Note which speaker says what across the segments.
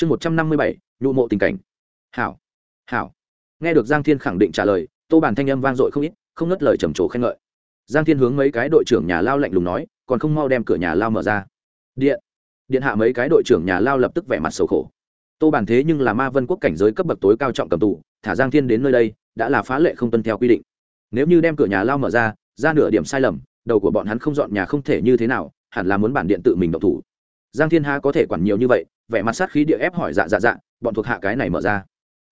Speaker 1: chương một trăm năm mươi bảy nụ mộ tình cảnh. Hảo hảo. Nghe được giang thiên khẳng định trả lời, tô bản thanh âm vang dội không ít, không ngất lời trầm trồ khen ngợi. Giang thiên hướng mấy cái đội trưởng nhà lao lạnh lùng nói, còn không mau đem cửa nhà lao mở ra. Điện điện hạ mấy cái đội trưởng nhà lao lập tức vẻ mặt sầu khổ. Tô bản thế nhưng là ma vân quốc cảnh giới cấp bậc tối cao trọng cầm tù, thả giang thiên đến nơi đây, đã là phá lệ không tuân theo quy định. Nếu như đem cửa nhà lao mở ra ra nửa điểm sai lầm, đầu của bọn hắn không dọn nhà không thể như thế nào, hẳn là muốn bản điện tự mình độc thủ. Giang thiên ha có thể quản nhiều như vậy vẻ mặt sát khí địa ép hỏi dạ dạ dạ bọn thuộc hạ cái này mở ra.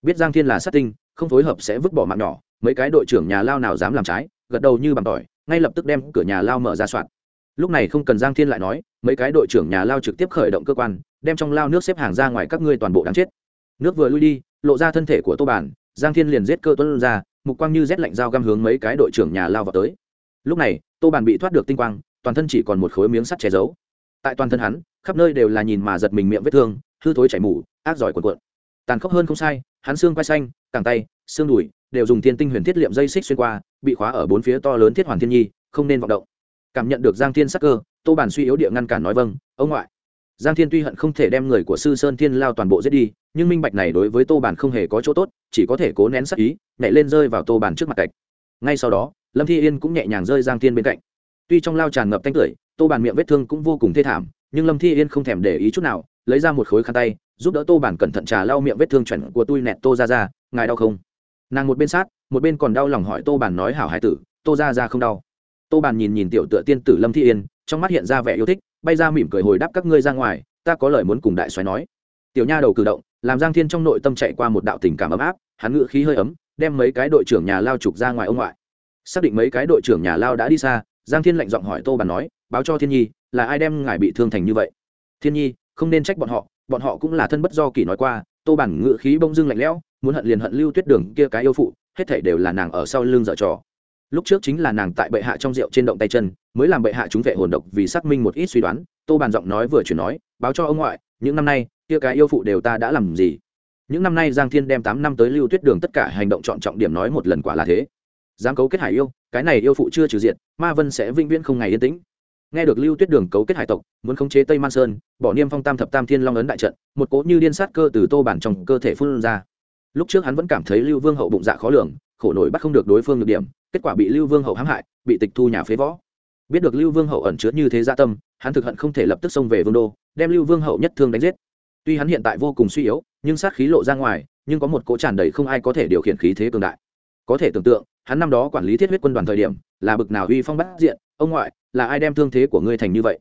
Speaker 1: Biết giang thiên là sát tinh, không phối hợp sẽ vứt bỏ mạng nhỏ, mấy cái đội trưởng nhà lao nào dám làm trái, gật đầu như bằng tỏi, ngay lập tức đem cửa nhà lao mở ra soạn. Lúc này không cần giang thiên lại nói, mấy cái đội trưởng nhà lao trực tiếp khởi động cơ quan, đem trong lao nước xếp hàng ra ngoài các ngươi toàn bộ đáng chết. Nước vừa lui đi, lộ ra thân thể của tô bản, giang thiên liền giết cơ tuấn ra, mục quang như rét lạnh dao găm hướng mấy cái đội trưởng nhà lao vào tới. Lúc này, tô bản bị thoát được tinh quang, toàn thân chỉ còn một khối miếng sắt che giấu tại toàn thân hắn, khắp nơi đều là nhìn mà giật mình miệng vết thương, hư thối chảy mủ ác giỏi cuộn cuộn. Tàn khốc hơn không sai, hắn xương quai xanh, cẳng tay, xương đùi đều dùng thiên tinh huyền thiết liệm dây xích xuyên qua, bị khóa ở bốn phía to lớn thiết hoàn thiên nhi, không nên vọng động. Cảm nhận được giang thiên sắc cơ, tô bản suy yếu địa ngăn cản nói vâng ông ngoại. Giang thiên tuy hận không thể đem người của sư sơn thiên lao toàn bộ giết đi, nhưng minh bạch này đối với tô bản không hề có chỗ tốt, chỉ có thể cố nén sắc ý, nhảy lên rơi vào tô bản trước mặt cạch ngay sau đó, lâm thi yên cũng nhẹ nhàng rơi giang thiên bên cạnh. Tuy trong lao tràn ngập tanh tưởi tô bản miệng vết thương cũng vô cùng thê thảm, nhưng lâm thi yên không thèm để ý chút nào, lấy ra một khối khăn tay, giúp đỡ tô bản cẩn thận trà lau miệng vết thương chuẩn của tôi nẹt tô ra ra ngài đau không? Nàng một bên sát, một bên còn đau lòng hỏi tô bản nói hảo hải tử, tô ra ra không đau. Tô bản nhìn nhìn tiểu tựa tiên tử lâm thi yên, trong mắt hiện ra vẻ yêu thích, bay ra mỉm cười hồi đáp các ngươi ra ngoài, ta có lời muốn cùng đại soái nói. Tiểu nha đầu cử động, làm giang thiên trong nội tâm chạy qua một đạo tình cảm ấm áp, hắn ngự khí hơi ấm, đem mấy cái đội trưởng nhà lao trục ra ngoài ông ngoại. Xác định mấy cái đội trưởng nhà lao đã đi xa, giang thiên lạnh giọng hỏi tô bản nói báo cho thiên nhi, là ai đem ngài bị thương thành như vậy? Thiên nhi, không nên trách bọn họ bọn họ cũng là thân bất do kỳ nói qua, tô bản ngự khí bông dưng lạnh lẽo, muốn hận liền hận lưu tuyết đường kia cái yêu phụ, hết thảy đều là nàng ở sau lưng dở trò. Lúc trước chính là nàng tại bệ hạ trong rượu trên động tay chân, mới làm bệ hạ chúng vệ hồn độc vì xác minh một ít suy đoán, tô bàn giọng nói vừa chuyển nói, báo cho ông ngoại, những năm nay, kia cái yêu phụ đều ta đã làm gì? Những năm nay giang thiên đem tám năm tới lưu tuyết đường tất cả hành động chọn trọng điểm nói một lần quả là thế. Dám cấu kết hải yêu, cái này yêu phụ chưa trừ diện ma vân sẽ vĩnh viễn không ngày yên tĩnh nghe được lưu tuyết đường cấu kết hải tộc, muốn khống chế tây man sơn, bỏ niêm phong tam thập tam thiên long ấn đại trận, một cỗ như điên sát cơ từ tô bản trong cơ thể phun ra. Lúc trước hắn vẫn cảm thấy lưu vương hậu bụng dạ khó lường, khổ nổi bắt không được đối phương được điểm, kết quả bị lưu vương hậu hãm hại, bị tịch thu nhà phế võ. Biết được lưu vương hậu ẩn chứa như thế gia tâm, hắn thực hận không thể lập tức xông về vương đô, đem lưu vương hậu nhất thương đánh giết. Tuy hắn hiện tại vô cùng suy yếu, nhưng sát khí lộ ra ngoài, nhưng có một cỗ tràn đầy không ai có thể điều khiển khí thế cường đại. Có thể tưởng tượng, hắn năm đó quản lý thiết huyết quân đoàn thời điểm, là bực nào uy phong bắt diện ông ngoại, là ai đem thương thế của ngươi thành như vậy?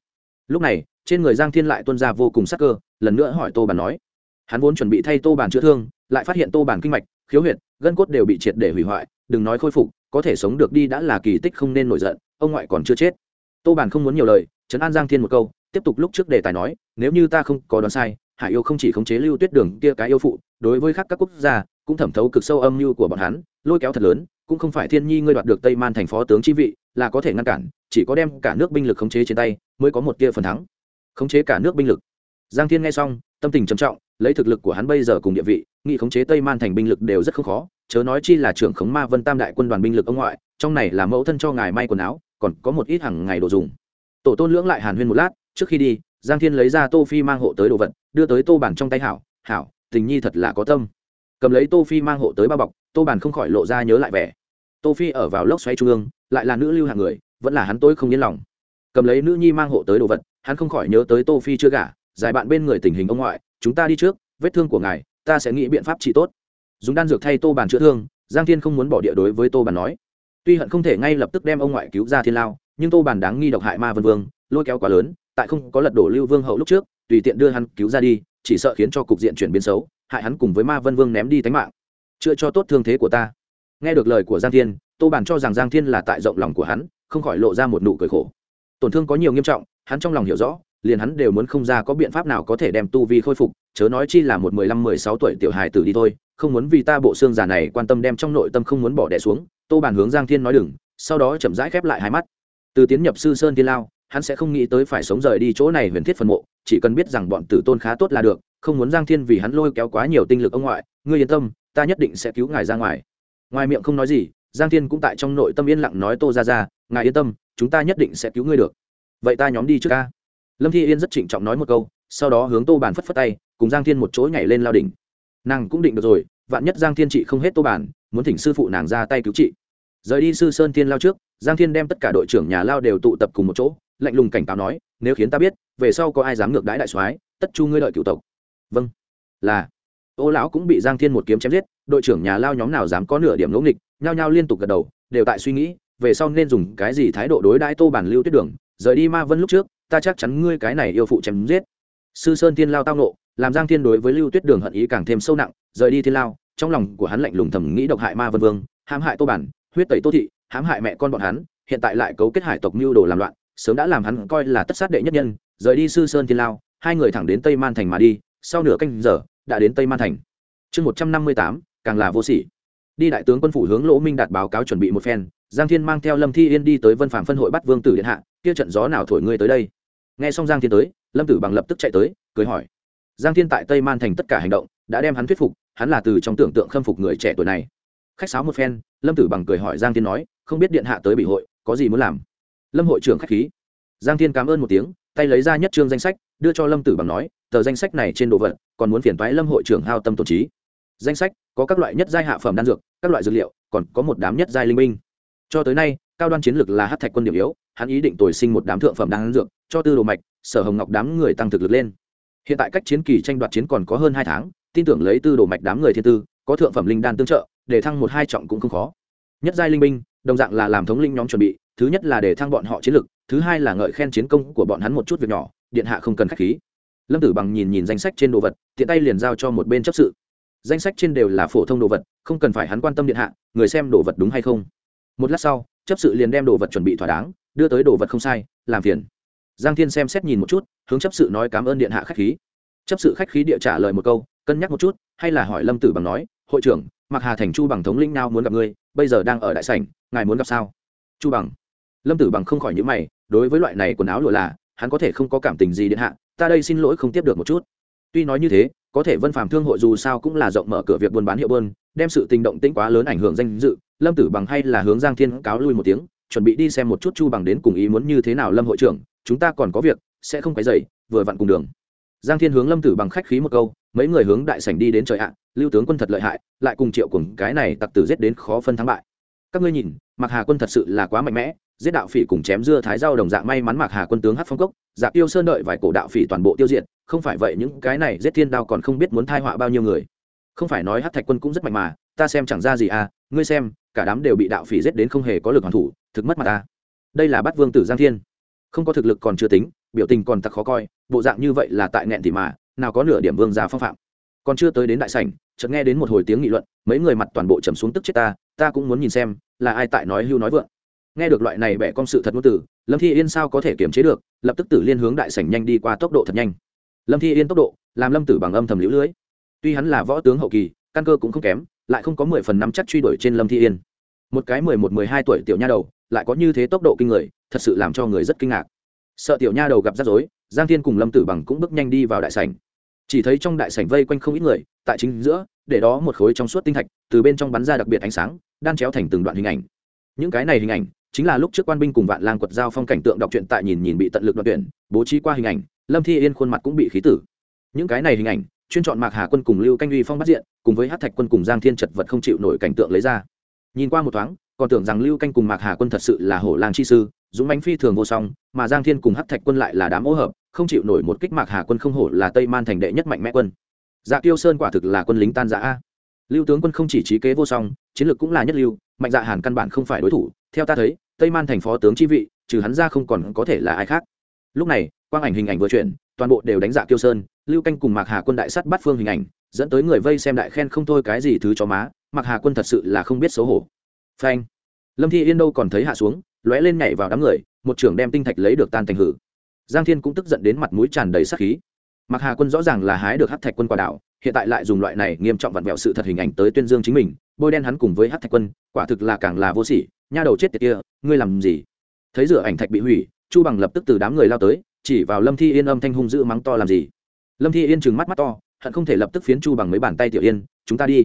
Speaker 1: Lúc này, trên người giang thiên lại tuân ra vô cùng sắc cơ, lần nữa hỏi tô bàn nói. Hắn vốn chuẩn bị thay tô bàn chữa thương, lại phát hiện tô bàn kinh mạch, khiếu huyệt, gân cốt đều bị triệt để hủy hoại, đừng nói khôi phục, có thể sống được đi đã là kỳ tích không nên nổi giận, ông ngoại còn chưa chết. Tô bàn không muốn nhiều lời, trấn an giang thiên một câu, tiếp tục lúc trước đề tài nói, nếu như ta không có đoán sai, hải yêu không chỉ khống chế lưu tuyết đường kia cái yêu phụ, đối với khác các quốc gia, cũng thẩm thấu cực sâu âm mưu của bọn hắn, lôi kéo thật lớn cũng không phải thiên nhi ngươi đoạt được tây man thành phó tướng chi vị, là có thể ngăn cản, chỉ có đem cả nước binh lực khống chế trên tay, mới có một tia phần thắng. Khống chế cả nước binh lực. Giang thiên nghe xong, tâm tình trầm trọng, lấy thực lực của hắn bây giờ cùng địa vị nghị khống chế tây man thành binh lực đều rất không khó, chớ nói chi là trưởng khống ma vân tam đại quân đoàn binh lực ông ngoại, trong này là mẫu thân cho ngài may quần áo, còn có một ít hàng ngày đồ dùng. Tổ tôn lưỡng lại hàn huyên một lát, trước khi đi, giang thiên lấy ra tô phi mang hộ tới đồ vật, đưa tới tô bản trong tay hảo hảo, tình nhi thật là có tâm cầm lấy tô phi mang hộ tới bao bọc, tô bàn không khỏi lộ ra nhớ lại vẻ. Tô phi ở vào lốc xoáy trung ương, lại là nữ lưu hạng người, vẫn là hắn tối không yên lòng. Cầm lấy nữ nhi mang hộ tới đồ vật, hắn không khỏi nhớ tới tô phi chưa gả, giải bạn bên người tình hình ông ngoại, chúng ta đi trước, vết thương của ngài, ta sẽ nghĩ biện pháp trị tốt. Dùng đan dược thay tô bàn chữa thương, giang thiên không muốn bỏ địa đối với tô bàn nói. Tuy hận không thể ngay lập tức đem ông ngoại cứu ra thiên lao, nhưng tô bàn đáng nghi độc hại ma vân vương, lôi kéo quá lớn, tại không có lật đổ lưu vương hậu lúc trước, tùy tiện đưa hắn cứu ra đi, chỉ sợ khiến cho cục diện chuyển biến xấu hại hắn cùng với ma vân vương ném đi tánh mạng. Chữa cho tốt thương thế của ta. Nghe được lời của giang thiên, tô bàn cho rằng giang thiên là tại rộng lòng của hắn, không khỏi lộ ra một nụ cười khổ. Tổn thương có nhiều nghiêm trọng, hắn trong lòng hiểu rõ, liền hắn đều muốn không ra có biện pháp nào có thể đem tu vi khôi phục, chớ nói chi là một mười lăm mười sáu tuổi tiểu hài tử đi thôi, không muốn vì ta bộ xương già này quan tâm đem trong nội tâm không muốn bỏ đẻ xuống, tô bàn hướng giang thiên nói đừng, sau đó chậm rãi khép lại hai mắt. Từ tiến nhập sư sơn thiên lao, hắn sẽ không nghĩ tới phải sống rời đi chỗ này huyền thiết phần mộ, chỉ cần biết rằng bọn tử tôn khá tốt là được không muốn giang thiên vì hắn lôi kéo quá nhiều tinh lực ông ngoại ngươi yên tâm ta nhất định sẽ cứu ngài ra ngoài. Ngoài miệng không nói gì giang thiên cũng tại trong nội tâm yên lặng nói tô ra ra ngài yên tâm chúng ta nhất định sẽ cứu ngươi được. Vậy ta nhóm đi trước ca. Lâm thi yên rất trịnh trọng nói một câu sau đó hướng tô Bản phất phất tay cùng giang thiên một chỗ nhảy lên lao đỉnh. Nàng cũng định được rồi vạn nhất giang thiên trị không hết tô Bản, muốn thỉnh sư phụ nàng ra tay cứu trị. Rời đi sư sơn thiên lao trước giang thiên đem tất cả đội trưởng nhà lao đều tụ tập cùng một chỗ lạnh lùng cảnh cáo nói nếu khiến ta biết về sau có ai dám ngược đãi đại soái tất chu ngươi lợi cựu tộc vâng. Là. Ô lão cũng bị giang thiên một kiếm chém giết, đội trưởng nhà lao nhóm nào dám có nửa điểm ngẫu nghịch, nhao nhao liên tục gật đầu, đều tại suy nghĩ, về sau nên dùng cái gì thái độ đối đãi tô bản lưu tuyết đường. Rời đi ma vân lúc trước, ta chắc chắn ngươi cái này yêu phụ chém giết. Sư sơn thiên lao tao nộ làm giang thiên đối với lưu tuyết đường hận ý càng thêm sâu nặng, rời đi thiên lao, trong lòng của hắn lạnh lùng thầm nghĩ độc hại ma vân vương, hãm hại tô bản, huyết tẩy tô thị, hãm hại mẹ con bọn hắn, hiện tại lại cấu kết hải tộc mưu đồ làm loạn, sớm đã làm hắn coi là tất sát đệ nhất nhân. Rời đi sư sơn thiên lao, hai người thẳng đến tây man thành mà đi sau nửa canh giờ, đã đến tây man thành. Chương một trăm năm mươi tám, càng là vô sỉ. Đi đại tướng quân phủ hướng lỗ minh đạt báo cáo chuẩn bị một phen, giang thiên mang theo lâm thi yên đi tới vân phạm phân hội bắt vương tử điện hạ, kia trận gió nào thổi ngươi tới đây? Nghe xong giang thiên tới, lâm tử bằng lập tức chạy tới, cười hỏi. Giang thiên tại tây man thành tất cả hành động, đã đem hắn thuyết phục, hắn là từ trong tưởng tượng khâm phục người trẻ tuổi này. Khách sáo một phen, lâm tử bằng cười hỏi giang thiên nói, không biết điện hạ tới bị hội, có gì muốn làm? Lâm hội trưởng khách khí. Giang thiên cảm ơn một tiếng, tay lấy ra nhất trương danh sách đưa cho lâm tử bằng nói, tờ danh sách này trên đồ vật, còn muốn phiền toái lâm hội trưởng hao tâm tổn trí. Danh sách, có các loại nhất giai hạ phẩm đan dược, các loại dược liệu, còn có một đám nhất giai linh minh cho tới nay, cao đoan chiến lược là hát thạch quân điểm yếu, hắn ý định tồi sinh một đám thượng phẩm đan dược, cho tư đồ mạch, sở hồng ngọc đám người tăng thực lực lên. Hiện tại cách chiến kỳ tranh đoạt chiến còn có hơn hai tháng, tin tưởng lấy tư đồ mạch đám người thiên tư, có thượng phẩm linh đan tương trợ, để thăng một hai trọng cũng không khó. Nhất giai linh minh đồng dạng là làm thống linh nhóm chuẩn bị, thứ nhất là để thăng bọn họ chiến lực, thứ hai là ngợi khen chiến công của bọn hắn một chút việc nhỏ điện hạ không cần khách khí. Lâm tử bằng nhìn nhìn danh sách trên đồ vật, tiện tay liền giao cho một bên chấp sự. Danh sách trên đều là phổ thông đồ vật, không cần phải hắn quan tâm điện hạ, người xem đồ vật đúng hay không. Một lát sau, chấp sự liền đem đồ vật chuẩn bị thỏa đáng, đưa tới đồ vật không sai, làm phiền. Giang thiên xem xét nhìn một chút, hướng chấp sự nói cảm ơn điện hạ khách khí. Chấp sự khách khí địa trả lời một câu, cân nhắc một chút, hay là hỏi lâm tử bằng nói, hội trưởng mặc hà thành chu bằng thống lĩnh nào muốn gặp ngươi, bây giờ đang ở đại sảnh, ngài muốn gặp sao? Chu bằng. Lâm tử bằng không khỏi những mày, đối với loại này quần áo lụa là hắn có thể không có cảm tình gì điện hạ, ta đây xin lỗi không tiếp được một chút. Tuy nói như thế, có thể vân phàm thương hội dù sao cũng là rộng mở cửa việc buôn bán hiệu bơn đem sự tình động tĩnh quá lớn ảnh hưởng danh dự, lâm tử bằng hay là hướng giang thiên cáo lui một tiếng, chuẩn bị đi xem một chút chu bằng đến cùng ý muốn như thế nào lâm hội trưởng, chúng ta còn có việc, sẽ không phải dày vừa vặn cùng đường. Giang thiên hướng lâm tử bằng khách khí một câu, mấy người hướng đại sảnh đi đến trời ạ, lưu tướng quân thật lợi hại, lại cùng triệu cùng cái này tặc tử giết đến khó phân thắng bại. Các ngươi nhìn mặc hà quân thật sự là quá mạnh mẽ giết đạo phỉ cùng chém dưa thái rau đồng dạng may mắn mặc hà quân tướng hát phong cốc dạ tiêu sơn đợi vài cổ đạo phỉ toàn bộ tiêu diệt, không phải vậy những cái này giết thiên đao còn không biết muốn thai họa bao nhiêu người. Không phải nói hát thạch quân cũng rất mạnh mà, ta xem chẳng ra gì à ngươi xem, cả đám đều bị đạo phỉ giết đến không hề có lực hoàn thủ, thực mất mặt ta. Đây là bắt vương tử giang thiên. Không có thực lực còn chưa tính, biểu tình còn tặc khó coi, bộ dạng như vậy là tại nghẹn thì mà, nào có nửa điểm vương già phong phạm. Còn chưa tới đến đại sảnh, chợt nghe đến một hồi tiếng nghị luận, mấy người mặt toàn bộ trầm xuống tức chết ta ta cũng muốn nhìn xem, là ai tại nói hưu nói vượng nghe được loại này bẻ con sự thật ngôn tử lâm thi yên sao có thể kiềm chế được, lập tức tử liên hướng đại sảnh nhanh đi qua tốc độ thật nhanh. Lâm thi yên tốc độ, làm lâm tử bằng âm thầm lũ lưới. Tuy hắn là võ tướng hậu kỳ, căn cơ cũng không kém, lại không có mười phần năm chắc truy đuổi trên lâm thi yên. Một cái mười một, mười hai tuổi tiểu nha đầu, lại có như thế tốc độ kinh người, thật sự làm cho người rất kinh ngạc. Sợ tiểu nha đầu gặp rắc rối, giang thiên cùng lâm tử bằng cũng bước nhanh đi vào đại sảnh. Chỉ thấy trong đại sảnh vây quanh không ít người, tại chính giữa, để đó một khối trong suốt tinh thạch, từ bên trong bắn ra đặc biệt ánh sáng, đan chéo thành từng đoạn hình ảnh. Những cái này hình ảnh chính là lúc trước quan binh cùng vạn lang quật giao phong cảnh tượng đọc truyện tại nhìn nhìn bị tận lực đoạn tuyển, bố trí qua hình ảnh, lâm thi yên khuôn mặt cũng bị khí tử. Những cái này hình ảnh, chuyên chọn mạc hà quân cùng lưu canh uy phong bắt diện, cùng với hát thạch quân cùng giang thiên chật vật không chịu nổi cảnh tượng lấy ra. Nhìn qua một thoáng, còn tưởng rằng lưu canh cùng mạc hà quân thật sự là hổ lang chi sư, dũng bánh phi thường vô song, mà giang thiên cùng hát thạch quân lại là đám ô hợp, không chịu nổi một kích mạc hà quân không hổ là tây man thành đệ nhất mạnh mẽ quân. Dạ tiêu sơn quả thực là quân lính tan giã a lưu tướng quân không chỉ trí kế vô song, chiến lược cũng là nhất lưu, mạnh dạ hàn căn bản không phải đối thủ theo ta thấy, tây man thành phó tướng chi vị, trừ hắn ra không còn có thể là ai khác. Lúc này, quang ảnh hình ảnh vừa chuyển, toàn bộ đều đánh dạ kiêu sơn, lưu canh cùng mạc hà quân đại sắt bắt phương hình ảnh, dẫn tới người vây xem đại khen không thôi cái gì thứ cho má, mạc hà quân thật sự là không biết xấu hổ. Phanh. Lâm thi yên đâu còn thấy hạ xuống, lóe lên nhảy vào đám người, một trưởng đem tinh thạch lấy được tan thành hử. Giang thiên cũng tức giận đến mặt mũi tràn đầy sắc khí. Mạc hà quân rõ ràng là hái được hát thạch quân quả đảo, hiện tại lại dùng loại này nghiêm trọng vặn vẹo sự thật hình ảnh tới tuyên dương chính mình bôi đen hắn cùng với hát thạch quân, quả thực là càng là vô sỉ, nha đầu chết tiệt kia, ngươi làm gì? Thấy rửa ảnh thạch bị hủy, chu bằng lập tức từ đám người lao tới, chỉ vào lâm thi yên âm thanh hung dữ mắng to làm gì? Lâm thi yên trừng mắt mắt to, hận không thể lập tức phiến chu bằng mấy bàn tay tiểu yên, chúng ta đi.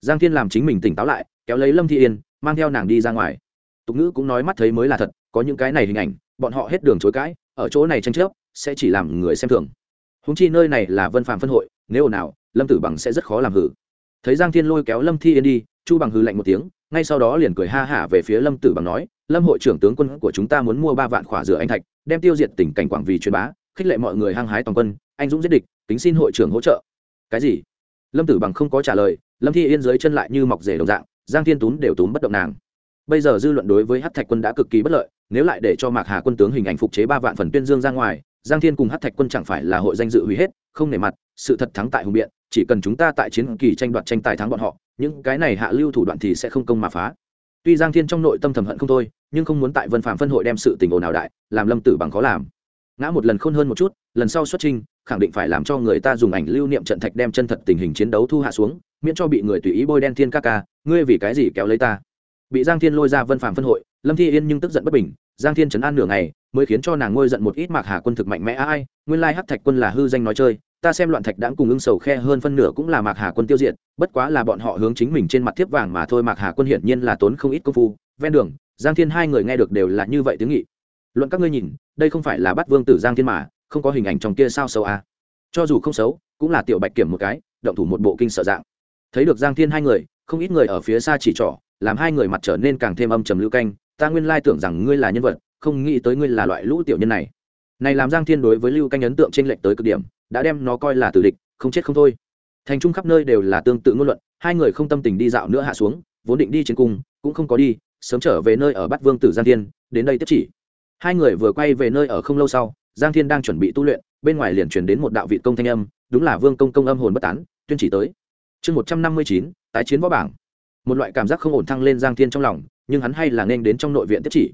Speaker 1: Giang thiên làm chính mình tỉnh táo lại, kéo lấy lâm thi yên, mang theo nàng đi ra ngoài. Tục ngữ cũng nói mắt thấy mới là thật, có những cái này hình ảnh, bọn họ hết đường chối cãi, ở chỗ này tranh chấp, sẽ chỉ làm người xem thường. Húng chi nơi này là vân phạm phân hội, nếu ồn ào, lâm tử bằng sẽ rất khó làm hử thấy giang thiên lôi kéo lâm thi yên đi, chu bằng hư lạnh một tiếng, ngay sau đó liền cười ha hả về phía lâm tử bằng nói, lâm hội trưởng tướng quân của chúng ta muốn mua ba vạn khỏa rửa anh thạch, đem tiêu diệt tỉnh cảnh quảng vì truyền bá, khích lệ mọi người hăng hái toàn quân, anh dũng giết địch tính xin hội trưởng hỗ trợ. Cái gì? Lâm tử bằng không có trả lời, lâm thi yên dưới chân lại như mọc rể đồng dạng, giang thiên túm đều túm bất động nàng. Bây giờ dư luận đối với hát thạch quân đã cực kỳ bất lợi, nếu lại để cho mạc hà quân tướng hình ảnh phục chế ba vạn phần tuyên dương ra ngoài, giang thiên cùng hát thạch quân chẳng phải là hội danh dự hủy hết, không nể mặt sự thật thắng tại hùng biện, chỉ cần chúng ta tại chiến kỳ tranh đoạt tranh tài thắng bọn họ, những cái này hạ lưu thủ đoạn thì sẽ không công mà phá. Tuy giang thiên trong nội tâm thầm hận không thôi, nhưng không muốn tại vân phạm phân hội đem sự tình ồn ào đại, làm lâm tử bằng khó làm. Ngã một lần khôn hơn một chút, lần sau xuất trình khẳng định phải làm cho người ta dùng ảnh lưu niệm trận thạch đem chân thật tình hình chiến đấu thu hạ xuống, miễn cho bị người tùy ý bôi đen thiên ca ca, ngươi vì cái gì kéo lấy ta? Bị giang thiên lôi ra vân phạm phân hội, lâm thi yên nhưng tức giận bất bình, giang thiên chấn an nửa ngày, mới khiến cho nàng ngôi giận một ít mạc hà quân thực mạnh mẽ. Ai, nguyên lai hắc thạch quân là hư danh nói chơi ta xem loạn thạch đãng cùng ưng sầu khe hơn phân nửa cũng là mạc hà quân tiêu diệt, bất quá là bọn họ hướng chính mình trên mặt thiếp vàng mà thôi, mạc hà quân hiển nhiên là tốn không ít công phu, ven đường, giang thiên hai người nghe được đều là như vậy tiếng nghị. Luận các ngươi nhìn, đây không phải là bắt vương tử giang thiên mà, không có hình ảnh trong kia sao xấu à. cho dù không xấu, cũng là tiểu bạch kiểm một cái, động thủ một bộ kinh sợ dạng. Thấy được giang thiên hai người, không ít người ở phía xa chỉ trỏ, làm hai người mặt trở nên càng thêm âm trầm lưu canh, ta nguyên lai tưởng rằng ngươi là nhân vật, không nghĩ tới ngươi là loại lũ tiểu nhân này. Này làm giang thiên đối với lưu canh ấn tượng trên lệch tới cực điểm đã đem nó coi là tử địch, không chết không thôi. Thành trung khắp nơi đều là tương tự ngôn luận, hai người không tâm tình đi dạo nữa hạ xuống, vốn định đi trên cung, cũng không có đi, sớm trở về nơi ở bắt vương tử giang thiên, đến đây tiếp chỉ. Hai người vừa quay về nơi ở không lâu sau, giang thiên đang chuẩn bị tu luyện, bên ngoài liền truyền đến một đạo vị công thanh âm, đúng là vương công công âm hồn bất tán, tuyên chỉ tới. Chương một trăm năm mươi chín, tái chiến võ bảng. Một loại cảm giác không ổn thăng lên giang thiên trong lòng, nhưng hắn hay là nên đến trong nội viện tiếp chỉ.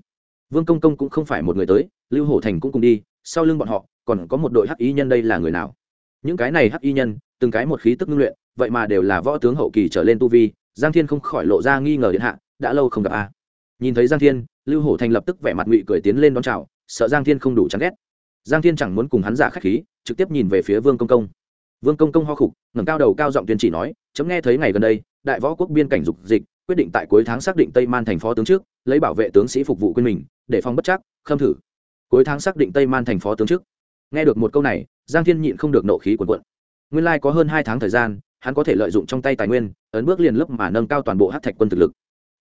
Speaker 1: Vương công công cũng không phải một người tới, lưu hổ thành cũng cùng đi, sau lưng bọn họ còn có một đội hắc y nhân đây là người nào? Những cái này hắc y nhân, từng cái một khí tức ngưng luyện, vậy mà đều là võ tướng hậu kỳ trở lên tu vi, giang thiên không khỏi lộ ra nghi ngờ điện hạ, đã lâu không gặp a. Nhìn thấy giang thiên, lưu hổ thành lập tức vẻ mặt ngụy cười tiến lên đón chào, sợ giang thiên không đủ chán ghét. Giang thiên chẳng muốn cùng hắn giả khách khí, trực tiếp nhìn về phía vương công công. Vương công công ho khục, ngẩng cao đầu cao giọng tuyên chỉ nói, chấm nghe thấy ngày gần đây, đại võ quốc biên cảnh dục dịch, quyết định tại cuối tháng xác định tây man thành phó tướng trước, lấy bảo vệ tướng sĩ phục vụ quên mình, để phòng bất chắc, khâm thử. Cuối tháng xác định tây man thành phó tướng trước nghe được một câu này, giang thiên nhịn không được nộ khí quần quận nguyên lai có hơn hai tháng thời gian, hắn có thể lợi dụng trong tay tài nguyên, ấn bước liền lớp mà nâng cao toàn bộ hát thạch quân thực lực.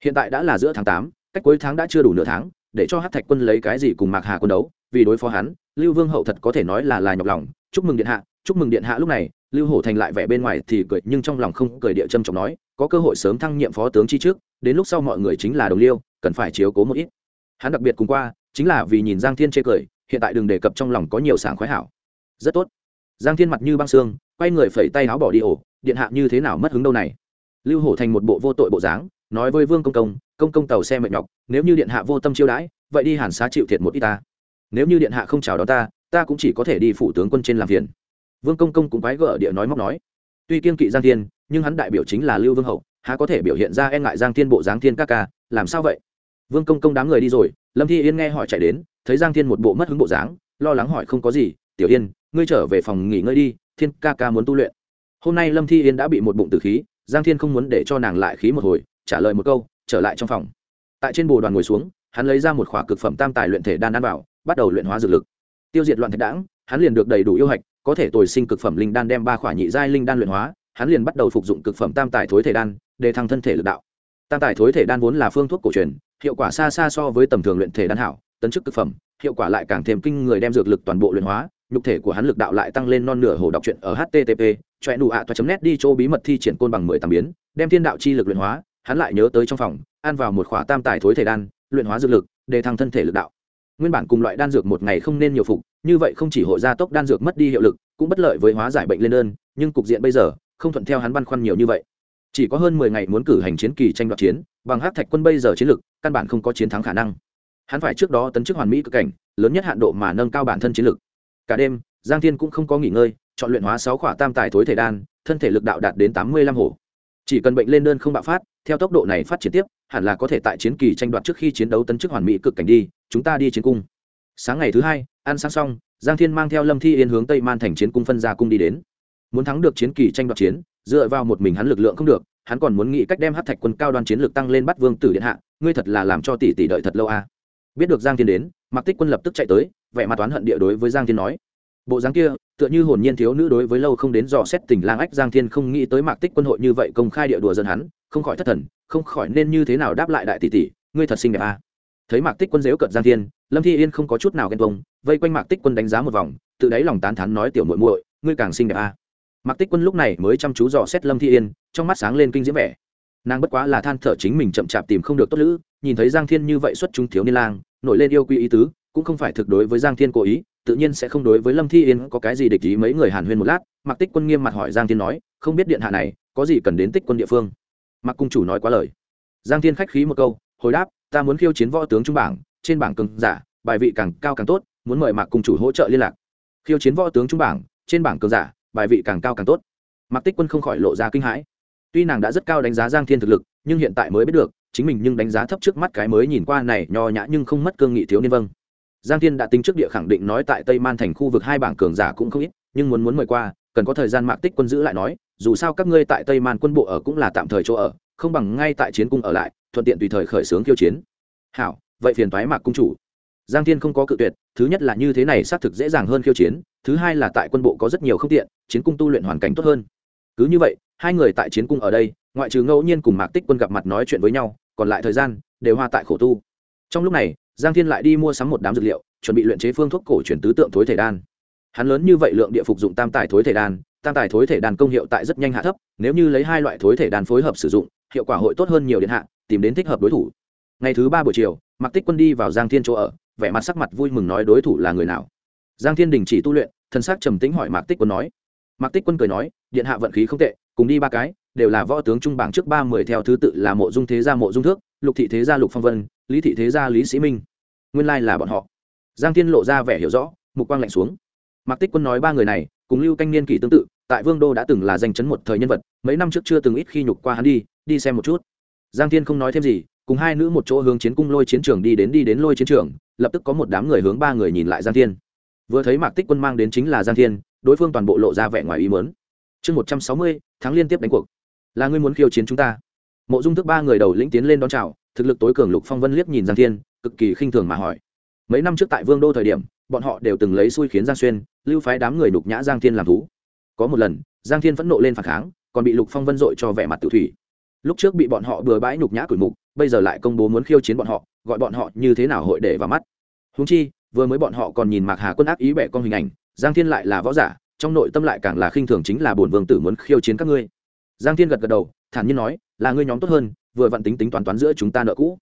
Speaker 1: Hiện tại đã là giữa tháng tám, cách cuối tháng đã chưa đủ nửa tháng, để cho hát thạch quân lấy cái gì cùng mạc hà quân đấu, vì đối phó hắn, lưu vương hậu thật có thể nói là là nhọc lòng. Chúc mừng điện hạ, chúc mừng điện hạ lúc này, lưu hổ thành lại vẻ bên ngoài thì cười, nhưng trong lòng không cười địa trâm trọng nói, có cơ hội sớm thăng nhiệm phó tướng chi trước, đến lúc sau mọi người chính là đồng liêu, cần phải chiếu cố một ít. Hắn đặc biệt cùng qua, chính là vì nhìn giang thiên chê cười hiện tại đừng đề cập trong lòng có nhiều sảng khoái hảo. Rất tốt. Giang thiên mặt như băng xương, quay người phẩy tay áo bỏ đi ổ, điện hạ như thế nào mất hứng đâu này? Lưu hổ thành một bộ vô tội bộ dáng, nói với vương công công công công tàu xe mệt nhọc, nếu như điện hạ vô tâm chiêu đãi, vậy đi hàn xá chịu thiệt một ít ta. Nếu như điện hạ không chào đón ta ta cũng chỉ có thể đi phủ tướng quân trên làm phiền. Vương công công cũng quái gở địa nói móc nói. Tuy kiên kỵ giang thiên, nhưng hắn đại biểu chính là lưu vương hậu, há có thể biểu hiện ra e ngại giang thiên bộ giáng thiên các ca, làm sao vậy? Vương công công đám người đi rồi, lâm thi yên nghe hỏi chạy đến thấy giang thiên một bộ mất hứng bộ dáng, lo lắng hỏi không có gì, tiểu yên, ngươi trở về phòng nghỉ ngơi đi, thiên ca ca muốn tu luyện. Hôm nay lâm thi yên đã bị một bụng tử khí, giang thiên không muốn để cho nàng lại khí một hồi, trả lời một câu, trở lại trong phòng. Tại trên bồ đoàn ngồi xuống, hắn lấy ra một khỏa cực phẩm tam tài luyện thể đan ăn vào, bắt đầu luyện hóa dược lực. Tiêu diệt loạn thạch đảng hắn liền được đầy đủ yêu hạch, có thể tồi sinh cực phẩm linh đan đem ba khỏa nhị giai linh đan luyện hóa, hắn liền bắt đầu phục dụng cực phẩm tam tài thối thể đan, để thăng thân thể lực đạo. Tam tài thối thể đan vốn là phương thuốc cổ truyền, hiệu quả xa xa so với tầm thường luyện thể đan hảo tấn chức thực phẩm, hiệu quả lại càng thêm kinh người đem dược lực toàn bộ luyện hóa, nhục thể của hắn lực đạo lại tăng lên non nửa hồ đọc truyện ở http choẹ nụ ạ toa net đi chỗ bí mật thi triển côn bằng mười tám biến, đem thiên đạo chi lực luyện hóa, hắn lại nhớ tới trong phòng, ăn vào một khỏa tam tài thối thể đan, luyện hóa dược lực, để thăng thân thể lực đạo. Nguyên bản cùng loại đan dược một ngày không nên nhiều phục, như vậy không chỉ hội gia tốc đan dược mất đi hiệu lực, cũng bất lợi với hóa giải bệnh lên đơn, nhưng cục diện bây giờ, không thuận theo hắn băn khoăn nhiều như vậy. Chỉ có hơn mười ngày muốn cử hành chiến kỳ tranh đoạt chiến, bằng hát thạch quân bây giờ chiến lực, căn bản không có chiến thắng khả năng hắn phải trước đó tấn chức hoàn mỹ cực cảnh, lớn nhất hạn độ mà nâng cao bản thân chiến lực cả đêm, giang thiên cũng không có nghỉ ngơi, chọn luyện hóa sáu khỏa tam tài thối thể đan, thân thể lực đạo đạt đến tám mươi lăm hổ. chỉ cần bệnh lên đơn không bạo phát, theo tốc độ này phát triển tiếp, hẳn là có thể tại chiến kỳ tranh đoạt trước khi chiến đấu tấn chức hoàn mỹ cực cảnh đi, chúng ta đi chiến cung sáng ngày thứ hai, ăn sáng xong, giang thiên mang theo lâm thi yên hướng tây man thành chiến cung phân ra cung đi đến muốn thắng được chiến kỳ tranh đoạt chiến, dựa vào một mình hắn lực lượng không được, hắn còn muốn nghĩ cách đem hát thạch quân cao đoan chiến lược tăng lên bắt vương tử điện hạ, ngươi thật là làm cho tỷ tỷ đợi thật lâu à biết được giang thiên đến mặc tích quân lập tức chạy tới, vẻ mặt toán hận địa đối với giang thiên nói bộ dáng kia, tựa như hồn nhiên thiếu nữ đối với lâu không đến dò xét tình lang ách, giang thiên không nghĩ tới mạc tích quân hội như vậy công khai địa đùa dân hắn, không khỏi thất thần, không khỏi nên như thế nào đáp lại đại tỷ tỷ, ngươi thật xinh đẹp à. thấy mạc tích quân dếu cận giang thiên, lâm thi yên không có chút nào ghen tuông, vây quanh mạc tích quân đánh giá một vòng, tự đáy lòng tán thán nói tiểu muội muội, ngươi càng xinh đẹp à. mạc tích quân lúc này mới chăm chú dò xét lâm thi yên, trong mắt sáng lên kinh diễm vẻ nàng bất quá là than thở chính mình chậm chạp tìm không được tốt lữ nhìn thấy giang thiên như vậy xuất chúng thiếu niên lang, nổi lên yêu quy ý tứ, cũng không phải thực đối với giang thiên cố ý, tự nhiên sẽ không đối với lâm thi yên có cái gì địch ý mấy người hàn huyên một lát mặc tích quân nghiêm mặt hỏi giang thiên nói, không biết điện hạ này, có gì cần đến tích quân địa phương? Mặc cung chủ nói quá lời. Giang thiên khách khí một câu, hồi đáp, ta muốn khiêu chiến võ tướng trung bảng, trên bảng cường giả, bài vị càng cao càng tốt, muốn mời mạc cung chủ hỗ trợ liên lạc. Khiêu chiến võ tướng trung bảng, trên bảng cường giả, bài vị càng cao càng tốt. Mạc tích quân không khỏi lộ ra kinh hãi. Tuy nàng đã rất cao đánh giá giang thiên thực lực, nhưng hiện tại mới biết được chính mình nhưng đánh giá thấp trước mắt cái mới nhìn qua này nho nhã nhưng không mất cương nghị thiếu niên vâng. Giang thiên đã tính trước địa khẳng định nói tại tây man thành khu vực hai bảng cường giả cũng không ít, nhưng muốn muốn mời qua, cần có thời gian mạc tích quân giữ lại nói, dù sao các ngươi tại tây man quân bộ ở cũng là tạm thời chỗ ở, không bằng ngay tại chiến cung ở lại, thuận tiện tùy thời khởi xướng khiêu chiến. Hảo, vậy phiền thoái mạc cung chủ. Giang thiên không có cự tuyệt, thứ nhất là như thế này xác thực dễ dàng hơn khiêu chiến, thứ hai là tại quân bộ có rất nhiều không tiện, chiến cung tu luyện hoàn cảnh tốt hơn. Cứ như vậy, hai người tại chiến cung ở đây, ngoại trừ ngẫu nhiên cùng mạc tích quân gặp mặt nói chuyện với nhau còn lại thời gian đều hoa tại khổ tu. Trong lúc này, giang thiên lại đi mua sắm một đám dược liệu, chuẩn bị luyện chế phương thuốc cổ truyền tứ tượng thối thể đan. Hắn lớn như vậy lượng địa phục dụng tam tài thối thể đan, tam tài thối thể đan công hiệu tại rất nhanh hạ thấp, nếu như lấy hai loại thối thể đan phối hợp sử dụng, hiệu quả hội tốt hơn nhiều điện hạ, tìm đến thích hợp đối thủ. Ngày thứ ba buổi chiều, mạc tích quân đi vào giang thiên chỗ ở, vẻ mặt sắc mặt vui mừng nói đối thủ là người nào. Giang thiên đình chỉ tu luyện, thân xác trầm tĩnh hỏi mạc tích quân nói. Mạc tích quân cười nói, điện hạ vận khí không tệ, cùng đi ba cái đều là võ tướng trung bảng trước ba mươi theo thứ tự là mộ dung thế gia, mộ dung thước, lục thị thế gia, lục phong vân, lý thị thế gia, lý sĩ minh. Nguyên lai là bọn họ. Giang thiên lộ ra vẻ hiểu rõ, mục quang lạnh xuống. Mạc tích quân nói ba người này, cùng lưu canh niên kỷ tương tự, tại vương đô đã từng là danh chấn một thời nhân vật, mấy năm trước chưa từng ít khi nhục qua hắn đi đi xem một chút. Giang thiên không nói thêm gì, cùng hai nữ một chỗ hướng chiến cung lôi chiến trường đi đến đi đến lôi chiến trường, lập tức có một đám người hướng ba người nhìn lại giang thiên. Vừa thấy mạc tích quân mang đến chính là giang thiên, đối phương toàn bộ lộ ra vẻ ngoài ý mớn chương một trăm sáu mươi, tháng liên tiếp đánh cuộc là ngươi muốn khiêu chiến chúng ta. Mộ dung thức ba người đầu lĩnh tiến lên đón chào, thực lực tối cường lục phong vân liếc nhìn giang thiên, cực kỳ khinh thường mà hỏi. Mấy năm trước tại vương đô thời điểm, bọn họ đều từng lấy xui khiến giang xuyên, lưu phái đám người đục nhã giang thiên làm thú. Có một lần, giang thiên phẫn nộ lên phản kháng, còn bị lục phong vân dội cho vẻ mặt tự thủy. Lúc trước bị bọn họ bừa bãi nhục nhã cửi mục, bây giờ lại công bố muốn khiêu chiến bọn họ, gọi bọn họ như thế nào hội để vào mắt. Húng chi, vừa mới bọn họ còn nhìn mạc hà quân ác ý bẻ con hình ảnh, giang thiên lại là võ giả, trong nội tâm lại càng là khinh thường chính là bổn vương tử muốn khiêu chiến các ngươi giang thiên gật gật đầu, thản nhiên nói, là ngươi nhóm tốt hơn, vừa vặn tính tính toán toán giữa chúng ta nợ cũ.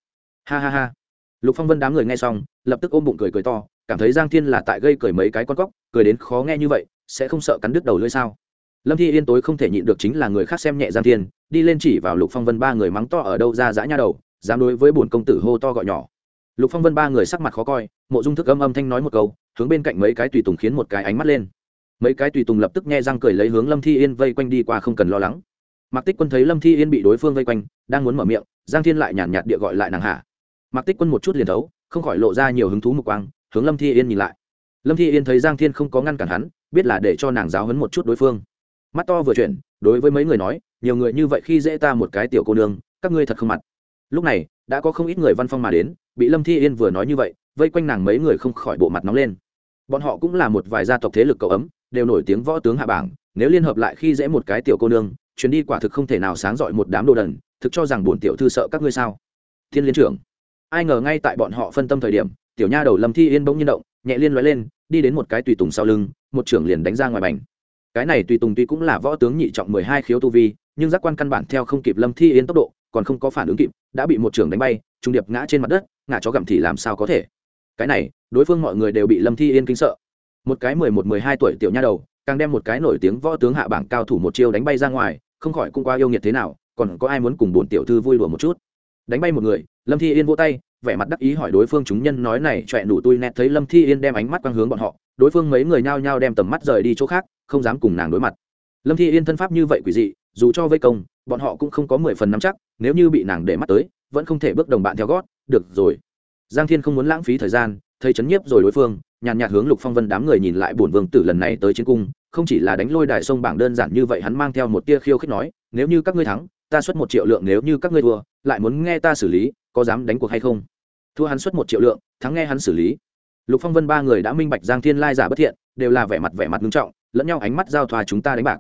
Speaker 1: Ha ha ha. Lục phong vân đám người nghe xong, lập tức ôm bụng cười cười to, cảm thấy giang thiên là tại gây cười mấy cái con cóc, cười đến khó nghe như vậy, sẽ không sợ cắn đứt đầu lưỡi sao? Lâm thi yên tối không thể nhịn được chính là người khác xem nhẹ giang thiên, đi lên chỉ vào lục phong vân ba người mắng to ở đâu ra dã nha đầu, dám đối với bổn công tử hô to gọi nhỏ. Lục phong vân ba người sắc mặt khó coi, mộ dung thức âm âm thanh nói một câu, hướng bên cạnh mấy cái tùy tùng khiến một cái ánh mắt lên. Mấy cái tùy tùng lập tức nghe răng cười lấy hướng lâm thi yên vây quanh đi qua không cần lo lắng mạc tích quân thấy lâm thi yên bị đối phương vây quanh, đang muốn mở miệng, giang thiên lại nhàn nhạt địa gọi lại nàng hạ mạc tích quân một chút liền thấu, không khỏi lộ ra nhiều hứng thú mục quang, hướng lâm thi yên nhìn lại. Lâm thi yên thấy giang thiên không có ngăn cản hắn, biết là để cho nàng giáo hấn một chút đối phương. Mắt to vừa chuyển, đối với mấy người nói, nhiều người như vậy khi dễ ta một cái tiểu cô nương, các ngươi thật không mặt. Lúc này, đã có không ít người văn phong mà đến, bị lâm thi yên vừa nói như vậy, vây quanh nàng mấy người không khỏi bộ mặt nóng lên. Bọn họ cũng là một vài gia tộc thế lực cậu ấm, đều nổi tiếng võ tướng hạ bảng, nếu liên hợp lại khi dễ một cái tiểu cô nương chuyến đi quả thực không thể nào sáng dọi một đám đồ đần, thực cho rằng bổn tiểu thư sợ các ngươi sao? Thiên liên trưởng. Ai ngờ ngay tại bọn họ phân tâm thời điểm, tiểu nha đầu lâm thi yên bỗng nhiên động, nhẹ liên nói lên, đi đến một cái tùy tùng sau lưng, một trưởng liền đánh ra ngoài bành. Cái này tùy tùng tuy cũng là võ tướng nhị trọng mười hai khiếu tu vi, nhưng giác quan căn bản theo không kịp lâm thi yên tốc độ, còn không có phản ứng kịp, đã bị một trưởng đánh bay, trung điệp ngã trên mặt đất, ngã chó gặm thì làm sao có thể? Cái này, đối phương mọi người đều bị lâm thi yên kinh sợ. Một cái mười một, mười hai tuổi tiểu nha đầu, càng đem một cái nổi tiếng võ tướng hạ bảng cao thủ một chiêu đánh bay ra ngoài không khỏi cũng qua yêu nghiệt thế nào, còn có ai muốn cùng bổn tiểu thư vui đùa một chút? Đánh bay một người, lâm thi yên vỗ tay, vẻ mặt đắc ý hỏi đối phương chúng nhân nói này, chọe nụ tui nét thấy lâm thi yên đem ánh mắt quang hướng bọn họ, đối phương mấy người nhao nhao đem tầm mắt rời đi chỗ khác, không dám cùng nàng đối mặt. Lâm thi yên thân pháp như vậy quỷ dị, dù cho vây công, bọn họ cũng không có mười phần nắm chắc, nếu như bị nàng để mắt tới, vẫn không thể bước đồng bạn theo gót, được rồi. Giang thiên không muốn lãng phí thời gian, thấy chấn nhiếp rồi đối phương, nhàn nhạt hướng lục phong vân đám người nhìn lại bổn vương tử lần này tới chiến cung không chỉ là đánh lôi đài sông bảng đơn giản như vậy hắn mang theo một tia khiêu khích nói, nếu như các ngươi thắng, ta xuất một triệu lượng, nếu như các ngươi thua, lại muốn nghe ta xử lý, có dám đánh cuộc hay không? Thua hắn xuất một triệu lượng, thắng nghe hắn xử lý. Lục phong vân ba người đã minh bạch giang thiên lai giả bất thiện, đều là vẻ mặt vẻ mặt nghiêm trọng, lẫn nhau ánh mắt giao thoa chúng ta đánh bạc.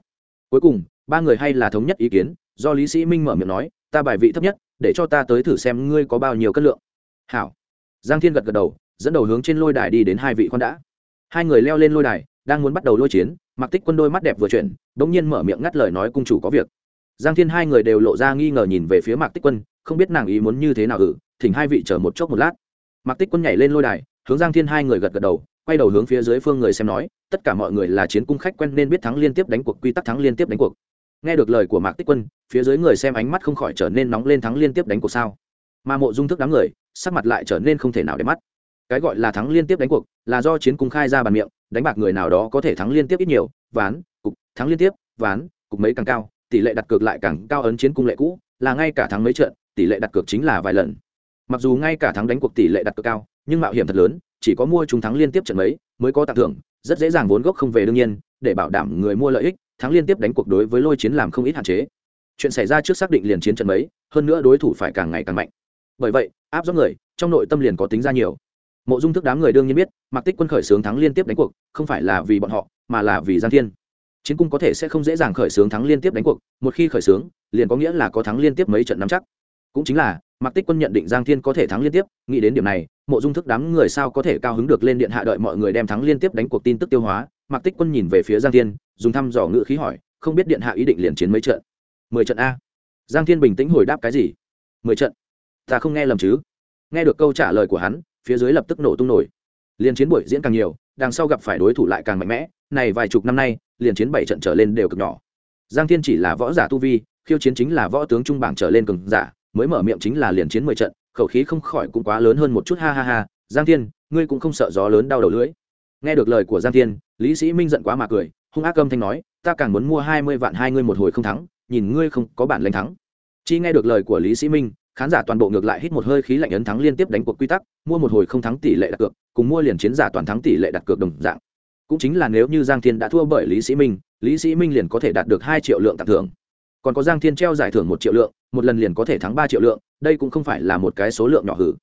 Speaker 1: Cuối cùng, ba người hay là thống nhất ý kiến, do lý sĩ minh mở miệng nói, ta bài vị thấp nhất, để cho ta tới thử xem ngươi có bao nhiêu cân lượng. Hảo. Giang thiên gật gật đầu, dẫn đầu hướng trên lôi đài đi đến hai vị khoan đã. Hai người leo lên lôi đài, đang muốn bắt đầu lôi chiến Mạc tích quân đôi mắt đẹp vừa chuyển đ ỗ n g nhiên mở miệng ngắt lời nói cung chủ có việc. Giang thiên hai người đều lộ ra nghi ngờ nhìn về phía mạc tích quân, không biết nàng ý muốn như thế nào ử, thỉnh hai vị chờ một chốc một lát. Mạc tích quân nhảy lên lôi đài, hướng giang thiên hai người gật gật đầu, quay đầu hướng phía dưới phương người xem nói, tất cả mọi người là chiến cung khách quen nên biết thắng liên tiếp đánh cuộc, quy tắc thắng liên tiếp đánh cuộc. Nghe được lời của mạc tích quân, phía dưới người xem ánh mắt không khỏi trở nên nóng lên thắng liên tiếp đánh cuộc sao. Mà mộ dung thức đám người, sắc mặt lại trở nên không thể nào để mắt cái gọi là thắng liên tiếp đánh cuộc, là do chiến cung khai ra bàn miệng, đánh bạc người nào đó có thể thắng liên tiếp ít nhiều, ván, cục, thắng liên tiếp, ván, cục mấy càng cao, tỷ lệ đặt cược lại càng cao ấn chiến cung lệ cũ, là ngay cả thắng mấy trận, tỷ lệ đặt cược chính là vài lần. Mặc dù ngay cả thắng đánh cuộc tỷ lệ đặt cược cao, nhưng mạo hiểm thật lớn, chỉ có mua chúng thắng liên tiếp trận mấy mới có tặng thưởng, rất dễ dàng vốn gốc không về đương nhiên, để bảo đảm người mua lợi ích, thắng liên tiếp đánh cuộc đối với lôi chiến làm không ít hạn chế. Chuyện xảy ra trước xác định liền chiến trận mấy, hơn nữa đối thủ phải càng ngày càng mạnh. Bởi vậy, áp dốc người, trong nội tâm liền có tính ra nhiều mộ dung thức đám người đương nhiên biết mặc tích quân khởi xướng thắng liên tiếp đánh cuộc, không phải là vì bọn họ, mà là vì giang thiên. Chiến cung có thể sẽ không dễ dàng khởi xướng thắng liên tiếp đánh cuộc, một khi khởi xướng, liền có nghĩa là có thắng liên tiếp mấy trận nắm chắc. Cũng chính là mặc tích quân nhận định giang thiên có thể thắng liên tiếp, nghĩ đến điểm này, mộ dung thức đám người sao có thể cao hứng được lên điện hạ đợi mọi người đem thắng liên tiếp đánh cuộc tin tức tiêu hóa mặc tích quân nhìn về phía giang thiên, dùng thăm dò ngự khí hỏi, không biết điện hạ ý định liền chiến mấy trận? Mười trận a. Giang thiên bình tĩnh hồi đáp cái gì? Mười trận? Ta không nghe lầm chứ? Nghe được câu trả lời của hắn phía dưới lập tức nổ tung nổi. Liên chiến buổi diễn càng nhiều, đằng sau gặp phải đối thủ lại càng mạnh mẽ, này vài chục năm nay liền chiến bảy trận trở lên đều cực nhỏ. Giang thiên chỉ là võ giả tu vi, khiêu chiến chính là võ tướng trung bảng trở lên cường giả, mới mở miệng chính là liền chiến mười trận, khẩu khí không khỏi cũng quá lớn hơn một chút, ha ha ha, giang thiên, ngươi cũng không sợ gió lớn đau đầu lưỡi. Nghe được lời của giang thiên, lý sĩ minh giận quá mà cười, hung ác âm thanh nói, ta càng muốn mua hai mươi vạn hai ngươi một hồi không thắng, nhìn ngươi không có bản lãnh thắng. Chi nghe được lời của lý sĩ minh khán giả toàn bộ ngược lại hít một hơi khí lạnh ấn thắng liên tiếp đánh cuộc quy tắc, mua một hồi không thắng tỷ lệ đặt cược, cùng mua liền chiến giả toàn thắng tỷ lệ đặt cược đồng dạng. Cũng chính là nếu như giang thiên đã thua bởi lý sĩ minh, lý sĩ minh liền có thể đạt được hai triệu lượng tặng thưởng. Còn có giang thiên treo giải thưởng một triệu lượng, một lần liền có thể thắng ba triệu lượng, đây cũng không phải là một cái số lượng nhỏ hử.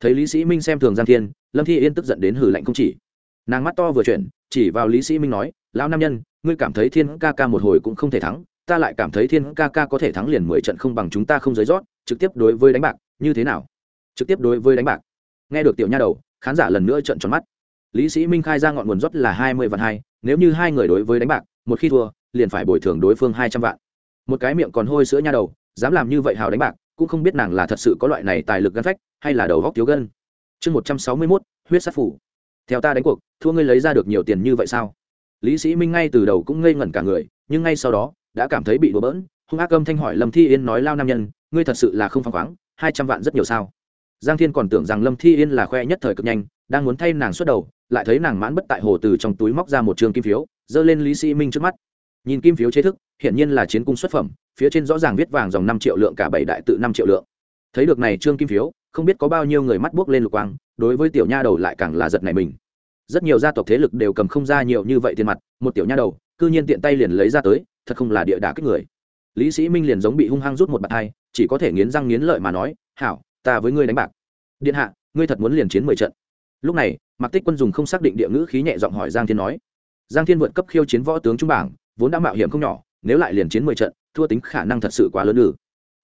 Speaker 1: Thấy lý sĩ minh xem thường giang thiên, lâm thi yên tức giận đến hử lạnh không chỉ. Nàng mắt to vừa chuyển, chỉ vào lý sĩ minh nói, lão nam nhân, ngươi cảm thấy thiên ca ca một hồi cũng không thể thắng ta lại cảm thấy thiên ca ca có thể thắng liền mười trận không bằng chúng ta không giới rót, trực tiếp đối với đánh bạc, như thế nào? Trực tiếp đối với đánh bạc. Nghe được tiểu nha đầu, khán giả lần nữa trận tròn mắt. Lý sĩ minh khai ra ngọn nguồn rót là hai mươi vạn hai, nếu như hai người đối với đánh bạc, một khi thua, liền phải bồi thường đối phương hai trăm vạn. Một cái miệng còn hôi sữa nha đầu, dám làm như vậy hào đánh bạc, cũng không biết nàng là thật sự có loại này tài lực gân phách, hay là đầu góc thiếu gân. Chương một trăm sáu mươi mốt, huyết sát phủ. Theo ta đánh cuộc, thua ngươi lấy ra được nhiều tiền như vậy sao? Lý sĩ minh ngay từ đầu cũng ngây ngẩn cả người, nhưng ngay sau đó đã cảm thấy bị đùa bỡn, hung ác âm thanh hỏi lâm thi yên nói lao nam nhân, ngươi thật sự là không phăng khoáng, hai trăm vạn rất nhiều sao? Giang thiên còn tưởng rằng lâm thi yên là khoe nhất thời cực nhanh, đang muốn thay nàng xuất đầu, lại thấy nàng mãn bất tại hồ từ trong túi móc ra một trường kim phiếu, giơ lên lý sĩ minh trước mắt. Nhìn kim phiếu chế thức hiện nhiên là chiến cung xuất phẩm, phía trên rõ ràng viết vàng dòng năm triệu lượng cả bảy đại tự năm triệu lượng. Thấy được này trương kim phiếu, không biết có bao nhiêu người mắt buốc lên lục quang, đối với tiểu nha đầu lại càng là giật này mình. Rất nhiều gia tộc thế lực đều cầm không ra nhiều như vậy tiền mặt, một tiểu nha đầu, cư nhiên tiện tay liền lấy ra tới thật không là địa đà kích người. Lý sĩ minh liền giống bị hung hăng rút một bạt hai, chỉ có thể nghiến răng nghiến lợi mà nói, hảo, ta với ngươi đánh bạc. Điện hạ, ngươi thật muốn liền chiến mười trận. Lúc này, mạc tích quân dùng không xác định địa ngữ khí nhẹ giọng hỏi giang thiên nói, giang thiên vượt cấp khiêu chiến võ tướng trung bảng, vốn đã mạo hiểm không nhỏ, nếu lại liền chiến mười trận, thua tính khả năng thật sự quá lớn ư?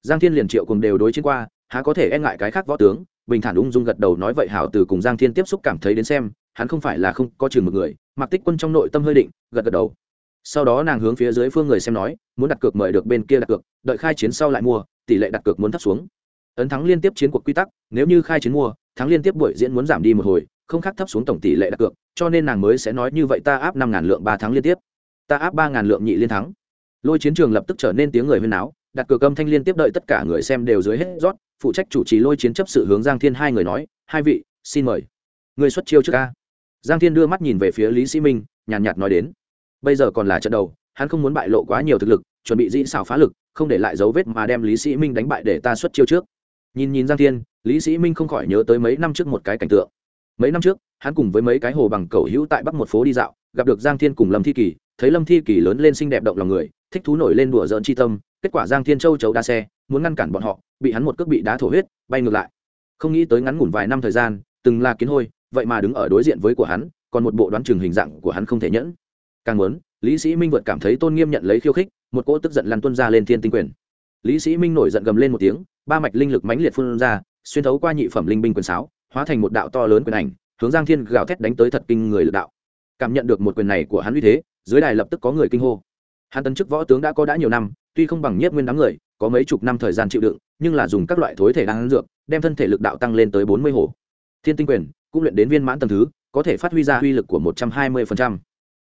Speaker 1: Giang thiên liền triệu cùng đều đối chiến qua, há có thể e ngại cái khác võ tướng, bình thản ung dung gật đầu nói vậy hảo từ cùng giang thiên tiếp xúc cảm thấy đến xem, hắn không phải là không có chừng một người mặc tích quân trong nội tâm hơi định, gật gật đầu sau đó nàng hướng phía dưới phương người xem nói, muốn đặt cược mời được bên kia đặt cược, đợi khai chiến sau lại mua, tỷ lệ đặt cược muốn thấp xuống. Ấn thắng liên tiếp chiến cuộc quy tắc, nếu như khai chiến mua, thắng liên tiếp buổi diễn muốn giảm đi một hồi, không khác thấp xuống tổng tỷ lệ đặt cược, cho nên nàng mới sẽ nói như vậy ta áp năm ngàn lượng ba tháng liên tiếp. Ta áp ba ngàn lượng nhị liên thắng. Lôi chiến trường lập tức trở nên tiếng người huyên náo, đặt cược âm thanh liên tiếp đợi tất cả người xem đều dưới hết rót, phụ trách chủ trì lôi chiến chấp sự hướng giang thiên hai người nói, hai vị, xin mời. Người xuất chiêu trước ca. Giang thiên đưa mắt nhìn về phía lý sĩ minh, nhàn nhạt nói đến bây giờ còn là trận đầu, hắn không muốn bại lộ quá nhiều thực lực, chuẩn bị dĩ xảo phá lực, không để lại dấu vết mà đem lý sĩ minh đánh bại để ta xuất chiêu trước. Nhìn nhìn giang thiên, lý sĩ minh không khỏi nhớ tới mấy năm trước một cái cảnh tượng. Mấy năm trước, hắn cùng với mấy cái hồ bằng cầu hữu tại bắc một phố đi dạo, gặp được giang thiên cùng lâm thi kỳ, thấy lâm thi kỳ lớn lên xinh đẹp động lòng người, thích thú nổi lên đùa giỡn chi tâm, kết quả giang thiên châu chấu đa xe, muốn ngăn cản bọn họ, bị hắn một cước bị đá thổ huyết, bay ngược lại. Không nghĩ tới ngắn ngủn vài năm thời gian, từng là kiến hôi, vậy mà đứng ở đối diện với của hắn, còn một bộ đoán trường hình dạng của hắn không thể nhẫn càng muốn, lý sĩ minh vượt cảm thấy tôn nghiêm nhận lấy khiêu khích, một cỗ tức giận lăn tuân ra lên thiên tinh quyền. Lý sĩ minh nổi giận gầm lên một tiếng, ba mạch linh lực mãnh liệt phun ra, xuyên thấu qua nhị phẩm linh binh quyền sáo, hóa thành một đạo to lớn quyền ảnh, hướng giang thiên gào thét đánh tới thật kinh người lực đạo. Cảm nhận được một quyền này của hắn uy thế, dưới đài lập tức có người kinh hô. Hắn tấn chức võ tướng đã có đã nhiều năm, tuy không bằng nhất nguyên đám người, có mấy chục năm thời gian chịu đựng, nhưng là dùng các loại thối thể đang dược, đem thân thể lực đạo tăng lên tới bốn mươi hồ thiên tinh quyền, cũng luyện đến viên mãn tầng thứ, có thể phát huy ra uy lực của một trăm hai mươi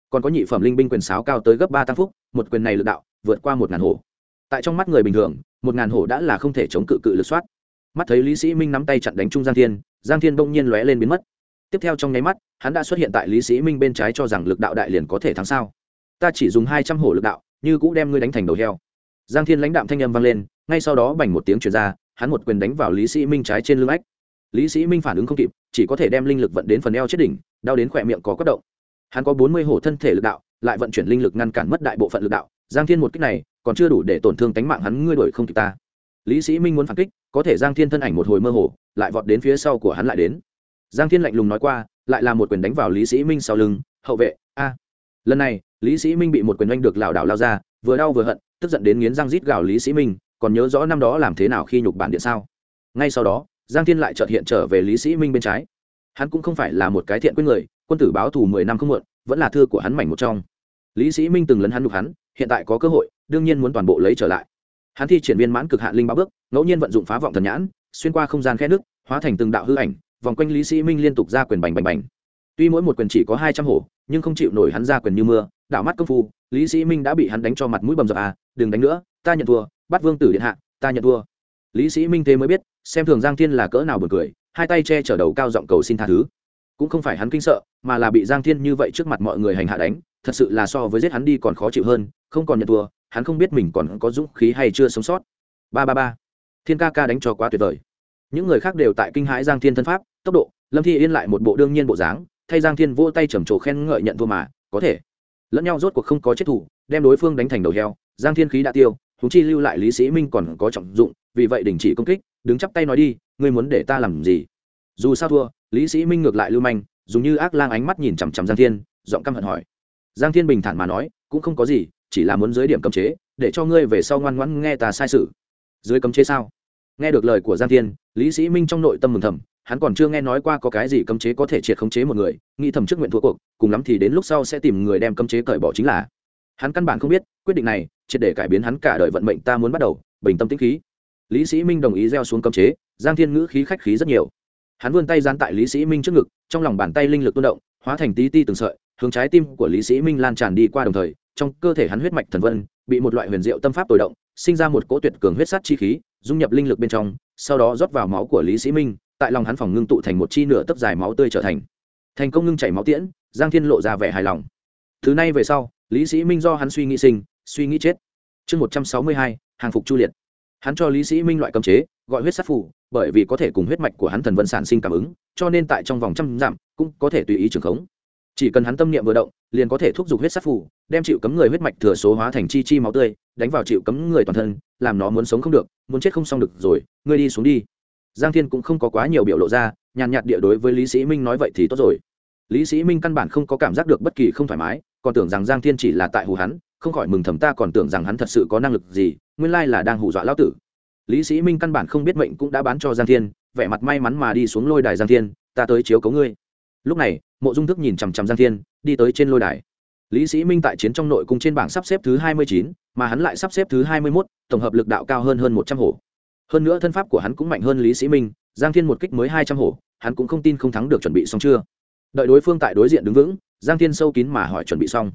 Speaker 1: còn có nhị phẩm linh binh quyền sáo cao tới gấp ba tăng phúc, một quyền này lực đạo vượt qua một ngàn hổ. Tại trong mắt người bình thường, một ngàn hổ đã là không thể chống cự cự lực soát. Mắt thấy lý sĩ minh nắm tay chặn đánh trung giang thiên giang thiên bỗng nhiên lóe lên biến mất. Tiếp theo trong nháy mắt, hắn đã xuất hiện tại lý sĩ minh bên trái cho rằng lực đạo đại liền có thể thắng sao. Ta chỉ dùng hai trăm hổ lực đạo, như cũ đem ngươi đánh thành đầu heo. Giang thiên lãnh đạm thanh âm vang lên, ngay sau đó bành một tiếng chuyển ra, hắn một quyền đánh vào lý sĩ minh trái trên lưng ách. Lý sĩ minh phản ứng không kịp, chỉ có thể đem linh lực vận đến phần eo chết đỉnh, đau đến khỏe miệng có quất động hắn có bốn mươi hổ thân thể lực đạo, lại vận chuyển linh lực ngăn cản mất đại bộ phận lực đạo. Giang thiên một cách này, còn chưa đủ để tổn thương tánh mạng hắn, ngươi đuổi không kịp ta. Lý sĩ minh muốn phản kích, có thể giang thiên thân ảnh một hồi mơ hồ, lại vọt đến phía sau của hắn lại đến. Giang thiên lạnh lùng nói qua, lại là một quyền đánh vào lý sĩ minh sau lưng, hậu vệ, a. Lần này, lý sĩ minh bị một quyền oanh được lảo đảo lao ra, vừa đau vừa hận, tức giận đến nghiến răng rít gào lý sĩ minh, còn nhớ rõ năm đó làm thế nào khi nhục bản điện sao? Ngay sau đó, giang thiên lại trợt hiện trở về lý sĩ minh bên trái. Hắn cũng không phải là một cái thiện quyết người quân tử báo thù mười năm không muộn, vẫn là thưa của hắn mảnh một trong. Lý sĩ minh từng lấn hắn nhục hắn, hiện tại có cơ hội, đương nhiên muốn toàn bộ lấy trở lại. Hắn thi triển viên mãn cực hạn linh ba bước, ngẫu nhiên vận dụng phá vọng thần nhãn, xuyên qua không gian khe nước, hóa thành từng đạo hư ảnh, vòng quanh lý sĩ minh liên tục ra quyền bành bành bành. Tuy mỗi một quyền chỉ có hai trăm hổ, nhưng không chịu nổi hắn ra quyền như mưa, đảo mắt công phu, lý sĩ minh đã bị hắn đánh cho mặt mũi bầm dập à đừng đánh nữa, ta nhận thua, bắt vương tử điện hạ, ta nhận thua. Lý sĩ minh thế mới biết, xem thường giang thiên là cỡ nào buồn cười, hai tay che chở đầu cao giọng cầu xin tha thứ cũng không phải hắn kinh sợ, mà là bị giang thiên như vậy trước mặt mọi người hành hạ đánh, thật sự là so với giết hắn đi còn khó chịu hơn, không còn nhận thua, hắn không biết mình còn có dũng khí hay chưa sống sót. Ba ba ba. Thiên ca ca đánh cho quá tuyệt vời. Những người khác đều tại kinh hãi giang thiên thân pháp, tốc độ, lâm thi yên lại một bộ đương nhiên bộ dáng, thay giang thiên vỗ tay trầm trồ khen ngợi nhận thua mà, có thể. Lẫn nhau rốt cuộc không có chết thủ đem đối phương đánh thành đầu heo, giang thiên khí đã tiêu thú chi lưu lại lý sĩ minh còn có trọng dụng, vì vậy đình chỉ công kích, đứng chắp tay nói đi, ngươi muốn để ta làm gì? Dù sao thua lý sĩ minh ngược lại lưu manh, dùng như ác lang ánh mắt nhìn chằm chằm giang thiên, giọng căm hận hỏi. Giang thiên bình thản mà nói, cũng không có gì, chỉ là muốn dưới điểm cấm chế, để cho ngươi về sau ngoan ngoãn nghe ta sai sự. Dưới cấm chế sao? Nghe được lời của giang thiên, lý sĩ minh trong nội tâm mừng thầm, hắn còn chưa nghe nói qua có cái gì cấm chế có thể triệt khống chế một người, nghĩ thầm trước nguyện thua cuộc, cùng lắm thì đến lúc sau sẽ tìm người đem cấm chế cởi bỏ chính là. Hắn căn bản không biết, quyết định này, triệt để cải biến hắn cả đời vận mệnh ta muốn bắt đầu, bình tâm tĩnh khí. Lý sĩ minh đồng ý gieo xuống cấm chế, giang thiên ngữ khí khách khí rất nhiều hắn vươn tay dán tại lý sĩ minh trước ngực, trong lòng bàn tay linh lực tuôn động, hóa thành tí ti từng sợi, hướng trái tim của lý sĩ minh lan tràn đi qua đồng thời, trong cơ thể hắn huyết mạch thần vân, bị một loại huyền diệu tâm pháp tồi động, sinh ra một cỗ tuyệt cường huyết sát chi khí, dung nhập linh lực bên trong, sau đó rót vào máu của lý sĩ minh, tại lòng hắn phòng ngưng tụ thành một chi nửa tấp dài máu tươi trở thành. Thành công ngưng chảy máu tiễn, giang thiên lộ ra vẻ hài lòng. Thứ này về sau, lý sĩ minh do hắn suy nghĩ sinh, suy nghĩ chết. Chương một trăm sáu mươi hai, hàng phục chu liệt hắn cho lý sĩ minh loại cấm chế, gọi huyết sát phủ bởi vì có thể cùng huyết mạch của hắn thần vân sản sinh cảm ứng, cho nên tại trong vòng trăm dặm cũng có thể tùy ý trường khống. Chỉ cần hắn tâm niệm vừa động, liền có thể thúc giục huyết sát phủ đem chịu cấm người huyết mạch thừa số hóa thành chi chi máu tươi, đánh vào chịu cấm người toàn thân, làm nó muốn sống không được, muốn chết không xong được rồi, ngươi đi xuống đi. Giang thiên cũng không có quá nhiều biểu lộ ra, nhàn nhạt địa đối với lý sĩ minh nói vậy thì tốt rồi. Lý sĩ minh căn bản không có cảm giác được bất kỳ không thoải mái, còn tưởng rằng giang thiên chỉ là tại hù hắn không khỏi mừng thầm ta còn tưởng rằng hắn thật sự có năng lực gì, nguyên lai là đang hù dọa lão tử. Lý sĩ minh căn bản không biết mệnh cũng đã bán cho giang thiên, vẻ mặt may mắn mà đi xuống lôi đài giang thiên, ta tới chiếu cấu ngươi. Lúc này, mộ dung thức nhìn chằm chằm giang thiên, đi tới trên lôi đài. Lý sĩ minh tại chiến trong nội cung trên bảng sắp xếp thứ hai mươi chín, mà hắn lại sắp xếp thứ hai mươi mốt, tổng hợp lực đạo cao hơn hơn một trăm hổ. Hơn nữa thân pháp của hắn cũng mạnh hơn lý sĩ minh, giang thiên một kích mới hai trăm hổ, hắn cũng không tin không thắng được chuẩn bị xong chưa. Đợi đối phương tại đối diện đứng vững, giang thiên sâu kín mà hỏi chuẩn bị xong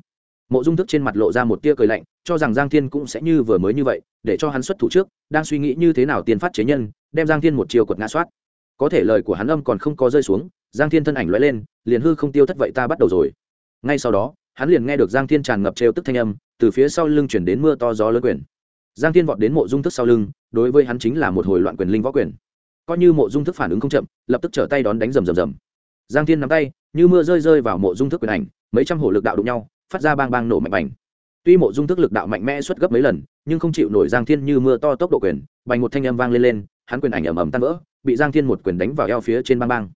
Speaker 1: mộ dung thức trên mặt lộ ra một tia cười lạnh, cho rằng giang thiên cũng sẽ như vừa mới như vậy, để cho hắn xuất thủ trước, đang suy nghĩ như thế nào tiền phát chế nhân, đem giang thiên một chiều quật ngã soát. Có thể lời của hắn âm còn không có rơi xuống, giang thiên thân ảnh l lên, liền hư không tiêu thất vậy ta bắt đầu rồi. Ngay sau đó, hắn liền nghe được giang thiên tràn ngập trêu tức thanh âm, từ phía sau lưng chuyển đến mưa to gió lớn quyền. Giang thiên vọt đến mộ dung thức sau lưng, đối với hắn chính là một hồi loạn quyền linh võ quyền. Coi như mộ dung thức phản ứng không chậm, lập tức trở tay đón đánh rầm rầm rầm. Giang thiên nắm tay, như mưa rơi rơi vào mộ dung thức quyền ảnh, mấy trăm hổ lực đạo đụng nhau phát ra bang bang nổ mạnh bành. Tuy mộ dung thức lực đạo mạnh mẽ xuất gấp mấy lần, nhưng không chịu nổi giang thiên như mưa to tốc độ quyền, bành một thanh âm vang lên lên, hắn quyền ảnh ầm ầm tan vỡ, bị giang thiên một quyền đánh vào eo phía trên bang bang.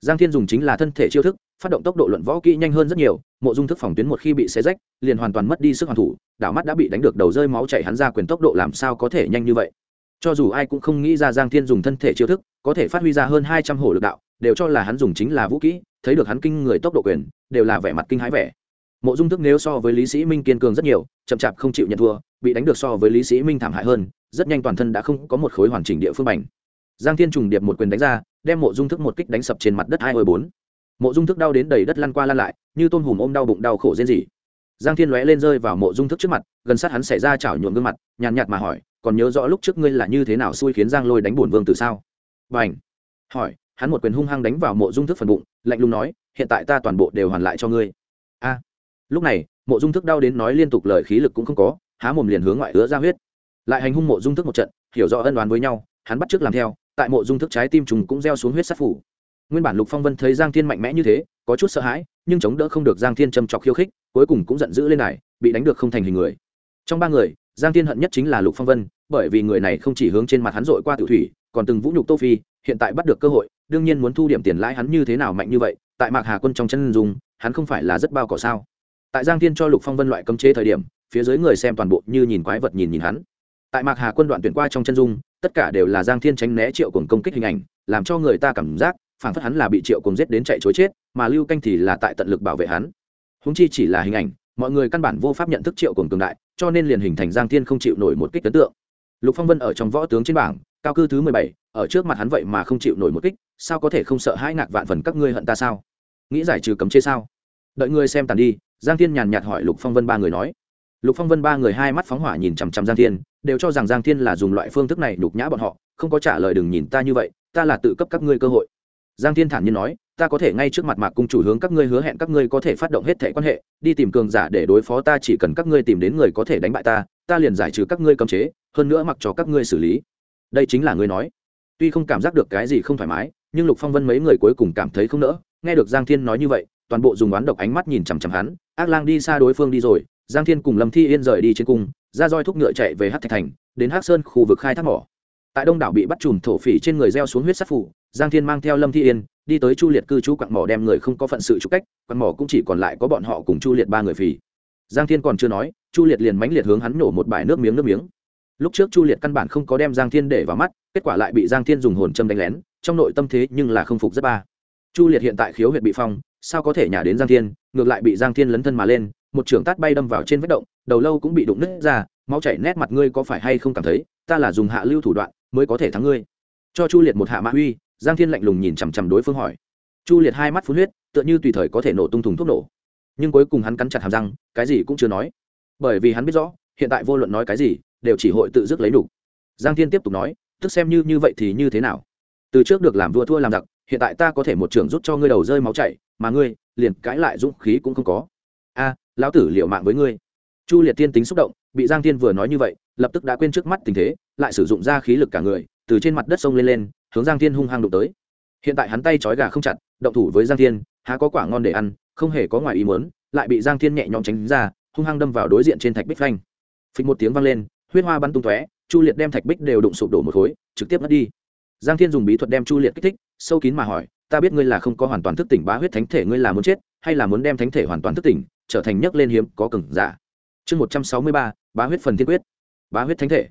Speaker 1: Giang thiên dùng chính là thân thể chiêu thức, phát động tốc độ luận võ kỹ nhanh hơn rất nhiều, mộ dung thức phòng tuyến một khi bị xé rách, liền hoàn toàn mất đi sức hoàn thủ, đảo mắt đã bị đánh được đầu rơi máu chảy hắn ra quyền tốc độ làm sao có thể nhanh như vậy. Cho dù ai cũng không nghĩ ra giang thiên dùng thân thể chiêu thức, có thể phát huy ra hơn hai trăm hổ lực đạo, đều cho là hắn dùng chính là vũ kỹ, thấy được hắn kinh người tốc độ quyền, đều là vẻ mặt kinh hãi vẻ mộ dung thức nếu so với lý sĩ minh kiên cường rất nhiều chậm chạp không chịu nhận thua bị đánh được so với lý sĩ minh thảm hại hơn rất nhanh toàn thân đã không có một khối hoàn chỉnh địa phương bành giang thiên trùng điệp một quyền đánh ra đem mộ dung thức một kích đánh sập trên mặt đất hai ôi bốn mộ dung thức đau đến đầy đất lăn qua lăn lại như tôm hùm ôm đau bụng đau khổ rên rỉ giang thiên lóe lên rơi vào mộ dung thức trước mặt gần sát hắn xảy ra chảo nhuộm gương mặt nhàn nhạt mà hỏi còn nhớ rõ lúc trước ngươi là như thế nào xui khiến giang lôi đánh bổn vương từ sao b hỏi hắn một quyền hung hăng đánh vào mộ dung thức phần bụng lạnh lùng nói hiện tại ta toàn bộ đều hoàn lại cho ngươi a lúc này, mộ dung thức đau đến nói liên tục lời khí lực cũng không có, há mồm liền hướng ngoại hứa ra huyết. Lại hành hung mộ dung thức một trận, hiểu rõ ân đoán với nhau, hắn bắt trước làm theo, tại mộ dung thức trái tim trùng cũng gieo xuống huyết sát phủ. Nguyên bản lục phong vân thấy giang thiên mạnh mẽ như thế, có chút sợ hãi, nhưng chống đỡ không được giang thiên châm chọc khiêu khích, cuối cùng cũng giận dữ lên này, bị đánh được không thành hình người. Trong ba người, giang thiên hận nhất chính là lục phong vân, bởi vì người này không chỉ hướng trên mặt hắn dội qua tự thủy, còn từng vũ nhục tô phi, hiện tại bắt được cơ hội, đương nhiên muốn thu điểm tiền lãi hắn như thế nào mạnh như vậy, tại mạc hà quân trong chân dùng hắn không phải là rất bao cỏ sao tại giang thiên cho lục phong vân loại cấm chế thời điểm, phía dưới người xem toàn bộ như nhìn quái vật nhìn nhìn hắn. Tại mạc hà quân đoạn tuyển qua trong chân dung, tất cả đều là giang thiên tránh né triệu cùng công kích hình ảnh, làm cho người ta cảm giác phản phất hắn là bị triệu cùng giết đến chạy chối chết, mà lưu canh thì là tại tận lực bảo vệ hắn. Húng chi chỉ là hình ảnh, mọi người căn bản vô pháp nhận thức triệu cùng cường đại, cho nên liền hình thành giang thiên không chịu nổi một kích ấn tượng. Lục phong vân ở trong võ tướng trên bảng, cao cư thứ mười bảy, ở trước mặt hắn vậy mà không chịu nổi một kích, sao có thể không sợ hãi ngạc vạn phần các ngươi hận ta sao? Nghĩ giải trừ cấm chế sao? Đợi ngươi xem tàn đi giang thiên nhàn nhạt hỏi lục phong vân ba người nói. Lục phong vân ba người hai mắt phóng hỏa nhìn chằm chằm giang thiên, đều cho rằng giang thiên là dùng loại phương thức này đục nhã bọn họ, không có trả lời đừng nhìn ta như vậy, ta là tự cấp các ngươi cơ hội. Giang thiên thản nhiên nói, ta có thể ngay trước mặt mạc cung chủ hướng các ngươi hứa hẹn các ngươi có thể phát động hết thể quan hệ, đi tìm cường giả để đối phó ta chỉ cần các ngươi tìm đến người có thể đánh bại ta ta liền giải trừ các ngươi cấm chế, hơn nữa mặc cho các ngươi xử lý. Đây chính là ngươi nói. Tuy không cảm giác được cái gì không thoải mái, nhưng lục phong vân mấy người cuối cùng cảm thấy không nỡ, nghe được giang thiên nói như vậy toàn bộ dùng oán độc ánh mắt nhìn chằm chằm hắn, ác lang đi xa đối phương đi rồi, giang thiên cùng lâm thi yên rời đi trên cung, ra roi thúc ngựa chạy về hát thạch thành, đến hát sơn khu vực khai thác mỏ. Tại đông đảo bị bắt chùm thổ phỉ trên người gieo xuống huyết sát phủ, giang thiên mang theo lâm thi yên, đi tới chu liệt cư trú quặng mỏ đem người không có phận sự trục cách, quặng mỏ cũng chỉ còn lại có bọn họ cùng chu liệt ba người phỉ. Giang thiên còn chưa nói, chu liệt liền mánh liệt hướng hắn nổ một bài nước miếng nước miếng. Lúc trước chu liệt căn bản không có đem giang thiên để vào mắt, kết quả lại bị giang thiên dùng hồn châm đánh lén, trong nội tâm thế nhưng là không phục rất ba. Chu liệt hiện tại khiếu huyện bị phong sao có thể nhả đến giang thiên, ngược lại bị giang thiên lấn thân mà lên, một trưởng tát bay đâm vào trên vết động, đầu lâu cũng bị đụng nứt ra, máu chảy nét mặt ngươi có phải hay không cảm thấy, ta là dùng hạ lưu thủ đoạn, mới có thể thắng ngươi. Cho chu liệt một hạ mã uy, giang thiên lạnh lùng nhìn chằm chằm đối phương hỏi. Chu liệt hai mắt phun huyết, tựa như tùy thời có thể nổ tung thùng thuốc nổ. Nhưng cuối cùng hắn cắn chặt hàm răng, cái gì cũng chưa nói. Bởi vì hắn biết rõ, hiện tại vô luận nói cái gì, đều chỉ hội tự dứt lấy đủ. Giang thiên tiếp tục nói, tức xem như như vậy thì như thế nào? Từ trước được làm vua thua làm giặc, hiện tại ta có thể một trường rút cho ngươi đầu rơi máu chảy mà ngươi, liền cãi lại dũng khí cũng không có. A, lão tử liệu mạng với ngươi. Chu liệt tiên tính xúc động, bị giang thiên vừa nói như vậy, lập tức đã quên trước mắt tình thế, lại sử dụng ra khí lực cả người, từ trên mặt đất sông lên lên, hướng giang thiên hung hăng đụng tới. Hiện tại hắn tay trói gà không chặt, động thủ với giang thiên, há có quả ngon để ăn, không hề có ngoài ý muốn, lại bị giang thiên nhẹ nhõm tránh ra, hung hăng đâm vào đối diện trên thạch bích phanh. Phịch một tiếng vang lên, huyết hoa bắn tung tóe, chu liệt đem thạch bích đều đụng sụp đổ một khối, trực tiếp mất đi. Giang thiên dùng bí thuật đem chu liệt kích thích, sâu kín mà hỏi ta biết ngươi là không có hoàn toàn thức tỉnh bá huyết thánh thể ngươi là muốn chết, hay là muốn đem thánh thể hoàn toàn thức tỉnh, trở thành nhấc lên hiếm có cừng giả. Chương một trăm sáu mươi ba, bá huyết phần thiên quyết. Bá huyết thánh thể.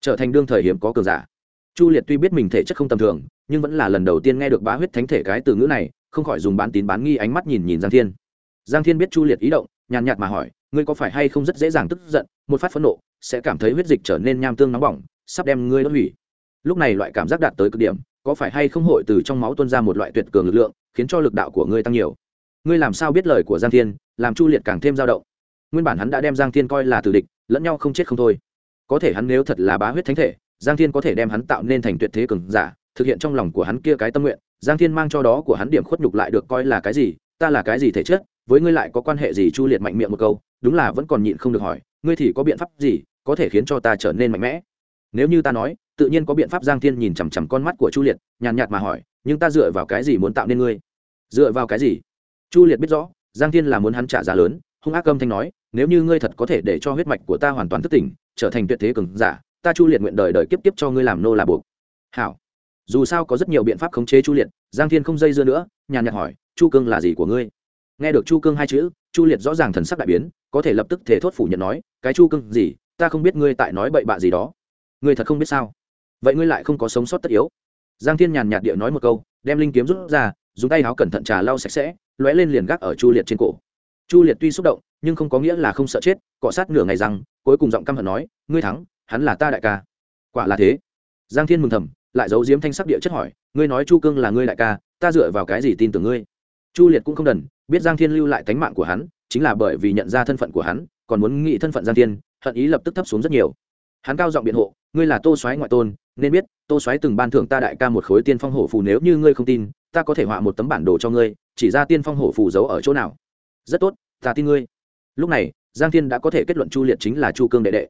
Speaker 1: Trở thành đương thời hiếm có cường giả. Chu liệt tuy biết mình thể chất không tầm thường, nhưng vẫn là lần đầu tiên nghe được bá huyết thánh thể cái từ ngữ này, không khỏi dùng bán tín bán nghi ánh mắt nhìn nhìn giang thiên. Giang thiên biết chu liệt ý động, nhàn nhạt mà hỏi, ngươi có phải hay không rất dễ dàng tức giận, một phát phẫn nộ, sẽ cảm thấy huyết dịch trở nên nham tương nóng bỏng, sắp đem ngươi đốt hủy? Lúc này loại cảm giác đạt tới cực điểm có phải hay không hội từ trong máu tuôn ra một loại tuyệt cường lực lượng, khiến cho lực đạo của ngươi tăng nhiều? Ngươi làm sao biết lời của giang thiên, làm chu liệt càng thêm dao động? Nguyên bản hắn đã đem giang thiên coi là tử địch, lẫn nhau không chết không thôi. Có thể hắn nếu thật là bá huyết thánh thể, giang thiên có thể đem hắn tạo nên thành tuyệt thế cường giả, thực hiện trong lòng của hắn kia cái tâm nguyện. Giang thiên mang cho đó của hắn điểm khuất nhục lại được coi là cái gì, ta là cái gì thể chất, với ngươi lại có quan hệ gì chu liệt mạnh miệng một câu, đúng là vẫn còn nhịn không được hỏi, ngươi thì có biện pháp gì có thể khiến cho ta trở nên mạnh mẽ? Nếu như ta nói tự nhiên có biện pháp giang thiên nhìn chằm chằm con mắt của chu liệt, nhàn nhạt mà hỏi, nhưng ta dựa vào cái gì muốn tạo nên ngươi? Dựa vào cái gì? Chu liệt biết rõ, giang thiên là muốn hắn trả giá lớn, hung ác âm thanh nói, nếu như ngươi thật có thể để cho huyết mạch của ta hoàn toàn thức tỉnh, trở thành tuyệt thế cường giả, ta chu liệt nguyện đời đời kiếp kiếp cho ngươi làm nô là buộc. Hảo. Dù sao có rất nhiều biện pháp khống chế chu liệt, giang thiên không dây dưa nữa, nhàn nhạt hỏi, chu cương là gì của ngươi? Nghe được chu cương hai chữ, chu liệt rõ ràng thần sắc đại biến, có thể lập tức thể thốt phủ nhận nói, cái chu cương gì? Ta không biết ngươi tại nói bậy bạ gì đó. Ngươi thật không biết sao? Vậy ngươi lại không có sống sót tất yếu. Giang thiên nhàn nhạt địa nói một câu, đem linh kiếm rút ra, dùng tay áo cẩn thận trà lau sạch sẽ, lóe lên liền gác ở chu liệt trên cổ. Chu liệt tuy xúc động, nhưng không có nghĩa là không sợ chết, cọ sát nửa ngày rằng cuối cùng giọng căm hận nói, ngươi thắng, hắn là ta đại ca. Quả là thế. Giang thiên mừng thầm, lại giấu diếm thanh sắc địa chất hỏi, ngươi nói chu cương là ngươi đại ca, ta dựa vào cái gì tin tưởng ngươi? Chu liệt cũng không đần, biết giang thiên lưu lại tánh mạng của hắn, chính là bởi vì nhận ra thân phận của hắn, còn muốn nghĩ thân phận giang thiên, hận ý lập tức thấp xuống rất nhiều. Hắn cao giọng biện hộ, ngươi là tô soái ngoại tôn nên biết, tô Xoáy từng ban thưởng ta đại ca một khối tiên phong hổ phù nếu như ngươi không tin, ta có thể họa một tấm bản đồ cho ngươi, chỉ ra tiên phong hổ phù giấu ở chỗ nào. Rất tốt, ta tin ngươi. Lúc này, giang thiên đã có thể kết luận chu liệt chính là chu cương đệ đệ.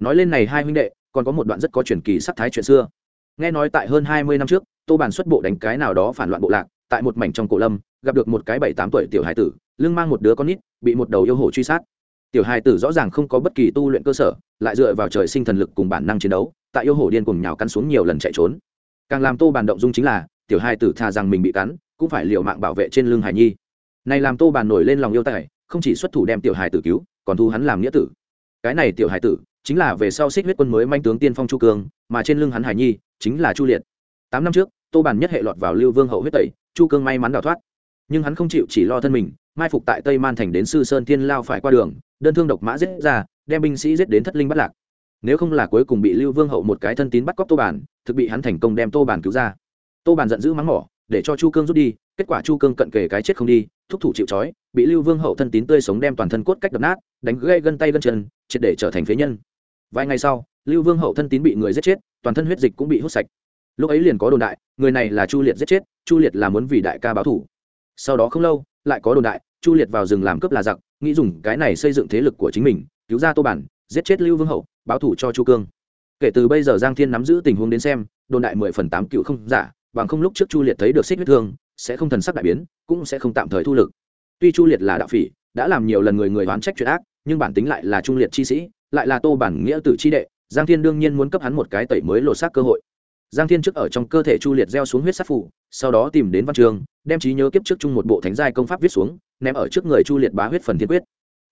Speaker 1: Nói lên này hai huynh đệ, còn có một đoạn rất có truyền kỳ sắc thái chuyện xưa. Nghe nói tại hơn hai mươi năm trước, tô bản xuất bộ đánh cái nào đó phản loạn bộ lạc, tại một mảnh trong cổ lâm, gặp được một cái bảy tám tuổi tiểu hải tử, lưng mang một đứa con nít, bị một đầu yêu hổ truy sát. Tiểu hải tử rõ ràng không có bất kỳ tu luyện cơ sở, lại dựa vào trời sinh thần lực cùng bản năng chiến đấu tại yêu hổ điên cùng nhào cắn xuống nhiều lần chạy trốn. Càng làm tô bàn động dung chính là tiểu hai tử thà rằng mình bị cắn cũng phải liều mạng bảo vệ trên lưng hải nhi. Này làm tô bàn nổi lên lòng yêu tài không chỉ xuất thủ đem tiểu hải tử cứu còn thu hắn làm nghĩa tử. Cái này tiểu hải tử chính là về sau xích huyết quân mới manh tướng tiên phong chu cường, mà trên lưng hắn hải nhi chính là chu liệt. Tám năm trước tô bàn nhất hệ lọt vào lưu vương hậu huyết tẩy chu cương may mắn đào thoát. Nhưng hắn không chịu chỉ lo thân mình mai phục tại tây man thành đến sư sơn thiên lao phải qua đường đơn thương độc mã giết ra đem binh sĩ giết đến thất linh bắt lạc nếu không là cuối cùng bị lưu vương hậu một cái thân tín bắt cóc tô bản thực bị hắn thành công đem tô bản cứu ra. Tô bản giận dữ mắng mỏ, để cho chu cương rút đi, kết quả chu cương cận kề cái chết không đi, thúc thủ chịu trói, bị lưu vương hậu thân tín tươi sống đem toàn thân cốt cách đập nát, đánh gây gân tay gân chân, triệt để trở thành phế nhân. Vài ngày sau, lưu vương hậu thân tín bị người giết chết, toàn thân huyết dịch cũng bị hút sạch. Lúc ấy liền có đồn đại, người này là chu liệt giết chết, chu liệt là muốn vì đại ca báo thủ. Sau đó không lâu, lại có đồn đại, chu liệt vào rừng làm cướp là giặc, nghĩ dùng cái này xây dựng thế lực của chính mình, cứu ra tô bản giết chết lưu vương hậu báo thủ cho chu cương. Kể từ bây giờ giang thiên nắm giữ tình huống đến xem, đồn đại mười phần tám cựu không giả, bằng không lúc trước chu liệt thấy được xích huyết thương, sẽ không thần sắc đại biến, cũng sẽ không tạm thời thu lực. Tuy chu liệt là đạo phỉ, đã làm nhiều lần người người đoán trách chuyện ác, nhưng bản tính lại là trung liệt chi sĩ, lại là tô bản nghĩa tử chi đệ, giang thiên đương nhiên muốn cấp hắn một cái tẩy mới lột xác cơ hội. Giang thiên trước ở trong cơ thể chu liệt gieo xuống huyết sát phủ, sau đó tìm đến văn trường, đem trí nhớ kiếp trước chung một bộ thánh giai công pháp viết xuống, ném ở trước người chu liệt bá huyết phần thiên quyết.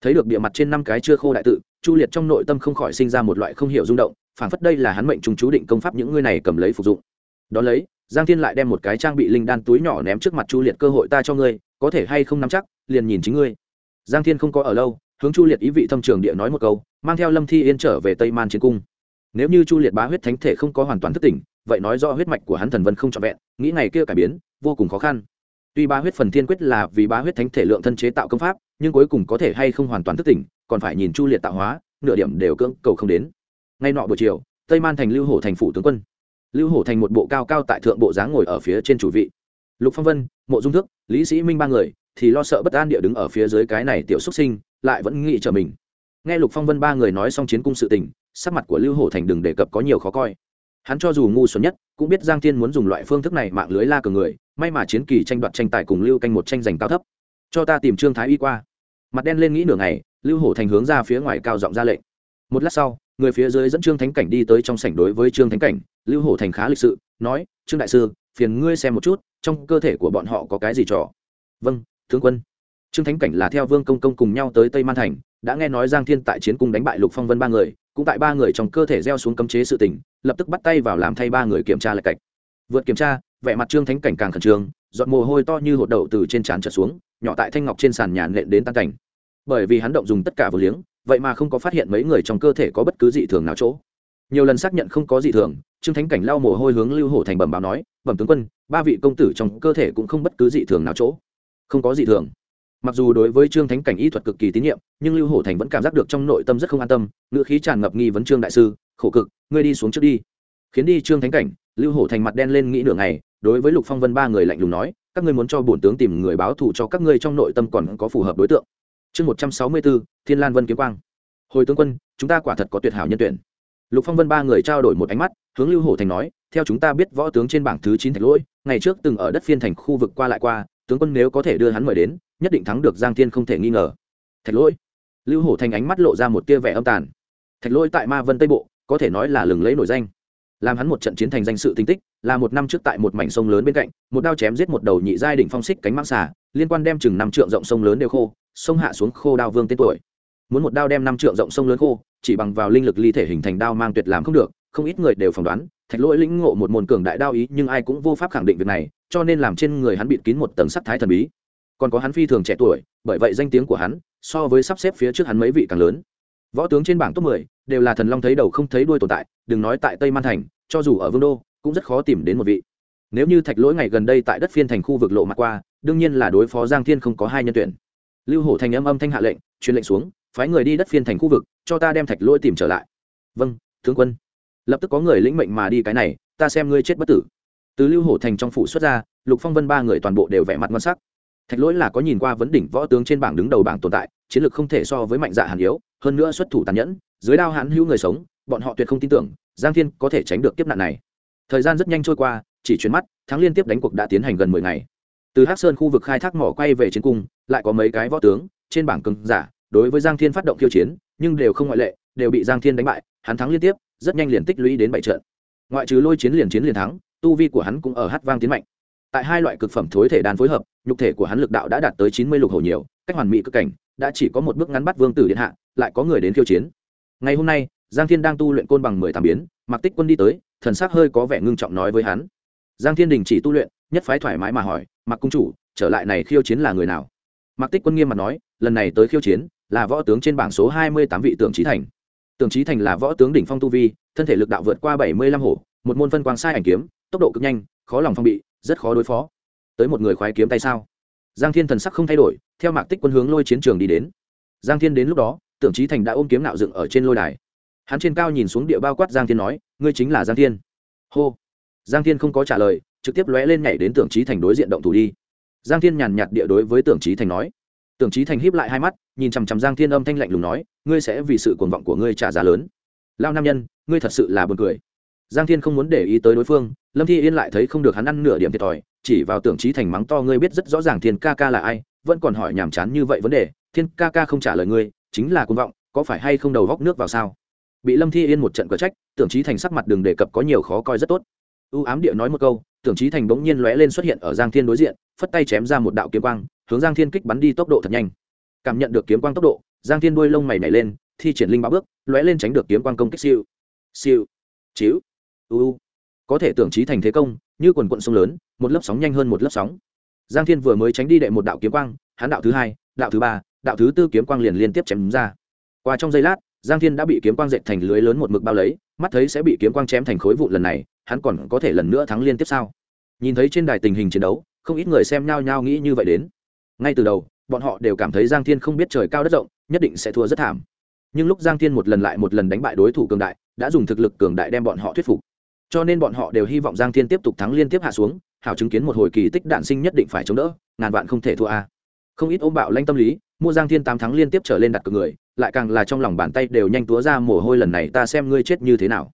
Speaker 1: Thấy được địa mặt trên năm cái chưa khô đại tự chu liệt trong nội tâm không khỏi sinh ra một loại không hiểu rung động, phảng phất đây là hắn mệnh trùng chú định công pháp những ngươi này cầm lấy phục dụng. Đ ó lấy, giang thiên lại đem một cái trang bị linh đan túi nhỏ ném trước mặt chu liệt cơ hội ta cho ngươi, có thể hay không nắm chắc, liền nhìn chính ngươi. Giang thiên không có ở lâu, hướng chu liệt ý vị thâm trường địa nói một câu, mang theo lâm thi yên trở về tây man chiến cung. Nếu như chu liệt bá huyết thánh thể không có hoàn toàn thất tỉnh, vậy nói do huyết mạch của hắn thần vân không trọn vẹn, nghĩ ngày kia cải biến, vô cùng khó khăn. Tuy bá huyết phần thiên quyết là vì bá huyết thánh thể lượng thân chế tạo công pháp, nhưng cuối cùng có thể hay không hoàn toàn thức tỉnh còn phải nhìn chu liệt tạo hóa, nửa điểm đều cưỡng cầu không đến. Ngay nọ buổi chiều, tây man thành lưu hổ thành phủ tướng quân. Lưu hổ thành một bộ cao cao tại thượng bộ dáng ngồi ở phía trên chủ vị. Lục phong vân, mộ dung thức lý sĩ minh ba người, thì lo sợ bất an địa đứng ở phía dưới cái này tiểu xuất sinh, lại vẫn nghĩ trở mình. Nghe lục phong vân ba người nói xong chiến cung sự tình, sắc mặt của lưu hổ thành đừng đề cập có nhiều khó coi. Hắn cho dù ngu xuẩn nhất, cũng biết giang thiên muốn dùng loại phương thức này mạng lưới la cờ người, may mà chiến kỳ tranh đoạt tranh tài cùng lưu canh một tranh giành cao thấp. Cho ta tìm trương thái y qua. Mặt đen lên nghĩ nửa ngày lưu hổ thành hướng ra phía ngoài cao giọng ra lệnh. Một lát sau, người phía dưới dẫn trương thánh cảnh đi tới trong sảnh đối với trương thánh cảnh. Lưu hổ thành khá lịch sự, nói, trương đại sư, phiền ngươi xem một chút, trong cơ thể của bọn họ có cái gì trò? Vâng tướng quân. Trương thánh cảnh là theo vương công công cùng nhau tới tây man thành, đã nghe nói giang thiên tại chiến cung đánh bại lục phong vân ba người, cũng tại ba người trong cơ thể gieo xuống cấm chế sự tình, lập tức bắt tay vào làm thay ba người kiểm tra lại cạch. Vượt kiểm tra, vẻ mặt trương thánh cảnh càng khẩn trương, giọt mồ hôi to như hột đậu từ trên trán trở xuống, nhỏ tại thanh ngọc trên sàn nhà nện đến tan cảnh bởi vì hắn động dùng tất cả vừa liếng, vậy mà không có phát hiện mấy người trong cơ thể có bất cứ dị thường nào chỗ. Nhiều lần xác nhận không có dị thường, trương thánh cảnh lau mồ hôi hướng lưu hổ thành bẩm báo nói, bẩm tướng quân, ba vị công tử trong cơ thể cũng không bất cứ dị thường nào chỗ. Không có dị thường. Mặc dù đối với trương thánh cảnh y thuật cực kỳ tín nhiệm, nhưng lưu hổ thành vẫn cảm giác được trong nội tâm rất không an tâm, ngữ khí tràn ngập nghi vấn trương đại sư, khổ cực, ngươi đi xuống trước đi. Khiến đi trương thánh cảnh, lưu hổ thành mặt đen lên nghĩ nửa ngày, đối với lục phong vân ba người lạnh lùng nói, các ngươi muốn cho bổn tướng tìm người báo thù cho các ngươi trong nội tâm còn có phù hợp đối tượng chương một trăm sáu mươi bốn thiên lan vân kiếm quang. Hồi tướng quân, chúng ta quả thật có tuyệt hảo nhân tuyển. Lục phong vân ba người trao đổi một ánh mắt, hướng lưu hổ thành nói, theo chúng ta biết võ tướng trên bảng thứ chín thạch lỗi, ngày trước từng ở đất phiên thành khu vực qua lại qua, tướng quân nếu có thể đưa hắn mời đến, nhất định thắng được giang thiên không thể nghi ngờ. Thạch lỗi. Lưu hổ thành ánh mắt lộ ra một tia vẻ âm tàn. Thạch lỗi tại ma vân tây bộ, có thể nói là lừng lấy nổi danh. Làm hắn một trận chiến thành danh sự tinh tích, là một năm trước tại một mảnh sông lớn bên cạnh, một đao chém giết một đầu nhị giai đỉnh phong xích cánh mãng xà, liên quan đem chừng năm trượng rộng sông lớn đều khô sông hạ xuống khô đao vương tên tuổi. Muốn một đao đem năm trượng rộng sông lớn khô, chỉ bằng vào linh lực ly thể hình thành đao mang tuyệt làm không được, không ít người đều phỏng đoán, thạch lỗi lĩnh ngộ một môn cường đại đao ý, nhưng ai cũng vô pháp khẳng định việc này, cho nên làm trên người hắn bịt kín một tầng sắc thái thần bí. Còn có hắn phi thường trẻ tuổi, bởi vậy danh tiếng của hắn, so với sắp xếp phía trước hắn mấy vị càng lớn. Võ tướng trên bảng top 10 đều là thần long thấy đầu không thấy đuôi tồn tại, đừng nói tại tây man thành, cho dù ở vương đô, cũng rất khó tìm đến một vị. Nếu như thạch lỗi ngày gần đây tại đất phiên thành khu vực lộ mặt qua, đương nhiên là đối phó giang thiên không có hai nhân tuyển lưu hổ thành âm âm thanh hạ lệnh, truyền lệnh xuống, phái người đi đất phiên thành khu vực, cho ta đem thạch lỗi tìm trở lại. Vâng tướng quân. Lập tức có người lĩnh mệnh mà đi cái này, ta xem ngươi chết bất tử. Từ lưu hổ thành trong phủ xuất ra, lục phong vân ba người toàn bộ đều vẻ mặt ngon sắc. Thạch lỗi là có nhìn qua vấn đỉnh võ tướng trên bảng đứng đầu bảng tồn tại, chiến lược không thể so với mạnh dạ hàn yếu, hơn nữa xuất thủ tàn nhẫn, dưới đao hãn hữu người sống, bọn họ tuyệt không tin tưởng, giang thiên có thể tránh được kiếp nạn này. Thời gian rất nhanh trôi qua, chỉ chuyến mắt thắng liên tiếp đánh cuộc đã tiến hành gần mười ngày từ hắc sơn khu vực khai thác mỏ quay về chiến cung, lại có mấy cái võ tướng, trên bảng cứng giả, đối với giang thiên phát động khiêu chiến, nhưng đều không ngoại lệ, đều bị giang thiên đánh bại, hắn thắng liên tiếp, rất nhanh liền tích lũy đến bảy trận. Ngoại trừ lôi chiến liền chiến liền thắng, tu vi của hắn cũng ở hát vang tiến mạnh. Tại hai loại cực phẩm thối thể đan phối hợp, nhục thể của hắn lực đạo đã đạt tới chín mươi lục hổ nhiều, cách hoàn mỹ cực cảnh, đã chỉ có một bước ngắn bắt vương tử điện hạ, lại có người đến khiêu chiến. Ngày hôm nay, giang thiên đang tu luyện côn bằng mười tám biến, mặc tích quân đi tới, thần sắc hơi có vẻ ngưng trọng nói với hắn. Giang thiên đình chỉ tu luyện nhất phái thoải mái mà hỏi mặc cung chủ, trở lại này khiêu chiến là người nào? Mặc tích quân nghiêm mặt nói, lần này tới khiêu chiến là võ tướng trên bảng số hai mươi tám vị tưởng trí thành. Tưởng trí thành là võ tướng đỉnh phong tu vi, thân thể lực đạo vượt qua bảy mươi lăm hổ, một môn phân quang sai ảnh kiếm, tốc độ cực nhanh, khó lòng phong bị, rất khó đối phó. Tới một người khoái kiếm tay sao? Giang thiên thần sắc không thay đổi, theo mạc tích quân hướng lôi chiến trường đi đến. Giang thiên đến lúc đó, tưởng trí thành đã ôm kiếm nạo dựng ở trên lôi đài. Hắn trên cao nhìn xuống địa bao quát giang thiên nói, ngươi chính là giang thiên. Hô. Giang thiên không có trả lời trực tiếp lóe lên nhảy đến tưởng trí thành đối diện động thủ đi. Giang thiên nhàn nhạt địa đối với tưởng trí thành nói. Tưởng trí thành híp lại hai mắt, nhìn chằm chằm giang thiên âm thanh lạnh lùng nói, ngươi sẽ vì sự cuồng vọng của ngươi trả giá lớn. Lao nam nhân, ngươi thật sự là buồn cười. Giang thiên không muốn để ý tới đối phương, lâm thi yên lại thấy không được hắn ăn nửa điểm thiệt thòi, chỉ vào tưởng trí thành mắng to, ngươi biết rất rõ ràng thiên ca ca là ai, vẫn còn hỏi nhàm chán như vậy vấn đề, thiên ca ca không trả lời ngươi, chính là cuồng vọng, có phải hay không đầu góc nước vào sao? Bị lâm thi yên một trận cờ trách, tưởng trí thành sắc mặt đường đề cập có nhiều khó coi rất tốt. U ám địa nói một câu tưởng trí thành bỗng nhiên lóe lên xuất hiện ở giang thiên đối diện, phất tay chém ra một đạo kiếm quang, hướng giang thiên kích bắn đi tốc độ thật nhanh. Cảm nhận được kiếm quang tốc độ, giang thiên đuôi lông mày nhảy lên, thi triển linh ba bước, lóe lên tránh được kiếm quang công kích siêu. Siêu. Chiếu u có thể tưởng trí thành thế công, như quần quận sông lớn, một lớp sóng nhanh hơn một lớp sóng. Giang thiên vừa mới tránh đi đệ một đạo kiếm quang, hắn đạo thứ hai, đạo thứ ba, đạo thứ tư kiếm quang liền liên tiếp chém ra. Qua trong giây lát, giang thiên đã bị kiếm quang dệt thành lưới lớn một mực bao lấy, mắt thấy sẽ bị kiếm quang chém thành khối vụn lần này hắn còn có thể lần nữa thắng liên tiếp sao? Nhìn thấy trên đài tình hình chiến đấu, không ít người xem nhao nhao nghĩ như vậy đến. Ngay từ đầu, bọn họ đều cảm thấy giang thiên không biết trời cao đất rộng, nhất định sẽ thua rất thảm. Nhưng lúc giang thiên một lần lại một lần đánh bại đối thủ cường đại, đã dùng thực lực cường đại đem bọn họ thuyết phục. Cho nên bọn họ đều hy vọng giang thiên tiếp tục thắng liên tiếp hạ xuống, hảo chứng kiến một hồi kỳ tích đạn sinh nhất định phải chống đỡ, ngàn vạn không thể thua a. Không ít ôm bạo lanh tâm lý, mua giang thiên tám thắng liên tiếp trở lên đặt cược người, lại càng là trong lòng bàn tay đều nhanh túa ra mồ hôi lần này, ta xem ngươi chết như thế nào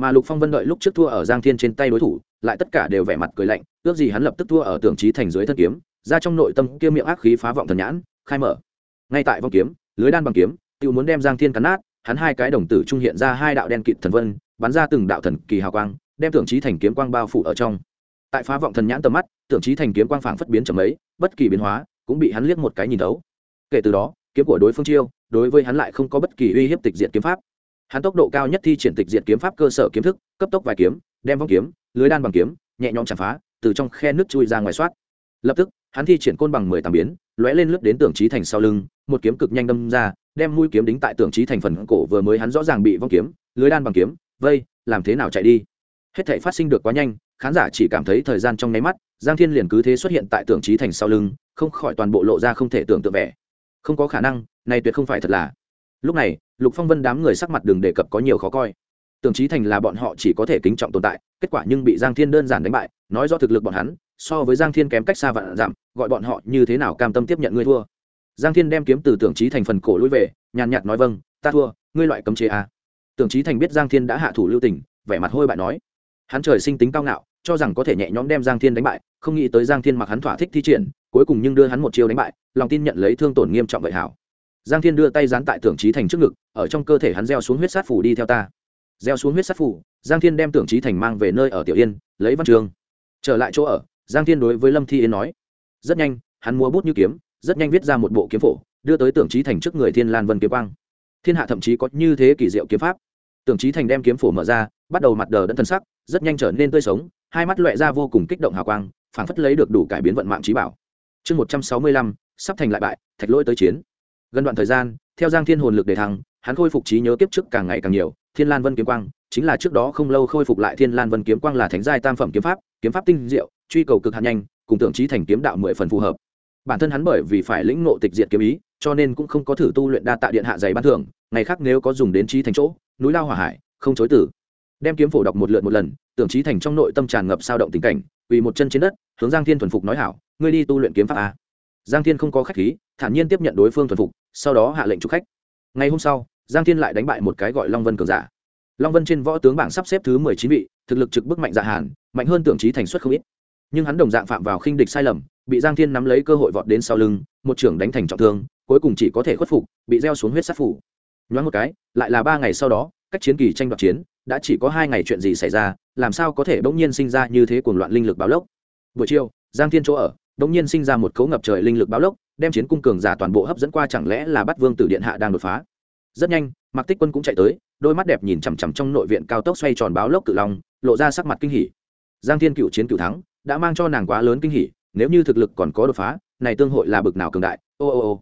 Speaker 1: mà lục phong vân đợi lúc trước thua ở giang thiên trên tay đối thủ, lại tất cả đều vẻ mặt cười lạnh, ước gì hắn lập tức thua ở tưởng trí thành dưới thân kiếm, ra trong nội tâm kia miệng ác khí phá vọng thần nhãn, khai mở. Ngay tại vong kiếm, lưới đan bằng kiếm tự muốn đem giang thiên cắn nát, hắn hai cái đồng tử trung hiện ra hai đạo đen kịt thần vân, bắn ra từng đạo thần kỳ hào quang, đem tưởng trí thành kiếm quang bao phủ ở trong. Tại phá vọng thần nhãn tầm mắt tưởng trí thành kiếm quang phảng phất biến chậm ấy bất kỳ biến hóa cũng bị hắn liếc một cái nhìn thấu. Kể từ đó, kiếm của đối phương chiêu, đối với hắn lại không có bất kỳ uy hiếp tịch diệt kiếm pháp hắn tốc độ cao nhất thi triển tịch diệt kiếm pháp cơ sở kiếm thức, cấp tốc vài kiếm, đem vong kiếm, lưới đan bằng kiếm, nhẹ nhõm chạm phá, từ trong khe nước chui ra ngoài soát. Lập tức, hắn thi triển côn bằng mười tám biến, lóe lên lướt đến tưởng trí thành sau lưng, một kiếm cực nhanh đâm ra, đem mũi kiếm đính tại tưởng trí thành phần cổ vừa mới hắn rõ ràng bị vong kiếm, lưới đan bằng kiếm, vây, làm thế nào chạy đi? Hết thể phát sinh được quá nhanh, khán giả chỉ cảm thấy thời gian trong nháy mắt, giang thiên liền cứ thế xuất hiện tại tưởng trí thành sau lưng, không khỏi toàn bộ lộ ra không thể tưởng tượng vẻ. Không có khả năng, này tuyệt không phải thật là. Lúc này lục phong vân đám người sắc mặt đường đề cập có nhiều khó coi. Tưởng trí thành là bọn họ chỉ có thể kính trọng tồn tại, kết quả nhưng bị giang thiên đơn giản đánh bại, nói do thực lực bọn hắn, so với giang thiên kém cách xa vạn giảm gọi bọn họ như thế nào cam tâm tiếp nhận ngươi thua. Giang thiên đem kiếm từ tưởng trí thành phần cổ lui về, nhàn nhạt nói vâng ta thua, ngươi loại cấm chế à. tưởng trí thành biết giang thiên đã hạ thủ lưu tình, vẻ mặt hôi bại nói. Hắn trời sinh tính cao ngạo, cho rằng có thể nhẹ nhõm đem giang thiên đánh bại, không nghĩ tới giang thiên mặc hắn thỏa thích thi triển, cuối cùng nhưng đưa hắn một chiêu đánh bại, lòng tin nhận lấy thương tổn nghiêm trọng vậy hảo giang thiên đưa tay dán tại tưởng trí thành trước ngực, ở trong cơ thể hắn gieo xuống huyết sát phủ đi theo ta. Gieo xuống huyết sát phủ giang thiên đem tưởng trí thành mang về nơi ở tiểu yên, lấy văn trường. Trở lại chỗ ở, giang thiên đối với lâm thi yên nói, rất nhanh, hắn mua bút như kiếm, rất nhanh viết ra một bộ kiếm phổ, đưa tới tưởng trí thành trước người thiên lan vân kiếm quang. Thiên hạ thậm chí có như thế kỳ diệu kiếm pháp. Tưởng trí thành đem kiếm phổ mở ra, bắt đầu mặt đờ đẫn thân sắc, rất nhanh trở nên tươi sống, hai mắt loẹ ra vô cùng kích động hào quang, phảng phất lấy được đủ cải biến vận mạng trí bảo. Chương một trăm sáu mươi lăm, sắp thành lại bại, thạch lỗi tới chiến gần đoạn thời gian, theo giang thiên hồn lực đề thăng, hắn khôi phục trí nhớ kiếp trước càng ngày càng nhiều, thiên lan vân kiếm quang, chính là trước đó không lâu khôi phục lại thiên lan vân kiếm quang là thánh giai tam phẩm kiếm pháp kiếm pháp tinh diệu, truy cầu cực hạt nhanh, cùng tưởng trí thành kiếm đạo mười phần phù hợp. Bản thân hắn bởi vì phải lĩnh ngộ tịch diệt kiếm ý, cho nên cũng không có thử tu luyện đa tạ điện hạ dày ban thưởng, ngày khác nếu có dùng đến trí thành chỗ, núi lao hỏa hải, không chối tử đem kiếm phổ đọc một lượt một lần, tưởng trí thành trong nội tâm tràn ngập sao động tình cảnh vì một chân trên đất, hướng giang thiên thuần phục nói hảo, ngươi đi tu luyện kiếm pháp a giang thiên không có khách khí, thản nhiên tiếp nhận đối phương thuần phục sau đó hạ lệnh chúc khách. Ngày hôm sau, giang thiên lại đánh bại một cái gọi long vân cường giả. Long vân trên võ tướng bảng sắp xếp thứ mười chín vị, thực lực trực bức mạnh dạ hàn, mạnh hơn tưởng trí thành xuất không ít. Nhưng hắn đồng dạng phạm vào khinh địch sai lầm, bị giang thiên nắm lấy cơ hội vọt đến sau lưng, một trưởng đánh thành trọng thương, cuối cùng chỉ có thể khuất phục, bị gieo xuống huyết sát phủ. Nhoáng một cái, lại là ba ngày sau đó, cách chiến kỳ tranh đoạt chiến, đã chỉ có hai ngày chuyện gì xảy ra, làm sao có thể bỗng nhiên sinh ra như thế cuồng loạn linh lực báo lốc. Buổi chiều, giang thiên chỗ ở, bỗng nhiên sinh ra một cấu ngập trời linh lực báo lốc đem chiến cung cường giả toàn bộ hấp dẫn qua chẳng lẽ là bắt vương tử điện hạ đang đột phá? Rất nhanh, mạc tích quân cũng chạy tới, đôi mắt đẹp nhìn chằm chằm trong nội viện cao tốc xoay tròn báo lốc cự long, lộ ra sắc mặt kinh hỉ. Giang thiên cựu chiến cựu thắng, đã mang cho nàng quá lớn kinh hỉ, nếu như thực lực còn có đột phá, này tương hội là bực nào cường đại, ô ô ô.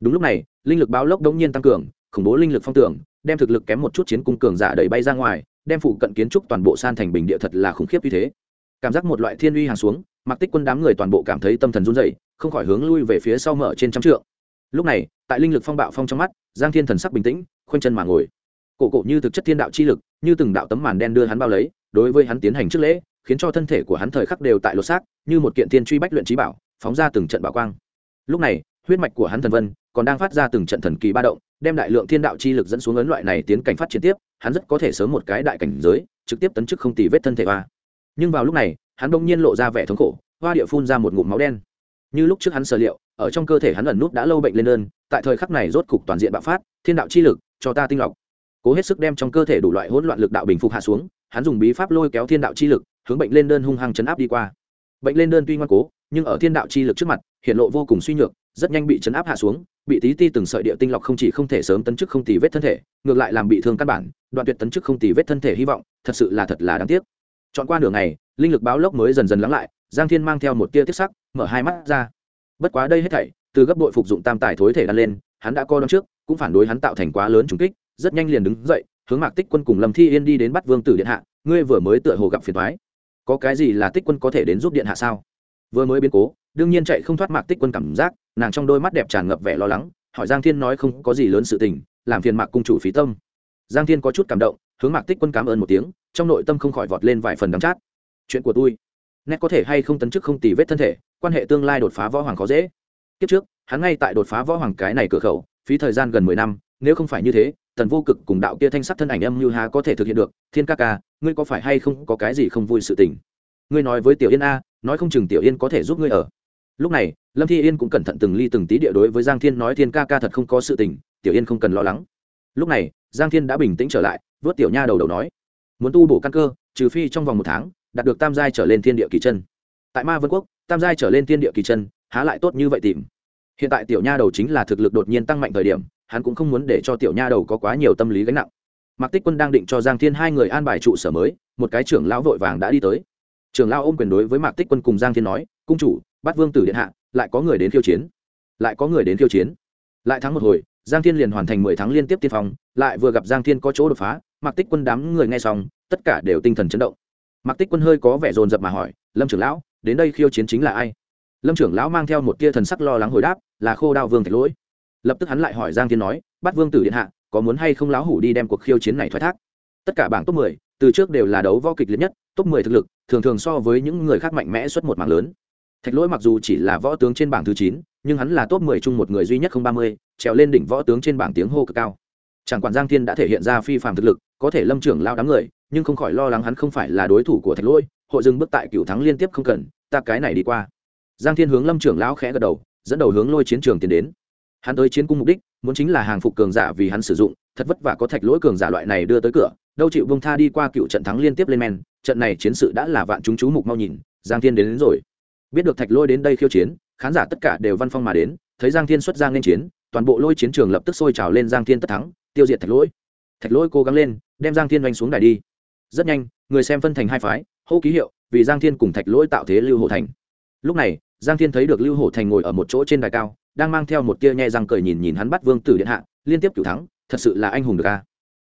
Speaker 1: Đúng lúc này, linh lực báo lốc đống nhiên tăng cường, khủng bố linh lực phong tưởng, đem thực lực kém một chút chiến cung cường giả đẩy bay ra ngoài, đem phụ cận kiến trúc toàn bộ san thành bình địa thật là khủng khiếp như thế. Cảm giác một loại thiên uy hàng xuống mặc tích quân đám người toàn bộ cảm thấy tâm thần run dậy không khỏi hướng lui về phía sau mở trên trăm trượng. Lúc này, tại linh lực phong bạo phong trong mắt, giang thiên thần sắc bình tĩnh, khoanh chân mà ngồi. Cổ cổ như thực chất thiên đạo chi lực, như từng đạo tấm màn đen đưa hắn bao lấy, đối với hắn tiến hành trước lễ, khiến cho thân thể của hắn thời khắc đều tại lột xác, như một kiện thiên truy bách luyện trí bảo, phóng ra từng trận bảo quang. Lúc này, huyết mạch của hắn thần vân còn đang phát ra từng trận thần kỳ ba động, đem đại lượng thiên đạo chi lực dẫn xuống ấn loại này tiến cảnh phát triển tiếp, hắn rất có thể sớm một cái đại cảnh giới, trực tiếp tấn chức không tì vết thân thể hoa nhưng vào lúc này, hắn đông nhiên lộ ra vẻ thống khổ, hoa địa phun ra một ngụm máu đen. Như lúc trước hắn sở liệu, ở trong cơ thể hắn ẩn nút đã lâu bệnh lên đơn, tại thời khắc này rốt cục toàn diện bạo phát, thiên đạo chi lực cho ta tinh lọc. Cố hết sức đem trong cơ thể đủ loại hỗn loạn lực đạo bình phục hạ xuống, hắn dùng bí pháp lôi kéo thiên đạo chi lực, hướng bệnh lên đơn hung hăng chấn áp đi qua. Bệnh lên đơn tuy ngoan cố, nhưng ở thiên đạo chi lực trước mặt, hiện lộ vô cùng suy nhược, rất nhanh bị chấn áp hạ xuống, bị tí ti từng sợi địa tinh lọc không chỉ không thể sớm tấn chức không tì vết thân thể, ngược lại làm bị thương căn bản, đoạn tuyệt tấn chức không tì vết thân thể hy vọng, thật sự là thật là đáng tiếc chọn qua nửa ngày, linh lực báo lốc mới dần dần lắng lại, giang thiên mang theo một tia tiếp sắc, mở hai mắt ra. Bất quá đây hết thảy, từ gấp đội phục dụng tam tài thối thể đan lên, hắn đã co đón trước, cũng phản đối hắn tạo thành quá lớn trùng kích, rất nhanh liền đứng dậy, hướng mạc tích quân cùng lâm thi yên đi đến bắt vương tử điện hạ, ngươi vừa mới tựa hồ gặp phiền thoái có cái gì là tích quân có thể đến giúp điện hạ sao? Vừa mới biến cố, đương nhiên chạy không thoát mạc tích quân cảm giác, nàng trong đôi mắt đẹp tràn ngập vẻ lo lắng, hỏi giang thiên nói không có gì lớn sự tình, làm phiền mạc cung chủ phí tâm. Giang thiên có chút cảm động, hướng mạc tích quân cảm ơn một tiếng trong nội tâm không khỏi vọt lên vài phần đắng chát. Chuyện của tôi, nét có thể hay không tấn chức không tì vết thân thể, quan hệ tương lai đột phá võ hoàng khó dễ. Kiếp trước, hắn ngay tại đột phá võ hoàng cái này cửa khẩu, phí thời gian gần mười năm, nếu không phải như thế, tần vô cực cùng đạo kia thanh sắc thân ảnh âm như há có thể thực hiện được. Thiên ca ca, ngươi có phải hay không có cái gì không vui sự tình? Ngươi nói với tiểu yên a, nói không chừng tiểu yên có thể giúp ngươi ở. Lúc này, lâm thi yên cũng cẩn thận từng ly từng tí địa đối với giang thiên nói thiên ca ca thật không có sự tình, tiểu yên không cần lo lắng. Lúc này, giang thiên đã bình tĩnh trở lại vớt tiểu nha đầu đầu nói muốn tu bổ căn cơ, trừ phi trong vòng một tháng, đạt được tam giai trở lên thiên địa kỳ chân. Tại ma vân quốc, tam giai trở lên thiên địa kỳ chân, há lại tốt như vậy tìm. Hiện tại tiểu nha đầu chính là thực lực đột nhiên tăng mạnh thời điểm, hắn cũng không muốn để cho tiểu nha đầu có quá nhiều tâm lý gánh nặng. Mạc tích quân đang định cho giang thiên hai người an bài trụ sở mới, một cái trưởng lão vội vàng đã đi tới. Trưởng lão ôm quyền đối với mạc tích quân cùng giang thiên nói, cung chủ bắt vương tử điện hạ, lại có người đến khiêu chiến. Lại có người đến khiêu chiến. Lại thắng một hồi, giang thiên liền hoàn thành mười tháng liên tiếp tiên phong, lại vừa gặp giang thiên có chỗ đột phá mạc tích quân đám người nghe xong, tất cả đều tinh thần chấn động. Mạc tích quân hơi có vẻ dồn dập mà hỏi, lâm trưởng lão, đến đây khiêu chiến chính là ai? Lâm trưởng lão mang theo một tia thần sắc lo lắng hồi đáp, là khô đao vương thạch lỗi. Lập tức hắn lại hỏi giang thiên nói bắt vương tử điện hạ, có muốn hay không lão hủ đi đem cuộc khiêu chiến này thoái thác? Tất cả bảng top mười, từ trước đều là đấu võ kịch liệt nhất, top mười thực lực, thường thường so với những người khác mạnh mẽ xuất một mạng lớn. Thạch lỗi mặc dù chỉ là võ tướng trên bảng thứ chín, nhưng hắn là top mười chung một người duy nhất không ba mươi, trèo lên đỉnh võ tướng trên bảng tiếng hô cực cao chẳng quản giang thiên đã thể hiện ra phi phạm thực lực có thể lâm trưởng lao đám người nhưng không khỏi lo lắng hắn không phải là đối thủ của thạch lỗi hội dừng bước tại cựu thắng liên tiếp không cần ta cái này đi qua. Giang thiên hướng lâm trưởng lão khẽ gật đầu dẫn đầu hướng lôi chiến trường tiến đến. Hắn tới chiến cung mục đích muốn chính là hàng phục cường giả vì hắn sử dụng thật vất vả có thạch lỗi cường giả loại này đưa tới cửa đâu chịu bông tha đi qua cựu trận thắng liên tiếp lên men trận này chiến sự đã là vạn chúng chú mục mau nhìn giang thiên đến, đến rồi. Biết được thạch lỗi đến đây khiêu chiến khán giả tất cả đều văn phong mà đến thấy giang thiên xuất giang lên chiến toàn bộ lôi chiến trường lập tức sôi trào lên giang thiên tất thắng tiêu diệt thạch lỗi. Thạch lỗi cố gắng lên, đem giang thiên oanh xuống đài đi. Rất nhanh, người xem phân thành hai phái, hô ký hiệu, vì giang thiên cùng thạch lỗi tạo thế lưu hổ thành. Lúc này, giang thiên thấy được lưu hổ thành ngồi ở một chỗ trên đài cao, đang mang theo một tia nhẹ răng cười nhìn nhìn hắn bắt vương tử điện hạ, liên tiếp cửu thắng, thật sự là anh hùng được ca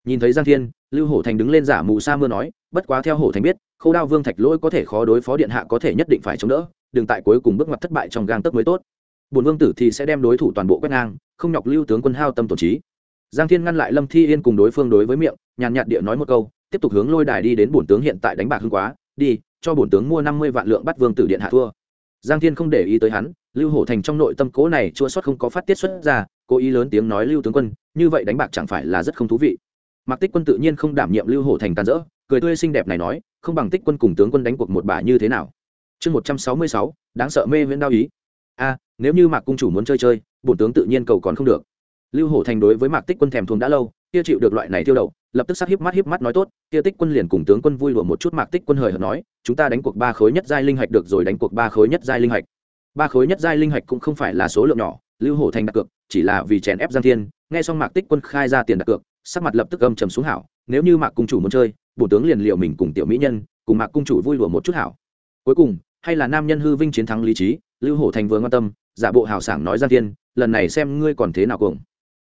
Speaker 1: nhìn thấy giang thiên, lưu hổ thành đứng lên giả mù sa mưa nói, bất quá theo hổ thành biết, khâu đao vương thạch lỗi có thể khó đối phó điện hạ có thể nhất định phải chống đỡ, đừng tại cuối cùng bước ngoặt thất bại trong gang tấc mới tốt. Bùn vương tử thì sẽ đem đối thủ toàn bộ quét ngang, không nhọc lưu tướng quân hao tâm tổ trí giang thiên ngăn lại lâm thi yên cùng đối phương đối với miệng, nhàn nhạt địa nói một câu, tiếp tục hướng lôi đài đi đến bổn tướng hiện tại đánh bạc hưng quá, đi, cho bổn tướng mua năm mươi vạn lượng bắt vương tử điện hạ thua. Giang thiên không để ý tới hắn, lưu hổ thành trong nội tâm cố này chua sót không có phát tiết xuất ra, cố ý lớn tiếng nói lưu tướng quân, như vậy đánh bạc chẳng phải là rất không thú vị. Mạc tích quân tự nhiên không đảm nhiệm lưu hổ thành tàn rỡ, cười tươi xinh đẹp này nói, không bằng tích quân cùng tướng quân đánh cuộc một bà như thế nào. Chương một trăm sáu mươi sáu, đáng sợ mê viễn đao ý. A, nếu như mạc cung chủ muốn chơi chơi, bổn tướng tự nhiên cầu còn không được lưu hổ thành đối với mạc tích quân thèm thuồng đã lâu, kia chịu được loại này tiêu đầu lập tức sắc hiếp mắt hiếp mắt nói tốt, kia tích quân liền cùng tướng quân vui lụa một chút, mạc tích quân hời hợt nói, chúng ta đánh cuộc ba khối nhất giai linh hạch được rồi, đánh cuộc ba khối nhất giai linh hạch. Ba khối nhất giai linh hạch cũng không phải là số lượng nhỏ, lưu hổ thành đặt cược, chỉ là vì chèn ép giang thiên, nghe xong mạc tích quân khai ra tiền đặt cược, sắc mặt lập tức âm trầm xuống hảo, nếu như mạc cung chủ muốn chơi, bổ tướng liền liệu mình cùng tiểu mỹ nhân, cùng mạc cung chủ vui lụa một chút hảo. Cuối cùng, hay là nam nhân hư vinh chiến thắng lý trí, lưu hổ thành vừa quan tâm, giả bộ hào sảng nói giang thiên, lần này xem ngươi còn thế nào cùng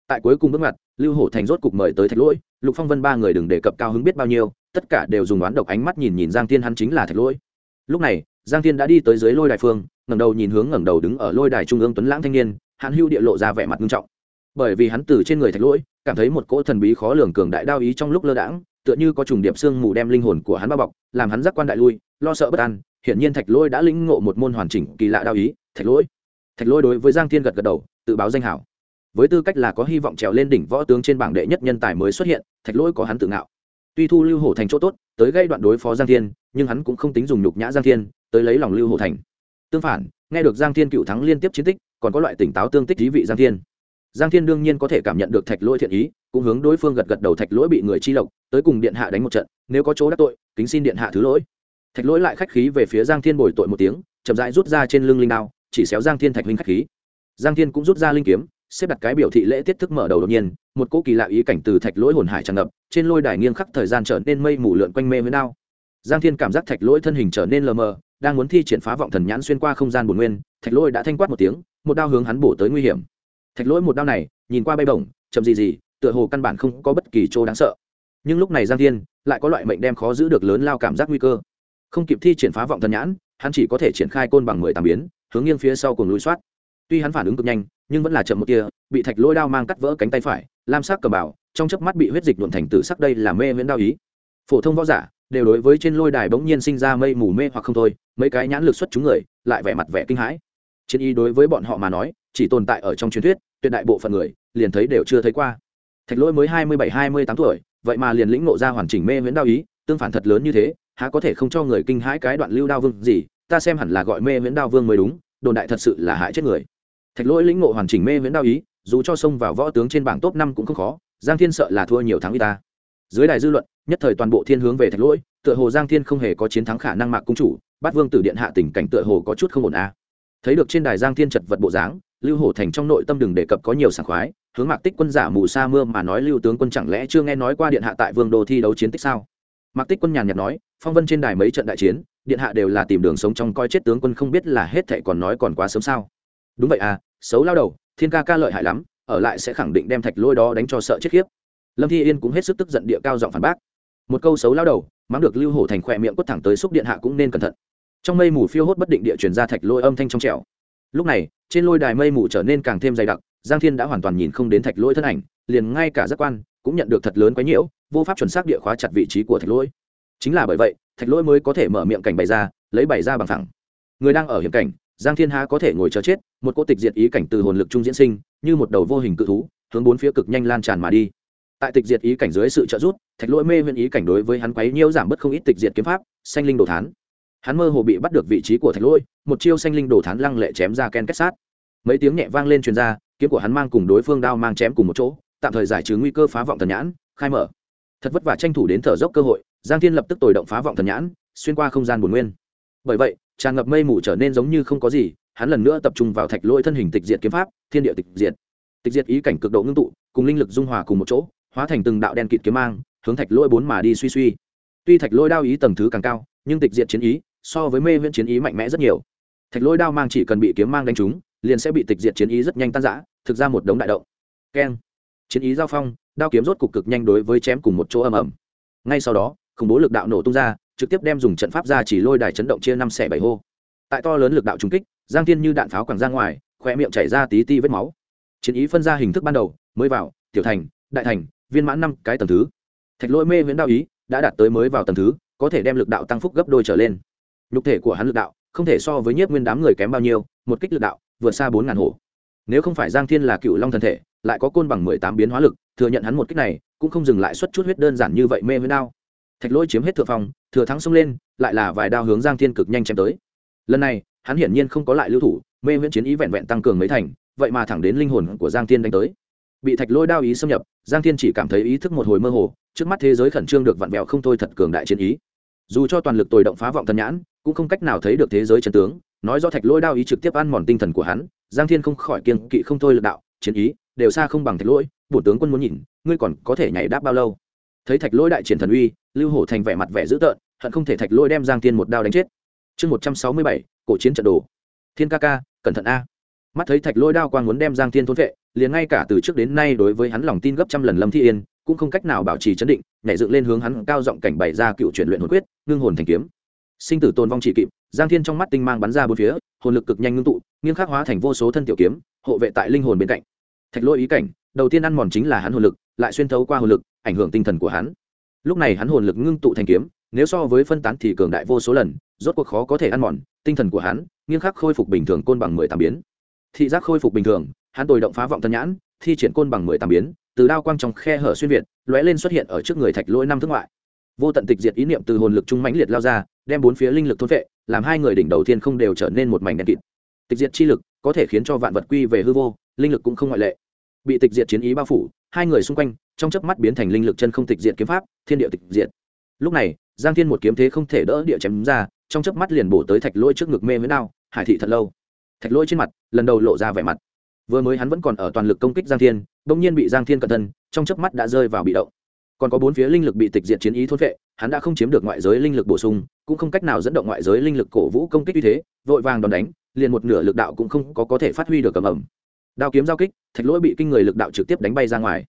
Speaker 1: tại cuối cùng bước mặt lưu hổ thành rốt cục mời tới thạch lỗi. Lục phong vân ba người đừng đề cập cao hứng biết bao nhiêu, tất cả đều dùng đoán độc ánh mắt nhìn nhìn giang thiên, hắn chính là thạch lỗi. Lúc này, giang thiên đã đi tới dưới lôi đài phương, ngẩng đầu nhìn hướng ngẩng đầu đứng ở lôi đài trung ương tuấn lãng thanh niên, hắn hưu địa lộ ra vẻ mặt nghiêm trọng. Bởi vì hắn từ trên người thạch lỗi, cảm thấy một cỗ thần bí khó lường cường đại đao ý trong lúc lơ đãng, tựa như có trùng điệp xương mù đem linh hồn của hắn bao bọc, làm hắn giác quan đại lui, lo sợ bất an. Hiển nhiên thạch lỗi đã lĩnh ngộ một môn hoàn chỉnh kỳ lạ đao ý, thạch lỗi. Thạch lỗi đối với giang thiên gật gật đầu, tự báo danh hảo với tư cách là có hy vọng trèo lên đỉnh võ tướng trên bảng đệ nhất nhân tài mới xuất hiện, thạch lỗi có hắn tự ngạo. Tuy thu lưu hổ thành chỗ tốt, tới gây đoạn đối phó giang thiên, nhưng hắn cũng không tính dùng nhục nhã giang thiên, tới lấy lòng lưu hổ thành. Tương phản, nghe được giang thiên cựu thắng liên tiếp chiến tích, còn có loại tỉnh táo tương tích thí vị giang thiên. Giang thiên đương nhiên có thể cảm nhận được thạch lỗi thiện ý, cũng hướng đối phương gật gật đầu thạch lỗi bị người chi lộc, tới cùng điện hạ đánh một trận, nếu có chỗ đắc tội, kính xin điện hạ thứ lỗi. Thạch lỗi lại khách khí về phía giang thiên bồi tội một tiếng, chậm rãi rút ra trên lưng linh đao, chỉ xéo giang thiên thạch linh khách khí. Giang thiên cũng rút ra linh kiếm xếp đặt cái biểu thị lễ tiết thức mở đầu đột nhiên, một cỗ kỳ lạ ý cảnh từ thạch lỗi hồn hải tràn ngập, trên lôi đài nghiêng khắc thời gian trở nên mây mù lượn quanh mê với nao giang thiên cảm giác thạch lỗi thân hình trở nên lờ mờ, đang muốn thi triển phá vọng thần nhãn xuyên qua không gian bồn nguyên, thạch lỗi đã thanh quát một tiếng, một đao hướng hắn bổ tới nguy hiểm. Thạch lỗi một đao này, nhìn qua bay bổng, chậm gì gì, tựa hồ căn bản không có bất kỳ chỗ đáng sợ. Nhưng lúc này giang thiên lại có loại mệnh đem khó giữ được lớn lao cảm giác nguy cơ. Không kịp thi triển phá vọng thần nhãn, hắn chỉ có thể triển khai côn bằng mười tám biến, hướng nghiêng phía sau cùng lùi soát tuy hắn phản ứng cực nhanh, nhưng vẫn là chậm một kia bị thạch lôi đao mang cắt vỡ cánh tay phải, lam sắc cầm bảo, trong chớp mắt bị huyết dịch nhuộn thành tử sắc đây là mê viễn đao ý. Phổ thông võ giả đều đối với trên lôi đài bỗng nhiên sinh ra mây mù mê hoặc không thôi, mấy cái nhãn lực xuất chúng người lại vẻ mặt vẻ kinh hãi. Chiến y đối với bọn họ mà nói, chỉ tồn tại ở trong truyền thuyết, tuyệt đại bộ phận người liền thấy đều chưa thấy qua. Thạch lỗi mới hai mươi bảy, hai mươi tám tuổi, vậy mà liền lĩnh nộ ra hoàn chỉnh mê viễn đao ý, tương phản thật lớn như thế, há có thể không cho người kinh hãi cái đoạn lưu đao vương gì, ta xem hẳn là gọi mê viễn đao vương mới đúng, đồn đại thật sự là hại chết người thạch lỗi lĩnh ngộ hoàn chỉnh mê viễn đao ý, dù cho xông vào võ tướng trên bảng top năm cũng không khó, giang thiên sợ là thua nhiều thắng y ta. Dưới đài dư luận, nhất thời toàn bộ thiên hướng về thạch lỗi, tựa hồ giang thiên không hề có chiến thắng khả năng mạc cung chủ, bát vương tử điện hạ tình cảnh tựa hồ có chút không ổn a. Thấy được trên đài giang thiên chật vật bộ dáng, lưu hổ thành trong nội tâm đừng đề cập có nhiều sảng khoái, hướng mạc tích quân giả mù sa mưa mà nói lưu tướng quân chẳng lẽ chưa nghe nói qua điện hạ tại vương đô thi đấu chiến tích sao? Mạc tích quân nhàn nhạt nói, phong vân trên đài mấy trận đại chiến, điện hạ đều là tìm đường sống trong coi chết tướng quân không biết là hết thệ còn nói còn quá sớm sao? Đúng vậy à xấu lao đầu, thiên ca ca lợi hại lắm, ở lại sẽ khẳng định đem thạch lôi đó đánh cho sợ chết khiếp. Lâm thi yên cũng hết sức tức giận địa cao giọng phản bác. Một câu xấu lao đầu, mắng được lưu hổ thành khỏe miệng quất thẳng tới xúc điện hạ cũng nên cẩn thận. Trong mây mù phiêu hốt bất định địa chuyển ra thạch lôi âm thanh trong trẻo. Lúc này, trên lôi đài mây mù trở nên càng thêm dày đặc, giang thiên đã hoàn toàn nhìn không đến thạch lôi thân ảnh, liền ngay cả giác quan cũng nhận được thật lớn quái nhiễu, vô pháp chuẩn xác địa khóa chặt vị trí của thạch lôi. Chính là bởi vậy, thạch lôi mới có thể mở miệng cảnh bày ra, lấy bày ra bằng thẳng người đang ở hiểm cảnh giang thiên há có thể ngồi chờ chết, một cô tịch diệt ý cảnh từ hồn lực trung diễn sinh, như một đầu vô hình cự thú, hướng bốn phía cực nhanh lan tràn mà đi. Tại tịch diệt ý cảnh dưới sự trợ giúp, thạch lỗi mê huyện ý cảnh đối với hắn quấy nhiễu giảm bớt không ít tịch diệt kiếm pháp xanh linh đồ thán. Hắn mơ hồ bị bắt được vị trí của thạch lỗi, một chiêu xanh linh đồ thán lăng lệ chém ra ken kết sát. Mấy tiếng nhẹ vang lên truyền ra, kiếm của hắn mang cùng đối phương đao mang chém cùng một chỗ, tạm thời giải trừ nguy cơ phá vọng thần nhãn, khai mở. Thật vất vả tranh thủ đến thở dốc cơ hội, giang thiên lập tức tồi động phá vọng thần nhãn, xuyên qua không gian bồn nguyên. Bởi vậy tràn ngập mây mù trở nên giống như không có gì, hắn lần nữa tập trung vào thạch lỗi thân hình tịch diệt kiếm pháp, thiên địa tịch diệt. Tịch diệt ý cảnh cực độ ngưng tụ, cùng linh lực dung hòa cùng một chỗ, hóa thành từng đạo đen kịt kiếm mang, hướng thạch lỗi bốn mà đi suy suy. Tuy thạch lỗi đao ý tầng thứ càng cao, nhưng tịch diệt chiến ý so với mê viễn chiến ý mạnh mẽ rất nhiều. Thạch lỗi đao mang chỉ cần bị kiếm mang đánh trúng, liền sẽ bị tịch diệt chiến ý rất nhanh tan rã, thực ra một đống đại động. Keng. Chiến ý giao phong, đao kiếm rốt cục cực nhanh đối với chém cùng một chỗ ầm ầm. Ngay sau đó, khủng bố lực đạo nổ tung ra trực tiếp đem dùng trận pháp ra chỉ lôi đài chấn động chia năm xẻ bảy hô. Tại to lớn lực đạo trung kích, giang thiên như đạn pháo quẳng ra ngoài khoe miệng chảy ra tí ti vết máu. Chiến ý phân ra hình thức ban đầu, mới vào, tiểu thành, đại thành, viên mãn năm cái tầng thứ. Thạch lỗi mê viễn đạo ý, đã đạt tới mới vào tầng thứ, có thể đem lực đạo tăng phúc gấp đôi trở lên. Nhục thể của hắn lực đạo, không thể so với nhiếp nguyên đám người kém bao nhiêu, một kích lực đạo, vượt xa bốn ngàn hổ. Nếu không phải giang thiên là cựu long thần thể, lại có côn bằng mười tám biến hóa lực, thừa nhận hắn một kích này, cũng không dừng lại xuất chút huyết đơn giản như vậy mê với đao thạch lỗi chiếm hết thượng phong, thừa thắng xông lên, lại là vài đao hướng giang thiên cực nhanh chém tới. Lần này, hắn hiển nhiên không có lại lưu thủ, mê viễn chiến ý vẹn vẹn tăng cường mấy thành, vậy mà thẳng đến linh hồn của giang thiên đánh tới. Bị thạch lôi đao ý xâm nhập, giang thiên chỉ cảm thấy ý thức một hồi mơ hồ, trước mắt thế giới khẩn trương được vặn vẹo không thôi thật cường đại chiến ý. Dù cho toàn lực tồi động phá vọng thần nhãn, cũng không cách nào thấy được thế giới chân tướng, nói do thạch lôi đao ý trực tiếp ăn mòn tinh thần của hắn, giang thiên không khỏi kiên kỵ không thôi lực đạo, chiến ý, đều xa không bằng thạch lỗi bổ tướng quân muốn nhìn, ngươi còn có thể nhảy đáp bao lâu? Thấy thạch lỗi đại triển thần uy, lưu hổ thành vẻ mặt vẻ dữ tợn, hận không thể thạch lỗi đem giang thiên một đao đánh chết. Chương một trăm sáu mươi bảy, cổ chiến trận đồ. Thiên ca ca, cẩn thận a. Mắt thấy thạch lỗi đao quang muốn đem giang thiên thôn vệ, liền ngay cả từ trước đến nay đối với hắn lòng tin gấp trăm lần lâm thi yên, cũng không cách nào bảo trì chấn định, nhảy dựng lên hướng hắn cao giọng cảnh bày ra cựu chuyển luyện hồn quyết, ngưng hồn thành kiếm. Sinh tử tồn vong chỉ kịp, giang thiên trong mắt tinh mang bắn ra bốn phía, hồn lực cực nhanh ngưng tụ, nghiêng khắc hóa thành vô số thân tiểu kiếm, hộ vệ tại linh hồn bên cạnh. Thạch lỗi ý cảnh, đầu tiên ăn mòn chính là hắn hồn lực lại xuyên thấu qua hồn lực, ảnh hưởng tinh thần của hắn. Lúc này hắn hồn lực ngưng tụ thành kiếm, nếu so với phân tán thì cường đại vô số lần, rốt cuộc khó có thể ăn mòn, tinh thần của hắn nghiêng khắc khôi phục bình thường côn bằng mười tám biến. Thị giác khôi phục bình thường, hắn tồi động phá vọng thân nhãn, thi triển côn bằng mười tám biến, từ đao quang trong khe hở xuyên việt, lóe lên xuất hiện ở trước người thạch lỗi năm thức ngoại. Vô tận tịch diệt ý niệm từ hồn lực trung mãnh liệt lao ra, đem bốn phía linh lực thôn vệ làm hai người đỉnh đầu tiên không đều trở nên một mảnh đen kịt. Tịch diệt chi lực có thể khiến cho vạn vật quy về hư vô, linh lực cũng không ngoại lệ. Bị tịch diệt chiến ý bao phủ hai người xung quanh, trong chớp mắt biến thành linh lực chân không tịch diệt kiếm pháp, thiên địa tịch diệt. Lúc này, giang thiên một kiếm thế không thể đỡ địa chém ra, trong chớp mắt liền bổ tới thạch lỗi trước ngực mê với đao, hải thị thật lâu. Thạch lỗi trên mặt, lần đầu lộ ra vẻ mặt. Vừa mới hắn vẫn còn ở toàn lực công kích giang thiên, bỗng nhiên bị giang thiên cẩn thân, trong chớp mắt đã rơi vào bị động. Còn có bốn phía linh lực bị tịch diệt chiến ý thốt vệ hắn đã không chiếm được ngoại giới linh lực bổ sung, cũng không cách nào dẫn động ngoại giới linh lực cổ vũ công kích như thế, vội vàng đòn đánh, liền một nửa lực đạo cũng không có có thể phát huy được cầm ẩm đao kiếm giao kích, thạch lỗi bị kinh người lực đạo trực tiếp đánh bay ra ngoài.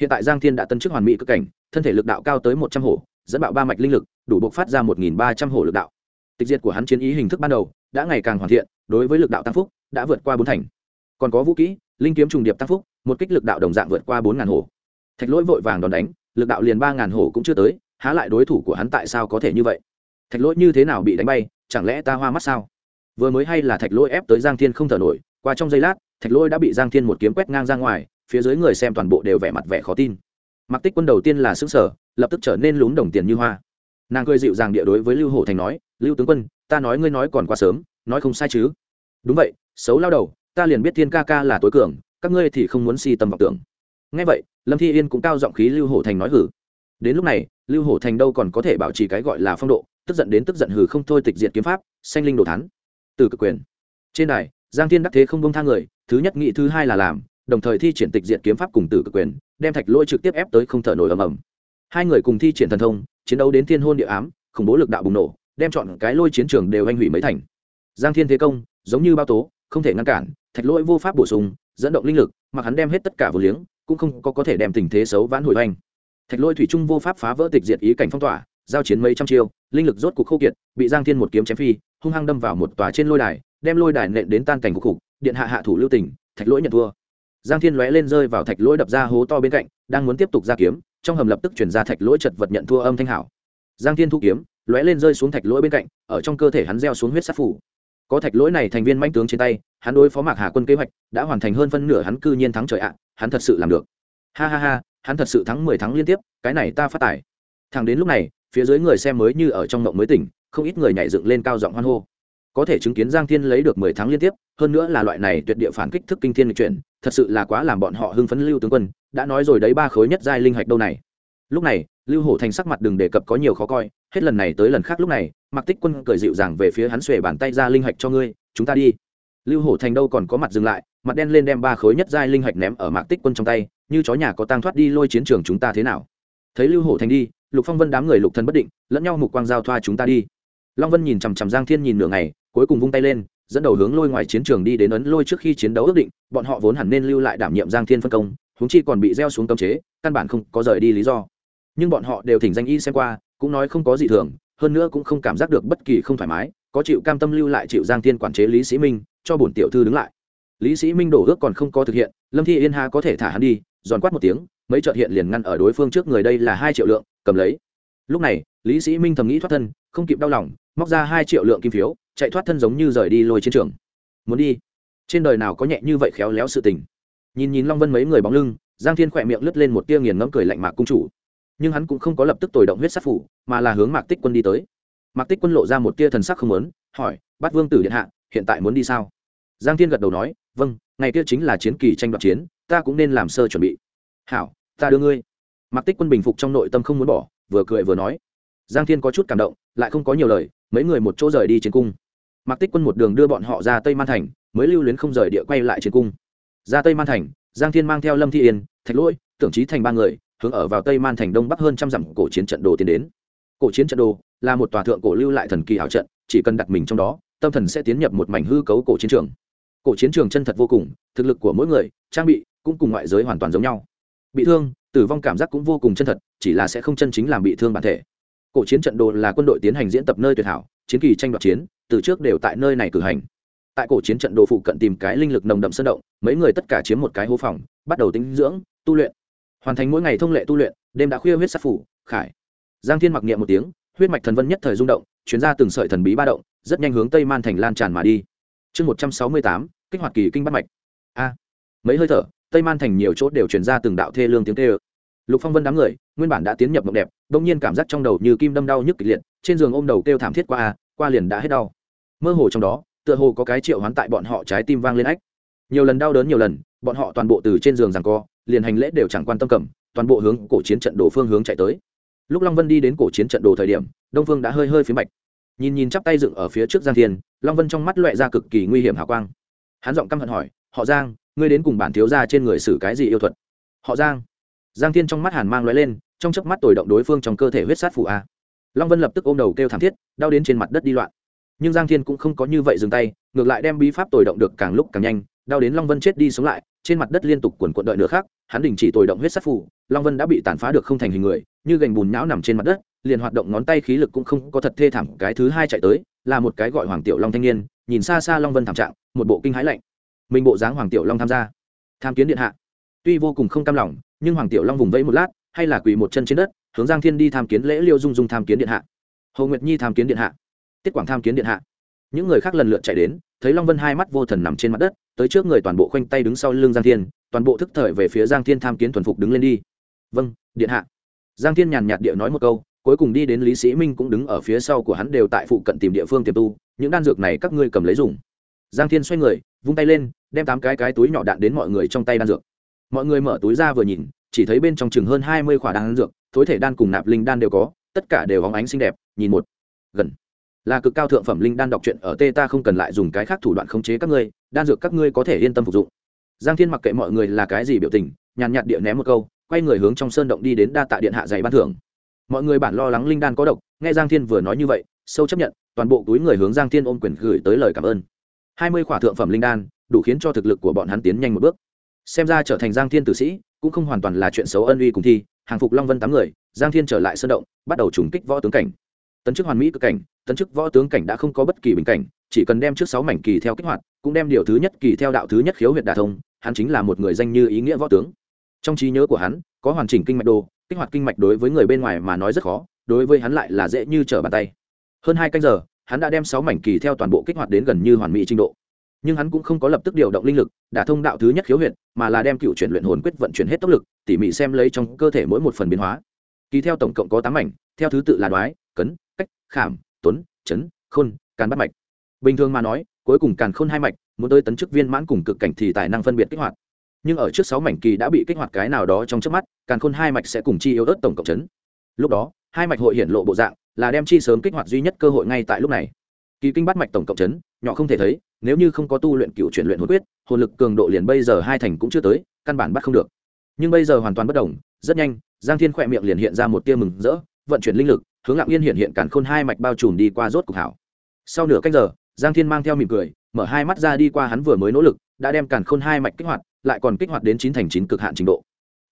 Speaker 1: Hiện tại giang thiên đã tân chức hoàn mỹ cực cảnh, thân thể lực đạo cao tới một trăm hổ, dẫn bạo ba mạch linh lực, đủ bộc phát ra một nghìn ba trăm hổ lực đạo. Tịch diệt của hắn chiến ý hình thức ban đầu đã ngày càng hoàn thiện, đối với lực đạo tăng phúc đã vượt qua bốn thành. Còn có vũ kỹ, linh kiếm trùng điệp tăng phúc, một kích lực đạo đồng dạng vượt qua bốn ngàn hổ. Thạch lỗi vội vàng đòn đánh, lực đạo liền ba ngàn hổ cũng chưa tới, há lại đối thủ của hắn tại sao có thể như vậy? Thạch lỗi như thế nào bị đánh bay, chẳng lẽ ta hoa mắt sao? Vừa mới hay là thạch lỗi ép tới giang thiên không thở nổi, qua trong giây lát thạch Lôi đã bị giang thiên một kiếm quét ngang ra ngoài, phía dưới người xem toàn bộ đều vẻ mặt vẻ khó tin. Mặc tích quân đầu tiên là xứng sở lập tức trở nên lún đồng tiền như hoa. Nàng cười dịu dàng địa đối với lưu hổ thành nói, lưu tướng quân, ta nói ngươi nói còn quá sớm, nói không sai chứ? Đúng vậy, xấu lao đầu, ta liền biết thiên ca ca là tối cường, các ngươi thì không muốn si tâm vọng tưởng. Ngay vậy, lâm thi yên cũng cao giọng khí lưu hổ thành nói hử. Đến lúc này, lưu hổ thành đâu còn có thể bảo trì cái gọi là phong độ, tức giận đến tức giận hừ không thôi tịch diệt kiếm pháp, sanh linh đồ thắn từ cực quyền. Trên đài giang thiên đắc thế không bông tha người, thứ nhất nghị thứ hai là làm, đồng thời thi triển tịch diệt kiếm pháp cùng tử cực quyền, đem thạch lôi trực tiếp ép tới không thở nổi ầm ầm. Hai người cùng thi triển thần thông, chiến đấu đến thiên hôn địa ám, khủng bố lực đạo bùng nổ, đem chọn cái lôi chiến trường đều anh hủy mấy thành. Giang thiên thế công, giống như bao tố, không thể ngăn cản, thạch lôi vô pháp bổ sung, dẫn động linh lực, mà hắn đem hết tất cả vô liếng, cũng không có có thể đem tình thế xấu vãn hồi oanh thạch lôi thủy trung vô pháp phá vỡ tịch diệt ý cảnh phong tỏa, giao chiến mấy trăm chiêu, linh lực rốt cục khô kiệt, bị giang thiên một kiếm chém phi, hung hăng đâm vào một tòa trên lôi đài đem lôi đài nện đến tan cảnh cục cục điện hạ hạ thủ lưu tình, thạch lỗi nhận thua. Giang thiên lóe lên rơi vào thạch lỗi đập ra hố to bên cạnh, đang muốn tiếp tục ra kiếm, trong hầm lập tức chuyển ra thạch lỗi chật vật nhận thua âm thanh hảo. Giang thiên thu kiếm, lóe lên rơi xuống thạch lỗi bên cạnh, ở trong cơ thể hắn gieo xuống huyết sát phủ. Có thạch lỗi này thành viên mãnh tướng trên tay, hắn đối phó mạc hà quân kế hoạch, đã hoàn thành hơn phân nửa hắn cư nhiên thắng trời ạ, hắn thật sự làm được. Ha ha ha, hắn thật sự thắng mười tháng liên tiếp, cái này ta phát tài. Thẳng đến lúc này, phía dưới người xem mới như ở trong mộng mới tỉnh, không ít người nhảy dựng lên cao giọng hoan hô có thể chứng kiến giang thiên lấy được mười tháng liên tiếp, hơn nữa là loại này tuyệt địa phản kích thức kinh thiên lịch chuyển, thật sự là quá làm bọn họ hưng phấn lưu tướng quân, đã nói rồi đấy ba khối nhất giai linh hạch đâu này. Lúc này, lưu hổ thành sắc mặt đừng đề cập có nhiều khó coi, hết lần này tới lần khác lúc này mặc tích quân cười dịu dàng về phía hắn xuề bàn tay ra linh hạch cho ngươi, chúng ta đi. Lưu hổ thành đâu còn có mặt dừng lại, mặt đen lên đem ba khối nhất giai linh hạch ném ở mạc tích quân trong tay, như chó nhà có tang thoát đi lôi chiến trường chúng ta thế nào? Thấy lưu hổ thành đi, lục phong vân đám người lục thần bất định, lẫn nhau mục quang giao thoa chúng ta đi. Long vân nhìn chằm chằm giang thiên nhìn nửa ngày cuối cùng vung tay lên, dẫn đầu hướng lôi ngoài chiến trường đi đến ấn lôi trước khi chiến đấu ước định, bọn họ vốn hẳn nên lưu lại đảm nhiệm giang thiên phân công húng chi còn bị gieo xuống cấm chế, căn bản không có rời đi lý do. Nhưng bọn họ đều thỉnh danh y xem qua, cũng nói không có gì thường, hơn nữa cũng không cảm giác được bất kỳ không thoải mái, có chịu cam tâm lưu lại chịu giang thiên quản chế lý sĩ minh, cho bổn tiểu thư đứng lại. Lý sĩ minh đổ ước còn không có thực hiện, lâm thi yên ha có thể thả hắn đi, giòn quát một tiếng, mấy trợt hiện liền ngăn ở đối phương trước người đây là hai triệu lượng, cầm lấy. Lúc này, lý sĩ minh thầm nghĩ thoát thân, không kịp đau lòng, móc ra hai triệu lượng kim phiếu chạy thoát thân giống như rời đi lôi chiến trường. Muốn đi? Trên đời nào có nhẹ như vậy khéo léo sự tình? Nhìn nhìn long vân mấy người bóng lưng, giang thiên khỏe miệng lướt lên một tia nghiền ngẫm cười lạnh mạc cung chủ. Nhưng hắn cũng không có lập tức tồi động huyết sát phủ, mà là hướng mạc tích quân đi tới. Mạc tích quân lộ ra một tia thần sắc không lớn hỏi bắt vương tử điện hạ, hiện tại muốn đi sao? Giang thiên gật đầu nói vâng ngày kia chính là chiến kỳ tranh đoạt chiến, ta cũng nên làm sơ chuẩn bị. Hảo, ta đưa ngươi. Mạc tích quân bình phục trong nội tâm không muốn bỏ, vừa cười vừa nói. Giang thiên có chút cảm động, lại không có nhiều lời mấy người một chỗ rời đi trên cung. Mạc tích quân một đường đưa bọn họ ra tây man thành, mới lưu luyến không rời địa quay lại trên cung. Ra tây man thành, giang thiên mang theo lâm thi yên, thạch lỗi, tưởng trí thành ba người, hướng ở vào tây man thành đông bắc hơn trăm dặm cổ chiến trận đồ tiến đến. Cổ chiến trận đồ là một tòa thượng cổ lưu lại thần kỳ hảo trận, chỉ cần đặt mình trong đó, tâm thần sẽ tiến nhập một mảnh hư cấu cổ chiến trường. Cổ chiến trường chân thật vô cùng, thực lực của mỗi người, trang bị cũng cùng ngoại giới hoàn toàn giống nhau. Bị thương, tử vong cảm giác cũng vô cùng chân thật, chỉ là sẽ không chân chính làm bị thương bản thể cổ chiến trận đồ là quân đội tiến hành diễn tập nơi tuyệt hảo, chiến kỳ tranh đoạt chiến, từ trước đều tại nơi này cử hành. Tại cổ chiến trận đồ phụ cận tìm cái linh lực nồng đậm sơn động, mấy người tất cả chiếm một cái hố phòng, bắt đầu tính dưỡng, tu luyện. Hoàn thành mỗi ngày thông lệ tu luyện, đêm đã khuya huyết sát phủ, khải. Giang thiên mặc niệm một tiếng, huyết mạch thần vân nhất thời rung động, chuyến ra từng sợi thần bí ba động, rất nhanh hướng tây man thành lan tràn mà đi. Chương một trăm sáu mươi tám, kích hoạt kỳ kinh bắt mạch. A. Mấy hơi thở, tây man thành nhiều chỗ đều chuyển ra từng đạo thê lương tiếng tê ơ lục phong vân đám người, nguyên bản đã tiến nhập mộng đẹp đông nhiên cảm giác trong đầu như kim đâm đau nhức kịch liệt, trên giường ôm đầu kêu thảm thiết qua a qua liền đã hết đau. Mơ hồ trong đó, tựa hồ có cái triệu hoán tại bọn họ trái tim vang lên ách. Nhiều lần đau đớn nhiều lần, bọn họ toàn bộ từ trên giường rằng co, liền hành lễ đều chẳng quan tâm cầm, toàn bộ hướng cổ chiến trận đồ phương hướng chạy tới. Lúc long vân đi đến cổ chiến trận đồ thời điểm, đông phương đã hơi hơi phía bạch. Nhìn nhìn chắp tay dựng ở phía trước giang thiên, long vân trong mắt loẹ ra cực kỳ nguy hiểm hào quang. Hắn giọng căm hận hỏi, họ giang, ngươi đến cùng bản thiếu gia trên người xử cái gì yêu thuật? Họ giang giang thiên trong mắt hàn mang lóe lên, trong chớp mắt tồi động đối phương trong cơ thể huyết sát phụ a. Long vân lập tức ôm đầu kêu thảm thiết, đau đến trên mặt đất đi loạn. Nhưng giang thiên cũng không có như vậy dừng tay, ngược lại đem bí pháp tồi động được càng lúc càng nhanh, đau đến long vân chết đi sống lại, trên mặt đất liên tục quần quận đợi nửa khác hắn đình chỉ tồi động huyết sát phủ long vân đã bị tàn phá được không thành hình người, như gành bùn nhão nằm trên mặt đất, liền hoạt động ngón tay khí lực cũng không có thật thê thảm, cái thứ hai chạy tới, là một cái gọi hoàng tiểu long thanh niên, nhìn xa xa long vân thảm trạng, một bộ kinh hãi lạnh. Mình bộ dáng hoàng tiểu long tham gia. Tham kiến điện hạ. Tuy vô cùng không cam lòng nhưng hoàng tiểu long vùng vẫy một lát, hay là quỳ một chân trên đất, hướng giang thiên đi tham kiến lễ liêu dung dung tham kiến điện hạ. Hồ nguyệt nhi tham kiến điện hạ. Tiết quảng tham kiến điện hạ. Những người khác lần lượt chạy đến, thấy long vân hai mắt vô thần nằm trên mặt đất, tới trước người toàn bộ khoanh tay đứng sau lưng giang thiên, toàn bộ thức thời về phía giang thiên tham kiến thuần phục đứng lên đi. Vâng điện hạ. Giang thiên nhàn nhạt địa nói một câu, cuối cùng đi đến lý sĩ minh cũng đứng ở phía sau của hắn đều tại phụ cận tìm địa phương tiềm tu, những đan dược này các ngươi cầm lấy dùng. Giang thiên xoay người, vung tay lên, đem tám cái cái túi nhỏ đạn đến mọi người trong tay đan dược mọi người mở túi ra vừa nhìn, chỉ thấy bên trong chừng hơn hai mươi khỏa đan dược, thối thể đan cùng nạp linh đan đều có, tất cả đều hóng ánh xinh đẹp, nhìn một gần. Là cực cao thượng phẩm linh đan đọc truyện ở tê ta không cần lại dùng cái khác thủ đoạn khống chế các ngươi, đan dược các ngươi có thể yên tâm phục dụng. Giang thiên mặc kệ mọi người là cái gì biểu tình, nhàn nhạt địa ném một câu, quay người hướng trong sơn động đi đến đa tạ điện hạ dày ban thưởng. Mọi người bản lo lắng linh đan có độc, nghe giang thiên vừa nói như vậy, sâu chấp nhận, toàn bộ túi người hướng giang thiên ôm quyền gửi tới lời cảm ơn. Hai mươi khỏa thượng phẩm linh đan, đủ khiến cho thực lực của bọn hắn tiến nhanh một bước xem ra trở thành giang thiên tử sĩ cũng không hoàn toàn là chuyện xấu ân uy cùng thi. Hàng phục long vân tám người, giang thiên trở lại sơn động, bắt đầu trùng kích võ tướng cảnh. Tấn chức hoàn mỹ cực cảnh, tấn chức võ tướng cảnh đã không có bất kỳ bình cảnh, chỉ cần đem trước sáu mảnh kỳ theo kích hoạt, cũng đem điều thứ nhất kỳ theo đạo thứ nhất khiếu huyện đà thông, hắn chính là một người danh như ý nghĩa võ tướng. Trong trí nhớ của hắn, có hoàn chỉnh kinh mạch đồ, kích hoạt kinh mạch đối với người bên ngoài mà nói rất khó, đối với hắn lại là dễ như trở bàn tay. Hơn hai canh giờ, hắn đã đem sáu mảnh kỳ theo toàn bộ kích hoạt đến gần như hoàn mỹ trình độ nhưng hắn cũng không có lập tức điều động linh lực đả thông đạo thứ nhất khiếu huyện mà là đem cựu chuyển luyện hồn quyết vận chuyển hết tốc lực, tỉ mỉ xem lấy trong cơ thể mỗi một phần biến hóa. Kỳ theo tổng cộng có tám mảnh, theo thứ tự là đoái, cấn, cách, khảm, tuấn, chấn, khôn, càn bắt mạch. Bình thường mà nói, cuối cùng càn khôn hai mạch, muốn tới tấn chức viên mãn cùng cực cảnh thì tài năng phân biệt kích hoạt. Nhưng ở trước sáu mảnh kỳ đã bị kích hoạt cái nào đó trong trước mắt, càn khôn hai mạch sẽ cùng chi yếu ớt tổng cộng chấn. Lúc đó, hai mạch hội hiện lộ bộ dạng, là đem chi sớm kích hoạt duy nhất cơ hội ngay tại lúc này. Kỳ kinh bắt mạch tổng cộng chấn, nhỏ không thể thấy nếu như không có tu luyện cựu chuyển luyện hồn quyết, hồn lực cường độ liền bây giờ hai thành cũng chưa tới, căn bản bắt không được. Nhưng bây giờ hoàn toàn bất đồng, rất nhanh, giang thiên khỏe miệng liền hiện ra một tia mừng rỡ, vận chuyển linh lực, hướng lặng yên hiện hiện cản khôn hai mạch bao trùm đi qua rốt cục hảo. Sau nửa cách giờ, giang thiên mang theo mỉm cười, mở hai mắt ra đi qua hắn vừa mới nỗ lực, đã đem cản khôn hai mạch kích hoạt, lại còn kích hoạt đến chín thành chín cực hạn trình độ.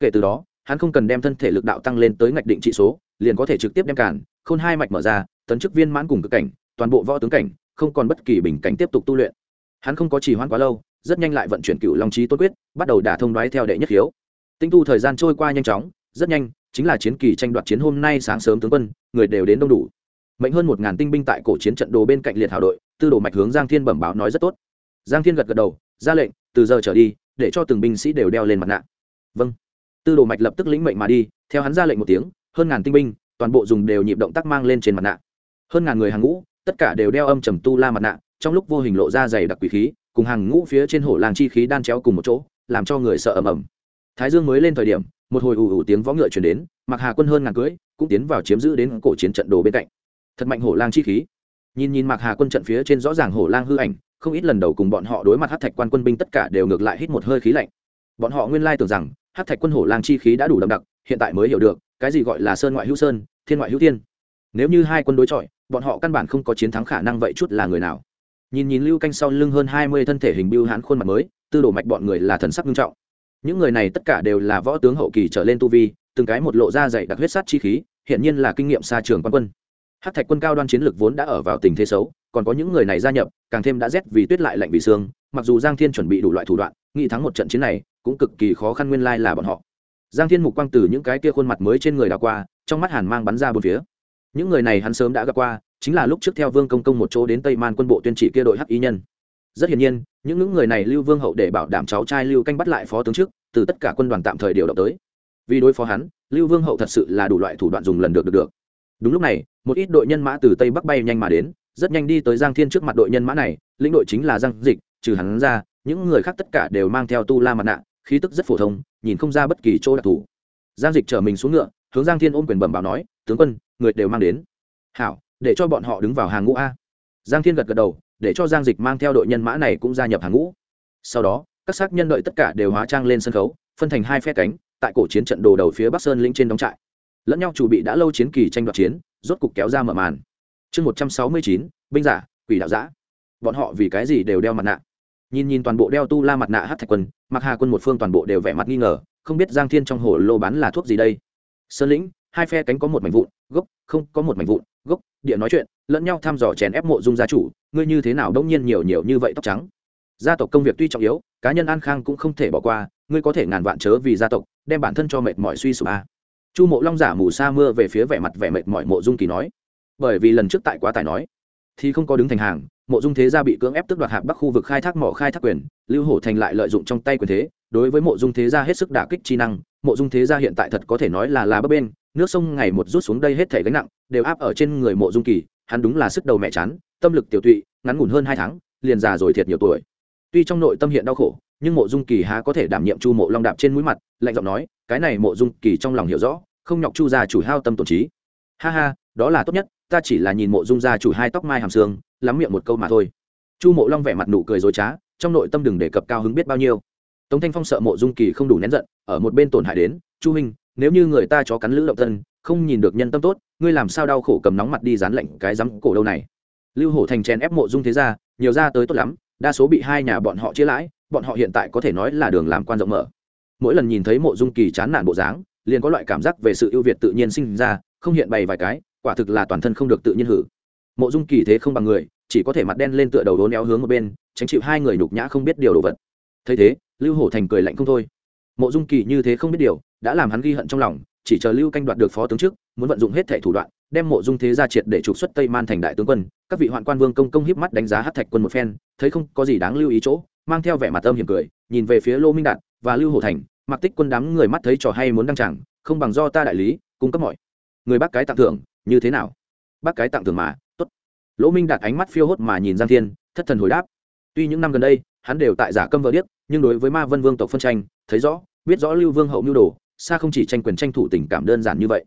Speaker 1: Kể từ đó, hắn không cần đem thân thể lực đạo tăng lên tới ngạch định trị số, liền có thể trực tiếp đem cản khôn hai mạch mở ra, tấn chức viên mãn cùng cực cảnh, toàn bộ võ tướng cảnh, không còn bất kỳ bình cảnh tiếp tục tu luyện hắn không có trì hoãn quá lâu, rất nhanh lại vận chuyển cựu long trí tốt quyết, bắt đầu đả thông đoái theo đệ nhất hiếu tinh tu thời gian trôi qua nhanh chóng, rất nhanh, chính là chiến kỳ tranh đoạt chiến hôm nay sáng sớm tướng quân, người đều đến đông đủ. Mệnh hơn một ngàn tinh binh tại cổ chiến trận đồ bên cạnh liệt hảo đội, tư đồ mạch hướng giang thiên bẩm báo nói rất tốt. Giang thiên gật gật đầu, ra lệnh, từ giờ trở đi, để cho từng binh sĩ đều đeo lên mặt nạ. Vâng. Tư đồ mạch lập tức lĩnh mệnh mà đi, theo hắn ra lệnh một tiếng, hơn ngàn tinh binh, toàn bộ dùng đều nhịp động tác mang lên trên mặt nạ. Hơn ngàn người hàng ngũ, tất cả đều đeo âm trầm tu la mặt nạ trong lúc vô hình lộ ra dày đặc quỷ khí, cùng hàng ngũ phía trên hổ làng chi khí đan chéo cùng một chỗ, làm cho người sợ ầm ầm. Thái dương mới lên thời điểm, một hồi ù ù tiếng võ ngựa chuyển đến mặc hà quân hơn ngàn cưỡi cũng tiến vào chiếm giữ đến cổ chiến trận đồ bên cạnh. Thật mạnh hổ lang chi khí. Nhìn nhìn mặc hà quân trận phía trên rõ ràng hổ lang hư ảnh, không ít lần đầu cùng bọn họ đối mặt hát thạch quan quân binh tất cả đều ngược lại hít một hơi khí lạnh. Bọn họ nguyên lai tưởng rằng hát thạch quân hổ lang chi khí đã đủ đậm đặc, hiện tại mới hiểu được, cái gì gọi là sơn ngoại hữu sơn, thiên ngoại hữu thiên. Nếu như hai quân đối chọi, bọn họ căn bản không có chiến thắng khả năng vậy chút là người nào nhìn nhìn lưu canh sau lưng hơn hai mươi thân thể hình biêu hãn khuôn mặt mới, tư đồ mạch bọn người là thần sắc nghiêm trọng. Những người này tất cả đều là võ tướng hậu kỳ trở lên tu vi, từng cái một lộ ra dày đặc huyết sát chi khí hiện nhiên là kinh nghiệm xa trường quan quân. Hát thạch quân cao đoan chiến lược vốn đã ở vào tình thế xấu, còn có những người này gia nhập, càng thêm đã rét vì tuyết lại lạnh vì xương, mặc dù giang thiên chuẩn bị đủ loại thủ đoạn, nghị thắng một trận chiến này, cũng cực kỳ khó khăn nguyên lai là bọn họ. Giang thiên mục quang từ những cái kia khuôn mặt mới trên người đào qua, trong mắt hàn mang bắn ra bốn phía. Những người này hắn sớm đã gặp qua chính là lúc trước theo vương công công một chỗ đến tây man quân bộ tuyên chỉ kia đội hắc ý nhân. Rất hiển nhiên, những những người này lưu vương hậu để bảo đảm cháu trai lưu canh bắt lại phó tướng trước, từ tất cả quân đoàn tạm thời điều động tới. Vì đối phó hắn, lưu vương hậu thật sự là đủ loại thủ đoạn dùng lần được được được. Đúng lúc này, một ít đội nhân mã từ tây bắc bay nhanh mà đến, rất nhanh đi tới giang thiên trước mặt đội nhân mã này, lĩnh đội chính là giang dịch, trừ hắn ra, những người khác tất cả đều mang theo tu la mặt nạ, khí tức rất phổ thông, nhìn không ra bất kỳ chỗ đặc thù. Giang dịch chở mình xuống ngựa, hướng giang thiên ôm quyền bẩm báo nói, tướng quân, người đều mang đến. Hảo để cho bọn họ đứng vào hàng ngũ a. Giang thiên gật gật đầu, để cho giang dịch mang theo đội nhân mã này cũng gia nhập hàng ngũ. Sau đó, các xác nhân đợi tất cả đều hóa trang lên sân khấu, phân thành hai phe cánh, tại cổ chiến trận đồ đầu phía bắc sơn lĩnh trên đóng trại. Lẫn nhau chủ bị đã lâu chiến kỳ tranh đoạt chiến, rốt cục kéo ra mở màn. Chương một trăm sáu mươi chín, binh giả, quỷ đạo giã. Bọn họ vì cái gì đều đeo mặt nạ? Nhìn nhìn toàn bộ đeo tu la mặt nạ hát thạch quân mặc hà quân một phương toàn bộ đều vẻ mặt nghi ngờ, không biết giang thiên trong hồ lô bán là thuốc gì đây? Sơn lĩnh, hai phe cánh có một mảnh vụn, gốc, không có một mảnh vụn địa nói chuyện, lẫn nhau thăm dò chèn ép mộ dung gia chủ, ngươi như thế nào đông nhiên nhiều nhiều như vậy tóc trắng gia tộc công việc tuy trọng yếu, cá nhân an khang cũng không thể bỏ qua, ngươi có thể ngàn vạn chớ vì gia tộc, đem bản thân cho mệt mỏi suy sụp a à. chu mộ long giả mù sa mưa về phía vẻ mặt vẻ mệt mỏi mộ dung kỳ nói bởi vì lần trước tại quá tài nói, thì không có đứng thành hàng, mộ dung thế gia bị cưỡng ép tước đoạt hạc bắc khu vực khai thác mỏ khai thác quyền, lưu hổ thành lại lợi dụng trong tay quyền thế, đối với mộ dung thế gia hết sức đả kích chi năng, mộ dung thế gia hiện tại thật có thể nói là là bấp bên nước sông ngày một rút xuống đây hết thể gánh nặng đều áp ở trên người mộ dung kỳ, hắn đúng là sức đầu mẹ chán, tâm lực tiểu tụy, ngắn ngủn hơn hai tháng, liền già rồi thiệt nhiều tuổi. Tuy trong nội tâm hiện đau khổ, nhưng mộ dung kỳ há có thể đảm nhiệm chu mộ long đạp trên mũi mặt, lạnh giọng nói, cái này mộ dung kỳ trong lòng hiểu rõ, không nhọc chu gia chủ hao tâm tổn trí. Ha ha, đó là tốt nhất, ta chỉ là nhìn mộ dung gia chủ hai tóc mai hàm xương, lắm miệng một câu mà thôi. Chu mộ long vẻ mặt nụ cười dối trá, trong nội tâm đừng đề cập cao hứng biết bao nhiêu. Tống thanh phong sợ mộ dung kỳ không đủ nén giận, ở một bên tổn hại đến, chu huynh, nếu như người ta chó cắn lữ động thân không nhìn được nhân tâm tốt, ngươi làm sao đau khổ cầm nóng mặt đi dán lạnh cái rắm cổ đâu này? Lưu hổ thành chèn ép mộ dung thế ra nhiều ra tới tốt lắm, đa số bị hai nhà bọn họ chia lãi, bọn họ hiện tại có thể nói là đường làm quan rộng mở. Mỗi lần nhìn thấy mộ dung kỳ chán nản bộ dáng, liền có loại cảm giác về sự ưu việt tự nhiên sinh ra, không hiện bày vài cái, quả thực là toàn thân không được tự nhiên hử. Mộ dung kỳ thế không bằng người, chỉ có thể mặt đen lên tựa đầu đốn éo hướng một bên, tránh chịu hai người nhục nhã không biết điều đồ vật. Thấy thế, lưu hổ thành cười lạnh không thôi. Mộ dung kỳ như thế không biết điều, đã làm hắn ghi hận trong lòng chỉ chờ lưu canh đoạt được phó tướng trước, muốn vận dụng hết thẻ thủ đoạn, đem mộ dung thế ra triệt để trục xuất tây man thành đại tướng quân. Các vị hoạn quan vương công công hiếp mắt đánh giá hát thạch quân một phen, thấy không có gì đáng lưu ý chỗ, mang theo vẻ mặt âm hiểm cười, nhìn về phía lô minh đạt và lưu hổ thành. Mặc tích quân đám người mắt thấy trò hay muốn đăng chẳng không bằng do ta đại lý, cung cấp mọi người bác cái tặng thưởng, như thế nào? Bác cái tặng thưởng mà, tốt. Lỗ minh đạt ánh mắt phiêu hốt mà nhìn giang thiên, thất thần hồi đáp. Tuy những năm gần đây, hắn đều tại giả câm vợ điếc, nhưng đối với ma vân vương tộc phân tranh, thấy rõ, biết rõ lưu vương hậu mưu đồ xa không chỉ tranh quyền tranh thủ tình cảm đơn giản như vậy.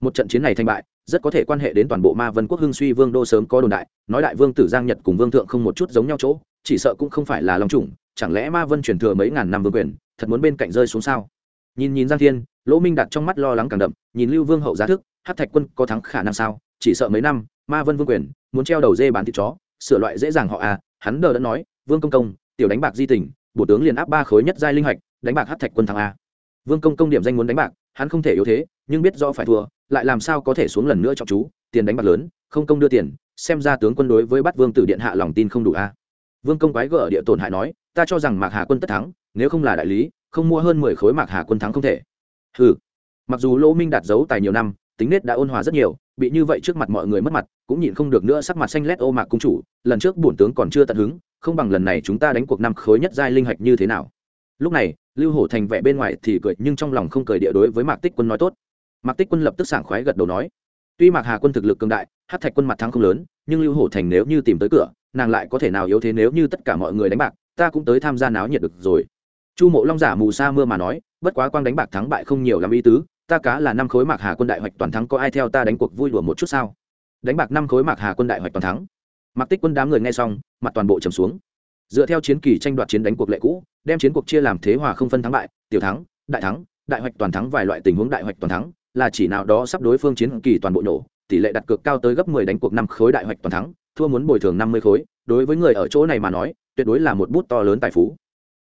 Speaker 1: Một trận chiến này thành bại, rất có thể quan hệ đến toàn bộ ma vân quốc hưng suy vương đô sớm có đồn đại, nói đại vương tử giang nhật cùng vương thượng không một chút giống nhau chỗ, chỉ sợ cũng không phải là long trùng chẳng lẽ ma vân truyền thừa mấy ngàn năm vương quyền, thật muốn bên cạnh rơi xuống sao? Nhìn nhìn giang thiên, lỗ minh đặt trong mắt lo lắng càng đậm, nhìn lưu vương hậu giá thức hát thạch quân có thắng khả năng sao? Chỉ sợ mấy năm, ma vân vương quyền, muốn treo đầu dê bán thịt chó, sửa loại dễ dàng họ à hắn đờ đã nói, vương công công, tiểu đánh bạc di tình bộ tướng liền áp ba khối nhất giai linh hạch, đánh bạc hát thạch quân thắng a vương công công điểm danh muốn đánh bạc, hắn không thể yếu thế, nhưng biết rõ phải thua, lại làm sao có thể xuống lần nữa cho chú, tiền đánh bạc lớn, không công đưa tiền, xem ra tướng quân đối với bắt vương tử điện hạ lòng tin không đủ a. Vương công quái gở địa tổn hại nói, ta cho rằng mạc hà quân tất thắng, nếu không là đại lý, không mua hơn mười khối mạc hà quân thắng không thể. Ừ mặc dù lỗ minh đạt dấu tài nhiều năm, tính nết đã ôn hòa rất nhiều, bị như vậy trước mặt mọi người mất mặt, cũng nhịn không được nữa sắc mặt xanh lét ô mạc cung chủ, lần trước bổn tướng còn chưa tận hứng, không bằng lần này chúng ta đánh cuộc năm khối nhất giai linh hạch như thế nào lúc này, lưu hổ thành vẻ bên ngoài thì cười nhưng trong lòng không cười địa đối với mạc tích quân nói tốt. Mạc tích quân lập tức sảng khoái gật đầu nói, tuy mạc hà quân thực lực cường đại hát thạch quân mặt thắng không lớn, nhưng lưu hổ thành nếu như tìm tới cửa, nàng lại có thể nào yếu thế nếu như tất cả mọi người đánh bạc, ta cũng tới tham gia náo nhiệt được rồi. Chu mộ long giả mù sa mưa mà nói, bất quá quang đánh bạc thắng bại không nhiều làm ý tứ, ta cá là năm khối mạc hà quân đại hoạch toàn thắng, có ai theo ta đánh cuộc vui đùa một chút sao? Đánh bạc năm khối mạc hà quân đại hoạch toàn thắng. Mạc tích quân đám người nghe xong, mặt toàn bộ trầm xuống. Dựa theo chiến kỳ tranh đoạt chiến đánh cuộc lệ cũ đem chiến cuộc chia làm thế hòa không phân thắng bại, tiểu thắng, đại thắng, đại hoạch toàn thắng vài loại tình huống đại hoạch toàn thắng, là chỉ nào đó sắp đối phương chiến kỳ toàn bộ nổ, tỷ lệ đặt cược cao tới gấp 10 đánh cuộc năm khối đại hoạch toàn thắng, thua muốn bồi thường 50 khối, đối với người ở chỗ này mà nói, tuyệt đối là một bút to lớn tài phú.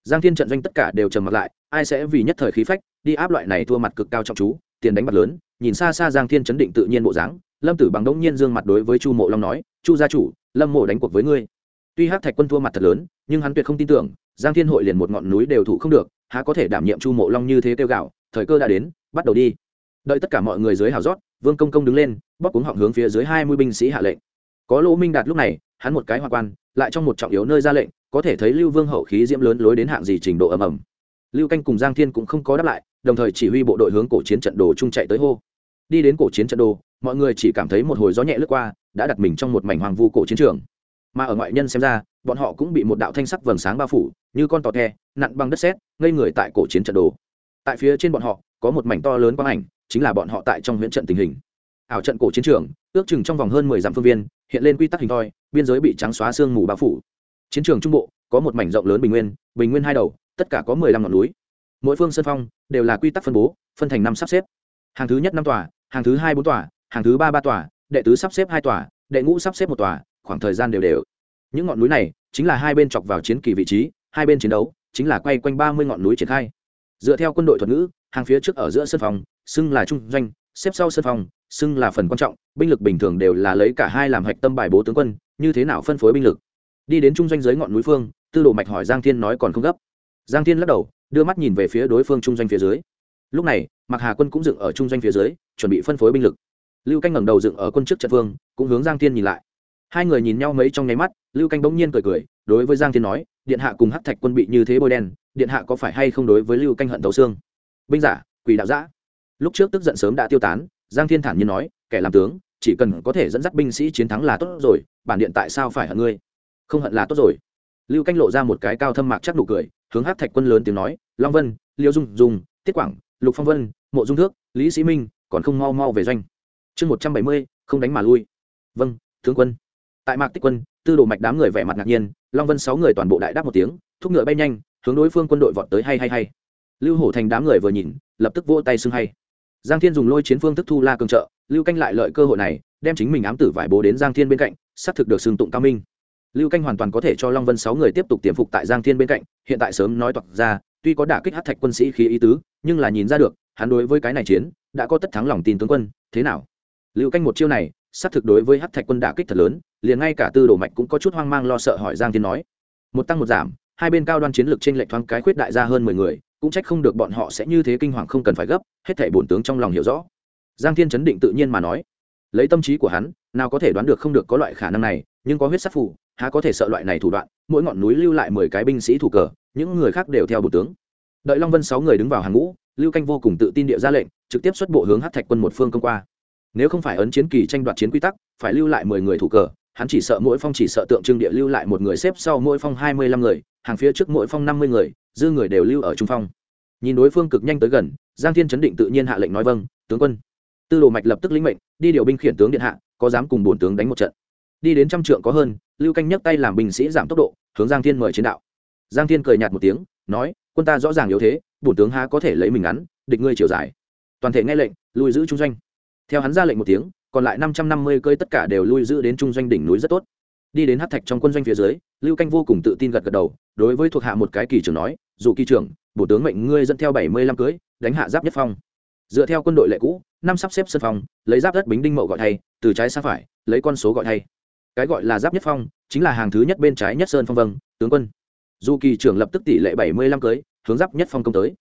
Speaker 1: Giang thiên trận doanh tất cả đều trầm mặt lại, ai sẽ vì nhất thời khí phách, đi áp loại này thua mặt cực cao trọng chú, tiền đánh bạc lớn, nhìn xa xa giang thiên chấn định tự nhiên bộ dáng, lâm tử bằng đống nhiên dương mặt đối với chu mộ long nói, chu gia chủ, lâm mộ đánh cuộc với ngươi. Tuy hát thạch quân thua mặt thật lớn, nhưng hắn tuyệt không tin tưởng giang thiên hội liền một ngọn núi đều thủ không được, há có thể đảm nhiệm chu mộ long như thế kêu gạo, thời cơ đã đến, bắt đầu đi. Đợi tất cả mọi người dưới hào rót, vương công công đứng lên, bóp cuống họng hướng phía dưới hai mươi binh sĩ hạ lệnh. Có lỗ minh đạt lúc này, hắn một cái hoa quan, lại trong một trọng yếu nơi ra lệnh, có thể thấy lưu vương hậu khí diễm lớn lối đến hạng gì trình độ ầm ầm. Lưu canh cùng giang thiên cũng không có đáp lại, đồng thời chỉ huy bộ đội hướng cổ chiến trận đồ trung chạy tới hô. Đi đến cổ chiến trận đồ, mọi người chỉ cảm thấy một hồi gió nhẹ lướt qua, đã đặt mình trong một mảnh hoàng vu cổ chiến trường mà ở ngoại nhân xem ra, bọn họ cũng bị một đạo thanh sắc vầng sáng bao phủ, như con tò the, nặn băng đất sét, ngây người tại cổ chiến trận đồ. Tại phía trên bọn họ, có một mảnh to lớn quang ảnh, chính là bọn họ tại trong huyễn trận tình hình. Ảo trận cổ chiến trường, ước chừng trong vòng hơn mười dặm phương viên, hiện lên quy tắc hình thoi, biên giới bị trắng xóa sương mù bao phủ. Chiến trường trung bộ, có một mảnh rộng lớn bình nguyên bình nguyên hai đầu, tất cả có mười lăm ngọn núi. Mỗi phương sân phong, đều là quy tắc phân bố, phân thành năm sắp xếp. Hàng thứ nhất năm tòa, hàng thứ hai bốn tòa, hàng thứ ba ba tòa, đệ tứ sắp xếp hai tòa, đệ ngũ sắp xếp một tòa khoảng thời gian đều đều. Những ngọn núi này chính là hai bên chọc vào chiến kỳ vị trí, hai bên chiến đấu chính là quay quanh ba mươi ngọn núi triển khai. Dựa theo quân đội thuật ngữ, hàng phía trước ở giữa sân phòng, xưng là trung doanh, xếp sau sân phòng, xưng là phần quan trọng, binh lực bình thường đều là lấy cả hai làm hạch tâm bài bố tướng quân, như thế nào phân phối binh lực? Đi đến trung doanh dưới ngọn núi phương, tư đồ mạch hỏi giang thiên nói còn không gấp. Giang thiên lắc đầu, đưa mắt nhìn về phía đối phương trung doanh phía dưới. Lúc này, mạc hà quân cũng dựng ở trung doanh phía dưới, chuẩn bị phân phối binh lực. Lưu canh ngẩng đầu dựng ở quân trước trận phương cũng hướng giang thiên nhìn lại hai người nhìn nhau mấy trong nháy mắt, lưu canh bỗng nhiên cười cười, đối với giang thiên nói, điện hạ cùng hắc thạch quân bị như thế bôi đen, điện hạ có phải hay không đối với lưu canh hận thấu xương? Binh giả, quỷ đạo giã. Lúc trước tức giận sớm đã tiêu tán, giang thiên thản nhiên nói, kẻ làm tướng, chỉ cần có thể dẫn dắt binh sĩ chiến thắng là tốt rồi, bản điện tại sao phải hận ngươi? Không hận là tốt rồi. Lưu canh lộ ra một cái cao thâm mạc chắc nụ cười, hướng hát thạch quân lớn tiếng nói, long vân, liêu dung dung, tiết quảng, lục phong vân, mộ dung thước, lý sĩ minh, còn không mau mau về doanh. Chương một trăm bảy mươi, không đánh mà lui. Vâng tướng quân tại mạc tích quân, tư đồ mạch đám người vẻ mặt ngạc nhiên, long vân sáu người toàn bộ đại đáp một tiếng, thúc ngựa bay nhanh, hướng đối phương quân đội vọt tới hay hay hay. Lưu hổ thành đám người vừa nhìn, lập tức vỗ tay xưng hay. Giang thiên dùng lôi chiến phương thức thu la cường trợ, lưu canh lại lợi cơ hội này, đem chính mình ám tử vải bố đến giang thiên bên cạnh xác thực được xưng tụng cao minh. Lưu canh hoàn toàn có thể cho long vân sáu người tiếp tục tiềm phục tại giang thiên bên cạnh, hiện tại sớm nói toạc ra, tuy có đả kích hát thạch quân sĩ khí ý tứ, nhưng là nhìn ra được, hắn đối với cái này chiến, đã có tất thắng lòng tin tướng quân, thế nào? Lưu canh một chiêu này xác thực đối với hát thạch quân đả kích thật lớn liền ngay cả tư đồ mạch cũng có chút hoang mang lo sợ hỏi giang thiên nói. Một tăng một giảm, hai bên cao đoan chiến lược trên lệnh thoáng cái khuyết đại ra hơn mười người, cũng trách không được bọn họ sẽ như thế kinh hoàng không cần phải gấp, hết thảy bổn tướng trong lòng hiểu rõ. Giang thiên chấn định tự nhiên mà nói. Lấy tâm trí của hắn, nào có thể đoán được không được có loại khả năng này, nhưng có huyết sắc phủ há có thể sợ loại này thủ đoạn, mỗi ngọn núi lưu lại mười cái binh sĩ thủ cờ, những người khác đều theo bộ tướng. Đợi long vân sáu người đứng vào hàng ngũ, lưu canh vô cùng tự tin địa ra lệnh, trực tiếp xuất bộ hướng hát thạch quân một phương công qua. Nếu không phải ấn chiến kỳ tranh đoạt chiến quy tắc, phải lưu lại mười người thủ cờ hắn chỉ sợ mỗi phong chỉ sợ tượng trưng địa lưu lại một người xếp sau mỗi phong hai mươi lăm người, hàng phía trước mỗi phong năm mươi người, dư người đều lưu ở trung phong. Nhìn đối phương cực nhanh tới gần, giang thiên chấn định tự nhiên hạ lệnh nói vâng tướng quân. Tư đồ mạch lập tức lĩnh mệnh, đi điều binh khiển tướng điện hạ, có dám cùng bổn tướng đánh một trận. Đi đến trăm trượng có hơn, lưu canh nhấc tay làm binh sĩ giảm tốc độ, hướng giang thiên mời chiến đạo. Giang thiên cười nhạt một tiếng, nói, quân ta rõ ràng yếu thế, bổn tướng há có thể lấy mình ngắn, địch ngươi chiều dài. Toàn thể nghe lệnh lùi giữ trung doanh. Theo hắn ra lệnh một tiếng còn lại năm trăm năm mươi cơi tất cả đều lui giữ đến trung doanh đỉnh núi rất tốt. Đi đến hát thạch trong quân doanh phía dưới lưu canh vô cùng tự tin gật gật đầu đối với thuộc hạ một cái kỳ trưởng nói dù kỳ trưởng bổ tướng mệnh ngươi dẫn theo bảy mươi lăm cưới đánh hạ giáp nhất phong. Dựa theo quân đội lệ cũ năm sắp xếp sân phòng, lấy giáp đất bính đinh mậu gọi thay từ trái sang phải lấy con số gọi thay. Cái gọi là giáp nhất phong chính là hàng thứ nhất bên trái nhất sơn phong vâng tướng quân. Dù kỳ trưởng lập tức tỷ lệ bảy mươi lăm cưới hướng giáp nhất phong công tới.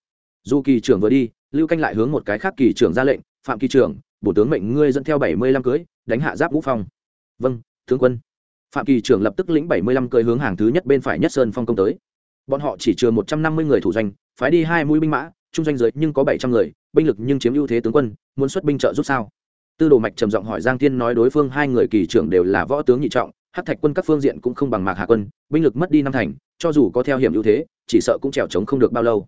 Speaker 1: Dù kỳ trưởng vừa đi lưu canh lại hướng một cái khác kỳ trưởng ra lệnh phạm kỳ trưởng bổ tướng mệnh ngươi dẫn theo bảy mươi lăm cưới, đánh hạ giáp ngũ phong. Vâng tướng quân. Phạm kỳ trưởng lập tức lĩnh bảy mươi lăm cưới hướng hàng thứ nhất bên phải nhất sơn phong công tới. Bọn họ chỉ chừa một trăm năm mươi người thủ doanh phái đi hai mũi binh mã, trung doanh giới nhưng có bảy trăm người, binh lực nhưng chiếm ưu thế tướng quân, muốn xuất binh trợ giúp sao? Tư đồ mạch trầm giọng hỏi giang tiên nói đối phương hai người kỳ trưởng đều là võ tướng nhị trọng, hát thạch quân các phương diện cũng không bằng mạc hạ quân, binh lực mất đi năm thành, cho dù có theo hiểm ưu thế, chỉ sợ cũng trèo trống không được bao lâu.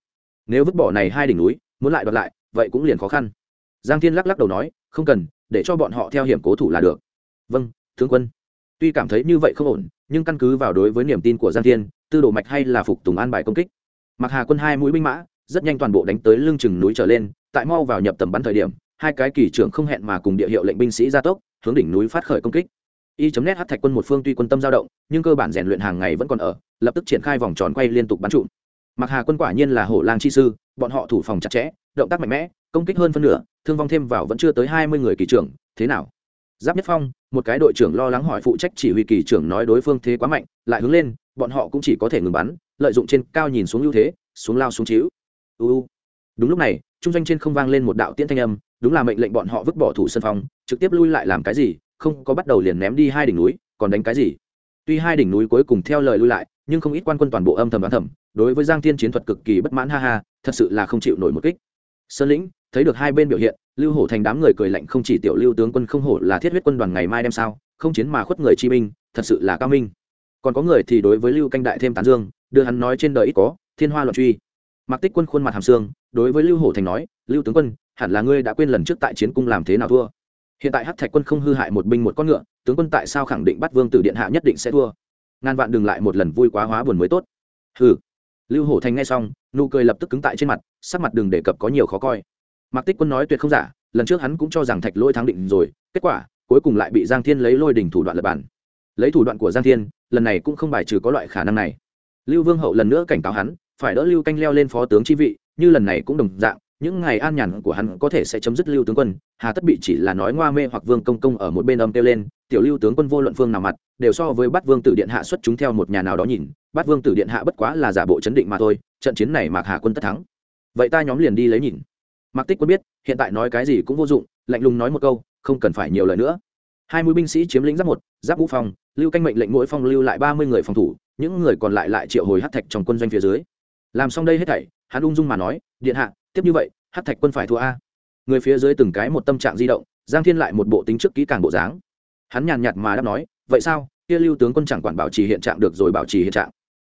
Speaker 1: Nếu vứt bỏ này hai đỉnh núi, muốn lại đoạt lại, vậy cũng liền khó khăn. Giang thiên lắc lắc đầu nói không cần, để cho bọn họ theo hiểm cố thủ là được. Vâng tướng quân. Tuy cảm thấy như vậy không ổn, nhưng căn cứ vào đối với niềm tin của giang thiên, tư đồ mạch hay là phục tùng an bài công kích. Mặc hà quân hai mũi binh mã, rất nhanh toàn bộ đánh tới lưng chừng núi trở lên, tại mau vào nhập tầm bắn thời điểm, hai cái kỳ trưởng không hẹn mà cùng địa hiệu lệnh binh sĩ gia tốc, hướng đỉnh núi phát khởi công kích. Y chấm nét hát thạch quân một phương tuy quân tâm dao động, nhưng cơ bản rèn luyện hàng ngày vẫn còn ở, lập tức triển khai vòng tròn quay liên tục bắn trụm. Mặc hà quân quả nhiên là hổ lang chi sư, bọn họ thủ phòng chặt chẽ động tác mạnh mẽ, công kích hơn phân nửa, thương vong thêm vào vẫn chưa tới hai mươi người kỳ trưởng, thế nào? Giáp nhất phong, một cái đội trưởng lo lắng hỏi phụ trách chỉ huy kỳ trưởng nói đối phương thế quá mạnh, lại hướng lên, bọn họ cũng chỉ có thể ngừng bắn, lợi dụng trên cao nhìn xuống ưu thế, xuống lao xuống chiếu. Uu đúng lúc này, trung doanh trên không vang lên một đạo tiễn thanh âm, đúng là mệnh lệnh bọn họ vứt bỏ thủ sân phong trực tiếp lui lại làm cái gì, không có bắt đầu liền ném đi hai đỉnh núi, còn đánh cái gì? Tuy hai đỉnh núi cuối cùng theo lời lui lại, nhưng không ít quan quân toàn bộ âm thầm đoán thầm, đối với giang thiên chiến thuật cực kỳ bất mãn, ha ha, thật sự là không chịu nổi một kích sơn lĩnh, thấy được hai bên biểu hiện, lưu hổ thành đám người cười lạnh không chỉ tiểu lưu tướng quân không hổ là thiết huyết quân đoàn ngày mai đem sao, không chiến mà khuất người chi minh thật sự là cao minh. Còn có người thì đối với lưu canh đại thêm tán dương, đưa hắn nói trên đời ít có, thiên hoa luận truy. Mặc tích quân khuôn mặt hàm xương, đối với lưu hổ thành nói, lưu tướng quân, hẳn là ngươi đã quên lần trước tại chiến cung làm thế nào thua. Hiện tại hát thạch quân không hư hại một binh một con ngựa, tướng quân tại sao khẳng định bắt vương tử điện hạ nhất định sẽ thua? Ngàn vạn đừng lại một lần vui quá hóa buồn mới tốt. Hừ. Lưu hổ thành nghe xong nụ cười lập tức cứng tại trên mặt, sắc mặt đừng đề cập có nhiều khó coi. Mạc tích quân nói tuyệt không giả, lần trước hắn cũng cho rằng thạch lôi thắng định rồi, kết quả, cuối cùng lại bị giang thiên lấy lôi đỉnh thủ đoạn lập bản. Lấy thủ đoạn của giang thiên, lần này cũng không bài trừ có loại khả năng này. Lưu vương hậu lần nữa cảnh cáo hắn, phải đỡ lưu canh leo lên phó tướng chi vị, như lần này cũng đồng dạng, những ngày an nhàn của hắn có thể sẽ chấm dứt lưu tướng quân, hà tất bị chỉ là nói ngoa mê hoặc vương công công ở một bên âm kêu lên, tiểu lưu tướng quân vô luận phương nào mặt, đều so với bắt vương tử điện hạ xuất chúng theo một nhà nào đó nhìn bắt vương tử điện hạ bất quá là giả bộ chấn định mà thôi trận chiến này mạc hà quân tất thắng. Vậy ta nhóm liền đi lấy nhìn. Mạc tích quân biết, hiện tại nói cái gì cũng vô dụng, lạnh lùng nói một câu, không cần phải nhiều lời nữa. Hai mươi binh sĩ chiếm lĩnh giáp một, giáp vũ phong, lưu canh mệnh lệnh mỗi phong lưu lại ba mươi người phòng thủ, những người còn lại lại triệu hồi hát thạch trong quân doanh phía dưới. Làm xong đây hết thảy, hắn ung dung mà nói, điện hạ, tiếp như vậy hát thạch quân phải thua a. Người phía dưới từng cái một tâm trạng di động, giang thiên lại một bộ tính trước kỹ càng bộ dáng. Hắn nhàn nhạt mà đáp nói, vậy sao? Kia lưu tướng quân chẳng quản bảo trì hiện trạng được rồi bảo trì hiện trạng.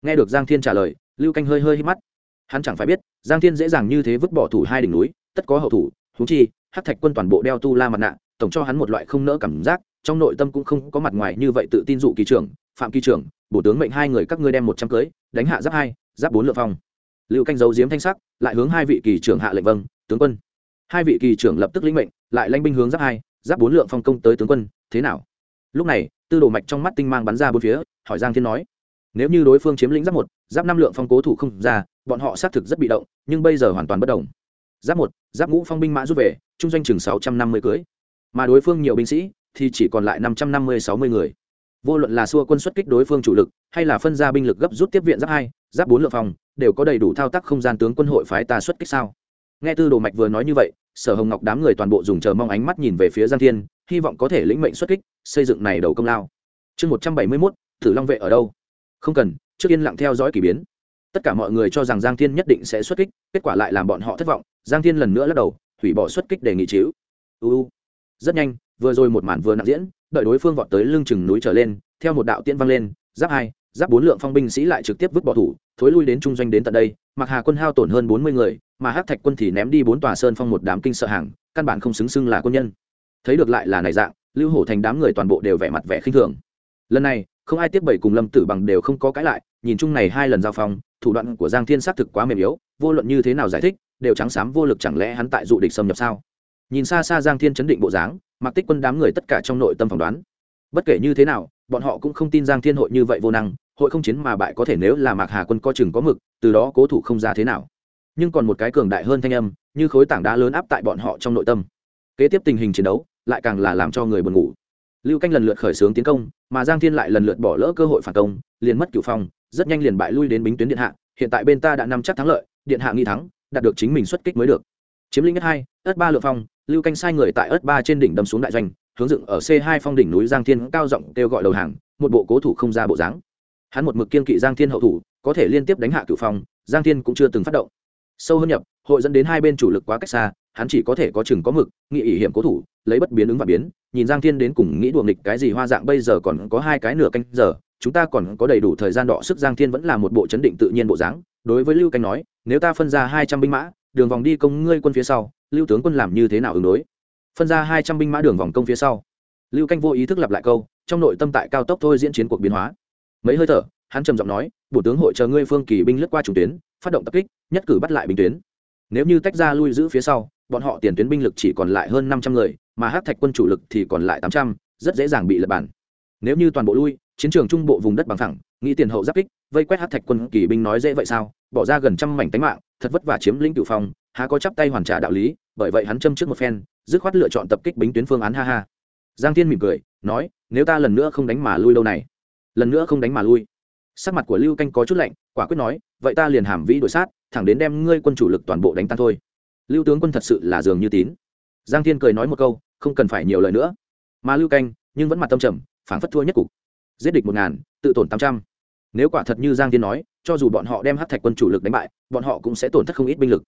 Speaker 1: Nghe được giang thiên trả lời lưu canh hơi hơi hít mắt. Hắn chẳng phải biết, giang thiên dễ dàng như thế vứt bỏ thủ hai đỉnh núi, tất có hậu thủ thú chi hát thạch quân toàn bộ đeo tu la mặt nạ, tổng cho hắn một loại không nỡ cảm giác, trong nội tâm cũng không có mặt ngoài như vậy tự tin dụ kỳ trưởng, phạm kỳ trưởng, bổ tướng mệnh hai người các ngươi đem một trăm cưới, đánh hạ giáp hai, giáp bốn lựa phong. Lưu canh giấu diếm thanh sắc, lại hướng hai vị kỳ trưởng hạ lệnh vâng tướng quân. Hai vị kỳ trưởng lập tức lĩnh mệnh, lại lanh binh hướng giáp hai, giáp bốn lượng phong công tới tướng quân, thế nào? Lúc này, tư đồ mạch trong mắt tinh mang bắn ra bốn phía, hỏi giang thiên nói, nếu như đối phương chiếm lĩnh giáp một giáp năm lượng phong cố thủ không ra, bọn họ xác thực rất bị động, nhưng bây giờ hoàn toàn bất đồng. Giáp một, giáp ngũ phong binh mã rút về, trung doanh chừng sáu trăm năm mươi cưới. Mà đối phương nhiều binh sĩ, thì chỉ còn lại năm trăm năm mươi sáu mươi người. Vô luận là xua quân xuất kích đối phương chủ lực, hay là phân ra binh lực gấp rút tiếp viện giáp hai, giáp bốn lượng phòng đều có đầy đủ thao tác không gian tướng quân hội phái ta xuất kích sao? Nghe tư đồ mạch vừa nói như vậy, sở hồng ngọc đám người toàn bộ dùng chờ mong ánh mắt nhìn về phía giang thiên, hy vọng có thể lĩnh mệnh xuất kích, xây dựng này đầu công lao. Chương một trăm bảy mươi mốt thử long vệ ở đâu? Không cần trước yên lặng theo dõi k ỳ biến. Tất cả mọi người cho rằng giang thiên nhất định sẽ xuất kích, kết quả lại làm bọn họ thất vọng, giang thiên lần nữa lắc đầu, hủy bỏ xuất kích đề nghị chiếu uu rất nhanh, vừa rồi một màn vừa nặng diễn, đợi đối phương vọt tới lưng chừng núi trở lên, theo một đạo tiên văng lên, giáp hai, giáp bốn lượng phong binh sĩ lại trực tiếp vứt bỏ thủ, thối lui đến trung doanh đến tận đây, mặc hà quân hao tổn hơn bốn mươi người, mà hát thạch quân thì ném đi bốn tòa sơn phong một đám kinh sợ hàng, căn bản không xứng xưng là quân nhân. Thấy được lại là này dạng, lưu hổ thành đám người toàn bộ đều vẻ mặt vẻ khinh thường. Lần này không ai tiếp bảy cùng lâm tử bằng đều không có cãi lại, nhìn chung này hai lần giao phong, thủ đoạn của giang thiên xác thực quá mềm yếu, vô luận như thế nào giải thích, đều trắng xám vô lực chẳng lẽ hắn tại dụ địch xâm nhập sao? Nhìn xa xa giang thiên chấn định bộ dáng mặc tích quân đám người tất cả trong nội tâm phỏng đoán. Bất kể như thế nào, bọn họ cũng không tin giang thiên hội như vậy vô năng, hội không chiến mà bại có thể nếu là mạc hà quân co chừng có mực, từ đó cố thủ không ra thế nào. Nhưng còn một cái cường đại hơn thanh âm, như khối tảng đá lớn áp tại bọn họ trong nội tâm. Kế tiếp tình hình chiến đấu, lại càng là làm cho người buồn ngủ lưu canh lần lượt khởi xướng tiến công, mà giang thiên lại lần lượt bỏ lỡ cơ hội phản công, liền mất cửu phong, rất nhanh liền bại lui đến bính tuyến điện hạ. Hiện tại bên ta đã nắm chắc thắng lợi, điện hạ nghi thắng, đạt được chính mình xuất kích mới được. Chiếm lĩnh nhất hai, ất ba lượng phong, lưu canh sai người tại ất ba trên đỉnh đâm xuống đại doanh, hướng dựng ở c hai phong đỉnh núi giang thiên cao giọng kêu gọi đầu hàng, một bộ cố thủ không ra bộ dáng. Hắn một mực kiên kỵ giang thiên hậu thủ, có thể liên tiếp đánh hạ cửu phong, giang thiên cũng chưa từng phát động. Sâu hơn nhập, hội dẫn đến hai bên chủ lực quá cách xa hắn chỉ có thể có chừng có mực nghị ỷ hiểm cố thủ, lấy bất biến ứng và biến, nhìn giang thiên đến cùng nghĩ đùa nghịch cái gì hoa dạng bây giờ còn có hai cái nửa canh giờ, chúng ta còn có đầy đủ thời gian đọ sức, giang thiên vẫn là một bộ chấn định tự nhiên bộ dáng, đối với lưu canh nói, nếu ta phân ra hai trăm binh mã, đường vòng đi công ngươi quân phía sau, lưu tướng quân làm như thế nào ứng đối? Phân ra hai trăm binh mã đường vòng công phía sau. Lưu canh vô ý thức lặp lại câu, trong nội tâm tại cao tốc thôi diễn chiến cuộc biến hóa. Mấy hơi thở, hắn trầm giọng nói, bộ tướng hội chờ ngươi phương kỳ binh lướt qua chủ tuyến, phát động tập kích, nhất cử bắt lại binh tuyến nếu như tách ra lui giữ phía sau, bọn họ tiền tuyến binh lực chỉ còn lại hơn năm trăm người, mà hát thạch quân chủ lực thì còn lại tám trăm, rất dễ dàng bị lật bản nếu như toàn bộ lui, chiến trường trung bộ vùng đất bằng thẳng nghĩ tiền hậu giáp kích, vây quét hát thạch quân kỳ binh nói dễ vậy sao? Bỏ ra gần trăm mảnh tánh mạng, thật vất vả chiếm lĩnh cựu phong, há có chắp tay hoàn trả đạo lý, bởi vậy hắn châm trước một phen, dứt khoát lựa chọn tập kích bính tuyến phương án ha ha. Giang thiên mỉm cười, nói, nếu ta lần nữa không đánh mà lui lâu này. Lần nữa không đánh mà lui. Sắc mặt của lưu canh có chút lạnh, quả quyết nói, vậy ta liền hàm vĩ đổi sát thẳng đến đem ngươi quân chủ lực toàn bộ đánh tan thôi. Lưu tướng quân thật sự là dường như tín. Giang thiên cười nói một câu, không cần phải nhiều lời nữa. Mà lưu canh, nhưng vẫn mặt tâm trầm, phảng phất thua nhất cục. Giết địch một ngàn, tự tổn tám trăm. Nếu quả thật như giang thiên nói, cho dù bọn họ đem hát thạch quân chủ lực đánh bại, bọn họ cũng sẽ tổn thất không ít binh lực.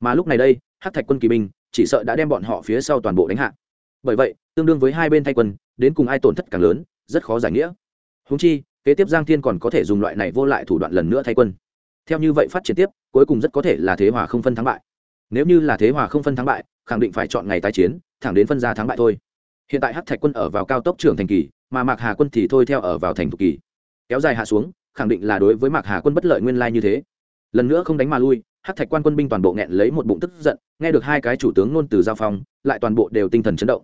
Speaker 1: Mà lúc này đây hát thạch quân kỳ binh, chỉ sợ đã đem bọn họ phía sau toàn bộ đánh hạ. Bởi vậy, tương đương với hai bên thay quân, đến cùng ai tổn thất càng lớn, rất khó giải nghĩa. Húng chi, kế tiếp giang thiên còn có thể dùng loại này vô lại thủ đoạn lần nữa thay quân theo như vậy phát triển tiếp, cuối cùng rất có thể là thế hòa không phân thắng bại. Nếu như là thế hòa không phân thắng bại, khẳng định phải chọn ngày tái chiến, thẳng đến phân ra thắng bại thôi. Hiện tại hát thạch quân ở vào cao tốc trưởng thành kỳ, mà mạc hà quân thì thôi theo ở vào thành thục kỳ. Kéo dài hạ xuống, khẳng định là đối với mạc hà quân bất lợi nguyên lai như thế. Lần nữa không đánh mà lui hát thạch quan quân binh toàn bộ nghẹn lấy một bụng tức giận, nghe được hai cái chủ tướng nôn từ giao phong, lại toàn bộ đều tinh thần chấn động.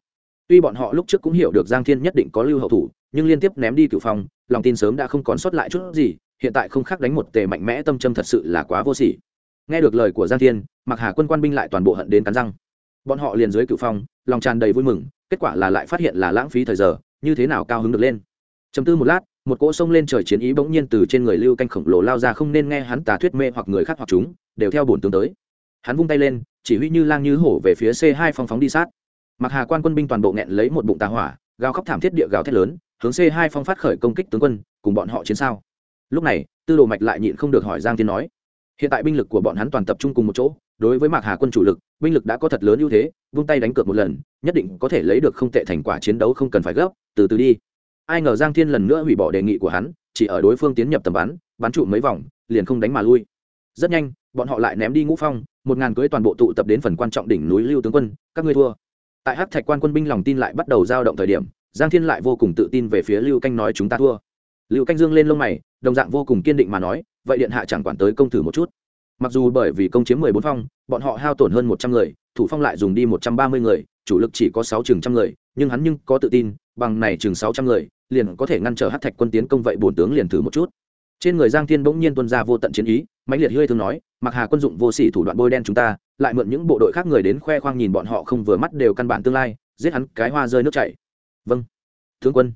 Speaker 1: Tuy bọn họ lúc trước cũng hiểu được giang thiên nhất định có lưu hậu thủ, nhưng liên tiếp ném đi cựu phong, lòng tin sớm đã không còn sót lại chút gì hiện tại không khác đánh một tề mạnh mẽ tâm châm thật sự là quá vô sỉ. Nghe được lời của giang thiên, mặc hà quân quan binh lại toàn bộ hận đến cắn răng. Bọn họ liền dưới cựu phong, lòng tràn đầy vui mừng, kết quả là lại phát hiện là lãng phí thời giờ, như thế nào cao hứng được lên. Chấm tư một lát, một cỗ sông lên trời chiến ý bỗng nhiên từ trên người lưu canh khổng lồ lao ra không nên nghe hắn tà thuyết mê hoặc người khác hoặc chúng, đều theo bổn tướng tới. Hắn vung tay lên, chỉ huy như lang như hổ về phía c hai phong phóng đi sát. Mặc hà quan quân binh toàn bộ nghẹn lấy một bụng tà hỏa, gào khóc thảm thiết địa gào thét lớn, hướng c hai phong phát khởi công kích tướng quân, cùng bọn họ chiến sao lúc này, tư đồ mạch lại nhịn không được hỏi giang thiên nói, hiện tại binh lực của bọn hắn toàn tập trung cùng một chỗ, đối với mạc hà quân chủ lực, binh lực đã có thật lớn ưu thế, vung tay đánh cược một lần, nhất định có thể lấy được không tệ thành quả chiến đấu không cần phải gấp, từ từ đi. Ai ngờ giang thiên lần nữa hủy bỏ đề nghị của hắn, chỉ ở đối phương tiến nhập tầm bắn bắn trụ mấy vòng, liền không đánh mà lui. Rất nhanh, bọn họ lại ném đi ngũ phong, một ngàn cưới toàn bộ tụ tập đến phần quan trọng đỉnh núi lưu tướng quân, các ngươi thua. Tại hát thạch quan quân binh lòng tin lại bắt đầu dao động thời điểm, giang thiên lại vô cùng tự tin về phía lưu canh nói, chúng ta thua. Lưu canh dương lên lông mày đồng dạng vô cùng kiên định mà nói, vậy điện hạ chẳng quản tới công thử một chút. Mặc dù bởi vì công chiếm mười bốn phong, bọn họ hao tổn hơn một trăm người, thủ phong lại dùng đi một trăm ba mươi người, chủ lực chỉ có sáu chừng trăm người, nhưng hắn nhưng có tự tin, bằng này chừng sáu trăm người, liền có thể ngăn trở hát thạch quân tiến công vậy bổn tướng liền thử một chút. Trên người giang thiên bỗng nhiên tuân ra vô tận chiến ý, mãnh liệt hơi thương nói, mặc hà quân dụng vô sỉ thủ đoạn bôi đen chúng ta, lại mượn những bộ đội khác người đến khoe khoang nhìn bọn họ không vừa mắt đều căn bản tương lai, giết hắn cái hoa rơi nước chảy. Vâng tướng quân.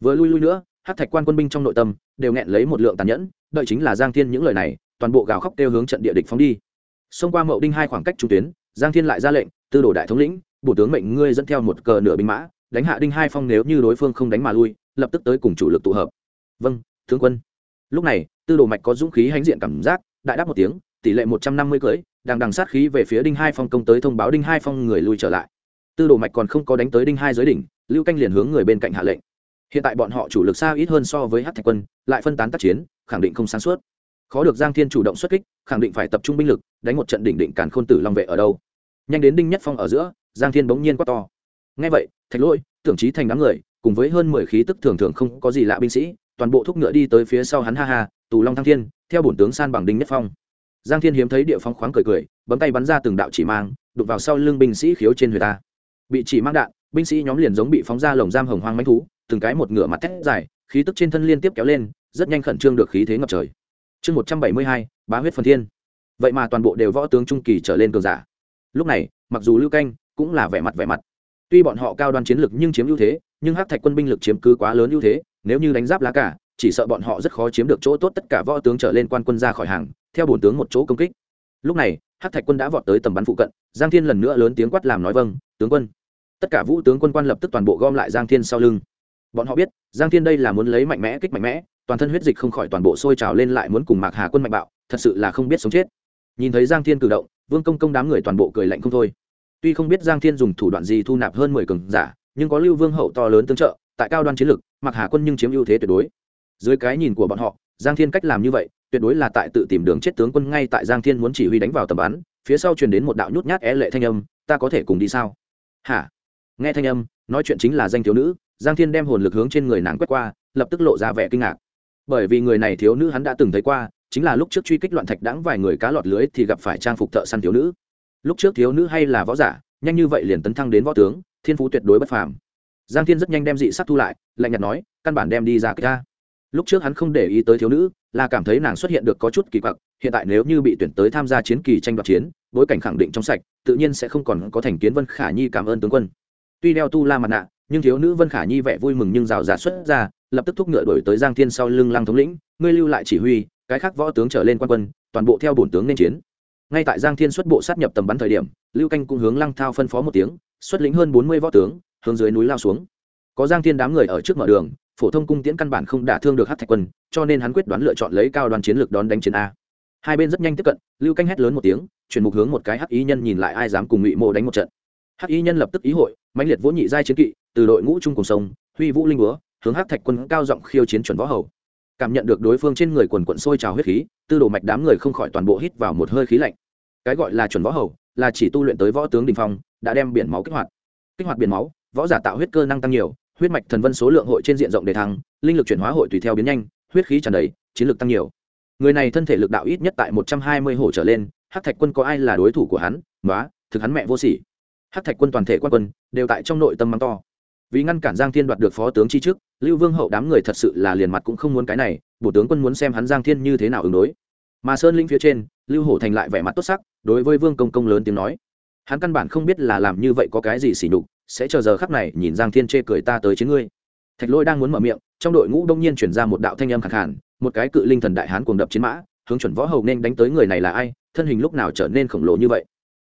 Speaker 1: Vừa lui lui nữa hát thạch quan quân binh trong nội tâm đều nghẹn lấy một lượng tàn nhẫn, đợi chính là giang thiên những lời này, toàn bộ gào khóc kêu hướng trận địa địch phóng đi. Xông qua mậu đinh hai khoảng cách trung tuyến, giang thiên lại ra lệnh, tư đồ đại thống lĩnh, bổ tướng mệnh ngươi dẫn theo một cờ nửa binh mã, đánh hạ đinh hai phong nếu như đối phương không đánh mà lui, lập tức tới cùng chủ lực tụ hợp. Vâng tướng quân. Lúc này, tư đồ mạch có dũng khí hãnh diện cảm giác, đại đáp một tiếng, tỷ lệ một trăm năm mươi cưới đang đằng sát khí về phía đinh hai phong công tới thông báo đinh hai phong người lui trở lại. Tư đồ mạch còn không có đánh tới đinh hai giới đỉnh, lưu canh liền hướng người bên cạnh hạ lệnh hiện tại bọn họ chủ lực xa ít hơn so với hát thạch quân, lại phân tán tác chiến, khẳng định không sáng suốt. Khó được giang thiên chủ động xuất kích, khẳng định phải tập trung binh lực, đánh một trận đỉnh định càn khôn tử long vệ ở đâu. Nhanh đến đinh nhất phong ở giữa, giang thiên bỗng nhiên quát to. Ngay vậy, thạch lỗi, tưởng trí thành đám người, cùng với hơn mười khí tức thường thường không có gì lạ binh sĩ, toàn bộ thúc ngựa đi tới phía sau hắn ha ha, tù long thăng thiên, theo bổn tướng san bằng đinh nhất phong. Giang thiên hiếm thấy địa phong khoáng cười cười, bấm tay bắn ra từng đạo chỉ mang đục vào sau lưng binh sĩ khiếu trên người ta. Bị chỉ mang đạn, binh sĩ nhóm liền giống bị phóng ra lồng giam hồng hoang mánh thú từng cái một ngựa mặt thét dài, khí tức trên thân liên tiếp kéo lên, rất nhanh khẩn trương được khí thế ngập trời. Chương một trăm bảy mươi hai, bá huyết phần thiên. Vậy mà toàn bộ đều võ tướng trung kỳ trở lên cường giả. Lúc này, mặc dù lưu canh cũng là vẻ mặt vẻ mặt. Tuy bọn họ cao đoan chiến lực nhưng chiếm ưu thế, nhưng hắc thạch quân binh lực chiếm cứ quá lớn ưu thế, nếu như đánh giáp lá cả, chỉ sợ bọn họ rất khó chiếm được chỗ tốt tất cả võ tướng trở lên quan quân ra khỏi hàng, theo bổn tướng một chỗ công kích. Lúc này, hắc thạch quân đã vọt tới tầm bắn phụ cận, giang thiên lần nữa lớn tiếng quát làm nói vâng tướng quân. Tất cả vũ tướng quân quan lập tức toàn bộ gom lại giang thiên sau lưng bọn họ biết, giang thiên đây là muốn lấy mạnh mẽ, kích mạnh mẽ, toàn thân huyết dịch không khỏi toàn bộ sôi trào lên lại muốn cùng mạc hà quân mạnh bạo, thật sự là không biết sống chết. Nhìn thấy giang thiên cử động, vương công công đám người toàn bộ cười lạnh không thôi. Tuy không biết giang thiên dùng thủ đoạn gì thu nạp hơn mười cường giả, nhưng có lưu vương hậu to lớn tương trợ, tại cao đoan chiến lực, mạc hà quân nhưng chiếm ưu thế tuyệt đối. Dưới cái nhìn của bọn họ, giang thiên cách làm như vậy, tuyệt đối là tại tự tìm đường chết tướng quân ngay tại giang thiên muốn chỉ huy đánh vào tầm bắn, phía sau truyền đến một đạo nhút nhát é lệ thanh âm, ta có thể cùng đi sao? Hả? Nghe thanh âm nói chuyện chính là danh thiếu nữ, giang thiên đem hồn lực hướng trên người nàng quét qua, lập tức lộ ra vẻ kinh ngạc. Bởi vì người này thiếu nữ hắn đã từng thấy qua, chính là lúc trước truy kích loạn thạch đãng vài người cá lọt lưới thì gặp phải trang phục thợ săn thiếu nữ. Lúc trước thiếu nữ hay là võ giả, nhanh như vậy liền tấn thăng đến võ tướng, thiên phú tuyệt đối bất phàm. Giang thiên rất nhanh đem dị sắc thu lại, lạnh nhạt nói, căn bản đem đi ra kích lúc trước hắn không để ý tới thiếu nữ, là cảm thấy nàng xuất hiện được có chút kỳ quặc, hiện tại nếu như bị tuyển tới tham gia chiến kỳ tranh đoạt chiến, bối cảnh khẳng định trong sạch, tự nhiên sẽ không còn có thành kiến vân khả nhi cảm ơn tướng quân tuy đeo tu la mặt nạ, nhưng thiếu nữ vân khả nhi vẻ vui mừng nhưng rào rạt xuất ra, lập tức thúc ngựa đổi tới giang thiên sau lưng lăng thống lĩnh, ngươi lưu lại chỉ huy, cái khác võ tướng trở lên quan quân, toàn bộ theo bổn tướng nên chiến. Ngay tại giang thiên xuất bộ sát nhập tầm bắn thời điểm, lưu canh cũng hướng lăng thao phân phó một tiếng, xuất lĩnh hơn bốn mươi võ tướng, hướng dưới núi lao xuống. Có giang thiên đám người ở trước mở đường, phổ thông cung tiễn căn bản không đả thương được hát thạch quân, cho nên hắn quyết đoán lựa chọn lấy cao đoàn chiến lược đón đánh chiến a. Hai bên rất nhanh tiếp cận, lưu canh hét lớn một tiếng, chuyển mục hướng một cái hắc ý nhân nhìn lại ai dám cùng ngụy mô đánh một trận hắc Y nhân lập tức ý hội, mãnh liệt vỗ nhị giai chiến kỵ, từ đội ngũ trung cùng sông, huy vũ linh búa, hướng hắc thạch quân cao giọng khiêu chiến chuẩn võ hầu. Cảm nhận được đối phương trên người quần quận sôi trào huyết khí, tư đồ mạch đám người không khỏi toàn bộ hít vào một hơi khí lạnh. Cái gọi là chuẩn võ hầu, là chỉ tu luyện tới võ tướng đình phong, đã đem biển máu kích hoạt. Kích hoạt biển máu, võ giả tạo huyết cơ năng tăng nhiều, huyết mạch thần vân số lượng hội trên diện rộng đề thăng, linh lực chuyển hóa hội tùy theo biến nhanh, huyết khí tràn đầy, chiến lực tăng nhiều. Người này thân thể lực đạo ít nhất tại một trăm hai mươi hổ trở lên, hắc thạch quân có ai là đối thủ của hắn? Nói thực hắn mẹ vô sỉ hắc thạch quân toàn thể quan quân đều tại trong nội tâm mắng to. Vì ngăn cản giang thiên đoạt được phó tướng chi trước lưu vương hậu đám người thật sự là liền mặt cũng không muốn cái này, bộ tướng quân muốn xem hắn giang thiên như thế nào ứng đối. Mà sơn linh phía trên, lưu hổ thành lại vẻ mặt tốt sắc, đối với vương công công lớn tiếng nói. Hắn căn bản không biết là làm như vậy có cái gì xỉ nhục, sẽ chờ giờ khắc này nhìn giang thiên chê cười ta tới chiến ngươi. Thạch lôi đang muốn mở miệng, trong đội ngũ đông nhiên chuyển ra một đạo thanh âm khẳng hẳn một cái cự linh thần đại hán cuồng đập chiến mã, hướng chuẩn võ hầu nên đánh tới người này là ai, thân hình lúc nào trở nên khổng lồ như vậy?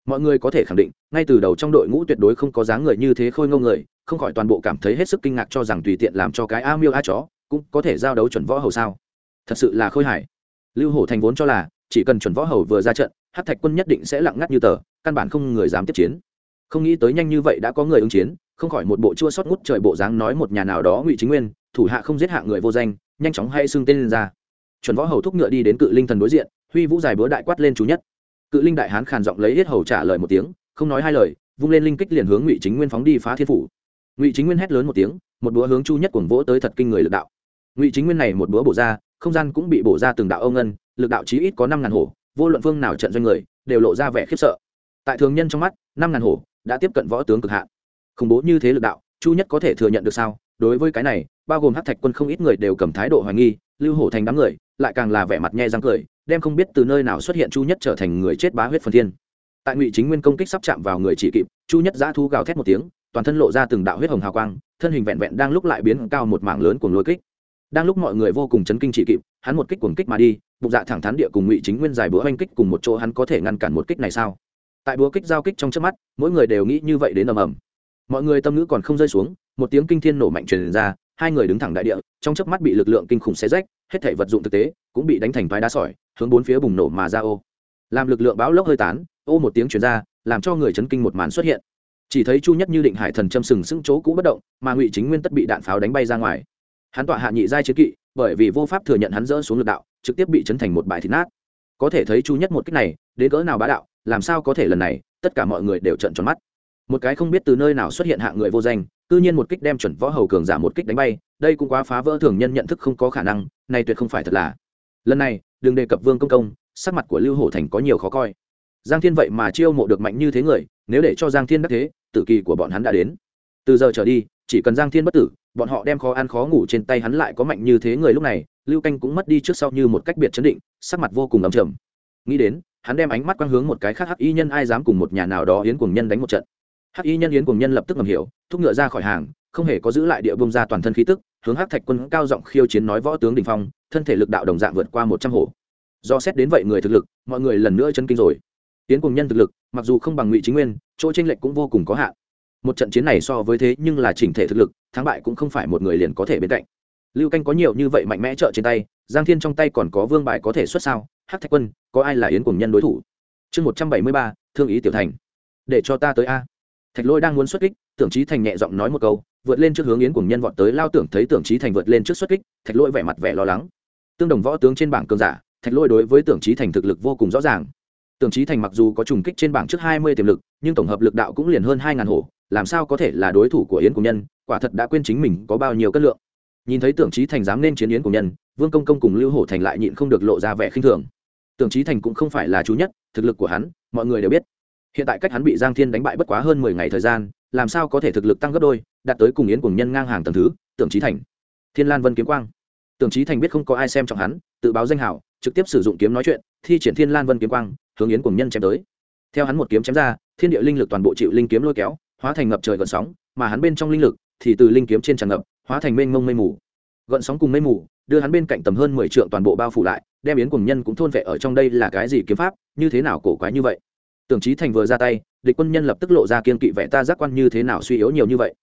Speaker 1: Mọi người có thể khẳng định, ngay từ đầu trong đội ngũ tuyệt đối không có dáng người như thế khôi ngông người, không khỏi toàn bộ cảm thấy hết sức kinh ngạc cho rằng tùy tiện làm cho cái a miêu a chó cũng có thể giao đấu chuẩn võ hầu sao. Thật sự là khôi hài. Lưu hổ thành vốn cho là, chỉ cần chuẩn võ hầu vừa ra trận, hát thạch quân nhất định sẽ lặng ngắt như tờ, căn bản không người dám tiếp chiến. Không nghĩ tới nhanh như vậy đã có người ứng chiến, không khỏi một bộ chua sót ngút trời bộ dáng nói một nhà nào đó ngụy chính nguyên, thủ hạ không giết hạ người vô danh, nhanh chóng hay xưng tên lên ra. Chuẩn võ hầu thúc ngựa đi đến cự linh thần đối diện, huy vũ dài búa đại quát lên chú nhất cự linh đại hán khàn giọng lấy hết hầu trả lời một tiếng, không nói hai lời, vung lên linh kích liền hướng ngụy chính nguyên phóng đi phá thiên phủ. Ngụy chính nguyên hét lớn một tiếng, một búa hướng chu nhất cuồng vỗ tới thật kinh người lực đạo. Ngụy chính nguyên này một búa bổ ra, không gian cũng bị bổ ra từng đạo ông ngân, lực đạo chí ít có năm ngàn hổ, vô luận phương nào trận doanh người, đều lộ ra vẻ khiếp sợ. Tại thường nhân trong mắt, năm ngàn hổ đã tiếp cận võ tướng cực hạn. Khủng bố như thế lực đạo, chu nhất có thể thừa nhận được sao? Đối với cái này, bao gồm hát thạch quân không ít người đều cầm thái độ hoài nghi, lưu hổ thành đám người, lại càng là vẻ mặt nhe răng cười đem không biết từ nơi nào xuất hiện chu nhất trở thành người chết bá huyết phần thiên. Tại ngụy chính nguyên công kích sắp chạm vào người chỉ kịp, chu nhất giã thu gào thét một tiếng, toàn thân lộ ra từng đạo huyết hồng hào quang, thân hình vẹn vẹn đang lúc lại biến cao một mảng lớn của lôi kích. Đang lúc mọi người vô cùng chấn kinh chỉ kịp, hắn một kích cuồng kích mà đi, bụng dạ thẳng thắn địa cùng ngụy chính nguyên dài búa oanh kích cùng một chỗ hắn có thể ngăn cản một kích này sao? Tại búa kích giao kích trong trước mắt, mỗi người đều nghĩ như vậy đến ầm ầm. Mọi người tâm ngữ còn không rơi xuống, một tiếng kinh thiên nổ mạnh truyền ra hai người đứng thẳng đại địa, trong chớp mắt bị lực lượng kinh khủng xé rách, hết thảy vật dụng thực tế cũng bị đánh thành vài đá sỏi, hướng bốn phía bùng nổ mà ra ô. Làm lực lượng bão lốc hơi tán, ô một tiếng truyền ra, làm cho người chấn kinh một màn xuất hiện. Chỉ thấy chu nhất như định hải thần châm sừng sững chỗ cũ bất động, mà ngụy chính nguyên tất bị đạn pháo đánh bay ra ngoài. Hắn tọa hạ nhị giai chiến kỵ, bởi vì vô pháp thừa nhận hắn dỡ xuống lực đạo, trực tiếp bị chấn thành một bài thịt nát. Có thể thấy chu nhất một cách này đến cỡ nào bá đạo, làm sao có thể lần này, tất cả mọi người đều trận tròn mắt. Một cái không biết từ nơi nào xuất hiện hạng người vô danh cư nhiên một kích đem chuẩn võ hầu cường giả một kích đánh bay, đây cũng quá phá vỡ thường nhân nhận thức không có khả năng, này tuyệt không phải thật là. Lần này, đừng đề cập vương công công, sắc mặt của lưu hổ thành có nhiều khó coi. Giang thiên vậy mà chiêu mộ được mạnh như thế người, nếu để cho giang thiên đắc thế, tử kỳ của bọn hắn đã đến. Từ giờ trở đi, chỉ cần giang thiên bất tử, bọn họ đem khó ăn khó ngủ trên tay hắn lại có mạnh như thế người lúc này, lưu canh cũng mất đi trước sau như một cách biệt chấn định, sắc mặt vô cùng ấm trầm. Nghĩ đến, hắn đem ánh mắt quang hướng một cái khác hắc y nhân ai dám cùng một nhà nào đó yến cùng nhân đánh một trận hắc y nhân yến cùng nhân lập tức ngầm hiểu, thúc ngựa ra khỏi hàng, không hề có giữ lại địa bông ra toàn thân khí tức, hướng hắc thạch quân cao giọng khiêu chiến nói võ tướng đình phong, thân thể lực đạo đồng dạng vượt qua một trăm hổ. Do xét đến vậy người thực lực, mọi người lần nữa chân kinh rồi. Yến cùng nhân thực lực, mặc dù không bằng ngụy chính nguyên, chỗ tranh lệch cũng vô cùng có hạn. Một trận chiến này so với thế nhưng là chỉnh thể thực lực, thắng bại cũng không phải một người liền có thể bên cạnh. Lưu canh có nhiều như vậy mạnh mẽ trợ trên tay, giang thiên trong tay còn có vương Bại có thể xuất sao? Hát thạch quân, có ai là yến cùng nhân đối thủ? Chương một trăm bảy mươi ba, thương ý tiểu thành. Để cho ta tới a thạch lôi đang muốn xuất kích, tưởng trí thành nhẹ giọng nói một câu, vượt lên trước hướng yến cùng nhân vọt tới lao tưởng, thấy tưởng trí thành vượt lên trước xuất kích, thạch lôi vẻ mặt vẻ lo lắng. Tương đồng võ tướng trên bảng cường giả, thạch lôi đối với tưởng trí thành thực lực vô cùng rõ ràng. Tưởng trí thành mặc dù có trùng kích trên bảng trước hai mươi tiềm lực, nhưng tổng hợp lực đạo cũng liền hơn hai ngàn hổ, làm sao có thể là đối thủ của yến cùng nhân, quả thật đã quên chính mình có bao nhiêu cân lượng. Nhìn thấy tưởng trí thành dám nên chiến yến cùng nhân, vương công công cùng lưu hổ thành lại nhịn không được lộ ra vẻ khinh thường. Tưởng trí thành cũng không phải là chú nhất, thực lực của hắn, mọi người đều biết hiện tại cách hắn bị giang thiên đánh bại bất quá hơn mười ngày thời gian, làm sao có thể thực lực tăng gấp đôi, đạt tới cùng yến cùng nhân ngang hàng tầm thứ, tưởng trí thành. Thiên lan vân kiếm quang. Tưởng trí thành biết không có ai xem trọng hắn, tự báo danh hảo, trực tiếp sử dụng kiếm nói chuyện, thi triển thiên lan vân kiếm quang, hướng yến cùng nhân chém tới. Theo hắn một kiếm chém ra, thiên địa linh lực toàn bộ chịu linh kiếm lôi kéo, hóa thành ngập trời gần sóng, mà hắn bên trong linh lực thì từ linh kiếm trên tràn ngập, hóa thành mênh mông mây mù. Gợn sóng cùng mây mù đưa hắn bên cạnh tầm hơn mười trượng toàn bộ bao phủ lại, đem yến cùng nhân cũng thôn vệ ở trong đây là cái gì kiếm pháp, như thế nào cổ quái như vậy? Tưởng trí thành vừa ra tay, địch quân nhân lập tức lộ ra kiên kỵ vẽ ta giác quan như thế nào suy yếu nhiều như vậy.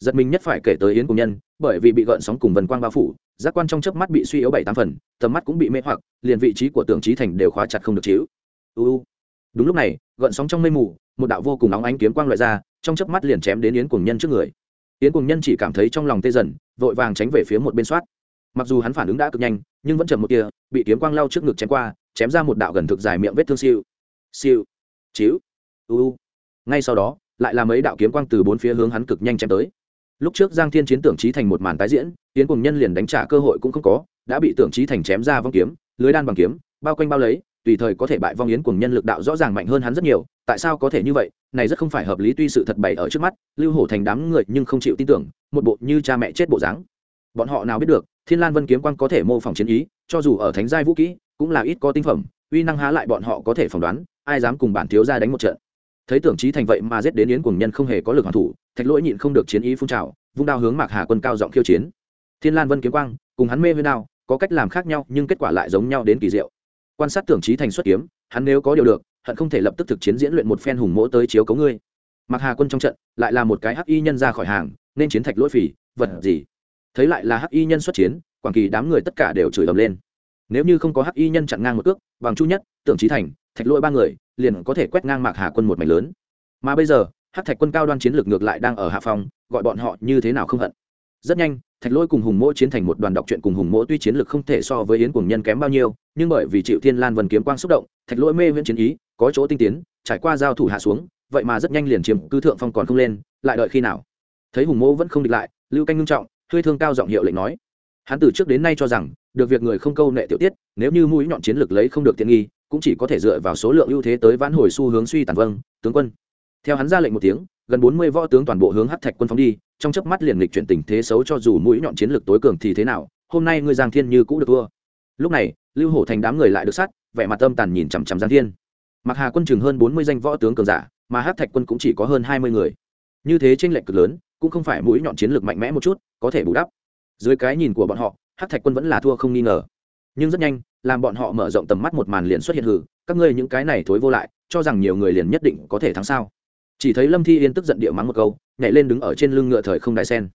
Speaker 1: Giật mình nhất phải kể tới yến cùng nhân, bởi vì bị gợn sóng cùng vần quang bao phủ, giác quan trong chớp mắt bị suy yếu bảy tám phần, tầm mắt cũng bị mê hoặc, liền vị trí của tưởng trí thành đều khóa chặt không được chiếu uu đúng lúc này, gợn sóng trong mây mù, một đạo vô cùng nóng ánh kiếm quang loại ra, trong chớp mắt liền chém đến yến cùng nhân trước người. Yến cùng nhân chỉ cảm thấy trong lòng tê dần, vội vàng tránh về phía một bên soát mặc dù hắn phản ứng đã cực nhanh, nhưng vẫn chậm một kia bị kiếm quang lao trước ngực chém qua, chém ra một đạo gần thực dài miệng vết thương siêu. Siêu chiếu U. ngay sau đó, lại là mấy đạo kiếm quang từ bốn phía hướng hắn cực nhanh chém tới. Lúc trước giang thiên chiến tưởng trí thành một màn tái diễn tiến cùng nhân liền đánh trả cơ hội cũng không có, đã bị tưởng trí thành chém ra vong kiếm, lưới đan bằng kiếm, bao quanh bao lấy, tùy thời có thể bại vong yến cùng nhân lực đạo rõ ràng mạnh hơn hắn rất nhiều, tại sao có thể như vậy, này rất không phải hợp lý tuy sự thật bày ở trước mắt, lưu hổ thành đám người nhưng không chịu tin tưởng, một bộ như cha mẹ chết bộ dáng. Bọn họ nào biết được, thiên lan vân kiếm quan có thể mô phỏng chiến ý, cho dù ở thánh giai vũ kỹ, cũng là ít có tinh phẩm, uy năng há lại bọn họ có thể phỏng đoán ai dám cùng bản thiếu ra đánh một trận. Thấy tưởng trí thành vậy mà giết đến yến cùng nhân không hề có lực hoàn thủ, thạch lỗi nhịn không được chiến ý phun trào, vung đao hướng mạc hà quân cao giọng khiêu chiến. Thiên lan vân kiếm quang, cùng hắn mê với đao, có cách làm khác nhau, nhưng kết quả lại giống nhau đến kỳ diệu. Quan sát tưởng trí thành xuất kiếm, hắn nếu có điều được, hận không thể lập tức thực chiến diễn luyện một phen hùng mỗ tới chiếu cấu ngươi. Mặc hà quân trong trận, lại là một cái hắc y nhân ra khỏi hàng, nên chiến thạch lỗi phỉ vật gì? Thấy lại là hắc y nhân xuất chiến, quảng kỳ đám người tất cả đều chửi ầm lên nếu như không có hắc y nhân chặn ngang một cước, bằng chu nhất, tưởng trí thành, thạch lỗi ba người, liền có thể quét ngang mạc hà quân một mảnh lớn. Mà bây giờ, hắc thạch quân cao đoan chiến lược ngược lại đang ở hạ phòng gọi bọn họ như thế nào không hận. Rất nhanh, thạch lỗi cùng hùng mỗ chiến thành một đoàn đọc truyện cùng hùng mỗ tuy chiến lược không thể so với yến cùng nhân kém bao nhiêu, nhưng bởi vì chịu thiên lan vần kiếm quang xúc động, thạch lỗi mê viễn chiến ý, có chỗ tinh tiến, trải qua giao thủ hạ xuống, vậy mà rất nhanh liền chiếm cứ thượng phong còn không lên, lại đợi khi nào? Thấy hùng mỗ vẫn không địch lại, lưu canh ngưng trọng thuê thương cao giọng hiệu lệnh nói hắn từ trước đến nay cho rằng, được việc người không câu nệ tiểu tiết, nếu như mũi nhọn chiến lược lấy không được tiện nghi, cũng chỉ có thể dựa vào số lượng ưu thế tới vãn hồi xu hướng suy tàn vâng tướng quân. Theo hắn ra lệnh một tiếng, gần bốn mươi võ tướng toàn bộ hướng hắc thạch quân phóng đi, trong chớp mắt liền lịch chuyển tình thế xấu cho dù mũi nhọn chiến lược tối cường thì thế nào, hôm nay ngươi giang thiên như cũ được thua. Lúc này, lưu hổ thành đám người lại được sát, vẻ mặt âm tàn nhìn chằm chằm giang thiên. Mặc hà quân chừng hơn bốn mươi danh võ tướng cường giả, mà hắc thạch quân cũng chỉ có hơn hai mươi người. Như thế tranh lệch cực lớn, cũng không phải mũi nhọn chiến lược mạnh mẽ một chút, có thể bù đắp dưới cái nhìn của bọn họ, hắc thạch quân vẫn là thua không nghi ngờ. Nhưng rất nhanh, làm bọn họ mở rộng tầm mắt một màn liền xuất hiện hử các ngươi những cái này thối vô lại, cho rằng nhiều người liền nhất định có thể thắng sao? Chỉ thấy lâm thi yên tức giận địa mắng một câu, nhảy lên đứng ở trên lưng ngựa thời không đài sen.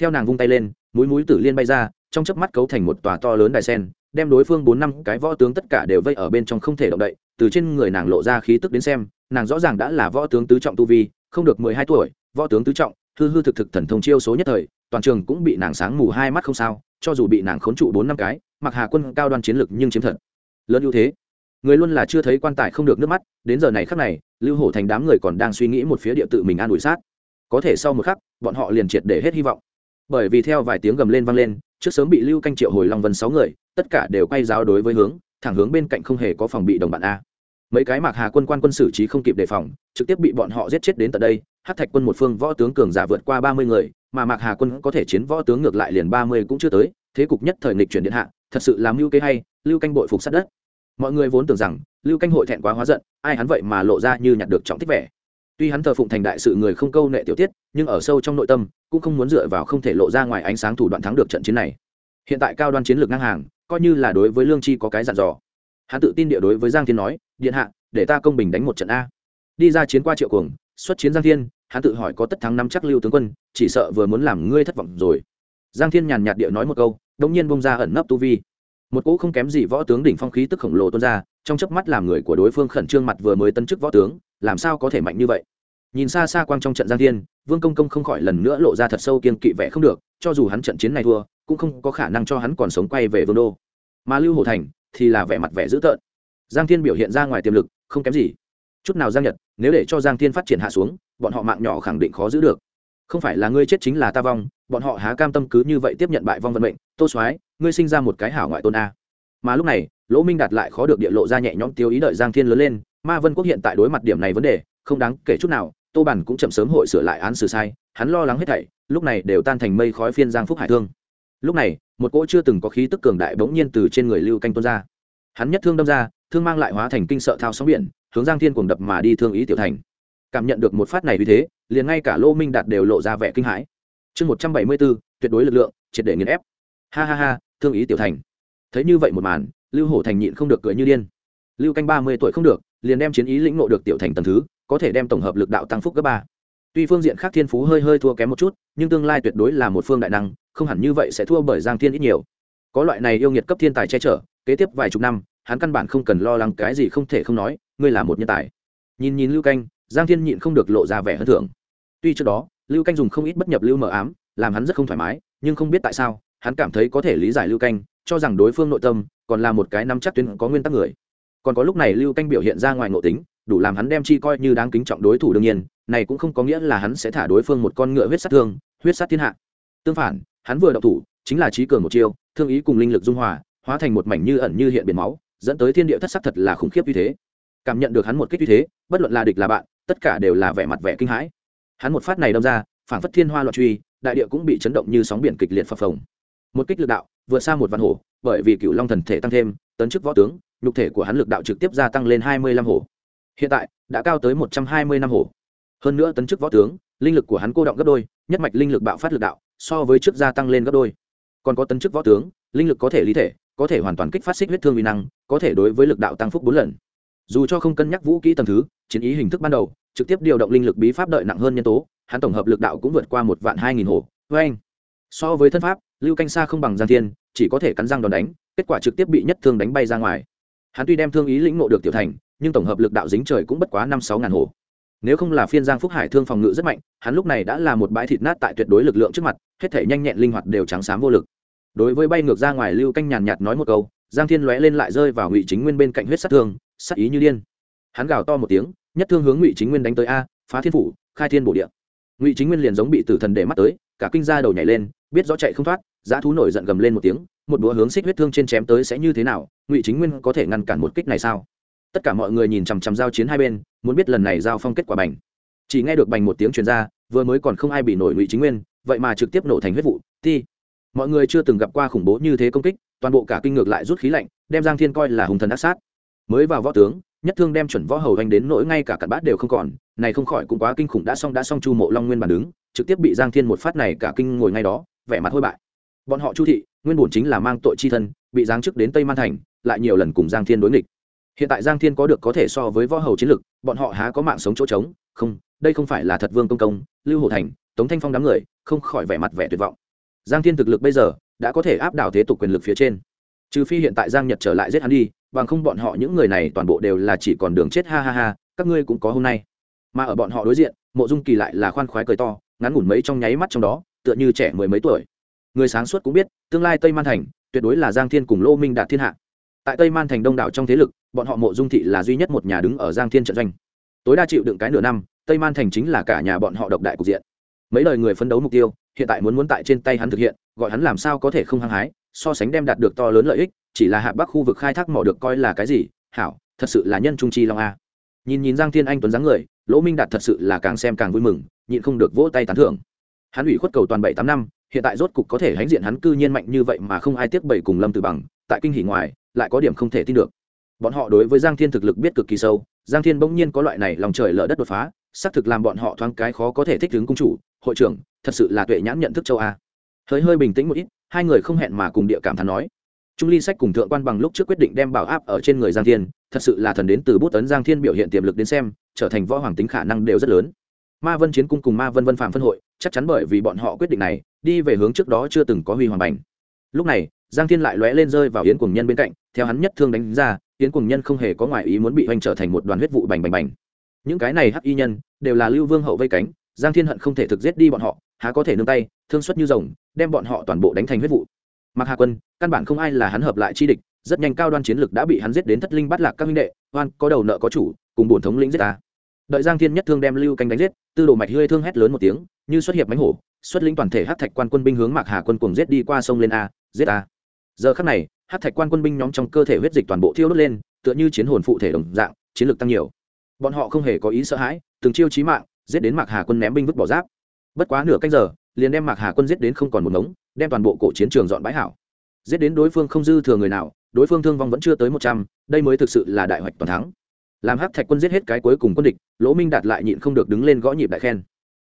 Speaker 1: Theo nàng vung tay lên, mũi mũi tử liên bay ra, trong chớp mắt cấu thành một tòa to lớn đài sen, đem đối phương bốn năm cái võ tướng tất cả đều vây ở bên trong không thể động đậy, từ trên người nàng lộ ra khí tức đến xem, nàng rõ ràng đã là võ tướng tứ trọng tu vi, không được mười hai tuổi, võ tướng tứ trọng, hư hư thực thực thần thông chiêu số nhất thời toàn trường cũng bị nàng sáng mù hai mắt không sao, cho dù bị nàng khốn trụ bốn năm cái, mặc hà quân cao đoan chiến lực nhưng chiếm thật. Lớn ưu thế. Người luôn là chưa thấy quan tài không được nước mắt, đến giờ này khắc này, lưu hổ thành đám người còn đang suy nghĩ một phía địa tự mình an ủi sát. Có thể sau một khắc, bọn họ liền triệt để hết hy vọng. Bởi vì theo vài tiếng gầm lên vang lên, trước sớm bị lưu canh triệu hồi long vân sáu người, tất cả đều quay giáo đối với hướng, thẳng hướng bên cạnh không hề có phòng bị đồng bạn a. Mấy cái mạc hà quân quan quân xử trí không kịp đề phòng, trực tiếp bị bọn họ giết chết đến tận đây hát thạch quân một phương võ tướng cường giả vượt qua ba mươi người mà mạc hà quân có thể chiến võ tướng ngược lại liền ba mươi cũng chưa tới, thế cục nhất thời nghịch chuyển điện hạ, thật sự làm lưu kế hay, lưu canh bội phục sát đất. Mọi người vốn tưởng rằng, lưu canh hội thẹn quá hóa giận, ai hắn vậy mà lộ ra như nhặt được trọng tích vẻ. Tuy hắn thờ phụng thành đại sự người không câu nệ tiểu tiết, nhưng ở sâu trong nội tâm, cũng không muốn dựa vào không thể lộ ra ngoài ánh sáng thủ đoạn thắng được trận chiến này. Hiện tại cao đoan chiến lược ngang hàng, coi như là đối với lương chi có cái dặn dò. Hắn tự tin địa đối với giang thiên nói, điện hạ, để ta công bình đánh một trận a. Đi ra chiến qua triệu cuồng, xuất chiến giang thiên hắn tự hỏi có tất thắng năm chắc lưu tướng quân, chỉ sợ vừa muốn làm ngươi thất vọng rồi. Giang thiên nhàn nhạt địa nói một câu, đống nhiên bông ra ẩn nấp tu vi. Một cỗ không kém gì võ tướng đỉnh phong khí tức khổng lồ tuôn ra, trong chớp mắt làm người của đối phương khẩn trương mặt vừa mới tân chức võ tướng, làm sao có thể mạnh như vậy? Nhìn xa xa quang trong trận giang thiên, vương công công không khỏi lần nữa lộ ra thật sâu kiên kỵ vẻ không được, cho dù hắn trận chiến này thua, cũng không có khả năng cho hắn còn sống quay về vương đô. Mà lưu hổ thành thì là vẻ mặt vẻ dữ tợn. Giang thiên biểu hiện ra ngoài tiềm lực, không kém gì. Chút nào giang nhật nếu để cho giang thiên phát triển hạ xuống, bọn họ mạng nhỏ khẳng định khó giữ được. Không phải là ngươi chết chính là ta vong, bọn họ há cam tâm cứ như vậy tiếp nhận bại vong vận mệnh, tô soái, ngươi sinh ra một cái hảo ngoại tôn a. Mà lúc này, lỗ minh đạt lại khó được địa lộ ra nhẹ nhõm tiêu ý đợi giang thiên lớn lên, ma vân quốc hiện tại đối mặt điểm này vấn đề, không đáng kể chút nào, tô bản cũng chậm sớm hội sửa lại án xử sai, hắn lo lắng hết thảy, lúc này đều tan thành mây khói phiên giang phúc hải thương. Lúc này, một cỗ chưa từng có khí tức cường đại bỗng nhiên từ trên người lưu canh tôn ra. Hắn nhất thương đâm ra, thương mang lại hóa thành kinh sợ thao sóng biển hướng giang thiên cuồng đập mà đi thương ý tiểu thành. Cảm nhận được một phát này vì thế, liền ngay cả lô minh đạt đều lộ ra vẻ kinh hãi. Chương một trăm bảy mươi bốn tuyệt đối lực lượng, triệt để nghiền ép. Ha ha ha, thương ý tiểu thành. Thấy như vậy một màn, lưu hổ thành nhịn không được cười như điên. Lưu canh ba mươi tuổi không được, liền đem chiến ý lĩnh nộ được tiểu thành tầng thứ, có thể đem tổng hợp lực đạo tăng phúc gấp ba. Tuy phương diện khác thiên phú hơi hơi thua kém một chút, nhưng tương lai tuyệt đối là một phương đại năng, không hẳn như vậy sẽ thua bởi giang thiên ít nhiều. Có loại này yêu nghiệt cấp thiên tài che chở, kế tiếp vài chục năm, hắn căn bản không cần lo lắng, cái gì không thể không nói ngươi là một nhân tài. Nhìn nhìn lưu canh, giang thiên nhịn không được lộ ra vẻ hơn thưởng. Tuy trước đó, lưu canh dùng không ít bất nhập lưu mờ ám, làm hắn rất không thoải mái, nhưng không biết tại sao, hắn cảm thấy có thể lý giải lưu canh, cho rằng đối phương nội tâm còn là một cái nắm chắc tuyến có nguyên tắc người. Còn có lúc này lưu canh biểu hiện ra ngoài nội tính, đủ làm hắn đem chi coi như đáng kính trọng đối thủ đương nhiên, này cũng không có nghĩa là hắn sẽ thả đối phương một con ngựa huyết sát thương, huyết sát thiên hạ. Tương phản, hắn vừa đậu thủ, chính là trí cường một chiêu, thương ý cùng linh lực dung hòa, hóa thành một mảnh như ẩn như hiện biển máu, dẫn tới thiên địa thất sắc thật là khủng khiếp như thế cảm nhận được hắn một kích như thế, bất luận là địch là bạn, tất cả đều là vẻ mặt vẻ kinh hãi. Hắn một phát này đâm ra phản phất thiên hoa loạn truy, đại địa cũng bị chấn động như sóng biển kịch liệt phập phồng. Một kích lực đạo, vượt xa một vạn hổ, bởi vì cựu long thần thể tăng thêm, tấn chức võ tướng, nhục thể của hắn lực đạo trực tiếp gia tăng lên hai mươi lăm hổ. Hiện tại, đã cao tới một trăm hai mươi năm hổ. Hơn nữa tấn chức võ tướng, linh lực của hắn cô động gấp đôi, nhất mạch linh lực bạo phát lực đạo, so với trước gia tăng lên gấp đôi. Còn có tấn chức võ tướng, linh lực có thể lý thể, có thể hoàn toàn kích phát xích huyết thương uy năng, có thể đối với lực đạo tăng phúc bốn lần dù cho không cân nhắc vũ kỹ tầm thứ, chiến ý hình thức ban đầu, trực tiếp điều động linh lực bí pháp đợi nặng hơn nhân tố, hắn tổng hợp lực đạo cũng vượt qua một vạn hai nghìn hồ với anh, so với thân pháp, lưu canh xa không bằng giang thiên, chỉ có thể cắn răng đòn đánh, kết quả trực tiếp bị nhất thương đánh bay ra ngoài. Hắn tuy đem thương ý lĩnh nộ được tiểu thành, nhưng tổng hợp lực đạo dính trời cũng bất quá năm sáu ngàn hồ nếu không là phiên giang phúc hải thương phòng ngự rất mạnh, hắn lúc này đã là một bãi thịt nát tại tuyệt đối lực lượng trước mặt, hết thể nhanh nhẹn linh hoạt đều trắng xám vô lực. Đối với bay ngược ra ngoài lưu canh nhàn nhạt nói một câu, giang thiên lóe lên lại rơi vào ngụy chính nguyên bên cạnh huyết sát thương sắc ý như điên. Hắn gào to một tiếng, nhất thương hướng ngụy chính nguyên đánh tới a, phá thiên phủ, khai thiên bổ địa. Ngụy chính nguyên liền giống bị tử thần để mắt tới, cả kinh ra đầu nhảy lên, biết rõ chạy không thoát giá thú nổi giận gầm lên một tiếng, một búa hướng xích huyết thương trên chém tới sẽ như thế nào, ngụy chính nguyên có thể ngăn cản một kích này sao? Tất cả mọi người nhìn chằm chằm giao chiến hai bên, muốn biết lần này giao phong kết quả bành. Chỉ nghe được bành một tiếng truyền ra, vừa mới còn không ai bị nổi ngụy chính nguyên, vậy mà trực tiếp nổ thành huyết vụ, ti. Mọi người chưa từng gặp qua khủng bố như thế công kích, toàn bộ cả kinh ngược lại rút khí lạnh, đem giang thiên coi là hùng thần ác sát mới vào võ tướng, nhất thương đem chuẩn võ hầu anh đến nỗi ngay cả cặn bát đều không còn, này không khỏi cũng quá kinh khủng đã xong đã xong chu mộ long nguyên bản đứng, trực tiếp bị giang thiên một phát này cả kinh ngồi ngay đó, vẻ mặt hôi bại. Bọn họ chu thị, nguyên bổn chính là mang tội chi thân, bị giáng chức đến tây man thành, lại nhiều lần cùng giang thiên đối nghịch. Hiện tại giang thiên có được có thể so với võ hầu chiến lực, bọn họ há có mạng sống chỗ trống, không, đây không phải là thật vương công công, lưu hồ thành, tống thanh phong đám người, không khỏi vẻ mặt vẻ tuyệt vọng. Giang thiên thực lực bây giờ, đã có thể áp đảo thế tục quyền lực phía trên trừ phi hiện tại giang nhật trở lại giết hắn đi, bằng không bọn họ những người này toàn bộ đều là chỉ còn đường chết, ha ha ha, các ngươi cũng có hôm nay. Mà ở bọn họ đối diện, mộ dung kỳ lại là khoan khoái cười to, ngắn ngủn mấy trong nháy mắt trong đó, tựa như trẻ mười mấy tuổi. Người sáng suốt cũng biết, tương lai tây man thành, tuyệt đối là giang thiên cùng lô minh đạt thiên hạ. Tại tây man thành đông đảo trong thế lực, bọn họ mộ dung thị là duy nhất một nhà đứng ở giang thiên trận doanh. Tối đa chịu đựng cái nửa năm, tây man thành chính là cả nhà bọn họ độc đại cục diện. Mấy lời người phấn đấu mục tiêu, hiện tại muốn muốn tại trên tay hắn thực hiện, gọi hắn làm sao có thể không hăng hái so sánh đem đạt được to lớn lợi ích, chỉ là hạ bắc khu vực khai thác mỏ được coi là cái gì? Hảo, thật sự là nhân trung chi long a. Nhìn nhìn giang thiên anh tuấn dáng người, lỗ minh đạt thật sự là càng xem càng vui mừng, nhịn không được vỗ tay tán thưởng. Hắn ủy khuất cầu toàn bảy tám năm, hiện tại rốt cục có thể hãnh diện hắn cư nhiên mạnh như vậy mà không ai tiếc bảy cùng lâm từ bằng, tại kinh hỉ ngoài, lại có điểm không thể tin được. Bọn họ đối với giang thiên thực lực biết cực kỳ sâu, giang thiên bỗng nhiên có loại này lòng trời lở đất đột phá, xác thực làm bọn họ thoáng cái khó có thể thích ứng công chủ, hội trưởng, thật sự là tuệ nhãn nhận thức châu a. Hơi hơi bình tĩnh một ít hai người không hẹn mà cùng địa cảm thán nói. Trung ly sách cùng thượng quan bằng lúc trước quyết định đem bảo áp ở trên người giang thiên, thật sự là thần đến từ bút tấn giang thiên biểu hiện tiềm lực đến xem, trở thành võ hoàng tính khả năng đều rất lớn. Ma vân chiến cung cùng ma vân vân phạm phân hội, chắc chắn bởi vì bọn họ quyết định này, đi về hướng trước đó chưa từng có huy hoàng bành. Lúc này, giang thiên lại lóe lên rơi vào yến cùng nhân bên cạnh, theo hắn nhất thương đánh ra, yến cùng nhân không hề có ngoại ý muốn bị hoành trở thành một đoàn huyết vụ bành bành bành. Những cái này hắc y nhân, đều là lưu vương hậu vây cánh giang thiên hận không thể thực giết đi bọn họ, há có thể nương tay, thương xuất như rồng, đem bọn họ toàn bộ đánh thành huyết vụ. Mặc hà quân, căn bản không ai là hắn hợp lại chi địch, rất nhanh cao đoan chiến lực đã bị hắn giết đến thất linh bắt lạc các minh đệ, oan, có đầu nợ có chủ, cùng bổn thống lĩnh giết ta. Đợi giang thiên nhất thương đem lưu canh đánh giết, tư đồ mạch hơi thương hét lớn một tiếng, như xuất hiệp mánh hổ, xuất lĩnh toàn thể hát thạch quan quân binh hướng mạc hà quân cùng giết đi qua sông lên a, giết a giờ khắc này hát thạch quan quân binh nhóm trong cơ thể huyết dịch toàn bộ thiêu đốt lên, tựa như chiến hồn phụ thể đồng dạng, chiến lược tăng nhiều. Bọn họ không hề có ý sợ hãi, từng chiêu chí mạng giết đến mạc hà quân ném binh vứt bỏ giáp. Bất quá nửa canh giờ, liền đem mạc hà quân giết đến không còn một ngống, đem toàn bộ cổ chiến trường dọn bãi hảo. Giết đến đối phương không dư thừa người nào, đối phương thương vong vẫn chưa tới một trăm, đây mới thực sự là đại hoạch toàn thắng. Làm hắc thạch quân giết hết cái cuối cùng quân địch, lỗ minh đạt lại nhịn không được đứng lên gõ nhịp đại khen.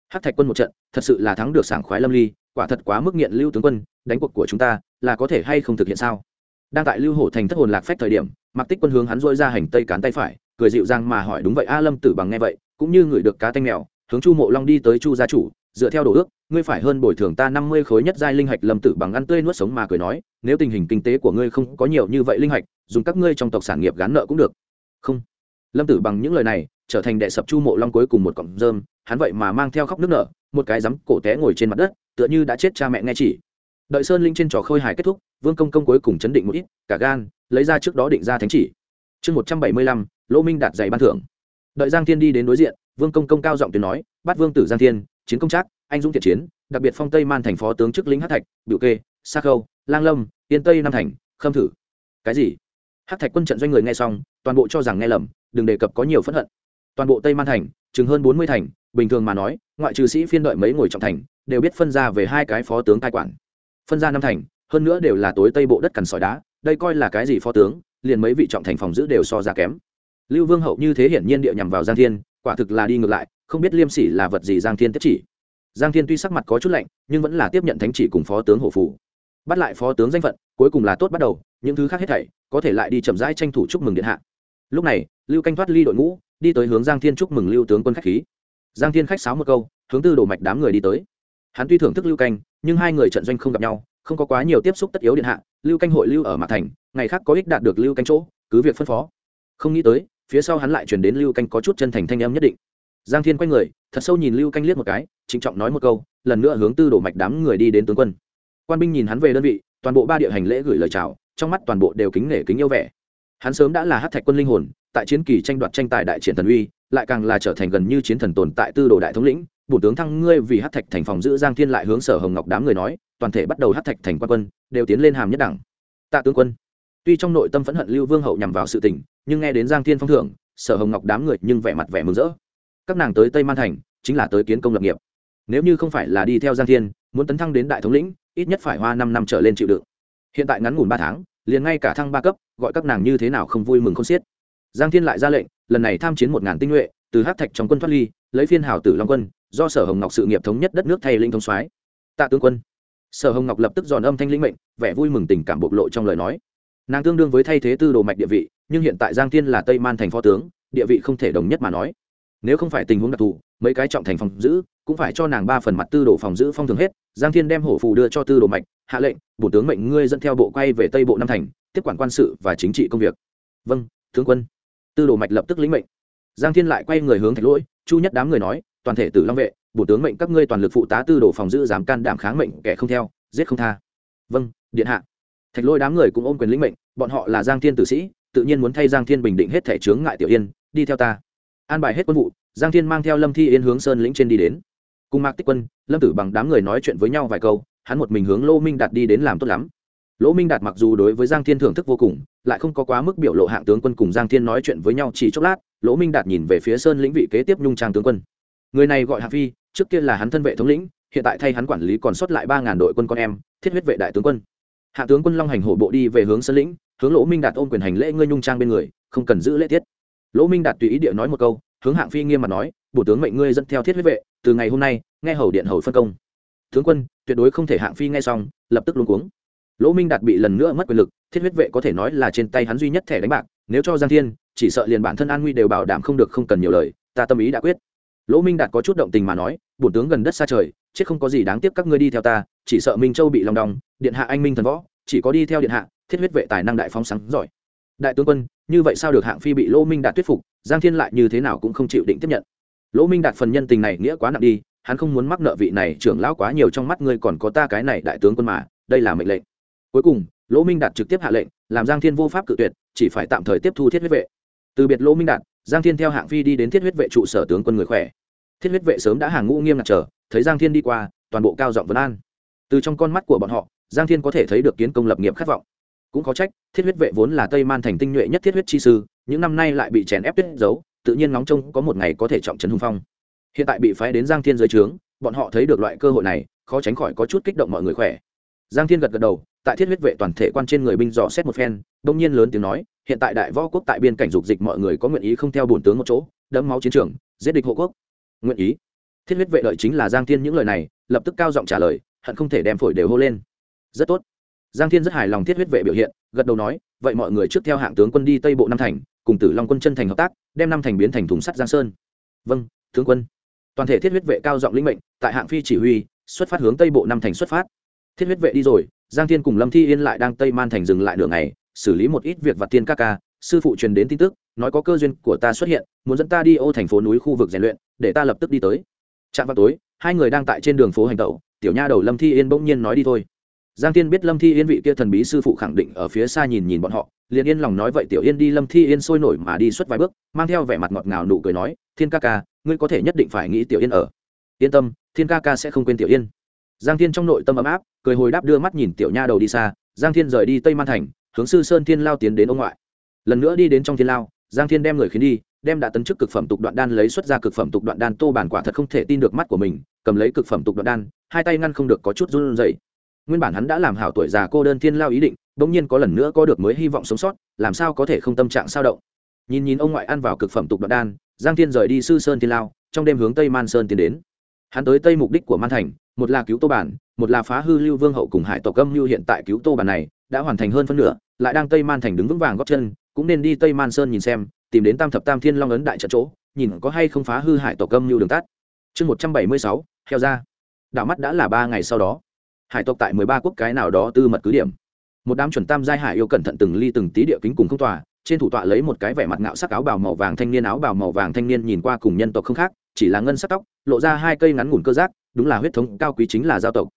Speaker 1: Hắc thạch quân một trận, thật sự là thắng được sảng khoái lâm ly, quả thật quá mức nghiện lưu tướng quân, đánh cuộc của chúng ta, là có thể hay không thực hiện sao? Đang tại lưu hổ thành thất hồn lạc phách thời điểm mặc tích quân hướng hắn dôi ra hành tây cán tay phải, cười dịu dàng mà hỏi đúng vậy, a lâm tử bằng nghe vậy, cũng như người được cá tanh mèo hướng chu mộ long đi tới chu gia chủ, dựa theo đồ ước, ngươi phải hơn bồi thường ta năm mươi khối nhất giai linh hạch lâm tử bằng ăn tươi nuốt sống mà cười nói, nếu tình hình kinh tế của ngươi không có nhiều như vậy linh hạch, dùng các ngươi trong tộc sản nghiệp gán nợ cũng được. Không. Lâm tử bằng những lời này, trở thành đệ sập chu mộ long cuối cùng một cọng rơm, hắn vậy mà mang theo khóc nước nợ một cái rắm cổ té ngồi trên mặt đất, tựa như đã chết cha mẹ nghe chỉ. Đợi sơn linh trên trò khôi hài kết thúc, vương công công cuối cùng chấn định một ít, cả gan, lấy ra trước đó định ra thánh chỉ. Chương một trăm bảy mươi lăm, lỗ minh đạt giày ban thưởng. Đợi giang thiên đi đến đối diện vương công công cao giọng tuyên nói bắt vương tử giang thiên, chiến công trác anh dũng thiện chiến, đặc biệt phong tây man thành phó tướng chức lính hát thạch, biểu kê, sa khâu, lang lâm, yên tây nam thành, khâm thử. Cái gì? Hát thạch quân trận doanh người nghe xong, toàn bộ cho rằng nghe lầm, đừng đề cập có nhiều phẫn hận. Toàn bộ tây man thành, chừng hơn bốn mươi thành, bình thường mà nói, ngoại trừ sĩ phiên đợi mấy ngồi trọng thành, đều biết phân ra về hai cái phó tướng cai quản. Phân ra năm thành, hơn nữa đều là tối tây bộ đất cằn sỏi đá, đây coi là cái gì phó tướng, liền mấy vị trọng thành phòng giữ đều so ra kém. Lưu vương hậu như thế hiển nhiên địa nhằm vào giang thiên quả thực là đi ngược lại, không biết liêm sỉ là vật gì giang thiên tiếp chỉ. Giang thiên tuy sắc mặt có chút lạnh, nhưng vẫn là tiếp nhận thánh chỉ cùng phó tướng hổ phủ. Bắt lại phó tướng danh phận, cuối cùng là tốt bắt đầu, những thứ khác hết thảy, có thể lại đi chậm rãi tranh thủ chúc mừng điện hạ. Lúc này, lưu canh thoát ly đội ngũ, đi tới hướng giang thiên chúc mừng lưu tướng quân khách khí. Giang thiên khách sáo một câu, hướng tư đổ mạch đám người đi tới. Hắn tuy thưởng thức lưu canh, nhưng hai người trận doanh không gặp nhau, không có quá nhiều tiếp xúc tất yếu điện hạ, lưu canh hội lưu ở mạc thành, ngày khác có ích đạt được lưu canh chỗ, cứ việc phân phó. Không nghĩ tới phía sau hắn lại chuyển đến lưu canh có chút chân thành thanh âm nhất định. Giang thiên quay người, thật sâu nhìn lưu canh liếc một cái, trịnh trọng nói một câu, lần nữa hướng tư đổ mạch đám người đi đến tướng quân. Quan binh nhìn hắn về đơn vị, toàn bộ ba địa hành lễ gửi lời chào, trong mắt toàn bộ đều kính nể kính yêu vẻ. Hắn sớm đã là hát thạch quân linh hồn, tại chiến kỳ tranh đoạt tranh tài đại triển thần uy, lại càng là trở thành gần như chiến thần tồn tại tư đồ đại thống lĩnh. Bổ tướng thăng ngươi vì hát thạch thành phòng giữ giang thiên lại hướng sở hồng ngọc đám người nói, toàn thể bắt đầu hát thạch thành quan quân, đều tiến lên hàm nhất đẳng. Tạ tướng quân tuy trong nội tâm phẫn hận lưu vương hậu nhằm vào sự tình, nhưng nghe đến giang thiên phong thưởng, sở hồng ngọc đám người nhưng vẻ mặt vẻ mừng rỡ. Các nàng tới tây man thành, chính là tới kiến công lập nghiệp. Nếu như không phải là đi theo giang thiên, muốn tấn thăng đến đại thống lĩnh, ít nhất phải hoa năm năm trở lên chịu đựng. Hiện tại ngắn ngủn ba tháng, liền ngay cả thăng ba cấp, gọi các nàng như thế nào không vui mừng không xiết. Giang thiên lại ra lệnh, lần này tham chiến một ngàn tinh nhuệ, từ hát thạch trong quân thoát ly, lấy phiên hào tử long quân, do sở hồng ngọc sự nghiệp thống nhất đất nước thay linh thống soái. Tạ tướng quân. Sở hồng ngọc lập tức dọn âm thanh linh mệnh, vẻ vui mừng tình cảm bộc lộ trong lời nói nàng tương đương với thay thế tư đồ mạch địa vị, nhưng hiện tại giang thiên là tây man thành phó tướng, địa vị không thể đồng nhất mà nói. Nếu không phải tình huống đặc thù, mấy cái trọng thành phòng giữ, cũng phải cho nàng ba phần mặt tư đồ phòng giữ phong thường hết. Giang thiên đem hổ phù đưa cho tư đồ mạch, hạ lệnh, bổ tướng mệnh ngươi dẫn theo bộ quay về tây bộ nam thành, tiếp quản quan sự và chính trị công việc. Vâng tướng quân. Tư đồ mạch lập tức lĩnh mệnh. Giang thiên lại quay người hướng thạch lỗi, chu nhất đám người nói, toàn thể tử long vệ, bổ tướng mệnh các ngươi toàn lực phụ tá tư đồ phòng giữ dám can đảm kháng mệnh kẻ không theo, giết không tha. Vâng điện hạ thạch Lôi đám người cũng ôm quyền lĩnh mệnh, bọn họ là giang thiên tử sĩ, tự nhiên muốn thay giang thiên bình định hết thể chướng ngại tiểu yên, đi theo ta. An bài hết quân vụ, giang thiên mang theo lâm thi yên hướng sơn lĩnh trên đi đến. Cùng mạc tích quân, lâm tử bằng đám người nói chuyện với nhau vài câu, hắn một mình hướng lỗ minh đạt đi đến làm tốt lắm. Lỗ minh đạt mặc dù đối với giang thiên thưởng thức vô cùng, lại không có quá mức biểu lộ hạng tướng quân cùng giang thiên nói chuyện với nhau chỉ chốc lát lỗ minh đạt nhìn về phía sơn lĩnh vị kế tiếp nhung trang tướng quân. Người này gọi hạ phi, trước kia là hắn thân vệ thống lĩnh, hiện tại thay hắn quản lý còn sót lại ba ngàn đội quân con em, thiết huyết vệ đại tướng quân hạ tướng quân long hành hổ bộ đi về hướng sân lĩnh, hướng lỗ minh đạt ôm quyền hành lễ ngươi nhung trang bên người, không cần giữ lễ tiết. Lỗ minh đạt tùy ý địa nói một câu, hướng hạng phi nghiêm mặt nói bổ tướng mệnh ngươi dẫn theo thiết huyết vệ, từ ngày hôm nay, nghe hầu điện hầu phân công. Tướng quân, tuyệt đối không thể hạng phi nghe xong, lập tức luôn cuống. Lỗ minh đạt bị lần nữa mất quyền lực, thiết huyết vệ có thể nói là trên tay hắn duy nhất thẻ đánh bạc, nếu cho giang thiên, chỉ sợ liền bản thân an nguy đều bảo đảm không được không cần nhiều lời, ta tâm ý đã quyết. Lỗ minh đạt có chút động tình mà nói bổn tướng gần đất xa trời chết không có gì đáng tiếc các ngươi đi theo ta, chỉ sợ minh châu bị lòng đong, điện hạ anh minh thần võ, chỉ có đi theo điện hạ, thiết huyết vệ tài năng đại phóng sáng giỏi. Đại tướng quân, như vậy sao được hạng phi bị lỗ minh đạt thuyết phục, giang thiên lại như thế nào cũng không chịu định tiếp nhận. Lỗ minh đạt phần nhân tình này nghĩa quá nặng đi, hắn không muốn mắc nợ vị này trưởng lão quá nhiều trong mắt ngươi còn có ta cái này đại tướng quân mà, đây là mệnh lệnh. Cuối cùng, lỗ minh đạt trực tiếp hạ lệnh, làm giang thiên vô pháp cự tuyệt, chỉ phải tạm thời tiếp thu thiết huyết vệ. Từ biệt lỗ minh đạt, giang thiên theo hạng phi đi đến thiết huyết vệ trụ sở tướng quân người khỏe. Thiết huyết vệ sớm đã hàng ngũ nghiêm ngặt chờ thấy giang thiên đi qua, toàn bộ cao giọng vấn an. Từ trong con mắt của bọn họ, giang thiên có thể thấy được kiến công lập nghiệp khát vọng. Cũng có trách, thiết huyết vệ vốn là tây man thành tinh nhuệ nhất thiết huyết chi sư, những năm nay lại bị chèn ép tuyết giấu, tự nhiên ngóng trông có một ngày có thể trọng trấn hung phong. Hiện tại bị phái đến giang thiên dưới trướng, bọn họ thấy được loại cơ hội này, khó tránh khỏi có chút kích động mọi người khỏe. Giang thiên gật gật đầu, tại thiết huyết vệ toàn thể quan trên người binh dò xét một phen đông nhiên lớn tiếng nói, hiện tại đại võ quốc tại biên cảnh dục dịch mọi người có nguyện ý không theo bổn tướng một chỗ, đẫm máu chiến trường, giết địch hộ quốc. Nguyện ý thiết huyết vệ lợi chính là giang thiên những lời này, lập tức cao giọng trả lời, hận không thể đem phổi đều hô lên. Rất tốt. Giang thiên rất hài lòng thiết huyết vệ biểu hiện, gật đầu nói, vậy mọi người trước theo hạng tướng quân đi tây bộ nam thành, cùng tử long quân chân thành hợp tác, đem năm thành biến thành thùng sắt giang sơn. Vâng tướng quân. Toàn thể thiết huyết vệ cao giọng linh mệnh, tại hạng phi chỉ huy, xuất phát hướng tây bộ năm thành xuất phát. Thiết huyết vệ đi rồi, giang thiên cùng lâm thi yên lại đang tây man thành dừng lại nửa ngày, xử lý một ít việc vặt tiên ca ca. Sư phụ truyền đến tin tức, nói có cơ duyên của ta xuất hiện, muốn dẫn ta đi ô thành phố núi khu vực rèn luyện, để ta lập tức đi tới trạm vào tối, hai người đang tại trên đường phố hành tẩu, tiểu nha đầu lâm thi yên bỗng nhiên nói đi thôi. Giang tiên biết lâm thi yên vị kia thần bí sư phụ khẳng định ở phía xa nhìn nhìn bọn họ, liền yên lòng nói vậy tiểu yên đi, lâm thi yên sôi nổi mà đi suốt vài bước, mang theo vẻ mặt ngọt ngào nụ cười nói, thiên ca ca, ngươi có thể nhất định phải nghĩ tiểu yên ở. Yên tâm, thiên ca ca sẽ không quên tiểu yên. Giang thiên trong nội tâm ấm áp, cười hồi đáp đưa mắt nhìn tiểu nha đầu đi xa, giang thiên rời đi tây man thành, hướng sư sơn thiên lao tiến đến ông ngoại. Lần nữa đi đến trong thiên lao, giang thiên đem người khiến đi đem đã tấn chức cực phẩm tục đoạn đan lấy xuất ra cực phẩm tục đoạn đan, tô bản quả thật không thể tin được mắt của mình, cầm lấy cực phẩm tục đoạn đan, hai tay ngăn không được có chút run rẩy. Nguyên bản hắn đã làm hảo tuổi già cô đơn thiên lao ý định, bỗng nhiên có lần nữa có được mới hy vọng sống sót, làm sao có thể không tâm trạng sao động. Nhìn nhìn ông ngoại ăn vào cực phẩm tục đoạn đan, giang thiên rời đi sư sơn thiên lao, trong đêm hướng tây man sơn tiến đến. Hắn tới tây mục đích của man thành, một là cứu tô bản, một là phá hư lưu vương hậu cùng hải tộc âm lưu hiện tại cứu tô bản này, đã hoàn thành hơn phân nửa, lại đang tây man thành đứng vững vàng góp chân, cũng nên đi tây man sơn nhìn xem tìm đến tam thập tam thiên long ấn đại trận chỗ, nhìn có hay không phá hư hải tộc âm lưu đường tắt. Chương một trăm bảy mươi sáu theo ra. Đảo mắt đã là ba ngày sau đó. Hải tộc tại mười ba quốc cái nào đó tư mật cứ điểm. Một đám chuẩn tam giai hải yêu cẩn thận từng ly từng tí địa kính cùng không tòa, trên thủ tọa lấy một cái vẻ mặt ngạo sắc áo bào màu vàng thanh niên, áo bào màu vàng thanh niên nhìn qua cùng nhân tộc không khác, chỉ là ngân sắc tóc, lộ ra hai cây ngắn ngủn cơ giác, đúng là huyết thống cao quý chính là giao tộc.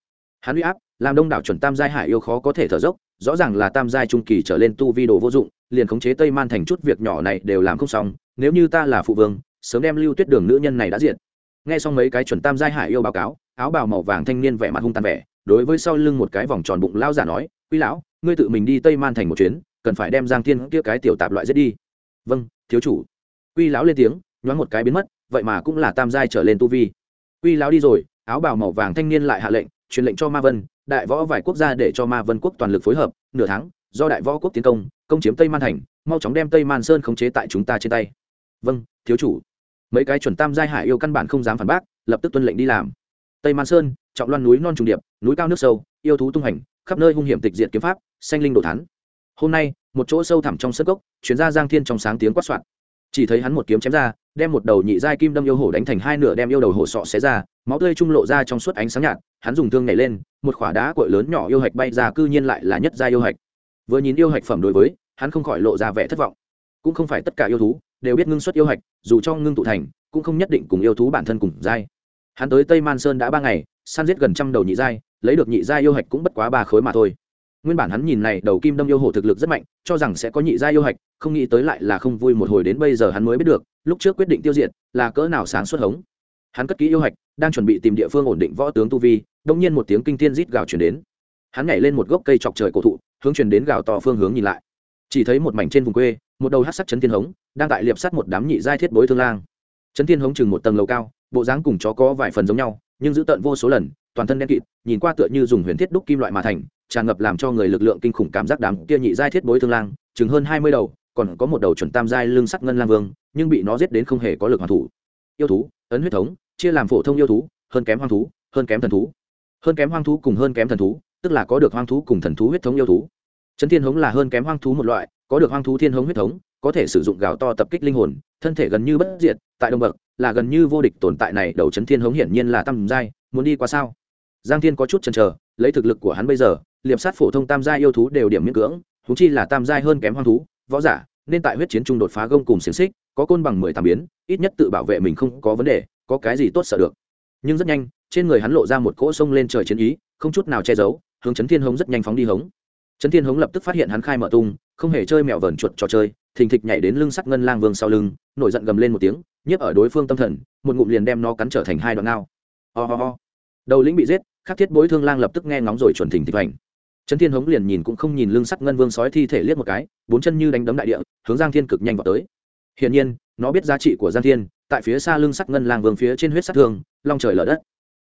Speaker 1: Hắn huy áp, làm đông đảo chuẩn tam giai hải yêu khó có thể thở dốc rõ ràng là tam giai trung kỳ trở lên tu vi đồ vô dụng, liền khống chế tây man thành chút việc nhỏ này đều làm không xong, nếu như ta là phụ vương, sớm đem lưu tuyết đường nữ nhân này đã diện nghe xong mấy cái chuẩn tam giai hải yêu báo cáo, áo bào màu vàng thanh niên vẻ mặt hung tàn vẻ, đối với sau lưng một cái vòng tròn bụng lao giả nói quy lão, ngươi tự mình đi tây man thành một chuyến, cần phải đem giang thiên kia cái tiểu tạp loại giết đi. Vâng thiếu chủ. Quy lão lên tiếng, nhoáng một cái biến mất, vậy mà cũng là tam giai trở lên tu vi. Quy lão đi rồi, áo bào màu vàng thanh niên lại hạ lệnh, truyền lệnh cho ma vân đại võ vài quốc gia để cho ma vân quốc toàn lực phối hợp, nửa tháng, do đại võ quốc tiến công công chiếm tây man thành, mau chóng đem tây man sơn khống chế tại chúng ta trên tay. Vâng thiếu chủ. Mấy cái chuẩn tam giai hải yêu căn bản không dám phản bác, lập tức tuân lệnh đi làm. Tây man sơn, trọng loan núi non trùng điệp, núi cao nước sâu, yêu thú tung hành, khắp nơi hung hiểm tịch diệt kiếm pháp xanh linh đồ thắn hôm nay, một chỗ sâu thẳm trong sân gốc chuyến ra giang thiên trong sáng tiếng quát soạn. Chỉ thấy hắn một kiếm chém ra, đem một đầu nhị giai kim đâm yêu hổ đánh thành hai nửa, đem yêu đầu hổ sọ xé ra máu tươi trung lộ ra trong suốt ánh sáng nhạt, hắn dùng thương nhảy lên, một khỏa đá cội lớn nhỏ yêu hạch bay ra cư nhiên lại là nhất gia yêu hạch. Vừa nhìn yêu hạch phẩm đối với, hắn không khỏi lộ ra vẻ thất vọng. Cũng không phải tất cả yêu thú đều biết ngưng xuất yêu hạch, dù cho ngưng tụ thành, cũng không nhất định cùng yêu thú bản thân cùng giai. Hắn tới tây man sơn đã ba ngày, săn giết gần trăm đầu nhị giai, lấy được nhị giai yêu hạch cũng bất quá ba khối mà thôi. Nguyên bản hắn nhìn này, đầu kim đâm yêu hổ thực lực rất mạnh, cho rằng sẽ có nhị giai yêu hạch, không nghĩ tới lại là không vui một hồi đến bây giờ hắn mới biết được, lúc trước quyết định tiêu diệt, là cỡ nào sáng suốt hống hắn cất kỹ yêu hạch, đang chuẩn bị tìm địa phương ổn định võ tướng tu vi đông nhiên một tiếng kinh thiên rít gào chuyển đến. Hắn nhảy lên một gốc cây chọc trời cổ thụ, hướng chuyển đến gào to phương hướng nhìn lại. Chỉ thấy một mảnh trên vùng quê, một đầu hát sắc chấn thiên hống, đang tại liệp sắt một đám nhị giai thiết bối thương lang. Chấn thiên hống chừng một tầng lầu cao, bộ dáng cùng chó có vài phần giống nhau, nhưng giữ tợn vô số lần, toàn thân đen kịt, nhìn qua tựa như dùng huyền thiết đúc kim loại mà thành, tràn ngập làm cho người lực lượng kinh khủng cảm giác đám kia nhị giai thiết bối thương lang, chừng hơn hai mươi đầu, còn có một đầu chuẩn tam giai lưng sắc ngân lang vương, nhưng bị nó giết đến không hề có lực hoàn thủ. Yêu thú ấn huyết thống, chia làm phổ thông yêu thú, hơn kém hoang thú, hơn kém thần thú. Hơn kém hoang thú cùng hơn kém thần thú, tức là có được hoang thú cùng thần thú huyết thống yêu thú. Trấn thiên hống là hơn kém hoang thú một loại, có được hoang thú thiên hống huyết thống, có thể sử dụng gạo to tập kích linh hồn, thân thể gần như bất diệt, tại đồng bậc, là gần như vô địch tồn tại này, đầu Trấn thiên hống hiển nhiên là tam giai, muốn đi qua sao? Giang thiên có chút chần chờ, lấy thực lực của hắn bây giờ, liệp sát phổ thông tam giai yêu thú đều điểm miễn cưỡng thú chi là tam giai hơn kém hoang thú, võ giả, nên tại huyết chiến trung đột phá gông cùng xiềng xích, có côn bằng mười tám biến ít nhất tự bảo vệ mình không có vấn đề, có cái gì tốt sợ được. Nhưng rất nhanh, trên người hắn lộ ra một cỗ sông lên trời chiến ý, không chút nào che giấu, hướng Trấn thiên hống rất nhanh phóng đi hống. Trấn thiên hống lập tức phát hiện hắn khai mở tung, không hề chơi mẹo vờn chuột trò chơi, thình thịch nhảy đến lưng sắt ngân lang vương sau lưng, nổi giận gầm lên một tiếng, nhiếp ở đối phương tâm thần, một ngụm liền đem nó cắn trở thành hai đoạn ngao. Ho、oh、ho、oh. ho. Đầu lĩnh bị giết, khắc thiết bối thương lang lập tức nghe ngóng rồi chuẩn thình thịch hành trấn thiên hống liền nhìn cũng không nhìn lưng sắt ngân vương sói thi thể liếc một cái, bốn chân như đánh đấm đại địa, hướng giang thiên cực nhanh vào tới. Hiển nhiên nó biết giá trị của giang thiên, tại phía xa lưng sắc ngân lang vương phía trên huyết sắc thương, long trời lở đất.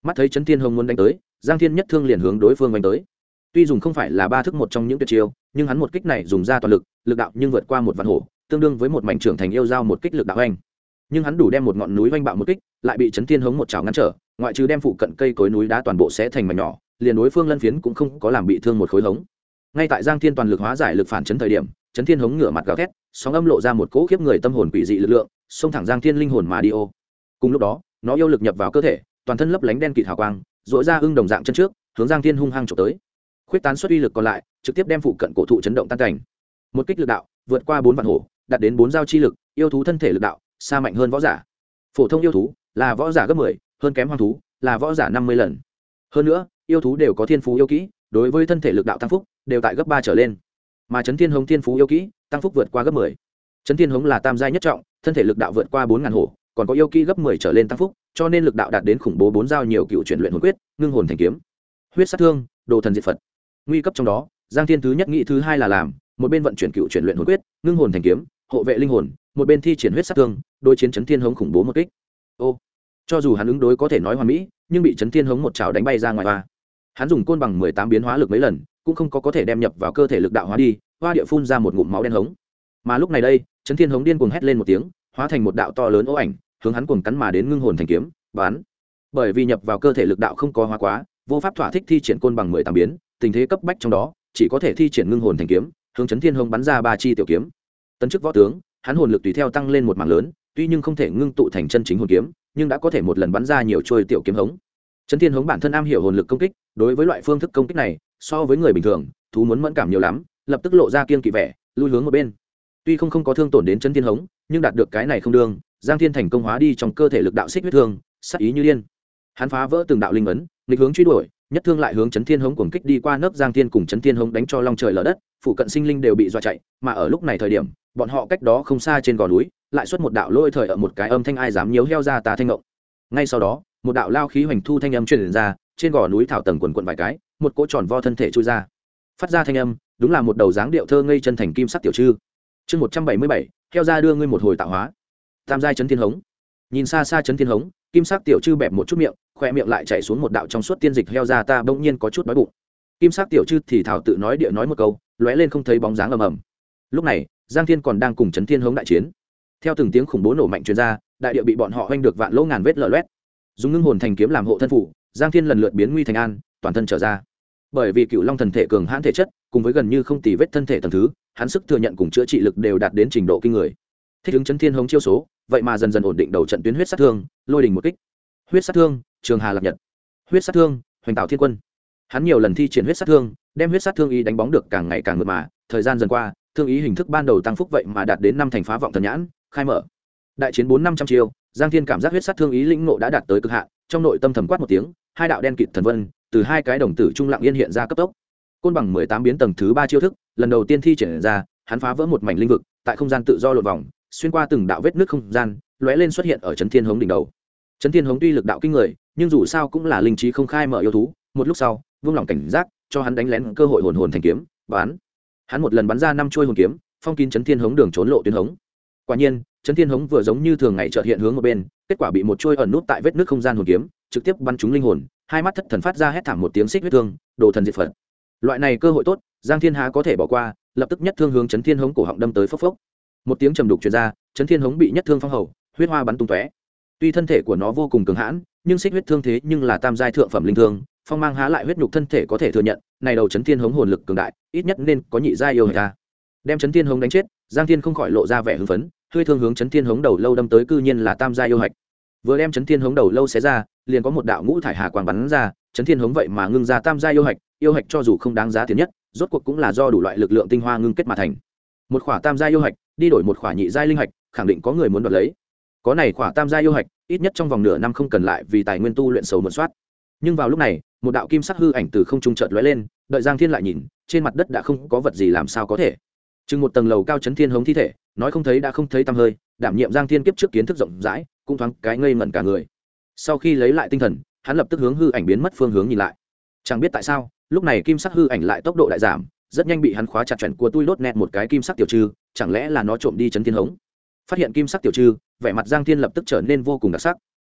Speaker 1: Mắt thấy trấn thiên Hồng muốn đánh tới, giang thiên nhất thương liền hướng đối phương đánh tới. Tuy dùng không phải là ba thức một trong những tuyệt chiêu, nhưng hắn một kích này dùng ra toàn lực lực đạo nhưng vượt qua một vạn hổ, tương đương với một mảnh trưởng thành yêu giao một kích lực đạo anh nhưng hắn đủ đem một ngọn núi vanh bạo một kích, lại bị chấn thiên hống một chảo ngăn trở, ngoại trừ đem phụ cận cây cối núi đá toàn bộ sẽ thành mảnh nhỏ, liền đối phương lân phiến cũng không có làm bị thương một khối hống. Ngay tại giang thiên toàn lực hóa giải lực phản chấn thời điểm chấn thiên hống ngửa mặt gào thét, sóng âm lộ ra một cỗ khiếp người tâm hồn quỷ dị lực lượng, xông thẳng giang thiên linh hồn mà đi ô. Cùng lúc đó, nó yêu lực nhập vào cơ thể, toàn thân lấp lánh đen kịt hào quang dội ra ưng đồng dạng chân trước, hướng giang thiên hung hăng trộm tới. Khuyết tán xuất uy lực còn lại, trực tiếp đem phụ cận cổ thụ chấn động tan cảnh. Một kích lực đạo, vượt qua bốn vạn hổ, đạt đến bốn giao chi lực, yêu thú thân thể lực đạo, xa mạnh hơn võ giả. Phổ thông yêu thú, là võ giả gấp mười, hơn kém hoang thú, là võ giả năm mươi lần. Hơn nữa, yêu thú đều có thiên phú yêu kỹ, đối với thân thể lực đạo tăng phúc, đều tại gấp ba trở lên mà trấn thiên hống thiên phú yêu kỹ, tăng phúc vượt qua gấp mười. Trấn thiên hống là tam giai nhất trọng, thân thể lực đạo vượt qua bốn ngàn hổ, còn có yêu kỹ gấp mười trở lên tăng phúc, cho nên lực đạo đạt đến khủng bố bốn giao nhiều cựu chuyển luyện hồn quyết, ngưng hồn thành kiếm. Huyết sát thương, đồ thần diệt phật. Nguy cấp trong đó, giang thiên thứ nhất nghĩ thứ hai là làm, một bên vận chuyển cựu chuyển luyện hồn quyết, ngưng hồn thành kiếm, hộ vệ linh hồn, một bên thi triển huyết sát thương đôi chiến chấn thiên hống khủng bố một kích. Ô, cho dù hắn ứng đối có thể nói hoàn mỹ, nhưng bị chấn thiên hống một chảo đánh bay ra ngoài hoa hắn dùng côn bằng mười tám biến hóa lực mấy lần cũng không có có thể đem nhập vào cơ thể lực đạo hóa đi, hoa địa phun ra một ngụm máu đen hống. Mà lúc này đây chấn thiên hống điên cuồng hét lên một tiếng, hóa thành một đạo to lớn ố ảnh, hướng hắn cuồng cắn mà đến ngưng hồn thành kiếm bán bởi vì nhập vào cơ thể lực đạo không có hóa quá, vô pháp thỏa thích thi triển côn bằng mười tám biến, tình thế cấp bách trong đó, chỉ có thể thi triển ngưng hồn thành kiếm, hướng chấn thiên hống bắn ra ba chi tiểu kiếm. Tấn chức võ tướng, hắn hồn lực tùy theo tăng lên một mảng lớn, tuy nhưng không thể ngưng tụ thành chân chính hồn kiếm, nhưng đã có thể một lần bắn ra nhiều trôi tiểu kiếm hống chấn thiên hống bản thân am hiểu hồn lực công kích, đối với loại phương thức công kích này, so với người bình thường, thú muốn mẫn cảm nhiều lắm, lập tức lộ ra kiên kỵ vẻ, lui hướng một bên. Tuy không không có thương tổn đến trấn thiên hống, nhưng đạt được cái này không đương, giang thiên thành công hóa đi trong cơ thể lực đạo xích huyết thương sắc ý như điên. Hắn phá vỡ từng đạo linh ấn, nghịch hướng truy đuổi, nhất thương lại hướng chấn thiên hống cuồng kích đi qua nấp giang thiên cùng chấn thiên hống đánh cho long trời lở đất, phụ cận sinh linh đều bị dọa chạy, mà ở lúc này thời điểm, bọn họ cách đó không xa trên gò núi, lại xuất một đạo lôi thời ở một cái âm thanh ai dám nhiễu heo ra tà thanh ngộng. Ngay sau đó một đạo lao khí hoành thu thanh âm truyền ra, trên gò núi thảo tầng quần quận vài cái, một cỗ tròn vo thân thể trôi ra. Phát ra thanh âm, đúng là một đầu dáng điệu thơ ngây chân thành kim sắc tiểu trư chương một trăm bảy mươi bảy, theo ra đưa ngươi một hồi tạo hóa. Tam giai chấn thiên hống. Nhìn xa xa chấn thiên hống, kim sắc tiểu trư bẹp một chút miệng khoe miệng lại chạy xuống một đạo trong suốt tiên dịch heo ra ta bỗng nhiên có chút đói bụng. Kim sắc tiểu trư thì thảo tự nói địa nói một câu, lóe lên không thấy bóng dáng ầm ầm. Lúc này, giang thiên còn đang cùng trấn thiên hống đại chiến. Theo từng tiếng khủng bố nổ mạnh chuyên ra, đại địa bị bọn họ oanh được vạn lỗ ngàn vết lở loét dùng ngưng hồn thành kiếm làm hộ thân phủ, giang thiên lần lượt biến nguy thành an, toàn thân trở ra. Bởi vì cựu long thần thể cường hãn thể chất, cùng với gần như không tì vết thân thể tầm thứ, hắn sức thừa nhận cùng chữa trị lực đều đạt đến trình độ kinh người. Thích ứng chấn thiên hống chiêu số, vậy mà dần dần ổn định đầu trận tuyến huyết sát thương, lôi đình một kích. Huyết sát thương, trường hà lập nhật. Huyết sát thương, hoành tạo thiên quân. Hắn nhiều lần thi triển huyết sát thương, đem huyết sát thương y đánh bóng được càng ngày càng mượt mà, thời gian dần qua, thương ý hình thức ban đầu tăng phúc vậy mà đạt đến năm thành phá vọng thần nhãn, khai mở. Đại chiến bốn năm trăm chiêu giang thiên cảm giác huyết sát thương ý lĩnh nộ đã đạt tới cực hạn, trong nội tâm thầm quát một tiếng, hai đạo đen kịt thần vân, từ hai cái đồng tử trung lặng yên hiện ra cấp tốc. Côn bằng mười tám biến tầng thứ ba chiêu thức, lần đầu tiên thi triển ra, hắn phá vỡ một mảnh linh vực, tại không gian tự do lột vòng, xuyên qua từng đạo vết nước không gian, lóe lên xuất hiện ở trấn thiên hống đỉnh đầu. Trấn thiên hống tuy lực đạo kinh người, nhưng dù sao cũng là linh trí không khai mở yêu thú, một lúc sau, vung lòng cảnh giác, cho hắn đánh lén cơ hội hồn hồn thành kiếm bán hắn một lần bắn ra năm chuôi hồn kiếm, phong kín trấn thiên hống đường trốn lộ tuyến hống. Quả nhiên trấn thiên hống vừa giống như thường ngày trợt hiện hướng một bên, kết quả bị một trôi ẩn nút tại vết nước không gian hồn kiếm, trực tiếp bắn trúng linh hồn, hai mắt thất thần phát ra hét thảm một tiếng xích huyết thương, đồ thần diệt phật. Loại này cơ hội tốt, giang thiên há có thể bỏ qua, lập tức nhất thương hướng trấn thiên hống cổ họng đâm tới phốc phốc. Một tiếng trầm đục truyền ra, trấn thiên hống bị nhất thương phong hầu, huyết hoa bắn tung tóe. Tuy thân thể của nó vô cùng cường hãn, nhưng xích huyết thương thế nhưng là tam giai thượng phẩm linh thương, phong mang há lại huyết nhục thân thể có thể thừa nhận, này đầu chấn thiên hống hồn lực cường đại, ít nhất nên có nhị giai yêu người ta. Đem chấn thiên hống đánh chết, giang thiên không khỏi lộ ra vẻ hưng phấn hơi thương hướng chấn thiên hống đầu lâu đâm tới cư nhiên là tam gia yêu hạch. Vừa đem chấn thiên hống đầu lâu xé ra, liền có một đạo ngũ thải hà quang bắn ra, chấn thiên hống vậy mà ngưng ra tam gia yêu hạch yêu hạch cho dù không đáng giá tiền nhất, rốt cuộc cũng là do đủ loại lực lượng tinh hoa ngưng kết mà thành. Một khỏa tam gia yêu hạch, đi đổi một khỏa nhị gia linh hạch, khẳng định có người muốn đoạt lấy. Có này khỏa tam gia yêu hạch, ít nhất trong vòng nửa năm không cần lại vì tài nguyên tu luyện sầu mượn soát. Nhưng vào lúc này, một đạo kim sắc hư ảnh từ không trung chợt lóe lên, đợi giang thiên lại nhìn, trên mặt đất đã không có vật gì làm sao có thể chừng một tầng lầu cao chấn thiên hống thi thể, nói không thấy đã không thấy tăm hơi, đảm nhiệm giang thiên kiếp trước kiến thức rộng rãi, cũng thoáng cái ngây ngẩn cả người. Sau khi lấy lại tinh thần, hắn lập tức hướng hư ảnh biến mất phương hướng nhìn lại. Chẳng biết tại sao, lúc này kim sắc hư ảnh lại tốc độ lại giảm, rất nhanh bị hắn khóa chặt chuẩn của tôi đốt nẹt một cái kim sắc tiểu trư, chẳng lẽ là nó trộm đi chấn thiên hống? Phát hiện kim sắc tiểu trư, vẻ mặt giang thiên lập tức trở nên vô cùng đặc sắc.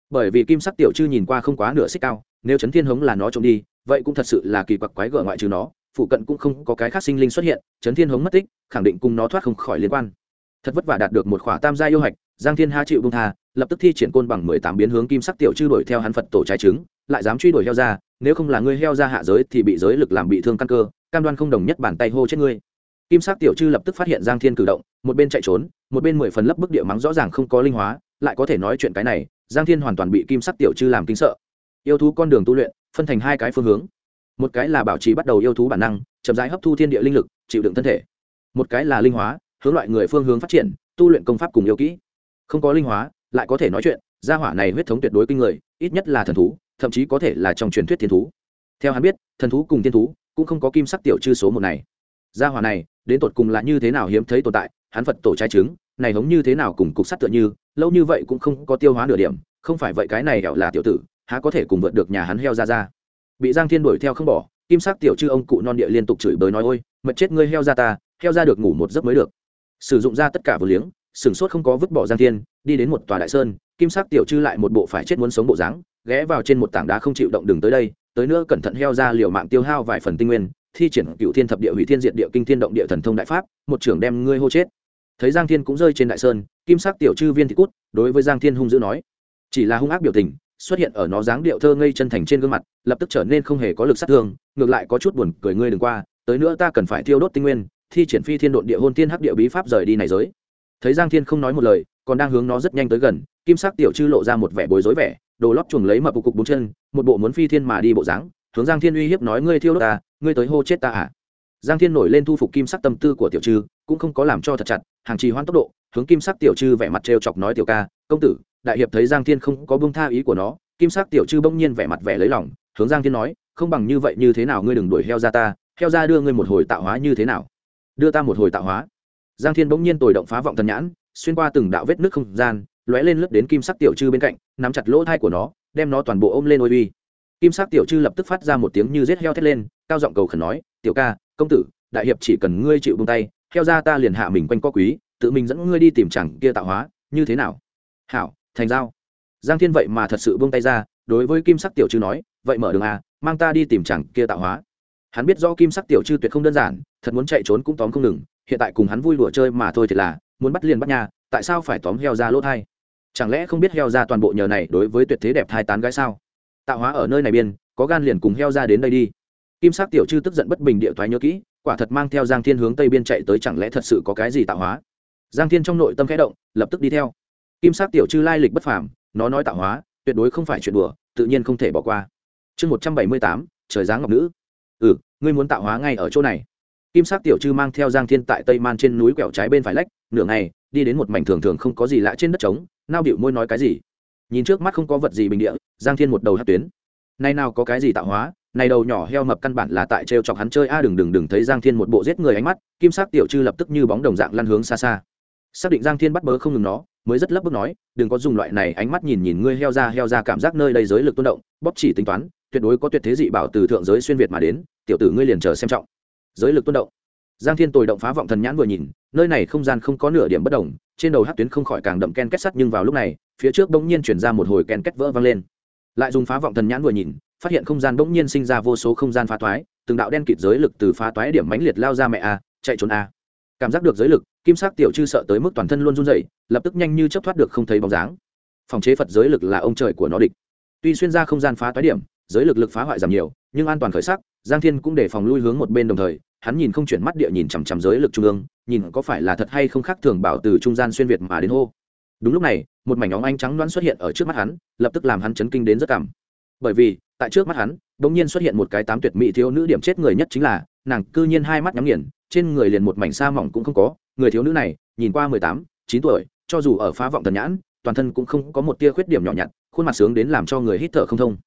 Speaker 1: Bởi vì kim sắc tiểu trư nhìn qua không quá nửa xích cao, nếu chấn thiên hống là nó trộm đi, vậy cũng thật sự là kỳ quặc quái gở ngoại trừ nó phụ cận cũng không có cái khác sinh linh xuất hiện chấn thiên hống mất tích, khẳng định cùng nó thoát không khỏi liên quan. Thật vất vả đạt được một khỏa tam gia yêu hạch, giang thiên ha chịu bông tha, lập tức thi triển côn bằng mười tám biến hướng kim sắc tiểu chư đuổi theo hắn phật tổ trái trứng, lại dám truy đuổi heo ra, nếu không là ngươi heo ra hạ giới thì bị giới lực làm bị thương căn cơ, cam đoan không đồng nhất bàn tay hô chết ngươi. Kim sắc tiểu chư lập tức phát hiện giang thiên cử động, một bên chạy trốn, một bên mười phần lấp bức địa mắng rõ ràng không có linh hóa, lại có thể nói chuyện cái này, giang thiên hoàn toàn bị kim sắc tiểu chư làm kinh sợ. Yêu thú con đường tu luyện, phân thành hai cái phương hướng một cái là bảo trì bắt đầu yêu thú bản năng, chậm rãi hấp thu thiên địa linh lực, chịu đựng thân thể. Một cái là linh hóa, hướng loại người phương hướng phát triển, tu luyện công pháp cùng yêu kỹ. Không có linh hóa, lại có thể nói chuyện, gia hỏa này huyết thống tuyệt đối kinh người, ít nhất là thần thú, thậm chí có thể là trong truyền thuyết thiên thú. Theo hắn biết, thần thú cùng thiên thú cũng không có kim sắc tiểu chư số một này. Gia hỏa này, đến tột cùng là như thế nào hiếm thấy tồn tại, hắn phật tổ trái trứng này hống như thế nào cùng cục sắt tựa như, lâu như vậy cũng không có tiêu hóa nửa điểm, không phải vậy cái này hẹo là tiểu tử, há có thể cùng vượt được nhà hắn heo ra ra bị giang thiên đuổi theo không bỏ, kim sắc tiểu chư ông cụ non địa liên tục chửi bới nói, ôi mật chết ngươi heo ra ta, heo ra được ngủ một giấc mới được. Sử dụng ra tất cả vừa liếng sửng sốt không có vứt bỏ giang thiên, đi đến một tòa đại sơn, kim sắc tiểu chư lại một bộ phải chết muốn sống bộ dáng, ghé vào trên một tảng đá không chịu động đừng tới đây, tới nữa cẩn thận heo ra liều mạng tiêu hao vài phần tinh nguyên, thi triển cựu thiên thập địa hủy thiên diệt địa kinh thiên động địa thần thông đại pháp, một trưởng đem ngươi hô chết. Thấy giang thiên cũng rơi trên đại sơn, kim sắc tiểu chư viên thị cút, đối với giang thiên hung dữ nói, chỉ là hung ác biểu tình xuất hiện ở nó dáng điệu thơ ngây chân thành trên gương mặt, lập tức trở nên không hề có lực sát thương, ngược lại có chút buồn cười ngươi đừng qua, tới nữa ta cần phải thiêu đốt tinh nguyên, thi triển phi thiên độn địa hôn tiên hắc địa bí pháp rời đi này giới. Thấy giang thiên không nói một lời, còn đang hướng nó rất nhanh tới gần, kim sắc tiểu chư lộ ra một vẻ bối rối vẻ, đồ lót chuồng lấy mập cục bốn chân, một bộ muốn phi thiên mà đi bộ dáng, hướng giang thiên uy hiếp nói ngươi thiêu đốt ta, ngươi tới hô chết ta à? Giang thiên nổi lên thu phục kim sắc tâm tư của tiểu trư cũng không có làm cho thật chặt, hàng trì hoãn tốc độ, hướng kim sắc tiểu trư vẻ mặt trêu chọc nói tiểu ca, công tử đại hiệp thấy giang thiên không có bông tha ý của nó, kim sắc tiểu chư bỗng nhiên vẻ mặt vẻ lấy lòng, hướng giang thiên nói, không bằng như vậy như thế nào ngươi đừng đuổi heo ra ta, heo ra đưa ngươi một hồi tạo hóa như thế nào? Đưa ta một hồi tạo hóa. Giang thiên bỗng nhiên tồi động phá vọng thần nhãn, xuyên qua từng đạo vết nước không gian, lóe lên lướt đến kim sắc tiểu chư bên cạnh, nắm chặt lỗ thai của nó, đem nó toàn bộ ôm lên ôi uy kim sắc tiểu chư lập tức phát ra một tiếng như rết heo thét lên, cao giọng cầu khẩn nói, tiểu ca, công tử, đại hiệp chỉ cần ngươi chịu bông tay, heo ra ta liền hạ mình quanh co quý tự mình dẫn ngươi đi tìm chẳng kia tạo hóa, như thế nào? Hảo thành giao. Giang thiên vậy mà thật sự buông tay ra, đối với kim sắc tiểu chư nói, vậy mở đường à mang ta đi tìm chẳng kia tạo hóa. Hắn biết do kim sắc tiểu chư tuyệt không đơn giản, thật muốn chạy trốn cũng tóm không ngừng, hiện tại cùng hắn vui đùa chơi mà thôi thì là, muốn bắt liền bắt nhà tại sao phải tóm heo ra lỗ thai? Chẳng lẽ không biết heo ra toàn bộ nhờ này đối với tuyệt thế đẹp thai tán gái sao? Tạo hóa ở nơi này biên, có gan liền cùng heo ra đến đây đi. Kim sắc tiểu chư tức giận bất bình địa thoái nhớ kỹ, quả thật mang theo giang thiên hướng tây biên chạy tới, chẳng lẽ thật sự có cái gì tạo hóa? Giang thiên trong nội tâm khẽ động, lập tức đi theo kim sắc tiểu chư lai lịch bất phàm, nó nói tạo hóa, tuyệt đối không phải chuyện đùa, tự nhiên không thể bỏ qua. Chương một trăm bảy mươi tám, trời giáng ngọc nữ. Ừ ngươi muốn tạo hóa ngay ở chỗ này. Kim sắc tiểu chư mang theo giang thiên tại tây man trên núi quẹo trái bên phải lách, nửa ngày, đi đến một mảnh thường thường không có gì lạ trên đất trống, nao điệu môi nói cái gì? Nhìn trước mắt không có vật gì bình địa, giang thiên một đầu hát tuyến. Nay nào có cái gì tạo hóa, này đầu nhỏ heo mập căn bản là tại trêu chọc hắn chơi a, đừng đừng đừng thấy giang thiên một bộ giết người ánh mắt, kim sắc tiểu chư lập tức như bóng đồng dạng lăn hướng xa xa xác định giang thiên bắt bớ không ngừng nó, mới rất lấp bước nói, đừng có dùng loại này ánh mắt nhìn nhìn ngươi heo ra heo ra cảm giác nơi đây giới lực tuôn động, bóp chỉ tính toán, tuyệt đối có tuyệt thế dị bảo từ thượng giới xuyên việt mà đến, tiểu tử ngươi liền chờ xem trọng. Giới lực tuôn động. Giang thiên tồi động phá vọng thần nhãn vừa nhìn, nơi này không gian không có nửa điểm bất đồng, trên đầu hát tuyến không khỏi càng đậm ken kết sắt nhưng vào lúc này, phía trước bỗng nhiên chuyển ra một hồi ken kết vỡ vang lên. Lại dùng phá vọng thần nhãn vừa nhìn, phát hiện không gian bỗng nhiên sinh ra vô số không gian phá toái, từng đạo đen kịt giới lực từ phá toái điểm mãnh liệt lao ra mẹ a, chạy trốn a cảm giác được giới lực, kim sắc tiểu chư sợ tới mức toàn thân luôn run dậy lập tức nhanh như chấp thoát được không thấy bóng dáng. Phòng chế phật giới lực là ông trời của nó địch. Tuy xuyên ra không gian phá toái điểm, giới lực lực phá hoại giảm nhiều, nhưng an toàn khởi sắc, giang thiên cũng để phòng lui hướng một bên đồng thời, hắn nhìn không chuyển mắt địa nhìn chằm chằm giới lực trung ương, nhìn có phải là thật hay không khác thường bảo từ trung gian xuyên việt mà đến hô. Đúng lúc này, một mảnh óng ánh trắng đoán xuất hiện ở trước mắt hắn, lập tức làm hắn chấn kinh đến rất cảm. Bởi vì, tại trước mắt hắn đ ỗ n g nhiên xuất hiện một cái tám tuyệt mỹ thiếu nữ điểm chết người nhất chính là, nàng cư nhiên hai mắt nhắm nghiền trên người liền một mảnh sa mỏng cũng không có, người thiếu nữ này, nhìn qua mười tám, chín tuổi, cho dù ở phá vọng tần nhãn, toàn thân cũng không có một tia khuyết điểm nhỏ nhặt, khuôn mặt sướng đến làm cho người hít thở không thông.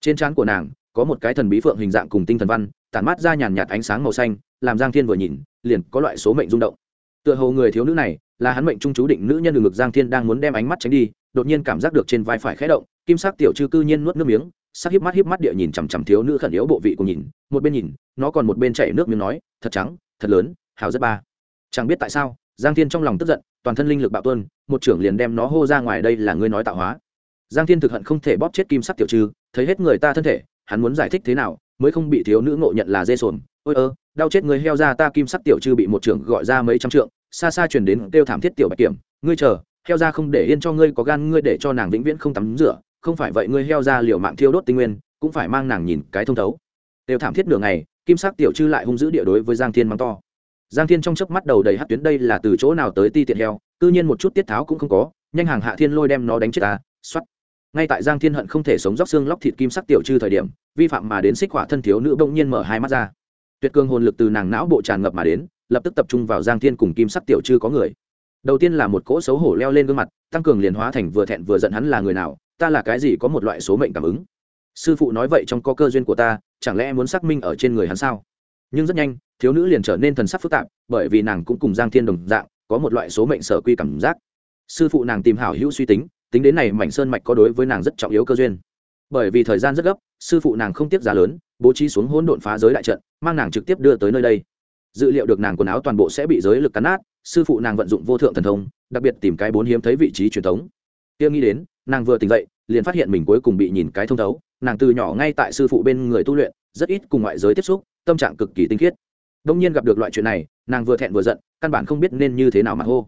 Speaker 1: Trên trán của nàng, có một cái thần bí phượng hình dạng cùng tinh thần văn, tản mát ra nhàn nhạt ánh sáng màu xanh, làm giang thiên vừa nhìn, liền có loại số mệnh rung động. Tựa hồ người thiếu nữ này, là hắn mệnh trung chú định nữ nhân đường ngực giang thiên đang muốn đem ánh mắt tránh đi, đột nhiên cảm giác được trên vai phải khẽ động, kim sắc tiểu chư cư nhiên nuốt nước miếng, sắc hiếp mắt hiếp mắt địa nhìn chằm chằm thiếu nữ khẩn yếu bộ vị của nhìn, một bên nhìn, nó còn một bên chảy nước miếng nói, thật trắng thật lớn hào rất ba. Chẳng biết tại sao, giang thiên trong lòng tức giận, toàn thân linh lực bạo tuân một trưởng liền đem nó hô ra ngoài đây là ngươi nói tạo hóa. Giang thiên thực hận không thể bóp chết kim sắc tiểu trư thấy hết người ta thân thể, hắn muốn giải thích thế nào, mới không bị thiếu nữ ngộ nhận là dê sồn. Ôi ơ, đau chết người heo ra ta kim sắc tiểu trư bị một trưởng gọi ra mấy trăm trượng, xa xa truyền đến kêu thảm thiết tiểu bạch kiểm. Ngươi chờ, heo ra không để yên cho ngươi, có gan ngươi để cho nàng vĩnh viễn không tắm rửa, không phải vậy ngươi heo ra liều mạng thiêu đốt tinh nguyên, cũng phải mang nàng nhìn cái thông thấu. Đều thảm thiết nửa ngày kim sắc tiểu chư lại hung dữ địa đối với giang thiên mắng to. Giang thiên trong chớp mắt đầu đầy hát tuyến đây là từ chỗ nào tới ti tiện heo tự nhiên một chút tiết tháo cũng không có, nhanh hàng hạ thiên lôi đem nó đánh chết ta xoắt ngay tại giang thiên hận không thể sống róc xương lóc thịt kim sắc tiểu trư thời điểm, vi phạm mà đến xích hỏa thân thiếu nữ bỗng nhiên mở hai mắt ra. Tuyệt cường hồn lực từ nàng não bộ tràn ngập mà đến, lập tức tập trung vào giang thiên cùng kim sắc tiểu chư có người. Đầu tiên là một cỗ xấu hổ leo lên gương mặt, tăng cường liền hóa thành vừa thẹn vừa giận hắn là người nào, ta là cái gì có một loại số mệnh cảm ứng. Sư phụ nói vậy trong có cơ duyên của ta chẳng lẽ muốn xác minh ở trên người hắn sao? Nhưng rất nhanh, thiếu nữ liền trở nên thần sắc phức tạp, bởi vì nàng cũng cùng giang thiên đồng dạng, có một loại số mệnh sở quy cảm giác. Sư phụ nàng tìm hảo hữu suy tính tính đến này mảnh sơn mạch có đối với nàng rất trọng yếu cơ duyên. Bởi vì thời gian rất gấp, sư phụ nàng không tiếc giá lớn, bố trí xuống hỗn độn phá giới đại trận, mang nàng trực tiếp đưa tới nơi đây. Dự liệu được nàng quần áo toàn bộ sẽ bị giới lực cắn nát, sư phụ nàng vận dụng vô thượng thần thông, đặc biệt tìm cái bốn hiếm thấy vị trí truyền thống. Kia nghĩ đến, nàng vừa tỉnh dậy, liền phát hiện mình cuối cùng bị nhìn cái thông thấu nàng từ nhỏ ngay tại sư phụ bên người tu luyện, rất ít cùng ngoại giới tiếp xúc, tâm trạng cực kỳ tinh khiết. Đông nhiên gặp được loại chuyện này, nàng vừa thẹn vừa giận, căn bản không biết nên như thế nào mà hô.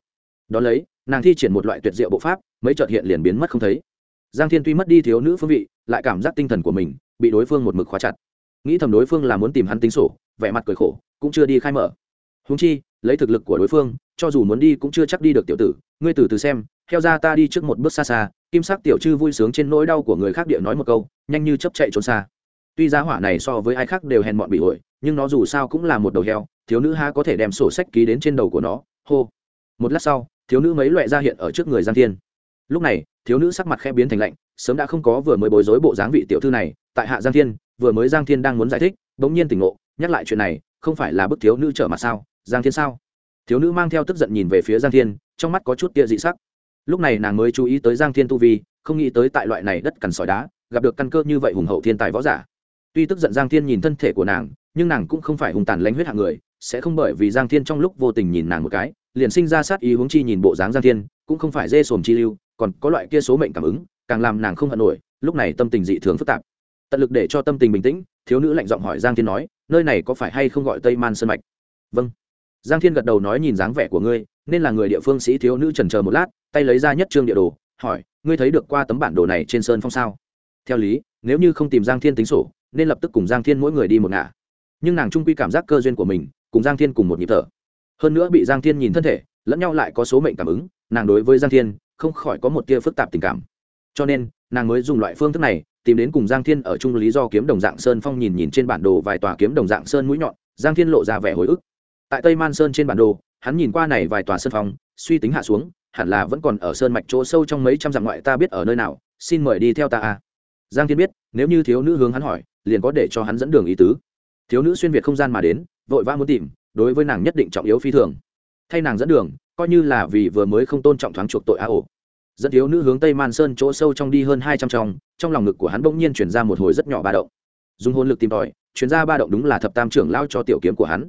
Speaker 1: Đ ó lấy, nàng thi triển một loại tuyệt diệu bộ pháp, mấy trợt hiện liền biến mất không thấy. Giang thiên tuy mất đi thiếu nữ phương vị, lại cảm giác tinh thần của mình bị đối phương một mực khóa chặt. Nghĩ thầm đối phương là muốn tìm hắn tính sổ, vẻ mặt cười khổ, cũng chưa đi khai mở húng chi, lấy thực lực của đối phương, cho dù muốn đi cũng chưa chắc đi được tiểu tử. Ngươi từ từ xem, theo ra ta đi trước một bước xa xa, kim sắc tiểu chư vui sướng trên nỗi đau của người khác địa nói một câu, nhanh như chấp chạy trốn xa. Tuy giá hỏa này so với ai khác đều hèn mọn bị ổi, nhưng nó dù sao cũng là một đầu heo, thiếu nữ ha có thể đem sổ sách ký đến trên đầu của nó. Hô. Một lát sau, thiếu nữ mấy loại ra hiện ở trước người giang thiên. Lúc này, thiếu nữ sắc mặt khẽ biến thành lạnh, sớm đã không có vừa mới bối rối bộ dáng vị tiểu thư này, tại hạ giang thiên, vừa mới giang thiên đang muốn giải thích, bỗng nhiên tỉnh ngộ, nhắc lại chuyện này, không phải là bức thiếu nữ trở mặt sao? Giang thiên sao? Thiếu nữ mang theo tức giận nhìn về phía giang thiên, trong mắt có chút tia dị sắc. Lúc này nàng mới chú ý tới giang thiên tu vi, không nghĩ tới tại loại này đất cằn sỏi đá, gặp được căn cơ như vậy hùng hậu thiên tài võ giả. Tuy tức giận giang thiên nhìn thân thể của nàng, nhưng nàng cũng không phải hùng tàn lãnh huyết hạng người, sẽ không bởi vì giang thiên trong lúc vô tình nhìn nàng một cái, liền sinh ra sát ý hướng chi nhìn bộ dáng giang thiên, cũng không phải dê sồm chi lưu, còn có loại kia số mệnh cảm ứng, càng làm nàng không hận nổi, lúc này tâm tình dị thường phức tạp. Tận lực để cho tâm tình bình tĩnh, thiếu nữ lạnh giọng hỏi giang thiên nói, nơi này có phải hay không gọi tây man sơn mạch? Vâng giang thiên gật đầu nói nhìn dáng vẻ của ngươi, nên là người địa phương sĩ thiếu nữ trần chờ một lát, tay lấy ra nhất trương địa đồ, hỏi, ngươi thấy được qua tấm bản đồ này trên sơn phong sao? Theo lý, nếu như không tìm giang thiên tính sổ, nên lập tức cùng giang thiên mỗi người đi một ngả. Nhưng nàng trung quy cảm giác cơ duyên của mình, cùng giang thiên cùng một nhịp thở. Hơn nữa bị giang thiên nhìn thân thể, lẫn nhau lại có số mệnh cảm ứng, nàng đối với giang thiên, không khỏi có một tia phức tạp tình cảm. Cho nên, nàng mới dùng loại phương thức này, tìm đến cùng giang thiên ở chung lý do kiếm đồng dạng sơn phong nhìn nhìn trên bản đồ vài tòa kiếm đồng dạng sơn mũi nhọn, giang thiên lộ ra vẻ hồi ức tại tây man sơn trên bản đồ hắn nhìn qua này vài tòa sơn phòng, suy tính hạ xuống hẳn là vẫn còn ở sơn mạch chỗ sâu trong mấy trăm dặm ngoại ta biết ở nơi nào xin mời đi theo ta a giang thiên biết nếu như thiếu nữ hướng hắn hỏi liền có để cho hắn dẫn đường ý tứ. Thiếu nữ xuyên việt không gian mà đến vội vã muốn tìm đối với nàng nhất định trọng yếu phi thường. Thay nàng dẫn đường coi như là vì vừa mới không tôn trọng thoáng chuộc tội a ổ. Dẫn thiếu nữ hướng tây man sơn chỗ sâu trong đi hơn hai trăm trong trong lòng ngực của hắn bỗng nhiên chuyển ra một hồi rất nhỏ ba động. Dùng hồn lực tìm tòi chuyển ra ba động đúng là thập tam trưởng lao cho tiểu kiếm của hắn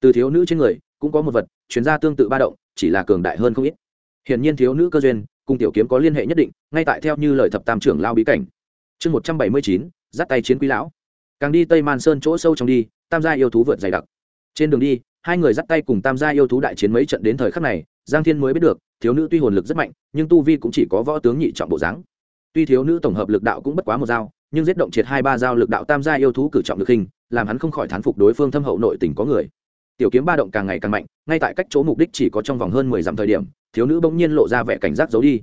Speaker 1: từ thiếu nữ trên người, cũng có một vật chuyển ra tương tự ba động, chỉ là cường đại hơn không ít. Hiển nhiên thiếu nữ cơ duyên, cùng tiểu kiếm có liên hệ nhất định, ngay tại theo như lời thập tam trưởng lao bí cảnh. Chương một trăm bảy mươi chín, dắt tay chiến quý lão. Càng đi tây man sơn chỗ sâu trong đi, tam gia yêu thú vượt dày đặc. Trên đường đi, hai người dắt tay cùng tam gia yêu thú đại chiến mấy trận đến thời khắc này, giang thiên mới biết được, thiếu nữ tuy hồn lực rất mạnh, nhưng tu vi cũng chỉ có võ tướng nhị trọng bộ dáng. Tuy thiếu nữ tổng hợp lực đạo cũng bất quá một dao, nhưng giết động triệt hai ba dao lực đạo tam gia yêu thú cử trọng được hình, làm hắn không khỏi thán phục đối phương thâm hậu nội tình có người tiểu kiếm ba động càng ngày càng mạnh, ngay tại cách chỗ mục đích chỉ có trong vòng hơn mười dặm thời điểm, thiếu nữ bỗng nhiên lộ ra vẻ cảnh giác giấu đi.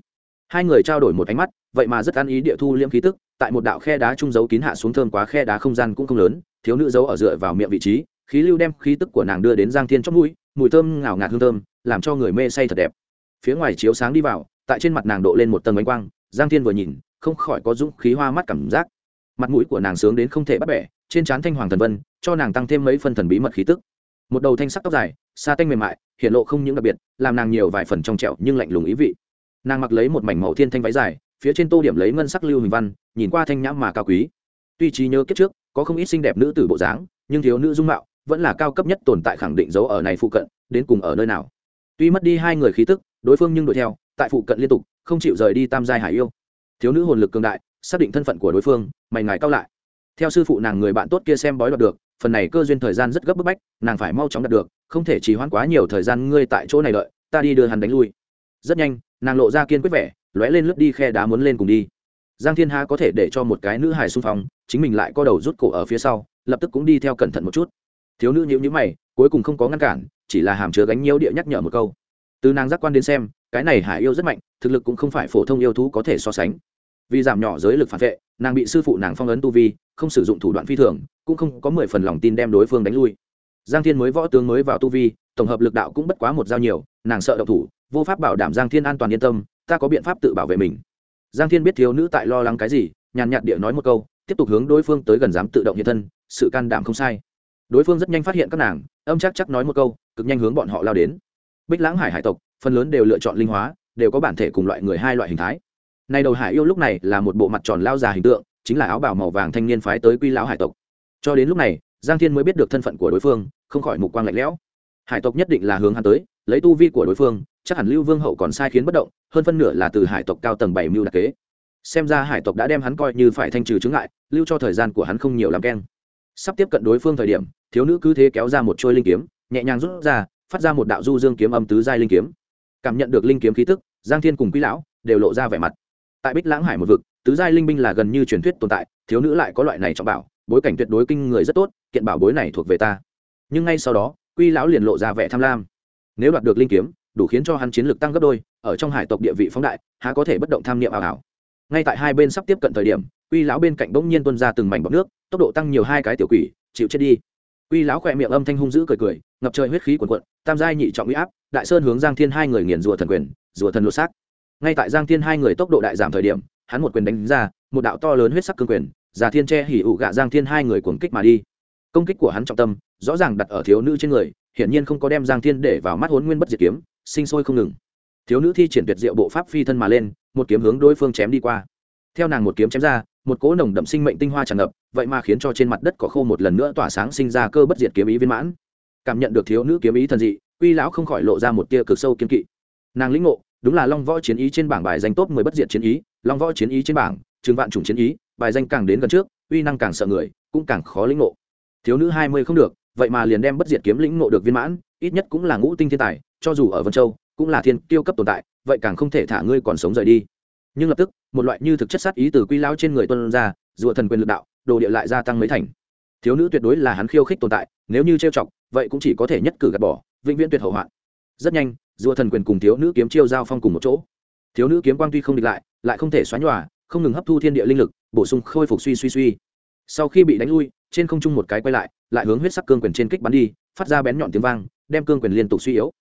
Speaker 1: Hai người trao đổi một ánh mắt, vậy mà rất ăn ý địa thu liễm khí tức, tại một đạo khe đá trung giấu kín hạ xuống thơm quá khe đá không gian cũng không lớn, thiếu nữ giấu ở dựa vào miệng vị trí, khí lưu đem khí tức của nàng đưa đến giang thiên trong mũi, mùi thơm ngào ngạt hương thơm, làm cho người mê say thật đẹp. Phía ngoài chiếu sáng đi vào, tại trên mặt nàng độ lên một tầng ánh quang, giang thiên vừa nhìn, không khỏi có dũng khí hoa mắt cảm giác. Mặt mũi của nàng sướng đến không thể bắt bẻ, trên trán thanh hoàng thần vân, cho nàng tăng thêm mấy phân thần bí mật khí tức một đầu thanh sắc tóc dài, xa tanh mềm mại hiện lộ không những đặc biệt, làm nàng nhiều vài phần trong trẹo nhưng lạnh lùng ý vị. Nàng mặc lấy một mảnh màu thiên thanh váy dài, phía trên tô điểm lấy ngân sắc lưu hình văn, nhìn qua thanh nhãm mà cao quý. Tuy trí nhớ kiếp trước, có không ít xinh đẹp nữ tử bộ dáng, nhưng thiếu nữ dung mạo vẫn là cao cấp nhất tồn tại khẳng định dấu ở này phụ cận, đến cùng ở nơi nào. Tuy mất đi hai người khí tức, đối phương nhưng đuổi theo, tại phụ cận liên tục, không chịu rời đi tam giai hải yêu. Thiếu nữ hồn lực cường đại, xác định thân phận của đối phương, mày ngài cao lại. Theo sư phụ nàng người bạn tốt kia xem bói đoạt được phần này cơ duyên thời gian rất gấp bức bách, nàng phải mau chóng đạt được, không thể trì hoãn quá nhiều thời gian ngươi tại chỗ này đợi, ta đi đưa hắn đánh lui. Rất nhanh, nàng lộ ra kiên quyết vẻ, lóe lên lướt đi khe đá muốn lên cùng đi. Giang thiên hà có thể để cho một cái nữ hài xung phong, chính mình lại co đầu rút cổ ở phía sau, lập tức cũng đi theo cẩn thận một chút. Thiếu nữ nhíu nhíu mày, cuối cùng không có ngăn cản, chỉ là hàm chứa gánh nhiễu địa nhắc nhở một câu. Từ nàng giác quan đến xem, cái này hải yêu rất mạnh, thực lực cũng không phải phổ thông yêu thú có thể so sánh vì giảm nhỏ giới lực phản vệ, nàng bị sư phụ nàng phong ấn tu vi, không sử dụng thủ đoạn phi thường, cũng không có mười phần lòng tin đem đối phương đánh lui. Giang thiên mới võ tướng mới vào tu vi, tổng hợp lực đạo cũng bất quá một giao nhiều, nàng sợ độc thủ, vô pháp bảo đảm giang thiên an toàn yên tâm, ta có biện pháp tự bảo vệ mình. Giang thiên biết thiếu nữ tại lo lắng cái gì, nhàn nhạt địa nói một câu, tiếp tục hướng đối phương tới gần dám tự động hiện thân, sự can đảm không sai. Đối phương rất nhanh phát hiện các nàng, âm chắc chắc nói một câu, cực nhanh hướng bọn họ lao đến. Bích lãng hải hải tộc, phần lớn đều lựa chọn linh hóa, đều có bản thể cùng loại người hai loại hình thái này đầu hải yêu lúc này là một bộ mặt tròn lao già hình tượng, chính là áo bào màu vàng thanh niên phái tới quy lão hải tộc. Cho đến lúc này, giang thiên mới biết được thân phận của đối phương, không khỏi mục quang lạnh lẽo. Hải tộc nhất định là hướng hắn tới, lấy tu vi của đối phương, chắc hẳn lưu vương hậu còn sai khiến bất động, hơn phân nửa là từ hải tộc cao tầng bảy mưu đặc kế. Xem ra hải tộc đã đem hắn coi như phải thanh trừ chứng ngại, lưu cho thời gian của hắn không nhiều làm keng. Sắp tiếp cận đối phương thời điểm, thiếu nữ cứ thế kéo ra một trôi linh kiếm, nhẹ nhàng rút ra, phát ra một đạo du dương kiếm âm tứ giai linh kiếm. Cảm nhận được linh kiếm khí tức, giang thiên cùng quý lão đều lộ ra vẻ mặt tại bích lãng hải một vực, tứ giai linh binh là gần như truyền thuyết tồn tại, thiếu nữ lại có loại này trọng bảo, bối cảnh tuyệt đối kinh người rất tốt, kiện bảo bối này thuộc về ta. Nhưng ngay sau đó, quy lão liền lộ ra vẻ tham lam. Nếu đoạt được linh kiếm, đủ khiến cho hắn chiến lược tăng gấp đôi, ở trong hải tộc địa vị phóng đại, há có thể bất động tham niệm ảo ảo. Ngay tại hai bên sắp tiếp cận thời điểm, quy lão bên cạnh bỗng nhiên tuân ra từng mảnh bọc nước, tốc độ tăng nhiều hai cái tiểu quỷ, chịu chết đi. Quy lão khỏe miệng âm thanh hung dữ cười cười, ngập trời huyết khí quần quận tam giai nhị trọng uy áp, đại sơn hướng giang thiên hai người nghiền rùa thần quyền rùa thần lột xác ngay tại giang thiên hai người tốc độ đại giảm thời điểm, hắn một quyền đánh ra, một đạo to lớn huyết sắc cương quyền già thiên che hỉ ủ gạ giang thiên hai người cuồng kích mà đi. Công kích của hắn trọng tâm, rõ ràng đặt ở thiếu nữ trên người, hiển nhiên không có đem giang thiên để vào mắt hốn nguyên bất diệt kiếm, sinh sôi không ngừng. Thiếu nữ thi triển tuyệt diệu bộ pháp phi thân mà lên, một kiếm hướng đối phương chém đi qua. Theo nàng một kiếm chém ra, một cỗ nồng đậm sinh mệnh tinh hoa tràn ngập, vậy mà khiến cho trên mặt đất có khô một lần nữa tỏa sáng sinh ra cơ bất diệt kiếm ý viên mãn. Cảm nhận được thiếu nữ kiếm ý thần dị, quy lão không khỏi lộ ra một tia cực sâu kiếm kỵ. Nàng lĩnh ngộ đúng là long võ chiến ý trên bảng bài danh top mười bất diệt chiến ý, long võ chiến ý trên bảng, trường vạn chủng chiến ý, bài danh càng đến gần trước, uy năng càng sợ người, cũng càng khó lĩnh ngộ. Thiếu nữ hai mươi không được, vậy mà liền đem bất diệt kiếm lĩnh ngộ được viên mãn, ít nhất cũng là ngũ tinh thiên tài, cho dù ở vân châu, cũng là thiên tiêu cấp tồn tại, vậy càng không thể thả ngươi còn sống rời đi. Nhưng lập tức, một loại như thực chất sát ý từ quy lao trên người tuân ra dựa thần quyền lực đạo, đồ địa lại gia tăng mấy thành. Thiếu nữ tuyệt đối là hắn khiêu khích tồn tại, nếu như trêu chọc, vậy cũng chỉ có thể nhất cử gạt bỏ, vĩnh viễn tuyệt hậu hoạn. Rất nhanh dựa thần quyền cùng thiếu nữ kiếm chiêu giao phong cùng một chỗ. Thiếu nữ kiếm quang tuy không địch lại lại không thể xóa nhòa, không ngừng hấp thu thiên địa linh lực, bổ sung khôi phục suy suy suy. Sau khi bị đánh lui, trên không trung một cái quay lại lại hướng huyết sắc cương quyền trên kích bắn đi, phát ra bén nhọn tiếng vang, đem cương quyền liên tục suy yếu.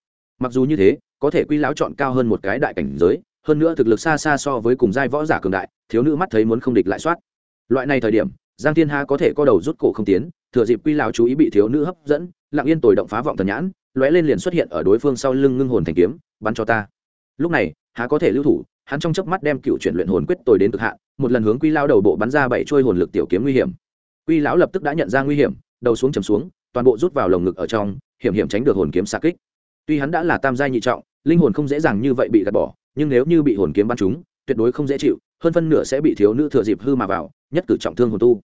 Speaker 1: Mặc dù như thế, có thể quy lão chọn cao hơn một cái đại cảnh giới, hơn nữa thực lực xa xa so với cùng giai võ giả cường đại, thiếu nữ mắt thấy muốn không địch lại soát. Loại này thời điểm, giang thiên ha có thể co đầu rút cổ không tiến, thừa dịp quy lão chú ý bị thiếu nữ hấp dẫn, lặng yên tồi động phá vọng thần nhãn lóe lên liền xuất hiện ở đối phương sau lưng ngưng hồn thành kiếm, bắn cho ta. Lúc này, há có thể lưu thủ, hắn trong chớp mắt đem cựu chuyển luyện hồn quyết tồi đến cực hạn, một lần hướng quy lao đầu bộ bắn ra bảy trôi hồn lực tiểu kiếm nguy hiểm. Quy lão lập tức đã nhận ra nguy hiểm, đầu xuống chầm xuống, toàn bộ rút vào lồng ngực ở trong, hiểm hiểm tránh được hồn kiếm xa kích. Tuy hắn đã là tam giai nhị trọng, linh hồn không dễ dàng như vậy bị gạt bỏ, nhưng nếu như bị hồn kiếm bắn trúng, tuyệt đối không dễ chịu, hơn phân nửa sẽ bị thiếu nữ thừa dịp hư mà vào, nhất cử trọng thương hồn tu.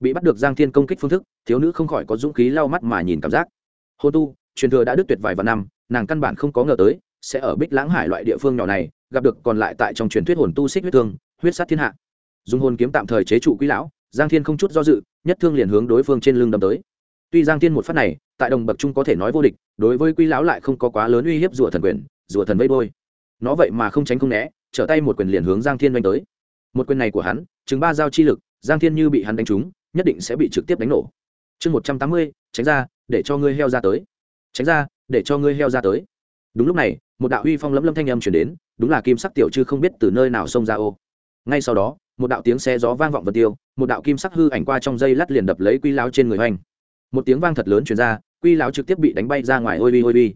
Speaker 1: Bị bắt được giang thiên công kích phương thức, thiếu nữ không khỏi có dũng khí lau mắt mà nhìn cảm giác. Hồn tu truyền thừa đã đứt tuyệt vài vạn năm, nàng căn bản không có ngờ tới, sẽ ở bích lãng hải loại địa phương nhỏ này, gặp được còn lại tại trong truyền thuyết hồn tu xích huyết thương, huyết sát thiên hạ. Dùng hồn kiếm tạm thời chế trụ quý lão, giang thiên không chút do dự, nhất thương liền hướng đối phương trên lưng đâm tới. Tuy giang thiên một phát này, tại đồng bậc trung có thể nói vô địch, đối với quý lão lại không có quá lớn uy hiếp rùa thần quyền rùa thần vây đôi nó vậy mà không tránh không né, trở tay một quyền liền hướng giang thiên đánh tới. Một quyền này của hắn chứng ba giao chi lực, giang thiên như bị hắn đánh trúng, nhất định sẽ bị trực tiếp đánh nổ. Chương một trăm tám mươi, tránh ra, để cho ngươi heo ra tới tránh ra, để cho ngươi heo ra tới. Đúng lúc này, một đạo uy phong lấm lâm thanh âm chuyển đến, đúng là kim sắc tiểu chư không biết từ nơi nào xông ra ô. Ngay sau đó, một đạo tiếng xe gió vang vọng vật tiêu, một đạo kim sắc hư ảnh qua trong dây lát liền đập lấy quy láo trên người hoành. Một tiếng vang thật lớn chuyển ra, quy láo trực tiếp bị đánh bay ra ngoài ôi bi ôi bi.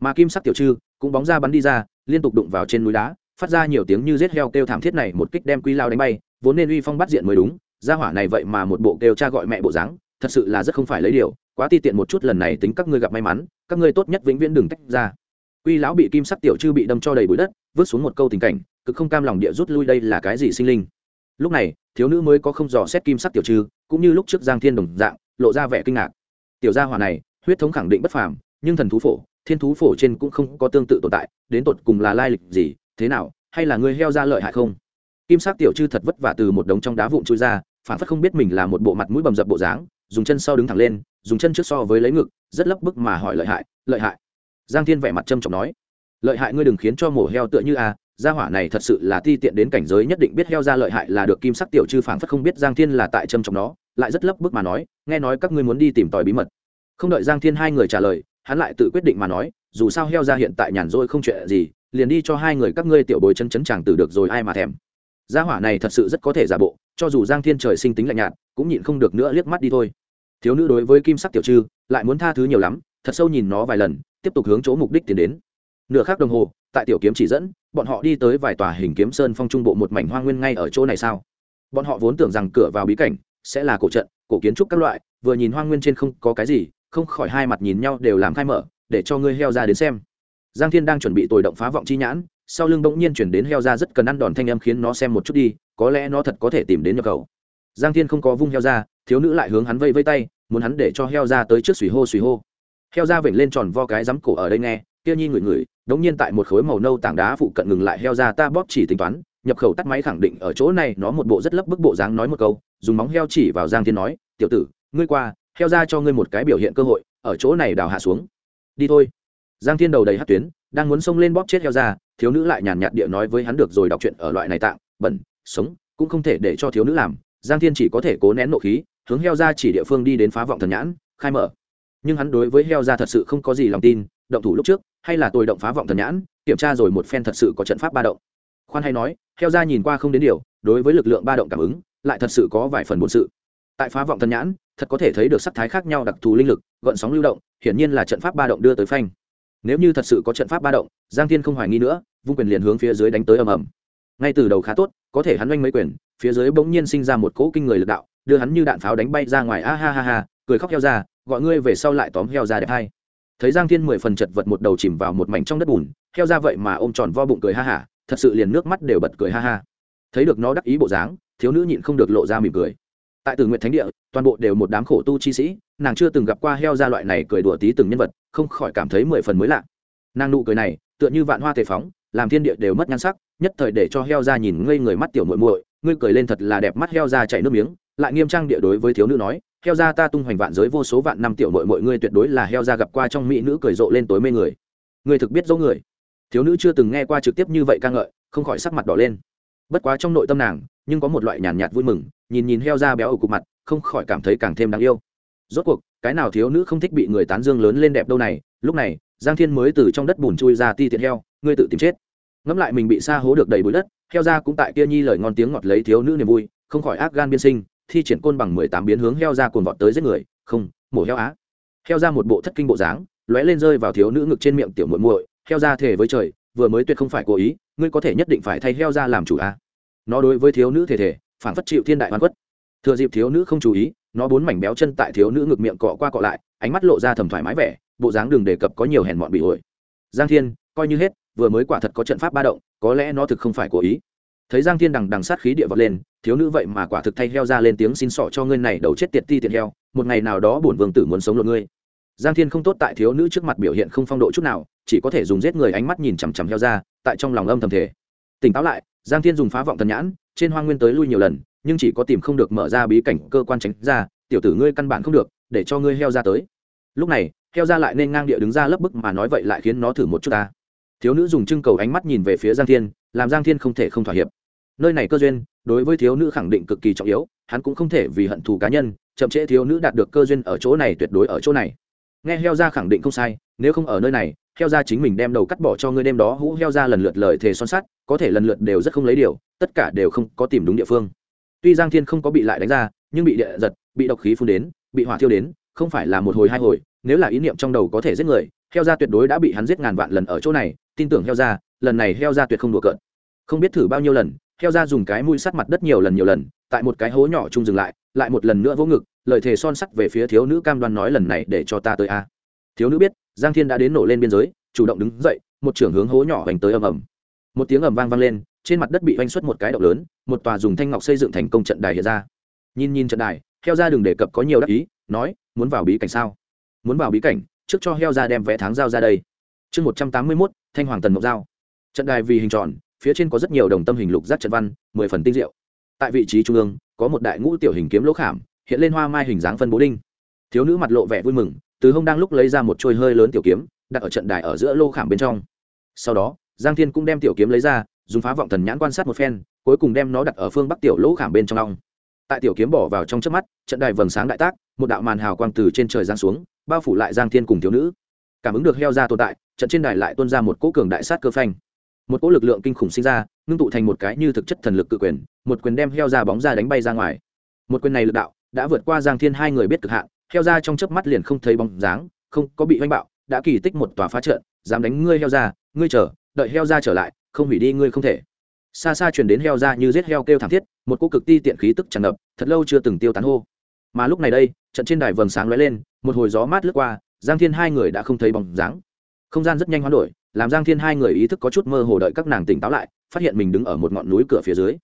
Speaker 1: Mà kim sắc tiểu chư cũng bóng ra bắn đi ra, liên tục đụng vào trên núi đá, phát ra nhiều tiếng như rết heo kêu thảm thiết này một kích đem quy lao đánh bay, vốn nên uy phong bắt diện mới đúng, gia hỏa này vậy mà một bộ kêu cha gọi mẹ bộ dáng, thật sự là rất không phải lấy điều quá ti tiện một chút lần này tính các ngươi gặp may mắn, các ngươi tốt nhất vĩnh viễn đừng tách ra. Quy lão bị kim sắc tiểu chư bị đâm cho đầy bụi đất, vứt xuống một câu tình cảnh, cực không cam lòng địa rút lui đây là cái gì sinh linh. Lúc này, thiếu nữ mới có không dò xét kim sắc tiểu trư cũng như lúc trước giang thiên đồng dạng, lộ ra vẻ kinh ngạc. Tiểu gia hỏa này, huyết thống khẳng định bất phàm, nhưng thần thú phổ, thiên thú phổ trên cũng không có tương tự tồn tại, đến tột cùng là lai lịch gì, thế nào, hay là ngươi heo ra lợi hại không? Kim sắc tiểu trư thật vất vả từ một đống trong đá vụn chui ra phản phất không biết mình là một bộ mặt mũi bầm dập bộ dáng, dùng chân sau đứng thẳng lên dùng chân trước so với lấy ngực, rất lấp bức mà hỏi lợi hại lợi hại? Giang thiên vẻ mặt trâm trọng nói, lợi hại ngươi đừng khiến cho mổ heo tựa như a, gia hỏa này thật sự là ti tiện đến cảnh giới nhất định biết heo ra lợi hại là được kim sắc tiểu chư phảng phất không biết giang thiên là tại trâm trọng nó, lại rất lấp bức mà nói, nghe nói các ngươi muốn đi tìm tòi bí mật. Không đợi giang thiên hai người trả lời, hắn lại tự quyết định mà nói, dù sao heo ra hiện tại nhàn rỗi không chuyện gì, liền đi cho hai người các ngươi tiểu bồi chân chấn chàng tử được rồi ai mà thèm. Gia hỏa này thật sự rất có thể giả bộ, cho dù giang thiên trời sinh tính lạnh nhạt, cũng nhịn không được nữa liếc mắt đi thôi thiếu nữ đối với kim sắc tiểu trư, lại muốn tha thứ nhiều lắm, thật sâu nhìn nó vài lần, tiếp tục hướng chỗ mục đích tiến đến. Nửa khắc đồng hồ, tại tiểu kiếm chỉ dẫn, bọn họ đi tới vài tòa hình kiếm sơn phong trung bộ một mảnh hoa nguyên ngay ở chỗ này sao? Bọn họ vốn tưởng rằng cửa vào bí cảnh sẽ là cổ trận, cổ kiến trúc các loại, vừa nhìn hoa nguyên trên không có cái gì, không khỏi hai mặt nhìn nhau đều làm khai mở, để cho ngươi heo ra đến xem. Giang thiên đang chuẩn bị tồi động phá vọng chi nhãn, sau lưng bỗng nhiên chuyển đến heo ra rất cần ăn đòn thanh âm khiến nó xem một chút đi, có lẽ nó thật có thể tìm đến nhập khẩu. Giang thiên không có vung heo ra thiếu nữ lại hướng hắn vây vây tay, muốn hắn để cho heo ra tới trước xùy hô xùy hô. Heo ra vểnh lên tròn vo cái rắm cổ ở đây nghe, kia nhi ngửi ngửi, đống nhiên tại một khối màu nâu tảng đá phụ cận ngừng lại heo ra ta bóp chỉ tính toán, nhập khẩu tắt máy khẳng định ở chỗ này, nó một bộ rất lấp bức bộ dáng nói một câu, dùng móng heo chỉ vào giang thiên nói, tiểu tử, ngươi qua, heo ra cho ngươi một cái biểu hiện cơ hội, ở chỗ này đào hạ xuống. Đi thôi. Giang thiên đầu đầy hát tuyến, đang muốn xông lên bóp chết heo ra, thiếu nữ lại nhàn nhạt địa nói với hắn được rồi đọc chuyện ở loại này tạm bẩn, sống, cũng không thể để cho thiếu nữ làm. Giang thiên chỉ có thể cố nén nộ khí hướng heo ra chỉ địa phương đi đến phá vọng thần nhãn, khai mở. Nhưng hắn đối với heo ra thật sự không có gì lòng tin, động thủ lúc trước, hay là tôi động phá vọng thần nhãn, kiểm tra rồi một phen thật sự có trận pháp ba động. Khoan hay nói, heo ra nhìn qua không đến điều, đối với lực lượng ba động cảm ứng, lại thật sự có vài phần bổn sự. Tại phá vọng thần nhãn, thật có thể thấy được sắc thái khác nhau đặc thù linh lực, gợn sóng lưu động, hiển nhiên là trận pháp ba động đưa tới phanh. Nếu như thật sự có trận pháp ba động, giang thiên không hoài nghi nữa, vung quyền liền hướng phía dưới đánh tới ầm ầm. Ngay từ đầu khá tốt, có thể hắn oanh mấy quyền, phía dưới bỗng nhiên sinh ra một cỗ kinh người lực đạo đưa hắn như đạn pháo đánh bay ra ngoài. A ha ha ha, cười khóc heo ra, gọi ngươi về sau lại tóm heo ra đẹp hay. Thấy giang thiên mười phần chật vật một đầu chìm vào một mảnh trong đất bùn, heo ra vậy mà ôm tròn vo bụng cười ha hả, thật sự liền nước mắt đều bật cười ha ha. Thấy được nó đắc ý bộ dáng, thiếu nữ nhịn không được lộ ra mỉm cười. Tại từ nguyện thánh địa, toàn bộ đều một đám khổ tu chi sĩ, nàng chưa từng gặp qua heo ra loại này cười đùa tí từng nhân vật, không khỏi cảm thấy mười phần mới lạ. Nàng nụ cười này, tựa như vạn hoa tề phóng, làm thiên địa đều mất nhan sắc, nhất thời để cho heo ra nhìn ngây người mắt tiểu muội muội ngươi cười lên thật là đẹp mắt heo ra chảy nước miếng lại nghiêm trang địa đối với thiếu nữ nói heo ra ta tung hoành vạn giới vô số vạn năm tiểu muội muội ngươi tuyệt đối là heo ra gặp qua trong mỹ nữ cười rộ lên tối mê người. Ngươi thực biết dỗ người. Thiếu nữ chưa từng nghe qua trực tiếp như vậy ca ngợi không khỏi sắc mặt đỏ lên. Bất quá trong nội tâm nàng nhưng có một loại nhàn nhạt, nhạt vui mừng nhìn nhìn heo ra béo ở cục mặt không khỏi cảm thấy càng thêm đáng yêu. Rốt cuộc cái nào thiếu nữ không thích bị người tán dương lớn lên đẹp đâu này lúc này giang thiên mới từ trong đất bùn chui ra ti tiện heo ngươi tự tìm chết ngẫm lại mình bị xa hố được đầy bụi đất, heo ra cũng tại kia nhi lời ngon tiếng ngọt lấy thiếu nữ niềm vui, không khỏi ác gan biên sinh, thi triển côn bằng mười tám biến hướng heo ra cuồn vọt tới giết người, không, mổ heo á. Heo ra một bộ thất kinh bộ dáng, lóe lên rơi vào thiếu nữ ngực trên miệng tiểu muội muội, heo ra thể với trời, vừa mới tuyệt không phải cố ý, ngươi có thể nhất định phải thay heo ra làm chủ a nó đối với thiếu nữ thể thể phản phất chịu thiên đại hoàn quất thừa dịp thiếu nữ không chú ý, nó bốn mảnh béo chân tại thiếu nữ ngực miệng cọ qua cọ lại, ánh mắt lộ ra thầm thoải mái vẻ, bộ dáng đừng đề cập có nhiều hèn mọn bị ổi. Giang thiên, coi như hết vừa mới quả thật có trận pháp ba động, có lẽ nó thực không phải cố ý. Thấy giang thiên đằng đằng sát khí địa vật lên, thiếu nữ vậy mà quả thực thay heo ra lên tiếng xin sỏ cho ngươi này đầu chết tiệt ti tiệt heo, một ngày nào đó bổn vương tử muốn sống lột ngươi. Giang thiên không tốt tại thiếu nữ trước mặt biểu hiện không phong độ chút nào, chỉ có thể dùng giết người ánh mắt nhìn chằm chằm heo ra, tại trong lòng âm thầm thể tỉnh táo lại, giang thiên dùng phá vọng thần nhãn, trên hoang nguyên tới lui nhiều lần, nhưng chỉ có tìm không được mở ra bí cảnh cơ quan tránh ra, tiểu tử ngươi căn bản không được, để cho ngươi heo ra tới. Lúc này, heo ra lại nên ngang địa đứng ra lấp bức mà nói vậy lại khiến nó thử một chút ta thiếu nữ dùng trưng cầu ánh mắt nhìn về phía giang thiên, làm giang thiên không thể không thỏa hiệp. Nơi này cơ duyên, đối với thiếu nữ khẳng định cực kỳ trọng yếu, hắn cũng không thể vì hận thù cá nhân, chậm trễ thiếu nữ đạt được cơ duyên ở chỗ này tuyệt đối ở chỗ này. Nghe heo ra khẳng định không sai, nếu không ở nơi này, heo ra chính mình đem đầu cắt bỏ cho ngươi đêm đó hũ heo ra lần lượt lời thề son sắt, có thể lần lượt đều rất không lấy điều, tất cả đều không có tìm đúng địa phương. Tuy giang thiên không có bị lại đánh ra, nhưng bị địa giật, bị độc khí phun đến, bị hỏa thiêu đến, không phải là một hồi hai hồi, nếu là ý niệm trong đầu có thể giết người heo ra tuyệt đối đã bị hắn giết ngàn vạn lần ở chỗ này, tin tưởng heo ra lần này heo ra tuyệt không đùa cợt. Không biết thử bao nhiêu lần, heo ra dùng cái mũi sắt mặt đất nhiều lần nhiều lần, tại một cái hố nhỏ chung dừng lại lại một lần nữa vỗ ngực, lời thề son sắt về phía thiếu nữ cam đoan nói lần này để cho ta tới a. Thiếu nữ biết, giang thiên đã đến nổ lên biên giới, chủ động đứng dậy, một trưởng hướng hố nhỏ hành tới ầm ầm. Một tiếng ầm vang vang lên, trên mặt đất bị oanh xuất một cái động lớn, một tòa dùng thanh ngọc xây dựng thành công trận đài hiện ra. Nhìn nhìn trận đài, heo ra đừng đề cập có nhiều đắc ý, nói, muốn vào bí cảnh sao? Muốn vào bí cảnh trước cho heo ra đem vé tháng giao ra đây. Chương một trăm tám mươi mốt, thanh hoàng tần mộc giao. Trận đài vì hình tròn, phía trên có rất nhiều đồng tâm hình lục giác trận văn, mười phần tinh diệu. Tại vị trí trung ương, có một đại ngũ tiểu hình kiếm lỗ khảm, hiện lên hoa mai hình dáng phân bố đinh. Thiếu nữ mặt lộ vẻ vui mừng, từ hông đang lúc lấy ra một trôi hơi lớn tiểu kiếm, đặt ở trận đài ở giữa lô khảm bên trong. Sau đó, giang thiên cũng đem tiểu kiếm lấy ra, dùng phá vọng thần nhãn quan sát một phen, cuối cùng đem nó đặt ở phương bắc tiểu lỗ khảm bên trong long tại tiểu kiếm bỏ vào trong trước mắt, trận đài vầng sáng đại tác, một đạo màn hào quang từ trên trời giáng xuống bao phủ lại giang thiên cùng thiếu nữ cảm ứng được heo ra tồn tại trận trên đài lại tuôn ra một cỗ cường đại sát cơ phanh một cỗ lực lượng kinh khủng sinh ra ngưng tụ thành một cái như thực chất thần lực cự quyền một quyền đem heo ra bóng ra đánh bay ra ngoài một quyền này lực đạo đã vượt qua giang thiên hai người biết cực hạn heo ra trong chớp mắt liền không thấy bóng dáng không có bị oanh bạo đã kỳ tích một tòa phá trận dám đánh ngươi heo ra ngươi chờ đợi heo ra trở lại không hủy đi ngươi không thể xa xa truyền đến heo ra như giết heo kêu thảm thiết một cô cực ti tiện khí tức tràn ngập thật lâu chưa từng tiêu tán hô mà lúc này đây trận trên đài vầng sáng lóe lên một hồi gió mát lướt qua, giang thiên hai người đã không thấy bóng dáng. Không gian rất nhanh hoán đổi, làm giang thiên hai người ý thức có chút mơ hồ đợi các nàng tỉnh táo lại, phát hiện mình đứng ở một ngọn núi cửa phía dưới.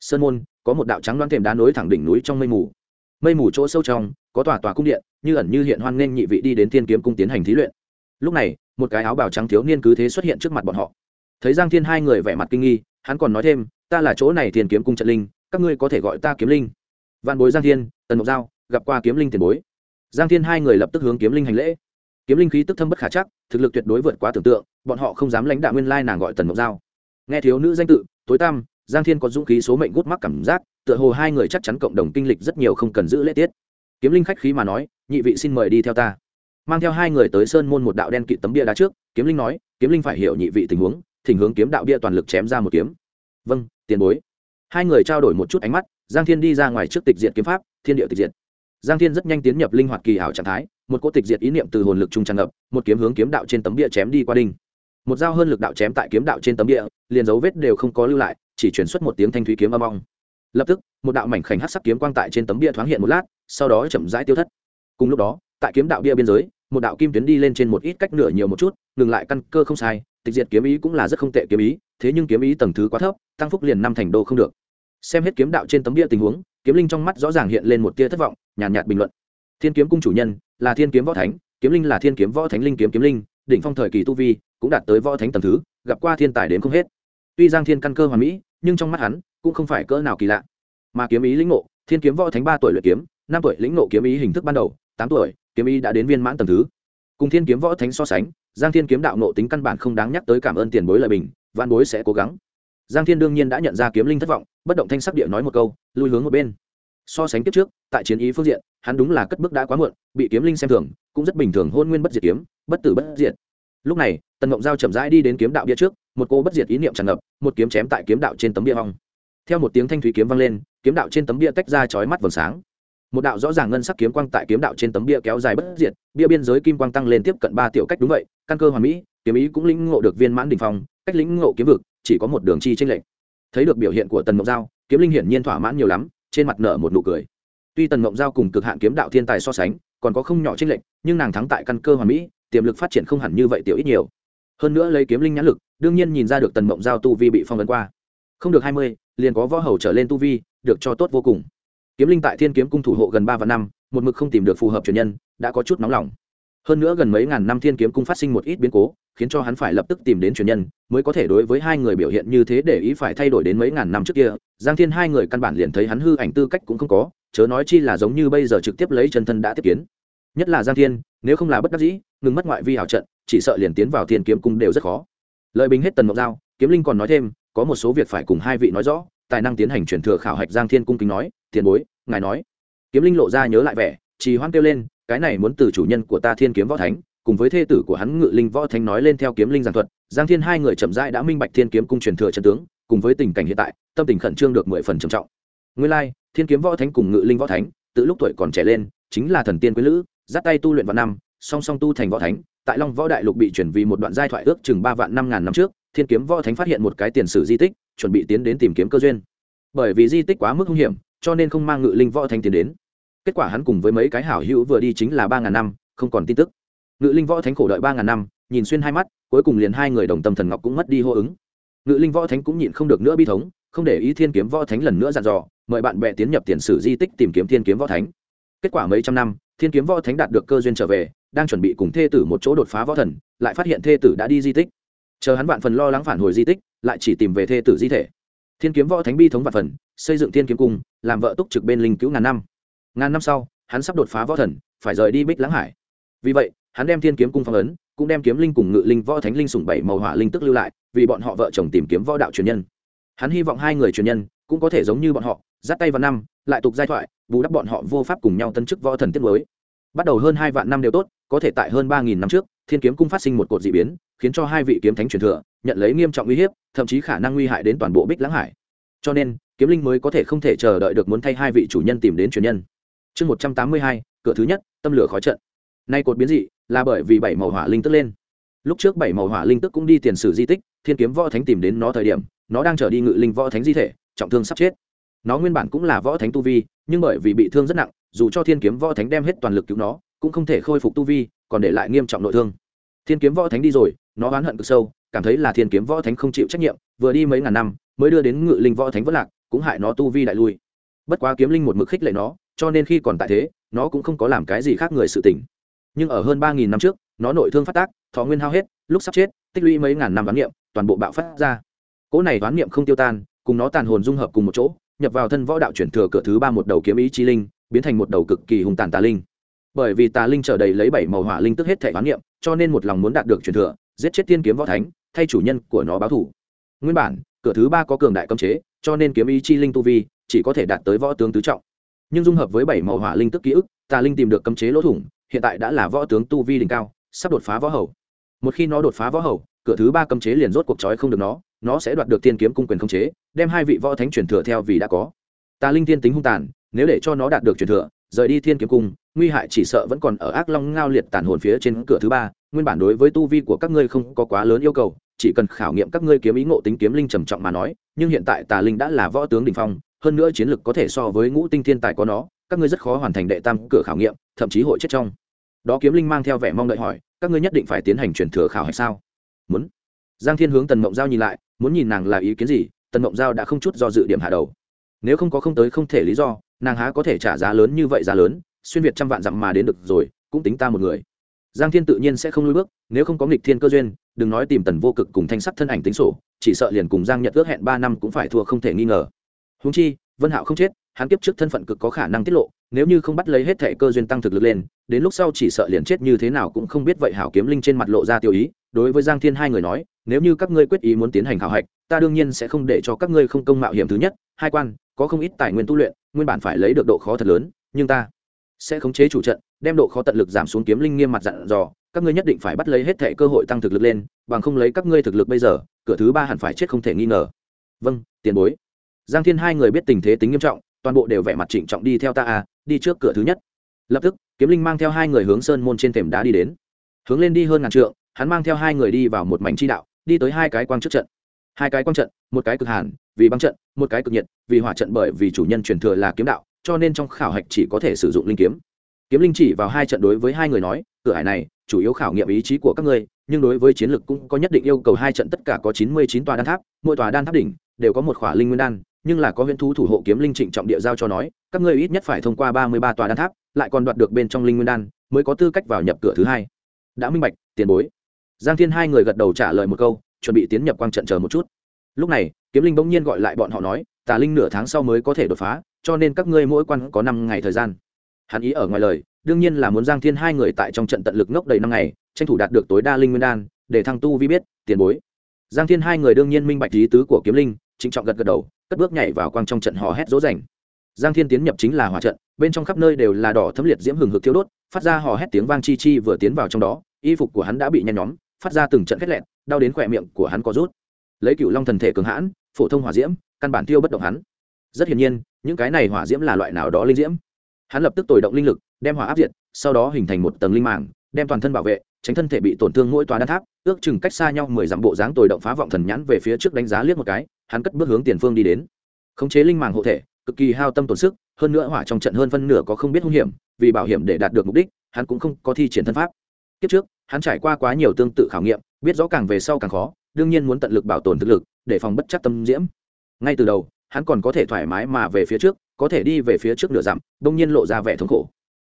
Speaker 1: Sơn môn, có một đạo trắng đoán thềm đá nối thẳng đỉnh núi trong mây mù. Mây mù chỗ sâu trong, có tòa tòa cung điện, như ẩn như hiện hoan nghênh nhị vị đi đến thiên kiếm cung tiến hành thí luyện. Lúc này, một cái áo bào trắng thiếu niên cứ thế xuất hiện trước mặt bọn họ. Thấy giang thiên hai người vẻ mặt kinh nghi, hắn còn nói thêm, ta là chỗ này thiên kiếm cung trận linh, các ngươi có thể gọi ta kiếm linh. Văn bối giang thiên, tần mộc giao, gặp qua kiếm linh tiền bối giang thiên hai người lập tức hướng kiếm linh hành lễ. Kiếm linh khí tức thâm bất khả chắc, thực lực tuyệt đối vượt quá tưởng tượng, bọn họ không dám lãnh đạo nguyên lai nàng gọi tần mộc giao. Nghe thiếu nữ danh tự, tối tăm, giang thiên có dũng khí số mệnh gút mắc cảm giác, tựa hồ hai người chắc chắn cộng đồng kinh lịch rất nhiều không cần giữ lễ tiết. Kiếm linh khách khí mà nói, nhị vị xin mời đi theo ta. Mang theo hai người tới sơn môn một đạo đen kỵ tấm bia đá trước, kiếm linh nói, kiếm linh phải hiểu nhị vị tình huống, thỉnh hướng kiếm đạo bia toàn lực chém ra một kiếm. Vâng tiền bối. Hai người trao đổi một chút ánh mắt, giang thiên đi ra ngoài trước tịch diện kiếm pháp, thiên địa tịch diện giang thiên rất nhanh tiến nhập linh hoạt kỳ ảo trạng thái, một cỗ tịch diệt ý niệm từ hồn lực trung tràn ngập, một kiếm hướng kiếm đạo trên tấm bia chém đi qua đinh. Một dao hơn lực đạo chém tại kiếm đạo trên tấm bia, liền dấu vết đều không có lưu lại, chỉ chuyển xuất một tiếng thanh thúy kiếm âm ong. Lập tức, một đạo mảnh khảnh hát sắc kiếm quang tại trên tấm bia thoáng hiện một lát, sau đó chậm rãi tiêu thất. Cùng lúc đó, tại kiếm đạo bia biên giới, một đạo kim tuyến đi lên trên một ít cách nửa nhiều một chút, ngừng lại căn cơ không sai, tịch diệt kiếm ý cũng là rất không tệ kiếm ý, thế nhưng kiếm ý tầng thứ quá thấp, tăng phúc liền năm thành đô không được. Xem hết kiếm đạo trên tấm bia tình huống kiếm linh trong mắt rõ ràng hiện lên một tia thất vọng nhàn nhạt, nhạt bình luận. Thiên kiếm cung chủ nhân là thiên kiếm võ thánh kiếm linh là thiên kiếm võ thánh linh kiếm kiếm linh đỉnh phong thời kỳ tu vi cũng đạt tới võ thánh tầng thứ gặp qua thiên tài đến không hết. Tuy giang thiên căn cơ hoàn mỹ nhưng trong mắt hắn cũng không phải cỡ nào kỳ lạ. Mà kiếm ý lĩnh ngộ thiên kiếm võ thánh ba tuổi luyện kiếm năm tuổi lĩnh ngộ kiếm ý hình thức ban đầu tám tuổi kiếm ý đã đến viên mãn tầng thứ. Cùng thiên kiếm võ thánh so sánh giang thiên kiếm đạo nộ tính căn bản không đáng nhắc tới cảm ơn tiền bối lời bình văn bối sẽ cố gắng giang thiên đương nhiên đã nhận ra kiếm linh thất vọng, bất động thanh sắc địa nói một câu, lui hướng một bên. So sánh kiếp trước, tại chiến ý phương diện, hắn đúng là cất bước đã quá muộn, bị kiếm linh xem thường, cũng rất bình thường hôn nguyên bất diệt kiếm, bất tử bất diệt. Lúc này, tần ngộng giao chậm rãi đi đến kiếm đạo bia trước, một cô bất diệt ý niệm tràn ngập, một kiếm chém tại kiếm đạo trên tấm bia hong. Theo một tiếng thanh thủy kiếm vang lên, kiếm đạo trên tấm bia tách ra chói mắt vầng sáng. Một đạo rõ ràng ngân sắc kiếm quang tại kiếm đạo trên tấm bia kéo dài bất diệt, bia biên giới kim quang tăng lên tiếp cận ba tiểu cách đúng vậy, căn cơ hoàn mỹ, kiếm ý cũng lĩnh ngộ được viên mãn đ ỉ n h phong, cách lĩnh ngộ kiếm vực chỉ có một đường chi tranh lệch. Thấy được biểu hiện của tần mộng giao, kiếm linh hiển nhiên thỏa mãn nhiều lắm, trên mặt nở một nụ cười. Tuy tần mộng giao cùng cực hạn kiếm đạo thiên tài so sánh, còn có không nhỏ tranh lệch, nhưng nàng thắng tại căn cơ hoàn mỹ, tiềm lực phát triển không hẳn như vậy tiểu ít nhiều. Hơn nữa lấy kiếm linh nhãn lực, đương nhiên nhìn ra được tần mộng giao tu vi bị phong vấn qua. Không được hai mươi, liền có võ hầu trở lên tu vi, được cho tốt vô cùng. Kiếm linh tại thiên kiếm cung thủ hộ gần ba và năm, một mực không tìm được phù hợp truyền nhân, đã có chút nóng lòng hơn nữa gần mấy ngàn năm thiên kiếm cung phát sinh một ít biến cố, khiến cho hắn phải lập tức tìm đến truyền nhân, mới có thể đối với hai người biểu hiện như thế để ý phải thay đổi đến mấy ngàn năm trước kia. Giang thiên hai người căn bản liền thấy hắn hư ảnh tư cách cũng không có, chớ nói chi là giống như bây giờ trực tiếp lấy chân thân đã tiếp kiến. Nhất là giang thiên, nếu không là bất đắc dĩ, ngừng mất ngoại vi hảo trận, chỉ sợ liền tiến vào thiên kiếm cung đều rất khó. Lợi bình hết tần mộc giao, kiếm linh còn nói thêm, có một số việc phải cùng hai vị nói rõ, tài năng tiến hành chuyển thừa khảo hạch giang thiên cung kính nói, tiền bối, ngài nói. Kiếm linh lộ ra nhớ lại vẻ, trì hoãn kêu lên cái này muốn từ chủ nhân của ta thiên kiếm võ thánh, cùng với thê tử của hắn ngự linh võ thánh nói lên theo kiếm linh giảng thuật, giang thiên hai người chậm rãi đã minh bạch thiên kiếm cung truyền thừa chân tướng, cùng với tình cảnh hiện tại, tâm tình khẩn trương được mười phần trầm trọng. Nguyên lai, thiên kiếm võ thánh cùng ngự linh võ thánh, từ lúc tuổi còn trẻ lên, chính là thần tiên quý lữ, dắt tay tu luyện vào năm, song song tu thành võ thánh, tại long võ đại lục bị chuyển vì một đoạn giai thoại ước chừng ba vạn năm ngàn năm trước, thiên kiếm võ thánh phát hiện một cái tiền sử di tích, chuẩn bị tiến đến tìm kiếm cơ duyên. Bởi vì di tích quá mức hung hiểm, cho nên không mang ngự linh võ thánh tiến đến kết quả hắn cùng với mấy cái hảo hữu vừa đi chính là ba ngàn năm, không còn tin tức. Ngự linh võ thánh khổ đợi ba ngàn năm, nhìn xuyên hai mắt, cuối cùng liền hai người đồng tâm thần ngọc cũng mất đi hô ứng. Ngự linh võ thánh cũng nhịn không được nữa bi thống, không để ý thiên kiếm võ thánh lần nữa dặn dò, mời bạn bè tiến nhập tiền sử di tích tìm kiếm thiên kiếm võ thánh. Kết quả mấy trăm năm, thiên kiếm võ thánh đạt được cơ duyên trở về, đang chuẩn bị cùng thê tử một chỗ đột phá võ thần, lại phát hiện thê tử đã đi di tích. Chờ hắn vạn phần lo lắng phản hồi di tích, lại chỉ tìm về thê tử di thể. Thiên kiếm võ thánh bi thống vạn phần, xây dựng thiên kiếm cung, làm vợ túc trực bên linh cứu ngàn năm ngàn năm sau, hắn sắp đột phá võ thần, phải rời đi bích lãng hải. Vì vậy, hắn đem thiên kiếm cung phong ấn, cũng đem kiếm linh cùng ngự linh võ thánh linh sủng bảy màu hỏa linh tức lưu lại, vì bọn họ vợ chồng tìm kiếm võ đạo truyền nhân. Hắn hy vọng hai người truyền nhân cũng có thể giống như bọn họ, dắt tay vào năm, lại tục giai thoại, bù đắp bọn họ vô pháp cùng nhau tân chức võ thần tiết mới. Bắt đầu hơn hai vạn năm đều tốt, có thể tại hơn ba nghìn năm trước, thiên kiếm cung phát sinh một cột d ị biến, khiến cho hai vị kiếm thánh truyền thừa nhận lấy nghiêm trọng uy hiếp, thậm chí khả năng nguy hại đến toàn bộ bích lãng hải. Cho nên, kiếm linh mới có thể không thể chờ đợi được muốn thay hai vị chủ nhân tìm đến truyền nhân chương một trăm tám mươi hai, cửa thứ nhất, tâm lửa khói trận. Nay cột biến dị là bởi vì bảy màu hỏa linh tức lên. Lúc trước bảy màu hỏa linh tức cũng đi tiền sử di tích, thiên kiếm võ thánh tìm đến nó thời điểm, nó đang trở đi ngự linh võ thánh di thể, trọng thương sắp chết. Nó nguyên bản cũng là võ thánh tu vi, nhưng bởi vì bị thương rất nặng, dù cho thiên kiếm võ thánh đem hết toàn lực cứu nó, cũng không thể khôi phục tu vi, còn để lại nghiêm trọng nội thương. Thiên kiếm võ thánh đi rồi, nó oán hận cực sâu, cảm thấy là thiên kiếm võ thánh không chịu trách nhiệm, vừa đi mấy ngàn năm, mới đưa đến ngự linh võ thánh vất lạc, cũng hại nó tu vi đại lui. Bất quá kiếm linh một mực khích lệ nó cho nên khi còn tại thế, nó cũng không có làm cái gì khác người sự tỉnh nhưng ở hơn ba nghìn năm trước, nó nội thương phát tác, thọ nguyên hao hết, lúc sắp chết, tích lũy mấy ngàn năm đoán niệm, toàn bộ bạo phát ra. Cỗ này đoán niệm không tiêu tan, cùng nó tàn hồn dung hợp cùng một chỗ, nhập vào thân võ đạo chuyển thừa cửa thứ ba một đầu kiếm ý chi linh, biến thành một đầu cực kỳ hùng tàn tà linh. Bởi vì tà linh trở đầy lấy bảy màu hỏa linh tức hết thể đoán niệm, cho nên một lòng muốn đạt được chuyển thừa, giết chết tiên kiếm võ thánh, thay chủ nhân của nó báo thủ nguyên bản, cửa thứ ba có cường đại cấm chế, cho nên kiếm ý chi linh tu vi chỉ có thể đạt tới võ tướng tứ trọng nhưng dung hợp với bảy màu hỏa linh tức ký ức, tà linh tìm được cấm chế lỗ thủng, hiện tại đã là võ tướng tu vi đỉnh cao, sắp đột phá võ hầu. Một khi nó đột phá võ hầu, cửa thứ ba cấm chế liền rốt cuộc trói không được nó nó sẽ đoạt được tiên kiếm cung quyền khống chế, đem hai vị võ thánh truyền thừa theo vì đã có. Tà linh tiên tính hung tàn, nếu để cho nó đạt được truyền thừa, rời đi thiên kiếm cung, nguy hại chỉ sợ vẫn còn ở ác long ngao liệt tàn hồn phía trên cửa thứ ba, nguyên bản đối với tu vi của các ngươi không có quá lớn yêu cầu, chỉ cần khảo nghiệm các ngươi kiếm ý ngộ tính kiếm linh trầm trọng mà nói, nhưng hiện tại tà linh đã là võ tướng đỉnh phong hơn nữa chiến lực có thể so với ngũ tinh thiên tài có nó, các ngươi rất khó hoàn thành đệ tam cửa khảo nghiệm, thậm chí hội chết trong. Đó kiếm linh mang theo vẻ mong đợi hỏi, các ngươi nhất định phải tiến hành truyền thừa khảo hạch sao? Muốn. Giang thiên hướng tần mộng giao nhìn lại, muốn nhìn nàng là ý kiến gì, tần mộng giao đã không chút do dự điểm hạ đầu. Nếu không có không tới không thể lý do, nàng há có thể trả giá lớn như vậy giá lớn, xuyên việt trăm vạn dặm mà đến được rồi, cũng tính ta một người. Giang thiên tự nhiên sẽ không lùi bước, nếu không có nghịch thiên cơ duyên, đừng nói tìm tần vô cực cùng thanh sắc thân ảnh tính sổ, chỉ sợ liền cùng giang nhật ước hẹn ba năm cũng phải thua không thể nghi ngờ. Huống chi, vân hạo không chết, hắn kiếp trước thân phận cực có khả năng tiết lộ, nếu như không bắt lấy hết thể cơ duyên tăng thực lực lên, đến lúc sau chỉ sợ liền chết như thế nào cũng không biết vậy hảo kiếm linh trên mặt lộ ra tiêu ý, đối với giang thiên hai người nói, nếu như các ngươi quyết ý muốn tiến hành khảo hạch, ta đương nhiên sẽ không để cho các ngươi không công mạo hiểm thứ nhất, hai quan, có không ít tài nguyên tu luyện, nguyên bản phải lấy được độ khó thật lớn, nhưng ta sẽ khống chế chủ trận, đem độ khó tận lực giảm xuống kiếm linh nghiêm mặt dặn dò, các ngươi nhất định phải bắt lấy hết thể cơ hội tăng thực lực lên, bằng không lấy các ngươi thực lực bây giờ, cửa thứ ba hẳn phải chết không thể nghi ngờ. Vâng tiền bối giang thiên hai người biết tình thế tính nghiêm trọng, toàn bộ đều vẻ mặt trịnh trọng đi theo ta à đi trước cửa thứ nhất. Lập tức, kiếm linh mang theo hai người hướng sơn môn trên thềm đá đi đến. Hướng lên đi hơn ngàn trượng, hắn mang theo hai người đi vào một mảnh chi đạo, đi tới hai cái quang trước trận. Hai cái quang trận, một cái cực hàn, vì băng trận, một cái cực nhiệt, vì hỏa trận bởi vì chủ nhân truyền thừa là kiếm đạo, cho nên trong khảo hạch chỉ có thể sử dụng linh kiếm. Kiếm linh chỉ vào hai trận đối với hai người nói, cửa hải này, chủ yếu khảo nghiệm ý chí của các ngươi, nhưng đối với chiến lược cũng có nhất định yêu cầu hai trận tất cả có chín mươi chín tòa đan tháp, mỗi tòa đan tháp đỉnh đều có một khỏa linh nguyên đan nhưng là có huyễn thú thủ hộ kiếm linh trịnh trọng địa giao cho nói, các ngươi ít nhất phải thông qua ba mươi ba tòa đan tháp, lại còn đoạt được bên trong linh nguyên đan, mới có tư cách vào nhập cửa thứ hai. Đã minh bạch, tiền bối. Giang thiên hai người gật đầu trả lời một câu, chuẩn bị tiến nhập quang trận chờ một chút. Lúc này, kiếm linh bỗng nhiên gọi lại bọn họ nói, tà linh nửa tháng sau mới có thể đột phá, cho nên các ngươi mỗi quan có năm ngày thời gian. Hắn ý ở ngoài lời, đương nhiên là muốn giang thiên hai người tại trong trận tận lực ngốc đầy năm ngày, tranh thủ đạt được tối đa linh nguyên đan, để thăng tu vi biết, tiền bối. Giang thiên hai người đương nhiên minh bạch lý tứ của kiếm linh, trịnh trọng gật gật đầu cất bước nhảy vào quang trong trận hò hét dỗ dành. Giang thiên tiến nhập chính là hỏa trận, bên trong khắp nơi đều là đỏ thấm liệt diễm hừng hực thiêu đốt, phát ra hò hét tiếng vang chi chi vừa tiến vào trong đó, y phục của hắn đã bị nhen nhóm, phát ra từng trận khét lẹn, đau đến khỏe miệng của hắn có rút. Lấy cựu long thần thể cường hãn, phổ thông hỏa diễm, căn bản tiêu bất động hắn. Rất hiển nhiên, những cái này hỏa diễm là loại nào đó linh diễm. Hắn lập tức tồi động linh lực, đem hỏa áp diệt, sau đó hình thành một tầng linh mạng đem toàn thân bảo vệ, tránh thân thể bị tổn thương mỗi tòa đan tháp, ước chừng cách xa nhau mười dặm bộ dáng tồi động phá vọng thần nhãn về phía trước đánh giá liếc một cái hắn cất bước hướng tiền phương đi đến. Khống chế linh màng hộ thể, cực kỳ hao tâm tổn sức, hơn nữa hỏa trong trận hơn phân nửa có không biết hung hiểm, vì bảo hiểm để đạt được mục đích, hắn cũng không có thi triển thân pháp. Kiếp trước, hắn trải qua quá nhiều tương tự khảo nghiệm, biết rõ càng về sau càng khó, đương nhiên muốn tận lực bảo tồn thực lực, để phòng bất chắc tâm diễm. Ngay từ đầu, hắn còn có thể thoải mái mà về phía trước, có thể đi về phía trước nửa dặm đông nhiên lộ ra vẻ thống khổ.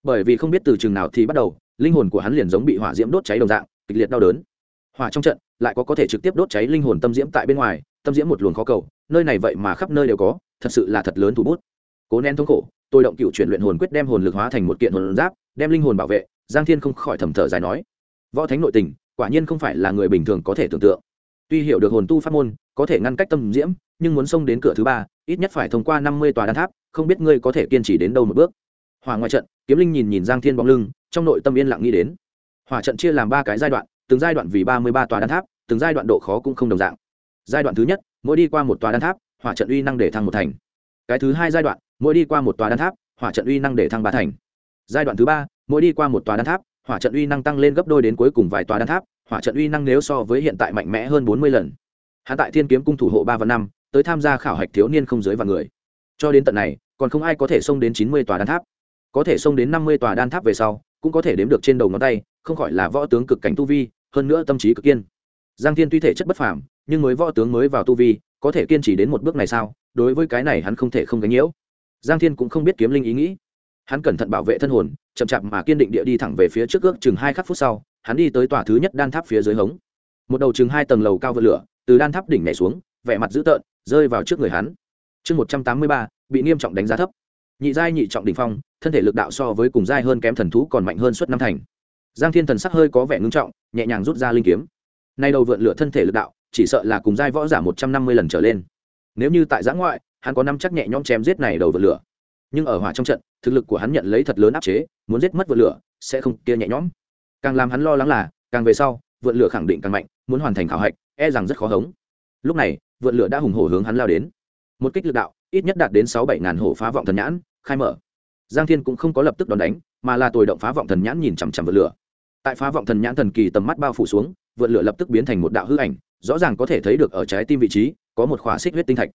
Speaker 1: Bởi vì không biết từ chừng nào thì bắt đầu, linh hồn của hắn liền giống bị hỏa diễm đốt cháy đồng dạng, kịch liệt đau đớn. Hỏa trong trận, lại có có thể trực tiếp đốt cháy linh hồn tâm diễm tại bên ngoài tâm diễm một luồng khó cầu, nơi này vậy mà khắp nơi đều có, thật sự là thật lớn thủ bút. Cố nén thống khổ, tôi động cựu chuyển luyện hồn quyết đem hồn lực hóa thành một kiện hồn giáp, đem linh hồn bảo vệ, giang thiên không khỏi thầm thở dài nói. Võ thánh nội tình, quả nhiên không phải là người bình thường có thể tưởng tượng. Tuy hiểu được hồn tu pháp môn, có thể ngăn cách tâm diễm, nhưng muốn xông đến cửa thứ ba, ít nhất phải thông qua năm mươi tòa đan tháp, không biết ngươi có thể kiên trì đến đâu một bước. Hòa ngoại trận, kiếm linh nhìn nhìn giang thiên bóng lưng, trong nội tâm yên lặng nghĩ đến. Hòa trận chia làm ba cái giai đoạn, từng giai đoạn vì ba mươi ba tòa đan tháp, từng giai đoạn độ khó cũng không đồng dạng giai đoạn thứ nhất, mỗi đi qua một tòa đan tháp, hỏa trận uy năng để thăng một thành. Cái thứ hai giai đoạn, mỗi đi qua một tòa đan tháp, hỏa trận uy năng để thăng ba thành. Giai đoạn thứ ba, mỗi đi qua một tòa đan tháp, hỏa trận uy năng tăng lên gấp đôi đến cuối cùng vài tòa đan tháp, hỏa trận uy năng nếu so với hiện tại mạnh mẽ hơn bốn mươi lần. Hạ tại thiên kiếm cung thủ hộ ba và năm, tới tham gia khảo hạch thiếu niên không dưới và người. Cho đến tận này, còn không ai có thể xông đến chín mươi tòa đan tháp. Có thể xông đến năm mươi tòa đan tháp về sau, cũng có thể đếm được trên đầu ngón tay, không khỏi là võ tướng cực cảnh tu vi, hơn nữa tâm trí cực kiên. Giang thiên tuy thể chất bất phàm nhưng mới võ tướng mới vào tu vi, có thể kiên trì đến một bước này sao? Đối với cái này hắn không thể không gánh nhiễu. Giang thiên cũng không biết kiếm linh ý nghĩ. Hắn cẩn thận bảo vệ thân hồn, chậm chạp mà kiên định địa đi thẳng về phía trước ước chừng hai khắc phút sau, hắn đi tới tòa thứ nhất đan tháp phía dưới hống. Một đầu chừng hai tầng lầu cao vượt lửa, từ đan tháp đỉnh nhảy xuống, vẻ mặt dữ tợn, rơi vào trước người hắn. Chương một trăm tám mươi ba, bị nghiêm trọng đánh giá thấp. Nhị giai nhị trọng đỉnh phong, thân thể lực đạo so với cùng giai hơn kém thần thú còn mạnh hơn suốt năm thành. Giang thiên thần sắc hơi có vẻ ngưng trọng, nhẹ nhàng rút ra linh kiếm. Nay đầu vượn lửa thân thể lực đạo chỉ sợ là cùng giai võ giả một trăm năm mươi lần trở lên. Nếu như tại giã ngoại, hắn có năm chắc nhẹ nhõm chém giết này đầu vượn lửa. Nhưng ở hỏa trong trận, thực lực của hắn nhận lấy thật lớn áp chế, muốn giết mất vượn lửa, sẽ không kia nhẹ nhõm. Càng làm hắn lo lắng là, càng về sau vượn lửa khẳng định càng mạnh, muốn hoàn thành khảo hạch e rằng rất khó hống. Lúc này vượn lửa đã hùng hổ hướng hắn lao đến. Một kích lực đạo, ít nhất đạt đến sáu bảy ngàn hổ phá vọng thần nhãn, khai mở. Giang thiên cũng không có lập tức đòn đánh, mà là tồi động phá vọng thần nhãn nhìn chằm chằm vượn lửa. Tại phá vọng thần nhãn thần kỳ tầm mắt bao phủ xuống vượn lửa lập tức biến thành một đạo hư ảnh rõ ràng có thể thấy được ở trái tim vị trí, có một khỏa xích huyết tinh thạch.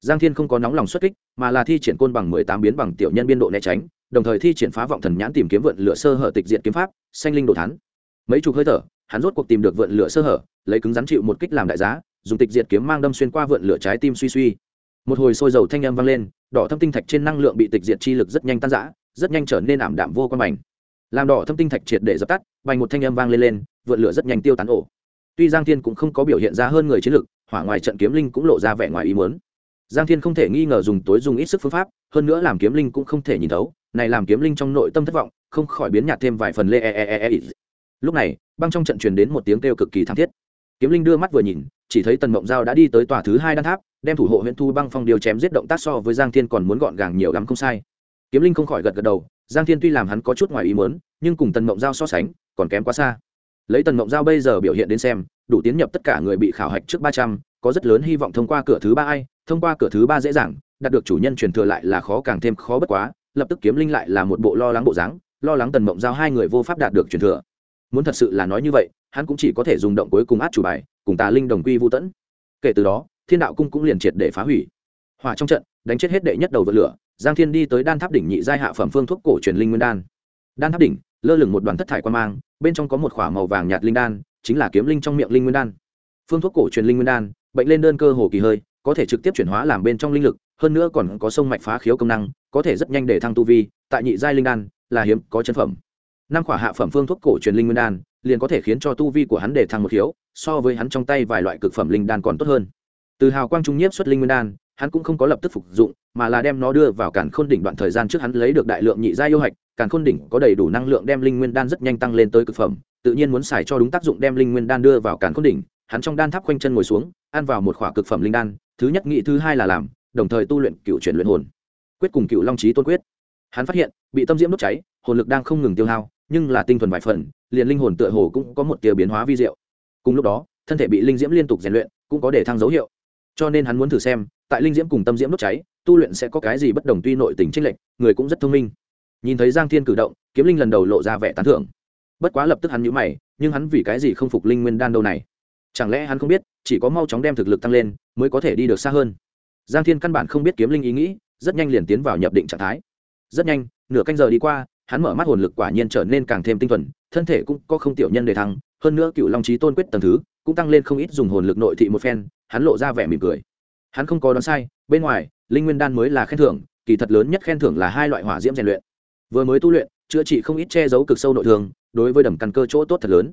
Speaker 1: Giang thiên không có nóng lòng xuất kích, mà là thi triển côn bằng mười tám biến bằng tiểu nhân biên độ né tránh, đồng thời thi triển phá vọng thần nhãn tìm kiếm vượn lửa sơ hở tịch diện kiếm pháp xanh linh đồ thắn mấy chục hơi thở, hắn rốt cuộc tìm được vượn lửa sơ hở, lấy cứng rắn chịu một kích làm đại giá, dùng tịch diệt kiếm mang đâm xuyên qua vượn lửa trái tim suy suy. Một hồi sôi dầu thanh âm vang lên, đỏ thâm tinh thạch trên năng lượng bị tịch diệt chi lực rất nhanh tan rã, rất nhanh trở nên ảm đạm vô quan bành làm đỏ thâm tinh thạch triệt để dập tắt bành một thanh âm vang lên lên, vượn lửa rất nhanh tiêu tán ổ tuy giang thiên cũng không có biểu hiện ra hơn người chiến lực hỏa ngoài trận kiếm linh cũng lộ ra vẻ ngoài ý muốn. Giang thiên không thể nghi ngờ dùng tối dùng ít sức phương pháp hơn nữa làm kiếm linh cũng không thể nhìn thấu này làm kiếm linh trong nội tâm thất vọng không khỏi biến nhạt thêm vài phần lê e e e e, e. lúc này băng trong trận truyền đến một tiếng kêu cực kỳ thảm thiết. Kiếm linh đưa mắt vừa nhìn chỉ thấy tần mộng giao đã đi tới tòa thứ hai đan tháp đem thủ hộ huyện thu băng phong điều chém giết động tác so với giang thiên còn muốn gọn gàng nhiều lắm không sai. Kiếm linh không khỏi gật gật đầu giang thiên tuy làm hắn có chút ngoài ý muốn nhưng cùng tần mộng giao so sánh còn kém quá xa lấy tần mộng giao bây giờ biểu hiện đến xem, đủ tiến nhập tất cả người bị khảo hạch trước ba trăm, có rất lớn hy vọng thông qua cửa thứ ba ai, thông qua cửa thứ ba dễ dàng, đạt được chủ nhân truyền thừa lại là khó càng thêm khó bất quá, lập tức kiếm linh lại là một bộ lo lắng bộ dáng, lo lắng tần mộng giao hai người vô pháp đạt được truyền thừa. Muốn thật sự là nói như vậy, hắn cũng chỉ có thể dùng động cuối cùng át chủ bài, cùng tà linh đồng quy vô tẫn. Kể từ đó, thiên đạo cung cũng liền triệt để phá hủy. Hỏa trong trận, đánh chết hết đệ nhất đầu vượt lửa, giang thiên đi tới đan tháp đỉnh nhị giai hạ phẩm phương thuốc cổ truyền linh nguyên đan. Đan tháp đỉnh, lơ lửng một đoàn thất thải quan mang bên trong có một k h ỏ a màu vàng nhạt linh đan, chính là kiếm linh trong miệng linh nguyên đan. Phương thuốc cổ truyền linh nguyên đan, bệnh lên đơn cơ hồ kỳ hơi, có thể trực tiếp chuyển hóa làm bên trong linh lực, hơn nữa còn có sông mạch phá khiếu công năng, có thể rất nhanh để thăng tu vi, tại nhị giai linh đan là hiếm có chân phẩm. Năm khỏa hạ phẩm phương thuốc cổ truyền linh nguyên đan, liền có thể khiến cho tu vi của hắn để thăng một khiếu, so với hắn trong tay vài loại cực phẩm linh đan còn tốt hơn. Từ hào quang trung nhiếp xuất linh nguyên đan, hắn cũng không có lập tức phục dụng, mà là đem nó đưa vào cản khôn đỉnh đoạn thời gian trước hắn lấy được đại lượng nhị gia yêu hạch càn khôn đỉnh có đầy đủ năng lượng đem linh nguyên đan rất nhanh tăng lên tới cực phẩm, tự nhiên muốn xài cho đúng tác dụng đem linh nguyên đan đưa vào càn khôn đỉnh, hắn trong đan tháp quanh chân ngồi xuống, ăn vào một khỏa cực phẩm linh đan, thứ nhất nghị thứ hai là làm, đồng thời tu luyện cựu chuyển luyện hồn. Quyết cùng cựu long trí tôn quyết. Hắn phát hiện, bị tâm diễm đốt cháy, hồn lực đang không ngừng tiêu hao, nhưng là tinh thuần vài phần, liền linh hồn tựa hồ cũng có một tia biến hóa vi diệu. Cùng lúc đó, thân thể bị linh diễm liên tục rèn luyện, cũng có để thăng dấu hiệu. Cho nên hắn muốn thử xem, tại linh diễm cùng tâm diễm đốt cháy, tu luyện sẽ có cái gì bất đồng tuy nội tình trinh lệnh người cũng rất thông minh nhìn thấy giang thiên cử động, kiếm linh lần đầu lộ ra vẻ tán thưởng. Bất quá lập tức hắn nhíu mày, nhưng hắn vì cái gì không phục linh nguyên đan đâu này? Chẳng lẽ hắn không biết, chỉ có mau chóng đem thực lực tăng lên, mới có thể đi được xa hơn? Giang thiên căn bản không biết kiếm linh ý nghĩ, rất nhanh liền tiến vào nhập định trạng thái. Rất nhanh, nửa canh giờ đi qua, hắn mở mắt hồn lực quả nhiên trở nên càng thêm tinh thuần, thân thể cũng có không tiểu nhân đề thăng, hơn nữa cựu long trí tôn quyết tầng thứ, cũng tăng lên không ít dùng hồn lực nội thị một phen, hắn lộ ra vẻ mỉm cười. Hắn không có đoán sai, bên ngoài, linh nguyên đan mới là khen thưởng, kỳ thật lớn nhất khen thưởng là hai loại hỏa diễm rèn luyện vừa mới tu luyện, chữa trị không ít che giấu cực sâu nội thương, đối với đầm căn cơ chỗ tốt thật lớn.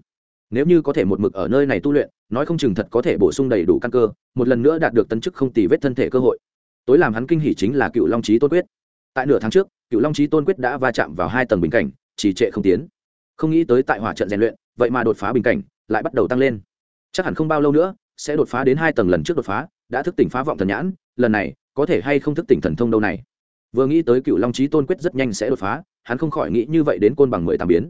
Speaker 1: Nếu như có thể một mực ở nơi này tu luyện, nói không chừng thật có thể bổ sung đầy đủ căn cơ, một lần nữa đạt được tấn chức không tì vết thân thể cơ hội. Tối làm hắn kinh hỉ chính là cựu long trí tôn quyết. Tại nửa tháng trước, cựu long trí tôn quyết đã va chạm vào hai tầng bình cảnh chỉ trệ không tiến. Không nghĩ tới tại hỏa trận rèn luyện, vậy mà đột phá bình cảnh, lại bắt đầu tăng lên. Chắc hẳn không bao lâu nữa, sẽ đột phá đến hai tầng lần trước đột phá, đã thức tỉnh phá vọng thần nhãn, lần này có thể hay không thức tỉnh thần thông đâu này? Vừa nghĩ tới cựu long trí tôn quyết rất nhanh sẽ đột phá, hắn không khỏi nghĩ như vậy đến côn bằng mười tám biến.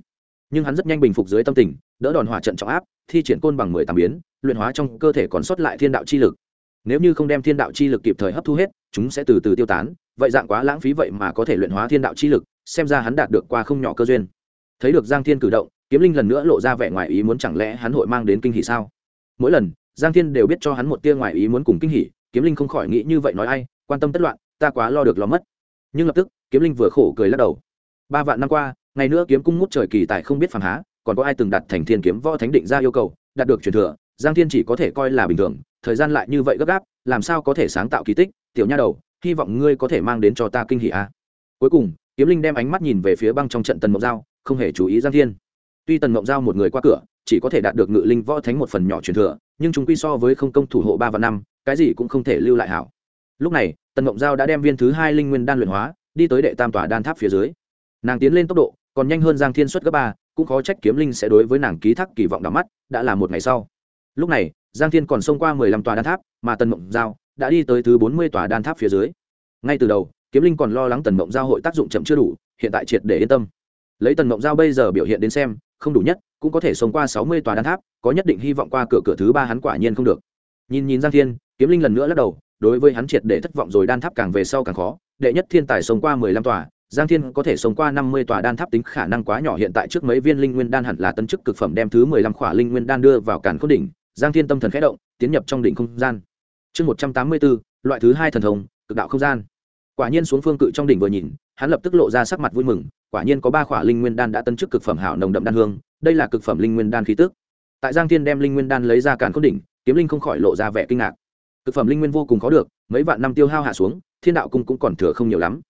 Speaker 1: Nhưng hắn rất nhanh bình phục dưới tâm tình, đỡ đòn hỏa trận trọng áp, thi triển côn bằng mười tám biến, luyện hóa trong cơ thể còn sót lại thiên đạo chi lực. Nếu như không đem thiên đạo chi lực kịp thời hấp thu hết, chúng sẽ từ từ tiêu tán, vậy dạng quá lãng phí vậy mà có thể luyện hóa thiên đạo chi lực, xem ra hắn đạt được qua không nhỏ cơ duyên. Thấy được giang thiên cử động, kiếm linh lần nữa lộ ra vẻ ngoài ý muốn chẳng lẽ hắn hội mang đến kinh hỷ sao? Mỗi lần, giang thiên đều biết cho hắn một tia ngoài ý muốn cùng kinh hỷ kiếm linh không khỏi nghĩ như vậy nói ai, quan tâm tất loạn, ta quá lo được lo mất nhưng lập tức, kiếm linh vừa khổ cười lắc đầu. Ba vạn năm qua, ngày nữa kiếm cung ngút trời kỳ tài không biết phản há, còn có ai từng đặt thành thiên kiếm võ thánh định ra yêu cầu, đạt được truyền thừa, giang thiên chỉ có thể coi là bình thường, thời gian lại như vậy gấp gáp, làm sao có thể sáng tạo kỳ tích? Tiểu nha đầu, hy vọng ngươi có thể mang đến cho ta kinh hỷ a. À. cuối cùng, kiếm linh đem ánh mắt nhìn về phía băng trong trận tần mộng giao, không hề chú ý giang thiên. Tuy tần mộng giao một người qua cửa, chỉ có thể đạt được ngự linh võ thánh một phần nhỏ truyền thừa, nhưng chúng quy so với không công thủ hộ ba và năm, cái gì cũng không thể lưu lại hảo lúc này, tần mộng giao đã đem viên thứ hai linh nguyên đan luyện hóa, đi tới đệ tam tòa đan tháp phía dưới. Nàng tiến lên tốc độ, còn nhanh hơn giang thiên xuất gấp ba, cũng khó trách kiếm linh sẽ đối với nàng ký thác kỳ vọng đắm mắt, đã là một ngày sau. Lúc này, giang thiên còn xông qua mười lăm tòa đan tháp, mà tần mộng giao đã đi tới thứ bốn mươi tòa đan tháp phía dưới. Ngay từ đầu, kiếm linh còn lo lắng tần mộng giao hội tác dụng chậm chưa đủ, hiện tại triệt để yên tâm. Lấy tần mộng giao bây giờ biểu hiện đến xem, không đủ nhất, cũng có thể sống qua sáu mươi tòa đan tháp, có nhất định hy vọng qua cửa cửa thứ ba hắn quả nhiên không được. Nhìn nhìn giang thiên, kiếm linh lần nữa lắc đầu đối với hắn triệt để thất vọng rồi đan tháp càng về sau càng khó, đệ nhất thiên tài sống qua mười lăm tòa, giang thiên có thể sống qua năm mươi tòa đan tháp tính khả năng quá nhỏ, hiện tại trước mấy viên linh nguyên đan hẳn là tân chức cực phẩm đem thứ mười lăm khỏa linh nguyên đan đưa vào cản khôn đỉnh, giang thiên tâm thần khẽ động, tiến nhập trong đỉnh không gian. Chương một trăm tám mươi bốn, loại thứ hai thần thông, cực đạo không gian. Quả nhiên xuống phương cự trong đỉnh vừa nhìn, hắn lập tức lộ ra sắc mặt vui mừng, quả nhiên có ba khỏa linh nguyên đan đã tân chức cực phẩm hảo nồng đậm đan hương, đây là cực phẩm linh nguyên đan khí tức. Tại giang thiên đem linh nguyên đan lấy ra càn khôn đỉnh, kiếm linh không khỏi lộ ra vẻ kinh ngạc thực phẩm linh nguyên vô cùng khó được, mấy vạn năm tiêu hao hạ xuống, thiên đạo cung cũng còn thừa không nhiều lắm.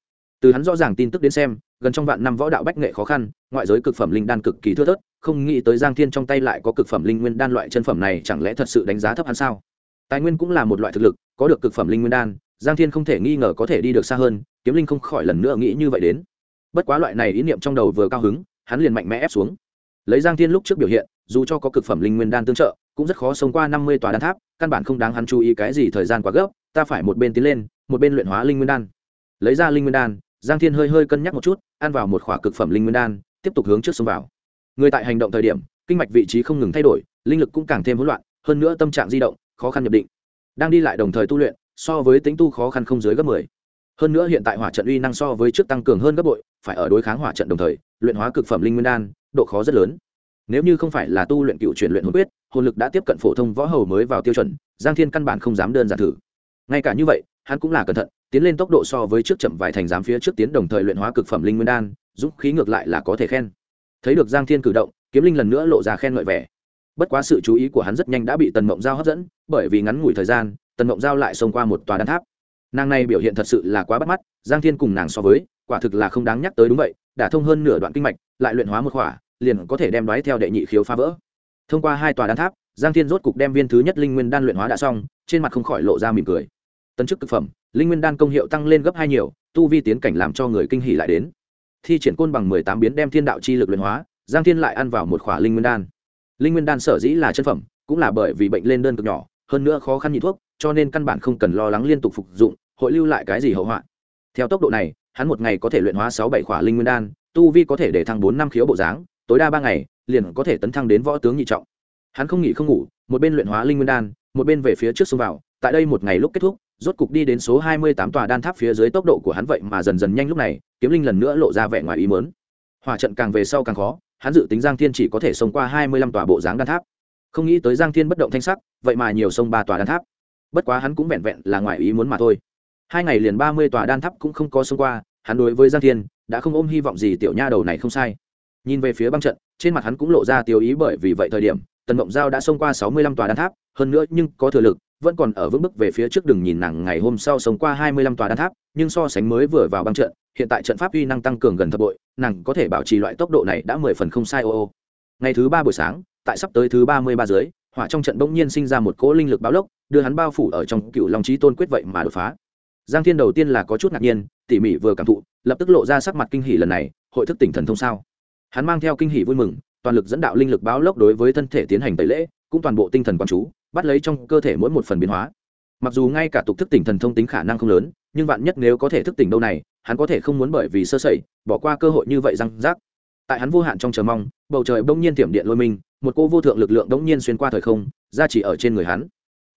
Speaker 1: Từ hắn rõ ràng tin tức đến xem, gần trong vạn năm võ đạo bách nghệ khó khăn, ngoại giới cực phẩm linh đan cực kỳ thưa thớt, không nghĩ tới giang thiên trong tay lại có cực phẩm linh nguyên đan loại chân phẩm này chẳng lẽ thật sự đánh giá thấp hắn sao? Tài nguyên cũng là một loại thực lực, có được cực phẩm linh nguyên đan, giang thiên không thể nghi ngờ có thể đi được xa hơn, kiếm linh không khỏi lần nữa nghĩ như vậy đến. Bất quá loại này ý niệm trong đầu vừa cao hứng, hắn liền mạnh mẽ ép xuống. Lấy giang thiên lúc trước biểu hiện, dù cho có cực phẩm linh nguyên đan tương trợ, cũng rất khó sống qua năm mươi tòa đan tháp căn bản không đáng hắn chú ý cái gì thời gian quá gấp, ta phải một bên tiến lên, một bên luyện hóa linh nguyên đan. Lấy ra linh nguyên đan, giang thiên hơi hơi cân nhắc một chút, ăn vào một khỏa cực phẩm linh nguyên đan, tiếp tục hướng trước xông vào. Người tại hành động thời điểm, kinh mạch vị trí không ngừng thay đổi, linh lực cũng càng thêm hỗn loạn, hơn nữa tâm trạng di động, khó khăn nhập định. Đang đi lại đồng thời tu luyện, so với tính tu khó khăn không dưới gấp mười. Hơn nữa hiện tại hỏa trận uy năng so với trước tăng cường hơn gấp bội, phải ở đối kháng hỏa trận đồng thời, luyện hóa cực phẩm linh nguyên đan, độ khó rất lớn nếu như không phải là tu luyện cựu truyền luyện hồn quyết, hồn lực đã tiếp cận phổ thông võ hầu mới vào tiêu chuẩn, giang thiên căn bản không dám đơn giản thử. Ngay cả như vậy, hắn cũng là cẩn thận, tiến lên tốc độ so với trước chậm vài thành giám phía trước tiến đồng thời luyện hóa cực phẩm linh nguyên đan, dũng khí ngược lại là có thể khen. Thấy được giang thiên cử động, kiếm linh lần nữa lộ ra khen ngợi vẻ. Bất quá sự chú ý của hắn rất nhanh đã bị tần mộng giao hấp dẫn, bởi vì ngắn ngủi thời gian, tần mộng giao lại xông qua một tòa đan tháp. Nàng này biểu hiện thật sự là quá bắt mắt, giang thiên cùng nàng so với, quả thực là không đáng nhắc tới đúng vậy, đã thông hơn nửa đoạn kinh mạch, lại luyện hóa một khỏa liền có thể đem đoái theo đệ nhị khiếu phá vỡ. Thông qua hai tòa đan tháp, giang thiên rốt cục đem viên thứ nhất linh nguyên đan luyện hóa đã xong, trên mặt không khỏi lộ ra mỉm cười. Tân chức thực phẩm, linh nguyên đan công hiệu tăng lên gấp hai nhiều, tu vi tiến cảnh làm cho người kinh hỉ lại đến. Thi triển côn bằng mười tám biến đem thiên đạo chi lực luyện hóa, giang thiên lại ăn vào một khỏa linh nguyên đan. Linh nguyên đan sở dĩ là chân phẩm, cũng là bởi vì bệnh lên đơn cực nhỏ, hơn nữa khó khăn nhị thuốc, cho nên căn bản không cần lo lắng liên tục phục dụng, hội lưu lại cái gì hậu họa. Theo tốc độ này, hắn một ngày có thể luyện hóa sáu bảy khỏa linh nguyên đan, tu vi có thể để thăng bốn năm khiếu bộ dáng tối đa ba ngày, liền có thể tấn thăng đến võ tướng nhị trọng. Hắn không nghỉ không ngủ, một bên luyện hóa linh nguyên đan, một bên về phía trước xông vào. Tại đây một ngày lúc kết thúc, rốt cục đi đến số hai mươi tám tòa đan tháp phía dưới tốc độ của hắn vậy mà dần dần nhanh lúc này, kiếm linh lần nữa lộ ra vẻ ngoài ý mớn hòa trận càng về sau càng khó, hắn dự tính giang thiên chỉ có thể xông qua hai mươi lăm tòa bộ dáng đan tháp. Không nghĩ tới giang thiên bất động thanh sắc, vậy mà nhiều sông ba tòa đan tháp. Bất quá hắn cũng vẹn vẹn là ngoài ý muốn mà thôi. Hai ngày liền ba mươi tòa đan tháp cũng không có xông qua, hắn đối với giang thiên đã không ôm hy vọng gì, tiểu nha đầu này không sai nhìn về phía băng trận, trên mặt hắn cũng lộ ra tiêu ý bởi vì vậy thời điểm, tần mộng giao đã xông qua sáu mươi lăm tòa đan tháp, hơn nữa nhưng có thừa lực, vẫn còn ở vững bước về phía trước đừng nhìn nàng ngày hôm sau sống qua hai mươi lăm tòa đan tháp, nhưng so sánh mới vừa vào băng trận, hiện tại trận pháp uy năng tăng cường gần thập bội, nàng có thể bảo trì loại tốc độ này đã mười phần không sai ô ô. Ngày thứ ba buổi sáng, tại sắp tới thứ ba mươi ba dưới, hỏa trong trận bỗng nhiên sinh ra một cỗ linh lực báo lốc, đưa hắn bao phủ ở trong cựu long trí tôn quyết vậy mà đột phá. Giang thiên đầu tiên là có chút ngạc nhiên, tỉ mỉ vừa cảm thụ, lập tức lộ ra sắc mặt kinh hỉ lần này, hội thức tỉnh thần thông sao? Hắn mang theo kinh hỉ vui mừng, toàn lực dẫn đạo linh lực báo lốc đối với thân thể tiến hành tẩy lễ, cũng toàn bộ tinh thần quan chú, bắt lấy trong cơ thể mỗi một phần biến hóa. Mặc dù ngay cả tục thức tỉnh thần thông tính khả năng không lớn, nhưng vạn nhất nếu có thể thức tỉnh đâu này, hắn có thể không muốn bởi vì sơ sẩy, bỏ qua cơ hội như vậy răng rác. Tại hắn vô hạn trong chờ mong, bầu trời bỗng nhiên tiệm điện lôi mình, một cô vô thượng lực lượng bỗng nhiên xuyên qua thời không, ra chỉ ở trên người hắn.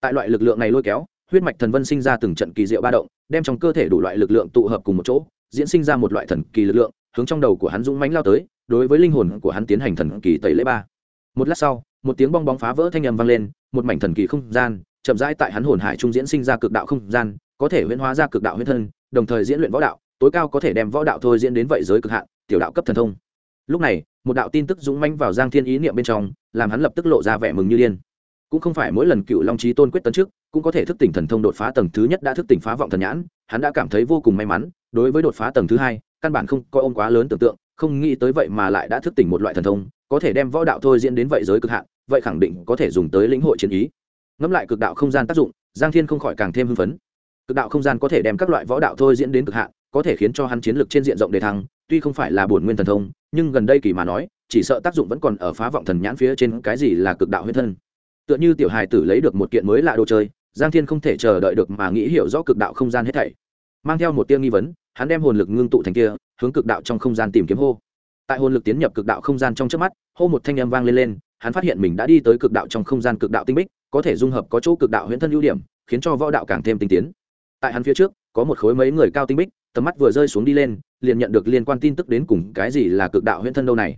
Speaker 1: Tại loại lực lượng này lôi kéo, huyết mạch thần vân sinh ra từng trận kỳ diệu ba động, đem trong cơ thể đủ loại lực lượng tụ hợp cùng một chỗ, diễn sinh ra một loại thần kỳ lực lượng, hướng trong đầu của hắn dũng mãnh lao tới đối với linh hồn của hắn tiến hành thần kỳ tẩy lễ ba. Một lát sau, một tiếng bong bóng phá vỡ thanh âm vang lên, một mảnh thần kỳ không gian, chậm rãi tại hắn hồn hải trung diễn sinh ra cực đạo không gian, có thể huyễn hóa ra cực đạo huyết thân, đồng thời diễn luyện võ đạo, tối cao có thể đem võ đạo thôi diễn đến vậy giới cực hạn, tiểu đạo cấp thần thông. Lúc này, một đạo tin tức dũng manh vào giang thiên ý niệm bên trong, làm hắn lập tức lộ ra vẻ mừng như điên. Cũng không phải mỗi lần cựu long trí tôn quyết tấn trước cũng có thể thức tỉnh thần thông đột phá tầng thứ nhất đã thức tỉnh phá vọng thần nhãn, hắn đã cảm thấy vô cùng may mắn, đối với đột phá tầng thứ hai, căn bản không có ôm quá lớn tưởng tượng không nghĩ tới vậy mà lại đã thức tỉnh một loại thần thông, có thể đem võ đạo thôi diễn đến vậy giới cực hạn, vậy khẳng định có thể dùng tới lĩnh hội chiến ý. Ngẫm lại cực đạo không gian tác dụng, giang thiên không khỏi càng thêm hưng phấn. Cực đạo không gian có thể đem các loại võ đạo thôi diễn đến cực hạn, có thể khiến cho hắn chiến lược trên diện rộng đề thăng, tuy không phải là bổn nguyên thần thông, nhưng gần đây kỳ mà nói, chỉ sợ tác dụng vẫn còn ở phá vọng thần nhãn phía trên cái gì là cực đạo huyết thân. Tựa như tiểu hài tử lấy được một kiện mới lạ đồ chơi, giang thiên không thể chờ đợi được mà nghĩ hiểu rõ cực đạo không gian hết thảy. Mang theo một tiêu nghi vấn hắn đem hồn lực ngưng tụ thành kia, hướng cực đạo trong không gian tìm kiếm hô. Tại hồn lực tiến nhập cực đạo không gian trong trước mắt, hô một thanh âm vang lên lên, hắn phát hiện mình đã đi tới cực đạo trong không gian cực đạo tinh bích, có thể dung hợp có chỗ cực đạo huyễn thân ưu điểm, khiến cho võ đạo càng thêm tinh tiến. Tại hắn phía trước, có một khối mấy người cao tinh bích, tầm mắt vừa rơi xuống đi lên, liền nhận được liên quan tin tức đến cùng cái gì là cực đạo huyễn thân đâu này.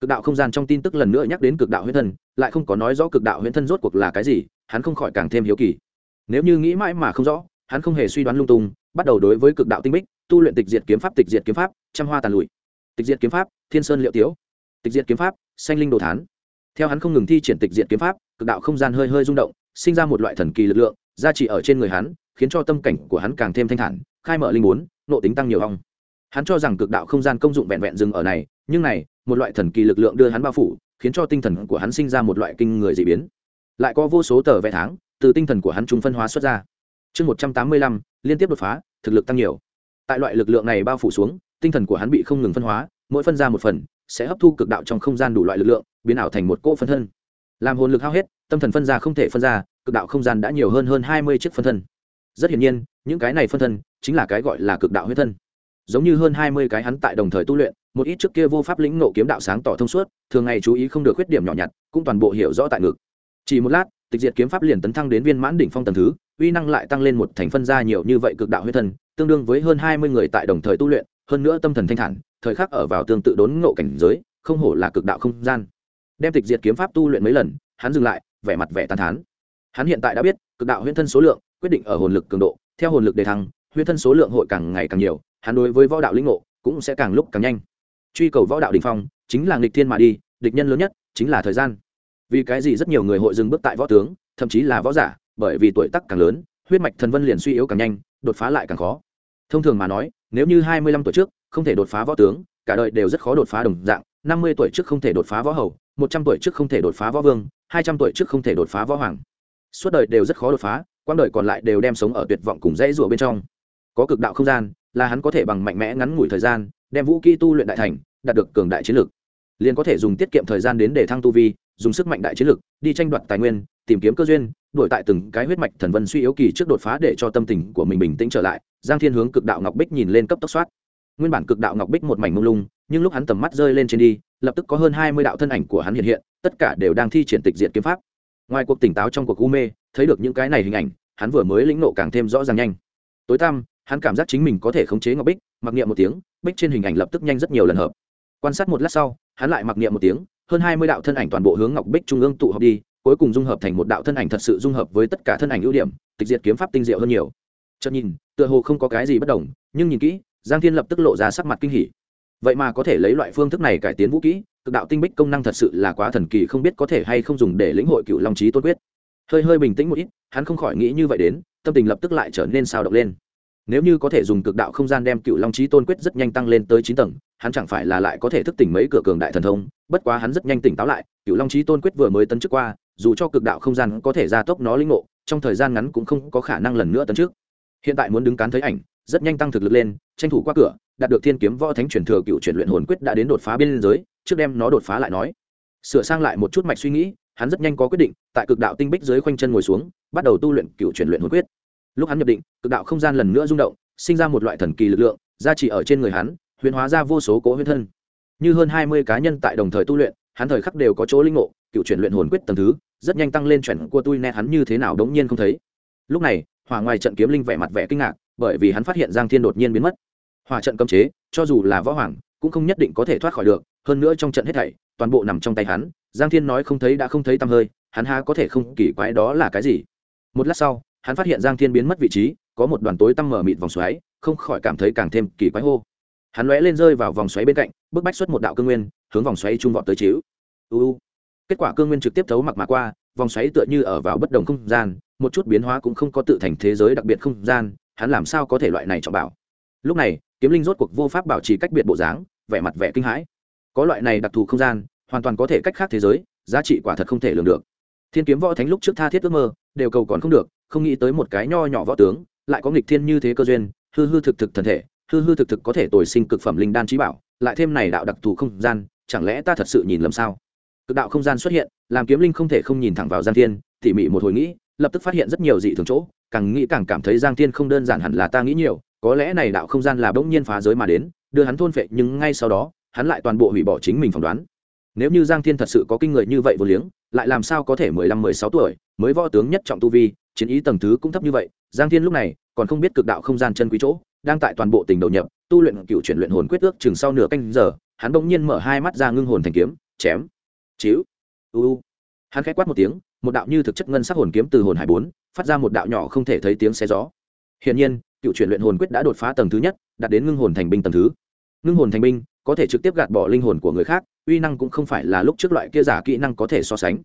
Speaker 1: Cực đạo không gian trong tin tức lần nữa nhắc đến cực đạo huyễn thân, lại không có nói rõ cực đạo huyễn thân rốt cuộc là cái gì, hắn không khỏi càng thêm hiếu kỳ. Nếu như nghĩ mãi mà không rõ, hắn không hề suy đoán lung tung, bắt đầu đối với cực đạo tinh bích tu luyện tịch diệt kiếm pháp, tịch diệt kiếm pháp, trăm hoa tàn lụi. Tịch diệt kiếm pháp, thiên sơn liệu tiếu. Tịch diệt kiếm pháp xanh linh đồ thán. Theo hắn không ngừng thi triển tịch diệt kiếm pháp, cực đạo không gian hơi hơi rung động, sinh ra một loại thần kỳ lực lượng, gia trị ở trên người hắn, khiến cho tâm cảnh của hắn càng thêm thanh thản, khai mở linh muốn, nộ tính tăng nhiều hong. Hắn cho rằng cực đạo không gian công dụng vẹn vẹn dừng ở này, nhưng này, một loại thần kỳ lực lượng đưa hắn bao phủ, khiến cho tinh thần của hắn sinh ra một loại kinh người dị biến. Lại có vô số tờ vẽ tháng, từ tinh thần của hắn trung phân hóa xuất ra. Chương một trăm tám mươi lăm, liên tiếp đột phá, thực lực tăng nhiều tại loại lực lượng này bao phủ xuống, tinh thần của hắn bị không ngừng phân hóa, mỗi phân ra một phần, sẽ hấp thu cực đạo trong không gian đủ loại lực lượng, biến ảo thành một cỗ phân thân. Làm hồn lực hao hết, tâm thần phân ra không thể phân ra, cực đạo không gian đã nhiều hơn hơn hai mươi chiếc phân thân. Rất hiển nhiên, những cái này phân thân chính là cái gọi là cực đạo huyết thân. Giống như hơn hai mươi cái hắn tại đồng thời tu luyện, một ít trước kia vô pháp lĩnh nộ kiếm đạo sáng tỏ thông suốt, thường ngày chú ý không được khuyết điểm nhỏ nhặt, cũng toàn bộ hiểu rõ tại ngực. Chỉ một lát tịch diệt kiếm pháp liền tấn thăng đến viên mãn đỉnh phong tầng thứ uy năng lại tăng lên một thành phân ra nhiều như vậy cực đạo huyết thần, tương đương với hơn hai mươi người tại đồng thời tu luyện hơn nữa tâm thần thanh thản thời khắc ở vào tương tự đốn ngộ cảnh giới không hổ là cực đạo không gian. Đem tịch diệt kiếm pháp tu luyện mấy lần hắn dừng lại vẻ mặt vẻ tán thán. Hắn hiện tại đã biết cực đạo huyễn thân số lượng quyết định ở hồn lực cường độ theo hồn lực đề thăng huyễn thân số lượng hội càng ngày càng nhiều hắn đối với võ đạo lĩnh ngộ cũng sẽ càng lúc càng nhanh. Truy cầu võ đạo đỉnh phong chính là nghịch thiên mà đi địch nhân lớn nhất chính là thời gian vì cái gì rất nhiều người hội dừng bước tại võ tướng thậm chí là võ giả bởi vì tuổi tác càng lớn huyết mạch thần vân liền suy yếu càng nhanh đột phá lại càng khó. Thông thường mà nói nếu như hai mươi lăm tuổi trước không thể đột phá võ tướng cả đời đều rất khó đột phá đồng dạng năm mươi tuổi trước không thể đột phá võ hầu một trăm tuổi trước không thể đột phá võ vương hai trăm tuổi trước không thể đột phá võ hoàng. Suốt đời đều rất khó đột phá quãng đời còn lại đều đem sống ở tuyệt vọng cùng dãy rủa bên trong. Có cực đạo không gian là hắn có thể bằng mạnh mẽ ngắn ngủi thời gian đem vũ kỹ tu luyện đại thành đạt được cường đại chiến lược, liền có thể dùng tiết kiệm thời gian đến để thăng tu vi dùng sức mạnh đại chiến lực đi tranh đoạt tài nguyên, tìm kiếm cơ duyên đổi tại từng cái huyết mạch thần vân suy yếu kỳ trước đột phá để cho tâm tình của mình bình tĩnh trở lại, giang thiên hướng cực đạo ngọc bích nhìn lên cấp tốc soát. Nguyên bản cực đạo ngọc bích một mảnh mông lung, nhưng lúc hắn tầm mắt rơi lên trên đi, lập tức có hơn hai mươi đạo thân ảnh của hắn hiện hiện, tất cả đều đang thi triển tịch diện kiếm pháp. Ngoài cuộc tỉnh táo trong cuộc u mê, thấy được những cái này hình ảnh, hắn vừa mới lĩnh nộ càng thêm rõ ràng nhanh. Tối tăm, hắn cảm giác chính mình có thể khống chế ngọc bích, mặc niệm một tiếng, bích trên hình ảnh lập tức nhanh rất nhiều lần hợp. Quan sát một lát sau, hắn lại mặc niệm một tiếng hơn hai mươi đạo thân ảnh toàn bộ hướng ngọc bích trung ương tụ họp đi, cuối cùng dung hợp thành một đạo thân ảnh thật sự dung hợp với tất cả thân ảnh ưu điểm, tịch diệt kiếm pháp tinh diệu hơn nhiều. Chợt nhìn, tựa hồ không có cái gì bất đồng, nhưng nhìn kỹ, giang thiên lập tức lộ ra sắc mặt kinh hỉ. Vậy mà có thể lấy loại phương thức này cải tiến vũ kỹ, cực đạo tinh bích công năng thật sự là quá thần kỳ không biết có thể hay không dùng để lĩnh hội cựu long trí tôn quyết. Hơi hơi bình tĩnh một ít, hắn không khỏi nghĩ như vậy đến, tâm tình lập tức lại trở nên sao động lên. Nếu như có thể dùng cực đạo không gian đem cựu long trí tôn quyết rất nhanh tăng lên tới chín tầng hắn chẳng phải là lại có thể thức tỉnh mấy cửa cường đại thần thông, bất quá hắn rất nhanh tỉnh táo lại cựu long trí tôn quyết vừa mới tấn trước qua, dù cho cực đạo không gian có thể gia tốc nó linh ngộ, trong thời gian ngắn cũng không có khả năng lần nữa tấn trước hiện tại muốn đứng cán thấy ảnh, rất nhanh tăng thực lực lên, tranh thủ qua cửa, đạt được thiên kiếm võ thánh truyền thừa cựu chuyển luyện hồn quyết đã đến đột phá biên giới, trước đem nó đột phá lại nói. Sửa sang lại một chút mạch suy nghĩ, hắn rất nhanh có quyết định, tại cực đạo tinh bích dưới khoanh chân ngồi xuống, bắt đầu tu luyện cựu chuyển luyện hồn quyết. Lúc hắn nhập định, cực đạo không gian lần nữa rung động, sinh ra một loại thần kỳ lực lượng, gia trì ở trên người hắn huyền hóa ra vô số cố huyễn thân. Như hơn hai mươi cá nhân tại đồng thời tu luyện, hắn thời khắc đều có chỗ linh ngộ, cựu chuyển luyện hồn quyết tầng thứ, rất nhanh tăng lên chuẩn của tôi nét hắn như thế nào đống nhiên không thấy. Lúc này, hỏa ngoài trận kiếm linh vẻ mặt vẻ kinh ngạc, bởi vì hắn phát hiện giang thiên đột nhiên biến mất. Hỏa trận cấm chế, cho dù là võ hoàng, cũng không nhất định có thể thoát khỏi được, hơn nữa trong trận hết thảy, toàn bộ nằm trong tay hắn, giang thiên nói không thấy đã không thấy tăm hơi, hắn há có thể không kỳ quái đó là cái gì? Một lát sau, hắn phát hiện giang thiên biến mất vị trí, có một đoàn tối tăm mở mịt vòng xoáy, không khỏi cảm thấy càng thêm kỳ quái hô hắn lóe lên rơi vào vòng xoáy bên cạnh, bức bách xuất một đạo cương nguyên, hướng vòng xoáy trung vọt tới chiếu. Uu kết quả cương nguyên trực tiếp thấu mặc mà qua, vòng xoáy tựa như ở vào bất đồng không gian, một chút biến hóa cũng không có tự thành thế giới đặc biệt không gian, hắn làm sao có thể loại này cho bảo? Lúc này, kiếm linh rốt cuộc vô pháp bảo trì cách biệt bộ dáng, vẻ mặt vẻ kinh hãi. Có loại này đặc thù không gian, hoàn toàn có thể cách khác thế giới, giá trị quả thật không thể lường được. Thiên kiếm võ thánh lúc trước tha thiết ước mơ, đều cầu còn không được, không nghĩ tới một cái nho nhỏ võ tướng, lại có nghịch thiên như thế cơ duyên, hư hư thực thực thần thể hư hư thực thực có thể tồi sinh cực phẩm linh đan trí bảo, lại thêm này đạo đặc thù không gian, chẳng lẽ ta thật sự nhìn lầm sao? Cực đạo không gian xuất hiện, làm kiếm linh không thể không nhìn thẳng vào giang thiên, tỉ mỉ một hồi nghĩ, lập tức phát hiện rất nhiều dị thường chỗ, càng nghĩ càng cảm thấy giang thiên không đơn giản hẳn là ta nghĩ nhiều, có lẽ này đạo không gian là bỗng nhiên phá giới mà đến, đưa hắn thôn phệ, nhưng ngay sau đó, hắn lại toàn bộ hủy bỏ chính mình phỏng đoán. Nếu như giang thiên thật sự có kinh người như vậy vô liếng, lại làm sao có thể mười lăm, mười sáu tuổi, mới võ tướng nhất trọng tu vi, chiến ý tầng thứ cũng thấp như vậy, giang thiên lúc này còn không biết cực đạo không gian chân quý chỗ đang tại toàn bộ tình đầu nhập, tu luyện cựu chuyển luyện hồn quyết ước chừng sau nửa canh giờ, hắn bỗng nhiên mở hai mắt ra ngưng hồn thành kiếm, chém chiếu u hắn khẽ quát một tiếng, một đạo như thực chất ngân sắc hồn kiếm từ hồn hải bốn, phát ra một đạo nhỏ không thể thấy tiếng xe gió. Hiển nhiên, cựu chuyển luyện hồn quyết đã đột phá tầng thứ nhất, đạt đến ngưng hồn thành binh tầng thứ. Ngưng hồn thành binh, có thể trực tiếp gạt bỏ linh hồn của người khác, uy năng cũng không phải là lúc trước loại kia giả kỹ năng có thể so sánh.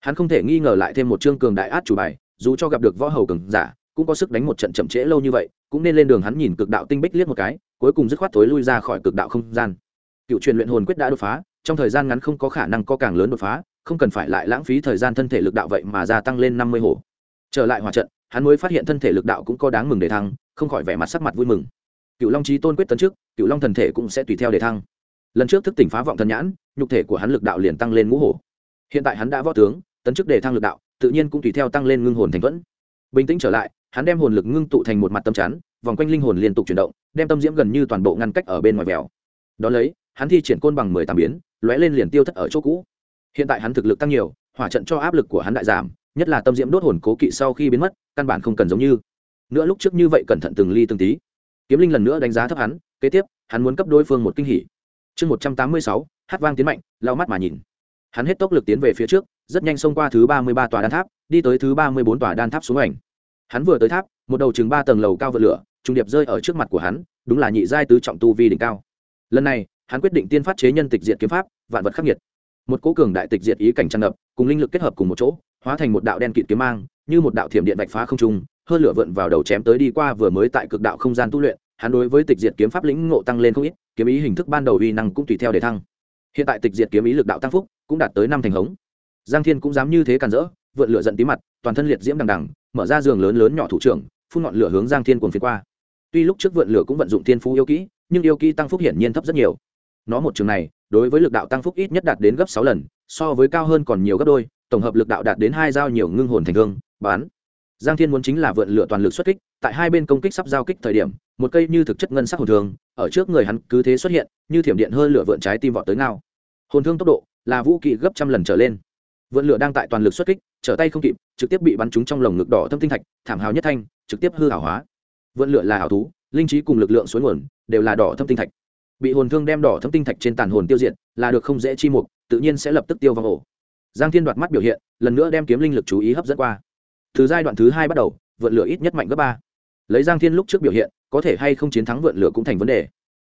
Speaker 1: Hắn không thể nghi ngờ lại thêm một chương cường đại át chủ bài, dù cho gặp được võ hầu cường giả, cũng có sức đánh một trận chậm trễ lâu như vậy cũng nên lên đường hắn nhìn cực đạo tinh bích liếc một cái, cuối cùng dứt khoát tối lui ra khỏi cực đạo không gian. Cựu truyền luyện hồn quyết đã đột phá, trong thời gian ngắn không có khả năng có càng lớn đột phá, không cần phải lại lãng phí thời gian thân thể lực đạo vậy mà gia tăng lên năm mươi hồ trở lại hòa trận, hắn mới phát hiện thân thể lực đạo cũng có đáng mừng để thăng, không khỏi vẻ mặt sắc mặt vui mừng. Cựu long trí tôn quyết tấn trước, cựu long thần thể cũng sẽ tùy theo để thăng. Lần trước thức tỉnh phá vọng thần nhãn, nhục thể của hắn lực đạo liền tăng lên ngũ hổ. Hiện tại hắn đã võ tướng, tấn chức để thăng lực đạo, tự nhiên cũng tùy theo tăng lên ngưng hồn thành thuẫn bình tĩnh trở lại hắn đem hồn lực ngưng tụ thành một mặt tâm chắn, vòng quanh linh hồn liên tục chuyển động, đem tâm diễm gần như toàn bộ ngăn cách ở bên ngoài vèo. Đón lấy, hắn thi triển côn bằng mười tám biến, lóe lên liền tiêu thất ở chỗ cũ. Hiện tại hắn thực lực tăng nhiều, hỏa trận cho áp lực của hắn đại giảm, nhất là tâm diễm đốt hồn cố kỵ sau khi biến mất, căn bản không cần giống như. Nữa lúc trước như vậy cẩn thận từng ly từng tí. Kiếm linh lần nữa đánh giá thấp hắn, kế tiếp, hắn muốn cấp đối phương một kinh hỉ. Chương một trăm tám mươi sáu, hát vang tiến mạnh, lau mắt mà nhìn. Hắn hết tốc lực tiến về phía trước, rất nhanh xông qua thứ ba mươi ba tòa đan tháp, đi tới thứ ba mươi bốn tòa đan tháp xuống ảnh hắn vừa tới tháp, một đầu chừng ba tầng lầu cao vượt lửa trung điệp rơi ở trước mặt của hắn, đúng là nhị giai tứ trọng tu vi đỉnh cao. Lần này, hắn quyết định tiên phát chế nhân tịch diệt kiếm pháp, vạn vật khắc nghiệt. Một cố cường đại tịch diệt ý cảnh tràn ngập, cùng linh lực kết hợp cùng một chỗ, hóa thành một đạo đen kịt kiếm mang, như một đạo thiểm điện vạch phá không trung, hơn lửa vượn vào đầu chém tới đi qua vừa mới tại cực đạo không gian tu luyện, hắn đối với tịch diệt kiếm pháp lĩnh ngộ tăng lên không ít, kiếm ý hình thức ban đầu uy năng cũng tùy theo để thăng. Hiện tại tịch diệt kiếm ý lực đạo tăng phúc, cũng đạt tới năm thành hống. Giang thiên cũng dám như thế càn rỡ vượn lửa giận tí mặt, toàn thân liệt diễm đằng đằng, mở ra giường lớn lớn nhỏ thủ trưởng, phun ngọn lửa hướng giang thiên cuồng phía qua. Tuy lúc trước vượn lửa cũng vận dụng thiên phú yêu kỹ, nhưng yêu kỹ tăng phúc hiển nhiên thấp rất nhiều. Nó một trường này, đối với lực đạo tăng phúc ít nhất đạt đến gấp sáu lần, so với cao hơn còn nhiều gấp đôi, tổng hợp lực đạo đạt đến hai dao nhiều ngưng hồn thành thương, bán. Giang thiên muốn chính là vượn lửa toàn lực xuất kích, tại hai bên công kích sắp giao kích thời điểm, một cây như thực chất ngân sắc hồn thương, ở trước người hắn cứ thế xuất hiện, như thiểm điện hơi lửa vượn trái tim vọt tới ngao. Hồn thương tốc độ là vũ kỵ gấp trăm lần trở lên. Vượn lửa đang tại toàn lực xuất kích trở tay không kịp, trực tiếp bị bắn trúng trong lồng ngực đỏ thâm tinh thạch, thảm hào nhất thanh, trực tiếp hư hảo hóa. Vượn lửa là hảo thú, linh trí cùng lực lượng suối nguồn, đều là đỏ thâm tinh thạch. Bị hồn thương đem đỏ thâm tinh thạch trên tàn hồn tiêu diệt, là được không dễ chi mục, tự nhiên sẽ lập tức tiêu vong ổ. Giang thiên đoạt mắt biểu hiện, lần nữa đem kiếm linh lực chú ý hấp dẫn qua. Từ giai đoạn thứ hai bắt đầu, vượn lửa ít nhất mạnh gấp ba. Lấy giang thiên lúc trước biểu hiện, có thể hay không chiến thắng vượn lửa cũng thành vấn đề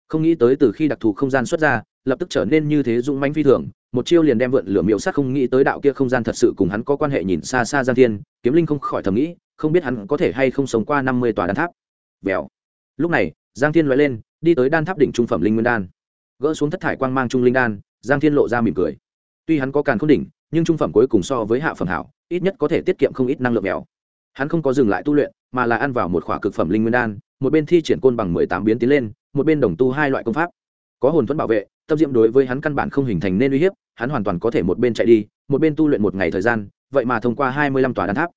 Speaker 1: không nghĩ tới từ khi đặc thù không gian xuất ra, lập tức trở nên như thế dũng mãnh phi thường, một chiêu liền đem vượn lửa miệu sát không nghĩ tới đạo kia không gian thật sự cùng hắn có quan hệ nhìn xa xa giang thiên, kiếm linh không khỏi thầm nghĩ, không biết hắn có thể hay không sống qua năm mươi tòa đan tháp. Vèo. Lúc này, giang thiên loại lên, đi tới đan tháp đỉnh trung phẩm linh nguyên đan. Gỡ xuống thất thải quang mang trung linh đan, giang thiên lộ ra mỉm cười. Tuy hắn có càn không đỉnh, nhưng trung phẩm cuối cùng so với hạ phẩm hảo, ít nhất có thể tiết kiệm không ít năng lượng mèo hắn không có dừng lại tu luyện, mà là ăn vào một khỏa cực phẩm linh nguyên đan một bên thi triển côn bằng mười tám biến tiến lên, một bên đồng tu hai loại công pháp. Có hồn thuẫn bảo vệ, tâm diệm đối với hắn căn bản không hình thành nên uy hiếp, hắn hoàn toàn có thể một bên chạy đi, một bên tu luyện một ngày thời gian, vậy mà thông qua hai mươi lăm tòa đan tháp.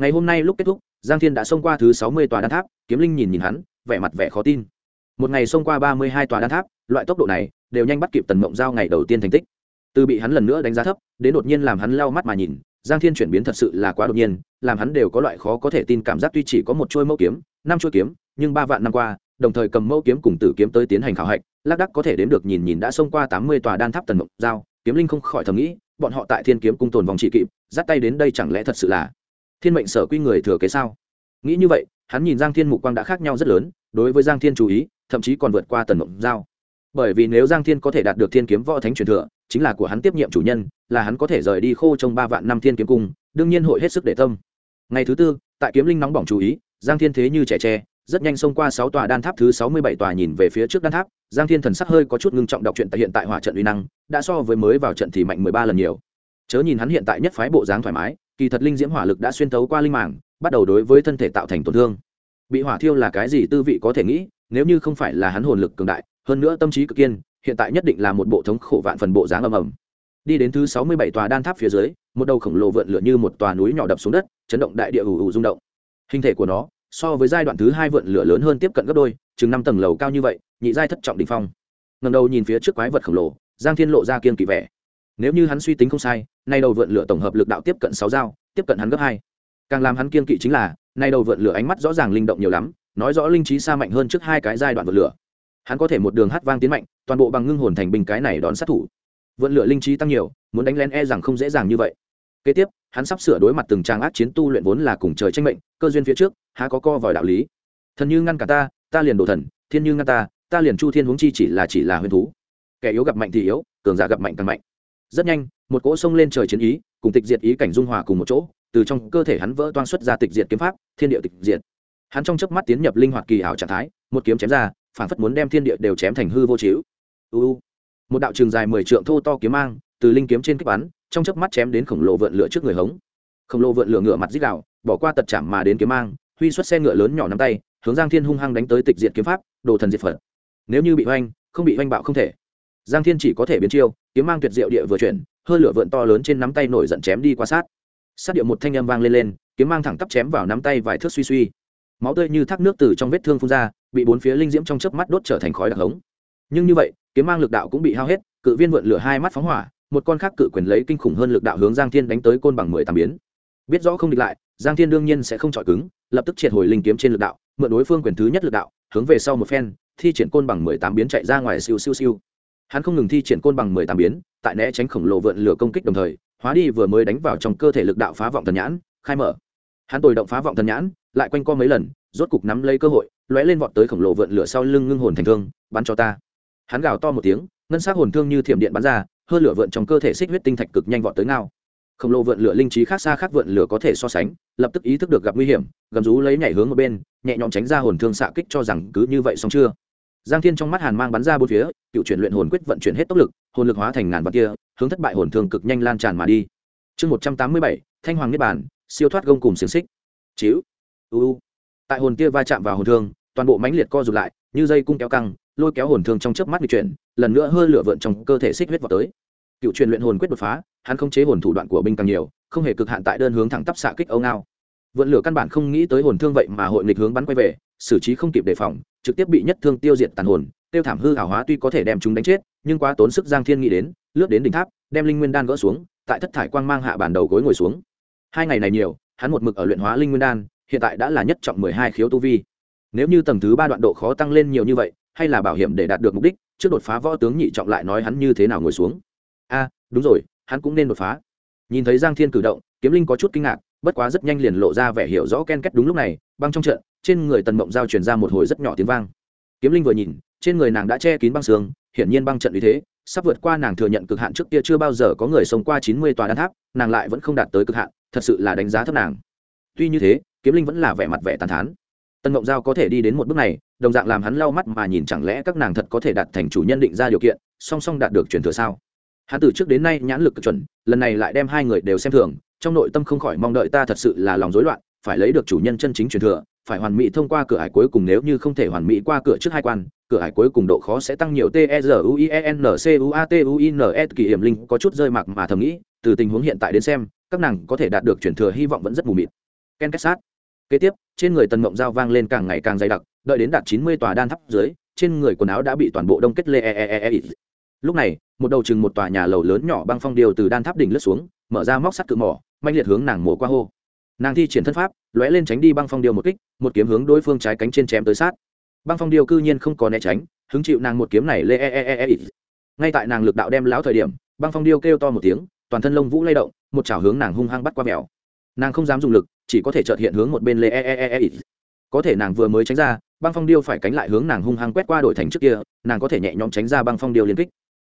Speaker 1: Ngày hôm nay lúc kết thúc, giang thiên đã xông qua thứ sáu mươi tòa đan tháp, kiếm linh nhìn nhìn hắn, vẻ mặt vẻ khó tin. Một ngày xông qua ba mươi hai tòa đan tháp, loại tốc độ này đều nhanh bắt kịp tần mộng giao ngày đầu tiên thành tích. Từ bị hắn lần nữa đánh giá thấp, đến đột nhiên làm hắn lau mắt mà nhìn, giang thiên chuyển biến thật sự là quá đột nhiên, làm hắn đều có loại khó có thể tin cảm giác tuy chỉ có một chuôi mẫu kiếm, năm chuôi kiếm nhưng ba vạn năm qua, đồng thời cầm mẫu kiếm cùng tử kiếm tới tiến hành khảo hạch, lác đắc có thể đến được nhìn nhìn đã xông qua tám mươi tòa đan tháp tần mộng giao, kiếm linh không khỏi thầm nghĩ, bọn họ tại thiên kiếm cung tồn vòng trị kịp, dắt tay đến đây chẳng lẽ thật sự là thiên mệnh sở quy người thừa kế sao? Nghĩ như vậy, hắn nhìn giang thiên mục quang đã khác nhau rất lớn, đối với giang thiên chú ý, thậm chí còn vượt qua tần mộng giao. Bởi vì nếu giang thiên có thể đạt được thiên kiếm võ thánh truyền thừa, chính là của hắn tiếp nhiệm chủ nhân, là hắn có thể rời đi khô trong ba vạn năm thiên kiếm cung, đương nhiên hội hết sức để tâm. Ngày thứ tư, tại kiếm linh nóng bỏng chú ý, giang thiên thế như trẻ tre rất nhanh xông qua sáu tòa đan tháp thứ sáu mươi bảy tòa nhìn về phía trước đan tháp, giang thiên thần sắc hơi có chút ngưng trọng đọc truyện tại hiện tại hỏa trận uy năng, đã so với mới vào trận thì mạnh mười ba lần nhiều. Chớ nhìn hắn hiện tại nhất phái bộ dáng thoải mái, kỳ thật linh diễm hỏa lực đã xuyên thấu qua linh màng, bắt đầu đối với thân thể tạo thành tổn thương. Bị hỏa thiêu là cái gì tư vị có thể nghĩ, nếu như không phải là hắn hồn lực cường đại, hơn nữa tâm trí cực kiên, hiện tại nhất định là một bộ thống khổ vạn phần bộ dáng ầm ầm. Đi đến thứ sáu mươi bảy tòa đan tháp phía dưới, một đầu khổng lồ vượn lửa như một tòa núi nhỏ đập xuống đất, chấn động đại địa ù ù rung động. Hình thể của nó so với giai đoạn thứ hai vượn lửa lớn hơn tiếp cận gấp đôi, chừng năm tầng lầu cao như vậy, nhị giai thất trọng đ ỉ n h phong. Ngầm đầu nhìn phía trước quái vật khổng lồ, giang thiên lộ ra kiên kỵ vẻ. Nếu như hắn suy tính không sai, nay đầu vượn lửa tổng hợp lực đạo tiếp cận sáu dao, tiếp cận hắn gấp hai. Càng làm hắn kiên kỵ chính là, nay đầu vượn lửa ánh mắt rõ ràng linh động nhiều lắm, nói rõ linh trí xa mạnh hơn trước hai cái giai đoạn vượt lửa. Hắn có thể một đường hát vang tiến mạnh, toàn bộ bằng ngưng hồn thành bình cái này đón sát thủ. Vượn lửa linh trí tăng nhiều, muốn đánh len e rằng không dễ dàng như vậy. Kế tiếp hắn sắp sửa đối mặt từng trang ác chiến tu luyện vốn là cùng trời tranh mệnh, cơ duyên phía trước, há có co vòi đạo lý. Thần như ngăn cả ta ta liền đổ thần, thiên như ngăn ta ta liền chu thiên huống chi chỉ là chỉ là huyền thú. Kẻ yếu gặp mạnh thì yếu, cường giả gặp mạnh càng mạnh. Rất nhanh, một cỗ sông lên trời chiến ý, cùng tịch diệt ý cảnh dung hòa cùng một chỗ, từ trong cơ thể hắn vỡ toan xuất ra tịch diệt kiếm pháp, thiên địa tịch diệt. Hắn trong chớp mắt tiến nhập linh hoạt kỳ ảo trạng thái, một kiếm chém ra phản phất muốn đem thiên địa đều chém thành hư vô chiếu uu một đạo trường dài mười trượng thô to kiếm mang, từ linh kiếm trên kích bắn trong chớp mắt chém đến khổng lồ vượn lửa trước người hống. Khổng lồ vượn lửa ngựa mặt dích đạo bỏ qua tật chạm mà đến kiếm mang, huy xuất xe ngựa lớn nhỏ nắm tay, hướng giang thiên hung hăng đánh tới tịch diệt kiếm pháp, đồ thần diệt phật. Nếu như bị oanh, không bị oanh bạo không thể. Giang thiên chỉ có thể biến chiêu, kiếm mang tuyệt diệu địa vừa chuyển, hơi lửa vượn to lớn trên nắm tay nổi giận chém đi qua sát. Sát điệu một thanh âm vang lên lên, kiếm mang thẳng tắp chém vào nắm tay vài thước suy suy. Máu tươi như thác nước từ trong vết thương phun ra, bị bốn phía linh diễm trong chớp mắt đốt trở thành khói đặc hống. Nhưng như vậy, kiếm mang lực đạo cũng bị hao hết, cự viên vượn lửa hai mắt phóng hỏa một con khác cự quyền lấy kinh khủng hơn lực đạo hướng giang thiên đánh tới côn bằng mười tám biến. Biết rõ không địch lại, giang thiên đương nhiên sẽ không chọi cứng, lập tức triệt hồi linh kiếm trên lực đạo, mượn đối phương quyền thứ nhất lực đạo, hướng về sau một phen, thi triển côn bằng mười tám biến chạy ra ngoài siêu siêu siêu. Hắn không ngừng thi triển côn bằng mười tám biến, tại né tránh khổng lồ vượn lửa công kích đồng thời, hóa đi vừa mới đánh vào trong cơ thể lực đạo phá vọng thần nhãn, khai mở. Hắn tồi động phá vọng thần nhãn, lại quanh co mấy lần, rốt cục nắm lấy cơ hội, lóe lên vọt tới khổng lồ vượn lửa sau lưng ngưng hồn thành thương, bắn cho ta. Hắn gào to một tiếng, ngân s hồn thương như thiểm điện bắn ra hơn lửa vượn trong cơ thể xích huyết tinh thạch cực nhanh vọt tới ngao. Khổng lồ vượn lửa linh trí khác xa khác vượn lửa có thể so sánh, lập tức ý thức được gặp nguy hiểm, gầm rú lấy nhảy hướng một bên, nhẹ nhõm tránh ra hồn thương xạ kích cho rằng cứ như vậy xong chưa. Giang thiên trong mắt hàn mang bắn ra bốn phía, cựu chuyển luyện hồn quyết vận chuyển hết tốc lực, hồn lực hóa thành ngàn vạn kia hướng thất bại hồn thương cực nhanh lan tràn mà đi. Chương một trăm tám mươi bảy, thanh hoàng niết bản siêu thoát gông cùng xiềng xích. Chiếu u tại hồn kia va chạm vào hồn thương, toàn bộ mãnh liệt co rụt lại, như dây cung kéo căng lôi kéo hồn thương trong chớp mắt bị chuyển, lần nữa hơi lửa vượn trong cơ thể xích huyết vào tới. Cựu truyền luyện hồn quyết đột phá, hắn không chế hồn thủ đoạn của binh càng nhiều, không hề cực hạn tại đơn hướng thẳng tắp xạ kích âu ngao. Vượn lửa căn bản không nghĩ tới hồn thương vậy mà hội nghịch hướng bắn quay về, xử trí không kịp đề phòng, trực tiếp bị nhất thương tiêu diệt tàn hồn, tiêu thảm hư hảo hóa tuy có thể đem chúng đánh chết, nhưng quá tốn sức giang thiên nghĩ đến, lướt đến đỉnh tháp, đem linh nguyên đan gỡ xuống, tại thất thải quang mang hạ bản đầu gối ngồi xuống. Hai ngày này nhiều, hắn một mực ở luyện hóa linh nguyên đan, hiện tại đã là nhất trọng mười hai khiếu tu vi. Nếu như tầng thứ ba đoạn độ khó tăng lên nhiều như vậy hay là bảo hiểm để đạt được mục đích, trước đột phá võ tướng nhị trọng lại nói hắn như thế nào ngồi xuống. A, đúng rồi, hắn cũng nên đột phá. Nhìn thấy giang thiên cử động, kiếm linh có chút kinh ngạc, bất quá rất nhanh liền lộ ra vẻ hiểu rõ ken kết đúng lúc này, băng trong trận, trên người tần mộng giao truyền ra một hồi rất nhỏ tiếng vang. Kiếm linh vừa nhìn, trên người nàng đã che kín băng xương, hiển nhiên băng trận uy thế, sắp vượt qua nàng thừa nhận cực hạn trước kia chưa bao giờ có người sống qua chín mươi tòa đan tháp, nàng lại vẫn không đạt tới cực hạn, thật sự là đánh giá thấp nàng. Tuy như thế, kiếm linh vẫn là vẻ mặt vẻ tàn thán. Tần mộng giao có thể đi đến một bước này đồng dạng làm hắn lau mắt mà nhìn chẳng lẽ các nàng thật có thể đạt thành chủ nhân định ra điều kiện, song song đạt được truyền thừa sao? Hắn từ trước đến nay nhãn lực cực chuẩn, lần này lại đem hai người đều xem thường, trong nội tâm không khỏi mong đợi ta thật sự là lòng rối loạn, phải lấy được chủ nhân chân chính truyền thừa, phải hoàn mỹ thông qua cửa hải cuối cùng nếu như không thể hoàn mỹ qua cửa trước hai quan, cửa hải cuối cùng độ khó sẽ tăng nhiều. T e r u i e n c u a t u i n s kỳ hiểm linh có chút rơi mặc mà thầm nghĩ, từ tình huống hiện tại đến xem, các nàng có thể đạt được truyền thừa hy vọng vẫn rất mù mịt. Ken kết sát kế tiếp, trên người tần mộng dao vang lên càng ngày càng dày đặc, đợi đến đạt chín mươi tòa đan tháp dưới, trên người quần áo đã bị toàn bộ đông kết lê e e e e, e. lúc này, một đầu chừng một tòa nhà lầu lớn nhỏ băng phong điều từ đan tháp đỉnh lướt xuống, mở ra móc sắt cự mỏ manh liệt hướng nàng mổ qua hô. Nàng thi triển thân pháp, lóe lên tránh đi băng phong điêu một kích, một kiếm hướng đối phương trái cánh trên chém tới sát. Băng phong điêu cư nhiên không có né tránh, hứng chịu nàng một kiếm này lê e e e e, e. ngay tại nàng lực đạo đem láo thời điểm, băng phong điêu kêu to một tiếng, toàn thân lông vũ lay động, một chảo hướng nàng hung hăng bắt qua mèo. Nàng không dám dùng lực chỉ có thể chợt hiện hướng một bên lê e e e e có thể nàng vừa mới tránh ra, băng phong điêu phải cánh lại hướng nàng hung hăng quét qua đổi thành trước kia, nàng có thể nhẹ nhõm tránh ra băng phong điêu liên kích.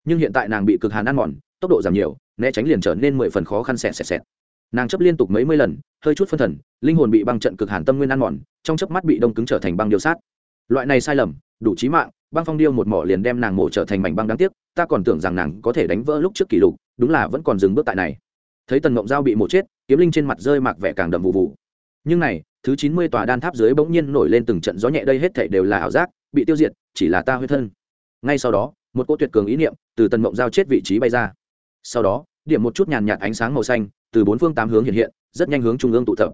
Speaker 1: Nhưng hiện tại nàng bị cực hàn ăn mòn, tốc độ giảm nhiều, né tránh liền trở nên mười phần khó khăn xẹt xẹt xẹt. Nàng chấp liên tục mấy mươi lần, hơi chút phân thần, linh hồn bị băng trận cực hàn tâm nguyên ăn mòn, trong chớp mắt bị đông cứng trở thành băng điêu sát. Loại này sai lầm, đủ trí mạng, băng phong điêu một mỏ liền đem nàng mổ trở thành mảnh băng đáng tiếc, ta còn tưởng rằng nàng có thể đánh vỡ lúc trước kỷ lục, đúng là vẫn còn dừng bước tại này. Thấy tần mộng giao bị mổ chết kiếm linh trên mặt rơi mạc vẻ càng đậm vụ vụ. Nhưng này, thứ chín mươi tòa đan tháp dưới bỗng nhiên nổi lên từng trận gió nhẹ đây hết thảy đều là ảo giác, bị tiêu diệt, chỉ là ta huyết thân. Ngay sau đó, một cô tuyệt cường ý niệm từ tần mộng giao chết vị trí bay ra. Sau đó, điểm một chút nhàn nhạt ánh sáng màu xanh từ bốn phương tám hướng hiện hiện, rất nhanh hướng trung ương tụ tập.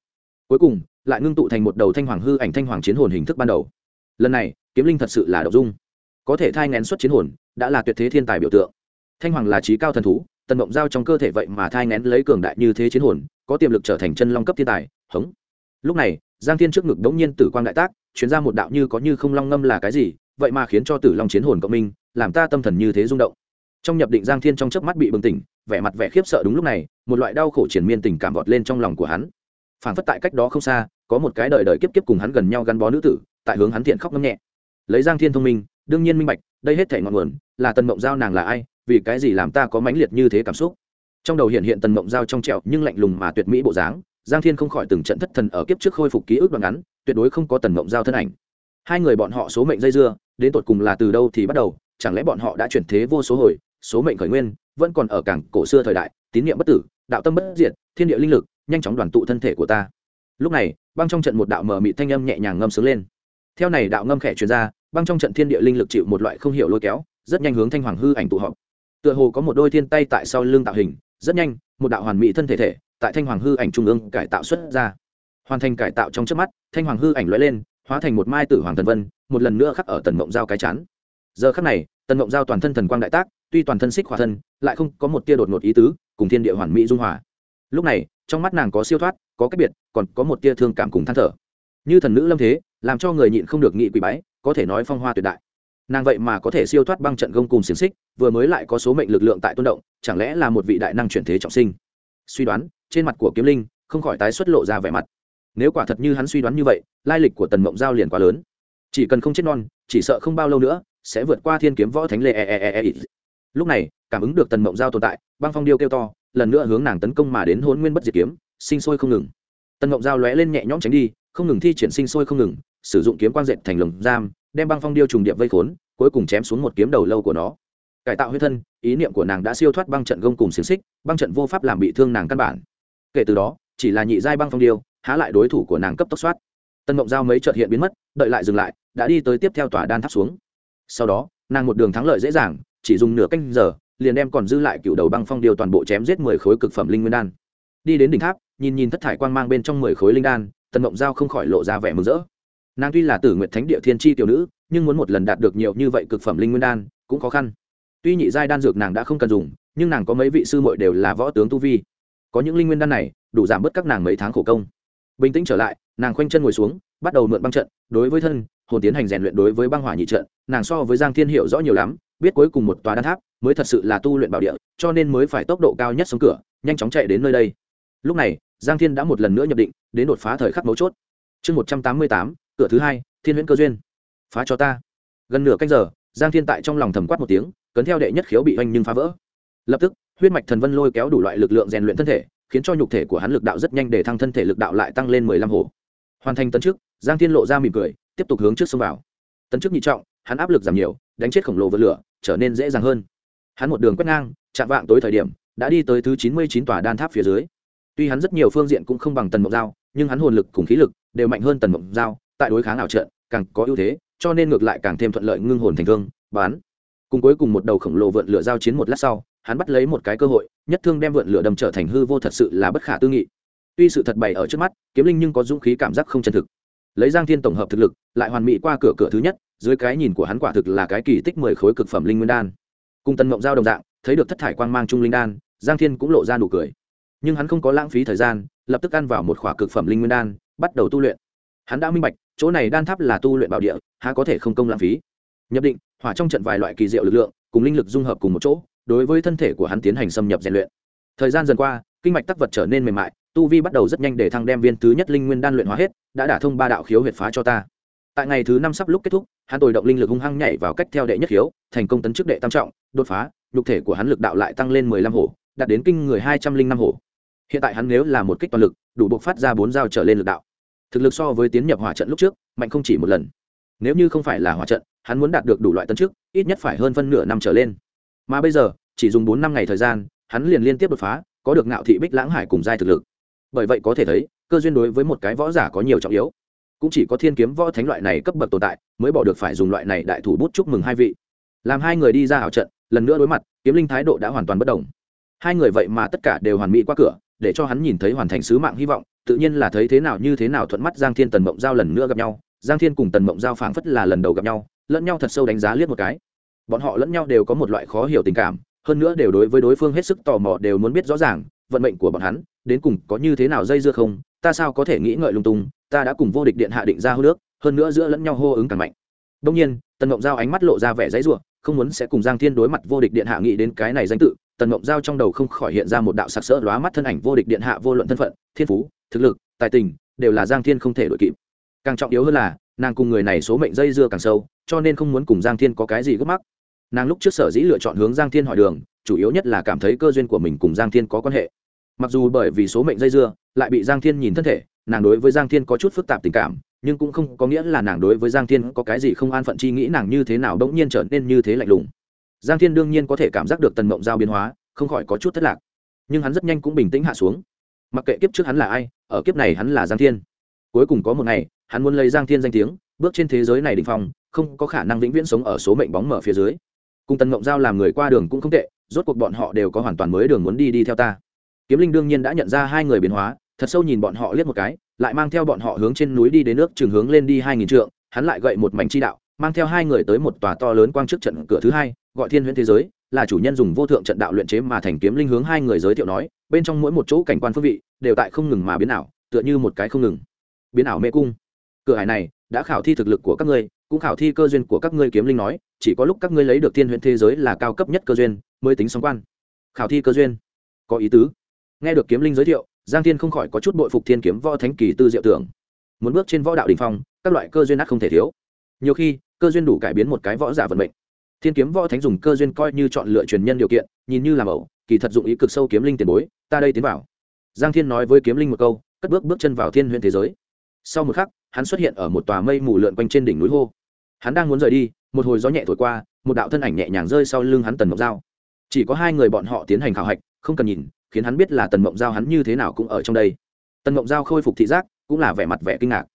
Speaker 1: Cuối cùng, lại ngưng tụ thành một đầu thanh hoàng hư ảnh thanh hoàng chiến hồn hình thức ban đầu. Lần này, kiếm linh thật sự là đậu dung. Có thể thai ngén xuất chiến hồn, đã là tuyệt thế thiên tài biểu tượng. Thanh hoàng là trí cao thần thú tần mộng giao trong cơ thể vậy mà thai ngén lấy cường đại như thế chiến hồn, có tiềm lực trở thành chân long cấp thiên tài, hống. Lúc này, giang thiên trước ngực đống nhiên tử quang đại tác chuyển ra một đạo như có như không long ngâm là cái gì, vậy mà khiến cho tử long chiến hồn cộng minh, làm ta tâm thần như thế rung động. Trong nhập định giang thiên trong chớp mắt bị bừng tỉnh, vẻ mặt vẻ khiếp sợ đúng lúc này, một loại đau khổ triển miên tình cảm vọt lên trong lòng của hắn. Phản phất tại cách đó không xa, có một cái đời đời kiếp kiếp cùng hắn gần nhau gắn bó nữ tử, tại hướng hắn thiện khóc ngâm nhẹ. Lấy giang thiên thông minh, đương nhiên minh bạch, đây hết thể ngọn nguồn, là tần mộng giao nàng là ai vì cái gì làm ta có mãnh liệt như thế cảm xúc? Trong đầu hiện hiện tần mộng giao trong trẹo nhưng lạnh lùng mà tuyệt mỹ bộ dáng, giang thiên không khỏi từng trận thất thần ở kiếp trước khôi phục ký ức đoạn ngắn, tuyệt đối không có tần mộng giao thân ảnh. Hai người bọn họ số mệnh dây dưa, đến tột cùng là từ đâu thì bắt đầu, chẳng lẽ bọn họ đã chuyển thế vô số hồi, số mệnh khởi nguyên, vẫn còn ở cảng cổ xưa thời đại, tín niệm bất tử, đạo tâm bất diệt, thiên địa linh lực, nhanh chóng đoàn tụ thân thể của ta. Lúc này, băng trong trận một đạo mờ mị thanh âm nhẹ nhàng ngâm sướng lên. Theo này đạo ngâm khẽ truyền ra, băng trong trận thiên địa linh lực chịu một loại không hiểu lôi kéo, rất nhanh hướng thanh hoàng hư ảnh tụ họp tựa hồ có một đôi thiên tay tại sau lưng tạo hình, rất nhanh, một đạo hoàn mỹ thân thể thể, tại thanh hoàng hư ảnh trung ương cải tạo xuất ra. Hoàn thành cải tạo trong trước mắt, thanh hoàng hư ảnh lóe lên, hóa thành một mai tử hoàng thần vân, một lần nữa khắc ở tần mộng giao cái chán. Giờ khắc này, tần mộng giao toàn thân thần quang đại tác, tuy toàn thân xích hòa thân, lại không có một tia đột ngột ý tứ, cùng thiên địa hoàn mỹ dung hòa. Lúc này, trong mắt nàng có siêu thoát, có cách biệt, còn có một tia thương cảm cùng than thở. Như thần nữ lâm thế, làm cho người nhịn không được nghị quỷ bái, có thể nói phong hoa tuyệt đại nàng vậy mà có thể siêu thoát băng trận gông cùng xiềng xích, vừa mới lại có số mệnh lực lượng tại tuôn động, chẳng lẽ là một vị đại năng chuyển thế trọng sinh? Suy đoán, trên mặt của kiếm linh không khỏi tái xuất lộ ra vẻ mặt. Nếu quả thật như hắn suy đoán như vậy, lai lịch của tần mộng giao liền quá lớn. Chỉ cần không chết non, chỉ sợ không bao lâu nữa, sẽ vượt qua thiên kiếm võ thánh lê e e e e. lúc này, cảm ứng được tần mộng giao tồn tại, băng phong điêu kêu to, lần nữa hướng nàng tấn công mà đến hôn nguyên bất diệt kiếm, sinh sôi không ngừng. Tần mộng giao lóe lên nhẹ nhõm tránh đi, không ngừng thi triển sinh sôi không ngừng, sử dụng kiếm quan dệt thành lồng giam đem băng phong điêu trùng điệp vây khốn, cuối cùng chém xuống một kiếm đầu lâu của nó. Cải tạo huyết thân, ý niệm của nàng đã siêu thoát băng trận gông cùng xiềng xích, băng trận vô pháp làm bị thương nàng căn bản. Kể từ đó, chỉ là nhị giai băng phong điêu, há lại đối thủ của nàng cấp tốc soát. Tân mộng giao mấy trợt hiện biến mất, đợi lại dừng lại, đã đi tới tiếp theo tòa đan tháp xuống. Sau đó, nàng một đường thắng lợi dễ dàng, chỉ dùng nửa canh giờ, liền đem còn dư lại cựu đầu băng phong điêu toàn bộ chém giết mười khối cực phẩm linh nguyên đan. Đi đến đỉnh tháp, nhìn nhìn thất thải quang mang bên trong mười khối linh đan tần mộng giao không khỏi lộ ra vẻ mừng rỡ nàng tuy là tử nguyện thánh địa thiên tri tiểu nữ, nhưng muốn một lần đạt được nhiều như vậy cực phẩm linh nguyên đan, cũng khó khăn. Tuy nhị giai đan dược nàng đã không cần dùng, nhưng nàng có mấy vị sư muội đều là võ tướng tu vi. Có những linh nguyên đan này, đủ giảm bớt các nàng mấy tháng khổ công. Bình tĩnh trở lại, nàng khoanh chân ngồi xuống, bắt đầu mượn băng trận, đối với thân, hồn tiến hành rèn luyện đối với băng hỏa nhị trận, nàng so với giang thiên hiệu rõ nhiều lắm, biết cuối cùng một tòa đan tháp mới thật sự là tu luyện bảo địa, cho nên mới phải tốc độ cao nhất xuống cửa, nhanh chóng chạy đến nơi đây. Lúc này, giang thiên đã một lần nữa nhập định, đến đột phá thời khắc mấu chốt. Chương một trăm tám mươi tám cửa thứ hai, thiên huyễn cơ duyên. Phá cho ta. Gần nửa canh giờ, giang thiên tại trong lòng thầm quát một tiếng, cấn theo đệ nhất khiếu bị oanh nhưng phá vỡ. Lập tức, huyết mạch thần vân lôi kéo đủ loại lực lượng rèn luyện thân thể, khiến cho nhục thể của hắn lực đạo rất nhanh để thăng thân thể lực đạo lại tăng lên mười lăm hồ hoàn thành tấn trước giang thiên lộ ra mỉm cười, tiếp tục hướng trước xông vào. Tấn trước nhị trọng, hắn áp lực giảm nhiều, đánh chết khổng lồ vượt lửa, trở nên dễ dàng hơn. Hắn một đường quét ngang, chạm vạng tối thời điểm, đã đi tới thứ chín mươi chín tòa đan tháp phía dưới. Tuy hắn rất nhiều phương diện cũng không bằng tần mộng giao, nhưng hắn hồn lực cùng khí lực đều mạnh hơn tần mộng giao tại đối kháng ảo trận, càng có ưu thế, cho nên ngược lại càng thêm thuận lợi ngưng hồn thành thương, bán. Cùng cuối cùng một đầu khổng lồ vượn lửa giao chiến một lát sau, hắn bắt lấy một cái cơ hội, nhất thương đem vượn lửa đâm trở thành hư vô thật sự là bất khả tư nghị. Tuy sự thật bày ở trước mắt, kiếm linh nhưng có dũng khí cảm giác không chân thực. Lấy giang thiên tổng hợp thực lực, lại hoàn mỹ qua cửa cửa thứ nhất, dưới cái nhìn của hắn quả thực là cái kỳ tích mười khối cực phẩm linh nguyên đan. Cùng tân mộng giao đồng dạng, thấy được thất thải quang mang trung linh đan, giang thiên cũng lộ ra nụ cười. Nhưng hắn không có lãng phí thời gian, lập tức ăn vào một khỏa cực phẩm linh nguyên đan, bắt đầu tu luyện hắn đã minh bạch, chỗ này đan tháp là tu luyện bảo địa, há có thể không công lãng phí. Nhập định, hỏa trong trận vài loại kỳ diệu lực lượng, cùng linh lực dung hợp cùng một chỗ, đối với thân thể của hắn tiến hành xâm nhập rèn luyện. Thời gian dần qua, kinh mạch tắc vật trở nên mềm mại, tu vi bắt đầu rất nhanh để thăng đem viên thứ nhất linh nguyên đan luyện hóa hết, đã đả thông ba đạo khiếu huyệt phá cho ta. Tại ngày thứ năm sắp lúc kết thúc, hắn tồi động linh lực hung hăng nhảy vào cách theo đệ nhất khiếu, thành công tấn chức đệ tam trọng, đột phá, nhục thể của hắn lực đạo lại tăng lên mười lăm hổ, đạt đến kinh người hai trăm linh năm hổ. Hiện tại hắn nếu là một kích toàn lực, đủ buộc phát ra bốn dao trở lên lực đạo thực lực so với tiến nhập hỏa trận lúc trước, mạnh không chỉ một lần. Nếu như không phải là hỏa trận, hắn muốn đạt được đủ loại tân chức, ít nhất phải hơn phân nửa năm trở lên. Mà bây giờ, chỉ dùng bốn năm ngày thời gian, hắn liền liên tiếp đột phá, có được ngạo thị bích lãng hải cùng giai thực lực. Bởi vậy có thể thấy, cơ duyên đối với một cái võ giả có nhiều trọng yếu. Cũng chỉ có thiên kiếm võ thánh loại này cấp bậc tồn tại, mới bỏ được phải dùng loại này đại thủ bút chúc mừng hai vị. Làm hai người đi ra hảo trận, lần nữa đối mặt, kiếm linh thái độ đã hoàn toàn bất đồng. Hai người vậy mà tất cả đều hoàn mỹ qua cửa để cho hắn nhìn thấy hoàn thành sứ mạng hy vọng, tự nhiên là thấy thế nào như thế nào thuận mắt giang thiên tần mộng giao lần nữa gặp nhau. Giang thiên cùng tần mộng giao phảng phất là lần đầu gặp nhau, lẫn nhau thật sâu đánh giá liếc một cái. Bọn họ lẫn nhau đều có một loại khó hiểu tình cảm, hơn nữa đều đối với đối phương hết sức tò mò đều muốn biết rõ ràng, vận mệnh của bọn hắn, đến cùng có như thế nào dây dưa không, ta sao có thể nghĩ ngợi lung tung, ta đã cùng vô địch điện hạ định ra hô nước, hơn nữa giữa lẫn nhau hô ứng càng mạnh. Đông nhiên, tần mộng giao ánh mắt lộ ra vẻ dãy ruộng không muốn sẽ cùng giang thiên đối mặt vô địch điện hạ nghĩ đến cái này danh tự, tần mộng giao trong đầu không khỏi hiện ra một đạo sặc sỡ lóa mắt thân ảnh vô địch điện hạ vô luận thân phận, thiên phú, thực lực, tài tình, đều là giang thiên không thể đội kịp. Càng trọng yếu hơn là, nàng cùng người này số mệnh dây dưa càng sâu, cho nên không muốn cùng giang thiên có cái gì gấp mắc. Nàng lúc trước sở dĩ lựa chọn hướng giang thiên hỏi đường, chủ yếu nhất là cảm thấy cơ duyên của mình cùng giang thiên có quan hệ. Mặc dù bởi vì số mệnh dây dưa, lại bị giang thiên nhìn thân thể, nàng đối với giang thiên có chút phức tạp tình cảm nhưng cũng không có nghĩa là nàng đối với giang thiên có cái gì không an phận chi nghĩ nàng như thế nào bỗng nhiên trở nên như thế lạnh lùng. Giang thiên đương nhiên có thể cảm giác được tần mộng giao biến hóa, không khỏi có chút thất lạc. Nhưng hắn rất nhanh cũng bình tĩnh hạ xuống. Mặc kệ kiếp trước hắn là ai, ở kiếp này hắn là giang thiên. Cuối cùng có một ngày, hắn muốn lấy giang thiên danh tiếng, bước trên thế giới này đình phong, không có khả năng vĩnh viễn sống ở số mệnh bóng mở phía dưới. Cùng tần mộng giao làm người qua đường cũng không tệ, rốt cuộc bọn họ đều có hoàn toàn mới đường muốn đi đi theo ta. Kiếm linh đương nhiên đã nhận ra hai người biến hóa thật sâu nhìn bọn họ liếc một cái, lại mang theo bọn họ hướng trên núi đi đến nước trường hướng lên đi hai nghìn trượng, hắn lại gậy một mảnh chi đạo, mang theo hai người tới một tòa to lớn quang trước trận cửa thứ hai, gọi thiên huyễn thế giới, là chủ nhân dùng vô thượng trận đạo luyện chế mà thành kiếm linh hướng hai người giới thiệu nói, bên trong mỗi một chỗ cảnh quan phương vị, đều tại không ngừng mà biến ảo, tựa như một cái không ngừng biến ảo mê cung. Cửa hải này đã khảo thi thực lực của các ngươi, cũng khảo thi cơ duyên của các ngươi kiếm linh nói, chỉ có lúc các ngươi lấy được thiên huyễn thế giới là cao cấp nhất cơ duyên, mới tính song quan. Khảo thi cơ duyên. Có ý tứ. Nghe được kiếm linh giới thiệu giang thiên không khỏi có chút bội phục thiên kiếm võ thánh kỳ tư diệu tưởng. Muốn bước trên võ đạo đình phong, các loại cơ duyên ác không thể thiếu. Nhiều khi, cơ duyên đủ cải biến một cái võ giả vận mệnh. Thiên kiếm võ thánh dùng cơ duyên coi như chọn lựa truyền nhân điều kiện, nhìn như làm ẩu kỳ thật dụng ý cực sâu kiếm linh tiền bối, ta đây tiến vào. Giang thiên nói với kiếm linh một câu, cất bước bước chân vào thiên huyện thế giới. Sau một khắc, hắn xuất hiện ở một tòa mây mù lượn quanh trên đỉnh núi hô. Hắn đang muốn rời đi, một hồi gió nhẹ thổi qua, một đạo thân ảnh nhẹ nhàng rơi sau lưng hắn tần ngọc dao. chỉ có hai người bọn họ tiến hành khảo hạch, không cần nhìn khiến hắn biết là tần mộng giao hắn như thế nào cũng ở trong đây. Tần mộng giao khôi phục thị giác, cũng là vẻ mặt vẻ kinh ngạc.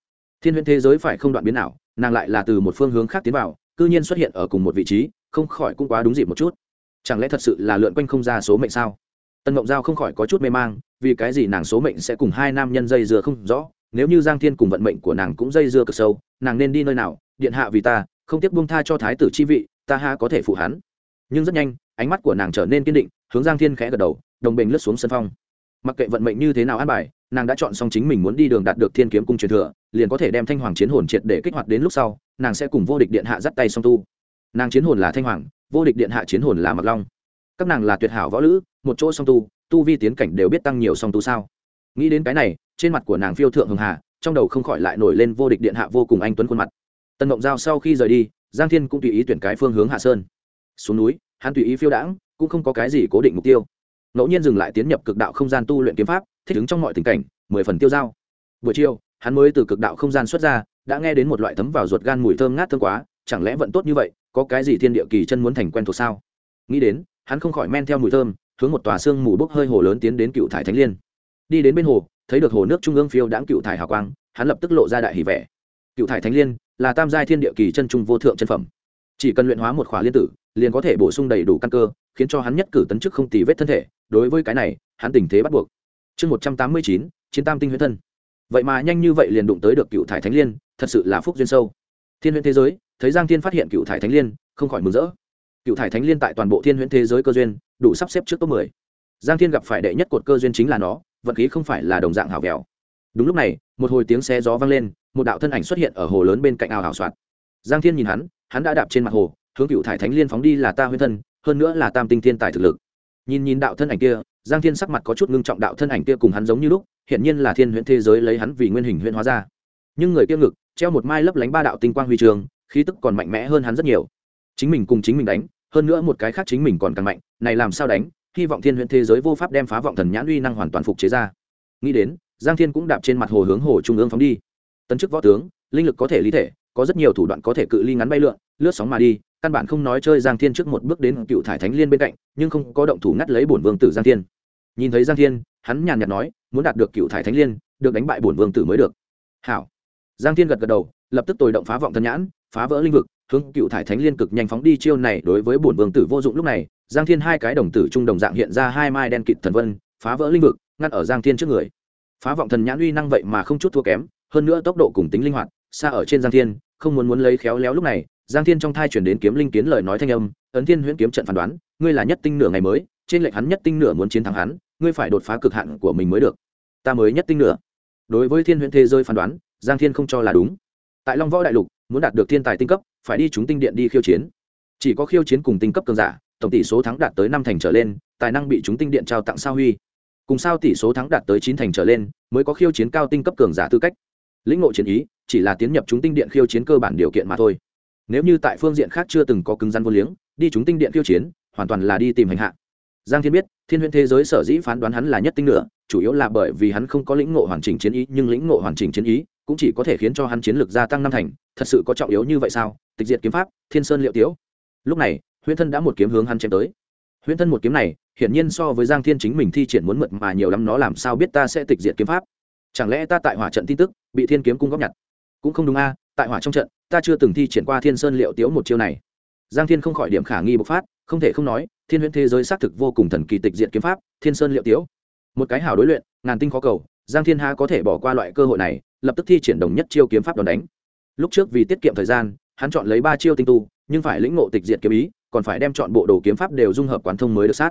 Speaker 1: Thiên huyễn thế giới phải không đoạn biến nào nàng lại là từ một phương hướng khác tiến vào, cư nhiên xuất hiện ở cùng một vị trí, không khỏi cũng quá đúng dịp một chút. Chẳng lẽ thật sự là lượn quanh không ra số mệnh sao? Tần mộng giao không khỏi có chút mê mang, vì cái gì nàng số mệnh sẽ cùng hai nam nhân dây dưa không rõ? Nếu như giang thiên cùng vận mệnh của nàng cũng dây dưa cực sâu, nàng nên đi nơi nào? Điện hạ vì ta, không tiếc buông tha cho thái tử chi vị, ta ha có thể phụ hắn. Nhưng rất nhanh, ánh mắt của nàng trở nên kiên định, hướng giang thiên khẽ gật đầu đồng bình lướt xuống sân phong. Mặc kệ vận mệnh như thế nào an bài, nàng đã chọn xong chính mình muốn đi đường đạt được thiên kiếm cung truyền thừa, liền có thể đem thanh hoàng chiến hồn triệt để kích hoạt đến lúc sau, nàng sẽ cùng vô địch điện hạ dắt tay song tu. Nàng chiến hồn là thanh hoàng, vô địch điện hạ chiến hồn là mặc long. Các nàng là tuyệt hảo võ lữ, một chỗ song tu tu vi tiến cảnh đều biết tăng nhiều song tu sao. Nghĩ đến cái này, trên mặt của nàng phiêu thượng hường hà, trong đầu không khỏi lại nổi lên vô địch điện hạ vô cùng anh tuấn khuôn mặt. Tân mộng giao sau khi rời đi, giang thiên cũng tùy ý tuyển cái phương hướng hạ sơn. Xuống núi, hắn tùy ý phiêu đãng, cũng không có cái gì cố định mục tiêu ngẫu nhiên dừng lại tiến nhập cực đạo không gian tu luyện kiếm pháp, thích ứng trong mọi tình cảnh, mười phần tiêu dao. Buổi chiều, hắn mới từ cực đạo không gian xuất ra, đã nghe đến một loại thấm vào ruột gan mùi thơm ngát thơm quá, chẳng lẽ vẫn tốt như vậy, có cái gì thiên địa kỳ chân muốn thành quen thuộc sao? Nghĩ đến, hắn không khỏi men theo mùi thơm, hướng một tòa xương mù bốc hơi hồ lớn tiến đến cựu thải thánh liên. Đi đến bên hồ, thấy được hồ nước trung ương phiêu đãng cựu thải hào quang, hắn lập tức lộ ra đại hỷ vẻ. Cựu thải thánh liên là tam giai thiên địa kỳ chân trung vô thượng chân phẩm. Chỉ cần luyện hóa một khỏa liên tử, liền có thể bổ sung đầy đủ căn cơ, khiến cho hắn nhất cử tấn chức không tì vết thân thể đối với cái này, hắn tình thế bắt buộc. Chương một trăm tám mươi chín, chiến tam tinh huyết thân. Vậy mà nhanh như vậy liền đụng tới được cựu thải thánh liên, thật sự là phúc duyên sâu. Thiên huyễn thế giới, thấy giang thiên phát hiện cựu thải thánh liên, không khỏi mừng rỡ. Cựu thải thánh liên tại toàn bộ thiên huyễn thế giới cơ duyên, đủ sắp xếp trước top mười. Giang thiên gặp phải đệ nhất cột cơ duyên chính là nó vật khí không phải là đồng dạng hảo vẹo. Đúng lúc này, một hồi tiếng xe gió vang lên, một đạo thân ảnh xuất hiện ở hồ lớn bên cạnh ao hảo soạt giang thiên nhìn hắn hắn đã đạp trên mặt hồ, hướng cựu thải thánh liên phóng đi là ta huyên thân, hơn nữa là tam tinh thiên tài thực lực nhìn nhìn đạo thân ảnh kia, giang thiên sắc mặt có chút ngưng trọng, đạo thân ảnh kia cùng hắn giống như lúc hiện nhiên là thiên huyễn thế giới lấy hắn vì nguyên hình huyễn hóa ra. Nhưng người kia ngực, treo một mai lấp lánh ba đạo tinh quang huy trường, khí tức còn mạnh mẽ hơn hắn rất nhiều. Chính mình cùng chính mình đánh, hơn nữa một cái khác chính mình còn càng mạnh, này làm sao đánh? Hy vọng thiên huyễn thế giới vô pháp đem phá vọng thần nhãn uy năng hoàn toàn phục chế ra. Nghĩ đến, giang thiên cũng đạp trên mặt hồ hướng hồ trung ương phóng đi. Tấn chức võ tướng, linh lực có thể lý thể, có rất nhiều thủ đoạn có thể cự ly ngắn bay lượn, lướt sóng mà đi căn bản không nói chơi giang thiên trước một bước đến cựu thải thánh liên bên cạnh, nhưng không có động thủ ngắt lấy bổn vương tử giang thiên. Nhìn thấy giang thiên, hắn nhàn nhạt nói, muốn đạt được cựu thải thánh liên, được đánh bại bổn vương tử mới được. Hảo. Giang thiên gật gật đầu, lập tức tồi động phá vọng thần nhãn, phá vỡ linh vực, hướng cựu thải thánh liên cực nhanh phóng đi chiêu này. Đối với bổn vương tử vô dụng lúc này, giang thiên hai cái đồng tử trung đồng dạng hiện ra hai mai đen kịt thần vân, phá vỡ linh vực, ngăn ở giang thiên trước người. Phá vọng thần nhãn uy năng vậy mà không chút thua kém, hơn nữa tốc độ cùng tính linh hoạt, xa ở trên giang thiên, không muốn muốn lấy khéo léo lúc này giang thiên trong thai chuyển đến kiếm linh kiến lời nói thanh âm, ấn thiên huyễn kiếm trận phán đoán, ngươi là nhất tinh nửa ngày mới, trên lệnh hắn nhất tinh nửa muốn chiến thắng hắn, ngươi phải đột phá cực hạn của mình mới được. Ta mới nhất tinh nửa. Đối với thiên huyễn thế giới phán đoán, giang thiên không cho là đúng. Tại long võ đại lục, muốn đạt được thiên tài tinh cấp, phải đi chúng tinh điện đi khiêu chiến. Chỉ có khiêu chiến cùng tinh cấp cường giả, tổng tỷ số thắng đạt tới năm thành trở lên, tài năng bị chúng tinh điện trao tặng sao huy. Cùng sao tỷ số thắng đạt tới chín thành trở lên, mới có khiêu chiến cao tinh cấp cường giả tư cách. Lĩnh ngộ chiến ý, chỉ là tiến nhập chúng tinh điện khiêu chiến cơ bản điều kiện mà thôi nếu như tại phương diện khác chưa từng có cứng rắn vô liếng, đi chúng tinh điện khiêu chiến, hoàn toàn là đi tìm hành hạ. Giang thiên biết, thiên huyễn thế giới sở dĩ phán đoán hắn là nhất tinh nữa, chủ yếu là bởi vì hắn không có lĩnh ngộ hoàn chỉnh chiến ý, nhưng lĩnh ngộ hoàn chỉnh chiến ý cũng chỉ có thể khiến cho hắn chiến lược gia tăng năm thành, thật sự có trọng yếu như vậy sao? Tịch diệt kiếm pháp, thiên sơn liệu tiếu. Lúc này, huyễn thân đã một kiếm hướng hắn chém tới. Huyễn thân một kiếm này, hiển nhiên so với giang thiên chính mình thi triển muốn mượt mà nhiều lắm, nó làm sao biết ta sẽ tịch diệt kiếm pháp? Chẳng lẽ ta tại hỏa trận tin tức, bị thiên kiếm cung góp nhặt? Cũng không đúng a tại hỏa trong trận, ta chưa từng thi triển qua thiên sơn liệu tiếu một chiêu này. Giang thiên không khỏi điểm khả nghi bộc phát, không thể không nói, thiên huyễn thế giới xác thực vô cùng thần kỳ tịch diện kiếm pháp, thiên sơn liệu tiếu. Một cái hảo đối luyện, ngàn tinh khó cầu, giang thiên ha có thể bỏ qua loại cơ hội này, lập tức thi triển đồng nhất chiêu kiếm pháp đòn đánh. Lúc trước vì tiết kiệm thời gian, hắn chọn lấy ba chiêu tinh tu, nhưng phải lĩnh ngộ tịch diện kiếm ý, còn phải đem chọn bộ đồ kiếm pháp đều dung hợp quán thông mới được sát.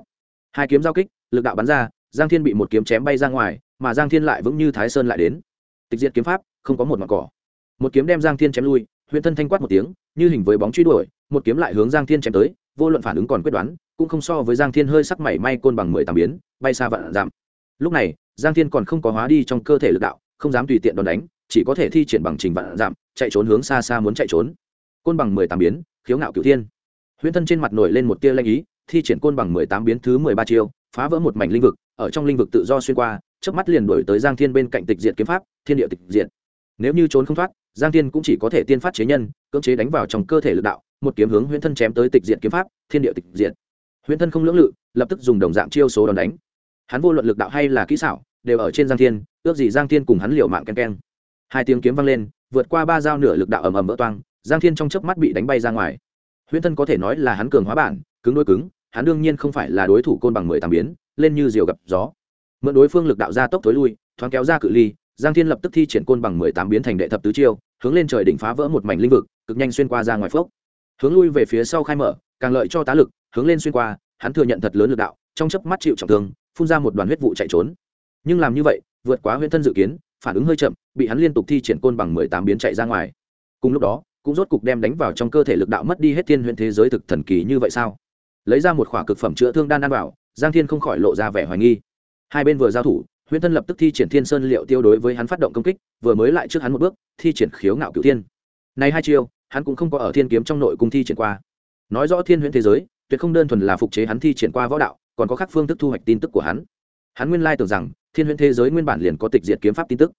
Speaker 1: Hai kiếm giao kích, lực đạo bắn ra, giang thiên bị một kiếm chém bay ra ngoài, mà giang thiên lại vững như thái sơn lại đến. Tịch diện kiếm pháp, không có một mặt cỏ một kiếm đem giang thiên chém lui huyễn thân thanh quát một tiếng, như hình với bóng truy đuổi, một kiếm lại hướng giang thiên chém tới, vô luận phản ứng còn quyết đoán, cũng không so với giang thiên hơi sắc mảy may côn bằng mười tàm biến, bay xa vạn giảm lúc này, giang thiên còn không có hóa đi trong cơ thể lực đạo, không dám tùy tiện đòn đánh, chỉ có thể thi triển bằng trình vạn giảm chạy trốn hướng xa xa muốn chạy trốn. Côn bằng mười tám biến, khiếu ngạo cửu thiên. Huyễn thân trên mặt nổi lên một tia lanh ý, thi triển côn bằng mười tám biến thứ mười ba chiêu, phá vỡ một mảnh linh vực, ở trong linh vực tự do xuyên qua trước mắt liền đổi tới giang thiên bên cạnh tịch diệt kiếm pháp, thiên địa tịch diệt. Nếu như trốn không thoát giang thiên cũng chỉ có thể tiên phát chế nhân, cưỡng chế đánh vào trong cơ thể lực đạo, một kiếm hướng huyễn thân chém tới tịch diện kiếm pháp, thiên địa tịch diện. huyễn thân không lưỡng lự, lập tức dùng đồng dạng chiêu số đòn đánh. Hắn vô luận lực đạo hay là kỹ xảo, đều ở trên giang thiên, ước gì giang thiên cùng hắn liều mạng ken ken hai tiếng kiếm vang lên, vượt qua ba dao nửa lực đạo ầm ầm vỡ toang, giang thiên trong chớp mắt bị đánh bay ra ngoài. Huyễn thân có thể nói là hắn cường hóa bản, cứng đôi cứng, hắn đương nhiên không phải là đối thủ côn bằng mười tám biến, lên như diều gặp gió. Mượn đối phương lực đạo ra tốc tối lui, thoáng kéo ra cự ly, giang thiên lập tức thi triển côn bằng mười tám biến thành đệ thập tứ chiêu hướng lên trời đỉnh phá vỡ một mảnh linh vực, cực nhanh xuyên qua ra ngoài phốc. Hướng lui về phía sau khai mở, càng lợi cho tá lực, hướng lên xuyên qua, hắn thừa nhận thật lớn lực đạo, trong chớp mắt chịu trọng thương, phun ra một đoàn huyết vụ chạy trốn. Nhưng làm như vậy, vượt quá huyễn thân dự kiến, phản ứng hơi chậm, bị hắn liên tục thi triển côn bằng mười tám biến chạy ra ngoài. Cùng lúc đó, cũng rốt cục đem đánh vào trong cơ thể lực đạo mất đi hết thiên huyễn thế giới thực thần kỳ như vậy sao? Lấy ra một khỏa cực phẩm chữa thương đan đan vào, giang thiên không khỏi lộ ra vẻ hoài nghi. Hai bên vừa giao thủ huyễn thân lập tức thi triển thiên sơn liệu tiêu đối với hắn phát động công kích, vừa mới lại trước hắn một bước, thi triển khiếu ngạo cửu thiên. Nay hai chiêu, hắn cũng không có ở thiên kiếm trong nội cung thi triển qua. Nói rõ thiên huyễn thế giới, tuyệt không đơn thuần là phục chế hắn thi triển qua võ đạo, còn có các phương thức thu hoạch tin tức của hắn. Hắn nguyên lai tưởng rằng, thiên huyễn thế giới nguyên bản liền có tịch diệt kiếm pháp tin tức.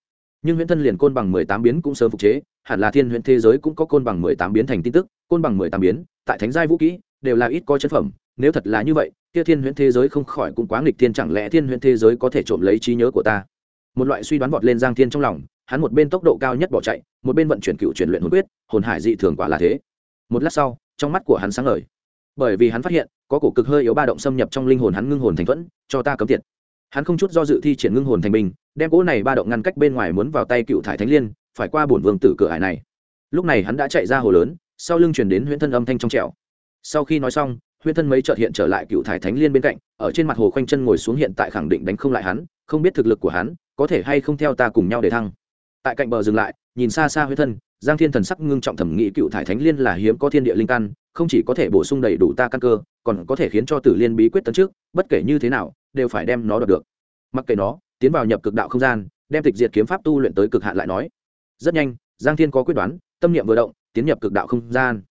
Speaker 1: Nhưng huyễn thân liền côn bằng mười tám biến cũng sớm phục chế, hẳn là thiên huyễn thế giới cũng có côn bằng mười tám biến thành tin tức, côn bằng mười tám biến, tại thánh giai vũ kỹ, đều là ít có chân phẩm, nếu thật là như vậy kia thiên huyễn thế giới không khỏi cũng quá nghịch thiên, chẳng lẽ thiên huyễn thế giới có thể trộm lấy trí nhớ của ta? Một loại suy đoán vọt lên giang thiên trong lòng, hắn một bên tốc độ cao nhất bỏ chạy, một bên vận chuyển cựu chuyển luyện hồn quyết, hồn hải dị thường quả là thế. Một lát sau, trong mắt của hắn sáng ngời. Bởi vì hắn phát hiện, có cổ cực hơi yếu ba động xâm nhập trong linh hồn hắn ngưng hồn thành thuẫn, cho ta cấm tiệt. Hắn không chút do dự thi triển ngưng hồn thành bình, đem cỗ này ba động ngăn cách bên ngoài muốn vào tay cựu thải thánh liên, phải qua bổn vương tử cửa hải này. Lúc này hắn đã chạy ra hồ lớn, sau lưng chuyển đến huyễn thân âm thanh trong trẻo. Sau khi nói xong huyên thân mấy chợt hiện trở lại cựu thải thánh liên bên cạnh, ở trên mặt hồ khoanh chân ngồi xuống hiện tại khẳng định đánh không lại hắn, không biết thực lực của hắn, có thể hay không theo ta cùng nhau để thăng. Tại cạnh bờ dừng lại, nhìn xa xa huyên thân, giang thiên thần sắc ngưng trọng thẩm nghĩ cựu thải thánh liên là hiếm có thiên địa linh căn, không chỉ có thể bổ sung đầy đủ ta căn cơ, còn có thể khiến cho tử liên bí quyết tấn trước, bất kể như thế nào, đều phải đem nó đọc được. Mặc kệ nó, tiến vào nhập cực đạo không gian, đem tịch diệt kiếm pháp tu luyện tới cực hạn lại nói. Rất nhanh, giang thiên có quyết đoán, tâm niệm vừa động, tiến nhập cực đạo không gian.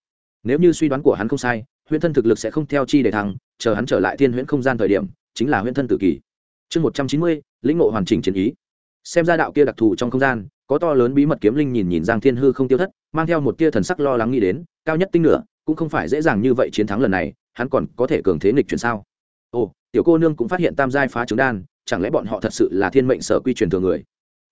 Speaker 1: Nếu như suy đoán của hắn không sai huyễn thân thực lực sẽ không theo chi để thăng, chờ hắn trở lại thiên huyễn không gian thời điểm, chính là huyễn thân tự kỷ chương một trăm chín mươi, lĩnh ngộ hoàn chỉnh chiến ý. Xem ra đạo kia đặc thù trong không gian, có to lớn bí mật kiếm linh nhìn nhìn giang thiên hư không tiêu thất, mang theo một tia thần sắc lo lắng nghĩ đến, cao nhất tinh nửa, cũng không phải dễ dàng như vậy chiến thắng lần này, hắn còn có thể cường thế nghịch chuyển sao? Ồ, tiểu cô nương cũng phát hiện tam giai phá trứng đan, chẳng lẽ bọn họ thật sự là thiên mệnh sở quy truyền thường người?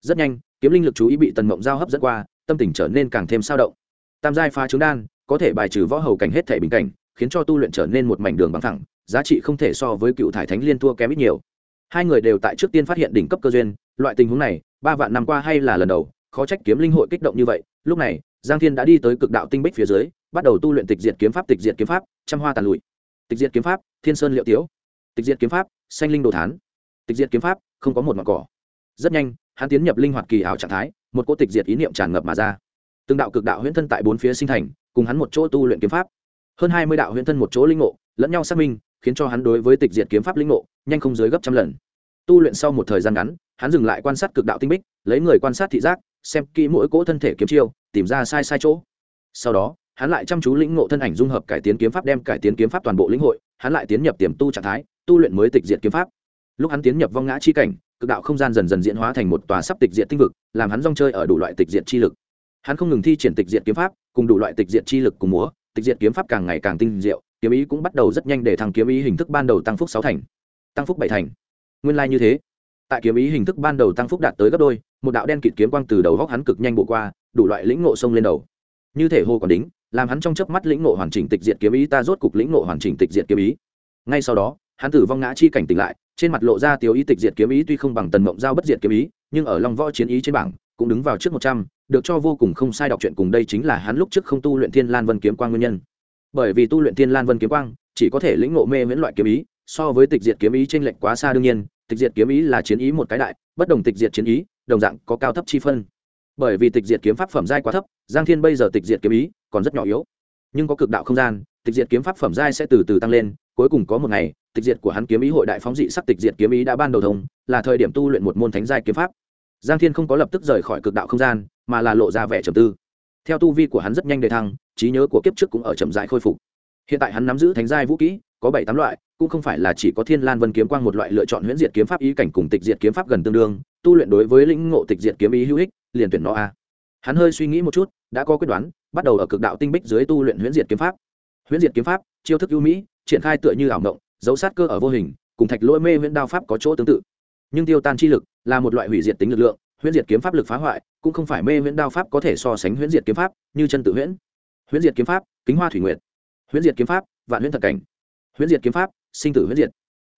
Speaker 1: Rất nhanh, kiếm linh lực chú ý bị tần mộng giao hấp dẫn qua, tâm tình trở nên càng thêm sao động. Tam giai phá trứng đan, có thể bài trừ võ hầu cảnh hết thể bình cảnh khiến cho tu luyện trở nên một mảnh đường bằng thẳng giá trị không thể so với cựu thải thánh liên thua kém ít nhiều. Hai người đều tại trước tiên phát hiện đỉnh cấp cơ duyên, loại tình huống này, ba vạn năm qua hay là lần đầu, khó trách kiếm linh hội kích động như vậy. Lúc này, giang thiên đã đi tới cực đạo tinh bích phía dưới, bắt đầu tu luyện tịch diệt kiếm pháp, tịch diệt kiếm pháp, trăm hoa tàn lụi. Tịch diệt kiếm pháp, thiên sơn liệu tiếu. Tịch diệt kiếm pháp xanh linh đồ thán. Tịch diệt kiếm pháp, không có một mặt cỏ. Rất nhanh, hắn tiến nhập linh hoạt kỳ ảo trạng thái, một cỗ tịch diệt ý niệm tràn ngập mà ra. Từng đạo cực đạo huyễn thân tại bốn phía sinh thành, cùng hắn một chỗ tu luyện kiếm pháp hơn hai mươi đạo huyễn thân một chỗ linh ngộ, lẫn nhau xác minh, khiến cho hắn đối với tịch diệt kiếm pháp linh ngộ, nhanh không dưới gấp trăm lần. Tu luyện sau một thời gian ngắn, hắn dừng lại quan sát cực đạo tinh bích, lấy người quan sát thị giác, xem kỹ mỗi cỗ thân thể kiếm chiêu, tìm ra sai sai chỗ. Sau đó, hắn lại chăm chú lĩnh ngộ thân ảnh dung hợp cải tiến kiếm pháp đem cải tiến kiếm pháp toàn bộ lĩnh hội, hắn lại tiến nhập tiềm tu trạng thái, tu luyện mới tịch diệt kiếm pháp. Lúc hắn tiến nhập vong ngã chi cảnh, cực đạo không gian dần dần diễn hóa thành một tòa sắp tịch diệt tinh vực, làm hắn rong chơi ở đủ loại tịch diệt chi lực. Hắn không ngừng thi triển tịch diệt kiếm pháp, cùng đủ loại tịch diệt chi lực cùng múa tịch diệt kiếm pháp càng ngày càng tinh diệu, kiếm ý cũng bắt đầu rất nhanh để thăng kiếm ý hình thức ban đầu tăng phúc sáu thành, tăng phúc bảy thành. Nguyên lai như thế. Tại kiếm ý hình thức ban đầu tăng phúc đạt tới gấp đôi, một đạo đen kịt kiếm quang từ đầu góc hắn cực nhanh bộ qua, đủ loại lĩnh ngộ sông lên đầu. Như thể hồ còn đính, làm hắn trong chớp mắt lĩnh ngộ hoàn chỉnh tịch diệt kiếm ý, ta rốt cục lĩnh ngộ hoàn chỉnh tịch diệt kiếm ý. Ngay sau đó, hắn tử vong ngã chi cảnh tỉnh lại, trên mặt lộ ra tiêu ý tịch diệt kiếm ý tuy không bằng tần mộng giao bất diệt kiếm ý, nhưng ở long võ chiến ý trên bảng, cũng đứng vào trước một trăm được cho vô cùng không sai đọc chuyện cùng đây chính là hắn lúc trước không tu luyện thiên lan vân kiếm quang nguyên nhân. Bởi vì tu luyện thiên lan vân kiếm quang, chỉ có thể lĩnh ngộ mê miễn loại kiếm ý, so với tịch diệt kiếm ý trên lệnh quá xa đương nhiên, tịch diệt kiếm ý là chiến ý một cái đại, bất đồng tịch diệt chiến ý, đồng dạng có cao thấp chi phân. Bởi vì tịch diệt kiếm pháp phẩm giai quá thấp, giang thiên bây giờ tịch diệt kiếm ý còn rất nhỏ yếu. Nhưng có cực đạo không gian, tịch diệt kiếm pháp phẩm giai sẽ từ từ tăng lên, cuối cùng có một ngày, tịch diệt của hắn kiếm ý hội đại phóng dị sắc tịch diệt kiếm ý đã ban đầu thông, là thời điểm tu luyện một môn thánh giai kiếm pháp. Giang thiên không có lập tức rời khỏi cực đạo không gian mà là lộ ra vẻ trầm tư. Theo tu vi của hắn rất nhanh đề thăng, trí nhớ của kiếp trước cũng ở chậm rãi khôi phục. Hiện tại hắn nắm giữ thánh giai vũ kỹ, có bảy tám loại, cũng không phải là chỉ có thiên lan vân kiếm quang một loại lựa chọn huyễn diệt kiếm pháp ý cảnh cùng tịch diệt kiếm pháp gần tương đương, tu luyện đối với lĩnh ngộ tịch diệt kiếm ý hữu ích, liền tuyển nó a. Hắn hơi suy nghĩ một chút, đã có quyết đoán, bắt đầu ở cực đạo tinh bích dưới tu luyện huyễn diệt kiếm pháp. Huyễn diệt kiếm pháp, chiêu thức ưu mỹ, triển khai tựa như ảo động dấu sát cơ ở vô hình, cùng thạch lỗi mê huyễn đao pháp có chỗ tương tự. Nhưng tiêu tan chi lực là một loại hủy diệt tính lực lượng huyễn diệt kiếm pháp lực phá hoại cũng không phải mê huyễn đao pháp có thể so sánh huyễn diệt kiếm pháp như chân tự huyễn. Huyễn diệt kiếm pháp kính hoa thủy Nguyệt, huyễn diệt kiếm pháp vạn huyễn thật cảnh. Huyễn diệt kiếm pháp sinh tử huyễn diệt.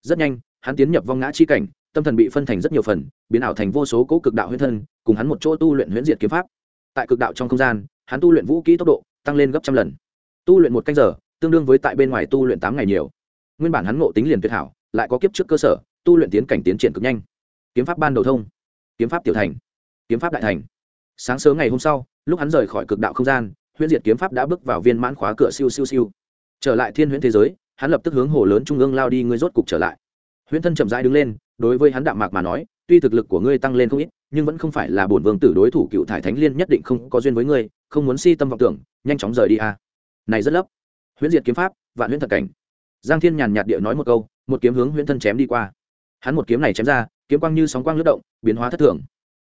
Speaker 1: Rất nhanh hắn tiến nhập vong ngã chi cảnh tâm thần bị phân thành rất nhiều phần biến ảo thành vô số cố cực đạo huyễn thân cùng hắn một chỗ tu luyện huyễn diệt kiếm pháp. Tại cực đạo trong không gian hắn tu luyện vũ kỹ tốc độ tăng lên gấp trăm lần. Tu luyện một canh giờ tương đương với tại bên ngoài tu luyện tám ngày nhiều. Nguyên bản hắn ngộ tính liền tuyệt hảo lại có kiếp trước cơ sở tu luyện tiến cảnh tiến triển cực nhanh. Kiếm pháp ban đầu thông kiếm pháp tiểu thành, kiếm pháp đại thành. Sáng sớm ngày hôm sau, lúc hắn rời khỏi cực đạo không gian, huyễn diệt kiếm pháp đã bước vào viên mãn khóa cửa siêu siêu siêu. Trở lại thiên huyễn thế giới, hắn lập tức hướng hồ lớn trung ương lao đi, ngươi rốt cục trở lại. Huyễn thân chậm rãi đứng lên, đối với hắn đạm mạc mà nói, tuy thực lực của ngươi tăng lên không ít, nhưng vẫn không phải là bổn vương tử đối thủ cựu thải thánh liên nhất định không có duyên với ngươi, không muốn si tâm vọng tưởng, nhanh chóng rời đi a. Này rất lấp. Huyễn diệt kiếm pháp, vạn huyễn thật cảnh. Giang thiên nhàn nhạt địa nói một câu, một kiếm hướng huyễn thân chém đi qua. Hắn một kiếm này chém ra kiếm quang như sóng quang lướt động, biến hóa thất thường.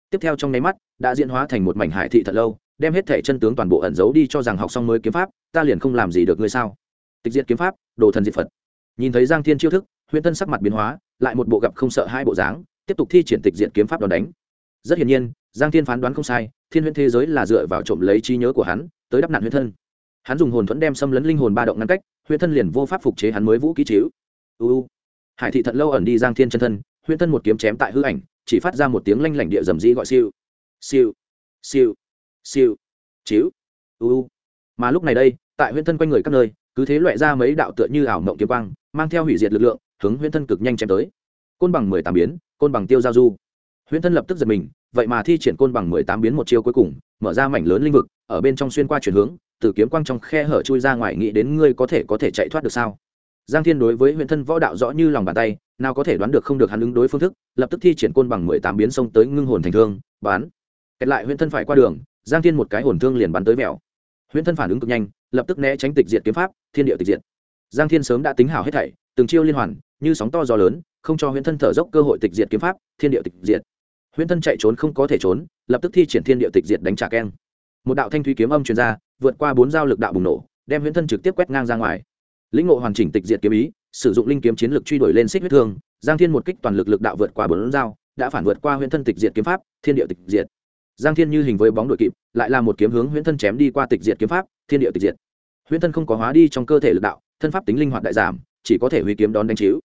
Speaker 1: Tiếp theo trong nháy mắt, đã diễn hóa thành một mảnh hải thị thật lâu, đem hết thể chân tướng toàn bộ ẩn giấu đi cho rằng học xong mới kiếm pháp, ta liền không làm gì được ngươi sao? Tịch diệt kiếm pháp, đồ thần diệt phật. Nhìn thấy giang thiên chiêu thức huyễn thân sắc mặt biến hóa, lại một bộ gặp không sợ hai bộ dáng, tiếp tục thi triển tịch diệt kiếm pháp đòn đánh. Rất hiển nhiên, giang thiên phán đoán không sai, thiên huyễn thế giới là dựa vào trộm lấy trí nhớ của hắn, tới đắp nạn huyễn thân. Hắn dùng hồn thuẫn đem xâm lấn linh hồn ba động ngăn cách huyễn thân liền vô pháp phục chế hắn mới vũ ký chiếu uu hải thị thận lâu ẩn đi giang thiên chân thân huyễn thân một kiếm chém tại hư ảnh, chỉ phát ra một tiếng lanh lảnh địa dầm dĩ gọi siêu. Siêu. Siêu. Siêu. Chiếu. U mà lúc này đây, tại huyễn thân quanh người các nơi, cứ thế loại ra mấy đạo tựa như ảo mộng kiếm quang, mang theo hủy diệt lực lượng, hướng huyễn thân cực nhanh chém tới. Côn bằng mười tám biến, côn bằng tiêu giao du. Huyễn thân lập tức giật mình, vậy mà thi triển côn bằng mười tám biến một chiêu cuối cùng, mở ra mảnh lớn linh vực, ở bên trong xuyên qua chuyển hướng, từ kiếm quang trong khe hở chui ra ngoài, nghĩ đến ngươi có thể có thể chạy thoát được sao? Giang thiên đối với huyện thân võ đạo rõ như lòng bàn tay, nào có thể đoán được không được hắn ứng đối phương thức, lập tức thi triển côn bằng mười tám biến sông tới ngưng hồn thành thương bán kẹt lại huyện thân phải qua đường, giang thiên một cái hồn thương liền bắn tới mèo huyện thân phản ứng cực nhanh, lập tức né tránh tịch diệt kiếm pháp, thiên địa tịch diệt. Giang thiên sớm đã tính hảo hết thảy, từng chiêu liên hoàn, như sóng to gió lớn, không cho huyện thân thở dốc cơ hội tịch diệt kiếm pháp, thiên địa tịch diệt. Huyện thân chạy trốn không có thể trốn, lập tức thi triển thiên địa tịch diệt đánh trả keng. Một đạo thanh thúy kiếm âm truyền ra, vượt qua bốn dao lực đạo bùng nổ, đem huyễn thân trực tiếp quét ngang ra ngoài lĩnh ngộ hoàn chỉnh tịch diệt kiếm ý, sử dụng linh kiếm chiến lược truy đuổi lên xích huyết thương, giang thiên một kích toàn lực lực đạo vượt qua bốn dao, đã phản vượt qua huyễn thân tịch diệt kiếm pháp, thiên địa tịch diệt. Giang thiên như hình với bóng đội kịp, lại là một kiếm hướng huyễn thân chém đi qua tịch diệt kiếm pháp, thiên địa tịch diệt. Huyễn thân không có hóa đi trong cơ thể lực đạo, thân pháp tính linh hoạt đại giảm, chỉ có thể huy kiếm đón đánh chiếu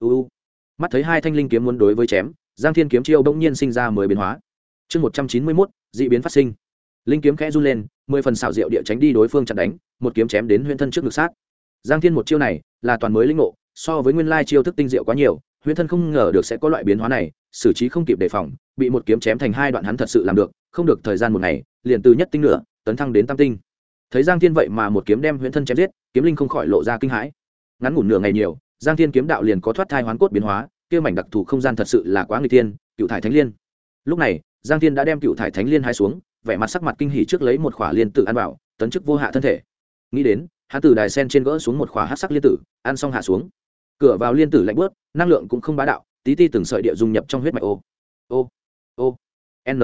Speaker 1: uu mắt thấy hai thanh linh kiếm muốn đối với chém, giang thiên kiếm chiêu bỗng nhiên sinh ra mười biến hóa. Chương một trăm chín mươi mốt d ị biến phát sinh. Linh kiếm khẽ run lên, mười phần xảo diệu địa tránh đi đối phương chặn đánh, một kiếm chém đến huyễn thân trước ngực sát giang thiên một chiêu này là toàn mới linh ngộ, so với nguyên lai chiêu thức tinh diệu quá nhiều huyễn thân không ngờ được sẽ có loại biến hóa này, xử trí không kịp đề phòng, bị một kiếm chém thành hai đoạn hắn thật sự làm được, không được thời gian một ngày, liền từ nhất tinh nửa, tấn thăng đến tam tinh. Thấy giang thiên vậy mà một kiếm đem huyễn thân chém giết, kiếm linh không khỏi lộ ra kinh hãi. Ngắn ngủn nửa ngày nhiều, giang thiên kiếm đạo liền có thoát thai hoán cốt biến hóa, kia mảnh đặc thù không gian thật sự là quá người thiên, cựu thải thánh liên. Lúc này, giang thiên đã đem cựu thải thánh liên hai xuống, vẻ mặt sắc mặt kinh hỉ trước lấy một khỏa liên tử ăn vào, tấn chức vô hạ thân thể. Nghĩ đến hắn từ đài sen trên gỡ xuống một khỏa hát sắc liên tử, ăn xong hạ xuống. Cửa vào liên tử lạnh bớt, năng lượng cũng không bá đạo, tí ti từng sợi địa dung nhập trong huyết mạch ô. Ô ô ng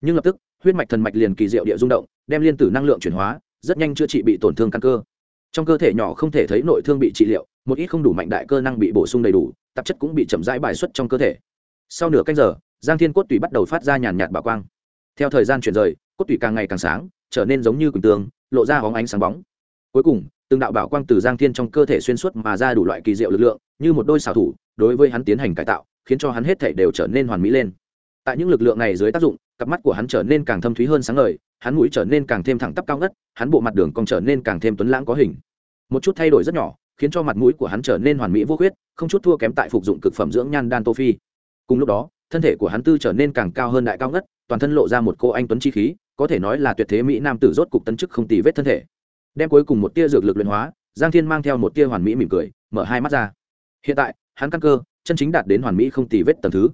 Speaker 1: nhưng lập tức, huyết mạch thần mạch liền kỳ diệu địa rung động, đem liên tử năng lượng chuyển hóa, rất nhanh chữa trị bị tổn thương căn cơ. Trong cơ thể nhỏ không thể thấy nội thương bị trị liệu, một ít không đủ mạnh đại cơ năng bị bổ sung đầy đủ, tạp chất cũng bị chậm rãi bài xuất trong cơ thể. Sau nửa canh giờ, giang thiên cốt tủy bắt đầu phát ra nhàn nhạt bảo quang. Theo thời gian chuyển rời, cốt tủy càng ngày càng sáng, trở nên giống như quỳnh tương lộ ra hóng ánh sáng bóng cuối cùng, từng đạo bảo quang từ giang thiên trong cơ thể xuyên suốt mà ra đủ loại kỳ diệu lực lượng, như một đôi xảo thủ, đối với hắn tiến hành cải tạo, khiến cho hắn hết thể đều trở nên hoàn mỹ lên. Tại những lực lượng này dưới tác dụng, cặp mắt của hắn trở nên càng thâm thúy hơn sáng ngời, hắn mũi trở nên càng thêm thẳng tắp cao ngất, hắn bộ mặt đường còn trở nên càng thêm tuấn lãng có hình. Một chút thay đổi rất nhỏ, khiến cho mặt mũi của hắn trở nên hoàn mỹ vô khuyết, không chút thua kém tại phục dụng cực phẩm dưỡng nhan đan tô phi. Cùng lúc đó, thân thể của hắn tư trở nên càng cao hơn đại cao ngất, toàn thân lộ ra một cô anh tuấn chi khí, có thể nói là tuyệt thế mỹ nam tử rốt cục tân chức không tì vết thân thể đem cuối cùng một tia dược lực luyện hóa, giang thiên mang theo một tia hoàn mỹ mỉm cười, mở hai mắt ra. Hiện tại, hắn căn cơ, chân chính đạt đến hoàn mỹ không tì vết tầm thứ.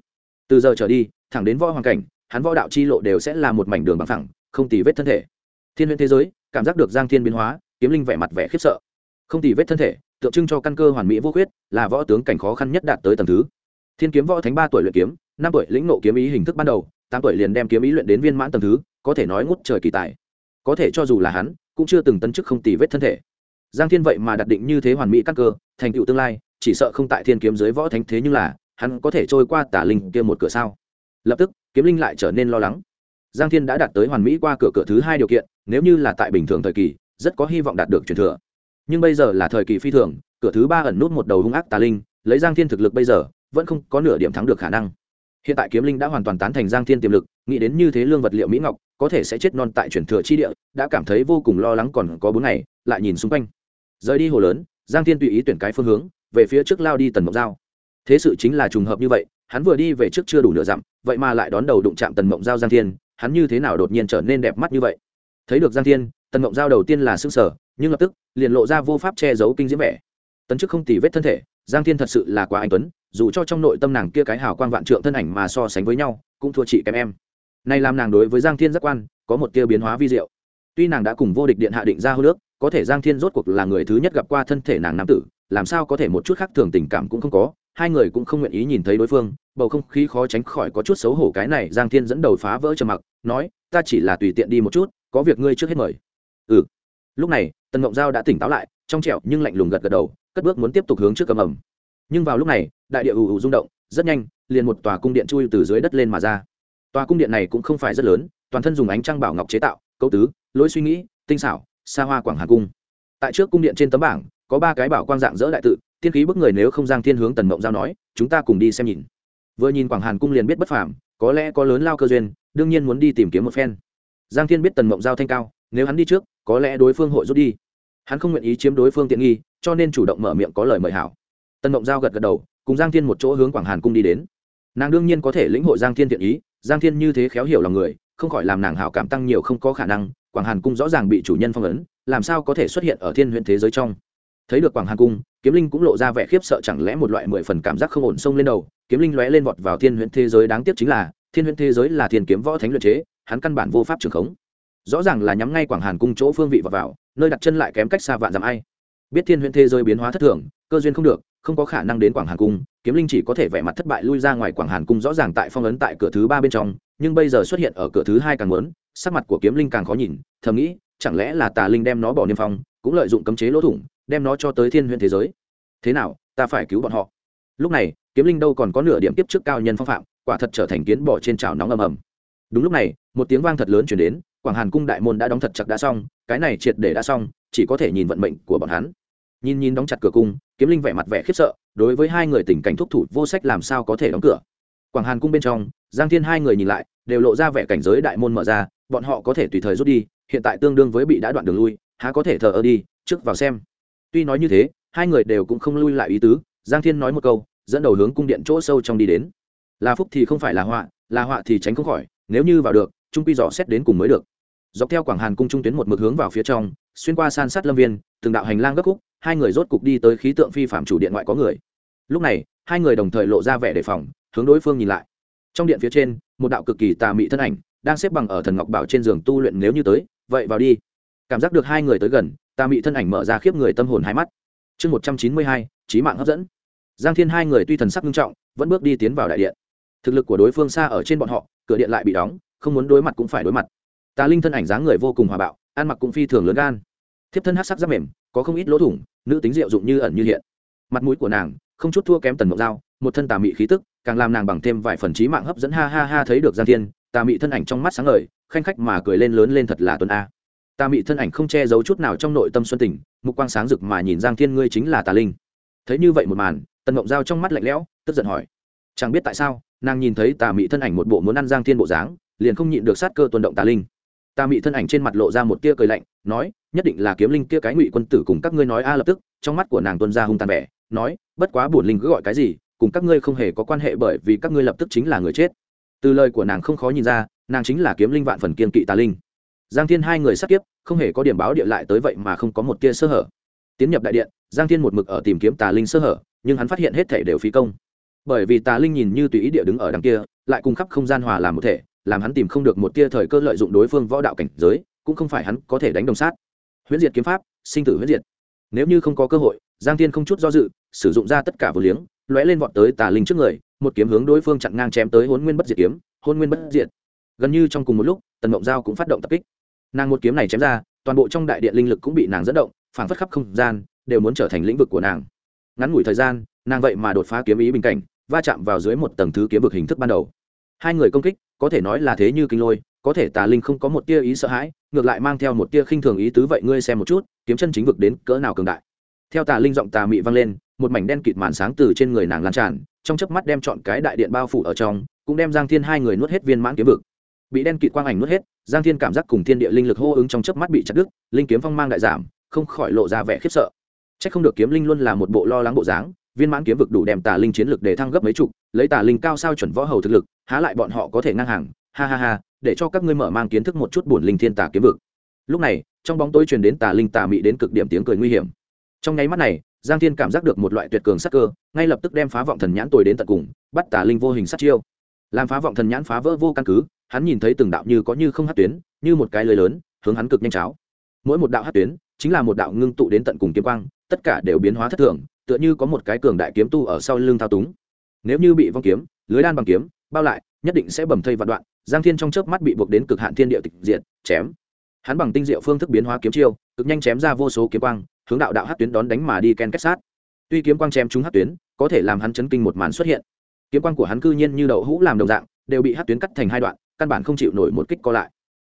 Speaker 1: Từ giờ trở đi, thẳng đến võ hoàn cảnh, hắn võ đạo chi lộ đều sẽ là một mảnh đường bằng thẳng không tì vết thân thể. Thiên huyễn thế giới, cảm giác được giang thiên biến hóa, kiếm linh vẻ mặt vẻ khiếp sợ. Không tì vết thân thể, tượng trưng cho căn cơ hoàn mỹ vô khuyết, là võ tướng cảnh khó khăn nhất đạt tới tầm thứ. Thiên kiếm võ thánh ba tuổi luyện kiếm, năm tuổi lĩnh nộ kiếm ý hình thức ban đầu, tám tuổi liền đem kiếm ý luyện đến viên mãn tầm thứ, có thể nói ngút trời kỳ tài. Có thể cho dù là hắn cũng chưa từng tấn chức không tì vết thân thể. Giang thiên vậy mà đặt định như thế hoàn mỹ các cơ, thành tựu tương lai, chỉ sợ không tại thiên kiếm dưới võ thánh thế nhưng là, hắn có thể trôi qua tả linh kia một cửa sao? Lập tức, kiếm linh lại trở nên lo lắng. Giang thiên đã đạt tới hoàn mỹ qua cửa cửa thứ hai điều kiện, nếu như là tại bình thường thời kỳ, rất có hy vọng đạt được truyền thừa. Nhưng bây giờ là thời kỳ phi thường, cửa thứ ba ẩn nút một đầu hung ác tà linh, lấy giang thiên thực lực bây giờ, vẫn không có nửa điểm thắng được khả năng hiện tại kiếm linh đã hoàn toàn tán thành giang thiên tiềm lực, nghĩ đến như thế lương vật liệu mỹ ngọc, có thể sẽ chết non tại truyền thừa chi địa, đã cảm thấy vô cùng lo lắng còn có bốn ngày, lại nhìn xung quanh. Rời đi hồ lớn, giang thiên tùy ý tuyển cái phương hướng, về phía trước lao đi tần mộng giao. Thế sự chính là trùng hợp như vậy, hắn vừa đi về trước chưa đủ nửa dặm, vậy mà lại đón đầu đụng chạm tần mộng giao giang thiên, hắn như thế nào đột nhiên trở nên đẹp mắt như vậy? Thấy được giang thiên, tần mộng giao đầu tiên là s ư n g sở nhưng lập tức liền lộ ra vô pháp che giấu kinh diễm vẻ. Tấn chức không tỉ vết thân thể, giang thiên thật sự là quá anh tuấn dù cho trong nội tâm nàng kia cái hào quang vạn trượng thân ảnh mà so sánh với nhau, cũng thua chị kém em. Nay làm nàng đối với giang thiên giác quan, có một tia biến hóa vi diệu. Tuy nàng đã cùng vô địch điện hạ định ra hô nước có thể giang thiên rốt cuộc là người thứ nhất gặp qua thân thể nàng nam tử, làm sao có thể một chút khác thường tình cảm cũng không có, hai người cũng không nguyện ý nhìn thấy đối phương, bầu không khí khó tránh khỏi có chút xấu hổ cái này, giang thiên dẫn đầu phá vỡ trầm mặc, nói, ta chỉ là tùy tiện đi một chút, có việc ngươi trước hết mời. Ừ. Lúc này, tần ngộng giao đã tỉnh táo lại, trong trẹo nhưng lạnh lùng gật gật đầu, cất bước muốn tiếp tục hướng trước cầm ẩm nhưng vào lúc này, đại địa ù ù rung động, rất nhanh, liền một tòa cung điện chui từ dưới đất lên mà ra. Tòa cung điện này cũng không phải rất lớn, toàn thân dùng ánh trăng bảo ngọc chế tạo câu tứ, lối suy nghĩ, tinh xảo, xa hoa quảng hà cung. Tại trước cung điện trên tấm bảng, có ba cái bảo quang dạng dỡ đại tự, tiên khí bức người nếu không giang thiên hướng tần mộng giao nói, chúng ta cùng đi xem nhìn. Vừa nhìn quảng hàn cung liền biết bất phàm, có lẽ có lớn lao cơ duyên, đương nhiên muốn đi tìm kiếm một phen. Giang thiên biết tần mộng giao thanh cao, nếu hắn đi trước, có lẽ đối phương hội rút đi. Hắn không nguyện ý chiếm đối phương tiện nghi, cho nên chủ động mở miệng có lời mời hảo tần mộng giao gật gật đầu cùng giang thiên một chỗ hướng quảng hàn cung đi đến. Nàng đương nhiên có thể lĩnh hội giang thiên thiện ý giang thiên như thế khéo hiểu lòng người không khỏi làm nàng hảo cảm tăng nhiều không có khả năng quảng hàn cung rõ ràng bị chủ nhân phong ấn làm sao có thể xuất hiện ở thiên huyện thế giới trong. Thấy được quảng hàn cung kiếm linh cũng lộ ra vẻ khiếp sợ chẳng lẽ một loại mười phần cảm giác không ổn sông lên đầu kiếm linh lóe lên vọt vào thiên huyện thế giới đáng tiếc chính là thiên huyện thế giới là thiên kiếm võ thánh luyện chế hắn căn bản vô pháp trường khống. Rõ ràng là nhắm ngay quảng hàn cung chỗ phương vị vào, vào nơi đặt chân lại kém cách xa vạn dặm ai. Biết thiên huyện thế giới biến hóa thất thường cơ duyên không được không có khả năng đến quảng hàn cung, kiếm linh chỉ có thể vẻ mặt thất bại lui ra ngoài quảng hàn cung rõ ràng tại phong ấn tại cửa thứ ba bên trong, nhưng bây giờ xuất hiện ở cửa thứ hai càng lớn sắc mặt của kiếm linh càng khó nhìn, thầm nghĩ, chẳng lẽ là tà linh đem nó bỏ niêm phong, cũng lợi dụng cấm chế lỗ thủng, đem nó cho tới thiên huyện thế giới. Thế nào, ta phải cứu bọn họ. Lúc này, kiếm linh đâu còn có nửa điểm tiếp trước cao nhân phong phạm, quả thật trở thành kiến bỏ trên chảo nóng ầm ầm. Đúng lúc này, một tiếng vang thật lớn chuyển đến, quảng hàn cung đại môn đã đóng thật chặt đã xong, cái này triệt để đã xong, chỉ có thể nhìn vận mệnh của bọn hắn nhìn nhìn đóng chặt cửa cung, kiếm linh vẻ mặt vẻ khiếp sợ, đối với hai người tình cảnh thúc thủ vô sách làm sao có thể đóng cửa. Quảng hàn cung bên trong, giang thiên hai người nhìn lại, đều lộ ra vẻ cảnh giới đại môn mở ra, bọn họ có thể tùy thời rút đi, hiện tại tương đương với bị đã đoạn đường lui, há có thể thờ ơ đi, trước vào xem. Tuy nói như thế, hai người đều cũng không lui lại ý tứ, giang thiên nói một câu, dẫn đầu hướng cung điện chỗ sâu trong đi đến. Là phúc thì không phải là họa là họa thì tránh không khỏi, nếu như vào được, trung quy dò xét đến cùng mới được. Dọc theo quảng hàn cung trung tuyến một mực hướng vào phía trong, xuyên qua san sát lâm viên, từng đạo hành lang gấp khúc hai người rốt cục đi tới khí tượng phi phạm chủ điện ngoại có người. Lúc này, hai người đồng thời lộ ra vẻ đề phòng, hướng đối phương nhìn lại. Trong điện phía trên, một đạo cực kỳ tà mị thân ảnh đang xếp bằng ở thần ngọc bảo trên giường tu luyện nếu như tới, vậy vào đi. Cảm giác được hai người tới gần, tà mị thân ảnh mở ra khiếp người tâm hồn hai mắt. Chương một trăm chín mươi hai trí mạng hấp dẫn. Giang thiên hai người tuy thần sắc nghiêm trọng, vẫn bước đi tiến vào đại điện. Thực lực của đối phương xa ở trên bọn họ, cửa điện lại bị đóng, không muốn đối mặt cũng phải đối mặt. Tà linh thân ảnh dáng người vô cùng hòa bạo, ăn mặc cũng phi thường lớn gan. Thiếp thân hát sắc giáp mềm có không ít lỗ thủng, nữ tính diệu dụng như ẩn như hiện. Mặt mũi của nàng không chút thua kém tần mộng dao một thân tà mị khí tức, càng làm nàng bằng thêm vài phần trí mạng hấp dẫn ha ha ha thấy được giang thiên, tà mị thân ảnh trong mắt sáng ngời, khanh khách mà cười lên lớn lên thật là tuấn a. Tà mị thân ảnh không che giấu chút nào trong nội tâm xuân tình, mục quang sáng rực mà nhìn giang thiên ngươi chính là tà linh. Thấy như vậy một màn, tần mộng dao trong mắt lạnh lẽo, tức giận hỏi, chẳng biết tại sao, nàng nhìn thấy tà mị thân ảnh một bộ muốn ăn giang thiên bộ dáng, liền không nhịn được sát cơ tuần động tà linh. Tà mị thân ảnh trên mặt lộ ra một tia cười lạnh, nói nhất định là kiếm linh kia cái ngụy quân tử cùng các ngươi nói a lập tức, trong mắt của nàng tuân ra hung tàn vẻ, nói, bất quá bổn linh cứ gọi cái gì, cùng các ngươi không hề có quan hệ bởi vì các ngươi lập tức chính là người chết. Từ lời của nàng không khó nhìn ra, nàng chính là kiếm linh vạn phần kiên kỵ tà linh. Giang thiên hai người sát kiếp, không hề có điểm báo địa lại tới vậy mà không có một tia sơ hở. Tiến nhập đại điện, giang thiên một mực ở tìm kiếm tà linh sơ hở, nhưng hắn phát hiện hết thể đều phí công. Bởi vì tà linh nhìn như tùy ý địa đứng ở đằng kia, lại cung khắp không gian hòa làm một thể, làm hắn tìm không được một tia thời cơ lợi dụng đối phương võ đạo cảnh giới, cũng không phải hắn có thể đánh đồng sát huyễn diệt kiếm pháp, sinh tử huyễn diệt. Nếu như không có cơ hội, giang thiên không chút do dự, sử dụng ra tất cả vô liếng, lóe lên vọt tới tà linh trước người, một kiếm hướng đối phương chặn ngang chém tới hôn nguyên bất diệt kiếm hôn nguyên bất diệt. Gần như trong cùng một lúc, tần mộng giao cũng phát động tập kích. Nàng một kiếm này chém ra, toàn bộ trong đại điện linh lực cũng bị nàng dẫn động phản phất khắp không gian, đều muốn trở thành lĩnh vực của nàng. Ngắn ngủi thời gian, nàng vậy mà đột phá kiếm ý bình cảnh, va chạm vào dưới một tầng thứ kiếm vực hình thức ban đầu. Hai người công kích, có thể nói là thế như kinh lôi có thể tà linh không có một tia ý sợ hãi, ngược lại mang theo một tia khinh thường ý tứ vậy ngươi xem một chút, kiếm chân chính vực đến cỡ nào cường đại. Theo tà linh giọng tà mị vang lên, một mảnh đen kịt màn sáng từ trên người nàng lan tràn, trong chớp mắt đem chọn cái đại điện bao phủ ở trong, cũng đem giang thiên hai người nuốt hết viên mãn kiếm vực. Bị đen kịt quang ảnh nuốt hết, giang thiên cảm giác cùng thiên địa linh lực hô ứng trong chớp mắt bị chặt đứt, linh kiếm phong mang đại giảm, không khỏi lộ ra vẻ khiếp sợ. Chắc không được kiếm linh luôn là một bộ lo lắng bộ dáng, viên mãn kiếm vực đủ đem tà linh chiến lực để thăng gấp mấy chục, lấy tà linh cao sao chuẩn võ hầu thực lực, há lại bọn họ có thể ngang hàng, ha ha ha để cho các ngươi mở mang kiến thức một chút bổn linh thiên tà kiếm vực. Lúc này, trong bóng tối truyền đến tà linh tà mị đến cực điểm tiếng cười nguy hiểm. Trong nháy mắt này, giang thiên cảm giác được một loại tuyệt cường sắc cơ, ngay lập tức đem phá vọng thần nhãn tồi đến tận cùng, bắt tà linh vô hình sát chiêu. Làm phá vọng thần nhãn phá vỡ vô căn cứ, hắn nhìn thấy từng đạo như có như không hát tuyến, như một cái lưới lớn, hướng hắn cực nhanh cháo. Mỗi một đạo hát tuyến, chính là một đạo ngưng tụ đến tận cùng kiếm quang, tất cả đều biến hóa thất thường, tựa như có một cái cường đại kiếm tu ở sau lưng thao túng. Nếu như bị vong kiếm, lưới đan bằng kiếm, bao lại, nhất định sẽ bầm thây vạn đoạn giang thiên trong chớp mắt bị buộc đến cực hạn thiên địa tịch diệt, chém. Hắn bằng tinh diệu phương thức biến hóa kiếm chiêu, cực nhanh chém ra vô số kiếm quang, hướng đạo đạo hát tuyến đón đánh mà đi ken kết sát. Tuy kiếm quang chém trúng hát tuyến, có thể làm hắn chấn kinh một màn xuất hiện. Kiếm quang của hắn cư nhiên như đậu hũ làm đồng dạng, đều bị hát tuyến cắt thành hai đoạn, căn bản không chịu nổi một kích co lại.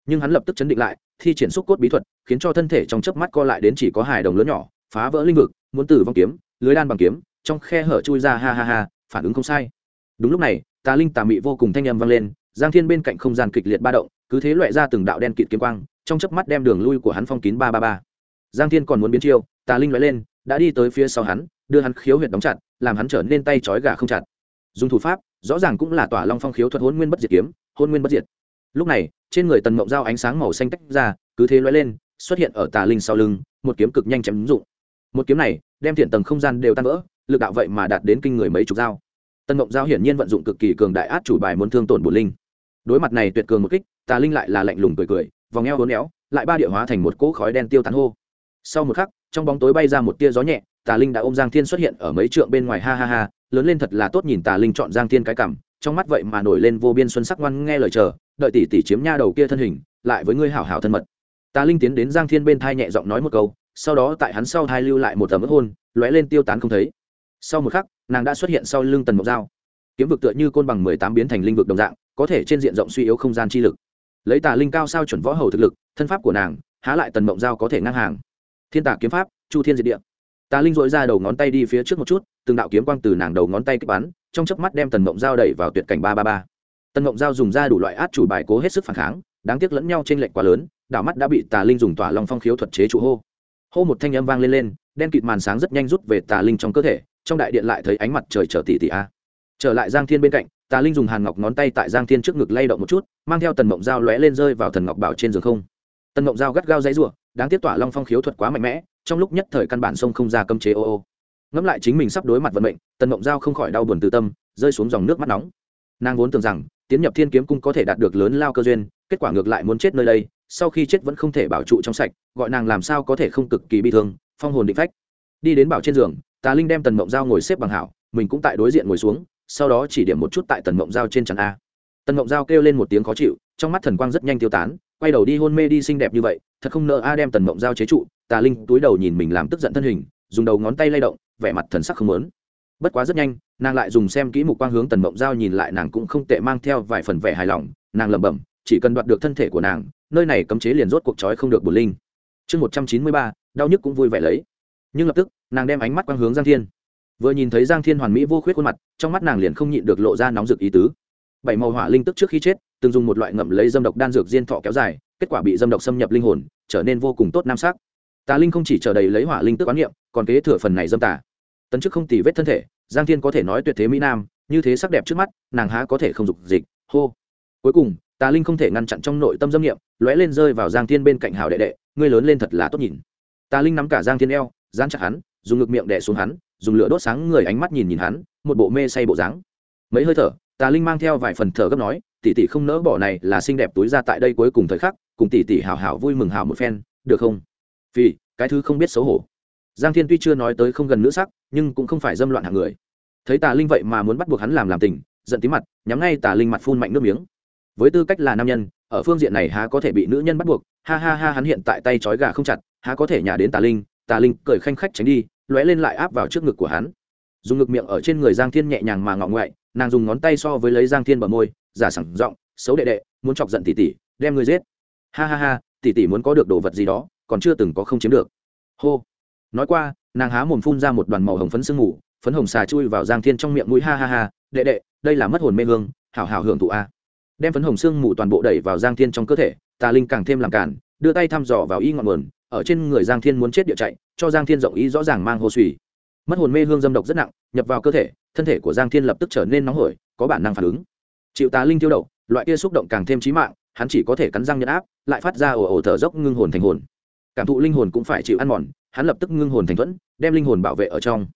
Speaker 1: Nhưng hắn lập tức chấn định lại, thi triển xúc cốt bí thuật, khiến cho thân thể trong chớp mắt co lại đến chỉ có hài đồng lớn nhỏ, phá vỡ linh vực, muốn tử vong kiếm, lưới đan bằng kiếm, trong khe hở chui ra ha ha ha, phản ứng không sai. Đúng lúc này, tà linh tà mị vô cùng thanh âm vang lên giang thiên bên cạnh không gian kịch liệt ba động, cứ thế loại ra từng đạo đen kịt kiếm quang, trong chớp mắt đem đường lui của hắn phong kín ba ba ba. Giang thiên còn muốn biến chiêu, tà linh loại lên, đã đi tới phía sau hắn, đưa hắn khiếu huyệt đóng chặt, làm hắn trở nên tay trói gà không chặt. Dùng thủ pháp, rõ ràng cũng là tỏa long phong khiếu thuật hôn nguyên bất diệt kiếm hôn nguyên bất diệt. Lúc này, trên người tần mộng dao ánh sáng màu xanh tách ra, cứ thế loại lên, xuất hiện ở tà linh sau lưng, một kiếm cực nhanh chém ứng dụng. Một kiếm này, đem thiện tầng không gian đều tan vỡ, lực đạo vậy mà đạt đến kinh người mấy chục dao tân mộng giao hiển nhiên vận dụng cực kỳ cường đại át chủ bài muốn thương tổn bổn linh. Đối mặt này tuyệt cường một kích, tà linh lại là lạnh lùng cười cười, vòng eo hốn éo, lại ba địa hóa thành một cỗ khói đen tiêu tán hô. Sau một khắc, trong bóng tối bay ra một tia gió nhẹ, tà linh đã ôm giang thiên xuất hiện ở mấy trượng bên ngoài, ha ha ha, lớn lên thật là tốt nhìn tà linh chọn giang thiên cái cảm, trong mắt vậy mà nổi lên vô biên xuân sắc ngoan nghe lời chờ, đợi tỷ tỷ chiếm nha đầu kia thân hình, lại với ngươi hảo hảo thân mật. Tà linh tiến đến giang thiên bên thai nhẹ giọng nói một câu, sau đó tại hắn sau thai lưu lại một tấm ức hôn, lóe lên tiêu tán không thấy sau một khắc, nàng đã xuất hiện sau lưng tần mộc dao kiếm vực tựa như côn bằng mười tám biến thành linh vực đồng dạng, có thể trên diện rộng suy yếu không gian chi lực. Lấy tà linh cao sao chuẩn võ hầu thực lực, thân pháp của nàng, há lại tần mộng giao có thể ngang hàng. Thiên tà kiếm pháp, chu thiên diệt địa. Tà linh dội ra đầu ngón tay đi phía trước một chút, từng đạo kiếm quang từ nàng đầu ngón tay kích bắn, trong chớp mắt đem tần mộng giao đẩy vào tuyệt cảnh ba ba ba. Tần mộng giao dùng ra đủ loại át chủ bài cố hết sức phản kháng, đáng tiếc lẫn nhau trên lệnh quá lớn đảo mắt đã bị tà linh dùng tỏa long phong khiếu thuật chế trụ hô. Hô một thanh âm vang lên lên, đen kịt màn sáng rất nhanh rút về tà linh trong cơ thể trong đại điện lại thấy ánh mặt trời trở tỉ tỉ a. Trở lại giang thiên bên cạnh, tà linh dùng hàn ngọc ngón tay tại giang thiên trước ngực lay động một chút, mang theo tần mộng dao lóe lên rơi vào thần ngọc bảo trên giường không. Tần mộng dao gắt gao dãy ruộng đáng tiếc tỏa long phong khiếu thuật quá mạnh mẽ, trong lúc nhất thời căn bản sông không ra cấm chế ô ô. Ngẫm lại chính mình sắp đối mặt vận mệnh, tần mộng dao không khỏi đau buồn từ tâm, rơi xuống dòng nước mắt nóng. Nàng vốn tưởng rằng, tiến nhập thiên kiếm cung có thể đạt được lớn lao cơ duyên, kết quả ngược lại muốn chết nơi đây, sau khi chết vẫn không thể bảo trụ trong sạch, gọi nàng làm sao có thể không cực kỳ bi thương, phong hồn định phách. Đi đến bảo trên giường tà linh đem tần mộng dao ngồi xếp bằng hảo, mình cũng tại đối diện ngồi xuống, sau đó chỉ điểm một chút tại tần mộng dao trên tràn a. Tần mộng dao kêu lên một tiếng khó chịu, trong mắt thần quang rất nhanh tiêu tán, quay đầu đi hôn mê đi xinh đẹp như vậy, thật không nợ a đem tần mộng dao chế trụ, tà linh túi đầu nhìn mình làm tức giận thân hình, dùng đầu ngón tay lay động, vẻ mặt thần sắc không lớn bất quá rất nhanh, nàng lại dùng xem kỹ mục quang hướng tần mộng dao nhìn lại nàng cũng không tệ mang theo vài phần vẻ hài lòng, nàng lẩm bẩm, chỉ cần đoạt được thân thể của nàng, nơi này cấm chế liền rốt cuộc trói không được bổn linh. Chương một trăm chín mươi ba, đau nhức cũng vui vẻ lấy nhưng lập tức nàng đem ánh mắt quang hướng giang thiên. Vừa nhìn thấy giang thiên hoàn mỹ vô khuyết khuôn mặt trong mắt nàng liền không nhịn được lộ ra nóng rực ý tứ. Bảy màu hỏa linh tức trước khi chết từng dùng một loại ngậm lấy dâm độc đan dược diên thọ kéo dài kết quả bị dâm độc xâm nhập linh hồn trở nên vô cùng tốt nam sắc. Tà linh không chỉ chờ đầy lấy hỏa linh tức quán niệm còn kế thừa phần này dâm tà. Tấn chức không tì vết thân thể giang thiên có thể nói tuyệt thế mỹ nam như thế sắc đẹp trước mắt nàng há có thể không dục dịch hô. Cuối cùng tà linh không thể ngăn chặn trong nội tâm dâm niệm, lóe lên rơi vào giang thiên bên cạnh hào đệ đệ ngươi lớn lên thật là tốt nhìn. Tà linh nắm cả giang thiên eo dán chặt hắn, dùng ngực miệng đè xuống hắn, dùng lửa đốt sáng người ánh mắt nhìn nhìn hắn, một bộ mê say bộ dáng. Mấy hơi thở, tà linh mang theo vài phần thở gấp nói, tỷ tỷ không nỡ bỏ này là xinh đẹp túi ra tại đây cuối cùng thời khắc, cùng tỷ tỷ hào hào vui mừng hào một phen, được không? Vì cái thứ không biết xấu hổ. Giang thiên tuy chưa nói tới không gần nữ sắc, nhưng cũng không phải dâm loạn hạng người. Thấy tà linh vậy mà muốn bắt buộc hắn làm làm tình, giận tí mặt, nhắm ngay tà linh mặt phun mạnh nước miếng. Với tư cách là nam nhân, ở phương diện này há có thể bị nữ nhân bắt buộc, ha ha ha hắn hiện tại tay trói gà không chặt, há có thể nhả đến tà linh tà linh cười khanh khách tránh đi, lóe lên lại áp vào trước ngực của hắn. Dùng ngực miệng ở trên người giang thiên nhẹ nhàng mà ngọ ngoại, nàng dùng ngón tay so với lấy giang thiên bờ môi, giả sẳng giọng, xấu đệ đệ, muốn chọc giận tỷ tỷ, đem ngươi giết. Ha ha ha, tỷ tỷ muốn có được đồ vật gì đó, còn chưa từng có không chiếm được. Hô. Nói qua, nàng há mồm phun ra một đoàn màu hồng phấn sương ngủ phấn hồng xà chui vào giang thiên trong miệng mũi, ha ha ha, đệ đệ, đây là mất hồn mê hương, hảo hảo hưởng thụ a. Đem phấn hồng sương mù toàn bộ đẩy vào giang thiên trong cơ thể, tà linh càng thêm làm cản đưa tay thăm dò vào y ngọn nguồn ở trên người giang thiên muốn chết địa chạy, cho giang thiên rộng ý rõ ràng mang hồ suy. Mất hồn mê hương dâm độc rất nặng, nhập vào cơ thể, thân thể của giang thiên lập tức trở nên nóng hổi, có bản năng phản ứng. Chịu tà linh tiêu đậu, loại kia xúc động càng thêm trí mạng, hắn chỉ có thể cắn răng nhẫn áp, lại phát ra ồ ồ thở dốc ngưng hồn thành hồn. Cảm thụ linh hồn cũng phải chịu ăn mòn, hắn lập tức ngưng hồn thành thuẫn, đem linh hồn bảo vệ ở trong.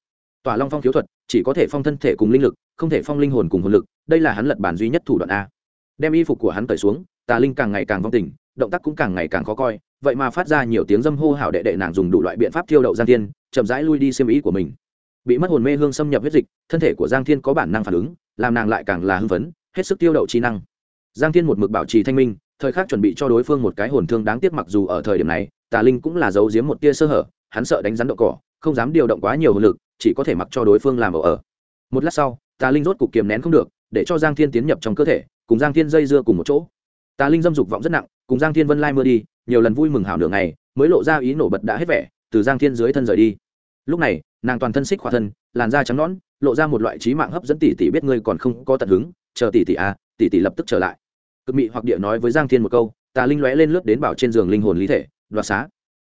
Speaker 1: Tòa long phong thiếu thuật, chỉ có thể phong thân thể cùng linh lực, không thể phong linh hồn cùng hồn lực, đây là hắn lật bản duy nhất thủ đoạn a. Đem y phục của hắn cởi xuống, tà linh càng ngày càng vong tình động tác cũng càng ngày càng khó coi, vậy mà phát ra nhiều tiếng dâm hô hào đệ đệ nàng dùng đủ loại biện pháp thiêu đậu giang thiên, chậm rãi lui đi xiêm ý của mình. Bị mất hồn mê hương xâm nhập huyết dịch, thân thể của giang thiên có bản năng phản ứng, làm nàng lại càng là hưng phấn, hết sức tiêu đậu trí năng. Giang thiên một mực bảo trì thanh minh, thời khắc chuẩn bị cho đối phương một cái hồn thương đáng tiếc mặc dù ở thời điểm này, tà linh cũng là giấu giếm một tia sơ hở, hắn sợ đánh rắn độ cỏ, không dám điều động quá nhiều hồn lực, chỉ có thể mặc cho đối phương làm ở ở. Một lát sau, tà linh rốt cục kiềm nén không được, để cho giang thiên tiến nhập trong cơ thể, cùng giang thiên dây dưa cùng một chỗ. Tà linh dâm dục vọng rất nặng cùng giang thiên vân lai mưa đi, nhiều lần vui mừng hảo nửa ngày, mới lộ ra ý nổ bật đã hết vẻ, từ giang thiên dưới thân rời đi. Lúc này, nàng toàn thân xích khỏa thân, làn da trắng nõn, lộ ra một loại trí mạng hấp dẫn tỷ tỷ biết ngươi còn không có tận hứng, chờ tỷ tỷ à tỷ tỷ lập tức trở lại. Cực mị hoặc địa nói với giang thiên một câu, tà linh lóe lên lướt đến bảo trên giường linh hồn lý thể, đoạt xá.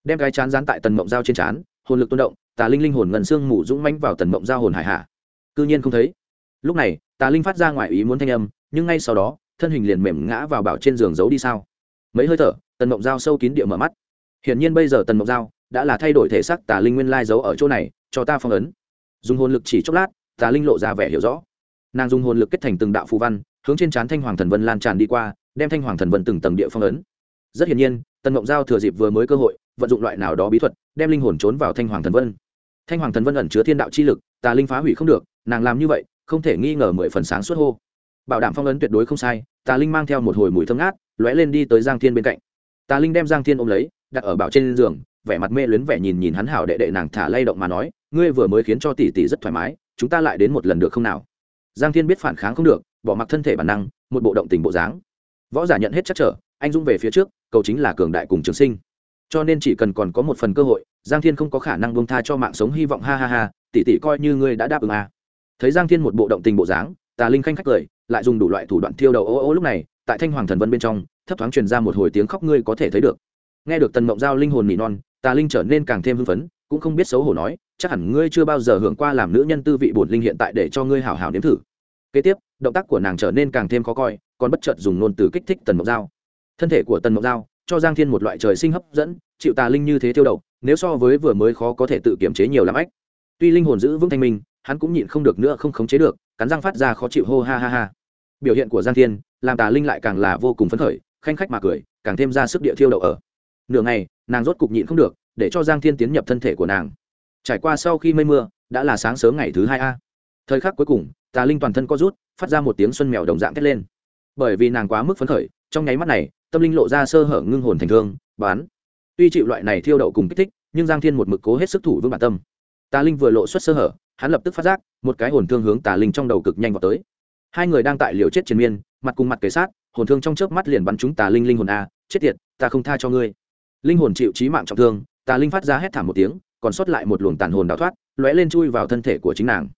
Speaker 1: Đem cái chán dán tại tần mộng dao trên chán, hồn lực tuôn động, tà linh linh hồn ngần xương mủ dũng mãnh vào tần mộng dao hồn hải hạ. Cư nhiên không thấy. Lúc này, tà linh phát ra ngoài ý muốn thanh âm, nhưng ngay sau đó, thân hình liền mềm ngã vào bảo trên giường giấu đi sao? Mấy hơi thở, tần mộng dao sâu kín địa mở mắt. Hiển nhiên bây giờ tần mộng dao đã là thay đổi thể xác tà linh nguyên lai giấu ở chỗ này, cho ta phong ấn. Dùng hồn lực chỉ chốc lát, tà linh lộ ra vẻ hiểu rõ. Nàng dùng hồn lực kết thành từng đạo phù văn, hướng trên trán thanh hoàng thần vân lan tràn đi qua, đem thanh hoàng thần vân từng tầng địa phong ấn. Rất hiển nhiên, tần mộng giao thừa dịp vừa mới cơ hội, vận dụng loại nào đó bí thuật, đem linh hồn trốn vào thanh hoàng thần vân. Thanh hoàng thần vân ẩn chứa thiên đạo chi lực, tà linh phá hủy không được, nàng làm như vậy, không thể nghi ngờ mười phần sáng suốt hô. Bảo đảm phong ấn tuyệt đối không sai, tà linh mang theo một hồi mùi thơm ngát lóe lên đi tới giang thiên bên cạnh. Tà linh đem giang thiên ôm lấy, đặt ở bảo trên giường, vẻ mặt mê luyến vẻ nhìn nhìn hắn hảo đệ đệ nàng thả lay động mà nói, ngươi vừa mới khiến cho tỷ tỷ rất thoải mái, chúng ta lại đến một lần được không nào? Giang thiên biết phản kháng không được, bỏ mặc thân thể bản năng, một bộ động tình bộ dáng. Võ giả nhận hết chắc trở, anh dũng về phía trước, cầu chính là cường đại cùng trường sinh. Cho nên chỉ cần còn có một phần cơ hội, giang thiên không có khả năng buông tha cho mạng sống hy vọng, ha ha ha, tỷ tỷ coi như ngươi đã đáp ứng à. thấy giang thiên một bộ động tình bộ dáng, tà linh khanh khách cười, lại dùng đủ loại thủ đoạn thiêu đầu ô ô lúc này tại thanh hoàng thần vân bên trong, thấp thoáng truyền ra một hồi tiếng khóc ngươi có thể thấy được. Nghe được tần mộng giao linh hồn nỉ non, tà linh trở nên càng thêm hưng phấn, cũng không biết xấu hổ nói, chắc hẳn ngươi chưa bao giờ hưởng qua làm nữ nhân tư vị bổn linh hiện tại để cho ngươi hảo hảo nếm thử. Kế tiếp, động tác của nàng trở nên càng thêm khó coi, còn bất chợt dùng nôn từ kích thích tần mộng giao. Thân thể của tần mộng giao, cho giang thiên một loại trời sinh hấp dẫn, chịu tà linh như thế tiêu đầu nếu so với vừa mới khó có thể tự kiểm chế nhiều lắm ách. Tuy linh hồn giữ vững thanh minh, hắn cũng nhịn không được nữa không khống chế được, cắn răng phát ra khó chịu hô ha ha ha biểu hiện của giang thiên làm tà linh lại càng là vô cùng phấn khởi, khanh khách mà cười, càng thêm ra sức địa thiêu đậu ở. Nửa ngày, nàng rốt cục nhịn không được, để cho giang thiên tiến nhập thân thể của nàng. Trải qua sau khi mây mưa, đã là sáng sớm ngày thứ hai a. Thời khắc cuối cùng, tà linh toàn thân có rút, phát ra một tiếng xuân mèo đồng dạng thét lên. Bởi vì nàng quá mức phấn khởi, trong nháy mắt này, tâm linh lộ ra sơ hở ngưng hồn thành thương, bán. Tuy chịu loại này thiêu đậu cùng kích thích, nhưng giang thiên một mực cố hết sức thủ vững bản tâm. Tà linh vừa lộ xuất sơ hở, hắn lập tức phát giác, một cái hồn thương hướng tà linh trong đầu cực nhanh vào tới hai người đang tại liều chết triền miên, mặt cùng mặt kề sát, hồn thương trong chớp mắt liền bắn chúng tà linh linh hồn a, chết tiệt, ta không tha cho ngươi. Linh hồn chịu trí mạng trọng thương, tà linh phát ra hét thảm một tiếng, còn sót lại một luồng tàn hồn đào thoát, lóe lên chui vào thân thể của chính nàng.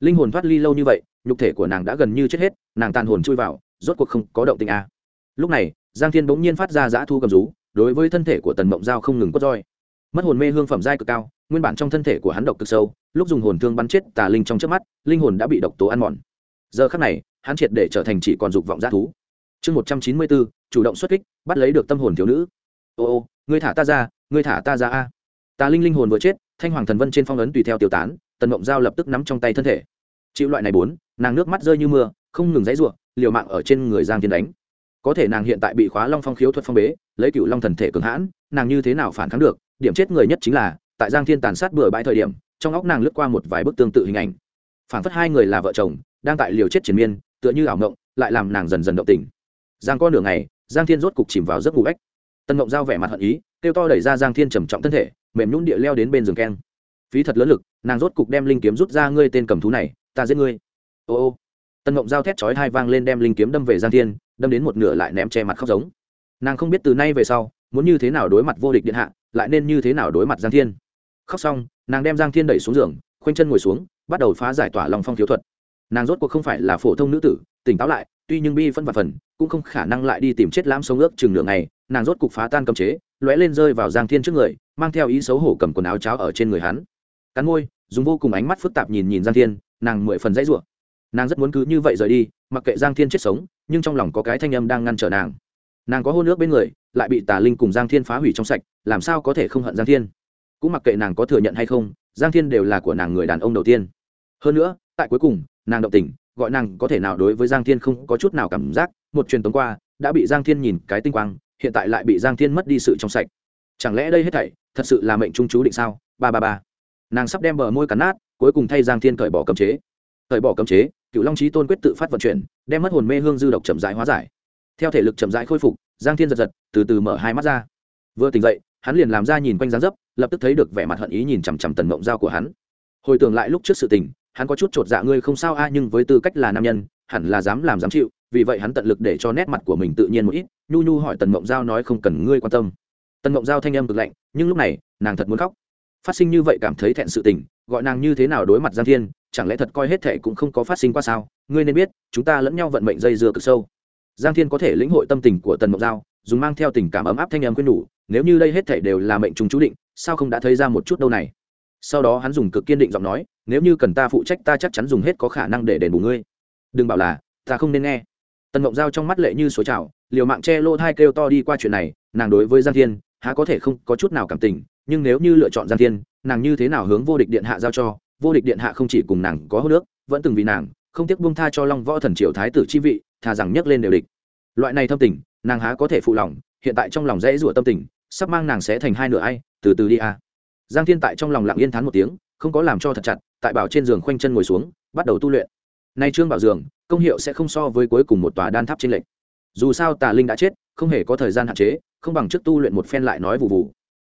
Speaker 1: Linh hồn thoát ly lâu như vậy, nhục thể của nàng đã gần như chết hết, nàng tàn hồn chui vào, rốt cuộc không có động tình a. Lúc này, giang thiên bỗng nhiên phát ra giã thu cầm rú, đối với thân thể của tần mộng giao không ngừng quất roi. Mất hồn mê hương phẩm giai cực cao, nguyên bản trong thân thể của hắn độc cực sâu, lúc dùng hồn thương bắn chết tà linh trong trước mắt, linh hồn đã bị độc tố ăn mòn giờ khắc này, hắn triệt để trở thành chỉ còn dục vọng g thú. Chương một trăm chín mươi bốn, chủ động xuất kích, bắt lấy được tâm hồn thiếu nữ. Ô ô, ngươi thả ta ra, ngươi thả ta ra a. Tà linh linh hồn vừa chết, thanh hoàng thần vân trên phong ấn tùy theo tiêu tán, tần mộng giao lập tức nắm trong tay thân thể. Chịu loại này bốn, nàng nước mắt rơi như mưa, không ngừng dãy ruộng liều mạng ở trên người giang thiên đánh. Có thể nàng hiện tại bị khóa long phong khiếu thuật phong bế, lấy cựu long thần thể cường hãn, nàng như thế nào phản kháng được? Điểm chết người nhất chính là, tại giang thiên tàn sát bừa bãi thời điểm, trong óc nàng lướt qua một vài bức tương tự hình ảnh. Phản phất hai người là vợ chồng đang tại liều chết triền miên, tựa như ảo ngộng lại làm nàng dần dần động tình. Giang con nửa ngày, giang thiên rốt cục chìm vào giấc ngủ ếch tân ngộng giao vẻ mặt hận ý, kêu to đẩy ra giang thiên trầm trọng thân thể, mềm nhún địa leo đến bên giường keng. Phí thật lớn lực, nàng rốt cục đem linh kiếm rút ra, ngươi tên cầm thú này, ta giết ngươi. Ô ô. Tân ngộng giao thét chói hai vang lên đem linh kiếm đâm về giang thiên, đâm đến một nửa lại ném che mặt khóc giống. Nàng không biết từ nay về sau, muốn như thế nào đối mặt vô địch điện hạ, lại nên như thế nào đối mặt giang thiên. Khóc xong, nàng đem giang thiên đẩy xuống giường, khoanh chân ngồi xuống, bắt đầu phá giải tỏa lòng phong thiếu thuật nàng rốt cuộc không phải là phổ thông nữ tử, tỉnh táo lại, tuy nhưng bi phân và phần, cũng không khả năng lại đi tìm chết lãm sống ước chừng nửa ngày, nàng rốt cục phá tan cầm chế, lóe lên rơi vào giang thiên trước người, mang theo ý xấu hổ cầm quần áo cháo ở trên người hắn. Cắn môi, dùng vô cùng ánh mắt phức tạp nhìn nhìn giang thiên, nàng mười phần dãy rủa. Nàng rất muốn cứ như vậy rời đi, mặc kệ giang thiên chết sống, nhưng trong lòng có cái thanh âm đang ngăn trở nàng. Nàng có hôn nước bên người, lại bị tà linh cùng giang thiên phá hủy trong sạch, làm sao có thể không hận giang thiên? Cũng mặc kệ nàng có thừa nhận hay không, giang thiên đều là của nàng người đàn ông đầu tiên. Hơn nữa, tại cuối cùng nàng động tình, gọi nàng có thể nào đối với giang thiên không có chút nào cảm giác, một truyền tống qua, đã bị giang thiên nhìn cái tinh quang, hiện tại lại bị giang thiên mất đi sự trong sạch. Chẳng lẽ đây hết thảy thật sự là mệnh trung chú định sao? Ba ba ba. Nàng sắp đem bờ môi cắn nát, cuối cùng thay giang thiên cởi bỏ cấm chế. Cởi bỏ cấm chế cựu long trí tôn quyết tự phát vận chuyển, đem mất hồn mê hương dư độc chậm rãi hóa giải. Theo thể lực chậm rãi khôi phục, giang thiên giật giật, từ từ mở hai mắt ra. Vừa tỉnh dậy, hắn liền làm ra nhìn quanh dáng dấp, lập tức thấy được vẻ mặt hận ý nhìn chằm chằm tần mộng dao của hắn. Hồi tưởng lại lúc trước sự tình hắn có chút chột dạ ngươi không sao a, nhưng với tư cách là nam nhân, hẳn là dám làm dám chịu, vì vậy hắn tận lực để cho nét mặt của mình tự nhiên một ít. Nhu nhu hỏi tần mộng giao nói không cần ngươi quan tâm. Tần mộng giao thanh âm cực lạnh, nhưng lúc này, nàng thật muốn khóc. Phát sinh như vậy cảm thấy thẹn sự tình, gọi nàng như thế nào đối mặt giang thiên, chẳng lẽ thật coi hết thệ cũng không có phát sinh qua sao? Ngươi nên biết, chúng ta lẫn nhau vận mệnh dây dưa cực sâu. Giang thiên có thể lĩnh hội tâm tình của tần mộng giao, dùng mang theo tình cảm ấm áp thanh âm quyên nhủ, nếu như đây hết thảy đều là mệnh trùng chú định, sao không đã thấy ra một chút đâu này? Sau đó hắn dùng cực kiên định giọng nói, nếu như cần ta phụ trách, ta chắc chắn dùng hết có khả năng để đền bù ngươi. Đừng bảo là, ta không nên nghe. Tần mộng giao trong mắt lệ như số trào, liều mạng che lô thai kêu to đi qua chuyện này, nàng đối với giang thiên, há có thể không có chút nào cảm tình, nhưng nếu như lựa chọn giang thiên, nàng như thế nào hướng vô địch điện hạ giao cho? Vô địch điện hạ không chỉ cùng nàng có hô nước vẫn từng vì nàng, không tiếc buông tha cho long võ thần triều thái tử chi vị, thà rằng nhấc lên đều địch. Loại này thâm tình, nàng há có thể phụ lòng, hiện tại trong lòng dễ rủa tâm tình, sắp mang nàng sẽ thành hai nửa ai, từ từ đi a giang thiên tại trong lòng lặng yên thán một tiếng, không có làm cho thật chặt, tại bảo trên giường khoanh chân ngồi xuống, bắt đầu tu luyện. Nay trương bảo giường công hiệu sẽ không so với cuối cùng một tòa đan tháp trên lệnh. Dù sao tà linh đã chết, không hề có thời gian hạn chế, không bằng trước tu luyện một phen lại nói vụ vụ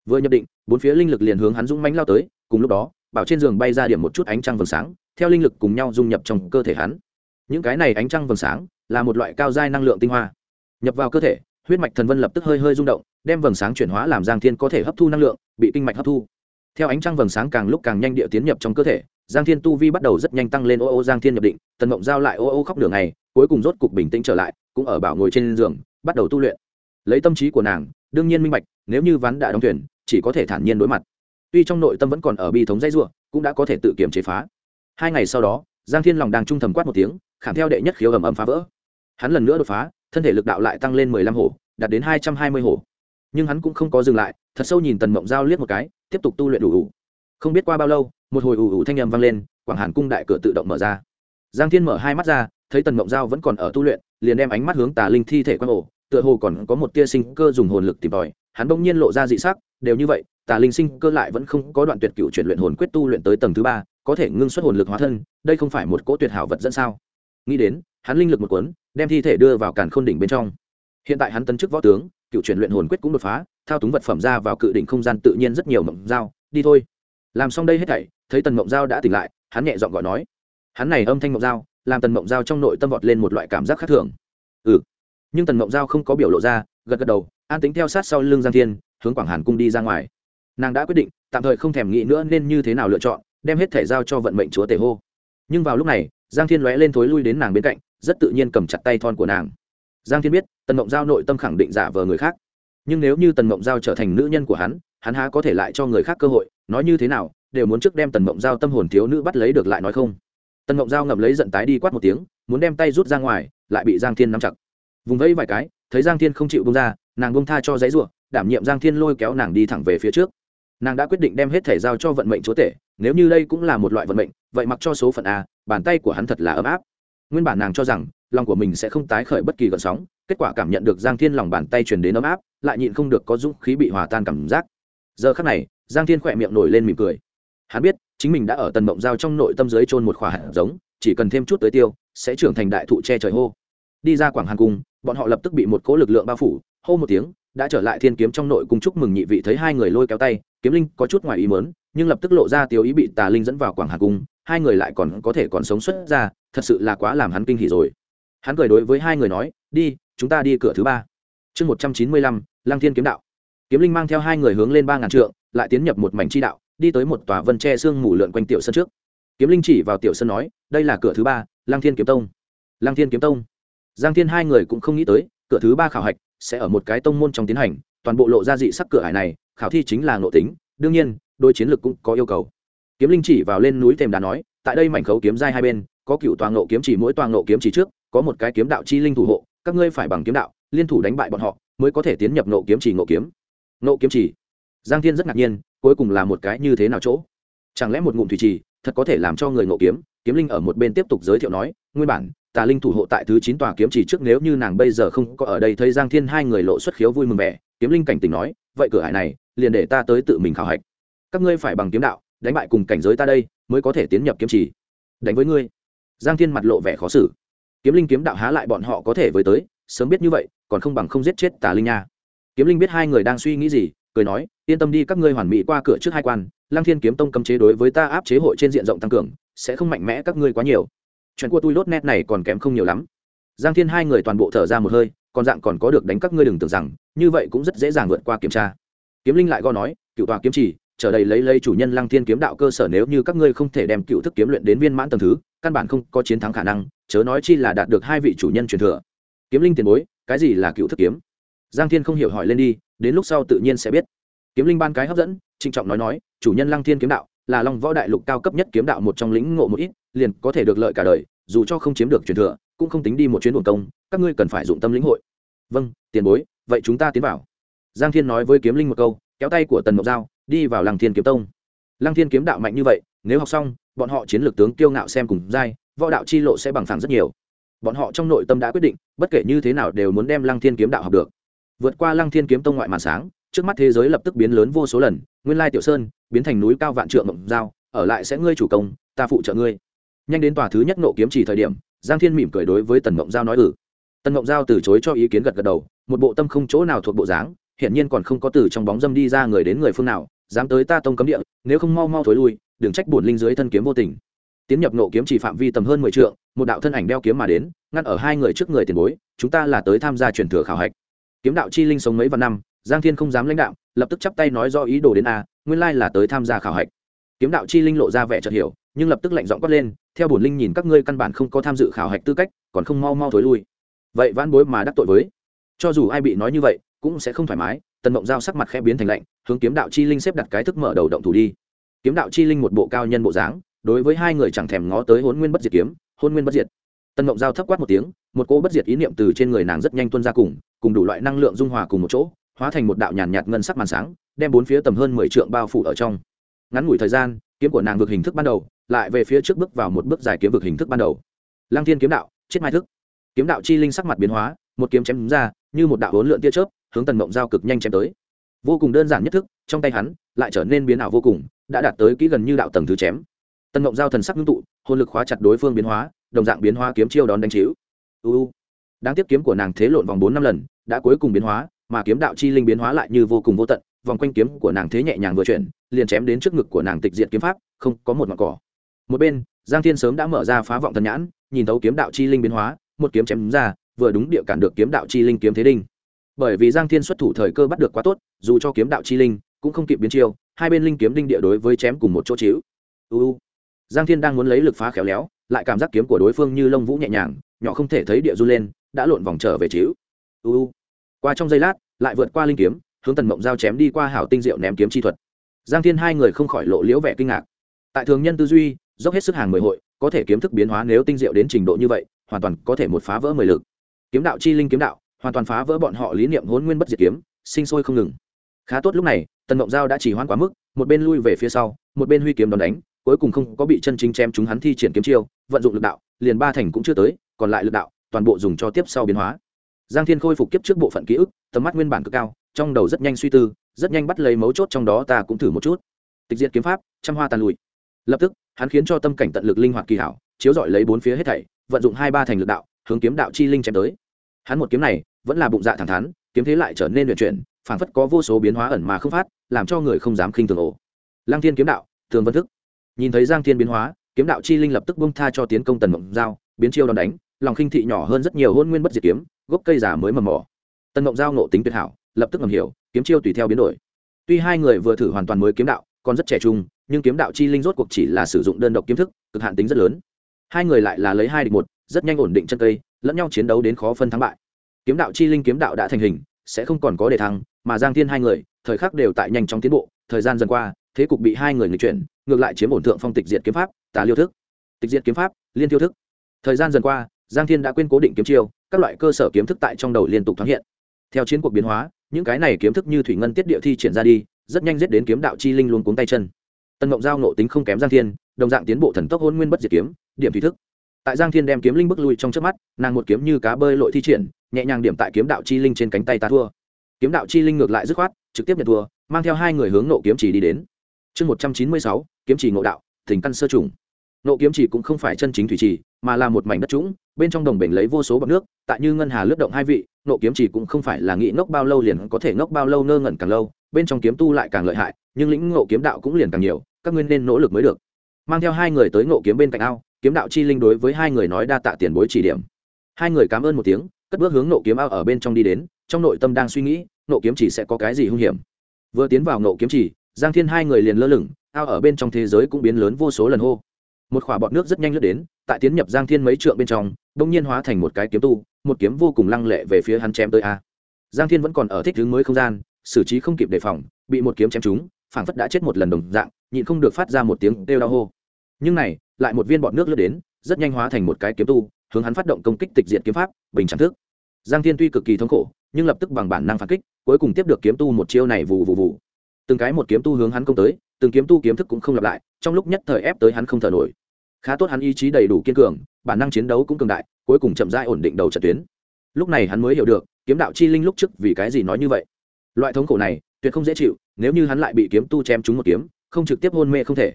Speaker 1: vừa nhập định, bốn phía linh lực liền hướng hắn dũng mánh lao tới, cùng lúc đó, bảo trên giường bay ra điểm một chút ánh trăng vầng sáng, theo linh lực cùng nhau dung nhập trong cơ thể hắn. Những cái này ánh trăng vầng sáng, là một loại cao giai năng lượng tinh hoa. Nhập vào cơ thể, huyết mạch thần vân lập tức hơi hơi rung động, đem vầng sáng chuyển hóa làm giang thiên có thể hấp thu năng lượng, bị kinh mạch hấp thu theo ánh trăng vầng sáng càng lúc càng nhanh địa tiến nhập trong cơ thể, giang thiên tu vi bắt đầu rất nhanh tăng lên, ô ô giang thiên nhập định, tần mộng giao lại ô ô khóc đường này cuối cùng rốt cục bình tĩnh trở lại, cũng ở bảo ngồi trên giường, bắt đầu tu luyện. Lấy tâm trí của nàng, đương nhiên minh bạch, nếu như ván đã đóng thuyền, chỉ có thể thản nhiên đối mặt. Tuy trong nội tâm vẫn còn ở bi thống dây ruộng cũng đã có thể tự kiểm chế phá. Hai ngày sau đó, giang thiên lòng đang trung thầm quát một tiếng, khảm theo đệ nhất khiếu ầm ầm phá vỡ. Hắn lần nữa đột phá, thân thể lực đạo lại tăng lên mười lăm hổ, đạt đến hai trăm hai mươi hổ. Nhưng hắn cũng không có dừng lại, thật sâu nhìn tần mộng giao liếc một cái tiếp tục tu luyện đủ ủ. Không biết qua bao lâu, một hồi ủ ủ thanh â m vang lên, quảng hàn cung đại cửa tự động mở ra. Giang thiên mở hai mắt ra, thấy tần mộng giao vẫn còn ở tu luyện, liền đem ánh mắt hướng tà linh thi thể quang ổ, tựa hồ còn có một tia sinh cơ dùng hồn lực tìm tòi. Hắn bỗng nhiên lộ ra dị sắc, đều như vậy, tà linh sinh cơ lại vẫn không có đoạn tuyệt cựu chuyển luyện hồn quyết tu luyện tới tầng thứ ba, có thể ngưng xuất hồn lực hóa thân, đây không phải một cỗ tuyệt hảo vật dẫn sao? Nghĩ đến, hắn linh lực một cuốn, đem thi thể đưa vào càn khôn đỉnh bên trong. Hiện tại hắn tấn chức võ tướng cựu chuyển luyện hồn quyết cũng đột phá, thao túng vật phẩm ra vào cự đỉnh không gian tự nhiên rất nhiều mộng dao đi thôi. Làm xong đây hết thảy, thấy tần mộng dao đã tỉnh lại, hắn nhẹ giọng gọi nói. Hắn này âm thanh mộng dao làm tần mộng dao trong nội tâm vọt lên một loại cảm giác khác thường. Ừ. Nhưng tần mộng dao không có biểu lộ ra, gật gật đầu, an tính theo sát sau lưng giang thiên, hướng quảng hàn cung đi ra ngoài. Nàng đã quyết định, tạm thời không thèm nghĩ nữa nên như thế nào lựa chọn, đem hết thể giao cho vận mệnh chúa tể hô. Nhưng vào lúc này, giang thiên lóe lên thối lui đến nàng bên cạnh, rất tự nhiên cầm chặt tay thon của nàng giang thiên biết, tần mộng giao nội tâm khẳng định giả vờ người khác. Nhưng nếu như tần mộng giao trở thành nữ nhân của hắn hắn há có thể lại cho người khác cơ hội, nói như thế nào, đều muốn trước đem tần mộng giao tâm hồn thiếu nữ bắt lấy được lại nói không. Tần mộng giao ngậm lấy giận tái đi quát một tiếng, muốn đem tay rút ra ngoài, lại bị giang thiên nắm chặt. Vùng vẫy vài cái, thấy giang thiên không chịu bông ra, nàng bông tha cho giấy ruộng đảm nhiệm giang thiên lôi kéo nàng đi thẳng về phía trước. Nàng đã quyết định đem hết thể giao cho vận mệnh chúa tể, nếu như đây cũng là một loại vận mệnh, vậy mặc cho số phận a, bàn tay của hắn thật là ấm áp. Nguyên bản nàng cho rằng lòng của mình sẽ không tái khởi bất kỳ gợn sóng, kết quả cảm nhận được giang thiên lòng bàn tay truyền đến ấm áp, lại nhịn không được có dũng khí bị hòa tan cảm giác. Giờ khắc này, giang thiên khỏe miệng nổi lên mỉm cười. Hắn biết, chính mình đã ở tần mộng giao trong nội tâm dưới trôn một khỏa hạt giống, chỉ cần thêm chút tới tiêu, sẽ trưởng thành đại thụ che trời hô. Đi ra quảng hàn cung, bọn họ lập tức bị một cỗ lực lượng bao phủ, hô một tiếng, đã trở lại thiên kiếm trong nội cung chúc mừng nhị vị thấy hai người lôi kéo tay, kiếm linh có chút ngoài ý mớn nhưng lập tức lộ ra tiêu ý bị tà linh dẫn vào quảng hàn cung, hai người lại còn có thể còn sống xuất ra, thật sự là quá làm hắn kinh hỉ rồi hắn cười đối với hai người nói, đi, chúng ta đi cửa thứ ba. Chương một trăm chín mươi lăm lang thiên kiếm đạo. Kiếm linh mang theo hai người hướng lên ba ngàn trượng, lại tiến nhập một mảnh chi đạo, đi tới một tòa vân tre sương mù lượn quanh tiểu sân trước. Kiếm linh chỉ vào tiểu sân nói, đây là cửa thứ ba lang thiên kiếm tông. Lang thiên kiếm tông. Giang thiên hai người cũng không nghĩ tới, cửa thứ ba khảo hạch sẽ ở một cái tông môn trong tiến hành, toàn bộ lộ ra dị sắc cửa hải này, khảo thi chính là nội tính, đương nhiên đôi chiến lược cũng có yêu cầu. Kiếm linh chỉ vào lên núi thềm đá nói, tại đây mảnh khấu kiếm giai hai bên, có cựu toàn nộ kiếm chỉ, mỗi toàn nộ kiếm chỉ trước có một cái kiếm đạo chi linh thủ hộ, các ngươi phải bằng kiếm đạo, liên thủ đánh bại bọn họ, mới có thể tiến nhập nộ kiếm chỉ nộ kiếm. Nộ kiếm chỉ giang thiên rất ngạc nhiên, cuối cùng là một cái như thế nào chỗ? Chẳng lẽ một ngụm thủy trì thật có thể làm cho người nộ kiếm? Kiếm linh ở một bên tiếp tục giới thiệu nói, nguyên bản, tà linh thủ hộ tại thứ chín tòa kiếm chỉ trước nếu như nàng bây giờ không có ở đây thấy giang thiên hai người lộ xuất khiếu vui mừng vẻ, kiếm linh cảnh tỉnh nói, vậy cửa hải này, liền để ta tới tự mình khảo hạch. Các ngươi phải bằng kiếm đạo, đánh bại cùng cảnh giới ta đây, mới có thể tiến nhập kiếm chỉ đánh với ngươi. Giang thiên mặt lộ vẻ khó xử kiếm linh kiếm đạo há lại bọn họ có thể với tới, sớm biết như vậy, còn không bằng không giết chết tà linh nha. Kiếm linh biết hai người đang suy nghĩ gì, cười nói, yên tâm đi, các ngươi hoàn mỹ qua cửa trước hai quan Lang thiên kiếm tông cấm chế đối với ta áp chế hội trên diện rộng tăng cường, sẽ không mạnh mẽ các ngươi quá nhiều. Chuyện của tôi lốt nét này còn kém không nhiều lắm. Giang thiên hai người toàn bộ thở ra một hơi, còn dạng còn có được đánh các ngươi đừng tưởng rằng, như vậy cũng rất dễ dàng vượt qua kiểm tra. Kiếm linh lại go nói, cựu tòa kiếm chỉ, trở đầy lấy lấy chủ nhân lăng thiên kiếm đạo cơ sở nếu như các ngươi không thể đem cựu thức kiếm luyện đến viên mãn tầng thứ, căn bản không có chiến thắng khả năng chớ nói chi là đạt được hai vị chủ nhân truyền thừa. Kiếm linh tiền bối, cái gì là cựu thức kiếm? Giang thiên không hiểu hỏi lên đi, đến lúc sau tự nhiên sẽ biết. Kiếm linh ban cái hấp dẫn, trịnh trọng nói nói, chủ nhân lăng thiên kiếm đạo, là long võ đại lục cao cấp nhất kiếm đạo một trong lĩnh ngộ một ít, liền có thể được lợi cả đời, dù cho không chiếm được truyền thừa, cũng không tính đi một chuyến buồn công, các ngươi cần phải dụng tâm lĩnh hội. Vâng tiền bối, vậy chúng ta tiến vào. Giang thiên nói với kiếm linh một câu, kéo tay của tần mộc giao, đi vào lăng thiên kiếm tông. Lăng thiên kiếm đạo mạnh như vậy, nếu học xong, bọn họ chiến lược tướng kiêu ngạo xem cùng giai võ đạo chi lộ sẽ bằng phẳng rất nhiều. Bọn họ trong nội tâm đã quyết định, bất kể như thế nào đều muốn đem lăng thiên kiếm đạo học được. Vượt qua lăng thiên kiếm tông ngoại màn sáng, trước mắt thế giới lập tức biến lớn vô số lần, nguyên lai tiểu sơn, biến thành núi cao vạn trượng mộng giao, ở lại sẽ ngươi chủ công, ta phụ trợ ngươi. Nhanh đến tòa thứ nhất nộ kiếm chỉ thời điểm, giang thiên mỉm cười đối với tần mộng giao nói ừ. Tần mộng giao từ chối cho ý kiến gật gật đầu, một bộ tâm không chỗ nào thuộc bộ dáng hiện nhiên còn không có từ trong bóng dâm đi ra người đến người phương nào, dám tới ta tông cấm địa, nếu không mau mau thối lui, đừng trách bổn linh dưới thân kiếm vô tình tiến nhập nộ kiếm chỉ phạm vi tầm hơn mười trượng, một đạo thân ảnh đeo kiếm mà đến, ngăn ở hai người trước người tiền bối, chúng ta là tới tham gia truyền thừa khảo hạch. Kiếm đạo chi linh sống mấy vạn năm, giang thiên không dám lãnh đạo lập tức chắp tay nói do ý đồ đến a, nguyên lai là tới tham gia khảo hạch. Kiếm đạo chi linh lộ ra vẻ chợt hiểu, nhưng lập tức lạnh giọng quát lên, theo bổn linh nhìn các ngươi căn bản không có tham dự khảo hạch tư cách, còn không mau mau thối lui. Vậy vãn bối mà đắc tội với, cho dù ai bị nói như vậy, cũng sẽ không thoải mái, tần mộng giao sắc mặt khẽ biến thành lạnh, hướng kiếm đạo chi linh xếp đặt cái thức mở đầu động thủ đi. Kiếm đạo chi linh một bộ cao nhân bộ dáng đối với hai người chẳng thèm ngó tới hôn nguyên bất diệt kiếm hôn nguyên bất diệt. Tân mộng giao thấp quát một tiếng, một cỗ bất diệt ý niệm từ trên người nàng rất nhanh tuân ra cùng cùng đủ loại năng lượng dung hòa cùng một chỗ, hóa thành một đạo nhàn nhạt ngân sắc màn sáng, đem bốn phía tầm hơn mười trượng bao phủ ở trong. Ngắn ngủi thời gian, kiếm của nàng vượt hình thức ban đầu, lại về phía trước bước vào một bước dài kiếm vực hình thức ban đầu. Lăng thiên kiếm đạo, chết mai thức. Kiếm đạo chi linh sắc mặt biến hóa, một kiếm chém ra, như một đạo hỗn lượn tia chớp, hướng tần mộng giao cực nhanh chém tới. Vô cùng đơn giản nhất thức, trong tay hắn, lại trở nên biến ảo vô cùng, đã đạt tới kỹ gần như đạo tầng thứ chém. Tân mộng giao thần sắc ngưng tụ, hồn lực khóa chặt đối phương biến hóa, đồng dạng biến hóa kiếm chiêu đón đánh chiếu. Uu đáng tiếc kiếm của nàng thế lộn vòng bốn năm lần, đã cuối cùng biến hóa, mà kiếm đạo chi linh biến hóa lại như vô cùng vô tận, vòng quanh kiếm của nàng thế nhẹ nhàng vừa chuyển, liền chém đến trước ngực của nàng tịch diện kiếm pháp, không có một mặt cỏ. Một bên, giang thiên sớm đã mở ra phá vọng thần nhãn, nhìn thấu kiếm đạo chi linh biến hóa, một kiếm chém ra, vừa đúng địa cản được kiếm đạo chi linh kiếm thế đinh. Bởi vì giang thiên xuất thủ thời cơ bắt được quá tốt, dù cho kiếm đạo chi linh cũng không kịp biến chiêu, hai bên linh kiếm đinh địa đối với chém cùng một chỗ chiếu uu giang thiên đang muốn lấy lực phá khéo léo, lại cảm giác kiếm của đối phương như lông vũ nhẹ nhàng, nhỏ không thể thấy địa du lên, đã lộn vòng trở về chiếu uu qua trong giây lát, lại vượt qua linh kiếm, hướng tần mộng giao chém đi qua hảo tinh diệu ném kiếm chi thuật. Giang thiên hai người không khỏi lộ liễu vẻ kinh ngạc. Tại thường nhân tư duy, dốc hết sức hàng mười hội, có thể kiếm thức biến hóa nếu tinh diệu đến trình độ như vậy, hoàn toàn có thể một phá vỡ mười lực. Kiếm đạo chi linh kiếm đạo, hoàn toàn phá vỡ bọn họ lý niệm hôn nguyên bất diệt kiếm, sinh sôi không ngừng. Khá tốt lúc này, tần mộng giao đã chỉ hoãn quá mức, một bên lui về phía sau, một bên huy kiếm đòn đánh cuối cùng không có bị chân chính chém chúng hắn thi triển kiếm chiêu, vận dụng lực đạo, liền ba thành cũng chưa tới, còn lại lực đạo, toàn bộ dùng cho tiếp sau biến hóa. Giang thiên khôi phục kiếp trước bộ phận ký ức, tầm mắt nguyên bản cực cao, trong đầu rất nhanh suy tư, rất nhanh bắt lấy mấu chốt trong đó ta cũng thử một chút. Tịch diệt kiếm pháp, trăm hoa tàn lụi. Lập tức, hắn khiến cho tâm cảnh tận lực linh hoạt kỳ hảo, chiếu dọi lấy bốn phía hết thảy, vận dụng hai ba thành lực đạo, hướng kiếm đạo chi linh chém tới. Hắn một kiếm này, vẫn là bụng dạ thẳng thắn, kiếm thế lại trở nên luyện chuyển, phảng phất có vô số biến hóa ẩn mà không phát, làm cho người không dám khinh thường ổ lăng thiên kiếm đạo, thường vân thức nhìn thấy giang thiên biến hóa, kiếm đạo chi linh lập tức bông tha cho tiến công tần mộng giao, biến chiêu đòn đánh, lòng khinh thị nhỏ hơn rất nhiều hôn nguyên bất diệt kiếm, gốc cây giả mới mầm mỏ. Tần mộng giao nộ tính tuyệt hảo, lập tức ngầm hiểu, kiếm chiêu tùy theo biến đổi. Tuy hai người vừa thử hoàn toàn mới kiếm đạo, còn rất trẻ trung, nhưng kiếm đạo chi linh rốt cuộc chỉ là sử dụng đơn độc kiếm thức, cực hạn tính rất lớn. Hai người lại là lấy hai địch một, rất nhanh ổn định chân cây, lẫn nhau chiến đấu đến khó phân thắng bại. Kiếm đạo chi linh kiếm đạo đã thành hình, sẽ không còn có đề thăng, mà giang thiên hai người, thời khắc đều tại nhanh chóng tiến bộ, thời gian dần qua, thế cục bị hai người nghịch chuyển ngược lại chiếm ổn thượng phong tịch diệt kiếm pháp, tà liêu thức. Tịch diệt kiếm pháp, liên tiêu thức. Thời gian dần qua, giang thiên đã quên cố định kiếm chiêu, các loại cơ sở kiếm thức tại trong đầu liên tục thoáng hiện. Theo chiến cuộc biến hóa, những cái này kiếm thức như thủy ngân tiết địa thi triển ra đi, rất nhanh giết đến kiếm đạo chi linh luôn cuống tay chân. Tân mộng giao nộ tính không kém giang thiên, đồng dạng tiến bộ thần tốc hôn nguyên bất diệt kiếm, điểm thủy thức. Tại giang thiên đem kiếm linh bước lui trong trước mắt, nàng một kiếm như cá bơi lội thi triển, nhẹ nhàng điểm tại kiếm đạo chi linh trên cánh tay ta thua. Kiếm đạo chi linh ngược lại dứt khoát, trực tiếp nhận thua, mang theo hai người hướng nộ kiếm chỉ đi đến chương một trăm chín mươi sáu, kiếm chỉ ngộ đạo tình căn sơ trùng. Nộ kiếm chỉ cũng không phải chân chính thủy trì, mà là một mảnh đất trũng, bên trong đồng bể lấy vô số bọc nước, tại như ngân hà lướt động hai vị nộ kiếm chỉ cũng không phải là nghĩ ngốc bao lâu liền có thể ngốc bao lâu nơ ngẩn càng lâu, bên trong kiếm tu lại càng lợi hại, nhưng lĩnh ngộ kiếm đạo cũng liền càng nhiều, các ngươi nên nỗ lực mới được. Mang theo hai người tới ngộ kiếm bên cạnh ao, kiếm đạo chi linh đối với hai người nói đa tạ tiền bối chỉ điểm. Hai người cảm ơn một tiếng, cất bước hướng nộ kiếm ao ở bên trong đi đến, trong nội tâm đang suy nghĩ nộ kiếm chỉ sẽ có cái gì hung hiểm. Vừa tiến vào nộ kiếm chỉ giang thiên hai người liền lơ lửng, ao ở bên trong thế giới cũng biến lớn vô số lần hô. Một khỏa bọt nước rất nhanh lướt đến, tại tiến nhập giang thiên mấy trượng bên trong, bỗng nhiên hóa thành một cái kiếm tu, một kiếm vô cùng lăng lệ về phía hắn chém tới a. Giang thiên vẫn còn ở thích hướng mới không gian, xử trí không kịp đề phòng, bị một kiếm chém trúng, phảng phất đã chết một lần đồng dạng, nhịn không được phát ra một tiếng kêu đau hô. Nhưng này, lại một viên bọt nước lướt đến, rất nhanh hóa thành một cái kiếm tu, hướng hắn phát động công kích tịch diệt kiếm pháp, bình chẳng thức. Giang thiên tuy cực kỳ thống khổ, nhưng lập tức bằng bản năng phản kích, cuối cùng tiếp được kiếm tu một chiêu này vù vù vù từng cái một kiếm tu hướng hắn công tới, từng kiếm tu kiếm thức cũng không lặp lại, trong lúc nhất thời ép tới hắn không thở nổi. Khá tốt hắn ý chí đầy đủ kiên cường, bản năng chiến đấu cũng cường đại, cuối cùng chậm rãi ổn định đầu trận tuyến. Lúc này hắn mới hiểu được, kiếm đạo chi linh lúc trước vì cái gì nói như vậy. Loại thống khổ này, tuyệt không dễ chịu, nếu như hắn lại bị kiếm tu chém trúng một kiếm, không trực tiếp hôn mê không thể.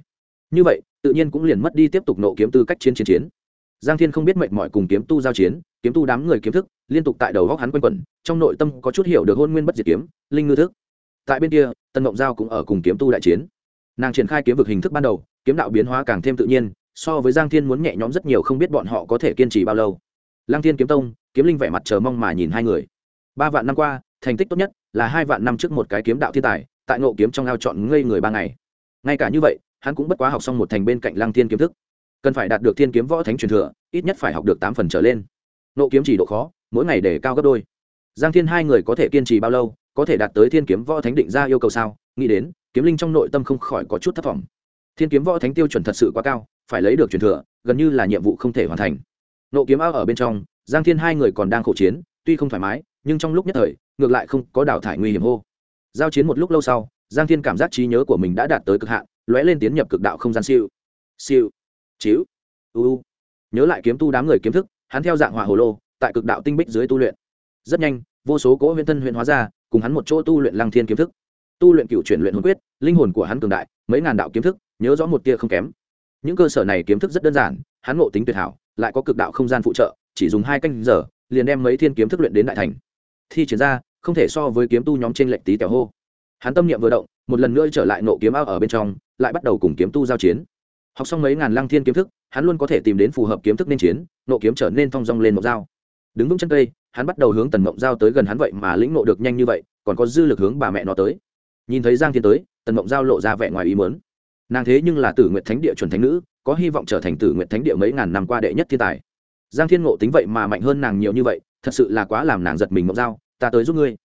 Speaker 1: Như vậy, tự nhiên cũng liền mất đi tiếp tục nộ kiếm tư cách chiến chiến chiến. Giang thiên không biết mệnh mọi cùng kiếm tu giao chiến, kiếm tu đám người kiếm thức, liên tục tại đầu góc hắn quanh quẩn, trong nội tâm có chút hiểu được hôn nguyên bất diệt kiếm, linh ngư thức tại bên kia tân mộng giao cũng ở cùng kiếm tu đại chiến. Nàng triển khai kiếm vực hình thức ban đầu, kiếm đạo biến hóa càng thêm tự nhiên, so với giang thiên muốn nhẹ nhõm rất nhiều không biết bọn họ có thể kiên trì bao lâu. Lăng thiên kiếm tông, kiếm linh vẻ mặt chờ mong mà nhìn hai người. Ba vạn năm qua, thành tích tốt nhất là hai vạn năm trước một cái kiếm đạo thiên tài, tại ngộ kiếm trong ao chọn ngây người ba ngày. Ngay cả như vậy, hắn cũng bất quá học xong một thành bên cạnh lăng thiên kiếm thức. Cần phải đạt được thiên kiếm võ thánh truyền thừa, ít nhất phải học được tám phần trở lên. Nộ kiếm chỉ độ khó, mỗi ngày để cao gấp đôi. Giang thiên hai người có thể kiên trì bao lâu có thể đạt tới thiên kiếm võ thánh định ra yêu cầu sao? Nghĩ đến, kiếm linh trong nội tâm không khỏi có chút thất vọng. Thiên kiếm võ thánh tiêu chuẩn thật sự quá cao, phải lấy được truyền thừa, gần như là nhiệm vụ không thể hoàn thành. Nộ kiếm ao ở bên trong, giang thiên hai người còn đang khổ chiến, tuy không thoải mái, nhưng trong lúc nhất thời, ngược lại không có đào thải nguy hiểm hô. Giao chiến một lúc lâu sau, giang thiên cảm giác trí nhớ của mình đã đạt tới cực hạn, lóe lên tiến nhập cực đạo không gian siêu. Siêu. Chiếu. U nhớ lại kiếm tu đám người kiếm thức, hắn theo dạng hỏa hồ lô, tại cực đạo tinh bích dưới tu luyện. Rất nhanh, vô số cỗ huyễn thân huyễn hóa ra cùng hắn một chỗ tu luyện lăng thiên kiếm thức. Tu luyện cựu chuyển luyện hồn quyết, linh hồn của hắn cường đại, mấy ngàn đạo kiếm thức, nhớ rõ một tia không kém. Những cơ sở này kiếm thức rất đơn giản, hắn ngộ tính tuyệt hảo, lại có cực đạo không gian phụ trợ, chỉ dùng hai canh giờ, liền đem mấy thiên kiếm thức luyện đến đại thành. Thi triển ra, không thể so với kiếm tu nhóm trên lệnh tí tèo hô. Hắn tâm niệm vừa động, một lần nữa trở lại nộ kiếm ao ở bên trong, lại bắt đầu cùng kiếm tu giao chiến. Học xong mấy ngàn lăng thiên kiếm thức, hắn luôn có thể tìm đến phù hợp kiếm thức nên chiến, nộ kiếm trở nên thong dong lên một dao. Đứng vững chân cây hắn bắt đầu hướng tần mộng giao tới gần hắn vậy mà lĩnh nộ được nhanh như vậy, còn có dư lực hướng bà mẹ nó tới. Nhìn thấy giang thiên tới, tần mộng giao lộ ra vẻ ngoài ý mớn nàng thế nhưng là tử nguyện thánh địa chuẩn thánh nữ, có hy vọng trở thành tử nguyện thánh địa mấy ngàn năm qua đệ nhất thiên tài. Giang thiên ngộ tính vậy mà mạnh hơn nàng nhiều như vậy, thật sự là quá làm nàng giật mình mộng giao, ta tới giúp ngươi.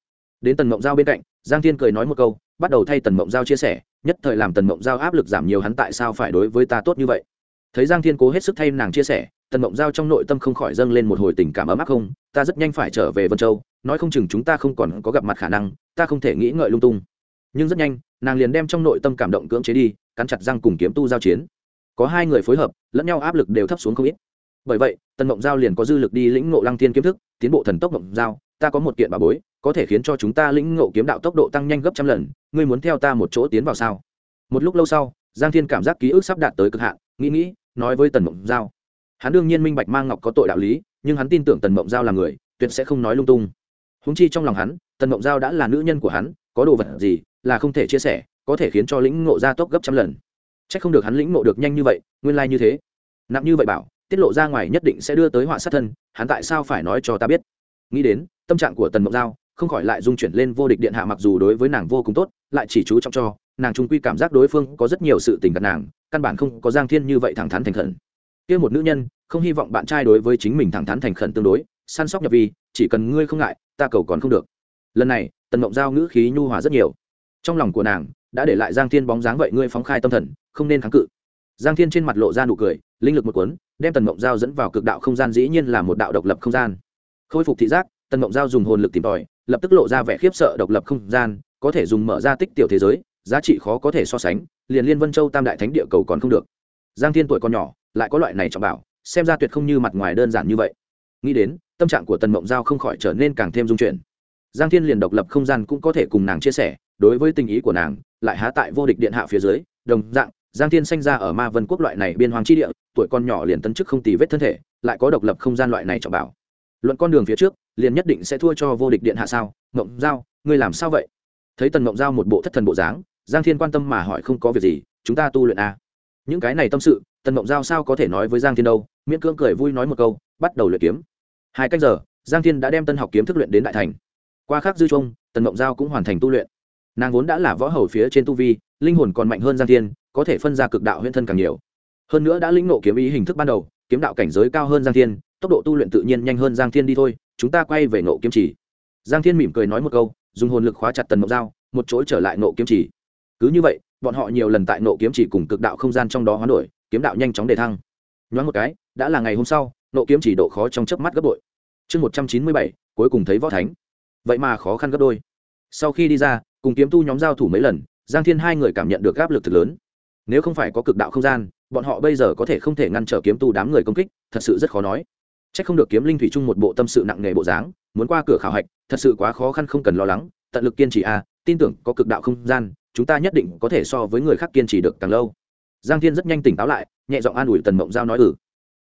Speaker 1: Đến tần mộng giao bên cạnh, giang thiên cười nói một câu, bắt đầu thay tần mộng giao chia sẻ, nhất thời làm tần mộng giao áp lực giảm nhiều hắn tại sao phải đối với ta tốt như vậy. Thấy giang thiên cố hết sức thay nàng chia sẻ tần mộng giao trong nội tâm không khỏi dâng lên một hồi tình cảm ấm áp không, ta rất nhanh phải trở về vân châu, nói không chừng chúng ta không còn có gặp mặt khả năng, ta không thể nghĩ ngợi lung tung. Nhưng rất nhanh, nàng liền đem trong nội tâm cảm động cưỡng chế đi, cắn chặt răng cùng kiếm tu giao chiến. Có hai người phối hợp, lẫn nhau áp lực đều thấp xuống không ít. Bởi vậy, tần mộng giao liền có dư lực đi lĩnh ngộ lăng thiên kiếm thức, tiến bộ thần tốc mộng giao, ta có một kiện bà bối, có thể khiến cho chúng ta lĩnh ngộ kiếm đạo tốc độ tăng nhanh gấp trăm lần, ngươi muốn theo ta một chỗ tiến vào sao? Một lúc lâu sau, giang thiên cảm giác ký ức sắp đạt tới cực hạn, nghĩ nghĩ, nói với tần mộng giao hắn đương nhiên minh bạch mang ngọc có tội đạo lý, nhưng hắn tin tưởng tần mộng giao là người, tuyệt sẽ không nói lung tung. Húng chi trong lòng hắn, tần mộng giao đã là nữ nhân của hắn, có đồ vật gì là không thể chia sẻ, có thể khiến cho lĩnh ngộ gia tốc gấp trăm lần. C h ắ c không được hắn lĩnh ngộ được nhanh như vậy, nguyên lai、like、như thế. Nặng như vậy bảo, tiết lộ ra ngoài nhất định sẽ đưa tới họa sát thân, hắn tại sao phải nói cho ta biết? Nghĩ đến, tâm trạng của tần mộng giao không khỏi lại dung chuyển lên vô địch điện hạ mặc dù đối với nàng vô cùng tốt, lại chỉ chú trọng cho, nàng trung quy cảm giác đối phương có rất nhiều sự tình gặp nàng, căn bản không có giang thiên như vậy thẳng thắn thành khẩn kia một nữ nhân, không hy vọng bạn trai đối với chính mình thẳng thắn thành khẩn tương đối, săn sóc nhập vi, chỉ cần ngươi không ngại, ta cầu còn không được. Lần này, tần mộng giao ngữ khí nhu hòa rất nhiều. Trong lòng của nàng, đã để lại giang thiên bóng dáng vậy ngươi phóng khai tâm thần, không nên kháng cự. Giang thiên trên mặt lộ ra nụ cười, linh lực một cuốn, đem tần mộng giao dẫn vào cực đạo không gian dĩ nhiên là một đạo độc lập không gian. Khôi phục thị giác, tần mộng giao dùng hồn lực tìm tòi, lập tức lộ ra vẻ khiếp sợ độc lập không gian, có thể dùng mở ra tích tiểu thế giới, giá trị khó có thể so sánh, liền liên vân châu tam đại thánh địa cầu còn không được. Giang thiên tuổi còn nhỏ lại có loại này trọng bảo, xem ra tuyệt không như mặt ngoài đơn giản như vậy. Nghĩ đến, tâm trạng của tần mộng giao không khỏi trở nên càng thêm dung chuyển. Giang thiên liền độc lập không gian cũng có thể cùng nàng chia sẻ, đối với tình ý của nàng, lại há tại vô địch điện hạ phía dưới, đồng dạng, giang thiên sanh ra ở ma vân quốc loại này biên hoàng tri địa, tuổi con nhỏ liền tân chức không tì vết thân thể, lại có độc lập không gian loại này trọng bảo. Luận con đường phía trước, liền nhất định sẽ thua cho vô địch điện hạ sao? Mộng giao, ngươi làm sao vậy? Thấy tần mộng giao một bộ thất thần bộ dáng, giang thiên quan tâm mà hỏi không có việc gì, chúng ta tu luyện a à? những cái này tâm sự tần mộng giao sao có thể nói với giang thiên đâu, miễn cưỡng cười vui nói một câu, bắt đầu luyện kiếm. Hai cách giờ, giang thiên đã đem tân học kiếm thức luyện đến đại thành. Qua khác dư trung tần mộng giao cũng hoàn thành tu luyện. Nàng vốn đã là võ hầu phía trên tu vi, linh hồn còn mạnh hơn giang thiên, có thể phân ra cực đạo huyễn thân càng nhiều. Hơn nữa đã lĩnh nộ kiếm ý hình thức ban đầu, kiếm đạo cảnh giới cao hơn giang thiên, tốc độ tu luyện tự nhiên nhanh hơn giang thiên đi thôi, chúng ta quay về nộ kiếm chỉ. Giang thiên mỉm cười nói một câu, dùng hồn lực khóa chặt tần mộng giao, một chỗ trở lại nộ kiếm chỉ. Cứ như vậy, bọn họ nhiều lần tại nộ kiếm chỉ cùng cực đạo không gian trong đó hoán đổi kiếm đạo nhanh chóng đề thăng. Nhoáng một cái, đã là ngày hôm sau, nộ kiếm chỉ độ khó trong chớp mắt gấp bội. Chương một trăm chín mươi bảy, cuối cùng thấy võ thánh. Vậy mà khó khăn gấp đôi. Sau khi đi ra, cùng kiếm tu nhóm giao thủ mấy lần, giang thiên hai người cảm nhận được áp lực thực lớn. Nếu không phải có cực đạo không gian, bọn họ bây giờ có thể không thể ngăn trở kiếm tu đám người công kích, thật sự rất khó nói. C h ắ c không được kiếm linh thủy chung một bộ tâm sự nặng nề bộ dáng, muốn qua cửa khảo hạch, thật sự quá khó khăn không cần lo lắng, tận lực kiên trì a tin tưởng có cực đạo không gian, chúng ta nhất định có thể so với người khác kiên trì được càng lâu giang thiên rất nhanh tỉnh táo lại, nhẹ giọng an ủi tần mộng giao nói ừ.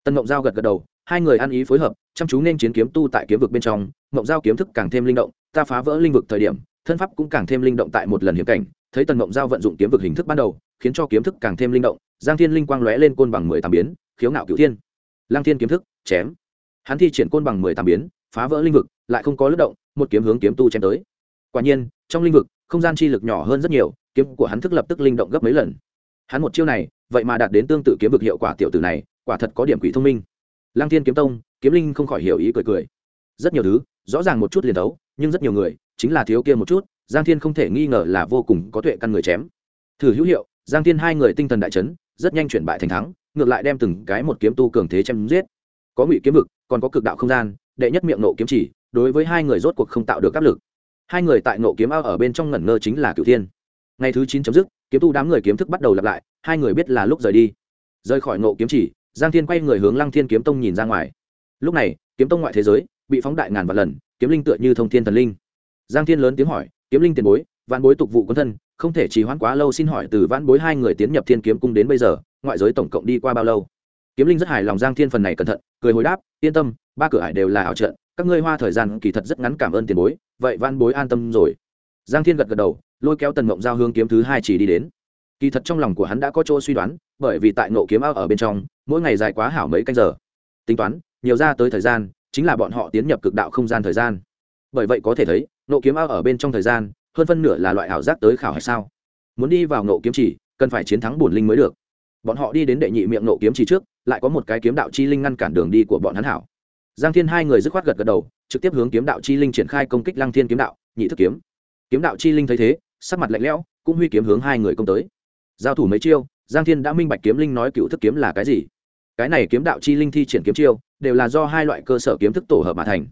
Speaker 1: Tần mộng giao gật gật đầu, hai người ăn ý phối hợp, chăm chú nên chiến kiếm tu tại kiếm vực bên trong, mộng giao kiếm thức càng thêm linh động, ta phá vỡ linh vực thời điểm, thân pháp cũng càng thêm linh động tại một lần hiểm cảnh, thấy tần mộng giao vận dụng kiếm vực hình thức ban đầu, khiến cho kiếm thức càng thêm linh động, giang thiên linh quang lóe lên côn bằng mười tám biến, khiếu ngạo cựu thiên. Lang thiên kiếm thức, chém. Hắn thi triển côn bằng mười tám biến, phá vỡ linh vực, lại không có lướt động, một kiếm hướng kiếm tu chém tới. Quả nhiên, trong linh vực, không gian chi lực nhỏ hơn rất nhiều, kiếm của hắn thức lập tức linh động gấp mấy lần hắn một chiêu này, vậy mà đạt đến tương tự kiếm vực hiệu quả tiểu tử này, quả thật có điểm quỷ thông minh. Lang thiên kiếm tông, kiếm linh không khỏi hiểu ý cười cười. Rất nhiều thứ, rõ ràng một chút liền đấu nhưng rất nhiều người, chính là thiếu kia một chút, giang thiên không thể nghi ngờ là vô cùng có tuệ căn người chém. Thử hữu hiệu, giang thiên hai người tinh thần đại chấn, rất nhanh chuyển bại thành thắng, ngược lại đem từng cái một kiếm tu cường thế chém giết. Có ngụy kiếm vực, còn có cực đạo không gian, đệ nhất miệng nộ kiếm chỉ, đối với hai người rốt cuộc không tạo được áp lực. Hai người tại nộ kiếm ao ở bên trong ngẩn ngơ chính là cửu thiên. Ngày thứ chín chấm dứt kiếm tu đám người kiếm thức bắt đầu lặp lại, hai người biết là lúc rời đi. Rời khỏi ngộ kiếm chỉ, giang thiên quay người hướng lăng thiên kiếm tông nhìn ra ngoài. Lúc này, kiếm tông ngoại thế giới bị phóng đại ngàn vạn lần, kiếm linh tựa như thông thiên thần linh. Giang thiên lớn tiếng hỏi, kiếm linh tiền bối, vạn bối tục vụ quân thân, không thể trì hoãn quá lâu, xin hỏi từ vạn bối hai người tiến nhập thiên kiếm cung đến bây giờ, ngoại giới tổng cộng đi qua bao lâu? Kiếm linh rất hài lòng giang thiên phần này cẩn thận, cười hồi đáp, yên tâm, ba cửa ải đều là ảo trận, các ngươi hoa thời gian kỳ thật rất ngắn, cảm ơn tiền bối, vậy vạn bối an tâm rồi. Giang thiên gật gật đầu lôi kéo tần mộng giao hương kiếm thứ hai chỉ đi đến. Kỳ thật trong lòng của hắn đã có chỗ suy đoán, bởi vì tại nộ kiếm ao ở bên trong, mỗi ngày dài quá hảo mấy canh giờ. Tính toán, nhiều ra tới thời gian, chính là bọn họ tiến nhập cực đạo không gian thời gian. Bởi vậy có thể thấy nộ kiếm ao ở bên trong thời gian, hơn phân nửa là loại ảo giác tới khảo hay sao. Muốn đi vào nộ kiếm chỉ, cần phải chiến thắng bổn linh mới được. Bọn họ đi đến đệ nhị miệng nộ kiếm chỉ trước, lại có một cái kiếm đạo chi linh ngăn cản đường đi của bọn hắn hảo. Giang thiên hai người dứt khoát gật gật đầu, trực tiếp hướng kiếm đạo chi linh triển khai công kích lăng thiên kiếm đạo, nhị thức kiếm. Kiếm đạo chi linh thấy thế sắc mặt lạnh lẽo, cũng huy kiếm hướng hai người công tới. Giao thủ mấy chiêu, giang thiên đã minh bạch kiếm linh nói cựu thức kiếm là cái gì. Cái này kiếm đạo chi linh thi triển kiếm chiêu, đều là do hai loại cơ sở kiếm thức tổ hợp mà thành.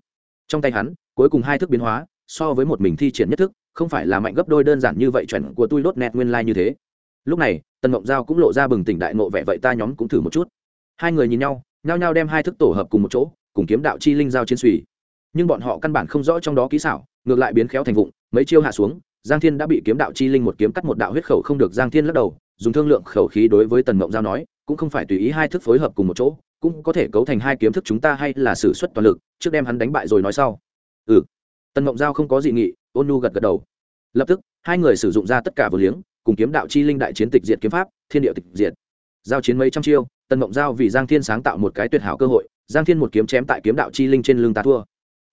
Speaker 1: Trong tay hắn, cuối cùng hai thức biến hóa, so với một mình thi triển nhất thức, không phải là mạnh gấp đôi đơn giản như vậy chuẩn của tôi đốt nẹt nguyên lai như thế. Lúc này, tần mộng giao cũng lộ ra bừng tỉnh đại nộ vẻ vậy ta nhóm cũng thử một chút. Hai người nhìn nhau, nhao nhao đem hai thức tổ hợp cùng một chỗ, cùng kiếm đạo chi linh giao chiến suy nhưng bọn họ căn bản không rõ trong đó kỹ xảo, ngược lại biến khéo thành vụng, mấy chiêu hạ xuống giang thiên đã bị kiếm đạo chi linh một kiếm cắt một đạo huyết khẩu không được giang thiên lắc đầu, dùng thương lượng khẩu khí đối với tần mộng giao nói, cũng không phải tùy ý hai thức phối hợp cùng một chỗ, cũng có thể cấu thành hai kiếm thức chúng ta hay là xử suất toàn lực, trước đem hắn đánh bại rồi nói sau. Ừ. Tần mộng giao không có dị nghị, ôn nu gật gật đầu. Lập tức, hai người sử dụng ra tất cả vừa liếng, cùng kiếm đạo chi linh đại chiến tịch diệt kiếm pháp, thiên địa tịch diệt. Giao chiến mấy trăm chiêu, tần mộng giao vì giang thiên sáng tạo một cái tuyệt hảo cơ hội, giang thiên một kiếm chém tại kiếm đạo chi linh trên lưng ta thua.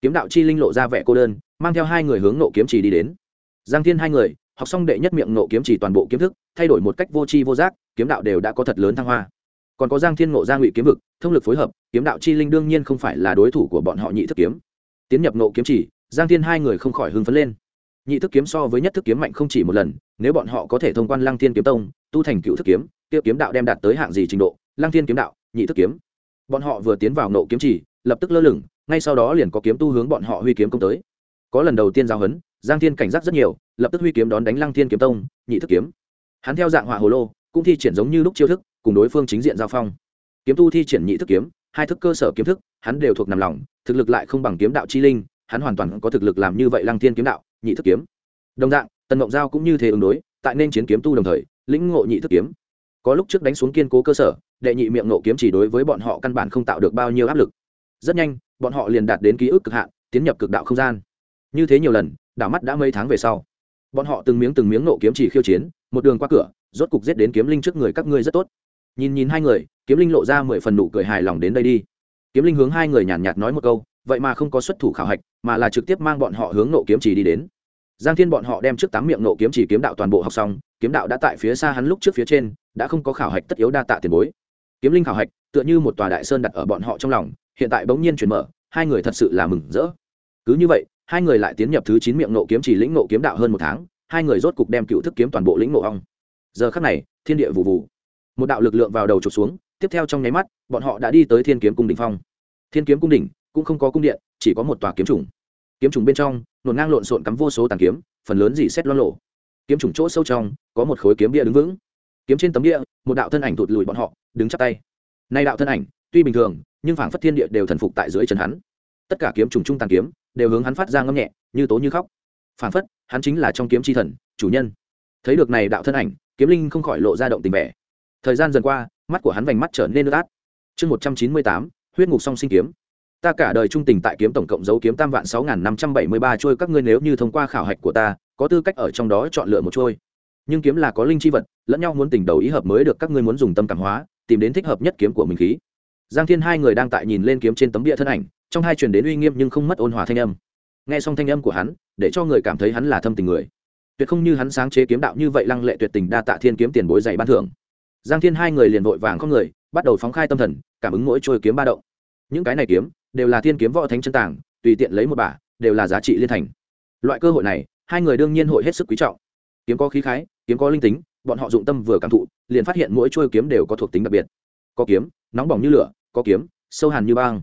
Speaker 1: Kiếm đạo chi linh lộ ra vẻ cô đơn, mang theo hai người hướng nộ kiếm chỉ đi đến giang thiên hai người, học xong đệ nhất miệng nộ kiếm chỉ toàn bộ kiếm thức, thay đổi một cách vô tri vô giác, kiếm đạo đều đã có thật lớn thăng hoa. Còn có giang thiên ngộ gia ngụy kiếm vực, thông lực phối hợp, kiếm đạo chi linh đương nhiên không phải là đối thủ của bọn họ nhị thức kiếm. Tiến nhập nộ kiếm chỉ, giang thiên hai người không khỏi hưng phấn lên. Nhị thức kiếm so với nhất thức kiếm mạnh không chỉ một lần, nếu bọn họ có thể thông quan lăng thiên kiếm tông, tu thành cựu thức kiếm tiêu kiếm đạo đem đạt tới hạng gì trình độ? Lăng thiên kiếm đạo, nhị thức kiếm. Bọn họ vừa tiến vào nộ kiếm chỉ, lập tức lơ lửng, ngay sau đó liền có kiếm tu hướng bọn họ huy kiếm công tới có lần đầu tiên giao hấn, giang thiên cảnh giác rất nhiều, lập tức huy kiếm đón đánh lăng thiên kiếm tông, nhị thức kiếm. Hắn theo dạng hỏa hồ lô, cũng thi triển giống như lúc chiêu thức, cùng đối phương chính diện giao phong. Kiếm tu thi triển nhị thức kiếm, hai thức cơ sở kiếm thức, hắn đều thuộc nằm lòng, thực lực lại không bằng kiếm đạo chi linh, hắn hoàn toàn có thực lực làm như vậy lăng thiên kiếm đạo, nhị thức kiếm. Đồng dạng, tần mộng giao cũng như thế ứng đối, tại nên chiến kiếm tu đồng thời, lĩnh ngộ nhị thức kiếm. Có lúc trước đánh xuống kiên cố cơ sở, đệ nhị miệng nộ kiếm chỉ đối với bọn họ căn bản không tạo được bao nhiêu áp lực. Rất nhanh, bọn họ liền đạt đến ký ức cực hạn, tiến nhập cực đạo không gian như thế nhiều lần, đảo mắt đã mấy tháng về sau. Bọn họ từng miếng từng miếng nộ kiếm chỉ khiêu chiến, một đường qua cửa, rốt cục giết đến kiếm linh trước người các ngươi rất tốt. Nhìn nhìn hai người, kiếm linh lộ ra mười phần nụ cười hài lòng đến đây đi. Kiếm linh hướng hai người nhàn nhạt nói một câu, vậy mà không có xuất thủ khảo hạch, mà là trực tiếp mang bọn họ hướng nộ kiếm chỉ đi đến. Giang thiên bọn họ đem trước tám miệng nộ kiếm chỉ kiếm đạo toàn bộ học xong, kiếm đạo đã tại phía xa hắn lúc trước phía trên, đã không có khảo hạch tất yếu đa tạ tiền bối. Kiếm linh khảo hạch, tựa như một tòa đại sơn đặt ở bọn họ trong lòng, hiện tại bỗng nhiên chuyển mở, hai người thật sự là mừng rỡ. Cứ như vậy hai người lại tiến nhập thứ chín miệng nộ kiếm chỉ lĩnh nộ kiếm đạo hơn một tháng, hai người rốt cục đem cựu thức kiếm toàn bộ lĩnh nộ ong. Giờ khắc này, thiên địa vụ vụ một đạo lực lượng vào đầu trục xuống, tiếp theo trong nháy mắt, bọn họ đã đi tới thiên kiếm cung đỉnh phong. Thiên kiếm cung đỉnh cũng không có cung điện, chỉ có một tòa kiếm trùng. Kiếm trùng bên trong, nổn ngang lộn xộn cắm vô số tàn kiếm, phần lớn dỉ xét lo lộ kiếm trùng chỗ sâu trong, có một khối kiếm bia đứng vững. Kiếm trên tấm địa một đạo thân ảnh thụt lùi bọn họ, đứng chắp tay. Nay đạo thân ảnh, tuy bình thường, nhưng phảng phất thiên địa đều thần phục tại dưới chân hắn. Tất cả kiếm trùng trung tàn kiếm đều hướng hắn phát ra ngâm nhẹ, như tố như khóc. Phản phất, hắn chính là trong kiếm chi thần, chủ nhân. Thấy được này đạo thân ảnh, kiếm linh không khỏi lộ ra động tình vẻ. Thời gian dần qua, mắt của hắn vành mắt trở nên nước át. Chương một trăm chín mươi tám, huyết ngục song sinh kiếm. Ta cả đời trung tình tại kiếm tổng cộng dấu kiếm tam vạn sáu nghìn năm trăm bảy mươi ba trôi, các ngươi nếu như thông qua khảo hạch của ta, có tư cách ở trong đó chọn lựa một trôi. Nhưng kiếm là có linh chi vật, lẫn nhau muốn tình đầu ý hợp mới được, các ngươi muốn dùng tâm cảm hóa, tìm đến thích hợp nhất kiếm của mình khí. Giang thiên hai người đang tại nhìn lên kiếm trên tấm địa thân ảnh trong hai truyền đến uy nghiêm nhưng không mất ôn hòa thanh âm. Nghe xong thanh âm của hắn, để cho người cảm thấy hắn là thâm tình người. Tuyệt không như hắn sáng chế kiếm đạo như vậy lăng lệ tuyệt tình đa tạ thiên kiếm tiền bối dày ban thưởng. Giang thiên hai người liền vội vàng không người, bắt đầu phóng khai tâm thần, cảm ứng mỗi trôi kiếm ba động. Những cái này kiếm, đều là thiên kiếm võ thánh chân tàng, tùy tiện lấy một bả, đều là giá trị liên thành. Loại cơ hội này, hai người đương nhiên hội hết sức quý trọng. Kiếm có khí khái, kiếm có linh tính, bọn họ dụng tâm vừa cảm thụ, liền phát hiện mỗi trôi kiếm đều có thuộc tính đặc biệt. Có kiếm, nóng bỏng như lửa, có kiếm, sâu hàn như băng.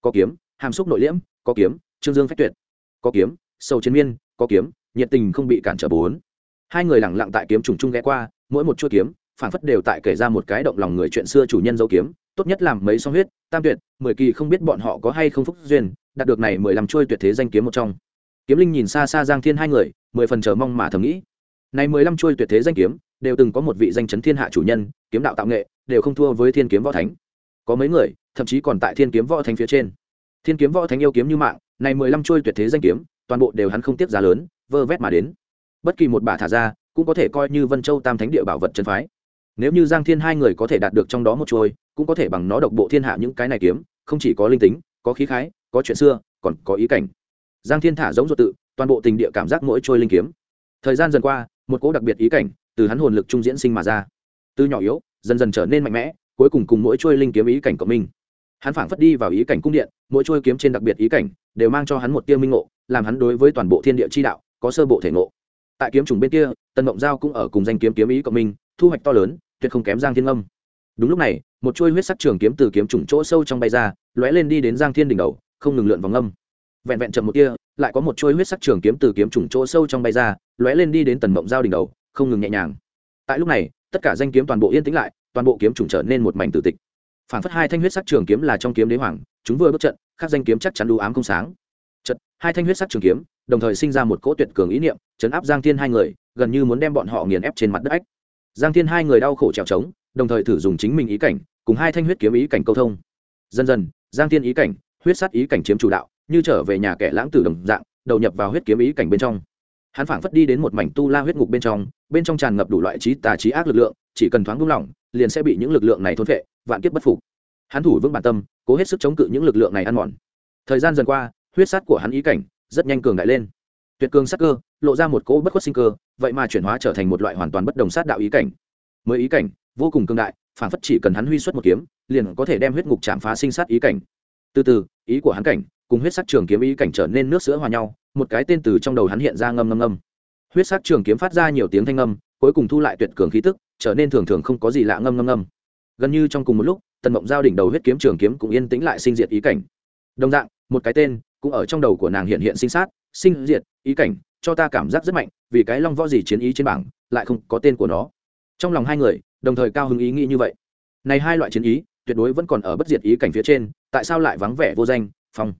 Speaker 1: Có kiếm hàm xúc nội liễm, có kiếm, trương dương phách tuyệt. Có kiếm sâu chiến miên, có kiếm, nhiệt tình không bị cản trở bốn. Hai người lẳng lặng tại kiếm trùng chung ghé qua, mỗi một chuôi kiếm phản phất đều tại kể ra một cái động lòng người chuyện xưa chủ nhân dấu kiếm, tốt nhất làm mấy song huyết, tam tuyệt, mười kỳ không biết bọn họ có hay không phúc duyên, đạt được này mười lăm chuôi tuyệt thế danh kiếm một trong. Kiếm linh nhìn xa xa giang thiên hai người, mười phần chờ mong mà thầm nghĩ. Này mười lăm chuôi tuyệt thế danh kiếm, đều từng có một vị danh chấn thiên hạ chủ nhân, kiếm đạo tạo nghệ, đều không thua với thiên kiếm võ thánh. Có mấy người, thậm chí còn tại thiên kiếm võ thánh phía trên thiên kiếm võ thánh yêu kiếm như mạng này mười lăm trôi tuyệt thế danh kiếm toàn bộ đều hắn không tiếp giá lớn vơ vét mà đến. Bất kỳ một bà thả ra cũng có thể coi như vân châu tam thánh địa bảo vật chân phái. Nếu như giang thiên hai người có thể đạt được trong đó một trôi, cũng có thể bằng nó độc bộ thiên hạ những cái này kiếm không chỉ có linh tính có khí khái có chuyện xưa còn có ý cảnh. Giang thiên thả giống ruột tự toàn bộ tình địa cảm giác mỗi trôi linh kiếm. Thời gian dần qua một cỗ đặc biệt ý cảnh từ hắn hồn lực trung diễn sinh mà ra. Từ nhỏ yếu dần dần trở nên mạnh mẽ cuối cùng cùng mỗi trôi linh kiếm ý cảnh của mình hắn phảng phất đi vào ý cảnh cung điện mỗi trôi kiếm trên đặc biệt ý cảnh đều mang cho hắn một tiêu minh ngộ làm hắn đối với toàn bộ thiên địa chi đạo có sơ bộ thể ngộ. Tại kiếm trùng bên kia tần mộng giao cũng ở cùng danh kiếm kiếm ý cộng minh, thu hoạch to lớn tuyệt không kém giang thiên âm. Đúng lúc này một chuôi huyết sắc trường kiếm từ kiếm trùng chỗ sâu trong bay ra lóe lên đi đến giang thiên đỉnh đầu không ngừng lượn vòng âm. Vẹn vẹn chậm một kia lại có một chuôi huyết sắc trường kiếm từ kiếm trùng chỗ sâu trong bay ra lóe lên đi đến tần mộng giao đỉnh đầu không ngừng nhẹ nhàng. Tại lúc này tất cả danh kiếm toàn bộ yên tĩnh lại toàn bộ kiếm trùng trở nên một mảnh tử tịch phản phất hai thanh huyết sắc trường kiếm là trong kiếm đế hoàng, chúng vừa bước trận, khắc danh kiếm chắc chắn đủ ám không sáng. Trận hai thanh huyết sắc trường kiếm, đồng thời sinh ra một cỗ tuyệt cường ý niệm, chấn áp giang thiên hai người, gần như muốn đem bọn họ nghiền ép trên mặt đất ách. Giang thiên hai người đau khổ trèo trống, đồng thời thử dùng chính mình ý cảnh, cùng hai thanh huyết kiếm ý cảnh câu thông. Dần dần, giang thiên ý cảnh, huyết sát ý cảnh chiếm chủ đạo, như trở về nhà kẻ lãng tử đồng dạng, đầu nhập vào huyết kiếm ý cảnh bên trong. Hắn phảng phất đi đến một mảnh tu la huyết ngục bên trong bên trong tràn ngập đủ loại trí tà trí ác lực lượng, chỉ cần thoáng buông lỏng liền sẽ bị những lực lượng này thôn vệ vạn kiếp bất phục. Hắn thủ vững bản tâm, cố hết sức chống cự những lực lượng này ăn mòn. Thời gian dần qua, huyết sát của hắn ý cảnh rất nhanh cường đại lên. Tuyệt cường sắc cơ, lộ ra một cỗ bất khuất sinh cơ, vậy mà chuyển hóa trở thành một loại hoàn toàn bất đồng sát đạo ý cảnh. Mới ý cảnh, vô cùng cường đại, phản phất chỉ cần hắn huy xuất một kiếm, liền có thể đem huyết ngục chạm phá sinh sát ý cảnh. Từ từ, ý của hắn cảnh cùng huyết sắc trường kiếm ý cảnh trở nên nước sữa hòa nhau, một cái tên từ trong đầu hắn hiện ra ngâm ngâm ngâm. Huyết sắc trường kiếm phát ra nhiều tiếng thanh ngâm cuối cùng thu lại tuyệt cường khí tức trở nên thường thường không có gì lạ ngâm ngâm ngâm. Gần như trong cùng một lúc, tần mộng giao đỉnh đầu huyết kiếm trường kiếm cũng yên tĩnh lại sinh diệt ý cảnh. Đồng dạng, một cái tên cũng ở trong đầu của nàng hiện hiện sinh sát, sinh diệt ý cảnh, cho ta cảm giác rất mạnh, vì cái long võ gì chiến ý trên bảng, lại không có tên của nó. Trong lòng hai người, đồng thời cao hứng ý nghĩ như vậy. Này hai loại chiến ý, tuyệt đối vẫn còn ở bất diệt ý cảnh phía trên, tại sao lại vắng vẻ vô danh? Phong.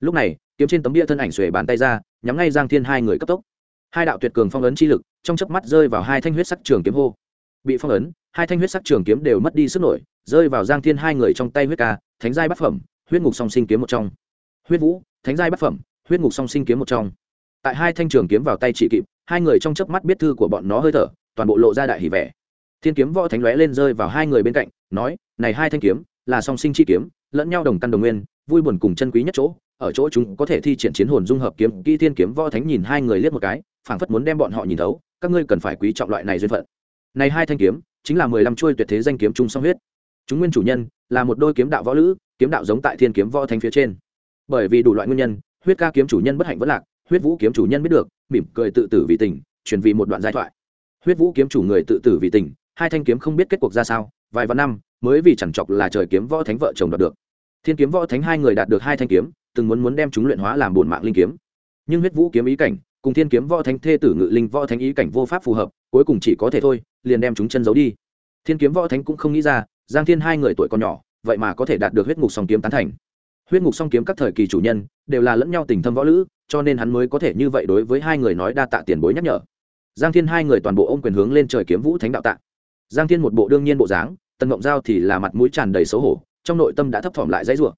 Speaker 1: Lúc này, kiếm trên tấm bia thân ảnh xuề bàn tay ra, nhắm ngay giang thiên hai người cấp tốc. Hai đạo tuyệt cường phong ấn chi lực, trong chớp mắt rơi vào hai thanh huyết sắc trường kiếm hô bị phong ấn, hai thanh huyết sắc trường kiếm đều mất đi sức nổi, rơi vào giang thiên hai người trong tay huyết ca, thánh giai bát phẩm, huyết ngục song sinh kiếm một trong. Huyết vũ, thánh giai bát phẩm, huyết ngục song sinh kiếm một trong. Tại hai thanh trường kiếm vào tay chỉ kịp, hai người trong chớp mắt biết thư của bọn nó hơi thở, toàn bộ lộ ra đại hỉ vẻ. Thiên kiếm võ thánh lóe lên rơi vào hai người bên cạnh, nói, này hai thanh kiếm, là song sinh chi kiếm, lẫn nhau đồng căn đồng nguyên, vui buồn cùng chân quý nhất chỗ, ở chỗ chúng có thể thi triển chiến hồn dung hợp kiếm. Kỹ thiên kiếm võ thánh nhìn hai người liếc một cái, phảng phất muốn đem bọn họ nhìn thấu, các ngươi cần phải quý trọng loại này duyên phận này hai thanh kiếm, chính là mười lăm chuôi tuyệt thế danh kiếm chung song huyết. Chúng nguyên chủ nhân là một đôi kiếm đạo võ lữ, kiếm đạo giống tại thiên kiếm võ thánh phía trên. Bởi vì đủ loại nguyên nhân, huyết ca kiếm chủ nhân bất hạnh vẫn lạc, huyết vũ kiếm chủ nhân biết được, mỉm cười tự tử vì tình, truyền vì một đoạn giai thoại. Huyết vũ kiếm chủ người tự tử vì tình, hai thanh kiếm không biết kết cuộc ra sao, vài vạn năm mới vì chẳng chọc là trời kiếm võ thánh vợ chồng đạt được. Thiên kiếm võ thánh hai người đạt được hai thanh kiếm, từng muốn muốn đem chúng luyện hóa làm bổn mạng linh kiếm. Nhưng huyết vũ kiếm ý cảnh cùng thiên kiếm võ thánh thê tử ngự linh võ thánh ý cảnh vô pháp phù hợp, cuối cùng chỉ có thể thôi, liền đem chúng chân giấu đi. Thiên kiếm võ thánh cũng không nghĩ ra, giang thiên hai người tuổi còn nhỏ, vậy mà có thể đạt được huyết ngục song kiếm tán thành. Huyết ngục song kiếm các thời kỳ chủ nhân, đều là lẫn nhau tình thâm võ lữ, cho nên hắn mới có thể như vậy đối với hai người nói đa tạ tiền bối nhắc nhở. Giang thiên hai người toàn bộ ôm quyền hướng lên trời kiếm vũ thánh đạo tạ. Giang thiên một bộ đương nhiên bộ dáng, tần ngộng giao thì là mặt mũi tràn đầy xấu hổ, trong nội tâm đã thấp thỏm lại dãy ruộng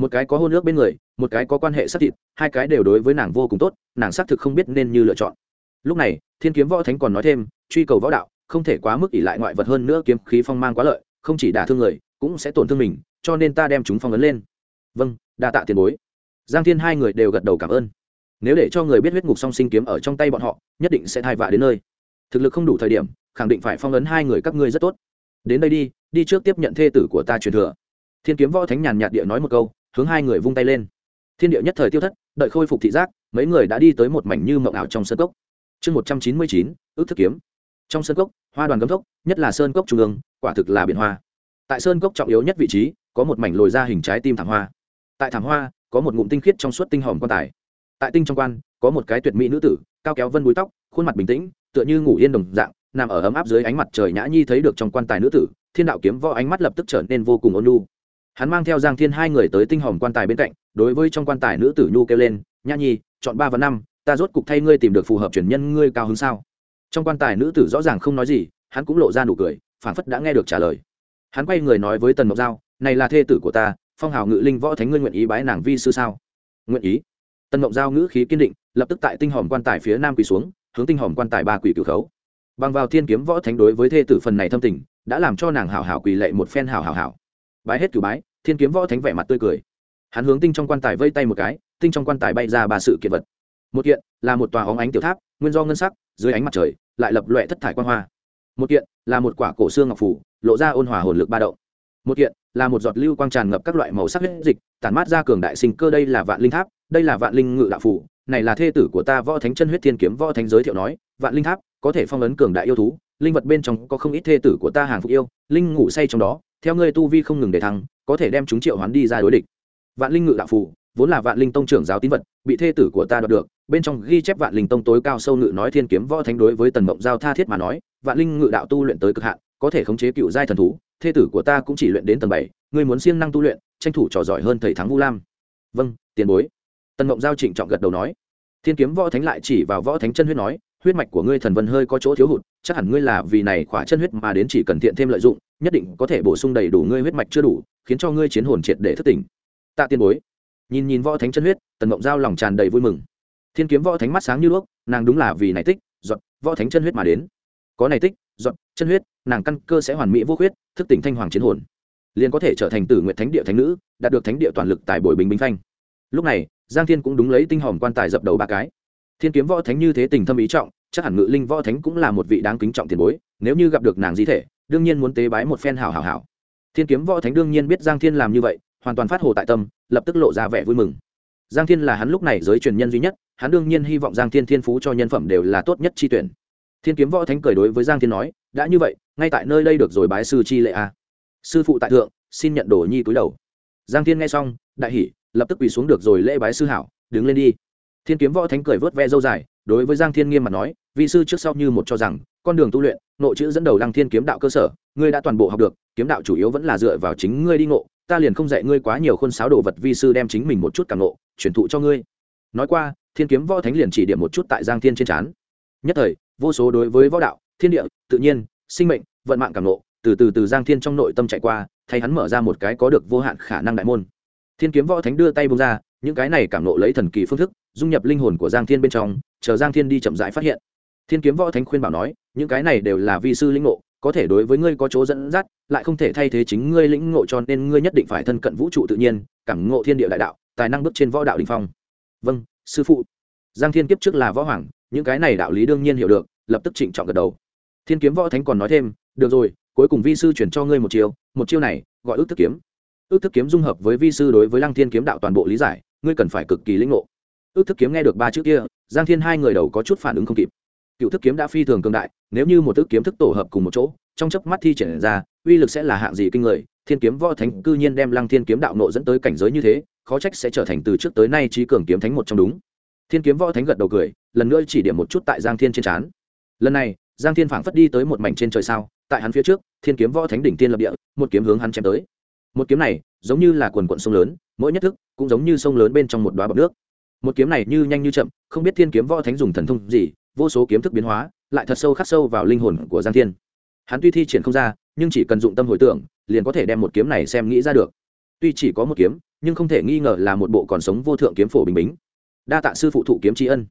Speaker 1: một cái có hôn ước bên người, một cái có quan hệ xác thịt, hai cái đều đối với nàng vô cùng tốt, nàng xác thực không biết nên như lựa chọn. Lúc này, thiên kiếm võ thánh còn nói thêm, truy cầu võ đạo, không thể quá mức ỷ lại ngoại vật hơn nữa kiếm khí phong mang quá lợi, không chỉ đả thương người, cũng sẽ tổn thương mình, cho nên ta đem chúng phong ấn lên. Vâng đa tạ tiền bối. Giang thiên hai người đều gật đầu cảm ơn. Nếu để cho người biết huyết ngục song sinh kiếm ở trong tay bọn họ, nhất định sẽ thai vạ đến nơi. Thực lực không đủ thời điểm, khẳng định phải phong ấn hai người các ngươi rất tốt. Đến đây đi đi trước tiếp nhận thê tử của ta truyền thừa. Thiên kiếm võ thánh nhàn nhạt địa nói một câu hướng hai người vung tay lên. Thiên địa nhất thời tiêu thất, đợi khôi phục thị giác, mấy người đã đi tới một mảnh như mộng ảo trong sân cốc. Chương một trăm chín mươi chín, ước thức kiếm. Trong sơn cốc, hoa đoàn gấm thốc, nhất là sơn cốc trung ương, quả thực là biển hoa. Tại sơn cốc trọng yếu nhất vị trí, có một mảnh lồi ra hình trái tim thảm hoa. Tại thảm hoa, có một ngụm tinh khiết trong suốt tinh hòm quan tài. Tại tinh trong quan, có một cái tuyệt mỹ nữ tử, cao kéo vân búi tóc, khuôn mặt bình tĩnh, tựa như ngủ yên đồng dạng, nằm ở ấm áp dưới ánh mặt trời nhã nhi thấy được trong quan tài nữ tử, thiên đạo kiếm võ ánh mắt lập tức trở nên vô cùng ôn nhu hắn mang theo giang thiên hai người tới tinh hòm quan tài bên cạnh, đối với trong quan tài nữ tử nhu kêu lên, nhã nhi, chọn ba và năm, ta rốt cục thay ngươi tìm được phù hợp truyền nhân ngươi cao hứng sao? Trong quan tài nữ tử rõ ràng không nói gì, hắn cũng lộ ra nụ cười phản phất đã nghe được trả lời. Hắn quay người nói với tần mộc giao, này là thê tử của ta, phong hào ngự linh võ thánh ngươi nguyện ý bái nàng vi sư sao? Nguyện ý. Tần mộc giao ngữ khí kiên định, lập tức tại tinh hòm quan tài phía nam quỳ xuống, hướng tinh hòm quan tài ba quỷ cửu khấu. Bằng vào thiên kiếm võ thánh đối với thê tử phần này thâm tình, đã làm cho nàng hảo hảo quỳ lệ một phen hảo hảo hảo bái hết cửu bái, thiên kiếm võ thánh vẻ mặt tươi cười. Hắn hướng tinh trong quan tài vây tay một cái, tinh trong quan tài bay ra ba sự kiện vật. Một kiện là một tòa óng ánh tiểu tháp, nguyên do ngân sắc, dưới ánh mặt trời, lại lập loẹ thất thải quan hoa. Một kiện là một quả cổ xương ngọc phủ, lộ ra ôn hòa hồn lực ba động. Một kiện là một giọt lưu quang tràn ngập các loại màu sắc huyết dịch, tản mát ra cường đại sinh cơ đây là vạn linh tháp, đây là vạn linh ngự đạo phủ. Này là thê tử của ta võ thánh chân huyết thiên kiếm võ thánh giới thiệu nói, vạn linh tháp có thể phong ấn cường đại yêu thú, linh vật bên trong có không ít thê tử của ta hàng phục yêu, linh ngủ say trong đó theo ngươi tu vi không ngừng để thăng, có thể đem chúng triệu hoán đi ra đối địch. Vạn linh ngự đạo phù, vốn là vạn linh tông trưởng giáo tín vật, bị thê tử của ta đoạt được, bên trong ghi chép vạn linh tông tối cao sâu ngự nói thiên kiếm võ thánh đối với tần mộng giao tha thiết mà nói, vạn linh ngự đạo tu luyện tới cực hạn, có thể khống chế cựu giai thần thú, thê tử của ta cũng chỉ luyện đến tầng bảy, ngươi muốn siêng năng tu luyện, tranh thủ trò giỏi hơn thầy thắng vu lam. Vâng tiền bối. Tần mộng giao trịnh trọng gật đầu nói. Thiên kiếm võ thánh lại chỉ vào võ thánh chân huyết nói huyết mạch của ngươi thần vân hơi có chỗ thiếu hụt, chắc hẳn ngươi là vì này khỏa chân huyết mà đến chỉ cần thiện thêm lợi dụng, nhất định có thể bổ sung đầy đủ ngươi huyết mạch chưa đủ, khiến cho ngươi chiến hồn triệt để thất tỉnh. Tạ tiên bối, nhìn nhìn võ thánh chân huyết, tần mộng giao lòng tràn đầy vui mừng. Thiên kiếm võ thánh mắt sáng như đuốc, nàng đúng là vì này tích, giọt võ thánh chân huyết mà đến. Có này tích, giọt chân huyết, nàng căn cơ sẽ hoàn mỹ vô huyết thức tỉnh thanh hoàng chiến hồn. Liền có thể trở thành tử nguyện thánh địa thánh nữ, đạt được thánh địa toàn lực tại bồi bình bình phanh. Lúc này, giang thiên cũng đúng lấy tinh hòm quan tài dập đầu ba cái thiên kiếm võ thánh như thế tình thâm ý trọng, chắc hẳn ngự linh võ thánh cũng là một vị đáng kính trọng tiền bối, nếu như gặp được nàng di thể, đương nhiên muốn tế bái một phen hảo hảo hảo. Thiên kiếm võ thánh đương nhiên biết giang thiên làm như vậy, hoàn toàn phát hồ tại tâm, lập tức lộ ra vẻ vui mừng. Giang thiên là hắn lúc này giới truyền nhân duy nhất, hắn đương nhiên hy vọng giang thiên thiên phú cho nhân phẩm đều là tốt nhất chi tuyển. Thiên kiếm võ thánh cười đối với giang thiên nói, đã như vậy, ngay tại nơi đây được rồi bái sư chi lệ a. Sư phụ tại thượng, xin nhận đồ nhi túi đầu. Giang thiên nghe xong, đại hỉ, lập tức quỳ xuống được rồi lễ bái sư hảo, đứng lên đi thiên kiếm võ thánh cười vớt ve dâu dài, đối với giang thiên nghiêm mà nói vị sư trước sau như một cho rằng, con đường tu luyện, nội chữ dẫn đầu lăng thiên kiếm đạo cơ sở, ngươi đã toàn bộ học được, kiếm đạo chủ yếu vẫn là dựa vào chính ngươi đi ngộ, ta liền không dạy ngươi quá nhiều khuôn sáo đồ vật, vi sư đem chính mình một chút cảm ngộ, truyền thụ cho ngươi. Nói qua, thiên kiếm võ thánh liền chỉ điểm một chút tại giang thiên trên trán. Nhất thời, vô số đối với võ đạo, thiên địa, tự nhiên, sinh mệnh, vận mạng cảm ngộ, từ từ từ giang thiên trong nội tâm chạy qua, thay hắn mở ra một cái có được vô hạn khả năng đại môn. Thiên kiếm võ thánh đưa tay bông ra những cái này cảm nộ lấy thần kỳ phương thức, dung nhập linh hồn của giang thiên bên trong, chờ giang thiên đi chậm rãi phát hiện. Thiên kiếm võ thánh khuyên bảo nói, những cái này đều là vi sư linh ngộ, có thể đối với ngươi có chỗ dẫn dắt, lại không thể thay thế chính ngươi lĩnh ngộ cho nên ngươi nhất định phải thân cận vũ trụ tự nhiên, cảm ngộ thiên địa đại đạo, tài năng bước trên võ đạo đình phong. Vâng sư phụ. Giang thiên kiếp trước là võ hoàng, những cái này đạo lý đương nhiên hiểu được, lập tức trịnh trọng gật đầu. Thiên kiếm võ thánh còn nói thêm, được rồi, cuối cùng vi sư chuyển cho ngươi một chiêu một chiêu này, gọi ước thức kiếm. Ước thức kiếm dung hợp với vi sư đối với lăng thiên kiếm đạo toàn bộ lý giải ngươi cần phải cực kỳ lĩnh ngộ. Ước thức kiếm nghe được ba chữ kia, giang thiên hai người đầu có chút phản ứng không kịp. Cựu thức kiếm đã phi thường cường đại, nếu như một thức kiếm thức tổ hợp cùng một chỗ, trong chớp mắt thi triển ra, uy lực sẽ là hạng gì kinh người, thiên kiếm võ thánh cư nhiên đem lăng thiên kiếm đạo nộ dẫn tới cảnh giới như thế, khó trách sẽ trở thành từ trước tới nay trí cường kiếm thánh một trong đúng. Thiên kiếm võ thánh gật đầu cười, lần nữa chỉ điểm một chút tại giang thiên trên trán. Lần này, giang thiên phảng phất đi tới một mảnh trên trời sao, tại hắn phía trước, thiên kiếm võ thánh đỉnh tiên lập địa, một kiếm hướng hắn chém tới. Một kiếm này, giống như là quần quận sông lớn, mỗi nhất thức cũng giống như sông lớn bên trong một đoá bọc nước. Một kiếm này như nhanh như chậm, không biết thiên kiếm võ thánh dùng thần thông gì, vô số kiếm thức biến hóa, lại thật sâu khắc sâu vào linh hồn của giang thiên. Hắn tuy thi triển không ra, nhưng chỉ cần dụng tâm hồi tưởng, liền có thể đem một kiếm này xem nghĩ ra được. Tuy chỉ có một kiếm, nhưng không thể nghi ngờ là một bộ còn sống vô thượng kiếm phổ bình bính. Đa tạ sư phụ thụ kiếm tri ân.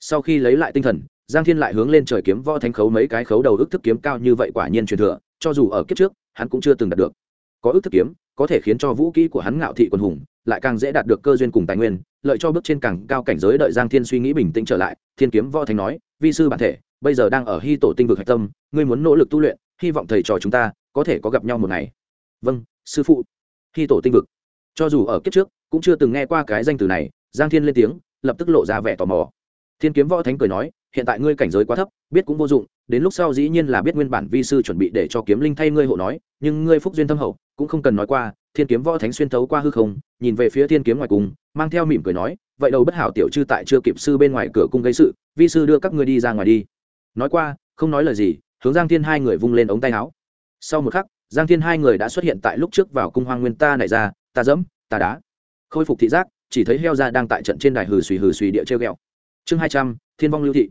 Speaker 1: Sau khi lấy lại tinh thần, giang thiên lại hướng lên trời kiếm võ thánh khấu mấy cái khấu đầu ức thức kiếm cao như vậy quả nhiên truyền thừa, cho dù ở kiếp trước, hắn cũng chưa từng đạt được. Có ức thức kiếm, có thể khiến cho vũ kỹ của hắn ngạo thị quần hùng lại càng dễ đạt được cơ duyên cùng tài nguyên, lợi cho bước trên càng cao cảnh giới đợi giang thiên suy nghĩ bình tĩnh trở lại, thiên kiếm võ Thành nói, vi sư bản thể, bây giờ đang ở hy tổ tinh vực hạch tâm, ngươi muốn nỗ lực tu luyện, hy vọng thầy trò chúng ta có thể có gặp nhau một ngày. Vâng sư phụ. Hy tổ tinh vực. Cho dù ở kiếp trước, cũng chưa từng nghe qua cái danh từ này, giang thiên lên tiếng, lập tức lộ ra vẻ tò mò. Thiên kiếm võ thánh cười nói, hiện tại ngươi cảnh giới quá thấp, biết cũng vô dụng, đến lúc sau dĩ nhiên là biết nguyên bản vi sư chuẩn bị để cho kiếm linh thay ngươi hộ nói, nhưng ngươi phúc duyên thâm hậu, cũng không cần nói qua thiên kiếm võ thánh xuyên thấu qua hư không, nhìn về phía thiên kiếm ngoài cung mang theo mỉm cười nói, vậy đầu bất hảo tiểu chư tại chưa kịp sư bên ngoài cửa cung gây sự, vi sư đưa các ngươi đi ra ngoài đi. Nói qua, không nói lời gì, hướng giang thiên hai người vung lên ống tay áo. Sau một khắc, giang thiên hai người đã xuất hiện tại lúc trước vào cung hoang nguyên ta nảy ra, ta dẫm, ta đá. Khôi phục thị giác, chỉ thấy heo ra đang tại trận trên đài hừ suy hừ suy địa treo ghẹo. Chương hai trăm, thiên vong lưu thị.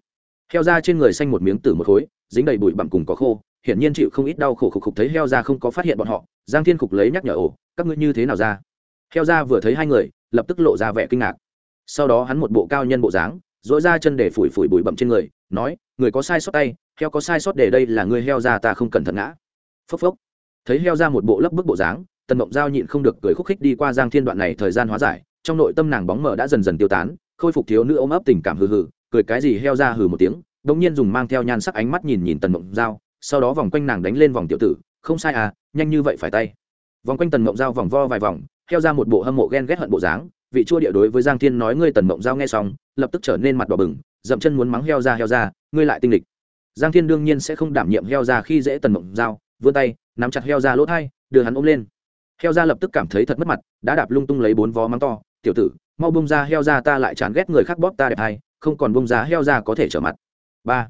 Speaker 1: Heo ra trên người xanh một miếng tử một khối, dính đầy bụi bặm cùng có khô, hiển nhiên chịu không ít đau khổ khục khục thấy heo ra không có phát hiện bọn họ, giang thiên khục lấy nhắc nhở ổ các ngươi như thế nào ra? Heo ra vừa thấy hai người, lập tức lộ ra vẻ kinh ngạc. Sau đó hắn một bộ cao nhân bộ dáng dỗi ra chân để phủi phủi bụi bậm trên người, nói, người có sai sót tay, heo có sai sót để đây là người heo ra, ta không cẩn thận ngã. Phốc phốc. Thấy heo ra một bộ lấp bức bộ dáng, tần mộng giao nhịn không được cười khúc khích đi qua giang thiên đoạn này thời gian hóa giải, trong nội tâm nàng bóng mờ đã dần dần tiêu tán, khôi phục thiếu nữ ôm ấp tình cảm hừ hừ, cười cái gì heo ra hừ một tiếng đ nhiên dùng mang theo nhan sắc ánh mắt nhìn nhìn tần mộng giao, sau đó vòng quanh nàng đánh lên vòng tiểu tử, không sai à nhanh như vậy phải tay vòng quanh tần mộng giao vòng vo vài vòng, heo ra một bộ hâm mộ ghen ghét hận bộ dáng, vị chua địa đối với giang thiên nói ngươi tần mộng giao nghe xong, lập tức trở nên mặt đỏ bừng, dậm chân muốn mắng heo ra heo ra, ngươi lại tinh lịch giang thiên đương nhiên sẽ không đảm nhiệm heo ra khi dễ tần mộng giao, vươn tay, nắm chặt heo ra lỗ thai, đưa hắn ôm lên. Heo ra lập tức cảm thấy thật mất mặt, đã đạp lung tung lấy bốn vó mắng to, tiểu tử, mau bông ra heo ra ta lại chán ghét người khác bóp ta đẹp hay, không còn bông ra heo ra có thể trở mặt. Ba.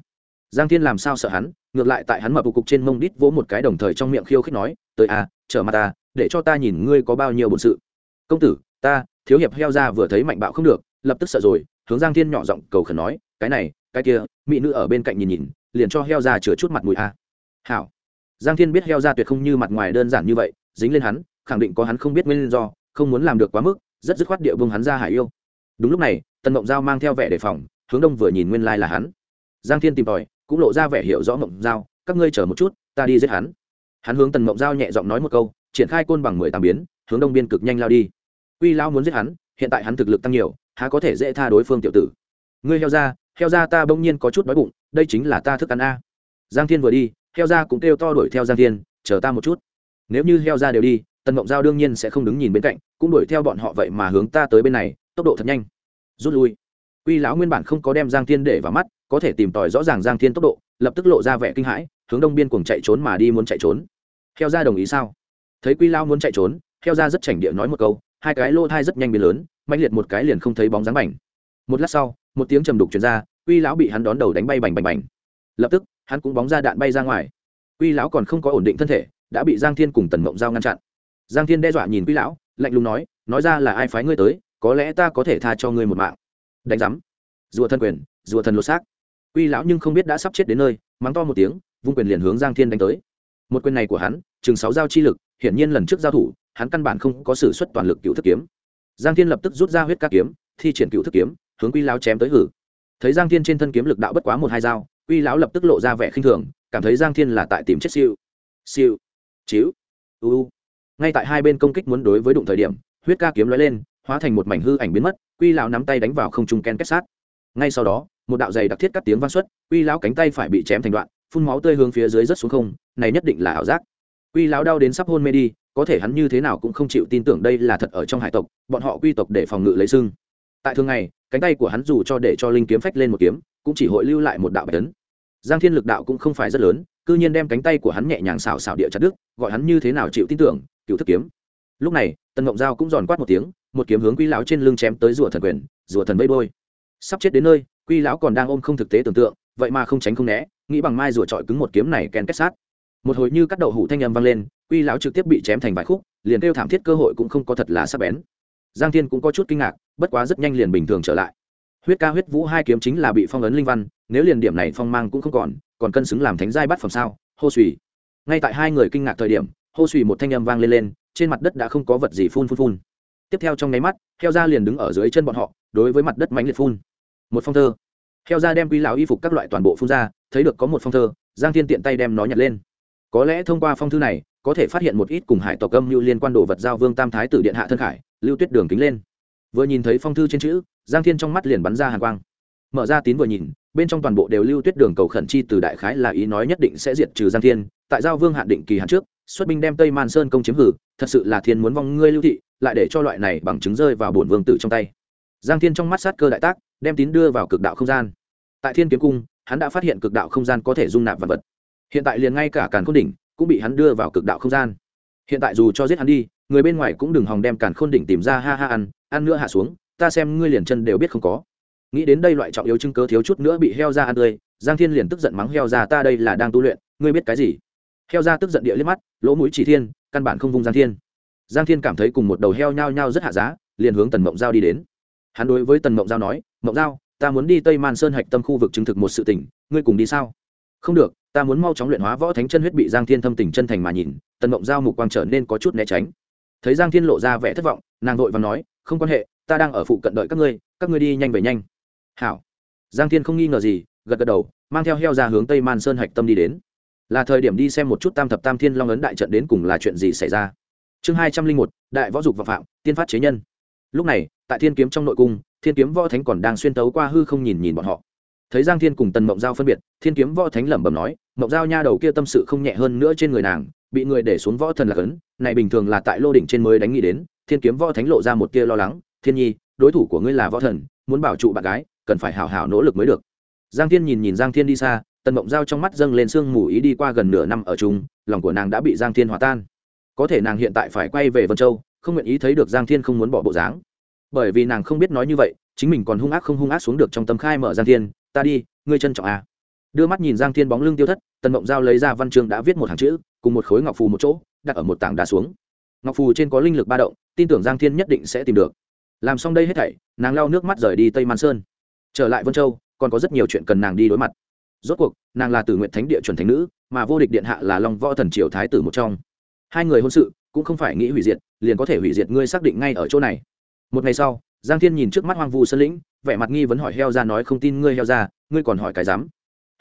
Speaker 1: Giang thiên làm sao sợ hắn, ngược lại tại hắn mập cục trên mông đít vỗ một cái đồng thời trong miệng khiêu khích nói, tới à trở mặt ta để cho ta nhìn ngươi có bao nhiêu bổn sự. Công tử, ta, thiếu hiệp heo ra vừa thấy mạnh bạo không được, lập tức sợ rồi, hướng giang thiên nhỏ giọng cầu khẩn nói, cái này, cái kia, mỹ nữ ở bên cạnh nhìn nhìn, liền cho heo ra chừa chút mặt mùi a. Hảo. Giang thiên biết heo ra tuyệt không như mặt ngoài đơn giản như vậy, dính lên hắn, khẳng định có hắn không biết nguyên do, không muốn làm được quá mức, rất dứt khoát địa vương hắn ra hải yêu. Đúng lúc này, tần mộng giao mang theo vẻ đề phòng, hướng đông vừa nhìn nguyên lai là hắn. Giang thiên tìm tòi, cũng lộ ra vẻ hiểu rõ mộng giao, các ngươi chờ một chút, ta đi giết hắn. Hắn hướng tần mộng giao nhẹ giọng nói một câu triển khai côn bằng mười tám biến, hướng đông biên cực nhanh lao đi. Quy lao muốn giết hắn, hiện tại hắn thực lực tăng nhiều, há có thể dễ tha đối phương tiểu tử. Ngươi heo ra heo ra ta bỗng nhiên có chút đói bụng, đây chính là ta thức ăn a. Giang thiên vừa đi, heo ra cũng kêu to đuổi theo giang thiên, chờ ta một chút. Nếu như heo ra đều đi, tần mộng giao đương nhiên sẽ không đứng nhìn bên cạnh, cũng đuổi theo bọn họ vậy mà hướng ta tới bên này, tốc độ thật nhanh. Rút lui. Quy lão nguyên bản không có đem giang thiên để vào mắt, có thể tìm tòi rõ ràng giang thiên tốc độ, lập tức lộ ra vẻ kinh hãi, hướng đông biên cùng chạy trốn mà đi muốn chạy trốn. Heo ra đồng ý sao? Thấy quy lao muốn chạy trốn, theo ra rất chảnh địa nói một câu, hai cái lô thai rất nhanh biến lớn mạnh liệt một cái liền không thấy bóng dáng mảnh. một lát sau, một tiếng trầm đục truyền ra, quy lão bị hắn đón đầu đánh bay bành bành bành. Lập tức, hắn cũng bóng ra đạn bay ra ngoài. Quy lão còn không có ổn định thân thể, đã bị giang thiên cùng tần mộng giao ngăn chặn. Giang thiên đe dọa nhìn quy lão, lạnh lùng nói nói ra là ai phái ngươi tới, có lẽ ta có thể tha cho ngươi một mạng. Đánh giám. Rùa thân quyền, rùa thần lột xác. Quy lão nhưng không biết đã sắp chết đến nơi, mắng to một tiếng, vung quyền liền hướng giang thiên đánh tới. Một quyền này của hắn chừng sáu giao chi lực, hiển nhiên lần trước giao thủ, hắn căn bản không có s ử suất toàn lực cựu thức kiếm. Giang thiên lập tức rút ra huyết ca kiếm, thi triển cựu thức kiếm, hướng quy lão chém tới hử. Thấy giang thiên trên thân kiếm lực đạo bất quá một hai dao quy lão lập tức lộ ra vẻ khinh thường, cảm thấy giang thiên là tại tìm chết siêu. Siêu. Chiếu u ngay tại hai bên công kích muốn đối với đụng thời điểm, huyết ca kiếm lóe lên, hóa thành một mảnh hư ảnh biến mất, quy lão nắm tay đánh vào không trung ken kết sát. Ngay sau đó, một đạo dày đặc thiết cắt tiếng vang xuất, quy lão cánh tay phải bị chém thành đoạn, phun máu tươi hướng phía dưới rất xuống không, này nhất định là ảo giác quy lão đau đến sắp hôn mê đi, có thể hắn như thế nào cũng không chịu tin tưởng đây là thật ở trong hải tộc, bọn họ quy tộc để phòng ngự lấy xương. tại thường ngày, cánh tay của hắn dù cho để cho linh kiếm phách lên một kiếm, cũng chỉ hội lưu lại một đạo bạch tấn giang thiên lực đạo cũng không phải rất lớn, cư nhiên đem cánh tay của hắn nhẹ nhàng xào xào địa chặt đứt, gọi hắn như thế nào chịu tin tưởng, cựu thức kiếm. Lúc này, tần ngộng dao cũng giòn quát một tiếng, một kiếm hướng quy lão trên lưng chém tới rùa thần quyền, rùa thần vây bôi. Sắp chết đến nơi, quy lão còn đang ôm không thực tế tưởng tượng, vậy mà không tránh không né, nghĩ bằng mai rùa trọi cứng một kiếm này ken kết sát một hồi như cắt đậu hủ thanh âm vang lên, quy lão trực tiếp bị chém thành vài khúc, liền kêu thảm thiết cơ hội cũng không có thật là sắc bén. Giang thiên cũng có chút kinh ngạc, bất quá rất nhanh liền bình thường trở lại. Huyết ca huyết vũ hai kiếm chính là bị phong ấn linh văn, nếu liền điểm này phong mang cũng không còn còn cân xứng làm thánh giai bắt phẩm sao? Hô suy ngay tại hai người kinh ngạc thời điểm, hô suy một thanh âm vang lên lên, trên mặt đất đã không có vật gì phun phun phun. Tiếp theo trong nháy mắt, heo ra liền đứng ở dưới chân bọn họ, đối với mặt đất mãnh liệt phun. Một phong thơ. Heo ra đem quy lão y phục các loại toàn bộ phun ra, thấy được có một phong thơ, giang thiên tiện tay đem nó nhặt lên có lẽ thông qua phong thư này, có thể phát hiện một ít cùng hải tộc âm lưu liên quan đồ vật giao vương tam thái tử điện hạ thân khải, lưu tuyết đường kính lên. Vừa nhìn thấy phong thư trên chữ, giang thiên trong mắt liền bắn ra hàn quang. Mở ra tín vừa nhìn, bên trong toàn bộ đều lưu tuyết đường cầu khẩn chi từ đại khái là ý nói nhất định sẽ diệt trừ giang thiên, tại giao vương hạn định kỳ hạn trước, xuất binh đem tây man sơn công chiếm hử, thật sự là thiên muốn vong ngươi lưu thị, lại để cho loại này bằng chứng rơi vào bổn vương tử trong tay. Giang thiên trong mắt sát cơ đại tác, đem tín đưa vào cực đạo không gian. Tại thiên kiếm cung, hắn đã phát hiện cực đạo không gian có thể dung nạp vật vật hiện tại liền ngay cả càn khôn đỉnh cũng bị hắn đưa vào cực đạo không gian. Hiện tại dù cho giết hắn đi, người bên ngoài cũng đừng hòng đem càn khôn đỉnh tìm ra, ha ha, ăn ăn nữa hạ xuống, ta xem ngươi liền chân đều biết không có. Nghĩ đến đây loại trọng yếu chứng cớ thiếu chút nữa bị heo ra ăn tươi, giang thiên liền tức giận mắng heo ra, ta đây là đang tu luyện, ngươi biết cái gì? Heo ra tức giận địa liếc mắt, lỗ mũi chỉ thiên, căn bản không vung giang thiên. Giang thiên cảm thấy cùng một đầu heo nhao nhao rất hạ giá, liền hướng tần mộng giao đi đến. Hắn đối với tần mộng giao nói, mộng giao, ta muốn đi tây man sơn hạch tâm khu vực chứng thực một sự tỉnh ngươi cùng đi sao? Không được ta muốn mau chóng luyện hóa võ thánh chân huyết bị giang thiên thâm tình chân thành mà nhìn, tần mộng giao mục quang trở nên có chút né tránh. Thấy giang thiên lộ ra vẻ thất vọng, nàng vội và nói, không quan hệ, ta đang ở phụ cận đợi các ngươi các ngươi đi nhanh về nhanh. Hảo. Giang thiên không nghi ngờ gì, gật gật đầu, mang theo heo ra hướng tây man sơn hạch tâm đi đến. Là thời điểm đi xem một chút tam thập tam thiên long ấn đại trận đến cùng là chuyện gì xảy ra. Chương hai trăm linh một, đại võ dục và phạm, tiên phát chế nhân. Lúc này, tại thiên kiếm trong nội cung, thiên kiếm võ thánh còn đang xuyên tấu qua hư không nhìn nhìn bọn họ thấy giang thiên cùng tần mộng giao phân biệt, thiên kiếm võ thánh lẩm bẩm nói, mộng giao nha đầu kia tâm sự không nhẹ hơn nữa trên người nàng, bị người để xuống võ thần là cấn, này bình thường là tại lô đỉnh trên mới đánh nghĩ đến, thiên kiếm võ thánh lộ ra một kia lo lắng, thiên nhi, đối thủ của ngươi là võ thần, muốn bảo trụ bạn gái, cần phải hảo hảo nỗ lực mới được. Giang thiên nhìn nhìn giang thiên đi xa, tần mộng giao trong mắt dâng lên sương mù ý đi qua gần nửa năm ở chung, lòng của nàng đã bị giang thiên hòa tan. Có thể nàng hiện tại phải quay về vân châu, không nguyện ý thấy được giang thiên không muốn bỏ bộ dáng. Bởi vì nàng không biết nói như vậy, chính mình còn hung ác không hung ác xuống được trong tâm khai mở giang thiên ta đi, ngươi trân trọng à. đưa mắt nhìn giang thiên bóng lưng tiêu thất, tần mộng giao lấy ra văn chương đã viết một hàng chữ, cùng một khối ngọc phù một chỗ, đặt ở một tảng đá xuống. Ngọc phù trên có linh lực ba động, tin tưởng giang thiên nhất định sẽ tìm được. Làm xong đây hết thảy, nàng lau nước mắt rời đi tây man sơn. Trở lại vân châu, còn có rất nhiều chuyện cần nàng đi đối mặt. Rốt cuộc, nàng là tử nguyện thánh địa chuẩn thánh nữ, mà vô địch điện hạ là long võ thần triều thái tử một trong. Hai người hôn sự, cũng không phải nghĩ hủy diệt, liền có thể hủy diệt ngươi xác định ngay ở chỗ này. Một ngày sau, giang thiên nhìn trước mắt hoang vu sơn lĩnh vẻ mặt nghi vấn hỏi heo ra nói không tin ngươi heo ra, ngươi còn hỏi cái dám.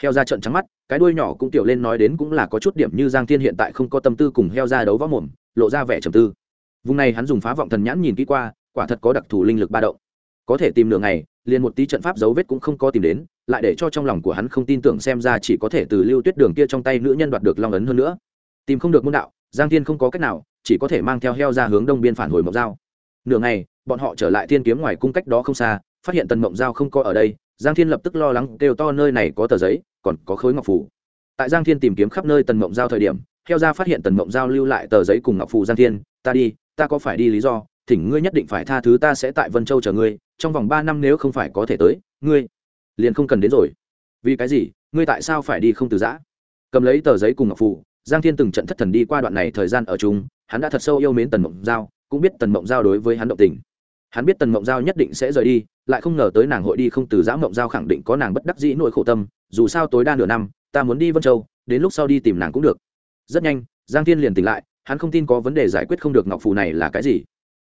Speaker 1: Heo ra trận trắng mắt, cái đuôi nhỏ cũng tiểu lên nói đến cũng là có chút điểm như giang thiên hiện tại không có tâm tư cùng heo ra đấu võ mồm, lộ ra vẻ trầm tư. Vùng này hắn dùng phá vọng thần nhãn nhìn kỹ qua, quả thật có đặc thù linh lực ba động. Có thể tìm nửa ngày, liền một tí trận pháp dấu vết cũng không có tìm đến, lại để cho trong lòng của hắn không tin tưởng xem ra chỉ có thể từ lưu tuyết đường kia trong tay nữ nhân đoạt được long ấn hơn nữa. Tìm không được môn đạo, giang thiên không có cách nào, chỉ có thể mang theo heo ra hướng đông biên phản hồi mộc dao. Nửa ngày, bọn họ trở lại thiên kiếm ngoài cung cách đó không xa phát hiện tần mộng giao không có ở đây, giang thiên lập tức lo lắng kêu to nơi này có tờ giấy, còn có khối ngọc phủ tại giang thiên tìm kiếm khắp nơi tần mộng giao thời điểm, theo ra phát hiện tần mộng giao lưu lại tờ giấy cùng ngọc phủ giang thiên, ta đi, ta có phải đi lý do? Thỉnh ngươi nhất định phải tha thứ ta sẽ tại vân châu chờ ngươi, trong vòng ba năm nếu không phải có thể tới, ngươi liền không cần đến rồi. Vì cái gì? Ngươi tại sao phải đi không từ giã? Cầm lấy tờ giấy cùng ngọc phủ giang thiên từng trận thất thần đi qua đoạn này thời gian ở chung, hắn đã thật sâu yêu mến tần mộng giao, cũng biết tần mộng giao đối với hắn động tình hắn biết tần mộng giao nhất định sẽ rời đi, lại không ngờ tới nàng hội đi không từ giã mộng giao khẳng định có nàng bất đắc dĩ nỗi khổ tâm, dù sao tối đa nửa năm, ta muốn đi vân châu, đến lúc sau đi tìm nàng cũng được. Rất nhanh, giang thiên liền tỉnh lại, hắn không tin có vấn đề giải quyết không được ngọc phù này là cái gì.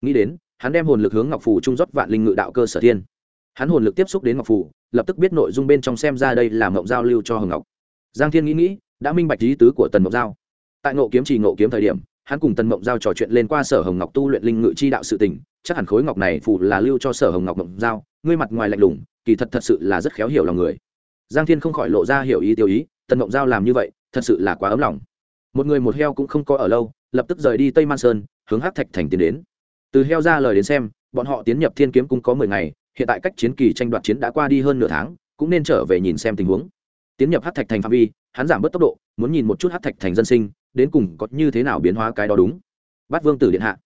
Speaker 1: Nghĩ đến, hắn đem hồn lực hướng ngọc phù trung rót vạn linh ngự đạo cơ sở thiên. Hắn hồn lực tiếp xúc đến ngọc phù, lập tức biết nội dung bên trong xem ra đây là mộng giao lưu cho hồng ngọc. Giang thiên nghĩ nghĩ, đã minh bạch lý tứ của tần mộng giao. Tại ngộ kiếm trì ngộ kiếm thời điểm, hắn cùng tần mộng giao trò chuyện lên qua sở hồng ngọc tu luyện linh ngự chi đạo sự tình chắc hẳn khối ngọc này phụ là lưu cho sở hồng ngọc mộng giao, ngươi mặt ngoài lạnh lùng, kỳ thật thật sự là rất khéo hiểu lòng người. Giang thiên không khỏi lộ ra hiểu ý tiêu ý, tần mộng giao làm như vậy, thật sự là quá ấm lòng. Một người một heo cũng không có ở lâu, lập tức rời đi tây man sơn, hướng hát thạch thành tiến đến. Từ heo ra lời đến xem, bọn họ tiến nhập thiên kiếm cung có mười ngày, hiện tại cách chiến kỳ tranh đoạt chiến đã qua đi hơn nửa tháng, cũng nên trở về nhìn xem tình huống. Tiến nhập hát thạch thành phạm vi, hắn giảm bớt tốc độ, muốn nhìn một chút hát thạch thành dân sinh, đến cùng có như thế nào biến hóa cái đó đúng. Bát vương tử điện hạ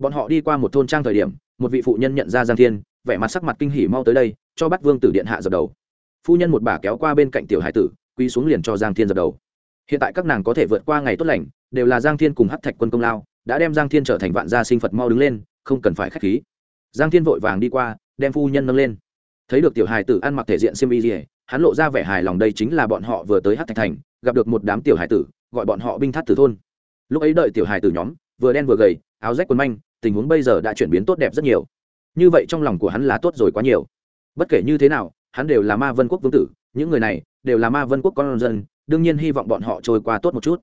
Speaker 1: bọn họ đi qua một thôn trang thời điểm, một vị phụ nhân nhận ra giang thiên, vẻ mặt sắc mặt kinh hỉ mau tới đây, cho bắt vương tử điện hạ dập đầu. Phu nhân một bà kéo qua bên cạnh tiểu hải tử quy xuống liền cho giang thiên dập đầu. Hiện tại các nàng có thể vượt qua ngày tốt lành, đều là giang thiên cùng hát thạch quân công lao, đã đem giang thiên trở thành vạn gia sinh phật mau đứng lên, không cần phải k h á c h khí. Giang thiên vội vàng đi qua, đem phu nhân nâng lên. Thấy được tiểu hài tử ăn mặc thể diện xiêm y dỉa hắn lộ ra vẻ hài lòng đây chính là bọn họ vừa tới hát thạch thành, gặp được một đám tiểu hài tử, gọi bọn họ binh thắt tử thôn. Lúc ấy đợi tiểu hài tử nhóm, vừa đen vừa gầy, áo rách quần manh tình huống bây giờ đã chuyển biến tốt đẹp rất nhiều. Như vậy trong lòng của hắn là tốt rồi quá nhiều. Bất kể như thế nào, hắn đều là ma vân quốc vương tử, những người này đều là ma vân quốc con dân, đương nhiên hy vọng bọn họ trôi qua tốt một chút.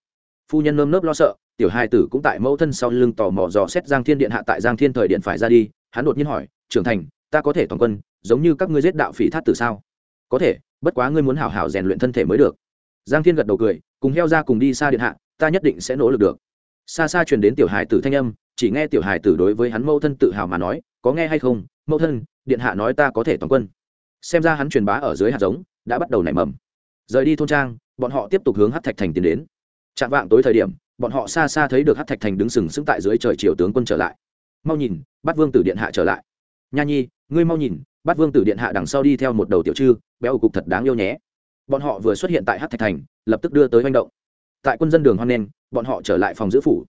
Speaker 1: Phu nhân nơm nớp lo sợ, tiểu hai tử cũng tại mẫu thân sau lưng tò mò dò xét giang thiên điện hạ tại giang thiên thời điện phải ra đi, hắn đột nhiên hỏi, trưởng thành, ta có thể toàn quân, giống như các ngươi giết đạo phỉ thát tử sao? Có thể, bất quá ngươi muốn hảo hảo rèn luyện thân thể mới được. Giang thiên gật đầu cười, cùng heo ra cùng đi xa điện hạ, ta nhất định sẽ nỗ lực được. Xa xa truyền đến tiểu hải tử thanh âm chỉ nghe tiểu hải tử đối với hắn mâu thân tự hào mà nói, có nghe hay không? Mâu thân, điện hạ nói ta có thể toàn quân. Xem ra hắn truyền bá ở dưới hạt giống, đã bắt đầu nảy mầm. Rời đi thôn trang, bọn họ tiếp tục hướng hát thạch thành tiến đến. Chạm vạng tối thời điểm, bọn họ xa xa thấy được hát thạch thành đứng sừng sững tại dưới trời triều tướng quân trở lại. Mau nhìn bắt vương tử điện hạ trở lại. Nha nhi, ngươi mau nhìn bắt vương tử điện hạ đằng sau đi theo một đầu tiểu trư, béo cục thật đáng yêu nhé. Bọn họ vừa xuất hiện tại hát thạch thành, lập tức đưa tới manh động. Tại quân dân đường hoan nen bọn họ trở lại phòng giữ phủ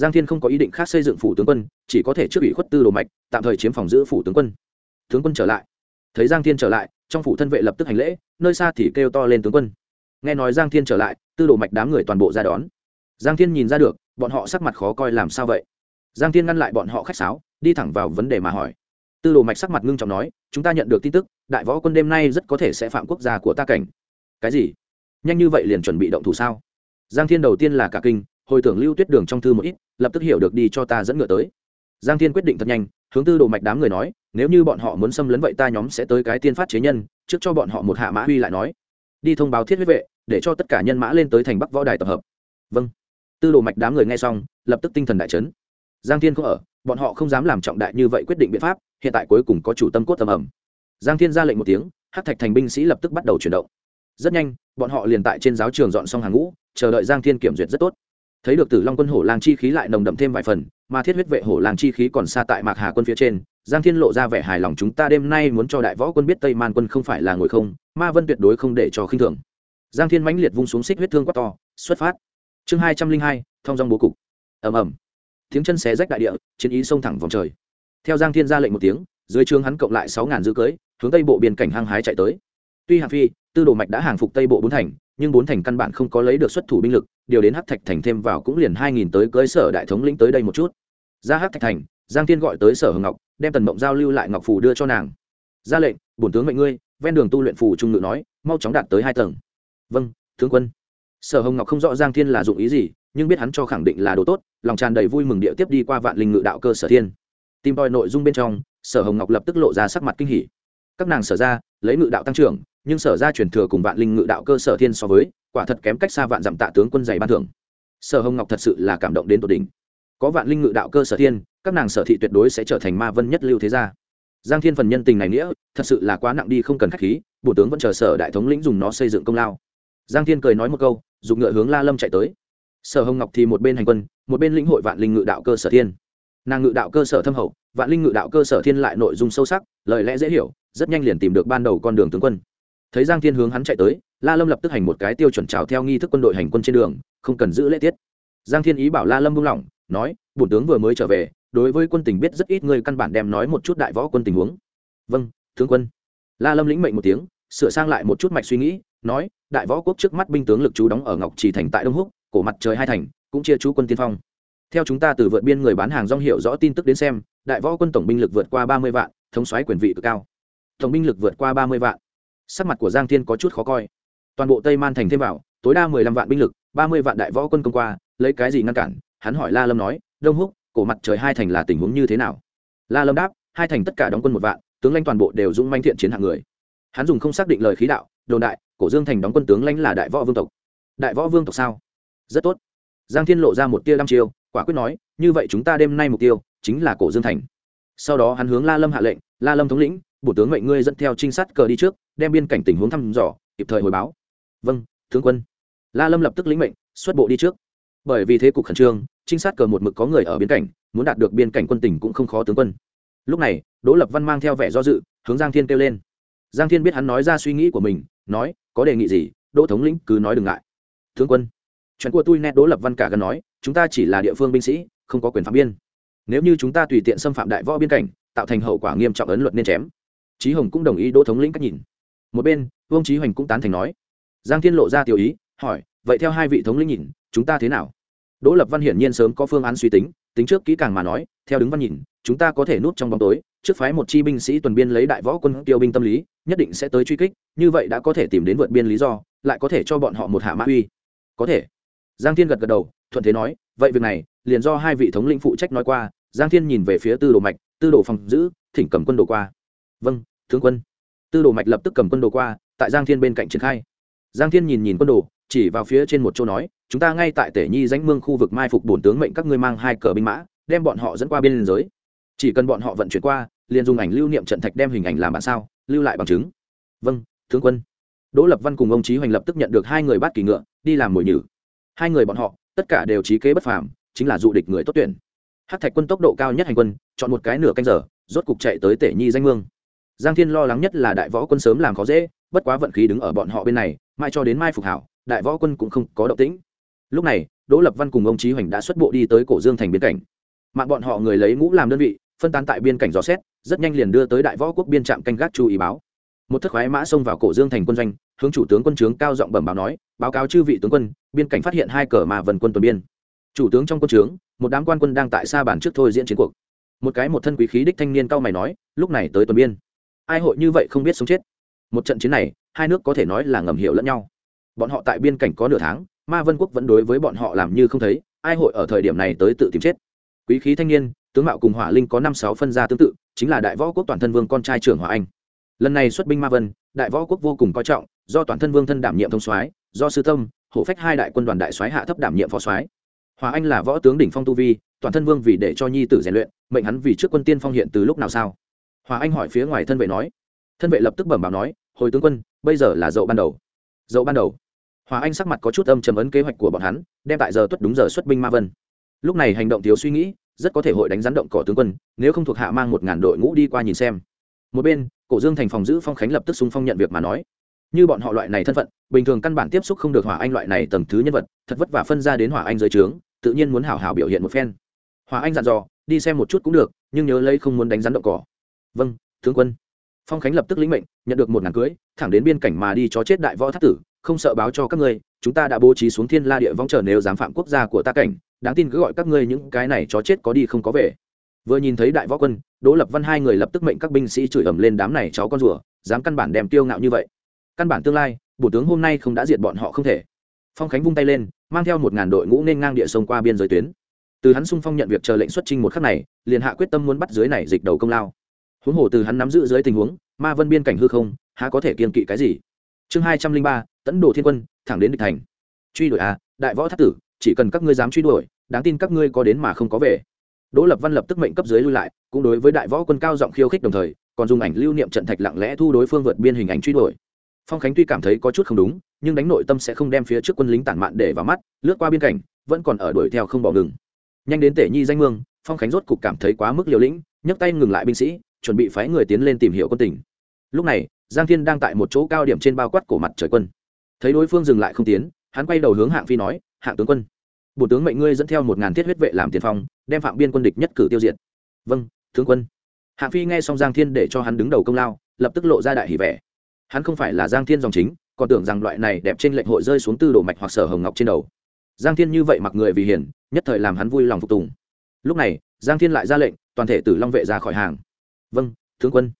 Speaker 1: giang thiên không có ý định khác xây dựng phủ tướng quân, chỉ có thể trước ủy khuất tư đồ mạch, tạm thời chiếm phòng giữ phủ tướng quân. Tướng quân trở lại. Thấy giang thiên trở lại, trong phủ thân vệ lập tức hành lễ, nơi xa thì kêu to lên tướng quân. Nghe nói giang thiên trở lại, tư đồ mạch đám người toàn bộ ra đón. Giang thiên nhìn ra được, bọn họ sắc mặt khó coi làm sao vậy? Giang thiên ngăn lại bọn họ khách sáo, đi thẳng vào vấn đề mà hỏi. Tư đồ mạch sắc mặt ngưng trọng nói, chúng ta nhận được tin tức, đại võ quân đêm nay rất có thể sẽ phạm quốc gia của ta cảnh. Cái gì? Nhanh như vậy liền chuẩn bị động thủ sao? Giang thiên đầu tiên là cả kinh hồi tưởng lưu tuyết đường trong thư một ít, lập tức hiểu được đi cho ta dẫn ngựa tới. Giang thiên quyết định thật nhanh, hướng tư đồ mạch đám người nói, nếu như bọn họ muốn xâm lấn vậy ta nhóm sẽ tới cái tiên phát chế nhân, trước cho bọn họ một hạ mã huy lại nói. Đi thông báo thiết huyết vệ, để cho tất cả nhân mã lên tới thành bắc võ đài tập hợp. Vâng. Tư đồ mạch đám người nghe xong, lập tức tinh thần đại chấn. Giang thiên không ở, bọn họ không dám làm trọng đại như vậy quyết định biện pháp, hiện tại cuối cùng có chủ tâm cốt tầm ẩm giang thiên ra lệnh một tiếng hát thạch thành binh sĩ lập tức bắt đầu chuyển động. Rất nhanh, bọn họ liền tại trên giáo trường dọn xong hàng ngũ, chờ đợi giang thiên kiểm duyệt rất tốt thấy được tử long quân hổ lang chi khí lại nồng đậm thêm vài phần, mà thiết huyết vệ hổ lang chi khí còn xa tại mạc hà quân phía trên, giang thiên lộ ra vẻ hài lòng chúng ta đêm nay muốn cho đại võ quân biết tây man quân không phải là ngồi không, ma vân tuyệt đối không để cho khinh thường. giang thiên mãnh liệt vung xuống xích huyết thương quát to, xuất phát. chương hai trăm linh hai, thong dong bố cục. ầm ầm. tiếng chân xé rách đại địa, chiến ý xông thẳng vòng trời. theo giang thiên ra lệnh một tiếng, dưới trường hắn cộng lại sáu ngàn dư cưới, hướng tây bộ biên cảnh hăng hái chạy tới. tuy hạng phi, tư đồ mạch đã hàng phục tây bộ bốn thành nhưng bốn thành căn bản không có lấy được xuất thủ binh lực, điều đến hắc thạch thành thêm vào cũng liền hai nghìn tới cưới sở đại thống lĩnh tới đây một chút. Ra hắc thạch thành, giang thiên gọi tới sở hồng ngọc, đem tần mộng giao lưu lại ngọc phù đưa cho nàng. Ra lệnh, bổn tướng mệnh ngươi. Ven đường tu luyện phù trung ngự nói, mau chóng đạt tới hai tầng. Vâng tướng quân. Sở hồng ngọc không rõ giang thiên là dụng ý gì, nhưng biết hắn cho khẳng định là đồ tốt, lòng tràn đầy vui mừng địa tiếp đi qua vạn linh ngự đạo cơ sở thiên. Tìm tòi nội dung bên trong, sở hồng ngọc lập tức lộ ra sắc mặt kinh hỉ. Các nàng sở ra, lấy ngự đạo tăng trưởng nhưng sở ra truyền thừa cùng vạn linh ngự đạo cơ sở thiên so với, quả thật kém cách xa vạn dặm tạ tướng quân dày ban thưởng. Sở hồng ngọc thật sự là cảm động đến tột đỉnh. Có vạn linh ngự đạo cơ sở thiên, các nàng sở thị tuyệt đối sẽ trở thành ma vân nhất lưu thế gia. Giang thiên phần nhân tình này nghĩa, thật sự là quá nặng đi không cần khách khí bộ tướng vẫn chờ sở đại thống lĩnh dùng nó xây dựng công lao. Giang thiên cười nói một câu dùng ngựa hướng la lâm chạy tới. Sở hồng ngọc thì một bên hành quân, một bên lĩnh hội vạn linh ngự đạo cơ sở thiên. Nàng ngự đạo cơ sở thâm hậu, vạn linh ngự đạo cơ sở thiên lại nội dung sâu sắc, lời lẽ dễ hiểu, rất nhanh liền tìm được ban đầu con đường tướng quân thấy giang thiên hướng hắn chạy tới, la lâm lập tức hành một cái tiêu chuẩn trào theo nghi thức quân đội hành quân trên đường, không cần giữ lễ tiết. Giang thiên ý bảo la lâm buông lỏng, nói, bổn tướng vừa mới trở về, đối với quân tình biết rất ít người căn bản đem nói một chút đại võ quân tình huống. Vâng tướng quân. La lâm lĩnh mệnh một tiếng, sửa sang lại một chút mạch suy nghĩ, nói, đại võ quốc trước mắt binh tướng lực chú đóng ở ngọc trì thành tại đông húc, cổ mặt trời hai thành, cũng chia chú quân tiên phong. Theo chúng ta từ vượt biên người bán hàng rong hiệu rõ tin tức đến xem, đại võ quân tổng binh lực vượt qua ba mươi vạn, thống soái quyền vị cực cao. Tổng binh lực vượt qua ba mươi vạn sắc mặt của giang thiên có chút khó coi. Toàn bộ tây man thành thêm vào, tối đa mười lăm vạn binh lực, ba mươi vạn đại võ quân công qua, lấy cái gì ngăn cản? Hắn hỏi la lâm nói, đông húc, cổ mặt trời hai thành là tình huống như thế nào? La lâm đáp, hai thành tất cả đóng quân một vạn, tướng lãnh toàn bộ đều dũng manh thiện chiến hạng người. Hắn dùng không xác định lời khí đạo, đồn đại, cổ dương thành đóng quân tướng lãnh là đại võ vương tộc. Đại võ vương tộc sao? Rất tốt. Giang thiên lộ ra một tia đăm chiêu, quả quyết nói, như vậy chúng ta đêm nay mục tiêu chính là cổ dương thành. Sau đó hắn hướng la lâm hạ lệnh, la lâm thống lĩnh bổ tướng mệnh ngươi dẫn theo trinh sát cờ đi trước, đem biên cảnh tình huống thăm dò, kịp thời hồi báo. Vâng tướng quân. La lâm lập tức lĩnh mệnh, xuất bộ đi trước. Bởi vì thế cục khẩn trương, trinh sát cờ một mực có người ở biên cảnh, muốn đạt được biên cảnh quân tỉnh cũng không khó tướng quân. Lúc này, đỗ lập văn mang theo vẻ do dự, hướng giang thiên kêu lên. Giang thiên biết hắn nói ra suy nghĩ của mình, nói, có đề nghị gì, đỗ thống lĩnh cứ nói đừng ngại. Tướng quân. Chuyện của tôi nét đỗ lập văn cả gần nói, chúng ta chỉ là địa phương binh sĩ, không có quyền phạm biên. Nếu như chúng ta tùy tiện xâm phạm đại võ biên cảnh, tạo thành hậu quả nghiêm trọng ấn luật nên chém trí hồng cũng đồng ý đỗ thống lĩnh cách nhìn. Một bên, vương trí hoành cũng tán thành nói. Giang thiên lộ ra tiểu ý, hỏi, vậy theo hai vị thống lĩnh nhìn, chúng ta thế nào? Đỗ lập văn hiển nhiên sớm có phương án suy tính tính trước kỹ càng mà nói, theo đứng văn nhìn, chúng ta có thể núp trong bóng tối, trước phái một chi binh sĩ tuần biên lấy đại võ quân tiêu binh tâm lý, nhất định sẽ tới truy kích, như vậy đã có thể tìm đến vượt biên lý do, lại có thể cho bọn họ một hạ mã uy. Có thể. Giang thiên gật gật đầu, thuận thế nói, vậy việc này, liền do hai vị thống lĩnh phụ trách nói qua. Giang thiên nhìn về phía tư đồ mạch, tư đồ phòng giữ, thỉnh cầm quân đồ qua vâng tướng quân. Tư đồ mạch lập tức cầm quân đồ qua, tại giang thiên bên cạnh triển khai. Giang thiên nhìn nhìn quân đồ, chỉ vào phía trên một chỗ nói, chúng ta ngay tại tể nhi danh mương khu vực mai phục bổn tướng mệnh các ngươi mang hai cờ binh mã, đem bọn họ dẫn qua biên giới. Chỉ cần bọn họ vận chuyển qua, liền dùng ảnh lưu niệm trận thạch đem hình ảnh làm bản sao, lưu lại bằng chứng. Vâng tướng quân. Đỗ lập văn cùng ông trí hoành lập tức nhận được hai người bắt kỳ ngựa, đi làm mồi nhử. Hai người bọn họ, tất cả đều trí kế bất phàm, chính là dụ địch người tốt tuyển. Hát thạch quân tốc độ cao nhất hành quân, chọn một cái nửa canh giờ, rốt cục chạy tới tể nhi danh mương giang thiên lo lắng nhất là đại võ quân sớm làm khó dễ, bất quá vận khí đứng ở bọn họ bên này mai cho đến mai phục hảo, đại võ quân cũng không có động tĩnh. Lúc này, đỗ lập văn cùng ông trí hoành đã xuất bộ đi tới cổ dương thành biên cảnh. Mạng bọn họ người lấy ngũ làm đơn vị, phân tán tại biên cảnh dò xét, rất nhanh liền đưa tới đại võ quốc biên trạm canh gác chú ý báo. Một thất khoái mã xông vào cổ dương thành quân doanh, hướng chủ tướng quân trướng cao giọng bẩm báo nói, báo cáo chư vị tướng quân, biên cảnh phát hiện hai cờ mà vần quân tuần biên. Chủ tướng trong quân trướng, một đám quan quân đang tại xa bản trước thôi diễn chiến cuộc. Một cái một thân quý khí đích thanh niên cao mày nói, lúc này tới tuần biên ai hội như vậy không biết sống chết? Một trận chiến này, hai nước có thể nói là ngầm hiểu lẫn nhau. Bọn họ tại biên cảnh có nửa tháng, ma vân quốc vẫn đối với bọn họ làm như không thấy, ai hội ở thời điểm này tới tự tìm chết. Quý khí thanh niên, tướng mạo cùng hỏa linh có năm sáu phân gia tương tự, chính là đại võ quốc toàn thân vương con trai trưởng hỏa anh. Lần này xuất binh ma vân, đại võ quốc vô cùng coi trọng, do toàn thân vương thân đảm nhiệm thông soái, do sư tâm hổ phách hai đại quân đoàn đại soái hạ thấp đảm nhiệm phó soái. Hòa anh là võ tướng đỉnh phong tu vi, toàn thân vương vì để cho nhi tử rèn luyện, mệnh hắn vì trước quân tiên phong hiện từ lúc nào sao? Hòa anh hỏi phía ngoài thân vệ nói. Thân vệ lập tức bẩm báo nói, hồi tướng quân, bây giờ là dậu ban đầu. Dậu ban đầu. Hòa anh sắc mặt có chút âm trầm ấn kế hoạch của bọn hắn, đem tại giờ tuất đúng giờ xuất binh ma vân. Lúc này hành động thiếu suy nghĩ, rất có thể hội đánh rắn động cỏ tướng quân, nếu không thuộc hạ mang một ngàn đội ngũ đi qua nhìn xem. Một bên, cổ dương thành phòng giữ phong khánh lập tức xung phong nhận việc mà nói. Như bọn họ loại này thân phận, bình thường căn bản tiếp xúc không được hỏa anh loại này tầng thứ nhân vật, thật vất vả phân ra đến hỏa anh dưới trướng, tự nhiên muốn hảo hảo biểu hiện một phen. Hỏa anh dặn dò, đi xem một chút cũng được, nhưng nhớ lấy không muốn đánh rắn động cỏ vâng tướng quân. Phong khánh lập tức lĩnh mệnh, nhận được một ngàn cưới, thẳng đến biên cảnh mà đi chó chết đại võ thất tử, không sợ báo cho các ngươi, chúng ta đã bố trí xuống thiên la địa vong chờ nếu dám phạm quốc gia của ta cảnh, đáng tin cứ gọi các ngươi những cái này chó chết có đi không có về. Vừa nhìn thấy đại võ quân, đỗ lập văn hai người lập tức mệnh các binh sĩ chửi ầm lên đám này cháu con rùa, dám căn bản đem tiêu ngạo như vậy. Căn bản tương lai bổ tướng hôm nay không đã diệt bọn họ không thể. Phong khánh vung tay lên, mang theo một ngàn đội ngũ nên ngang địa sông qua biên giới tuyến. Từ hắn sung phong nhận việc chờ lệnh xuất trinh một khắc này, liền hạ quyết tâm muốn bắt dưới này dịch đầu công lao huống hồ từ hắn nắm giữ dưới tình huống, ma vân biên cảnh hư không, há có thể kiên kỵ cái gì? Chương hai trăm linh ba, tấn đồ thiên quân, thẳng đến địch thành. Truy đuổi à đại võ thất tử, chỉ cần các ngươi dám truy đuổi, đáng tin các ngươi có đến mà không có về. Đỗ lập văn lập tức mệnh cấp dưới lui lại, cũng đối với đại võ quân cao giọng khiêu khích đồng thời, còn dùng ảnh lưu niệm trận thạch lặng lẽ thu đối phương vượt biên hình ảnh truy đuổi. Phong khánh tuy cảm thấy có chút không đúng, nhưng đánh nội tâm sẽ không đem phía trước quân lính tản mạn để vào mắt, lướt qua biên cảnh, vẫn còn ở đuổi theo không bỏ ngừng. Nhanh đến tể nhi danh mương, phong khánh rốt cục cảm thấy quá mức liều lĩnh, nhấc tay ngừng lại binh sĩ chuẩn bị phái người tiến lên tìm hiểu quân tình. Lúc này, giang thiên đang tại một chỗ cao điểm trên bao quát cổ mặt trời quân. Thấy đối phương dừng lại không tiến, hắn quay đầu hướng hạng phi nói, hạng tướng quân bộ tướng mệnh ngươi dẫn theo một ngàn thiết huyết vệ làm tiền phong, đem phạm biên quân địch nhất cử tiêu diệt. Vâng tướng quân. Hạng phi nghe xong giang thiên để cho hắn đứng đầu công lao, lập tức lộ ra đại hỷ vẻ. Hắn không phải là giang thiên dòng chính, còn tưởng rằng loại này đẹp trên lệnh hội rơi xuống tư đồ mạch hoặc sở hồng ngọc trên đầu. Giang thiên như vậy mặc người vì hiền, nhất thời làm hắn vui lòng phục tùng. Lúc này, giang thiên lại ra lệnh, toàn thể tử long vệ ra khỏi hàng vâng tướng quân.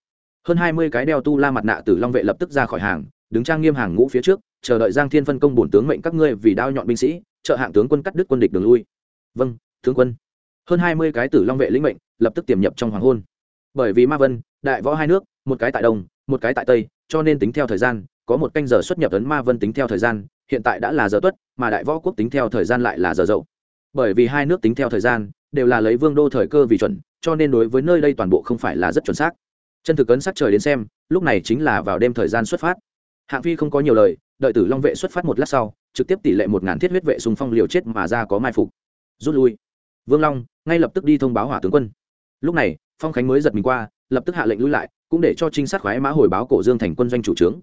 Speaker 1: Hơn hai mươi cái đeo tu la mặt nạ tử long vệ lập tức ra khỏi hàng, đứng trang nghiêm hàng ngũ phía trước, chờ đợi giang thiên phân công bổn tướng mệnh các ngươi vì đao nhọn binh sĩ, trợ hạng tướng quân cắt đứt quân địch đường lui. Vâng tướng quân. Hơn hai mươi cái tử long vệ lĩnh mệnh lập tức tiềm nhập trong hoàng hôn. Bởi vì ma vân, đại võ hai nước, một cái tại đông, một cái tại tây, cho nên tính theo thời gian, có một canh giờ xuất nhập ấn ma vân tính theo thời gian, hiện tại đã là giờ tuất, mà đại võ quốc tính theo thời gian lại là giờ dậu. Bởi vì hai nước tính theo thời gian đều là lấy vương đô thời cơ vì chuẩn, cho nên đối với nơi đây toàn bộ không phải là rất chuẩn xác. Chân thực ấn sắc trời đến xem, lúc này chính là vào đêm thời gian xuất phát. Hạng phi không có nhiều lời, đợi tử long vệ xuất phát một lát sau, trực tiếp tỷ lệ một ngàn thiết huyết vệ xung phong liều chết mà ra có mai phục. Rút lui. Vương long ngay lập tức đi thông báo hỏa tướng quân. Lúc này, phong khánh mới giật mình qua, lập tức hạ lệnh lui lại, cũng để cho trinh sát khoái mã hồi báo cổ dương thành quân doanh chủ trướng.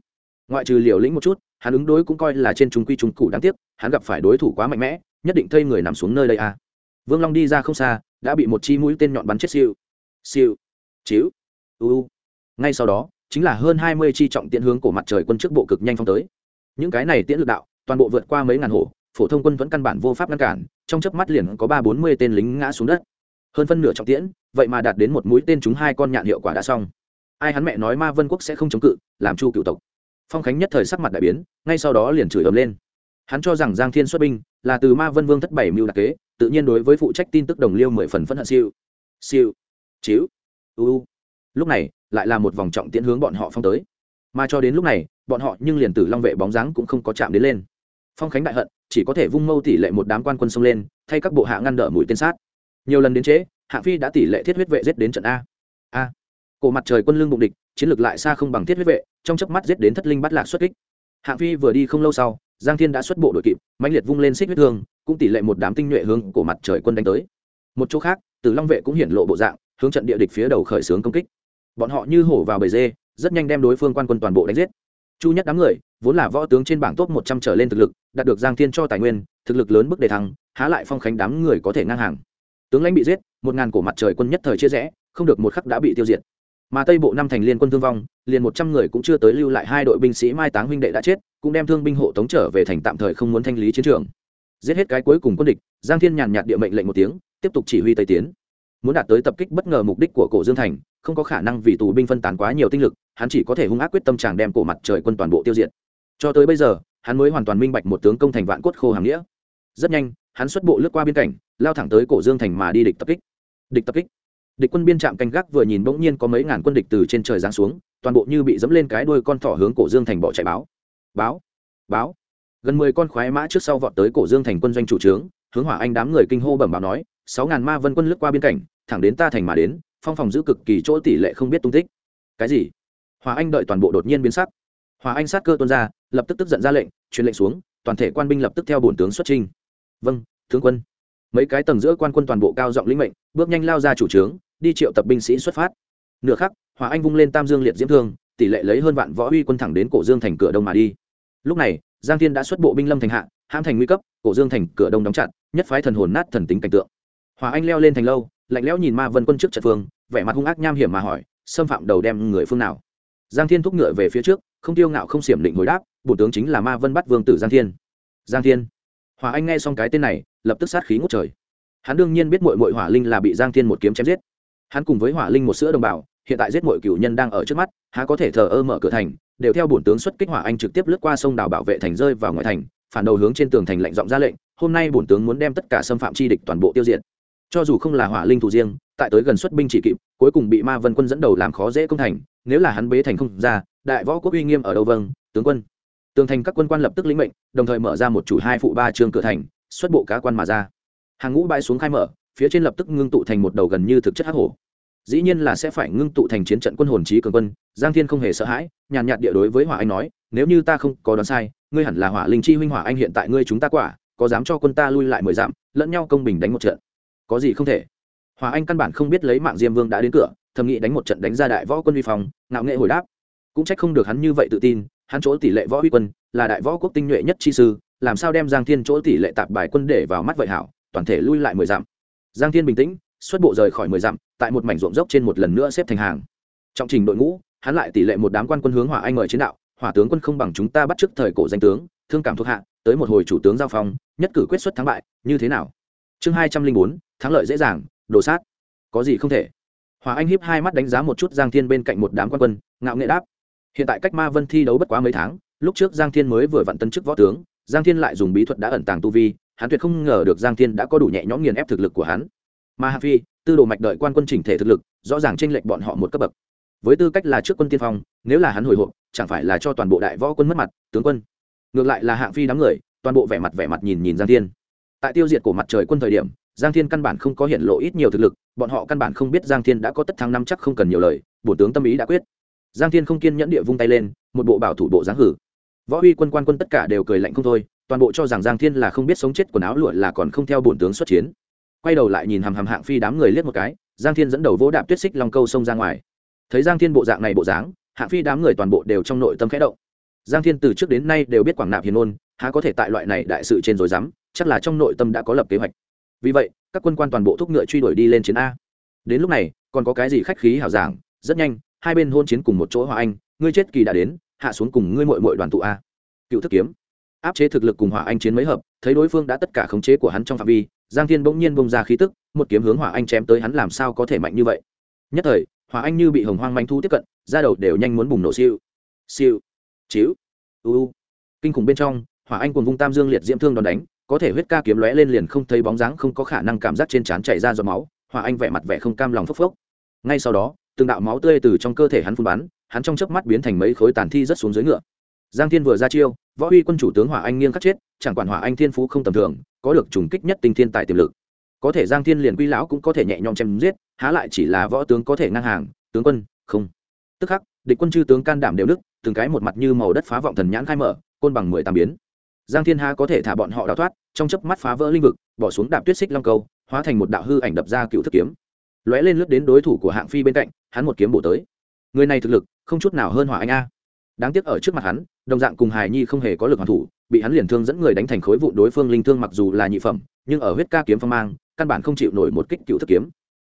Speaker 1: Ngoại trừ liều lĩnh một chút, hắn ứng đối cũng coi là trên trung quy trung cụ đáng tiếc, hắn gặp phải đối thủ quá mạnh mẽ, nhất định thây người nằm xuống nơi đây a à vương long đi ra không xa, đã bị một chi mũi tên nhọn bắn chết siêu. Siêu. Chiếu Uu. ngay sau đó, chính là hơn hai mươi chi trọng tiễn hướng cổ mặt trời quân trước bộ cực nhanh phong tới. Những cái này tiễn lực đạo, toàn bộ vượt qua mấy ngàn hổ, phổ thông quân vẫn căn bản vô pháp ngăn cản, trong chớp mắt liền có ba bốn mươi tên lính ngã xuống đất. Hơn phân nửa trọng tiễn, vậy mà đạt đến một mũi tên chúng hai con nhạn hiệu quả đã xong. Ai hắn mẹ nói ma vân quốc sẽ không chống cự, làm chu cựu tộc. Phong khánh nhất thời sắc mặt đại biến, ngay sau đó liền chửi ấm lên. Hắn cho rằng giang thiên xuất binh là từ ma vân vương thất bảy mưu đặc kế tự nhiên đối với phụ trách tin tức đồng liêu mười phần phân hận siêu. Siêu. Chiếu uu lúc này, lại là một vòng trọng tiễn hướng bọn họ phong tới. Mà cho đến lúc này, bọn họ nhưng liền tử long vệ bóng dáng cũng không có chạm đến lên. Phong khánh đại hận, chỉ có thể vung mâu tỷ lệ một đám quan quân xông lên, thay các bộ hạ ngăn đỡ mũi tên sát. Nhiều lần đến chế hạng phi đã tỷ lệ thiết huyết vệ giết đến trận a. A. Cổ mặt trời quân lương bụng địch, chiến lược lại xa không bằng thiết huyết vệ, trong chớp mắt giết đến thất linh bắt lạc xuất kích. Hạng phi vừa đi không lâu sau giang thiên đã xuất bộ đội kịp, mãnh liệt vung lên xích huyết thương, cũng tỷ lệ một đám tinh nhuệ hướng cổ mặt trời quân đánh tới. Một chỗ khác tử long vệ cũng hiển lộ bộ dạng, hướng trận địa địch phía đầu khởi xướng công kích. Bọn họ như hổ vào bầy dê, rất nhanh đem đối phương quan quân toàn bộ đánh giết. Chu nhất đám người, vốn là võ tướng trên bảng top một trăm trở lên thực lực, đạt được giang thiên cho tài nguyên, thực lực lớn mức đề thăng, há lại phong khánh đám người có thể ngang hàng. Tướng lãnh bị giết, một ngàn cổ mặt trời quân nhất thời chia rẽ, không được một khắc đã bị tiêu diệt mà tây bộ năm thành liên quân thương vong, liền một trăm người cũng chưa tới lưu lại hai đội binh sĩ mai táng huynh đệ đã chết, cũng đem thương binh hộ tống trở về thành tạm thời không muốn thanh lý chiến trường. Giết hết cái cuối cùng quân địch, giang thiên nhàn nhạt địa mệnh lệnh một tiếng, tiếp tục chỉ huy tây tiến. Muốn đạt tới tập kích bất ngờ mục đích của cổ dương thành, không có khả năng vì tù binh phân tán quá nhiều tinh lực, hắn chỉ có thể hung ác quyết tâm chàng đem cổ mặt trời quân toàn bộ tiêu diệt. Cho tới bây giờ, hắn mới hoàn toàn minh bạch một tướng công thành vạn cốt khô hàm nghĩa. Rất nhanh, hắn xuất bộ lướt qua biên cảnh, lao thẳng tới cổ dương thành mà đi địch tập kích. Địch tập kích địch quân biên trạm canh gác vừa nhìn bỗng nhiên có mấy ngàn quân địch từ trên trời giáng xuống toàn bộ như bị dẫm lên cái đuôi con thỏ hướng cổ dương thành bỏ chạy báo. Báo báo. Gần mười con khoái mã trước sau vọt tới cổ dương thành quân doanh chủ trướng hướng hỏa anh đám người kinh hô bẩm báo nói sáu ngàn ma vân quân lướt qua biên cảnh thẳng đến ta thành mà đến phong phòng giữ cực kỳ chỗ tỷ lệ không biết tung tích. Cái gì? Hòa anh đợi toàn bộ đột nhiên biến sắc. Hòa anh sát cơ tuôn ra lập tức tức giận ra lệnh truyền lệnh xuống toàn thể quan binh lập tức theo bổn tướng xuất trình, vâng tướng quân. Mấy cái tầng giữa quan quân toàn bộ cao giọng lĩnh mệnh bước nhanh lao ra chủ trướng đi triệu tập binh sĩ xuất phát. Nửa khắc, hòa anh vung lên tam dương liệt diễm thương, tỷ lệ lấy hơn vạn võ uy quân thẳng đến cổ dương thành cửa đông mà đi. Lúc này, giang thiên đã xuất bộ binh lâm thành hạ, hãm thành nguy cấp, cổ dương thành cửa đông đóng chặt, nhất phái thần hồn nát thần tính cảnh tượng. Hòa anh leo lên thành lâu, lạnh lẽo nhìn ma vân quân trước trận phương vẻ mặt hung ác nham hiểm mà hỏi, xâm phạm đầu đem người phương nào? Giang thiên thúc ngựa về phía trước, không tiêu ngạo không xiểm định hồi đáp, bổ tướng chính là ma vân bắt vương tử giang thiên. Giang thiên. Hòa anh nghe xong cái tên này, lập tức sát khí ngút trời. Hắn đương nhiên biết mội mội hỏa linh là bị giang thiên một kiếm chém giết hắn cùng với hỏa linh một sữa đồng bào, hiện tại giết mọi cựu nhân đang ở trước mắt, há có thể thờ ơ mở cửa thành, đều theo bổn tướng xuất kích hỏa anh trực tiếp lướt qua sông đảo bảo vệ thành rơi vào ngoài thành, phản đầu hướng trên tường thành lệnh giọng ra lệnh, hôm nay bổn tướng muốn đem tất cả xâm phạm chi địch toàn bộ tiêu diệt. Cho dù không là hỏa linh thủ riêng, tại tới gần xuất binh chỉ kịp, cuối cùng bị ma vân quân dẫn đầu làm khó dễ công thành, nếu là hắn bế thành không ra, đại võ quốc uy nghiêm ở đâu vâng tướng quân. Tường thành các quân quan lập tức lĩnh mệnh, đồng thời mở ra một chủ hai phụ ba trường cửa thành, xuất bộ cá quan mà ra. Hàng ngũ bay xuống khai mở, phía trên lập tức ngưng tụ thành một đầu gần như thực chất hắc hổ dĩ nhiên là sẽ phải ngưng tụ thành chiến trận quân hồn trí cường quân, giang thiên không hề sợ hãi, nhàn nhạt địa đối với hỏa anh nói, nếu như ta không có đoán sai, ngươi hẳn là hỏa linh chi huynh hỏa anh hiện tại ngươi chúng ta quả, có dám cho quân ta lui lại mười dặm, lẫn nhau công bình đánh một trận. Có gì không thể. Hỏa anh căn bản không biết lấy mạng diêm vương đã đến cửa, thầm nghĩ đánh một trận đánh ra đại võ quân vi phòng ngạo nghệ hồi đáp. Cũng trách không được hắn như vậy tự tin, hắn chỗ tỷ lệ võ huy quân là đại võ quốc tinh nhuệ nhất chi sư, làm sao đem giang thiên chỗ tỷ lệ tạp bài quân để vào mắt vậy hảo, toàn thể lui lại mười dặm. Giang thiên bình tĩnh xuất bộ rời khỏi mười dặm, tại một mảnh ruộng dốc trên một lần nữa xếp thành hàng. Trong trình đội ngũ, hắn lại tỷ lệ một đám quan quân hướng hỏa anh mời chiến đạo, hỏa tướng quân không bằng chúng ta bắt trước thời cổ danh tướng, thương cảm thuộc hạ, tới một hồi chủ tướng giao phong, nhất cử quyết xuất thắng bại, như thế nào? Chương hai trăm linh bốn, thắng lợi dễ dàng, đồ sát. Có gì không thể? Hòa anh hiếp hai mắt đánh giá một chút giang thiên bên cạnh một đám quan quân, ngạo nghệ đáp. Hiện tại cách ma vân thi đấu bất quá mấy tháng, lúc trước giang thiên mới vừa vặn tân chức võ tướng, giang thiên lại dùng bí thuật đã ẩn tàng tu vi, hắn tuyệt không ngờ được giang thiên đã có đủ nhẹ nhõm nghiền ép thực lực của hắn mà hạ phi, tư đồ mạch đợi quan quân chỉnh thể thực lực, rõ ràng tranh lệch bọn họ một cấp bậc. Với tư cách là trước quân tiên phong, nếu là hắn hồi hộp, chẳng phải là cho toàn bộ đại võ quân mất mặt, tướng quân. Ngược lại là hạng phi đám người, toàn bộ vẻ mặt vẻ mặt nhìn nhìn giang thiên. Tại tiêu diệt của mặt trời quân thời điểm, giang thiên căn bản không có hiện lộ ít nhiều thực lực, bọn họ căn bản không biết giang thiên đã có tất thắng năm chắc không cần nhiều lời, bổ tướng tâm ý đã quyết. Giang thiên không kiên nhẫn địa vung tay lên, một bộ bảo thủ bộ dáng hử. Võ uy quân quan quân tất cả đều cười lạnh không thôi, toàn bộ cho rằng giang thiên là không biết sống chết quần áo lụa là còn không theo bổn tướng xuất chiến quay đầu lại nhìn hàm hàm hạng phi đám người liếc một cái, giang thiên dẫn đầu vỗ đạp tuyết xích long câu xông ra ngoài. Thấy giang thiên bộ dạng này bộ dáng, hạng phi đám người toàn bộ đều trong nội tâm khẽ động. Giang thiên từ trước đến nay đều biết quảng nạp hiền ôn, há có thể tại loại này đại sự trên rồi dám, chắc là trong nội tâm đã có lập kế hoạch. Vì vậy, các quân quan toàn bộ thúc ngựa truy đuổi đi lên chiến a. Đến lúc này, còn có cái gì khách khí hào giảng, rất nhanh, hai bên hôn chiến cùng một chỗ hòa anh, ngươi chết kỳ đã đến, hạ xuống cùng ngươi mội mội đoàn tụ a. Cựu thức kiếm. Áp chế thực lực cùng hòa anh chiến mấy hợp, thấy đối phương đã tất cả khống chế của hắn trong phạm vi giang thiên bỗng nhiên bông ra khí tức, một kiếm hướng hỏa anh chém tới hắn làm sao có thể mạnh như vậy? Nhất thời, hỏa anh như bị hồng hoang manh thu tiếp cận ra đầu đều nhanh muốn bùng nổ siêu siêu chiếu u kinh khủng bên trong, hỏa anh cùng vung tam dương liệt diễm thương đòn đánh, có thể huyết ca kiếm lóe lên liền không thấy bóng dáng, không có khả năng cảm giác trên trán chảy ra giọt máu, hỏa anh vẻ mặt vẻ không cam lòng phốc phốc. Ngay sau đó, từng đạo máu tươi từ trong cơ thể hắn phun bắn, hắn trong chớp mắt biến thành mấy khối tàn thi rất xuống dưới ngựa. Giang thiên vừa ra chiêu, võ uy quân chủ tướng hỏa anh nghiêng khắc chết, chẳng quản hỏa anh thiên phú không tầm thường có được trùng kích nhất tinh thiên tài tiềm lực. Có thể giang thiên liền quy lão cũng có thể nhẹ nhõm chém giết, há lại chỉ là võ tướng có thể ngang hàng, tướng quân, không. Tức khắc, địch quân chư tướng can đảm đều đức từng cái một mặt như màu đất phá vọng thần nhãn khai mở, côn bằng mười tám biến. Giang thiên há có thể thả bọn họ đào thoát, trong chớp mắt phá vỡ linh vực, bỏ xuống đạp tuyết xích long câu, hóa thành một đạo hư ảnh đập ra cựu thức kiếm. Lóe lên lướt đến đối thủ của hạng phi bên cạnh, hắn một kiếm bổ tới. Người này thực lực, không chút nào hơn hỏa anh a đáng tiếc ở trước mặt hắn, đồng dạng cùng hài nhi không hề có lực hoàn thủ, bị hắn liền thương dẫn người đánh thành khối vụ đối phương linh thương mặc dù là nhị phẩm, nhưng ở huyết ca kiếm phong mang, căn bản không chịu nổi một kích cựu thức kiếm.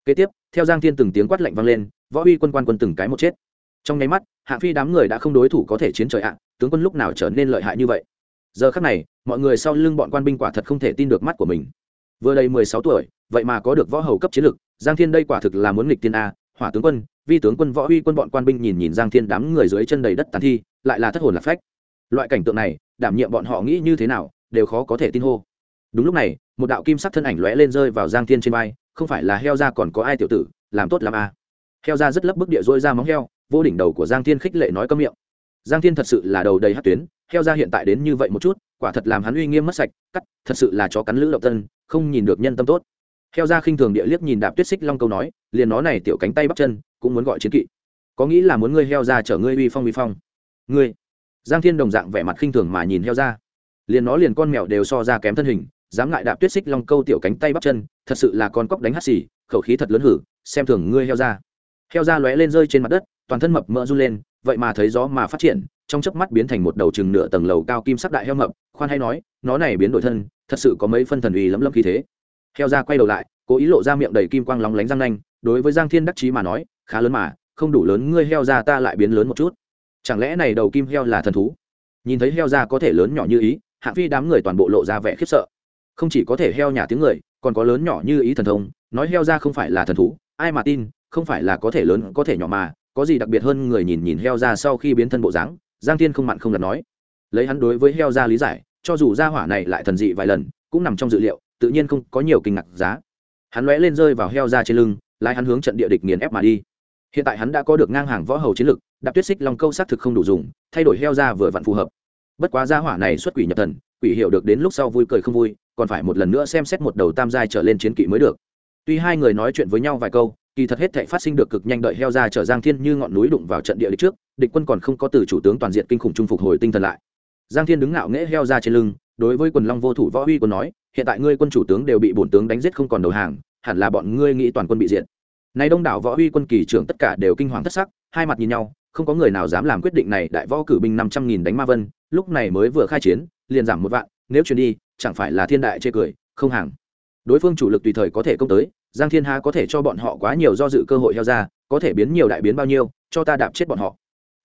Speaker 1: Kế tiếp, theo giang thiên từng tiếng quát lạnh vang lên, võ uy quân quan quân từng cái một chết. Trong nháy mắt, hạ phi đám người đã không đối thủ có thể chiến trời ạ, tướng quân lúc nào trở nên lợi hại như vậy? Giờ khắc này, mọi người sau lưng bọn quan binh quả thật không thể tin được mắt của mình. Vừa đầy mười sáu tuổi, vậy mà có được võ hầu cấp chiến lực, giang thiên đây quả thực là muốn nghịch tiên a hỏa tướng quân, vi tướng quân, võ uy quân bọn quan binh nhìn nhìn giang thiên đám người dưới chân đầy đất tàn thi, lại là thất hồn lạc phách. Loại cảnh tượng này, đảm nhiệm bọn họ nghĩ như thế nào, đều khó có thể tin hô. Đúng lúc này, một đạo kim sắc thân ảnh lóe lên rơi vào giang thiên trên vai, không phải là heo ra còn có ai tiểu tử, làm tốt làm a. Heo ra rất lấp bức địa dôi ra móng heo, vô đỉnh đầu của giang thiên khích lệ nói câm miệng. Giang thiên thật sự là đầu đầy hát tuyến, heo ra hiện tại đến như vậy một chút, quả thật làm hắn uy nghiêm mất sạch, cắt, thật sự là chó cắn lữ động tân không nhìn được nhân tâm tốt heo ra khinh thường địa liếc nhìn đạp tuyết xích long câu nói, liền nó này tiểu cánh tay bắt chân, cũng muốn gọi chiến kỵ. Có nghĩ là muốn ngươi heo ra chở ngươi uy phong uy phong. Ngươi. Giang thiên đồng dạng vẻ mặt khinh thường mà nhìn heo ra. Liền nó liền con mèo đều so ra kém thân hình, dám ngại đạp tuyết xích long câu tiểu cánh tay bắp chân, thật sự là con cóc đánh hắt xì, khẩu khí thật lớn hử, xem thường ngươi heo ra. Heo ra lóe lên rơi trên mặt đất, toàn thân mập mỡ run lên, vậy mà thấy gió mà phát triển, trong chớp mắt biến thành một đầu chừng nửa tầng lầu cao kim sắc đại heo mập, khoan hay nói, nó này biến đổi thân, thật sự có mấy phân thần uy lấm lấm khí thế heo ra quay đầu lại, cố ý lộ ra miệng đầy kim quang lóng lánh răng nanh, đối với giang thiên đắc chí mà nói, khá lớn mà, không đủ lớn, ngươi heo ra ta lại biến lớn một chút. Chẳng lẽ này đầu kim heo là thần thú? Nhìn thấy heo ra có thể lớn nhỏ như ý, hạng phi đám người toàn bộ lộ ra vẻ khiếp sợ. Không chỉ có thể heo nhà tiếng người, còn có lớn nhỏ như ý thần thông, nói heo ra không phải là thần thú, ai mà tin, không phải là có thể lớn, có thể nhỏ mà, có gì đặc biệt hơn người nhìn nhìn heo ra sau khi biến thân bộ dáng, giang thiên không mặn không đặt nói. Lấy hắn đối với heo ra lý giải, cho dù ra hỏa này lại thần dị vài lần, cũng nằm trong dự liệu tự nhiên không có nhiều kinh ngạc giá. Hắn lóe lên rơi vào heo ra trên lưng, lái hắn hướng trận địa địch nghiền ép mà đi. Hiện tại hắn đã có được ngang hàng võ hầu chiến lực, đạp tuyết xích long câu xác thực không đủ dùng, thay đổi heo ra vừa vặn phù hợp. Bất quá gia hỏa này xuất quỷ nhập thần, quỷ hiểu được đến lúc sau vui cười không vui, còn phải một lần nữa xem xét một đầu tam giai trở lên chiến kỵ mới được. Tuy hai người nói chuyện với nhau vài câu, kỳ thật hết thảy phát sinh được cực nhanh đợi heo ra trở giang thiên như ngọn núi đụng vào trận địa địch trước, địch quân còn không có từ chủ tướng toàn diện kinh khủng trung phục hồi tinh thần lại. Giang thiên đứng ngạo nghễ heo ra trên lưng đối với quần long vô thủ võ uy quân nói, hiện tại ngươi quân chủ tướng đều bị bổn tướng đánh giết không còn đầu hàng, hẳn là bọn ngươi nghĩ toàn quân bị diệt. Nay đông đảo võ uy quân kỳ trưởng tất cả đều kinh hoàng thất sắc, hai mặt nhìn nhau, không có người nào dám làm quyết định này, đại võ cử binh năm trăm nghìn đánh ma vân, lúc này mới vừa khai chiến, liền giảm một vạn, nếu chuyển đi, chẳng phải là thiên đại chê cười, không hàng. Đối phương chủ lực tùy thời có thể công tới, giang thiên ha có thể cho bọn họ quá nhiều do dự cơ hội heo ra, có thể biến nhiều đại biến bao nhiêu, cho ta đạp chết bọn họ.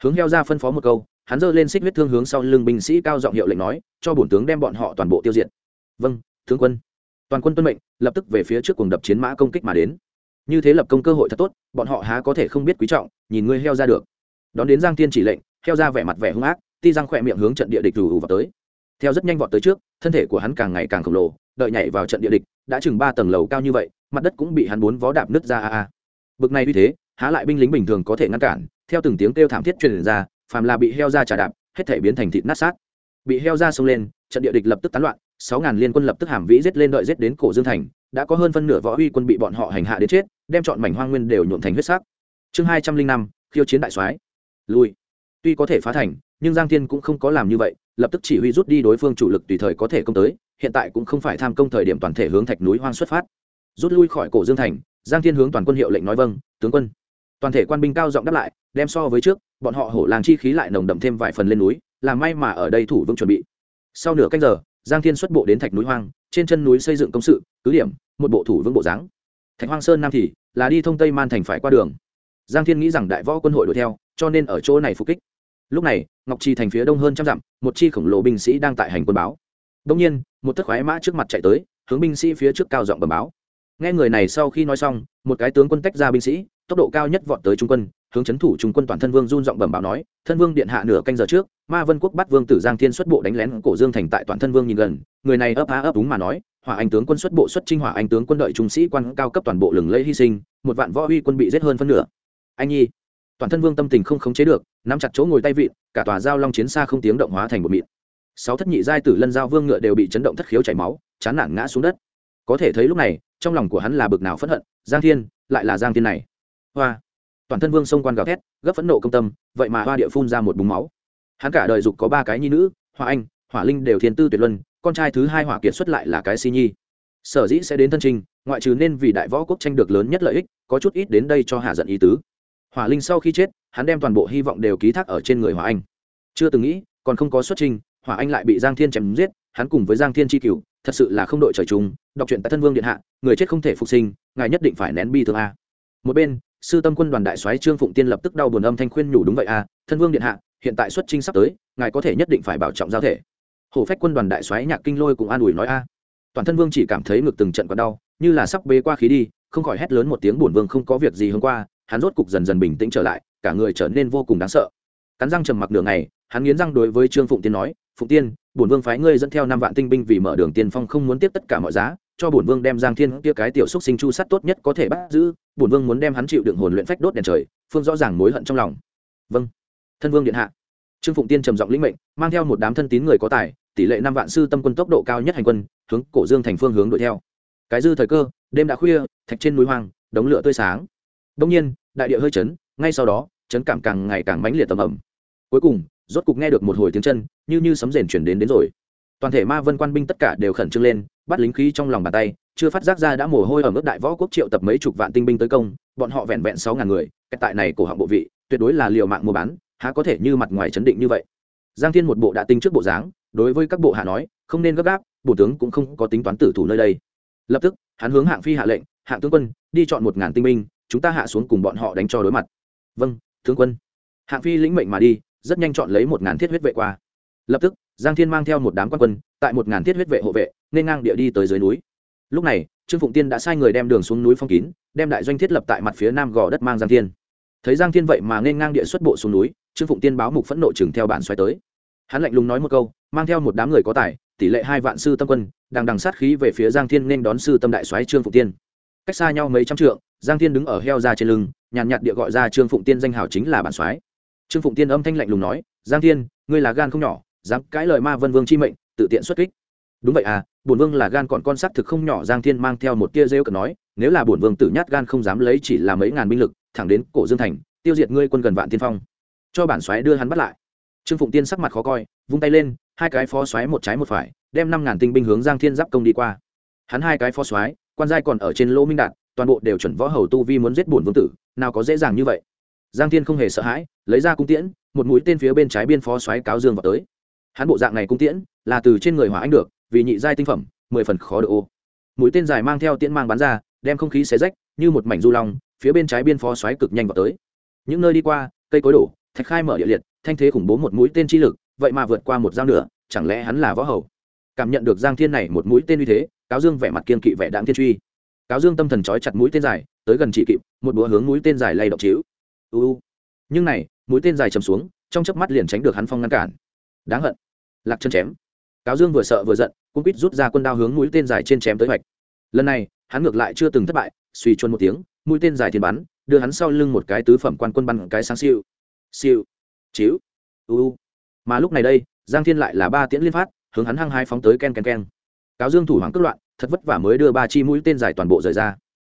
Speaker 1: Hướng heo ra phân phó một câu hắn giơ lên xích huyết thương hướng sau lưng binh sĩ cao giọng hiệu lệnh nói, cho bổn tướng đem bọn họ toàn bộ tiêu diệt. Vâng tướng quân. Toàn quân tuân mệnh, lập tức về phía trước cuồng đập chiến mã công kích mà đến. Như thế lập công cơ hội thật tốt, bọn họ há có thể không biết quý trọng, nhìn ngươi heo ra được. Đón đến giang tiên chỉ lệnh, heo ra vẻ mặt vẻ hung ác, ti răng khỏe miệng hướng trận địa địch rủ vào tới. Theo rất nhanh vọt tới trước, thân thể của hắn càng ngày càng khổng lồ, đợi nhảy vào trận địa địch, đã chừng ba tầng lầu cao như vậy, mặt đất cũng bị hắn bốn vó đạp nứt ra a a. Bực này như thế, há lại binh lính bình thường có thể ngăn cản, theo từng tiếng kêu thảm thiết truyền ra phàm là bị heo ra trà đạp, hết thể biến thành thịt nát sát bị heo ra xông lên, trận địa địch lập tức tán loạn, sáu ngàn liên quân lập tức hàm vĩ giết lên đợi giết đến cổ dương thành, đã có hơn phân nửa võ uy quân bị bọn họ hành hạ đến chết, đem chọn mảnh hoang nguyên đều nhuộm thành huyết sắc. Chương hai trăm linh năm, khiêu chiến đại soái. Lui. Tuy có thể phá thành, nhưng giang thiên cũng không có làm như vậy, lập tức chỉ huy rút đi đối phương chủ lực tùy thời có thể công tới, hiện tại cũng không phải tham công thời điểm toàn thể hướng thạch núi hoang xuất phát. Rút lui khỏi cổ dương thành, giang thiên hướng toàn quân hiệu lệnh nói vâng tướng quân. Toàn thể quan binh cao giọng đáp lại, đem so với trước bọn họ hổ làng chi khí lại nồng đậm thêm vài phần lên núi làm may mà ở đây thủ vương chuẩn bị. Sau nửa canh giờ, giang thiên xuất bộ đến thạch núi hoang, trên chân núi xây dựng công sự, cứ điểm, một bộ thủ vương bộ dáng. Thạch hoang sơn nam thì là đi thông tây man thành phải qua đường. Giang thiên nghĩ rằng đại võ quân hội đuổi theo, cho nên ở chỗ này phục kích. Lúc này, ngọc trì thành phía đông hơn trăm dặm, một chi khổng lồ binh sĩ đang tại hành quân báo. Đông nhiên, một thất khoái mã trước mặt chạy tới, hướng binh sĩ phía trước cao giọng bẩm báo. Nghe người này sau khi nói xong, một cái tướng quân tách ra binh sĩ, tốc độ cao nhất vọt tới trung quân hướng chấn thủ trung quân toàn thân vương run giọng bẩm báo nói, thân vương điện hạ nửa canh giờ trước, ma vân quốc bắt vương tử giang thiên xuất bộ đánh lén cổ dương thành tại toàn thân vương nhìn gần, người này ấp á ấp đúng mà nói, hỏa anh tướng quân xuất bộ xuất trinh hỏa anh tướng quân đợi trung sĩ quan cao cấp toàn bộ lừng lẫy hy sinh, một vạn võ uy quân bị giết hơn phân nửa. Anh nhi, toàn thân vương tâm tình không khống chế được, nắm chặt chỗ ngồi tay vịn, cả tòa giao long chiến xa không tiếng động hóa thành một mịn. Sáu thất nhị giai tử lân giao vương ngựa đều bị chấn động thất khiếu chảy máu, chán nản ngã xuống đất. Có thể thấy lúc này, trong lòng của hắn là bực nào phẫn hận, giang thiên, lại là giang thiên này. Hoa toàn thân vương sông quan gào thét, gấp phẫn nộ công tâm, vậy mà hoa địa phun ra một búng máu. Hắn cả đời dục có ba cái nhi nữ, hoa anh hỏa linh đều thiên tư tuyệt luân, con trai thứ hai hỏa kiệt xuất lại là cái si nhi. Sở dĩ sẽ đến thân trình, ngoại trừ nên vì đại võ quốc tranh được lớn nhất lợi ích, có chút ít đến đây cho hạ giận ý tứ. Hỏa linh sau khi chết, hắn đem toàn bộ hy vọng đều ký thác ở trên người hỏa anh. Chưa từng nghĩ, còn không có xuất trình hỏa anh lại bị giang thiên chém giết, hắn cùng với giang thiên tri cựu thật sự là không đội trời chung, đọc truyện tại thân vương điện hạ, người chết không thể phục sinh, ngài nhất định phải nén bi thương a. Một bên sư tâm quân đoàn đại soái trương phụng tiên lập tức đau buồn âm thanh khuyên nhủ, đúng vậy a, thân vương điện hạ, hiện tại xuất trinh sắp tới, ngài có thể nhất định phải bảo trọng giao thể. Hổ phách quân đoàn đại soái nhạc kinh lôi cùng an ủi nói a. Toàn thân vương chỉ cảm thấy ngực từng trận còn đau, như là sắp bế qua khí đi, không khỏi hét lớn một tiếng buồn vương không có việc gì hôm qua, hắn rốt cục dần dần bình tĩnh trở lại, cả người trở nên vô cùng đáng sợ. Cắn răng trầm mặc nửa ngày, hắn nghiến răng đối với trương phụng tiên nói, phụng tiên, bổn vương phái ngươi dẫn theo năm vạn tinh binh vì mở đường tiên phong không muốn tiếp tất cả mọi giá cho bổn vương đem giang thiên kia cái tiểu xúc sinh chu sắt tốt nhất có thể bắt giữ, bổn vương muốn đem hắn chịu đựng hồn luyện phách đốt đèn trời, phương rõ ràng mối hận trong lòng. Vâng. Thân vương điện hạ. Trương phụng tiên trầm giọng lĩnh mệnh, mang theo một đám thân tín người có tài, tỷ lệ năm vạn sư tâm quân tốc độ cao nhất hành quân, hướng cổ dương thành phương hướng đuổi theo. Cái dư thời cơ, đêm đã khuya, thạch trên núi hoang, đống lửa tươi sáng. Đông nhiên, đại địa hơi chấn, ngay sau đó, chấn cảm càng ngày càng mãnh liệt tầm ẩm cuối cùng, rốt cục nghe được một hồi tiếng chân, như như sấm rền chuyển đến đến rồi. Toàn thể ma vân quan binh tất cả đều khẩn trương lên bắt lính khí trong lòng bàn tay, chưa phát giác ra đã mồ hôi ở mức đại võ quốc triệu tập mấy chục vạn tinh binh tới công, bọn họ vẹn vẹn sáu ngàn người, cái tại này cổ họng bộ vị, tuyệt đối là liều mạng mua bán, há có thể như mặt ngoài chấn định như vậy. Giang thiên một bộ đã tinh trước bộ dáng, đối với các bộ hạ nói, không nên gấp gáp bộ tướng cũng không có tính toán tử thủ nơi đây. Lập tức, hắn hướng hạng phi hạ lệnh, hạng tướng quân, đi chọn một ngàn tinh binh, chúng ta hạ xuống cùng bọn họ đánh cho đối mặt. Vâng tướng quân. Hạng phi lĩnh mệnh mà đi, rất nhanh chọn lấy một ngàn thiết huyết vệ qua. Lập tức, giang thiên mang theo một đám quan quân, tại một ngàn thiết huyết vệ hộ vệ nên ngang địa đi tới dưới núi. Lúc này, trương phụng tiên đã sai người đem đường xuống núi phong kín, đem đại doanh thiết lập tại mặt phía nam gò đất mang giang thiên. Thấy giang thiên vậy mà nên ngang địa xuất bộ xuống núi, trương phụng tiên báo mục phẫn nộ chừng theo bản xoay tới. Hắn lạnh lùng nói một câu, mang theo một đám người có tài, tỷ lệ hai vạn sư tâm quân đang đằng sát khí về phía giang thiên nên đón sư tâm đại soái trương phụng tiên. Cách xa nhau mấy trăm trượng, giang thiên đứng ở heo ra trên lưng, nhàn nhạt địa gọi ra trương phụng tiên danh hào chính là bản soái. Trương phụng tiên âm thanh lạnh lùng nói, giang thiên, ngươi là gan không nhỏ, dám cãi lời ma vân vương chi mệnh, tự tiện xuất kích đúng vậy à bổn vương là gan còn con sắc thực không nhỏ, giang thiên mang theo một tia rêu cờ nói, nếu là bổn vương tử nhát gan không dám lấy chỉ là mấy ngàn binh lực, thẳng đến cổ dương thành, tiêu diệt ngươi quân gần vạn tiên phong. Cho bản xoáy đưa hắn bắt lại. Trương phụng tiên sắc mặt khó coi, vung tay lên, hai cái phó xoáy một trái một phải, đem năm ngàn tinh binh hướng giang thiên giáp công đi qua. Hắn hai cái phó xoáy quan giai còn ở trên lỗ minh đạt toàn bộ đều chuẩn võ hầu tu vi muốn giết bổn vương tử, nào có dễ dàng như vậy. Giang thiên không hề sợ hãi, lấy ra cung tiễn, một mũi tên phía bên trái biên phó xoáy cáo dương vào tới. Hắn bộ dạng này cung tiễn, là từ trên người hỏa anh được vì nhị giai tinh phẩm, mười phần khó được ô. Mũi tên dài mang theo tiễn mang bắn ra, đem không khí xé rách, như một mảnh du long, phía bên trái biên phó xoáy cực nhanh vào tới. Những nơi đi qua, cây cối đổ, thạch khai mở địa liệt, thanh thế khủng bố một mũi tên chi lực, vậy mà vượt qua một dao nữa chẳng lẽ hắn là võ hầu? Cảm nhận được giang thiên này một mũi tên uy thế, cáo dương vẻ mặt kiên kỵ vẻ đạm thiên truy. Cáo dương tâm thần trói chặt mũi tên dài, tới gần chỉ kịp, một búa hướng mũi tên dài lay động chiếu u. Nhưng này, mũi tên dài chầm xuống, trong chớp mắt liền tránh được hắn phong ngăn cản. Đáng hận. Lạc chân chém. Cáo dương vừa sợ vừa giận cũng quýt rút ra quân đao hướng mũi tên dài trên chém tới hoạch. Lần này, hắn ngược lại chưa từng thất bại, suy chuôn một tiếng, mũi tên dài thiên bắn, đưa hắn sau lưng một cái tứ phẩm quan quân bắn cái sáng siêu. Siêu. Chiếu u mà lúc này đây, giang thiên lại là ba tiễn liên phát, hướng hắn hăng hai phóng tới ken ken ken. Cáo dương thủ hoàng cất loạn, thật vất vả mới đưa ba chi mũi tên dài toàn bộ rời ra.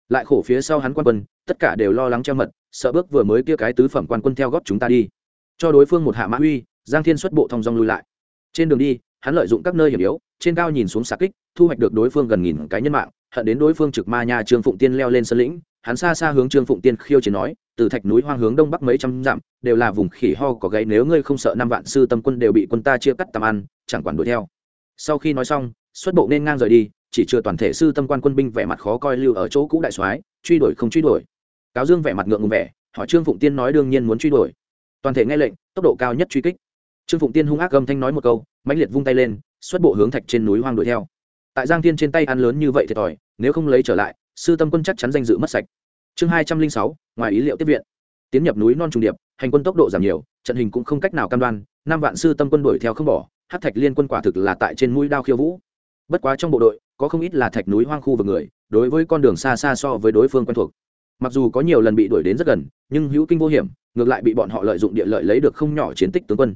Speaker 1: Lại khổ phía sau hắn quan quân, tất cả đều lo lắng treo mật, sợ bước vừa mới kia cái tứ phẩm quan quân theo góp chúng ta đi. Cho đối phương một hạ mã uy, giang thiên xuất bộ thong dong lui lại. Trên đường đi hắn lợi dụng các nơi hiểm yếu, trên cao nhìn xuống xạ kích, thu hoạch được đối phương gần nghìn cái nhân mạng, hận đến đối phương trực ma nha trương phụng tiên leo lên sân lĩnh, hắn xa xa hướng trương phụng tiên khiêu chiến nói, từ thạch núi hoang hướng đông bắc mấy trăm dặm, đều là vùng khỉ ho có gáy nếu ngươi không sợ năm vạn sư tâm quân đều bị quân ta chia cắt tầm ăn, chẳng quản đuổi theo. Sau khi nói xong, xuất bộ nên ngang rời đi, chỉ chưa toàn thể sư tâm quan quân binh vẻ mặt khó coi lưu ở chỗ cũ đại soái, truy đuổi không truy đuổi. Cáo dương vẻ mặt ngượng ngùng vẻ, hỏi trương phụng tiên nói đương nhiên muốn truy đuổi. Toàn thể nghe lệnh, tốc độ cao nhất truy kích trương phụng tiên hung ác gầm thanh nói một câu, mãnh liệt vung tay lên, xuất bộ hướng thạch trên núi hoang đuổi theo. Tại giang tiên trên tay ăn lớn như vậy thiệt thòi, nếu không lấy trở lại, sư tâm quân chắc chắn danh dự mất sạch. Chương hai trăm linh sáu, ngoài ý liệu tiếp viện. Tiến nhập núi non trùng điệp, hành quân tốc độ giảm nhiều, trận hình cũng không cách nào cam đoan, năm vạn sư tâm quân đuổi theo không bỏ hát thạch liên quân quả thực là tại trên mũi đao khiêu vũ. Bất quá trong bộ đội, có không ít là thạch núi hoang khu vực người, đối với con đường xa xa so với đối phương quen thuộc. Mặc dù có nhiều lần bị đuổi đến rất gần, nhưng hữu kinh vô hiểm, ngược lại bị bọn họ lợi dụng địa lợi lấy được không nhỏ chiến tích tướng quân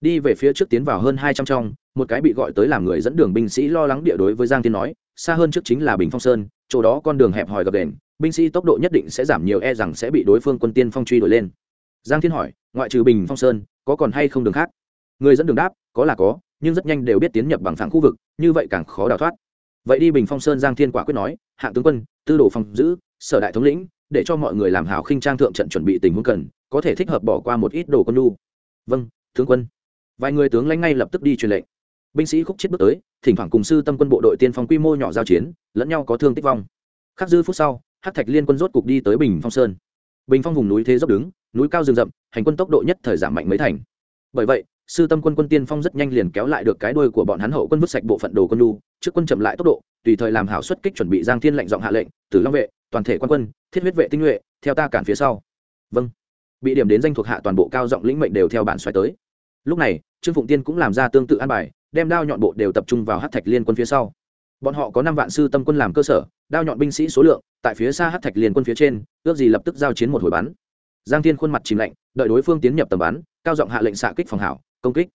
Speaker 1: đi về phía trước tiến vào hơn hai trăm trong, một cái bị gọi tới làm người dẫn đường binh sĩ lo lắng địa đối với giang Thiên nói, xa hơn trước chính là bình phong sơn, chỗ đó con đường hẹp hòi gập đền binh sĩ tốc độ nhất định sẽ giảm nhiều e rằng sẽ bị đối phương quân tiên phong truy đuổi lên. Giang thiên hỏi, ngoại trừ bình phong sơn, có còn hay không đường khác? Người dẫn đường đáp, có là có, nhưng rất nhanh đều biết tiến nhập bằng phẳng khu vực, như vậy càng khó đào thoát. Vậy đi bình phong sơn, giang thiên quả quyết nói, hạng tướng quân, tư đồ phòng giữ, sở đại thống lĩnh, để cho mọi người làm hảo khinh trang thượng trận chuẩn bị tình huống cần, có thể thích hợp bỏ qua một ít đồ quân lu vâng tướng quân vài người tướng lãnh ngay lập tức đi truyền lệnh. Binh sĩ khúc chết bước tới, thỉnh thoảng cùng sư tâm quân bộ đội tiên phong quy mô nhỏ giao chiến, lẫn nhau có thương tích vong. Khắc dư phút sau, hắc thạch liên quân rốt cục đi tới bình phong sơn. Bình phong vùng núi thế dốc đứng, núi cao rừng rậm, hành quân tốc độ nhất thời giảm mạnh mấy thành. Bởi vậy, sư tâm quân quân tiên phong rất nhanh liền kéo lại được cái đuôi của bọn hắn hậu quân vứt sạch bộ phận đồ quân lu trước quân chậm lại tốc độ, tùy thời làm hảo xuất kích chuẩn bị giang thiên lệnh giọng hạ lệnh, tử long vệ, toàn thể quan quân, thiết huyết vệ tinh nhuệ, theo ta cản phía sau. Vâng. Bị điểm đến danh thuộc hạ toàn bộ cao giọng lĩnh mệnh đều theo bản xoáy tới lúc này, trương phụng tiên cũng làm ra tương tự an bài, đem đao nhọn bộ đều tập trung vào hát thạch liên quân phía sau. Bọn họ có năm vạn sư tâm quân làm cơ sở, đao nhọn binh sĩ số lượng, tại phía xa hát thạch liên quân phía trên, ước gì lập tức giao chiến một hồi bắn. Giang thiên khuôn mặt chìm lạnh, đợi đối phương tiến nhập tầm bắn, cao giọng hạ lệnh xạ kích phòng hảo, công kích.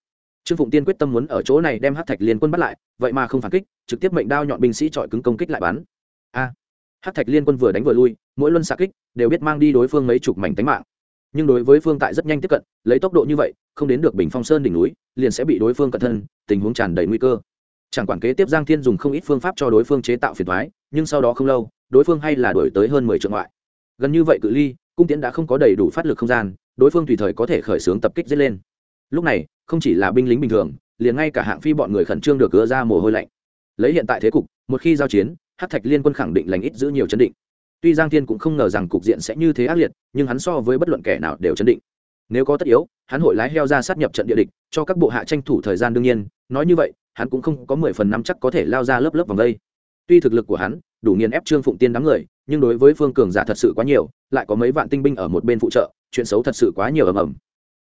Speaker 1: Trương phụng tiên quyết tâm muốn ở chỗ này đem hát thạch liên quân bắt lại, vậy mà không phản kích, trực tiếp mệnh đao nhọn binh sĩ chọi cứng công kích lại bắn. A! Hát thạch liên quân vừa đánh vừa lui, mỗi luân xạ kích đều biết mang đi đối phương mấy chục mảnh tánh mạng. Nhưng đối với phương tại rất nhanh tiếp cận, lấy tốc độ như vậy không đến được bình phong sơn đỉnh núi, liền sẽ bị đối phương cận thân, tình huống tràn đầy nguy cơ. Chẳng quản kế tiếp giang thiên dùng không ít phương pháp cho đối phương chế tạo phiền thoái nhưng sau đó không lâu, đối phương hay là đổi tới hơn mười triệu ngoại. Gần như vậy cự ly, cung tiễn đã không có đầy đủ phát lực không gian, đối phương tùy thời có thể khởi xướng tập kích dứt lên. Lúc này, không chỉ là binh lính bình thường, liền ngay cả hạng phi bọn người khẩn trương được gỡ ra mồ hôi lạnh. Lấy hiện tại thế cục, một khi giao chiến hát thạch liên quân khẳng định lành ít giữ nhiều chấn định. Tuy giang thiên cũng không ngờ rằng cục diện sẽ như thế ác liệt, nhưng hắn so với bất luận kẻ nào đều chấn định nếu có tất yếu, hắn hội lái heo ra sát nhập trận địa địch, cho các bộ hạ tranh thủ thời gian đương nhiên, nói như vậy, hắn cũng không có mười phần năm chắc có thể lao ra lớp lớp vòng đây. Tuy thực lực của hắn đủ nghiền ép trương phụng tiên đám người, nhưng đối với phương cường giả thật sự quá nhiều, lại có mấy vạn tinh binh ở một bên phụ trợ, chuyện xấu thật sự quá nhiều ầm ầm.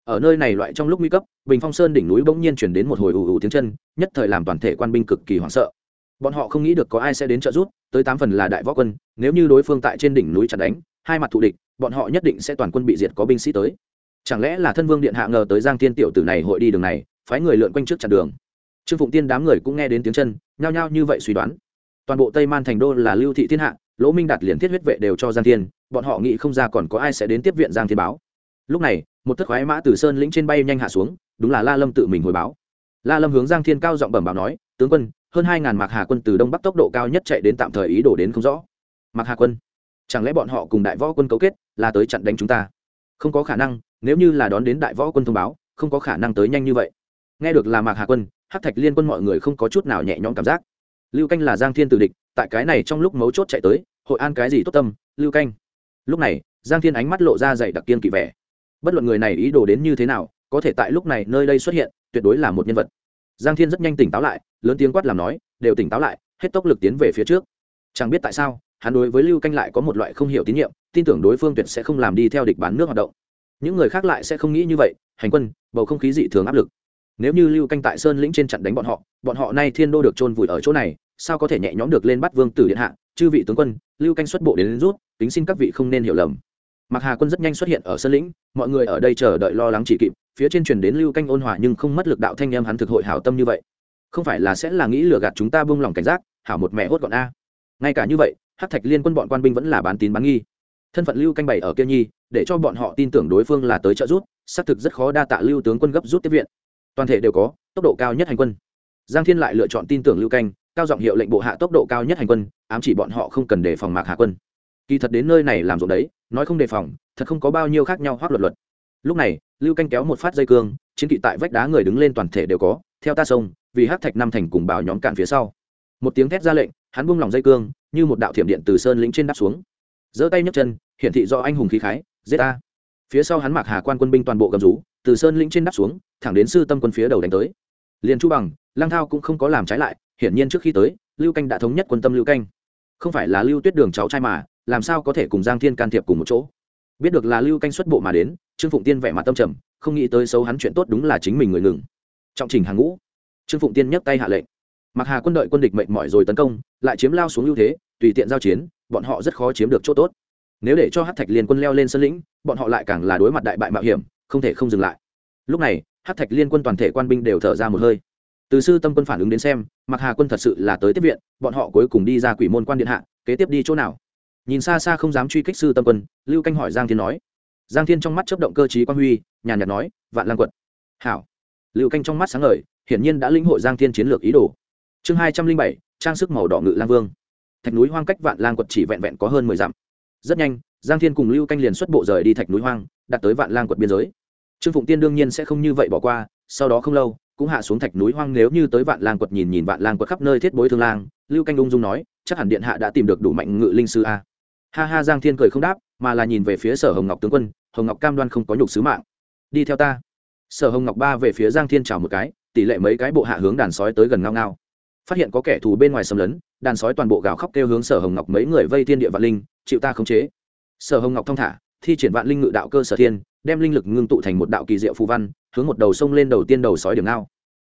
Speaker 1: Ở nơi này loại trong lúc nguy cấp, bình phong sơn đỉnh núi bỗng nhiên chuyển đến một hồi ù ù tiếng chân, nhất thời làm toàn thể quan binh cực kỳ hoảng sợ. Bọn họ không nghĩ được có ai sẽ đến trợ giúp, tới tám phần là đại võ quân, nếu như đối phương tại trên đỉnh núi chặt đánh, hai mặt thù địch, bọn họ nhất định sẽ toàn quân bị diệt có binh sĩ tới chẳng lẽ là thân vương điện hạ ngờ tới giang thiên tiểu tử này hội đi đường này, phái người lượn quanh trước chặn đường? Trương phụng tiên đám người cũng nghe đến tiếng chân, nhao nhao như vậy suy đoán. Toàn bộ tây man thành đô là lưu thị thiên hạ, lỗ minh đạt liền thiết huyết vệ đều cho giang thiên, bọn họ nghĩ không ra còn có ai sẽ đến tiếp viện giang thiên báo. Lúc này, một thất khoái mã từ sơn lĩnh trên bay nhanh hạ xuống, đúng là la lâm tự mình hồi báo. La lâm hướng giang thiên cao giọng bẩm báo nói, tướng quân, hơn hai ngàn mạc hà quân từ đông bắc tốc độ cao nhất chạy đến tạm thời ý đồ đến không rõ. Mạc hà quân? Chẳng lẽ bọn họ cùng đại võ quân cấu kết là tới chặn đánh chúng ta? Không có khả năng nếu như là đón đến đại võ quân thông báo, không có khả năng tới nhanh như vậy. Nghe được là mạc hà quân hát thạch liên quân mọi người không có chút nào nhẹ nhõm cảm giác. Lưu canh là giang thiên tử địch, tại cái này trong lúc mấu chốt chạy tới, hội an cái gì tốt tâm, lưu canh. Lúc này, giang thiên ánh mắt lộ ra dày đặc kiên kỵ vẻ. Bất luận người này ý đồ đến như thế nào, có thể tại lúc này nơi đây xuất hiện, tuyệt đối là một nhân vật. Giang thiên rất nhanh tỉnh táo lại, lớn tiếng quát làm nói, đều tỉnh táo lại, hết tốc lực tiến về phía trước. Chẳng biết tại sao, hắn đối với lưu canh lại có một loại không hiểu tín nhiệm, tin tưởng đối phương tuyệt sẽ không làm đi theo địch bán nước hoạt động những người khác lại sẽ không nghĩ như vậy hành quân bầu không khí dị thường áp lực. Nếu như lưu canh tại sơn lĩnh trên chặn đánh bọn họ bọn họ nay thiên đô được chôn vùi ở chỗ này sao có thể nhẹ nhõm được lên bắt vương tử điện hạ? Chư vị tướng quân lưu canh xuất bộ đến, đến rút tính xin các vị không nên hiểu lầm. Mặc hà quân rất nhanh xuất hiện ở sơn lĩnh mọi người ở đây chờ đợi lo lắng chỉ kịp phía trên truyền đến lưu canh ôn hòa nhưng không mất lực đạo thanh em hắn thực hội hảo tâm như vậy. Không phải là sẽ là nghĩ lừa gạt chúng ta buông lòng cảnh giác hảo một mẹ hốt gọn a. Ngay cả như vậy hắc thạch liên quân bọn quan binh vẫn là bán tín bán nghi thân phận lưu canh bày ở kia nhi, để cho bọn họ tin tưởng đối phương là tới trợ rút xác thực rất khó đa tạ lưu tướng quân gấp rút tiếp viện. Toàn thể đều có, tốc độ cao nhất hành quân. Giang thiên lại lựa chọn tin tưởng lưu canh, cao giọng hiệu lệnh bộ hạ tốc độ cao nhất hành quân, ám chỉ bọn họ không cần đề phòng mạc hạ quân. Kỳ thật đến nơi này làm ruộng đấy, nói không đề phòng, thật không có bao nhiêu khác nhau hoác luật luật. Lúc này, lưu canh kéo một phát dây cương, chiến kỵ tại vách đá người đứng lên toàn thể đều có, theo ta sông, vì hát thạch năm thành cùng bảo nhóm cạn phía sau. Một tiếng thét ra lệnh, hắn buông lỏng dây cương, như một đạo thiểm điện từ sơn lĩnh trên đáp xuống giơ tay nhấc chân, hiển thị do anh hùng khí khái, giết ta. Phía sau hắn mặc hà quan quân binh toàn bộ gầm rú, từ sơn lĩnh trên đắp xuống, thẳng đến sư tâm quân phía đầu đánh tới. Liền chu bằng lang thao cũng không có làm trái lại, hiển nhiên trước khi tới, lưu canh đã thống nhất quân tâm lưu canh. Không phải là lưu tuyết đường cháu trai mà, làm sao có thể cùng giang thiên can thiệp cùng một chỗ? Biết được là lưu canh xuất bộ mà đến, trương phụng tiên vẻ mặt tâm trầm, không nghĩ tới xấu hắn chuyện tốt đúng là chính mình người ngừng. Trọng trình hàng ngũ. Trương phụng tiên nhấc tay hạ lệnh. Mặc hà quân đội quân địch mệnh mỏi rồi tấn công, lại chiếm lao xuống ưu thế, tùy tiện giao chiến bọn họ rất khó chiếm được chỗ tốt. Nếu để cho hát thạch liên quân leo lên sân lĩnh, bọn họ lại càng là đối mặt đại bại mạo hiểm, không thể không dừng lại. Lúc này hát thạch liên quân toàn thể quan binh đều thở ra một hơi. Từ sư tâm quân phản ứng đến xem mặc hà quân thật sự là tới tiếp viện, bọn họ cuối cùng đi ra quỷ môn quan điện hạ, kế tiếp đi chỗ nào? Nhìn xa xa không dám truy kích sư tâm quân, lưu canh hỏi giang thiên nói. Giang thiên trong mắt chấp động cơ trí quan huy, nhàn nhạt nói, vạn lang quật hảo. Lưu canh trong mắt sáng ngời, hiển nhiên đã lĩnh hội giang thiên chiến lược ý đồ. Chương hai trăm linh bảy, trang sức màu đỏ ngự lang vương thạch núi hoang cách vạn lang quật chỉ vẹn vẹn có hơn mười dặm. Rất nhanh, giang thiên cùng lưu canh liền xuất bộ rời đi thạch núi hoang, đặt tới vạn lang quật biên giới. Trương phụng tiên đương nhiên sẽ không như vậy bỏ qua, sau đó không lâu, cũng hạ xuống thạch núi hoang nếu như tới vạn lang quật nhìn nhìn vạn lang quật khắp nơi thiết bối thương lang, lưu canh ung dung nói, chắc hẳn điện hạ đã tìm được đủ mạnh ngự linh sư a. Ha ha, giang thiên cười không đáp, mà là nhìn về phía sở hồng ngọc tướng quân, hồng ngọc cam đoan không có nhục sứ mạng. Đi theo ta. Sở hồng ngọc ba về phía giang thiên chào một cái, tỷ lệ mấy cái bộ hạ hướng đàn sói tới gần ngao ngao phát hiện có kẻ thù bên ngoài xâm lấn, đàn sói toàn bộ gào khóc kêu hướng sở hồng ngọc mấy người vây thiên địa vạn linh, chịu ta khống chế. Sở hồng ngọc thong thả, thi triển vạn linh ngự đạo cơ sở thiên, đem linh lực ngưng tụ thành một đạo kỳ diệu phù văn, hướng một đầu sông lên đầu tiên đầu sói điểm ngao.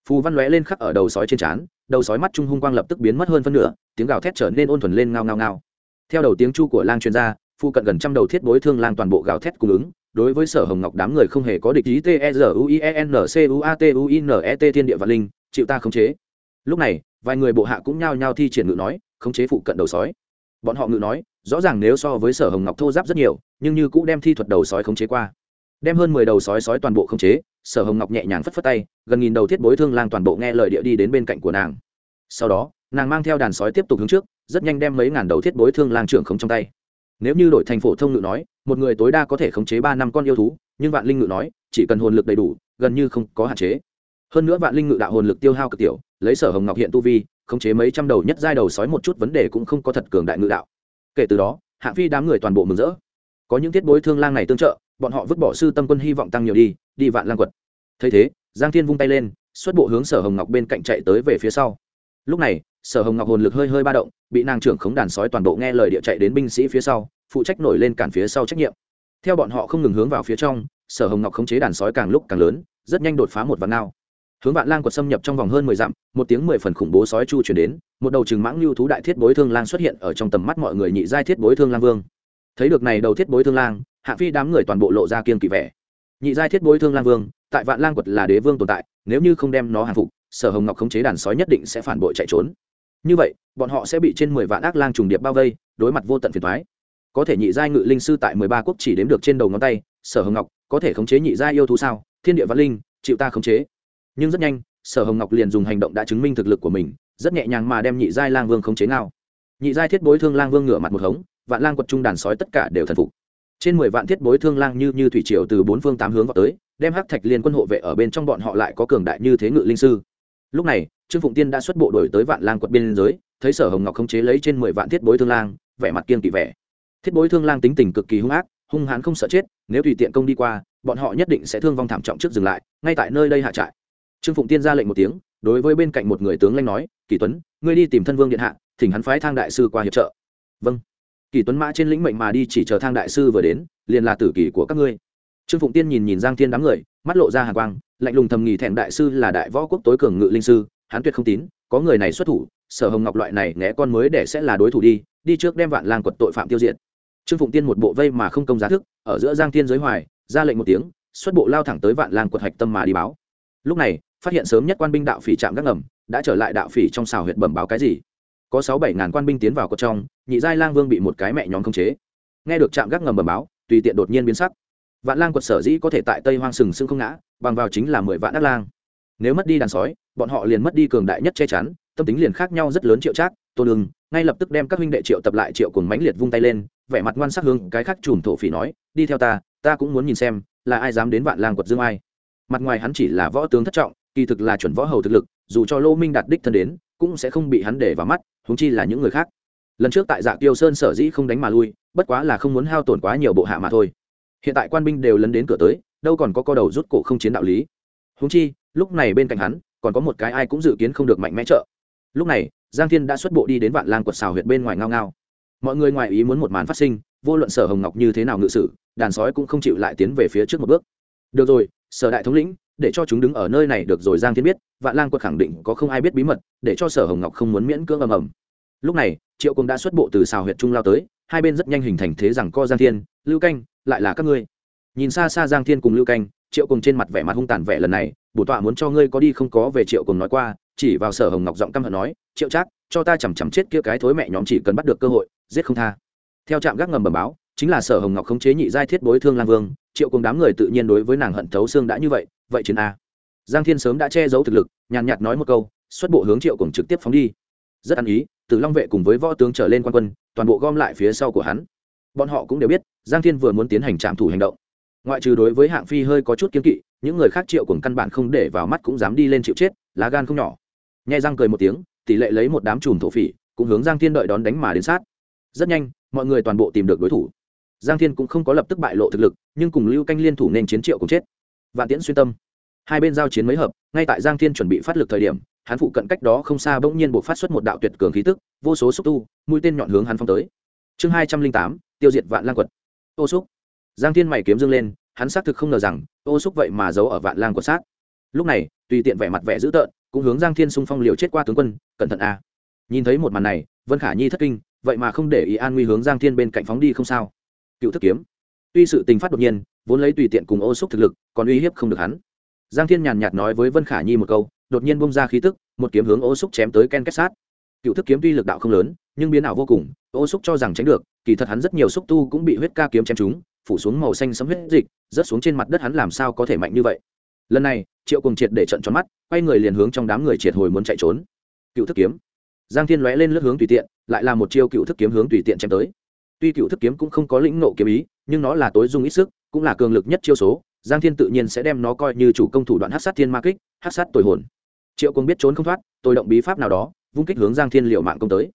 Speaker 1: Phù văn lóe lên khắc ở đầu sói trên trán, đầu sói mắt trung hung quang lập tức biến mất hơn phân nửa, tiếng gào thét trở nên ôn thuần lên ngao ngao ngao. Theo đầu tiếng chu của lang chuyên gia phu cận gần trăm đầu thiết bối thương lang toàn bộ gào thét cung ứng, đối với sở hồng ngọc đám người không hề có địch ý, t e r u i e n c u a t u i n e t thiên địa vạn linh, chịu ta khống chế. Lúc này vài người bộ hạ cũng nhao nhao thi triển ngự nói, khống chế phụ cận đầu sói. Bọn họ ngự nói, rõ ràng nếu so với sở hồng ngọc thô giáp rất nhiều, nhưng như cũng đem thi thuật đầu sói khống chế qua. Đem hơn mười đầu sói sói toàn bộ khống chế, sở hồng ngọc nhẹ nhàng phất phất tay, gần nghìn đầu thiết bối thương lang toàn bộ nghe lời địa đi đến bên cạnh của nàng. Sau đó, nàng mang theo đàn sói tiếp tục hướng trước, rất nhanh đem mấy ngàn đầu thiết bối thương lang trưởng khống trong tay. Nếu như đổi thành phổ thông ngự nói, một người tối đa có thể khống chế ba năm con yêu thú, nhưng vạn linh ngự nói, chỉ cần hồn lực đầy đủ, gần như không có hạn chế hơn nữa vạn linh ngự đạo hồn lực tiêu hao cực tiểu, lấy sở hồng ngọc hiện tu vi, khống chế mấy trăm đầu nhất giai đầu sói một chút vấn đề cũng không có thật cường đại ngự đạo. Kể từ đó hạ phi đám người toàn bộ mừng rỡ. Có những thiết bối thương lang này tương trợ, bọn họ vứt bỏ sư tâm quân hy vọng tăng nhiều đi đi vạn lang quật. Thấy thế, giang thiên vung tay lên, xuất bộ hướng sở hồng ngọc bên cạnh chạy tới về phía sau. Lúc này, sở hồng ngọc hồn lực hơi hơi ba động, bị nàng trưởng khống đàn sói toàn bộ nghe lời địa chạy đến binh sĩ phía sau, phụ trách nổi lên cản phía sau trách nhiệm. Theo bọn họ không ngừng hướng vào phía trong, sở hồng ngọc khống chế đàn sói càng lúc càng lớn, rất nhanh đột phá một vạn ngao hướng vạn lang quật xâm nhập trong vòng hơn mười dặm, một tiếng mười phần khủng bố sói chu chuyển đến, một đầu chừng mãng lưu thú đại thiết bối thương lang xuất hiện ở trong tầm mắt mọi người nhị giai thiết bối thương lang vương. Thấy được này đầu thiết bối thương lang, hạ phi đám người toàn bộ lộ ra kiên kỵ vẻ. Nhị giai thiết bối thương lang vương, tại vạn lang quật là đế vương tồn tại, nếu như không đem nó hàng phục, sở hồng ngọc khống chế đàn sói nhất định sẽ phản bội chạy trốn. Như vậy, bọn họ sẽ bị trên mười vạn ác lang trùng điệp bao vây, đối mặt vô tận phiền thoái có thể nhị giai ngự linh sư tại mười ba quốc chỉ đếm được trên đầu ngón tay, sở hồng ngọc, có thể khống chế nhị giai yêu thú sao? Thiên địa văn linh, chịu ta khống chế nhưng rất nhanh, sở hồng ngọc liền dùng hành động đã chứng minh thực lực của mình, rất nhẹ nhàng mà đem nhị giai lang vương khống chế nào nhị giai thiết bối thương lang vương ngửa mặt một hống, vạn lang quật trung đàn sói tất cả đều thần phục. Trên mười vạn thiết bối thương lang như như thủy triều từ bốn phương tám hướng vào tới, đem hắc thạch liên quân hộ vệ ở bên trong bọn họ lại có cường đại như thế ngự linh sư. Lúc này, trương phụng tiên đã xuất bộ đổi tới vạn lang quật biên giới, thấy sở hồng ngọc khống chế lấy trên mười vạn thiết bối thương lang, vẻ mặt kiên kỵ vẻ. Thiết bối thương lang tính tình cực kỳ hung ác, hung hãn không sợ chết, nếu tùy tiện công đi qua, bọn họ nhất định sẽ thương vong thảm trọng trước dừng lại, ngay tại nơi đây hạ trại trương phụng tiên ra lệnh một tiếng, đối với bên cạnh một người tướng lanh nói, kỳ tuấn, ngươi đi tìm thân vương điện hạ, thỉnh hắn phái thang đại sư qua hiệp trợ. Vâng. Kỳ tuấn mã trên lĩnh mệnh mà đi chỉ chờ thang đại sư vừa đến, liền là tử kỳ của các ngươi. Trương phụng tiên nhìn nhìn giang thiên đám người, mắt lộ ra hàng quang, lạnh lùng thầm nghỉ thẹn đại sư là đại võ quốc tối cường ngự linh sư, hắn tuyệt không tín, có người này xuất thủ, sở hồng ngọc loại này ngẽ con mới để sẽ là đối thủ đi đi trước đem vạn lang quật tội phạm tiêu diệt. Trương phụng tiên một bộ vây mà không công giá thức, ở giữa giang thiên giới hoài, ra lệnh một tiếng, xuất bộ lao thẳng tới vạn lang quật hạch tâm mà đi báo. Lúc này phát hiện sớm nhất quan binh đạo phỉ trạm gác ngầm, đã trở lại đạo phỉ trong xào huyện bẩm báo cái gì. Có sáu bảy ngàn quan binh tiến vào cột trong, nhị giai lang vương bị một cái mẹ nhóm khống chế. Nghe được trạm gác ngầm bẩm báo, tùy tiện đột nhiên biến sắc. Vạn lang quật sở dĩ có thể tại tây hoang sừng sững không ngã, bằng vào chính là mười vạn đắc lang. Nếu mất đi đàn sói, bọn họ liền mất đi cường đại nhất che chắn, tâm tính liền khác nhau rất lớn triệu trác tôn ưng ngay lập tức đem các huynh đệ triệu tập lại triệu cùng mãnh liệt vung tay lên, vẻ mặt ngoan sắc hướng cái khác chùm thổ phỉ nói, đi theo ta ta cũng muốn nhìn xem, là ai dám đến vạn lang quật dương ai. Mặt ngoài hắn chỉ là võ tướng thất trọng kỳ thực là chuẩn võ hầu thực lực, dù cho lô minh đạt đích thân đến, cũng sẽ không bị hắn để vào mắt húng chi là những người khác. Lần trước tại dạ tiêu sơn sở dĩ không đánh mà lui, bất quá là không muốn hao tổn quá nhiều bộ hạ mà thôi. Hiện tại quan binh đều lấn đến cửa tới, đâu còn có co đầu rút cổ không chiến đạo lý. Húng chi, lúc này bên cạnh hắn, còn có một cái ai cũng dự kiến không được mạnh mẽ trợ. Lúc này, giang thiên đã xuất bộ đi đến vạn lang quật xào huyện bên ngoài ngao ngao. Mọi người ngoài ý muốn một màn phát sinh, vô luận sở hồng ngọc như thế nào ngự sử, đàn sói cũng không chịu lại tiến về phía trước một bước. Được rồi, sở đại thống lĩnh để cho chúng đứng ở nơi này được rồi giang thiên biết, vạn lang quật khẳng định có không ai biết bí mật, để cho sở hồng ngọc không muốn miễn cưỡng ầm ầm. Lúc này, triệu cùng đã xuất bộ từ xào huyện trung lao tới, hai bên rất nhanh hình thành thế rằng co giang thiên, lưu canh, lại là các ngươi. Nhìn xa xa giang thiên cùng lưu canh, triệu cùng trên mặt vẻ mặt hung tàn vẻ lần này, bổ tọa muốn cho ngươi có đi không có về, triệu cùng nói qua, chỉ vào sở hồng ngọc giọng căm hận nói, triệu Trác, cho ta chằm chằm chết kia cái thối mẹ nhóm chỉ cần bắt được cơ hội, giết không tha. Theo trạm gác ngầm bẩm báo, chính là sở hồng ngọc khống chế nhị giai thiết bối thương lang vương, triệu cùng đám người tự nhiên đối với nàng hận thấu xương đã như vậy vậy chiến a. Giang thiên sớm đã che giấu thực lực, nhàn nhạt nói một câu, xuất bộ hướng triệu cùng trực tiếp phóng đi. Rất ăn ý từ long vệ cùng với võ tướng trở lên quan quân, toàn bộ gom lại phía sau của hắn. Bọn họ cũng đều biết, giang thiên vừa muốn tiến hành trạm thủ hành động. Ngoại trừ đối với hạng phi hơi có chút kiên kỵ, những người khác triệu cùng căn bản không để vào mắt cũng dám đi lên chịu chết, lá gan không nhỏ. Nhai răng cười một tiếng, tỷ lệ lấy một đám chùm thổ phỉ, cũng hướng giang thiên đợi đón đánh mà đến sát. Rất nhanh, mọi người toàn bộ tìm được đối thủ. Giang thiên cũng không có lập tức bại lộ thực lực, nhưng cùng lưu canh liên thủ nên chiến triệu cũng chết vạn tiễn xuyên tâm. Hai bên giao chiến mấy hợp, ngay tại giang thiên chuẩn bị phát lực thời điểm, hắn phụ cận cách đó không xa bỗng nhiên buộc phát xuất một đạo tuyệt cường khí tức, vô số xúc tu, mũi tên nhọn hướng hắn phong tới. Chương hai trăm linh tám, tiêu diệt vạn lang quật. Ô xúc. Giang thiên mày kiếm dâng lên, hắn xác thực không ngờ rằng, ô xúc vậy mà giấu ở vạn lang quật sát. Lúc này, tùy tiện vẻ mặt vẻ dữ tợn, cũng hướng giang thiên xung phong liều chết qua tướng quân, cẩn thận a. Nhìn thấy một màn này, vân khả nhi thất kinh, vậy mà không để ý an nguy hướng giang thiên bên cạnh phóng đi không sao. Cựu thức kiếm tuy sự tình phát đột nhiên, vốn lấy tùy tiện cùng ô xúc thực lực, còn uy hiếp không được hắn. Giang thiên nhàn nhạt nói với vân khả nhi một câu, đột nhiên bung ra khí tức, một kiếm hướng ô xúc chém tới ken kết sát. Cựu thức kiếm tuy lực đạo không lớn, nhưng biến ảo vô cùng, ô xúc cho rằng tránh được, kỳ thật hắn rất nhiều xúc tu cũng bị huyết ca kiếm chém trúng, phủ xuống màu xanh sấm huyết dịch, rớt xuống trên mặt đất hắn làm sao có thể mạnh như vậy. Lần này, triệu cùng triệt để trận tròn mắt, quay người liền hướng trong đám người triệt hồi muốn chạy trốn. Cựu thức kiếm. Giang thiên lóe lên lướt hướng tùy tiện, lại là một chiêu cựu thức kiếm hướng tùy tiện chém tới tuy cựu thức kiếm cũng không có lĩnh nộ kiếm ý, nhưng nó là tối dung ít sức, cũng là cường lực nhất chiêu số. Giang thiên tự nhiên sẽ đem nó coi như chủ công thủ đoạn hát sát thiên ma kích hát sát tồi hồn. Triệu công biết trốn không thoát, tôi động bí pháp nào đó, vung kích hướng giang thiên liệu mạng công tới.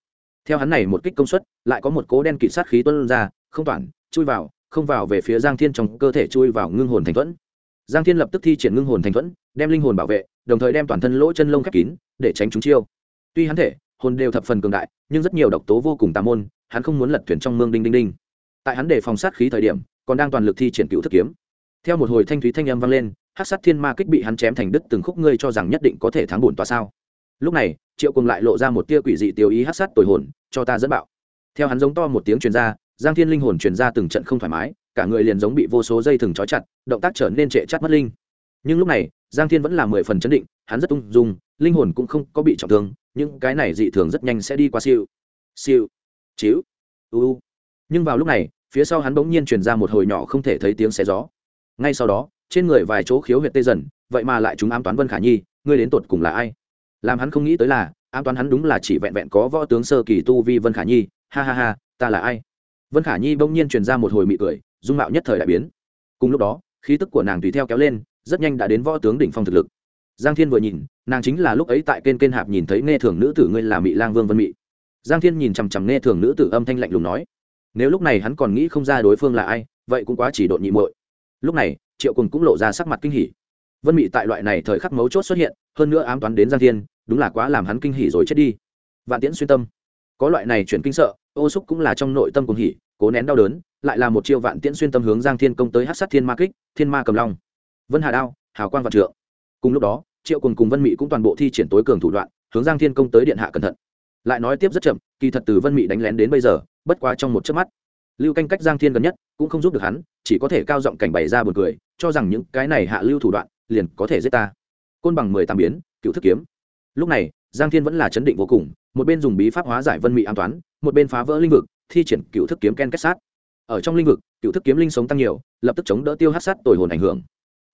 Speaker 1: Theo hắn này một kích công suất, lại có một cố đen kỵ sát khí tuân ra, không toàn, chui vào, không vào về phía giang thiên trong cơ thể chui vào ngưng hồn thành thuẫn. Giang thiên lập tức thi triển ngưng hồn thành thuẫn, đem linh hồn bảo vệ, đồng thời đem toàn thân lỗ chân lông khép kín, để tránh chúng chiêu. Tuy hắn thể, hồn đều thập phần cường đại, nhưng rất nhiều độc tố vô cùng tà môn hắn không muốn lật thuyền trong mương đinh đinh đinh. Tại hắn để phòng sát khí thời điểm, còn đang toàn lực thi triển cựu thức kiếm. Theo một hồi thanh thúy thanh âm vang lên hát sát thiên ma kích bị hắn chém thành đứt từng khúc, ngươi cho rằng nhất định có thể thắng bổn tòa sao? Lúc này, triệu cùng lại lộ ra một tia quỷ dị tiêu ý hát sát tồi hồn, cho ta dẫn bạo. Theo hắn giống to một tiếng truyền ra, giang thiên linh hồn truyền ra từng trận không thoải mái, cả người liền giống bị vô số dây thừng trói chặt, động tác trở nên trệ chắt mất linh. Nhưng lúc này, giang thiên vẫn là mười phần chấn định, hắn rất ung dung, linh hồn cũng không có bị trọng thương, nhưng cái này dị thường rất nhanh sẽ đi qua siêu. Siêu chiếu u. Nhưng vào lúc này, phía sau hắn bỗng nhiên truyền ra một hồi nhỏ không thể thấy tiếng xé gió. Ngay sau đó, trên người vài chỗ khiếu huyệt tê dần, vậy mà lại chúng ám toán vân khả nhi, ngươi đến tột cùng là ai? Làm hắn không nghĩ tới là, ám toán hắn đúng là chỉ vẹn vẹn có võ tướng sơ kỳ tu vi vân khả nhi, ha ha ha, ta là ai? Vân khả nhi bỗng nhiên truyền ra một hồi mị cười, dung mạo nhất thời đại biến. Cùng lúc đó, khí tức của nàng tùy theo kéo lên, rất nhanh đã đến võ tướng đỉnh phong thực lực. Giang thiên vừa nhìn, nàng chính là lúc ấy tại kênh kênh hạp nhìn thấy nghe thường nữ tử ngươi là mị lang vương vân mị giang thiên nhìn chằm chằm nghe thường nữ tử âm thanh lạnh lùng nói, nếu lúc này hắn còn nghĩ không ra đối phương là ai, vậy cũng quá chỉ độn nhị muội. Lúc này, triệu cùng cũng lộ ra sắc mặt kinh hỉ. Vân mị tại loại này thời khắc mấu chốt xuất hiện, hơn nữa ám toán đến giang thiên, đúng là quá làm hắn kinh hỉ rồi chết đi. Vạn tiễn xuyên tâm. Có loại này chuyển kinh sợ, ô xúc cũng là trong nội tâm cùng hỉ, cố nén đau đớn, lại là một chiêu vạn tiễn xuyên tâm hướng giang thiên công tới hát sát thiên ma kích, thiên ma cầm long. Vân hà đao, hào quang vạn trượng. Cùng lúc đó, triệu cùng cùng vân mị cũng toàn bộ thi triển tối cường thủ đoạn, hướng giang thiên công tới điện hạ cẩn thận lại nói tiếp rất chậm, kỳ thật từ vân mị đánh lén đến bây giờ, bất quá trong một chớp mắt, lưu canh cách giang thiên gần nhất, cũng không giúp được hắn, chỉ có thể cao giọng cảnh bày ra b u ồ n cười, cho rằng những cái này hạ lưu thủ đoạn, liền có thể giết ta. Côn bằng mười tám biến, cựu thức kiếm. Lúc này, giang thiên vẫn là chấn định vô cùng, một bên dùng bí pháp hóa giải vân mị an toán, một bên phá vỡ linh vực, thi triển cựu thức kiếm ken kết sát. Ở trong linh vực, cựu thức kiếm linh sống tăng nhiều, lập tức chống đỡ tiêu hát sát tồi hồn ảnh hưởng.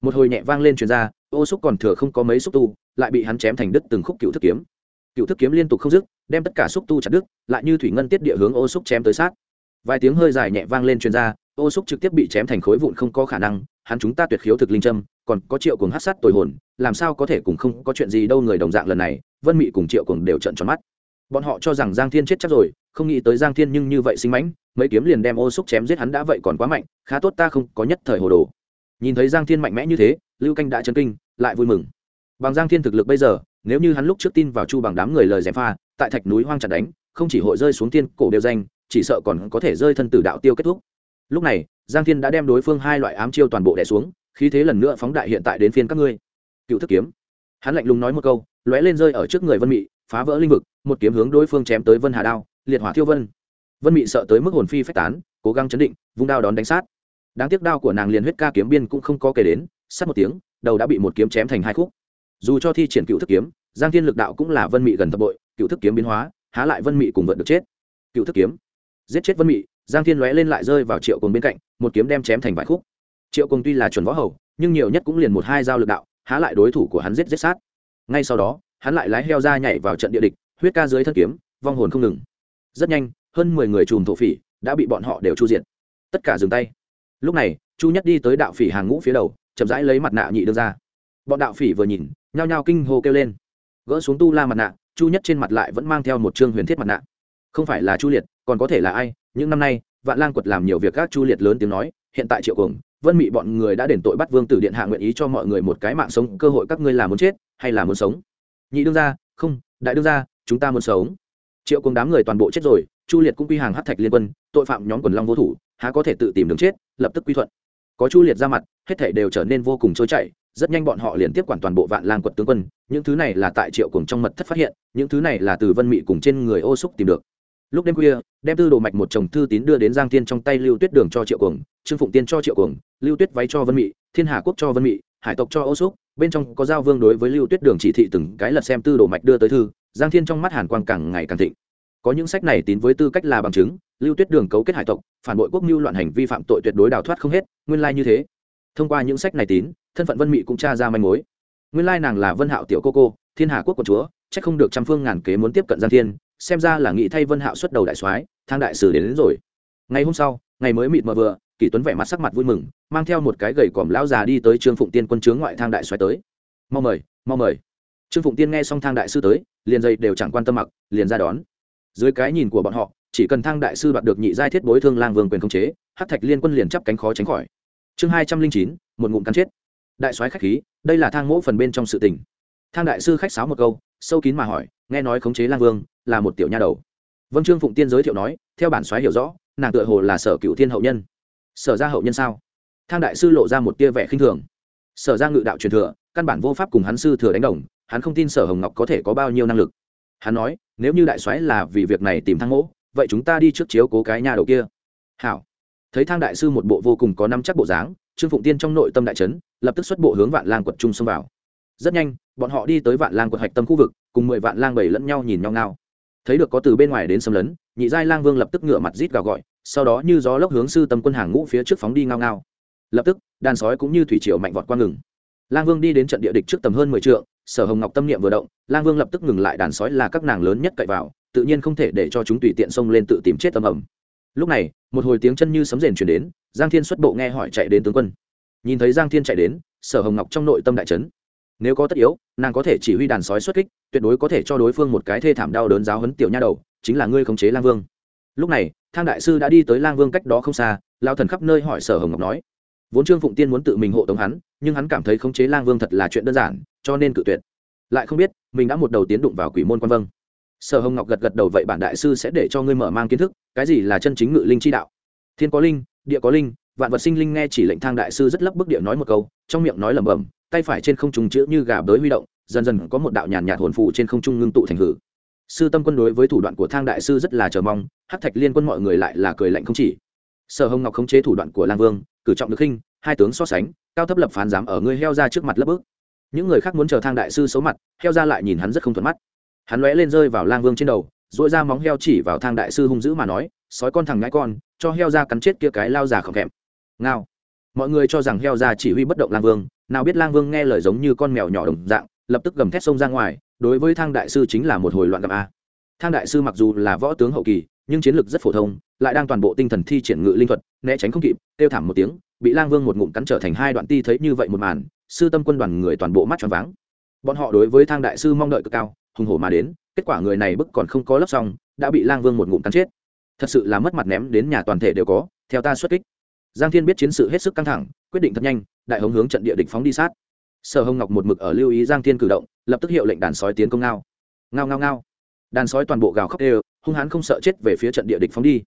Speaker 1: Một hồi nhẹ vang lên truyền ra, ô xúc còn thừa không có mấy xúc tu, lại bị hắn chém thành đứt từng khúc cựu thức kiếm cựu thức kiếm liên tục không dứt, đem tất cả xúc tu chặt đứt, lại như thủy ngân tiết địa hướng ô xúc chém tới sát. Vài tiếng hơi dài nhẹ vang lên truyền ra, ô xúc trực tiếp bị chém thành khối vụn không có khả năng, hắn chúng ta tuyệt khiếu thực linh trâm còn có triệu cuồng hát sát tồi hồn, làm sao có thể cùng không có chuyện gì đâu người đồng dạng lần này, vân mị cùng triệu cuồng đều trận tròn mắt. Bọn họ cho rằng giang thiên chết chắc rồi, không nghĩ tới giang thiên nhưng như vậy sinh mãnh, mấy kiếm liền đem ô xúc chém giết hắn đã vậy còn quá mạnh, khá tốt ta không có nhất thời hồ đồ. Nhìn thấy giang thiên mạnh mẽ như thế, lưu canh đã chấn kinh, lại vui mừng. Bằng giang thiên thực lực bây giờ nếu như hắn lúc trước tin vào chu bằng đám người lời dèm pha, tại thạch núi hoang chặt đánh, không chỉ hội rơi xuống tiên cổ đều danh, chỉ sợ còn có thể rơi thân tử đạo tiêu kết thúc. Lúc này, giang thiên đã đem đối phương hai loại ám chiêu toàn bộ đẻ xuống, khí thế lần nữa phóng đại hiện tại đến phiên các ngươi. Cựu thức kiếm. Hắn lạnh lùng nói một câu, lóe lên rơi ở trước người vân mị, phá vỡ linh vực, một kiếm hướng đối phương chém tới vân hà đao, liệt hỏa thiêu vân. Vân mị sợ tới mức hồn phi phách tán, cố gắng chấn định, vung đao đón đánh sát. Đáng tiếc đao của nàng liền huyết ca kiếm biên cũng không có kể đến, sát một tiếng, đầu đã bị một kiếm chém thành hai khúc dù cho thi triển cựu thức kiếm, giang thiên lực đạo cũng là vân mị gần thập bội, cựu thức kiếm biến hóa, há lại vân mị cùng vượt được chết. Cựu thức kiếm, giết chết vân mị, giang thiên lóe lên lại rơi vào triệu cùng bên cạnh, một kiếm đem chém thành vài khúc. Triệu cùng tuy là chuẩn võ hầu, nhưng nhiều nhất cũng liền một hai dao lực đạo, há lại đối thủ của hắn giết giết sát. Ngay sau đó, hắn lại lái heo ra nhảy vào trận địa địch, huyết ca dưới thân kiếm, vong hồn không ngừng. Rất nhanh, hơn mười người chùm thổ phỉ đã bị bọn họ đều chu diện tất cả dừng tay. Lúc này, chu nhất đi tới đạo phỉ hàng ngũ phía đầu, chậm rãi lấy mặt nạ nhị đưa ra. Bọn đạo phỉ vừa nhìn nhao nhao kinh hô kêu lên. Gỡ xuống tu la mặt nạ chu nhất trên mặt lại vẫn mang theo một chương huyền thiết mặt nạ. Không phải là chu liệt còn có thể là ai? Những năm nay vạn lang quật làm nhiều việc các chu liệt lớn tiếng nói hiện tại triệu cường vân mị bọn người đã đền tội bắt vương tử điện hạ nguyện ý cho mọi người một cái mạng sống cơ hội các ngươi là muốn chết hay là muốn sống? Nhị đương gia, không đại đương gia, chúng ta muốn sống. Triệu cường đám người toàn bộ chết rồi chu liệt cũng quy hàng hát thạch liên quân tội phạm nhóm quần long vô thủ há có thể tự tìm đường chết lập tức quy thuận. Có chu liệt ra mặt hết thể đều trở nên vô cùng trôi chảy rất nhanh bọn họ liền tiếp quản toàn bộ vạn lang quật tướng quân, những thứ này là tại triệu cùng trong mật thất phát hiện, những thứ này là từ vân mị cùng trên người ô xúc tìm được. Lúc đêm khuya, đem tư đồ mạch một chồng thư tín đưa đến giang tiên trong tay lưu tuyết đường cho triệu cường trương phụng tiên cho triệu cường lưu tuyết váy cho vân mị, thiên hà quốc cho vân mị, hải tộc cho ô xúc bên trong có giao vương đối với lưu tuyết đường chỉ thị từng cái lật xem tư đồ mạch đưa tới thư, giang thiên trong mắt hàn quang càng ngày càng thịnh. Có những sách này tín với tư cách là bằng chứng, lưu tuyết đường cấu kết hải tộc, phản bội quốc mưu loạn hành vi phạm tội tuyệt đối đào thoát không hết, nguyên lai như thế. Thông qua những sách này tín thân phận vân mị cũng tra ra manh mối. Nguyên lai nàng là vân hạo tiểu cô cô thiên hà quốc của chúa chắc không được trăm phương ngàn kế muốn tiếp cận giang thiên xem ra là nghị thay vân hạo xuất đầu đại soái thang đại sử đến, đến rồi. Ngày hôm sau ngày mới mịt mờ vừa kỷ tuấn vẻ mặt sắc mặt vui mừng mang theo một cái gầy còm lão già đi tới trương phụng tiên quân chướng ngoại thang đại soái tới. Mau mời mau mời. Trương phụng tiên nghe xong thang đại sư tới liền dây đều chẳng quan tâm mặc liền ra đón. Dưới cái nhìn của bọn họ chỉ cần thang đại sư đoạt được nhị giai thiết bối thương lang vương quyền khống chế hắc thạch liên quân liền chắp cánh khó tránh khỏi. Chương hai trăm linh chín một ngụm cắn chết đại soái khách khí, đây là thang mỗ phần bên trong sự tình. Thang đại sư khách sáo một câu, sâu kín mà hỏi, nghe nói khống chế lang vương là một tiểu nha đầu. Vân trương phụng tiên giới thiệu nói, theo bản soái hiểu rõ, nàng tựa hồ là sở cựu thiên hậu nhân. Sở ra hậu nhân sao? Thang đại sư lộ ra một tia vẻ khinh thường. Sở ra ngự đạo truyền thừa, căn bản vô pháp cùng hắn sư thừa đánh đồng, hắn không tin sở hồng ngọc có thể có bao nhiêu năng lực. Hắn nói, nếu như đại soái là vì việc này tìm thang mỗ, vậy chúng ta đi trước chiếu cố cái nhà đầu kia. Hảo. Thấy thang đại sư một bộ vô cùng có năm chắc bộ dáng, trương phụng tiên trong nội tâm đại trấn lập tức xuất bộ hướng vạn lang quật trung xông vào. Rất nhanh, bọn họ đi tới vạn lang quật hạch tâm khu vực, cùng mười vạn lang bảy lẫn nhau nhìn nhau ngao. Thấy được có từ bên ngoài đến xâm lấn, nhị giai lang vương lập tức ngửa mặt rít gào gọi, sau đó như gió lốc hướng sư tâm quân hàng ngũ phía trước phóng đi ngao ngao. Lập tức, đàn sói cũng như thủy triều mạnh vọt qua ngừng. Lang vương đi đến trận địa địch trước tầm hơn mười trượng, sở hồng ngọc tâm niệm vừa động, lang vương lập tức ngừng lại đàn sói là các nàng lớn nhất cậy vào, tự nhiên không thể để cho chúng tùy tiện xông lên tự tìm chết âm ẩm lúc này, một hồi tiếng chân như sấm rền chuyển đến, giang thiên xuất bộ nghe hỏi chạy đến tướng quân nhìn thấy giang thiên chạy đến, sở hồng ngọc trong nội tâm đại trấn nếu có tất yếu, nàng có thể chỉ huy đàn sói xuất kích, tuyệt đối có thể cho đối phương một cái thê thảm đau đớn giáo hấn tiểu nha đầu, chính là ngươi khống chế lang vương. Lúc này, thang đại sư đã đi tới lang vương cách đó không xa lao thần khắp nơi hỏi sở hồng ngọc nói. Vốn trương phụng tiên muốn tự mình hộ tống hắn, nhưng hắn cảm thấy khống chế lang vương thật là chuyện đơn giản, cho nên cự tuyệt. Lại không biết, mình đã một đầu tiến đụng vào quỷ môn quan vâng. Sở hồng ngọc gật gật đầu, vậy bản đại sư sẽ để cho ngươi mở mang kiến thức, cái gì là chân chính ngự linh chi đạo? Thiên có linh, địa có linh vạn vật sinh linh nghe chỉ lệnh thang đại sư rất lấp bức địa nói một câu, trong miệng nói lẩm bẩm, tay phải trên không trung chữ như gà bới huy động, dần dần có một đạo nhàn nhạt hồn phụ trên không trung ngưng tụ thành hử. Sư tâm quân đối với thủ đoạn của thang đại sư rất là chờ mong Hát thạch liên quân mọi người lại là cười lạnh không chỉ. Sở hồng ngọc khống chế thủ đoạn của lang vương, cử trọng được khinh, hai tướng so sánh, cao thấp lập phán dám ở ngươi heo ra trước mặt lấp bước những người khác muốn chờ thang đại sư xấu mặt, heo ra lại nhìn hắn rất không thuận mắt. Hắn lóe lên rơi vào lang vương trên đầu dội ra móng heo chỉ vào thang đại sư hung dữ mà nói, sói con thằng ngãi con, cho heo ra cắn chết kia cái lao già khỏng kẹm ngao. Mọi người cho rằng heo ra chỉ huy bất động lang vương, nào biết lang vương nghe lời giống như con mèo nhỏ đồng dạng, lập tức gầm thét xông ra ngoài, đối với thang đại sư chính là một hồi loạn gặp a. Thang đại sư mặc dù là võ tướng hậu kỳ, nhưng chiến lược rất phổ thông, lại đang toàn bộ tinh thần thi triển ngự linh thuật, né tránh không kịp, kêu thảm một tiếng, bị lang vương một ngụm cắn trở thành hai đoạn ti thấy như vậy một màn, sư tâm quân đoàn người toàn bộ mắt tròn váng. Bọn họ đối với thang đại sư mong đợi cực cao, hùng hổ mà đến, kết quả người này bức còn không có lấp xong, đã bị lang vương một ngụm cắn chết. Thật sự là mất mặt ném đến nhà toàn thể đều có, theo ta xuất kích giang thiên biết chiến sự hết sức căng thẳng, quyết định thật nhanh, đại hống hướng trận địa địch phóng đi sát. Sở hồng ngọc một mực ở lưu ý giang thiên cử động, lập tức hiệu lệnh đàn sói tiến công ngao. Ngao ngao ngao. Đàn sói toàn bộ gào khóc đều, hung hãn không sợ chết về phía trận địa địch phóng đi.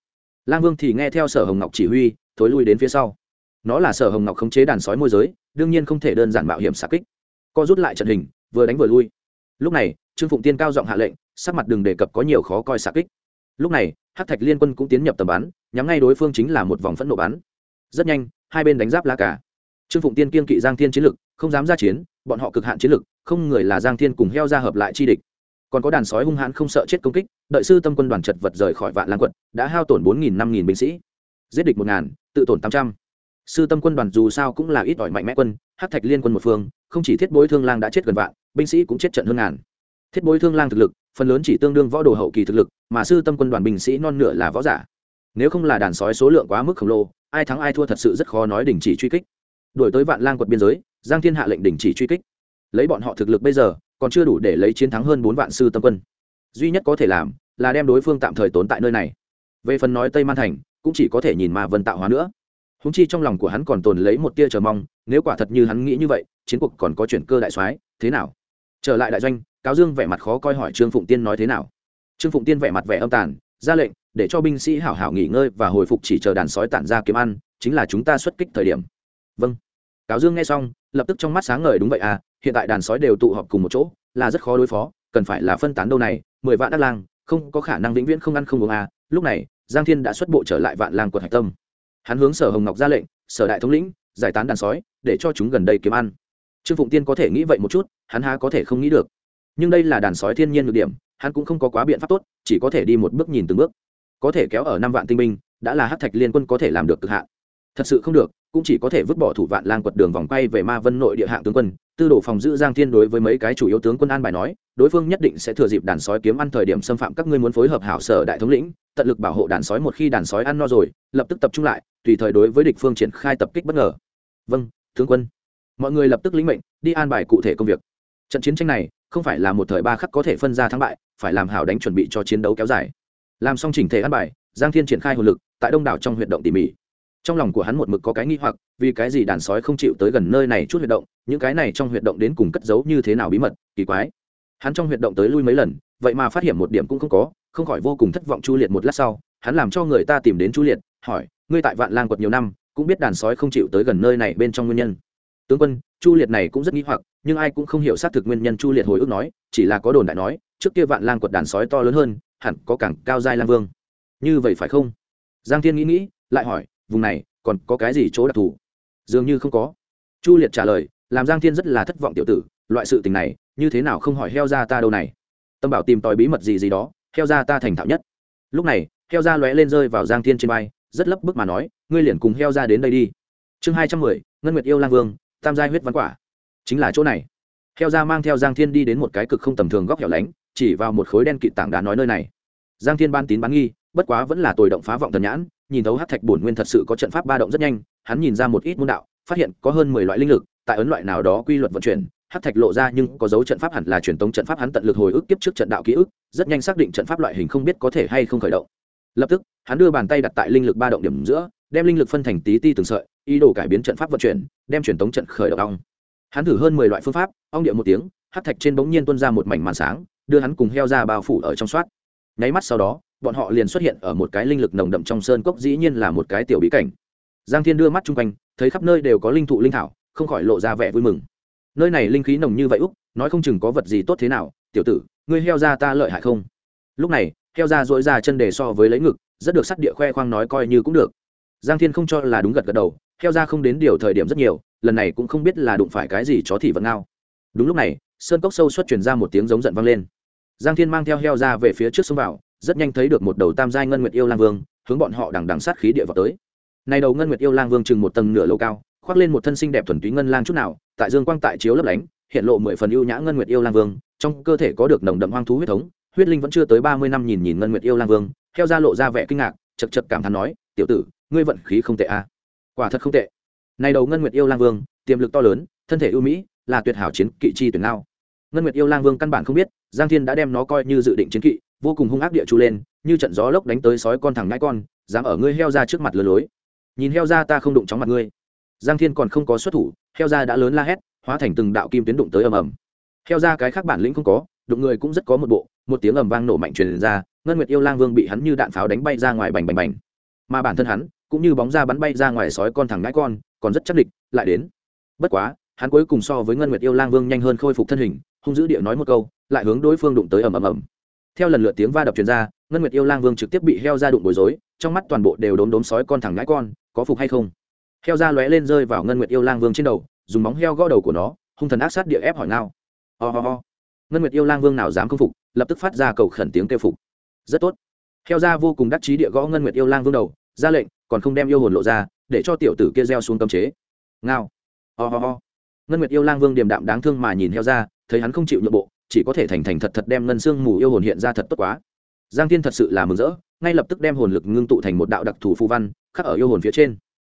Speaker 1: Lang vương thì nghe theo sở hồng ngọc chỉ huy, thối lui đến phía sau. Nó là sở hồng ngọc khống chế đàn sói môi giới, đương nhiên không thể đơn giản mạo hiểm xạ kích. Co rút lại trận hình, vừa đánh vừa lui. Lúc này, trương phụng tiên cao giọng hạ lệnh, sắc mặt đừng đề cập có nhiều khó coi xạ kích. Lúc này hát thạch liên quân cũng tiến nhập tầm bắn, nhắm ngay đối phương chính là một vòng phẫn nộ bắn rất nhanh, hai bên đánh giáp lá cả trương phụng tiên kiên kỵ giang thiên chiến lực, không dám ra chiến, bọn họ cực hạn chiến lực, không người là giang thiên cùng heo ra hợp lại chi địch. Còn có đàn sói hung hãn không sợ chết công kích, đợi sư tâm quân đoàn chật vật rời khỏi vạn lang quận, đã hao tổn bốn nghìn năm nghìn binh sĩ. Giết địch một ngàn, tự tổn tám trăm. Sư tâm quân đoàn dù sao cũng là ít ỏi mạnh mẽ quân hát thạch liên quân một phương, không chỉ thiết bối thương lang đã chết gần vạn, binh sĩ cũng chết trận hơn ngàn. Thiết bối thương lang thực lực, phần lớn chỉ tương đương võ đồ hậu kỳ thực lực, mà sư tâm quân đoàn binh sĩ non nửa là võ giả. Nếu không là đàn sói số lượng quá mức khổng lồ ai thắng ai thua thật sự rất khó nói đình chỉ truy kích. Đổi tới vạn lang quật biên giới, giang thiên hạ lệnh đình chỉ truy kích. Lấy bọn họ thực lực bây giờ, còn chưa đủ để lấy chiến thắng hơn bốn vạn sư tâm quân. Duy nhất có thể làm, là đem đối phương tạm thời tốn tại nơi này. Về phần nói tây man thành, cũng chỉ có thể nhìn mà vân tạo hóa nữa. Húng chi trong lòng của hắn còn tồn lấy một tia chờ mong, nếu quả thật như hắn nghĩ như vậy, chiến cuộc còn có chuyển cơ đại soái, thế nào? Trở lại đại doanh, cáo dương vẻ mặt khó coi hỏi trương phụng tiên nói thế nào? Trương phụng tiên vẻ mặt vẻ âm tàn, ra lệnh để cho binh sĩ hảo hảo nghỉ ngơi và hồi phục chỉ chờ đàn sói tản ra kiếm ăn, chính là chúng ta xuất kích thời điểm. Vâng. Cáo dương nghe xong, lập tức trong mắt sáng ngời đúng vậy à hiện tại đàn sói đều tụ họp cùng một chỗ, là rất khó đối phó, cần phải là phân tán đâu này, mười vạn đắc lang, không có khả năng vĩnh viễn không ăn không uống à. Lúc này, giang thiên đã xuất bộ trở lại vạn lang quận hạch tâm. Hắn hướng sở hồng ngọc ra lệnh, sở đại thống lĩnh, giải tán đàn sói, để cho chúng gần đây kiếm ăn. Trương phụng tiên có thể nghĩ vậy một chút, hắn há có thể không nghĩ được. Nhưng đây là đàn sói thiên nhiên nhược điểm, hắn cũng không có quá biện pháp tốt, chỉ có thể đi một bước nhìn từng bước có thể kéo ở năm vạn tinh binh, đã là hát thạch liên quân có thể làm được cực hạn. Thật sự không được, cũng chỉ có thể vứt bỏ thủ vạn lang quật đường vòng quay về ma vân nội địa hạng tướng quân, tư đồ phòng giữ giang thiên đối với mấy cái chủ yếu tướng quân an bài nói, đối phương nhất định sẽ thừa dịp đàn sói kiếm ăn thời điểm xâm phạm các ngươi muốn phối hợp hảo sở đại thống lĩnh, tận lực bảo hộ đàn sói một khi đàn sói ăn no rồi, lập tức tập trung lại, tùy thời đối với địch phương triển khai tập kích bất ngờ. Vâng tướng quân. Mọi người lập tức lĩnh mệnh, đi an bài cụ thể công việc. Trận chiến tranh này, không phải là một thời ba khắc có thể phân ra thắng bại, phải làm hảo đánh chuẩn bị cho chiến đấu kéo dài làm xong chỉnh thể ăn bài, giang thiên triển khai hồn lực, tại đông đảo trong huyệt động tỉ mỉ. Trong lòng của hắn một mực có cái nghi hoặc, vì cái gì đàn sói không chịu tới gần nơi này chút huyệt động, những cái này trong huyệt động đến cùng cất giấu như thế nào bí mật, kỳ quái. Hắn trong huyệt động tới lui mấy lần, vậy mà phát hiện một điểm cũng không có, không khỏi vô cùng thất vọng chu liệt một lát sau, hắn làm cho người ta tìm đến chu liệt, hỏi, ngươi tại vạn lang quật nhiều năm, cũng biết đàn sói không chịu tới gần nơi này bên trong nguyên nhân? Tướng quân, chu liệt này cũng rất nghi hoặc, nhưng ai cũng không hiểu xác thực nguyên nhân chu liệt hồi ức nói, chỉ là có đồn đại nói, trước kia vạn lang quật đàn sói to lớn hơn hẳn có cảng cao giai lang vương. Như vậy phải không? Giang thiên nghĩ nghĩ, lại hỏi, vùng này, còn có cái gì chỗ đặc thù? Dường như không có. Chu liệt trả lời, làm giang thiên rất là thất vọng tiểu tử, loại sự tình này, như thế nào không hỏi heo ra ta đâu này? Tâm bảo tìm tòi bí mật gì gì đó, heo ra ta thành thạo nhất. Lúc này, heo ra lóe lên rơi vào giang thiên trên bay rất lấp bức mà nói, ngươi liền cùng heo ra đến đây đi. Chương hai trăm mười, ngân nguyệt yêu lang vương, tam giai huyết văn quả. Chính là chỗ này. Heo ra mang theo giang thiên đi đến một cái cực không tầm thường góc hẻo lánh chỉ vào một khối đen kịt tảng đá nói nơi này. Giang thiên ban tín bán nghi, bất quá vẫn là tồi động phá vọng thần nhãn, nhìn thấu hát thạch bổn nguyên thật sự có trận pháp ba động rất nhanh, hắn nhìn ra một ít môn đạo, phát hiện có hơn mười loại linh lực, tại ấn loại nào đó quy luật vận chuyển, hát thạch lộ ra nhưng có dấu trận pháp hẳn là truyền tống trận pháp hắn tận lực hồi ức tiếp trước trận đạo ký ức, rất nhanh xác định trận pháp loại hình không biết có thể hay không khởi động. Lập tức, hắn đưa bàn tay đặt tại linh lực ba động điểm giữa, đem linh lực phân thành tí ti từng sợi, ý đồ cải biến trận pháp vận chuyển, đem truyền tống trận khởi động. Ong hắn thử hơn mười loại phương pháp, ong điệu một tiếng, hát thạch trên bỗng nhiên tuôn ra một mảnh màn sáng đưa hắn cùng heo ra bao phủ ở trong soát. Nháy mắt sau đó, bọn họ liền xuất hiện ở một cái linh lực nồng đậm trong sơn cốc dĩ nhiên là một cái tiểu bí cảnh. Giang thiên đưa mắt chung quanh, thấy khắp nơi đều có linh thụ linh thảo, không khỏi lộ ra vẻ vui mừng. Nơi này linh khí nồng như vậy úc, nói không chừng có vật gì tốt thế nào, tiểu tử, ngươi heo ra ta lợi hại không? Lúc này, heo ra dỗi ra chân đề so với lấy ngực, rất được sắt địa khoe khoang nói coi như cũng được. Giang thiên không cho là đúng gật gật đầu, heo ra không đến điều thời điểm rất nhiều, lần này cũng không biết là đụng phải cái gì chó thì vẫn ngao. Đúng lúc này, sơn cốc sâu xuất truyền ra một tiếng giống giận vang lên giang thiên mang theo heo ra về phía trước sông vào, rất nhanh thấy được một đầu tam giai ngân nguyệt yêu lang vương, hướng bọn họ đằng đằng sát khí địa vào tới. Này đầu ngân nguyệt yêu lang vương chừng một tầng nửa lầu cao, khoác lên một thân sinh đẹp thuần túy ngân lang chút nào, tại dương quang tại chiếu lấp lánh, hiện lộ mười phần ưu nhã ngân nguyệt yêu lang vương, trong cơ thể có được nồng đậm hoang thú huyết thống, huyết linh vẫn chưa tới ba mươi năm nhìn nhìn ngân nguyệt yêu lang vương, Heo ra lộ ra vẻ kinh ngạc, chật chật cảm thán nói, tiểu tử, ngươi vận khí không tệ a à? quả thật không tệ. Này đầu ngân nguyệt yêu lang vương, tiềm lực to lớn, thân thể ưu mỹ, là tuyệt hảo chiến kỵ chi tuyển nào ngân nguyệt yêu lang vương căn bản không biết, giang thiên đã đem nó coi như dự định chiến kỵ, vô cùng hung ác địa chu lên, như trận gió lốc đánh tới sói con thẳng ngãi con, dám ở ngươi heo ra trước mặt lừa lối. Nhìn heo ra ta không đụng chóng mặt ngươi. Giang thiên còn không có xuất thủ, heo ra đã lớn la hét, hóa thành từng đạo kim tuyến đụng tới ầm ầm. Heo ra cái khác bản lĩnh không có, đụng người cũng rất có một bộ, một tiếng ầm vang nổ mạnh truyền ra, ngân nguyệt yêu lang vương bị hắn như đạn pháo đánh bay ra ngoài bành bành bành. Mà bản thân hắn, cũng như bóng ra bắn bay ra ngoài sói con thẳng ngãi con, còn rất chắc địch, lại đến. Bất quá, hắn cuối cùng so với ngân nguyệt yêu lang vương nhanh hơn khôi phục thân hình hung dữ địa nói một câu, lại hướng đối phương đụng tới ầm ầm ầm. Theo lần lượt tiếng va đập truyền ra, ngân nguyệt yêu lang vương trực tiếp bị heo ra đụng bối rối, trong mắt toàn bộ đều đốm đốm sói con thẳng ngãi con, có phục hay không? Heo ra lóe lên rơi vào ngân nguyệt yêu lang vương trên đầu, dùng móng heo gõ đầu của nó, hung thần ác sát địa ép hỏi ngao. Ho、oh ho. Ngân nguyệt yêu lang vương nào dám không phục, lập tức phát ra cầu khẩn tiếng kêu phục. Rất tốt. Heo ra vô cùng đắc chí địa gõ ngân nguyệt yêu lang vương đầu, ra lệnh, còn không đem yêu hồn lộ ra, để cho tiểu tử kia gieo xuống cấm chế. Ngao. Ho、oh ho. ngân nguyệt yêu lang vương điềm đạm đáng thương mà nhìn heo ra thấy hắn không chịu nhượng bộ, chỉ có thể thành thành thật thật đem ngân xương mù yêu hồn hiện ra thật tốt quá. Giang thiên thật sự là mừng rỡ, ngay lập tức đem hồn lực ngưng tụ thành một đạo đặc thù phù văn, khắc ở yêu hồn phía trên.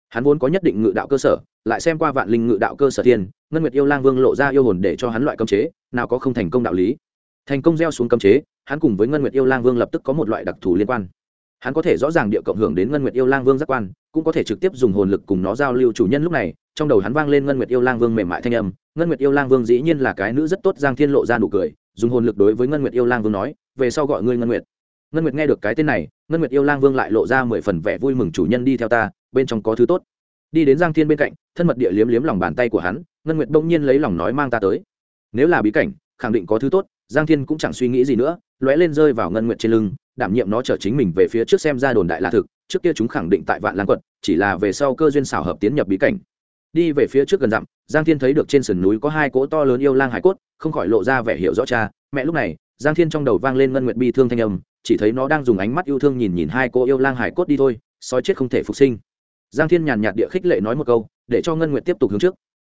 Speaker 1: Hắn vốn có nhất định ngự đạo cơ sở, lại xem qua vạn linh ngự đạo cơ sở thiên ngân nguyệt yêu lang vương lộ ra yêu hồn để cho hắn loại cấm chế, nào có không thành công đạo lý. Thành công gieo xuống cấm chế, hắn cùng với ngân nguyệt yêu lang vương lập tức có một loại đặc thù liên quan. Hắn có thể rõ ràng địa cộng hưởng đến ngân nguyệt yêu lang vương giác quan, cũng có thể trực tiếp dùng hồn lực cùng nó giao lưu chủ nhân lúc này, trong đầu hắn vang lên ngân nguyệt yêu lang vương mềm mại thanh âm ngân nguyệt yêu lang vương dĩ nhiên là cái nữ rất tốt, giang thiên lộ ra nụ cười, dùng hồn lực đối với ngân nguyệt yêu lang vương nói, về sau gọi ngươi ngân nguyệt. Ngân nguyệt nghe được cái tên này, ngân nguyệt yêu lang vương lại lộ ra mười phần vẻ vui mừng chủ nhân đi theo ta, bên trong có thứ tốt. Đi đến giang thiên bên cạnh, thân mật địa liếm liếm lòng bàn tay của hắn, ngân nguyệt bỗng nhiên lấy lòng nói mang ta tới. Nếu là bí cảnh, khẳng định có thứ tốt, giang thiên cũng chẳng suy nghĩ gì nữa, lóe lên rơi vào ngân nguyệt trên lưng, đảm nhiệm nó chở chính mình về phía trước xem ra đồn đại là thực, trước kia chúng khẳng định tại vạn lang quật chỉ là về sau cơ duyên xảo hợp tiến nhập bí cảnh đi về phía trước gần dặm, giang thiên thấy được trên sườn núi có hai cỗ to lớn yêu lang hải cốt, không khỏi lộ ra vẻ hiểu rõ cha. Mẹ lúc này, giang thiên trong đầu vang lên ngân nguyệt bi thương thanh âm, chỉ thấy nó đang dùng ánh mắt yêu thương nhìn nhìn hai cô yêu lang hải cốt đi thôi, sói chết không thể phục sinh. Giang thiên nhàn nhạt địa khích lệ nói một câu, để cho ngân nguyệt tiếp tục hướng trước.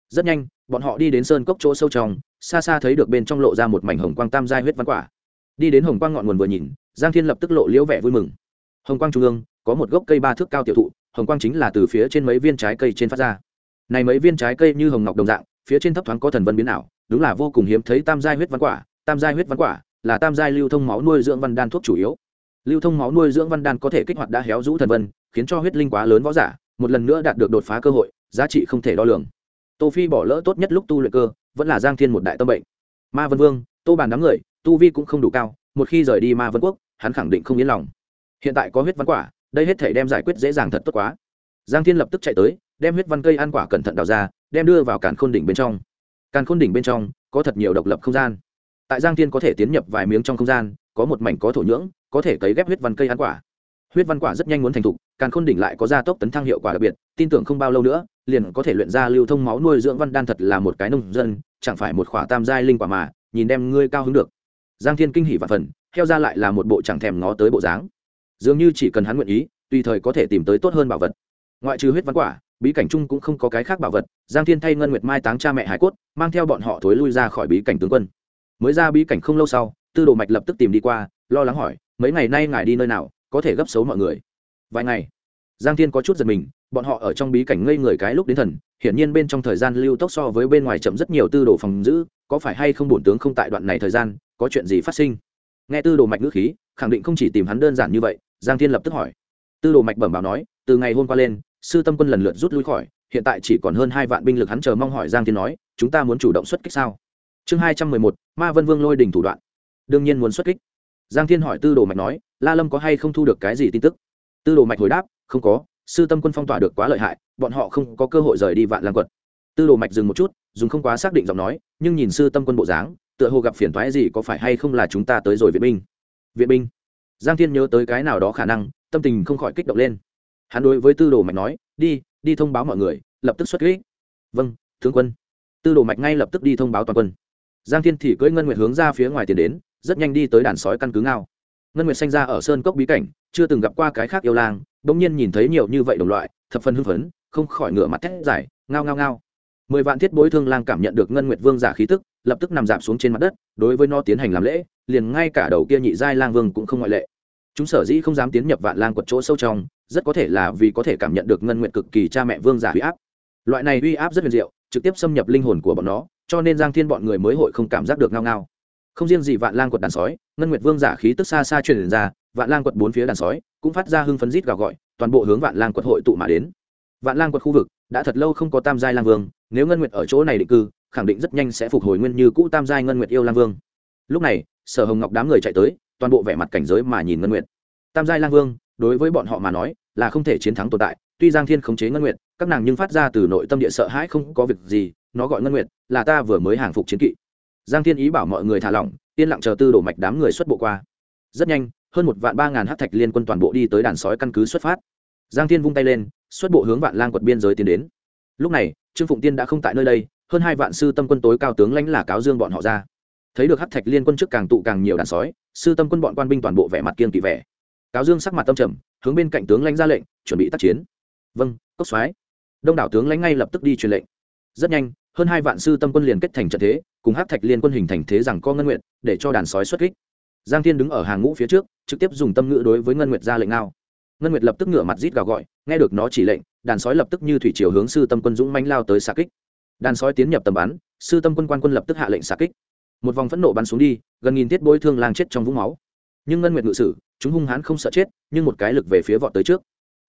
Speaker 1: Rất nhanh, bọn họ đi đến sơn cốc chỗ sâu trong, xa xa thấy được bên trong lộ ra một mảnh hồng quang tam giai huyết văn quả. Đi đến hồng quang ngọn nguồn vừa nhìn, giang thiên lập tức lộ liễu vẻ vui mừng. Hồng quang trung ương, có một gốc cây ba thước cao tiểu thụ, hồng quang chính là từ phía trên mấy viên trái cây trên phát ra này mấy viên trái cây như hồng ngọc đồng dạng, phía trên thấp thoáng có thần vân biến ảo, đúng là vô cùng hiếm thấy tam giai huyết văn quả, tam giai huyết văn quả là tam giai lưu thông máu nuôi dưỡng văn đan thuốc chủ yếu. Lưu thông máu nuôi dưỡng văn đan có thể kích hoạt đã héo rũ thần vân, khiến cho huyết linh quá lớn võ giả, một lần nữa đạt được đột phá cơ hội, giá trị không thể đo lường. Tô phi bỏ lỡ tốt nhất lúc tu luyện cơ, vẫn là giang thiên một đại tâm bệnh. Ma vân vương, tô bàn đám người, tu vi cũng không đủ cao, một khi rời đi ma vân quốc, hắn khẳng định không yên lòng. Hiện tại có huyết văn quả, đây hết thể đem giải quyết dễ dàng thật tốt quá. Giang thiên lập tức chạy tới đem huyết văn cây ăn quả cẩn thận đào ra, đem đưa vào càn khôn đỉnh bên trong. Càn khôn đỉnh bên trong có thật nhiều độc lập không gian. Tại giang thiên có thể tiến nhập vài miếng trong không gian, có một mảnh có thổ nhưỡng, có thể cấy ghép huyết văn cây ăn quả. Huyết văn quả rất nhanh muốn thành thục, càn khôn đỉnh lại có gia tốc tấn thăng hiệu quả đặc biệt, tin tưởng không bao lâu nữa, liền có thể luyện ra lưu thông máu nuôi dưỡng văn đan thật là một cái nông dân, chẳng phải một khỏa tam giai linh quả mà, nhìn đem ngươi cao hứng được. Giang thiên kinh hỉ và phần theo ra lại là một bộ chẳng thèm ngó tới bộ dáng. Dường như chỉ cần hắn nguyện ý, tùy thời có thể tìm tới tốt hơn bảo vật. Ngoại trừ huyết văn quả bí cảnh chung cũng không có cái khác bảo vật, giang thiên thay ngân nguyệt mai táng cha mẹ hải cốt, mang theo bọn họ thối lui ra khỏi bí cảnh tướng quân. Mới ra bí cảnh không lâu sau, tư đồ mạch lập tức tìm đi qua, lo lắng hỏi, mấy ngày nay ngài đi nơi nào, có thể gấp xấu mọi người? Vài ngày, giang thiên có chút giật mình, bọn họ ở trong bí cảnh ngây người cái lúc đến thần, hiển nhiên bên trong thời gian lưu tốc so với bên ngoài chậm rất nhiều tư đồ phòng giữ, có phải hay không bổn tướng không tại đoạn này thời gian, có chuyện gì phát sinh? Nghe tư đồ mạch ngữ khí, khẳng định không chỉ tìm hắn đơn giản như vậy, giang thiên lập tức hỏi. Tư đồ mạch bẩm báo nói, từ ngày hôm qua lên sư tâm quân lần lượt rút lui khỏi, hiện tại chỉ còn hơn hai vạn binh lực hắn chờ mong hỏi giang thiên nói, chúng ta muốn chủ động xuất kích sao? Chương hai trăm mười một, ma vân vương lôi đình thủ đoạn. Đương nhiên muốn xuất kích. Giang thiên hỏi tư đồ mạch nói, la lâm có hay không thu được cái gì tin tức? Tư đồ mạch hồi đáp, không có, sư tâm quân phong tỏa được quá lợi hại, bọn họ không có cơ hội rời đi vạn lang quật. Tư đồ mạch dừng một chút, dùng không quá xác định giọng nói, nhưng nhìn sư tâm quân bộ dáng, tựa hồ gặp phiền thoái gì có phải hay không là chúng ta tới rồi viện binh? Viện binh? Giang thiên nhớ tới cái nào đó khả năng, tâm tình không khỏi kích động lên hắn đối với tư đồ mạch nói, đi đi thông báo mọi người, lập tức xuất kích. Vâng tướng quân. Tư đồ mạch ngay lập tức đi thông báo toàn quân. Giang thiên thì cưỡi ngân nguyệt hướng ra phía ngoài tiền đến, rất nhanh đi tới đàn sói căn cứ ngao. Ngân nguyệt sinh ra ở sơn cốc bí cảnh, chưa từng gặp qua cái khác yêu lang, bỗng nhiên nhìn thấy nhiều như vậy đồng loại, thập phần hưng phấn, không khỏi ngửa mặt thét giải ngao ngao ngao. Mười vạn thiết bối thương lang cảm nhận được ngân nguyệt vương giả khí tức, lập tức nằm dạp xuống trên mặt đất, đối với nó tiến hành làm lễ, liền ngay cả đầu kia nhị giai lang vương cũng không ngoại lệ. Chúng sở dĩ không dám tiến nhập vạn lang quật chỗ sâu trong rất có thể là vì có thể cảm nhận được ngân nguyện cực kỳ cha mẹ vương giả huy áp. Loại này uy áp rất huyền diệu, trực tiếp xâm nhập linh hồn của bọn nó, cho nên giang thiên bọn người mới hội không cảm giác được ngao ngao. Không riêng gì vạn lang quật đàn sói, ngân nguyệt vương giả khí tức xa xa truyền ra, vạn lang quật bốn phía đàn sói cũng phát ra hưng phấn rít gào gọi, toàn bộ hướng vạn lang quật hội tụ mà đến. Vạn lang quật khu vực đã thật lâu không có tam giai lang vương, nếu ngân nguyệt ở chỗ này định cư, khẳng định rất nhanh sẽ phục hồi nguyên như cũ tam giai ngân nguyệt yêu lang vương. Lúc này, sở hồng ngọc đám người chạy tới, toàn bộ vẻ mặt cảnh giới mà nhìn ngân nguyệt. Tam giai lang vương, đối với bọn họ mà nói là không thể chiến thắng tồn tại. Tuy giang thiên khống chế ngân nguyệt, các nàng nhưng phát ra từ nội tâm địa sợ hãi không có việc gì, nó gọi ngân nguyệt, là ta vừa mới hàng phục chiến kỵ. Giang thiên ý bảo mọi người thả lỏng, yên lặng chờ tư đổ mạch đám người xuất bộ qua. Rất nhanh, hơn một vạn ba ngàn hát thạch liên quân toàn bộ đi tới đàn sói căn cứ xuất phát. Giang thiên vung tay lên, xuất bộ hướng vạn lang quật biên giới tiến đến. Lúc này, trương phụng tiên đã không tại nơi đây, hơn hai vạn sư tâm quân tối cao tướng lãnh là cáo dương bọn họ ra. Thấy được hát thạch liên quân trước càng tụ càng nhiều đàn sói, sư tâm quân bọn quan binh toàn bộ vẻ mặt kiên kỵ vẻ cáo dương sắc mặt tâm trầm, hướng bên cạnh tướng lãnh ra lệnh, chuẩn bị tác chiến. Vâng cốc soái. Đông đảo tướng lãnh ngay lập tức đi truyền lệnh. Rất nhanh, hơn hai vạn sư tâm quân liền kết thành trận thế, cùng hát thạch liên quân hình thành thế rằng co ngân nguyện để cho đàn sói xuất kích. Giang thiên đứng ở hàng ngũ phía trước, trực tiếp dùng tâm ngữ đối với ngân nguyệt ra lệnh ngao. ngân nguyệt lập tức ngửa mặt rít gào gọi, nghe được nó chỉ lệnh, đàn sói lập tức như thủy chiều hướng sư tâm quân dũng manh lao tới xạ kích. Đàn sói tiến nhập tầm bắn, sư tâm quân quan quân lập tức hạ lệnh xạ kích. Một vòng phẫn nộ bắn xuống đi, gần nghìn tiết bối thương lang chết trong vũng máu. Nhưng ngân nguyệt ngự sử chúng hung hãn không sợ chết, nhưng một cái lực về phía vọt tới trước.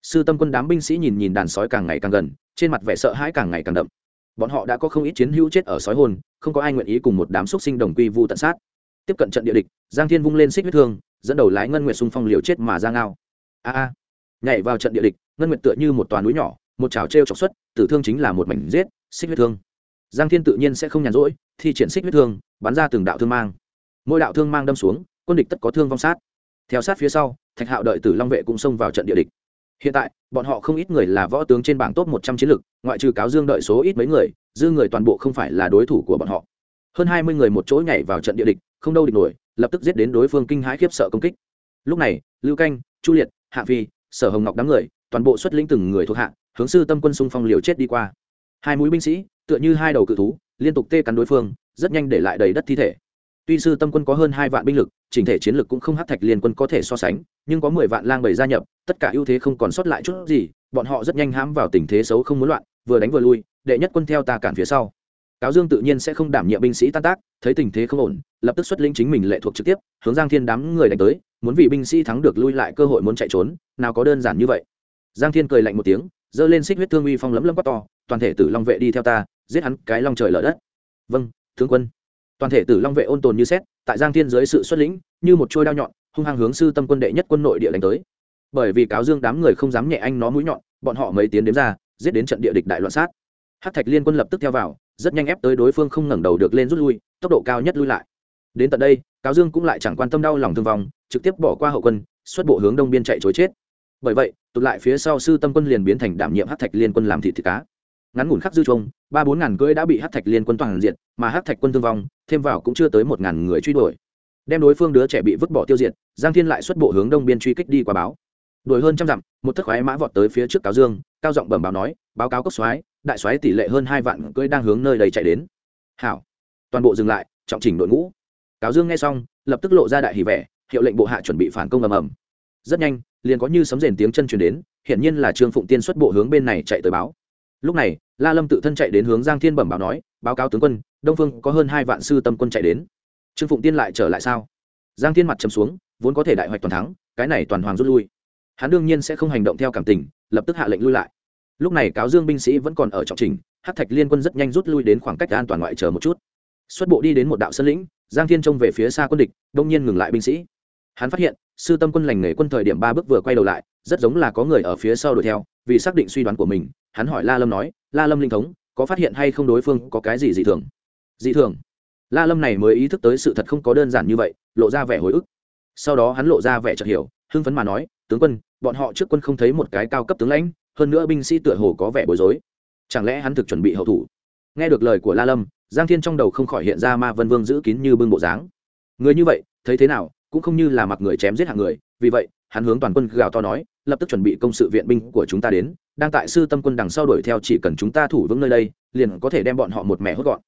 Speaker 1: Sư tâm quân đám binh sĩ nhìn nhìn đàn sói càng ngày càng gần, trên mặt vẻ sợ hãi càng ngày càng đậm. Bọn họ đã có không ít chiến hữu chết ở sói hồn, không có ai nguyện ý cùng một đám xúc sinh đồng quy vu tận sát. Tiếp cận trận địa địch, giang thiên vung lên xích huyết thương, dẫn đầu lái ngân nguyệt xung phong liều chết mà ra ngao. A a. Nhảy vào trận địa địch, ngân nguyệt tựa như một toàn núi nhỏ, một chảo trêu r chọc xuất, tử thương chính là một mảnh giết, xích huyết thương. Giang thiên tự nhiên sẽ không nhàn rỗi, thi triển xích huyết thương, bắn ra từng đạo thương mang. Mỗi đạo thương mang đâm xuống, quân địch tất có thương vong sát theo sát phía sau, thạch hạo đợi tử long vệ cũng xông vào trận địa địch. Hiện tại, bọn họ không ít người là võ tướng trên bảng top một trăm chiến lực, ngoại trừ cáo dương đợi số ít mấy người, dư người toàn bộ không phải là đối thủ của bọn họ. Hơn hai mươi người một chỗ nhảy vào trận địa địch, không đâu địch nổi, lập tức giết đến đối phương kinh hãi khiếp sợ công kích. Lúc này, lưu canh, chu liệt, hạ phi, sở hồng ngọc đám người, toàn bộ xuất lĩnh từng người thuộc hạ, hướng sư tâm quân xung phong liều chết đi qua. Hai mũi binh sĩ, tựa như hai đầu cự thú, liên tục tê cắn đối phương, rất nhanh để lại đầy đất thi thể tuy sư tâm quân có hơn hai vạn binh lực, chỉnh thể chiến lực cũng không hát thạch liên quân có thể so sánh, nhưng có mười vạn lang bầy gia nhập, tất cả ưu thế không còn sót lại chút gì, bọn họ rất nhanh hãm vào tình thế xấu không muốn loạn, vừa đánh vừa lui, đệ nhất quân theo ta cản phía sau. Cáo dương tự nhiên sẽ không đảm nhiệm binh sĩ tan tác, thấy tình thế không ổn, lập tức xuất lĩnh chính mình lệ thuộc trực tiếp, hướng giang thiên đám người đánh tới, muốn vì binh sĩ thắng được lui lại cơ hội muốn chạy trốn, nào có đơn giản như vậy. Giang thiên cười lạnh một tiếng, giơ lên xích huyết thương uy phong lấm lấm quát to, toàn thể tử long vệ đi theo ta, giết hắn cái long trời lở đất. Vâng tướng quân toàn thể tử long vệ ôn tồn như xét, tại giang thiên dưới sự xuất lĩnh, như một trôi đao nhọn, hung hăng hướng sư tâm quân đệ nhất quân nội địa đánh tới. Bởi vì cáo dương đám người không dám nhẹ anh nó mũi nhọn, bọn họ mấy tiến đến ra, giết đến trận địa địch đại loạn sát. Hát thạch liên quân lập tức theo vào, rất nhanh ép tới đối phương không ngẩng đầu được lên rút lui, tốc độ cao nhất lui lại. Đến tận đây, cáo dương cũng lại chẳng quan tâm đau lòng thương vong, trực tiếp bỏ qua hậu quân, xuất bộ hướng đông biên chạy chối chết. Bởi vậy, tụt lại phía sau sư tâm quân liền biến thành đảm nhiệm hát thạch liên quân làm thịt thịt cá ngắn ngủn khắc dư trông, ba bốn ngàn cưỡi đã bị hát thạch liên quân toàn diện mà hát thạch quân thương vong, thêm vào cũng chưa tới một ngàn người truy đuổi. Đem đối phương đứa trẻ bị vứt bỏ tiêu diệt, giang thiên lại xuất bộ hướng đông biên truy kích đi qua báo. Đuổi hơn trăm dặm, một thất khoái mã vọt tới phía trước cáo dương, cao giọng bẩm báo nói, báo cáo cốc soái, đại soái tỷ lệ hơn hai vạn cưỡi đang hướng nơi đầy chạy đến. Hảo. Toàn bộ dừng lại, trọng chỉnh đội ngũ. Cáo dương nghe xong, lập tức lộ ra đại hỉ vẻ, hiệu lệnh bộ hạ chuẩn bị phản công ầm ầm. Rất nhanh, liền có như sấm rền tiếng chân truyền đến, hiển nhiên là trương phụng tiên xuất bộ hướng bên này chạy tới báo lúc này, la lâm tự thân chạy đến hướng giang thiên bẩm báo nói, báo cáo tướng quân, đông phương có hơn hai vạn sư tâm quân chạy đến. Trương phụng tiên lại trở lại sao? Giang thiên mặt chấm xuống, vốn có thể đại hoạch toàn thắng, cái này toàn hoàng rút lui. Hắn đương nhiên sẽ không hành động theo cảm tình, lập tức hạ lệnh lui lại. Lúc này cáo dương binh sĩ vẫn còn ở trọng trình hát thạch liên quân rất nhanh rút lui đến khoảng cách an toàn ngoại chờ một chút. Xuất bộ đi đến một đạo sân lĩnh, giang thiên trông về phía xa quân địch, đông nhiên ngừng lại binh sĩ. Hắn phát hiện, sư tâm quân lành nghề quân thời điểm ba bước vừa quay đầu lại, rất giống là có người ở phía sau đuổi theo, vì xác định suy đoán của mình hắn hỏi la lâm nói, la lâm linh thống, có phát hiện hay không đối phương có cái gì dị thường? Dị thường? La lâm này mới ý thức tới sự thật không có đơn giản như vậy, lộ ra vẻ hồi ức. Sau đó hắn lộ ra vẻ chợt hiểu, hưng phấn mà nói, tướng quân, bọn họ trước quân không thấy một cái cao cấp tướng lãnh, hơn nữa binh sĩ tựa hồ có vẻ bối rối. Chẳng lẽ hắn thực chuẩn bị hậu thủ? Nghe được lời của la lâm, giang thiên trong đầu không khỏi hiện ra ma vân vương giữ kín như bưng bộ dáng. Người như vậy, thấy thế nào, cũng không như là mặc người chém giết hạng người, vì vậy hắn hướng toàn quân gào to nói, lập tức chuẩn bị công sự viện binh của chúng ta đến, đang tại sư tâm quân đằng sau đuổi theo chỉ cần chúng ta thủ vững nơi đây, liền có thể đem bọn họ một mẹ hốt gọn.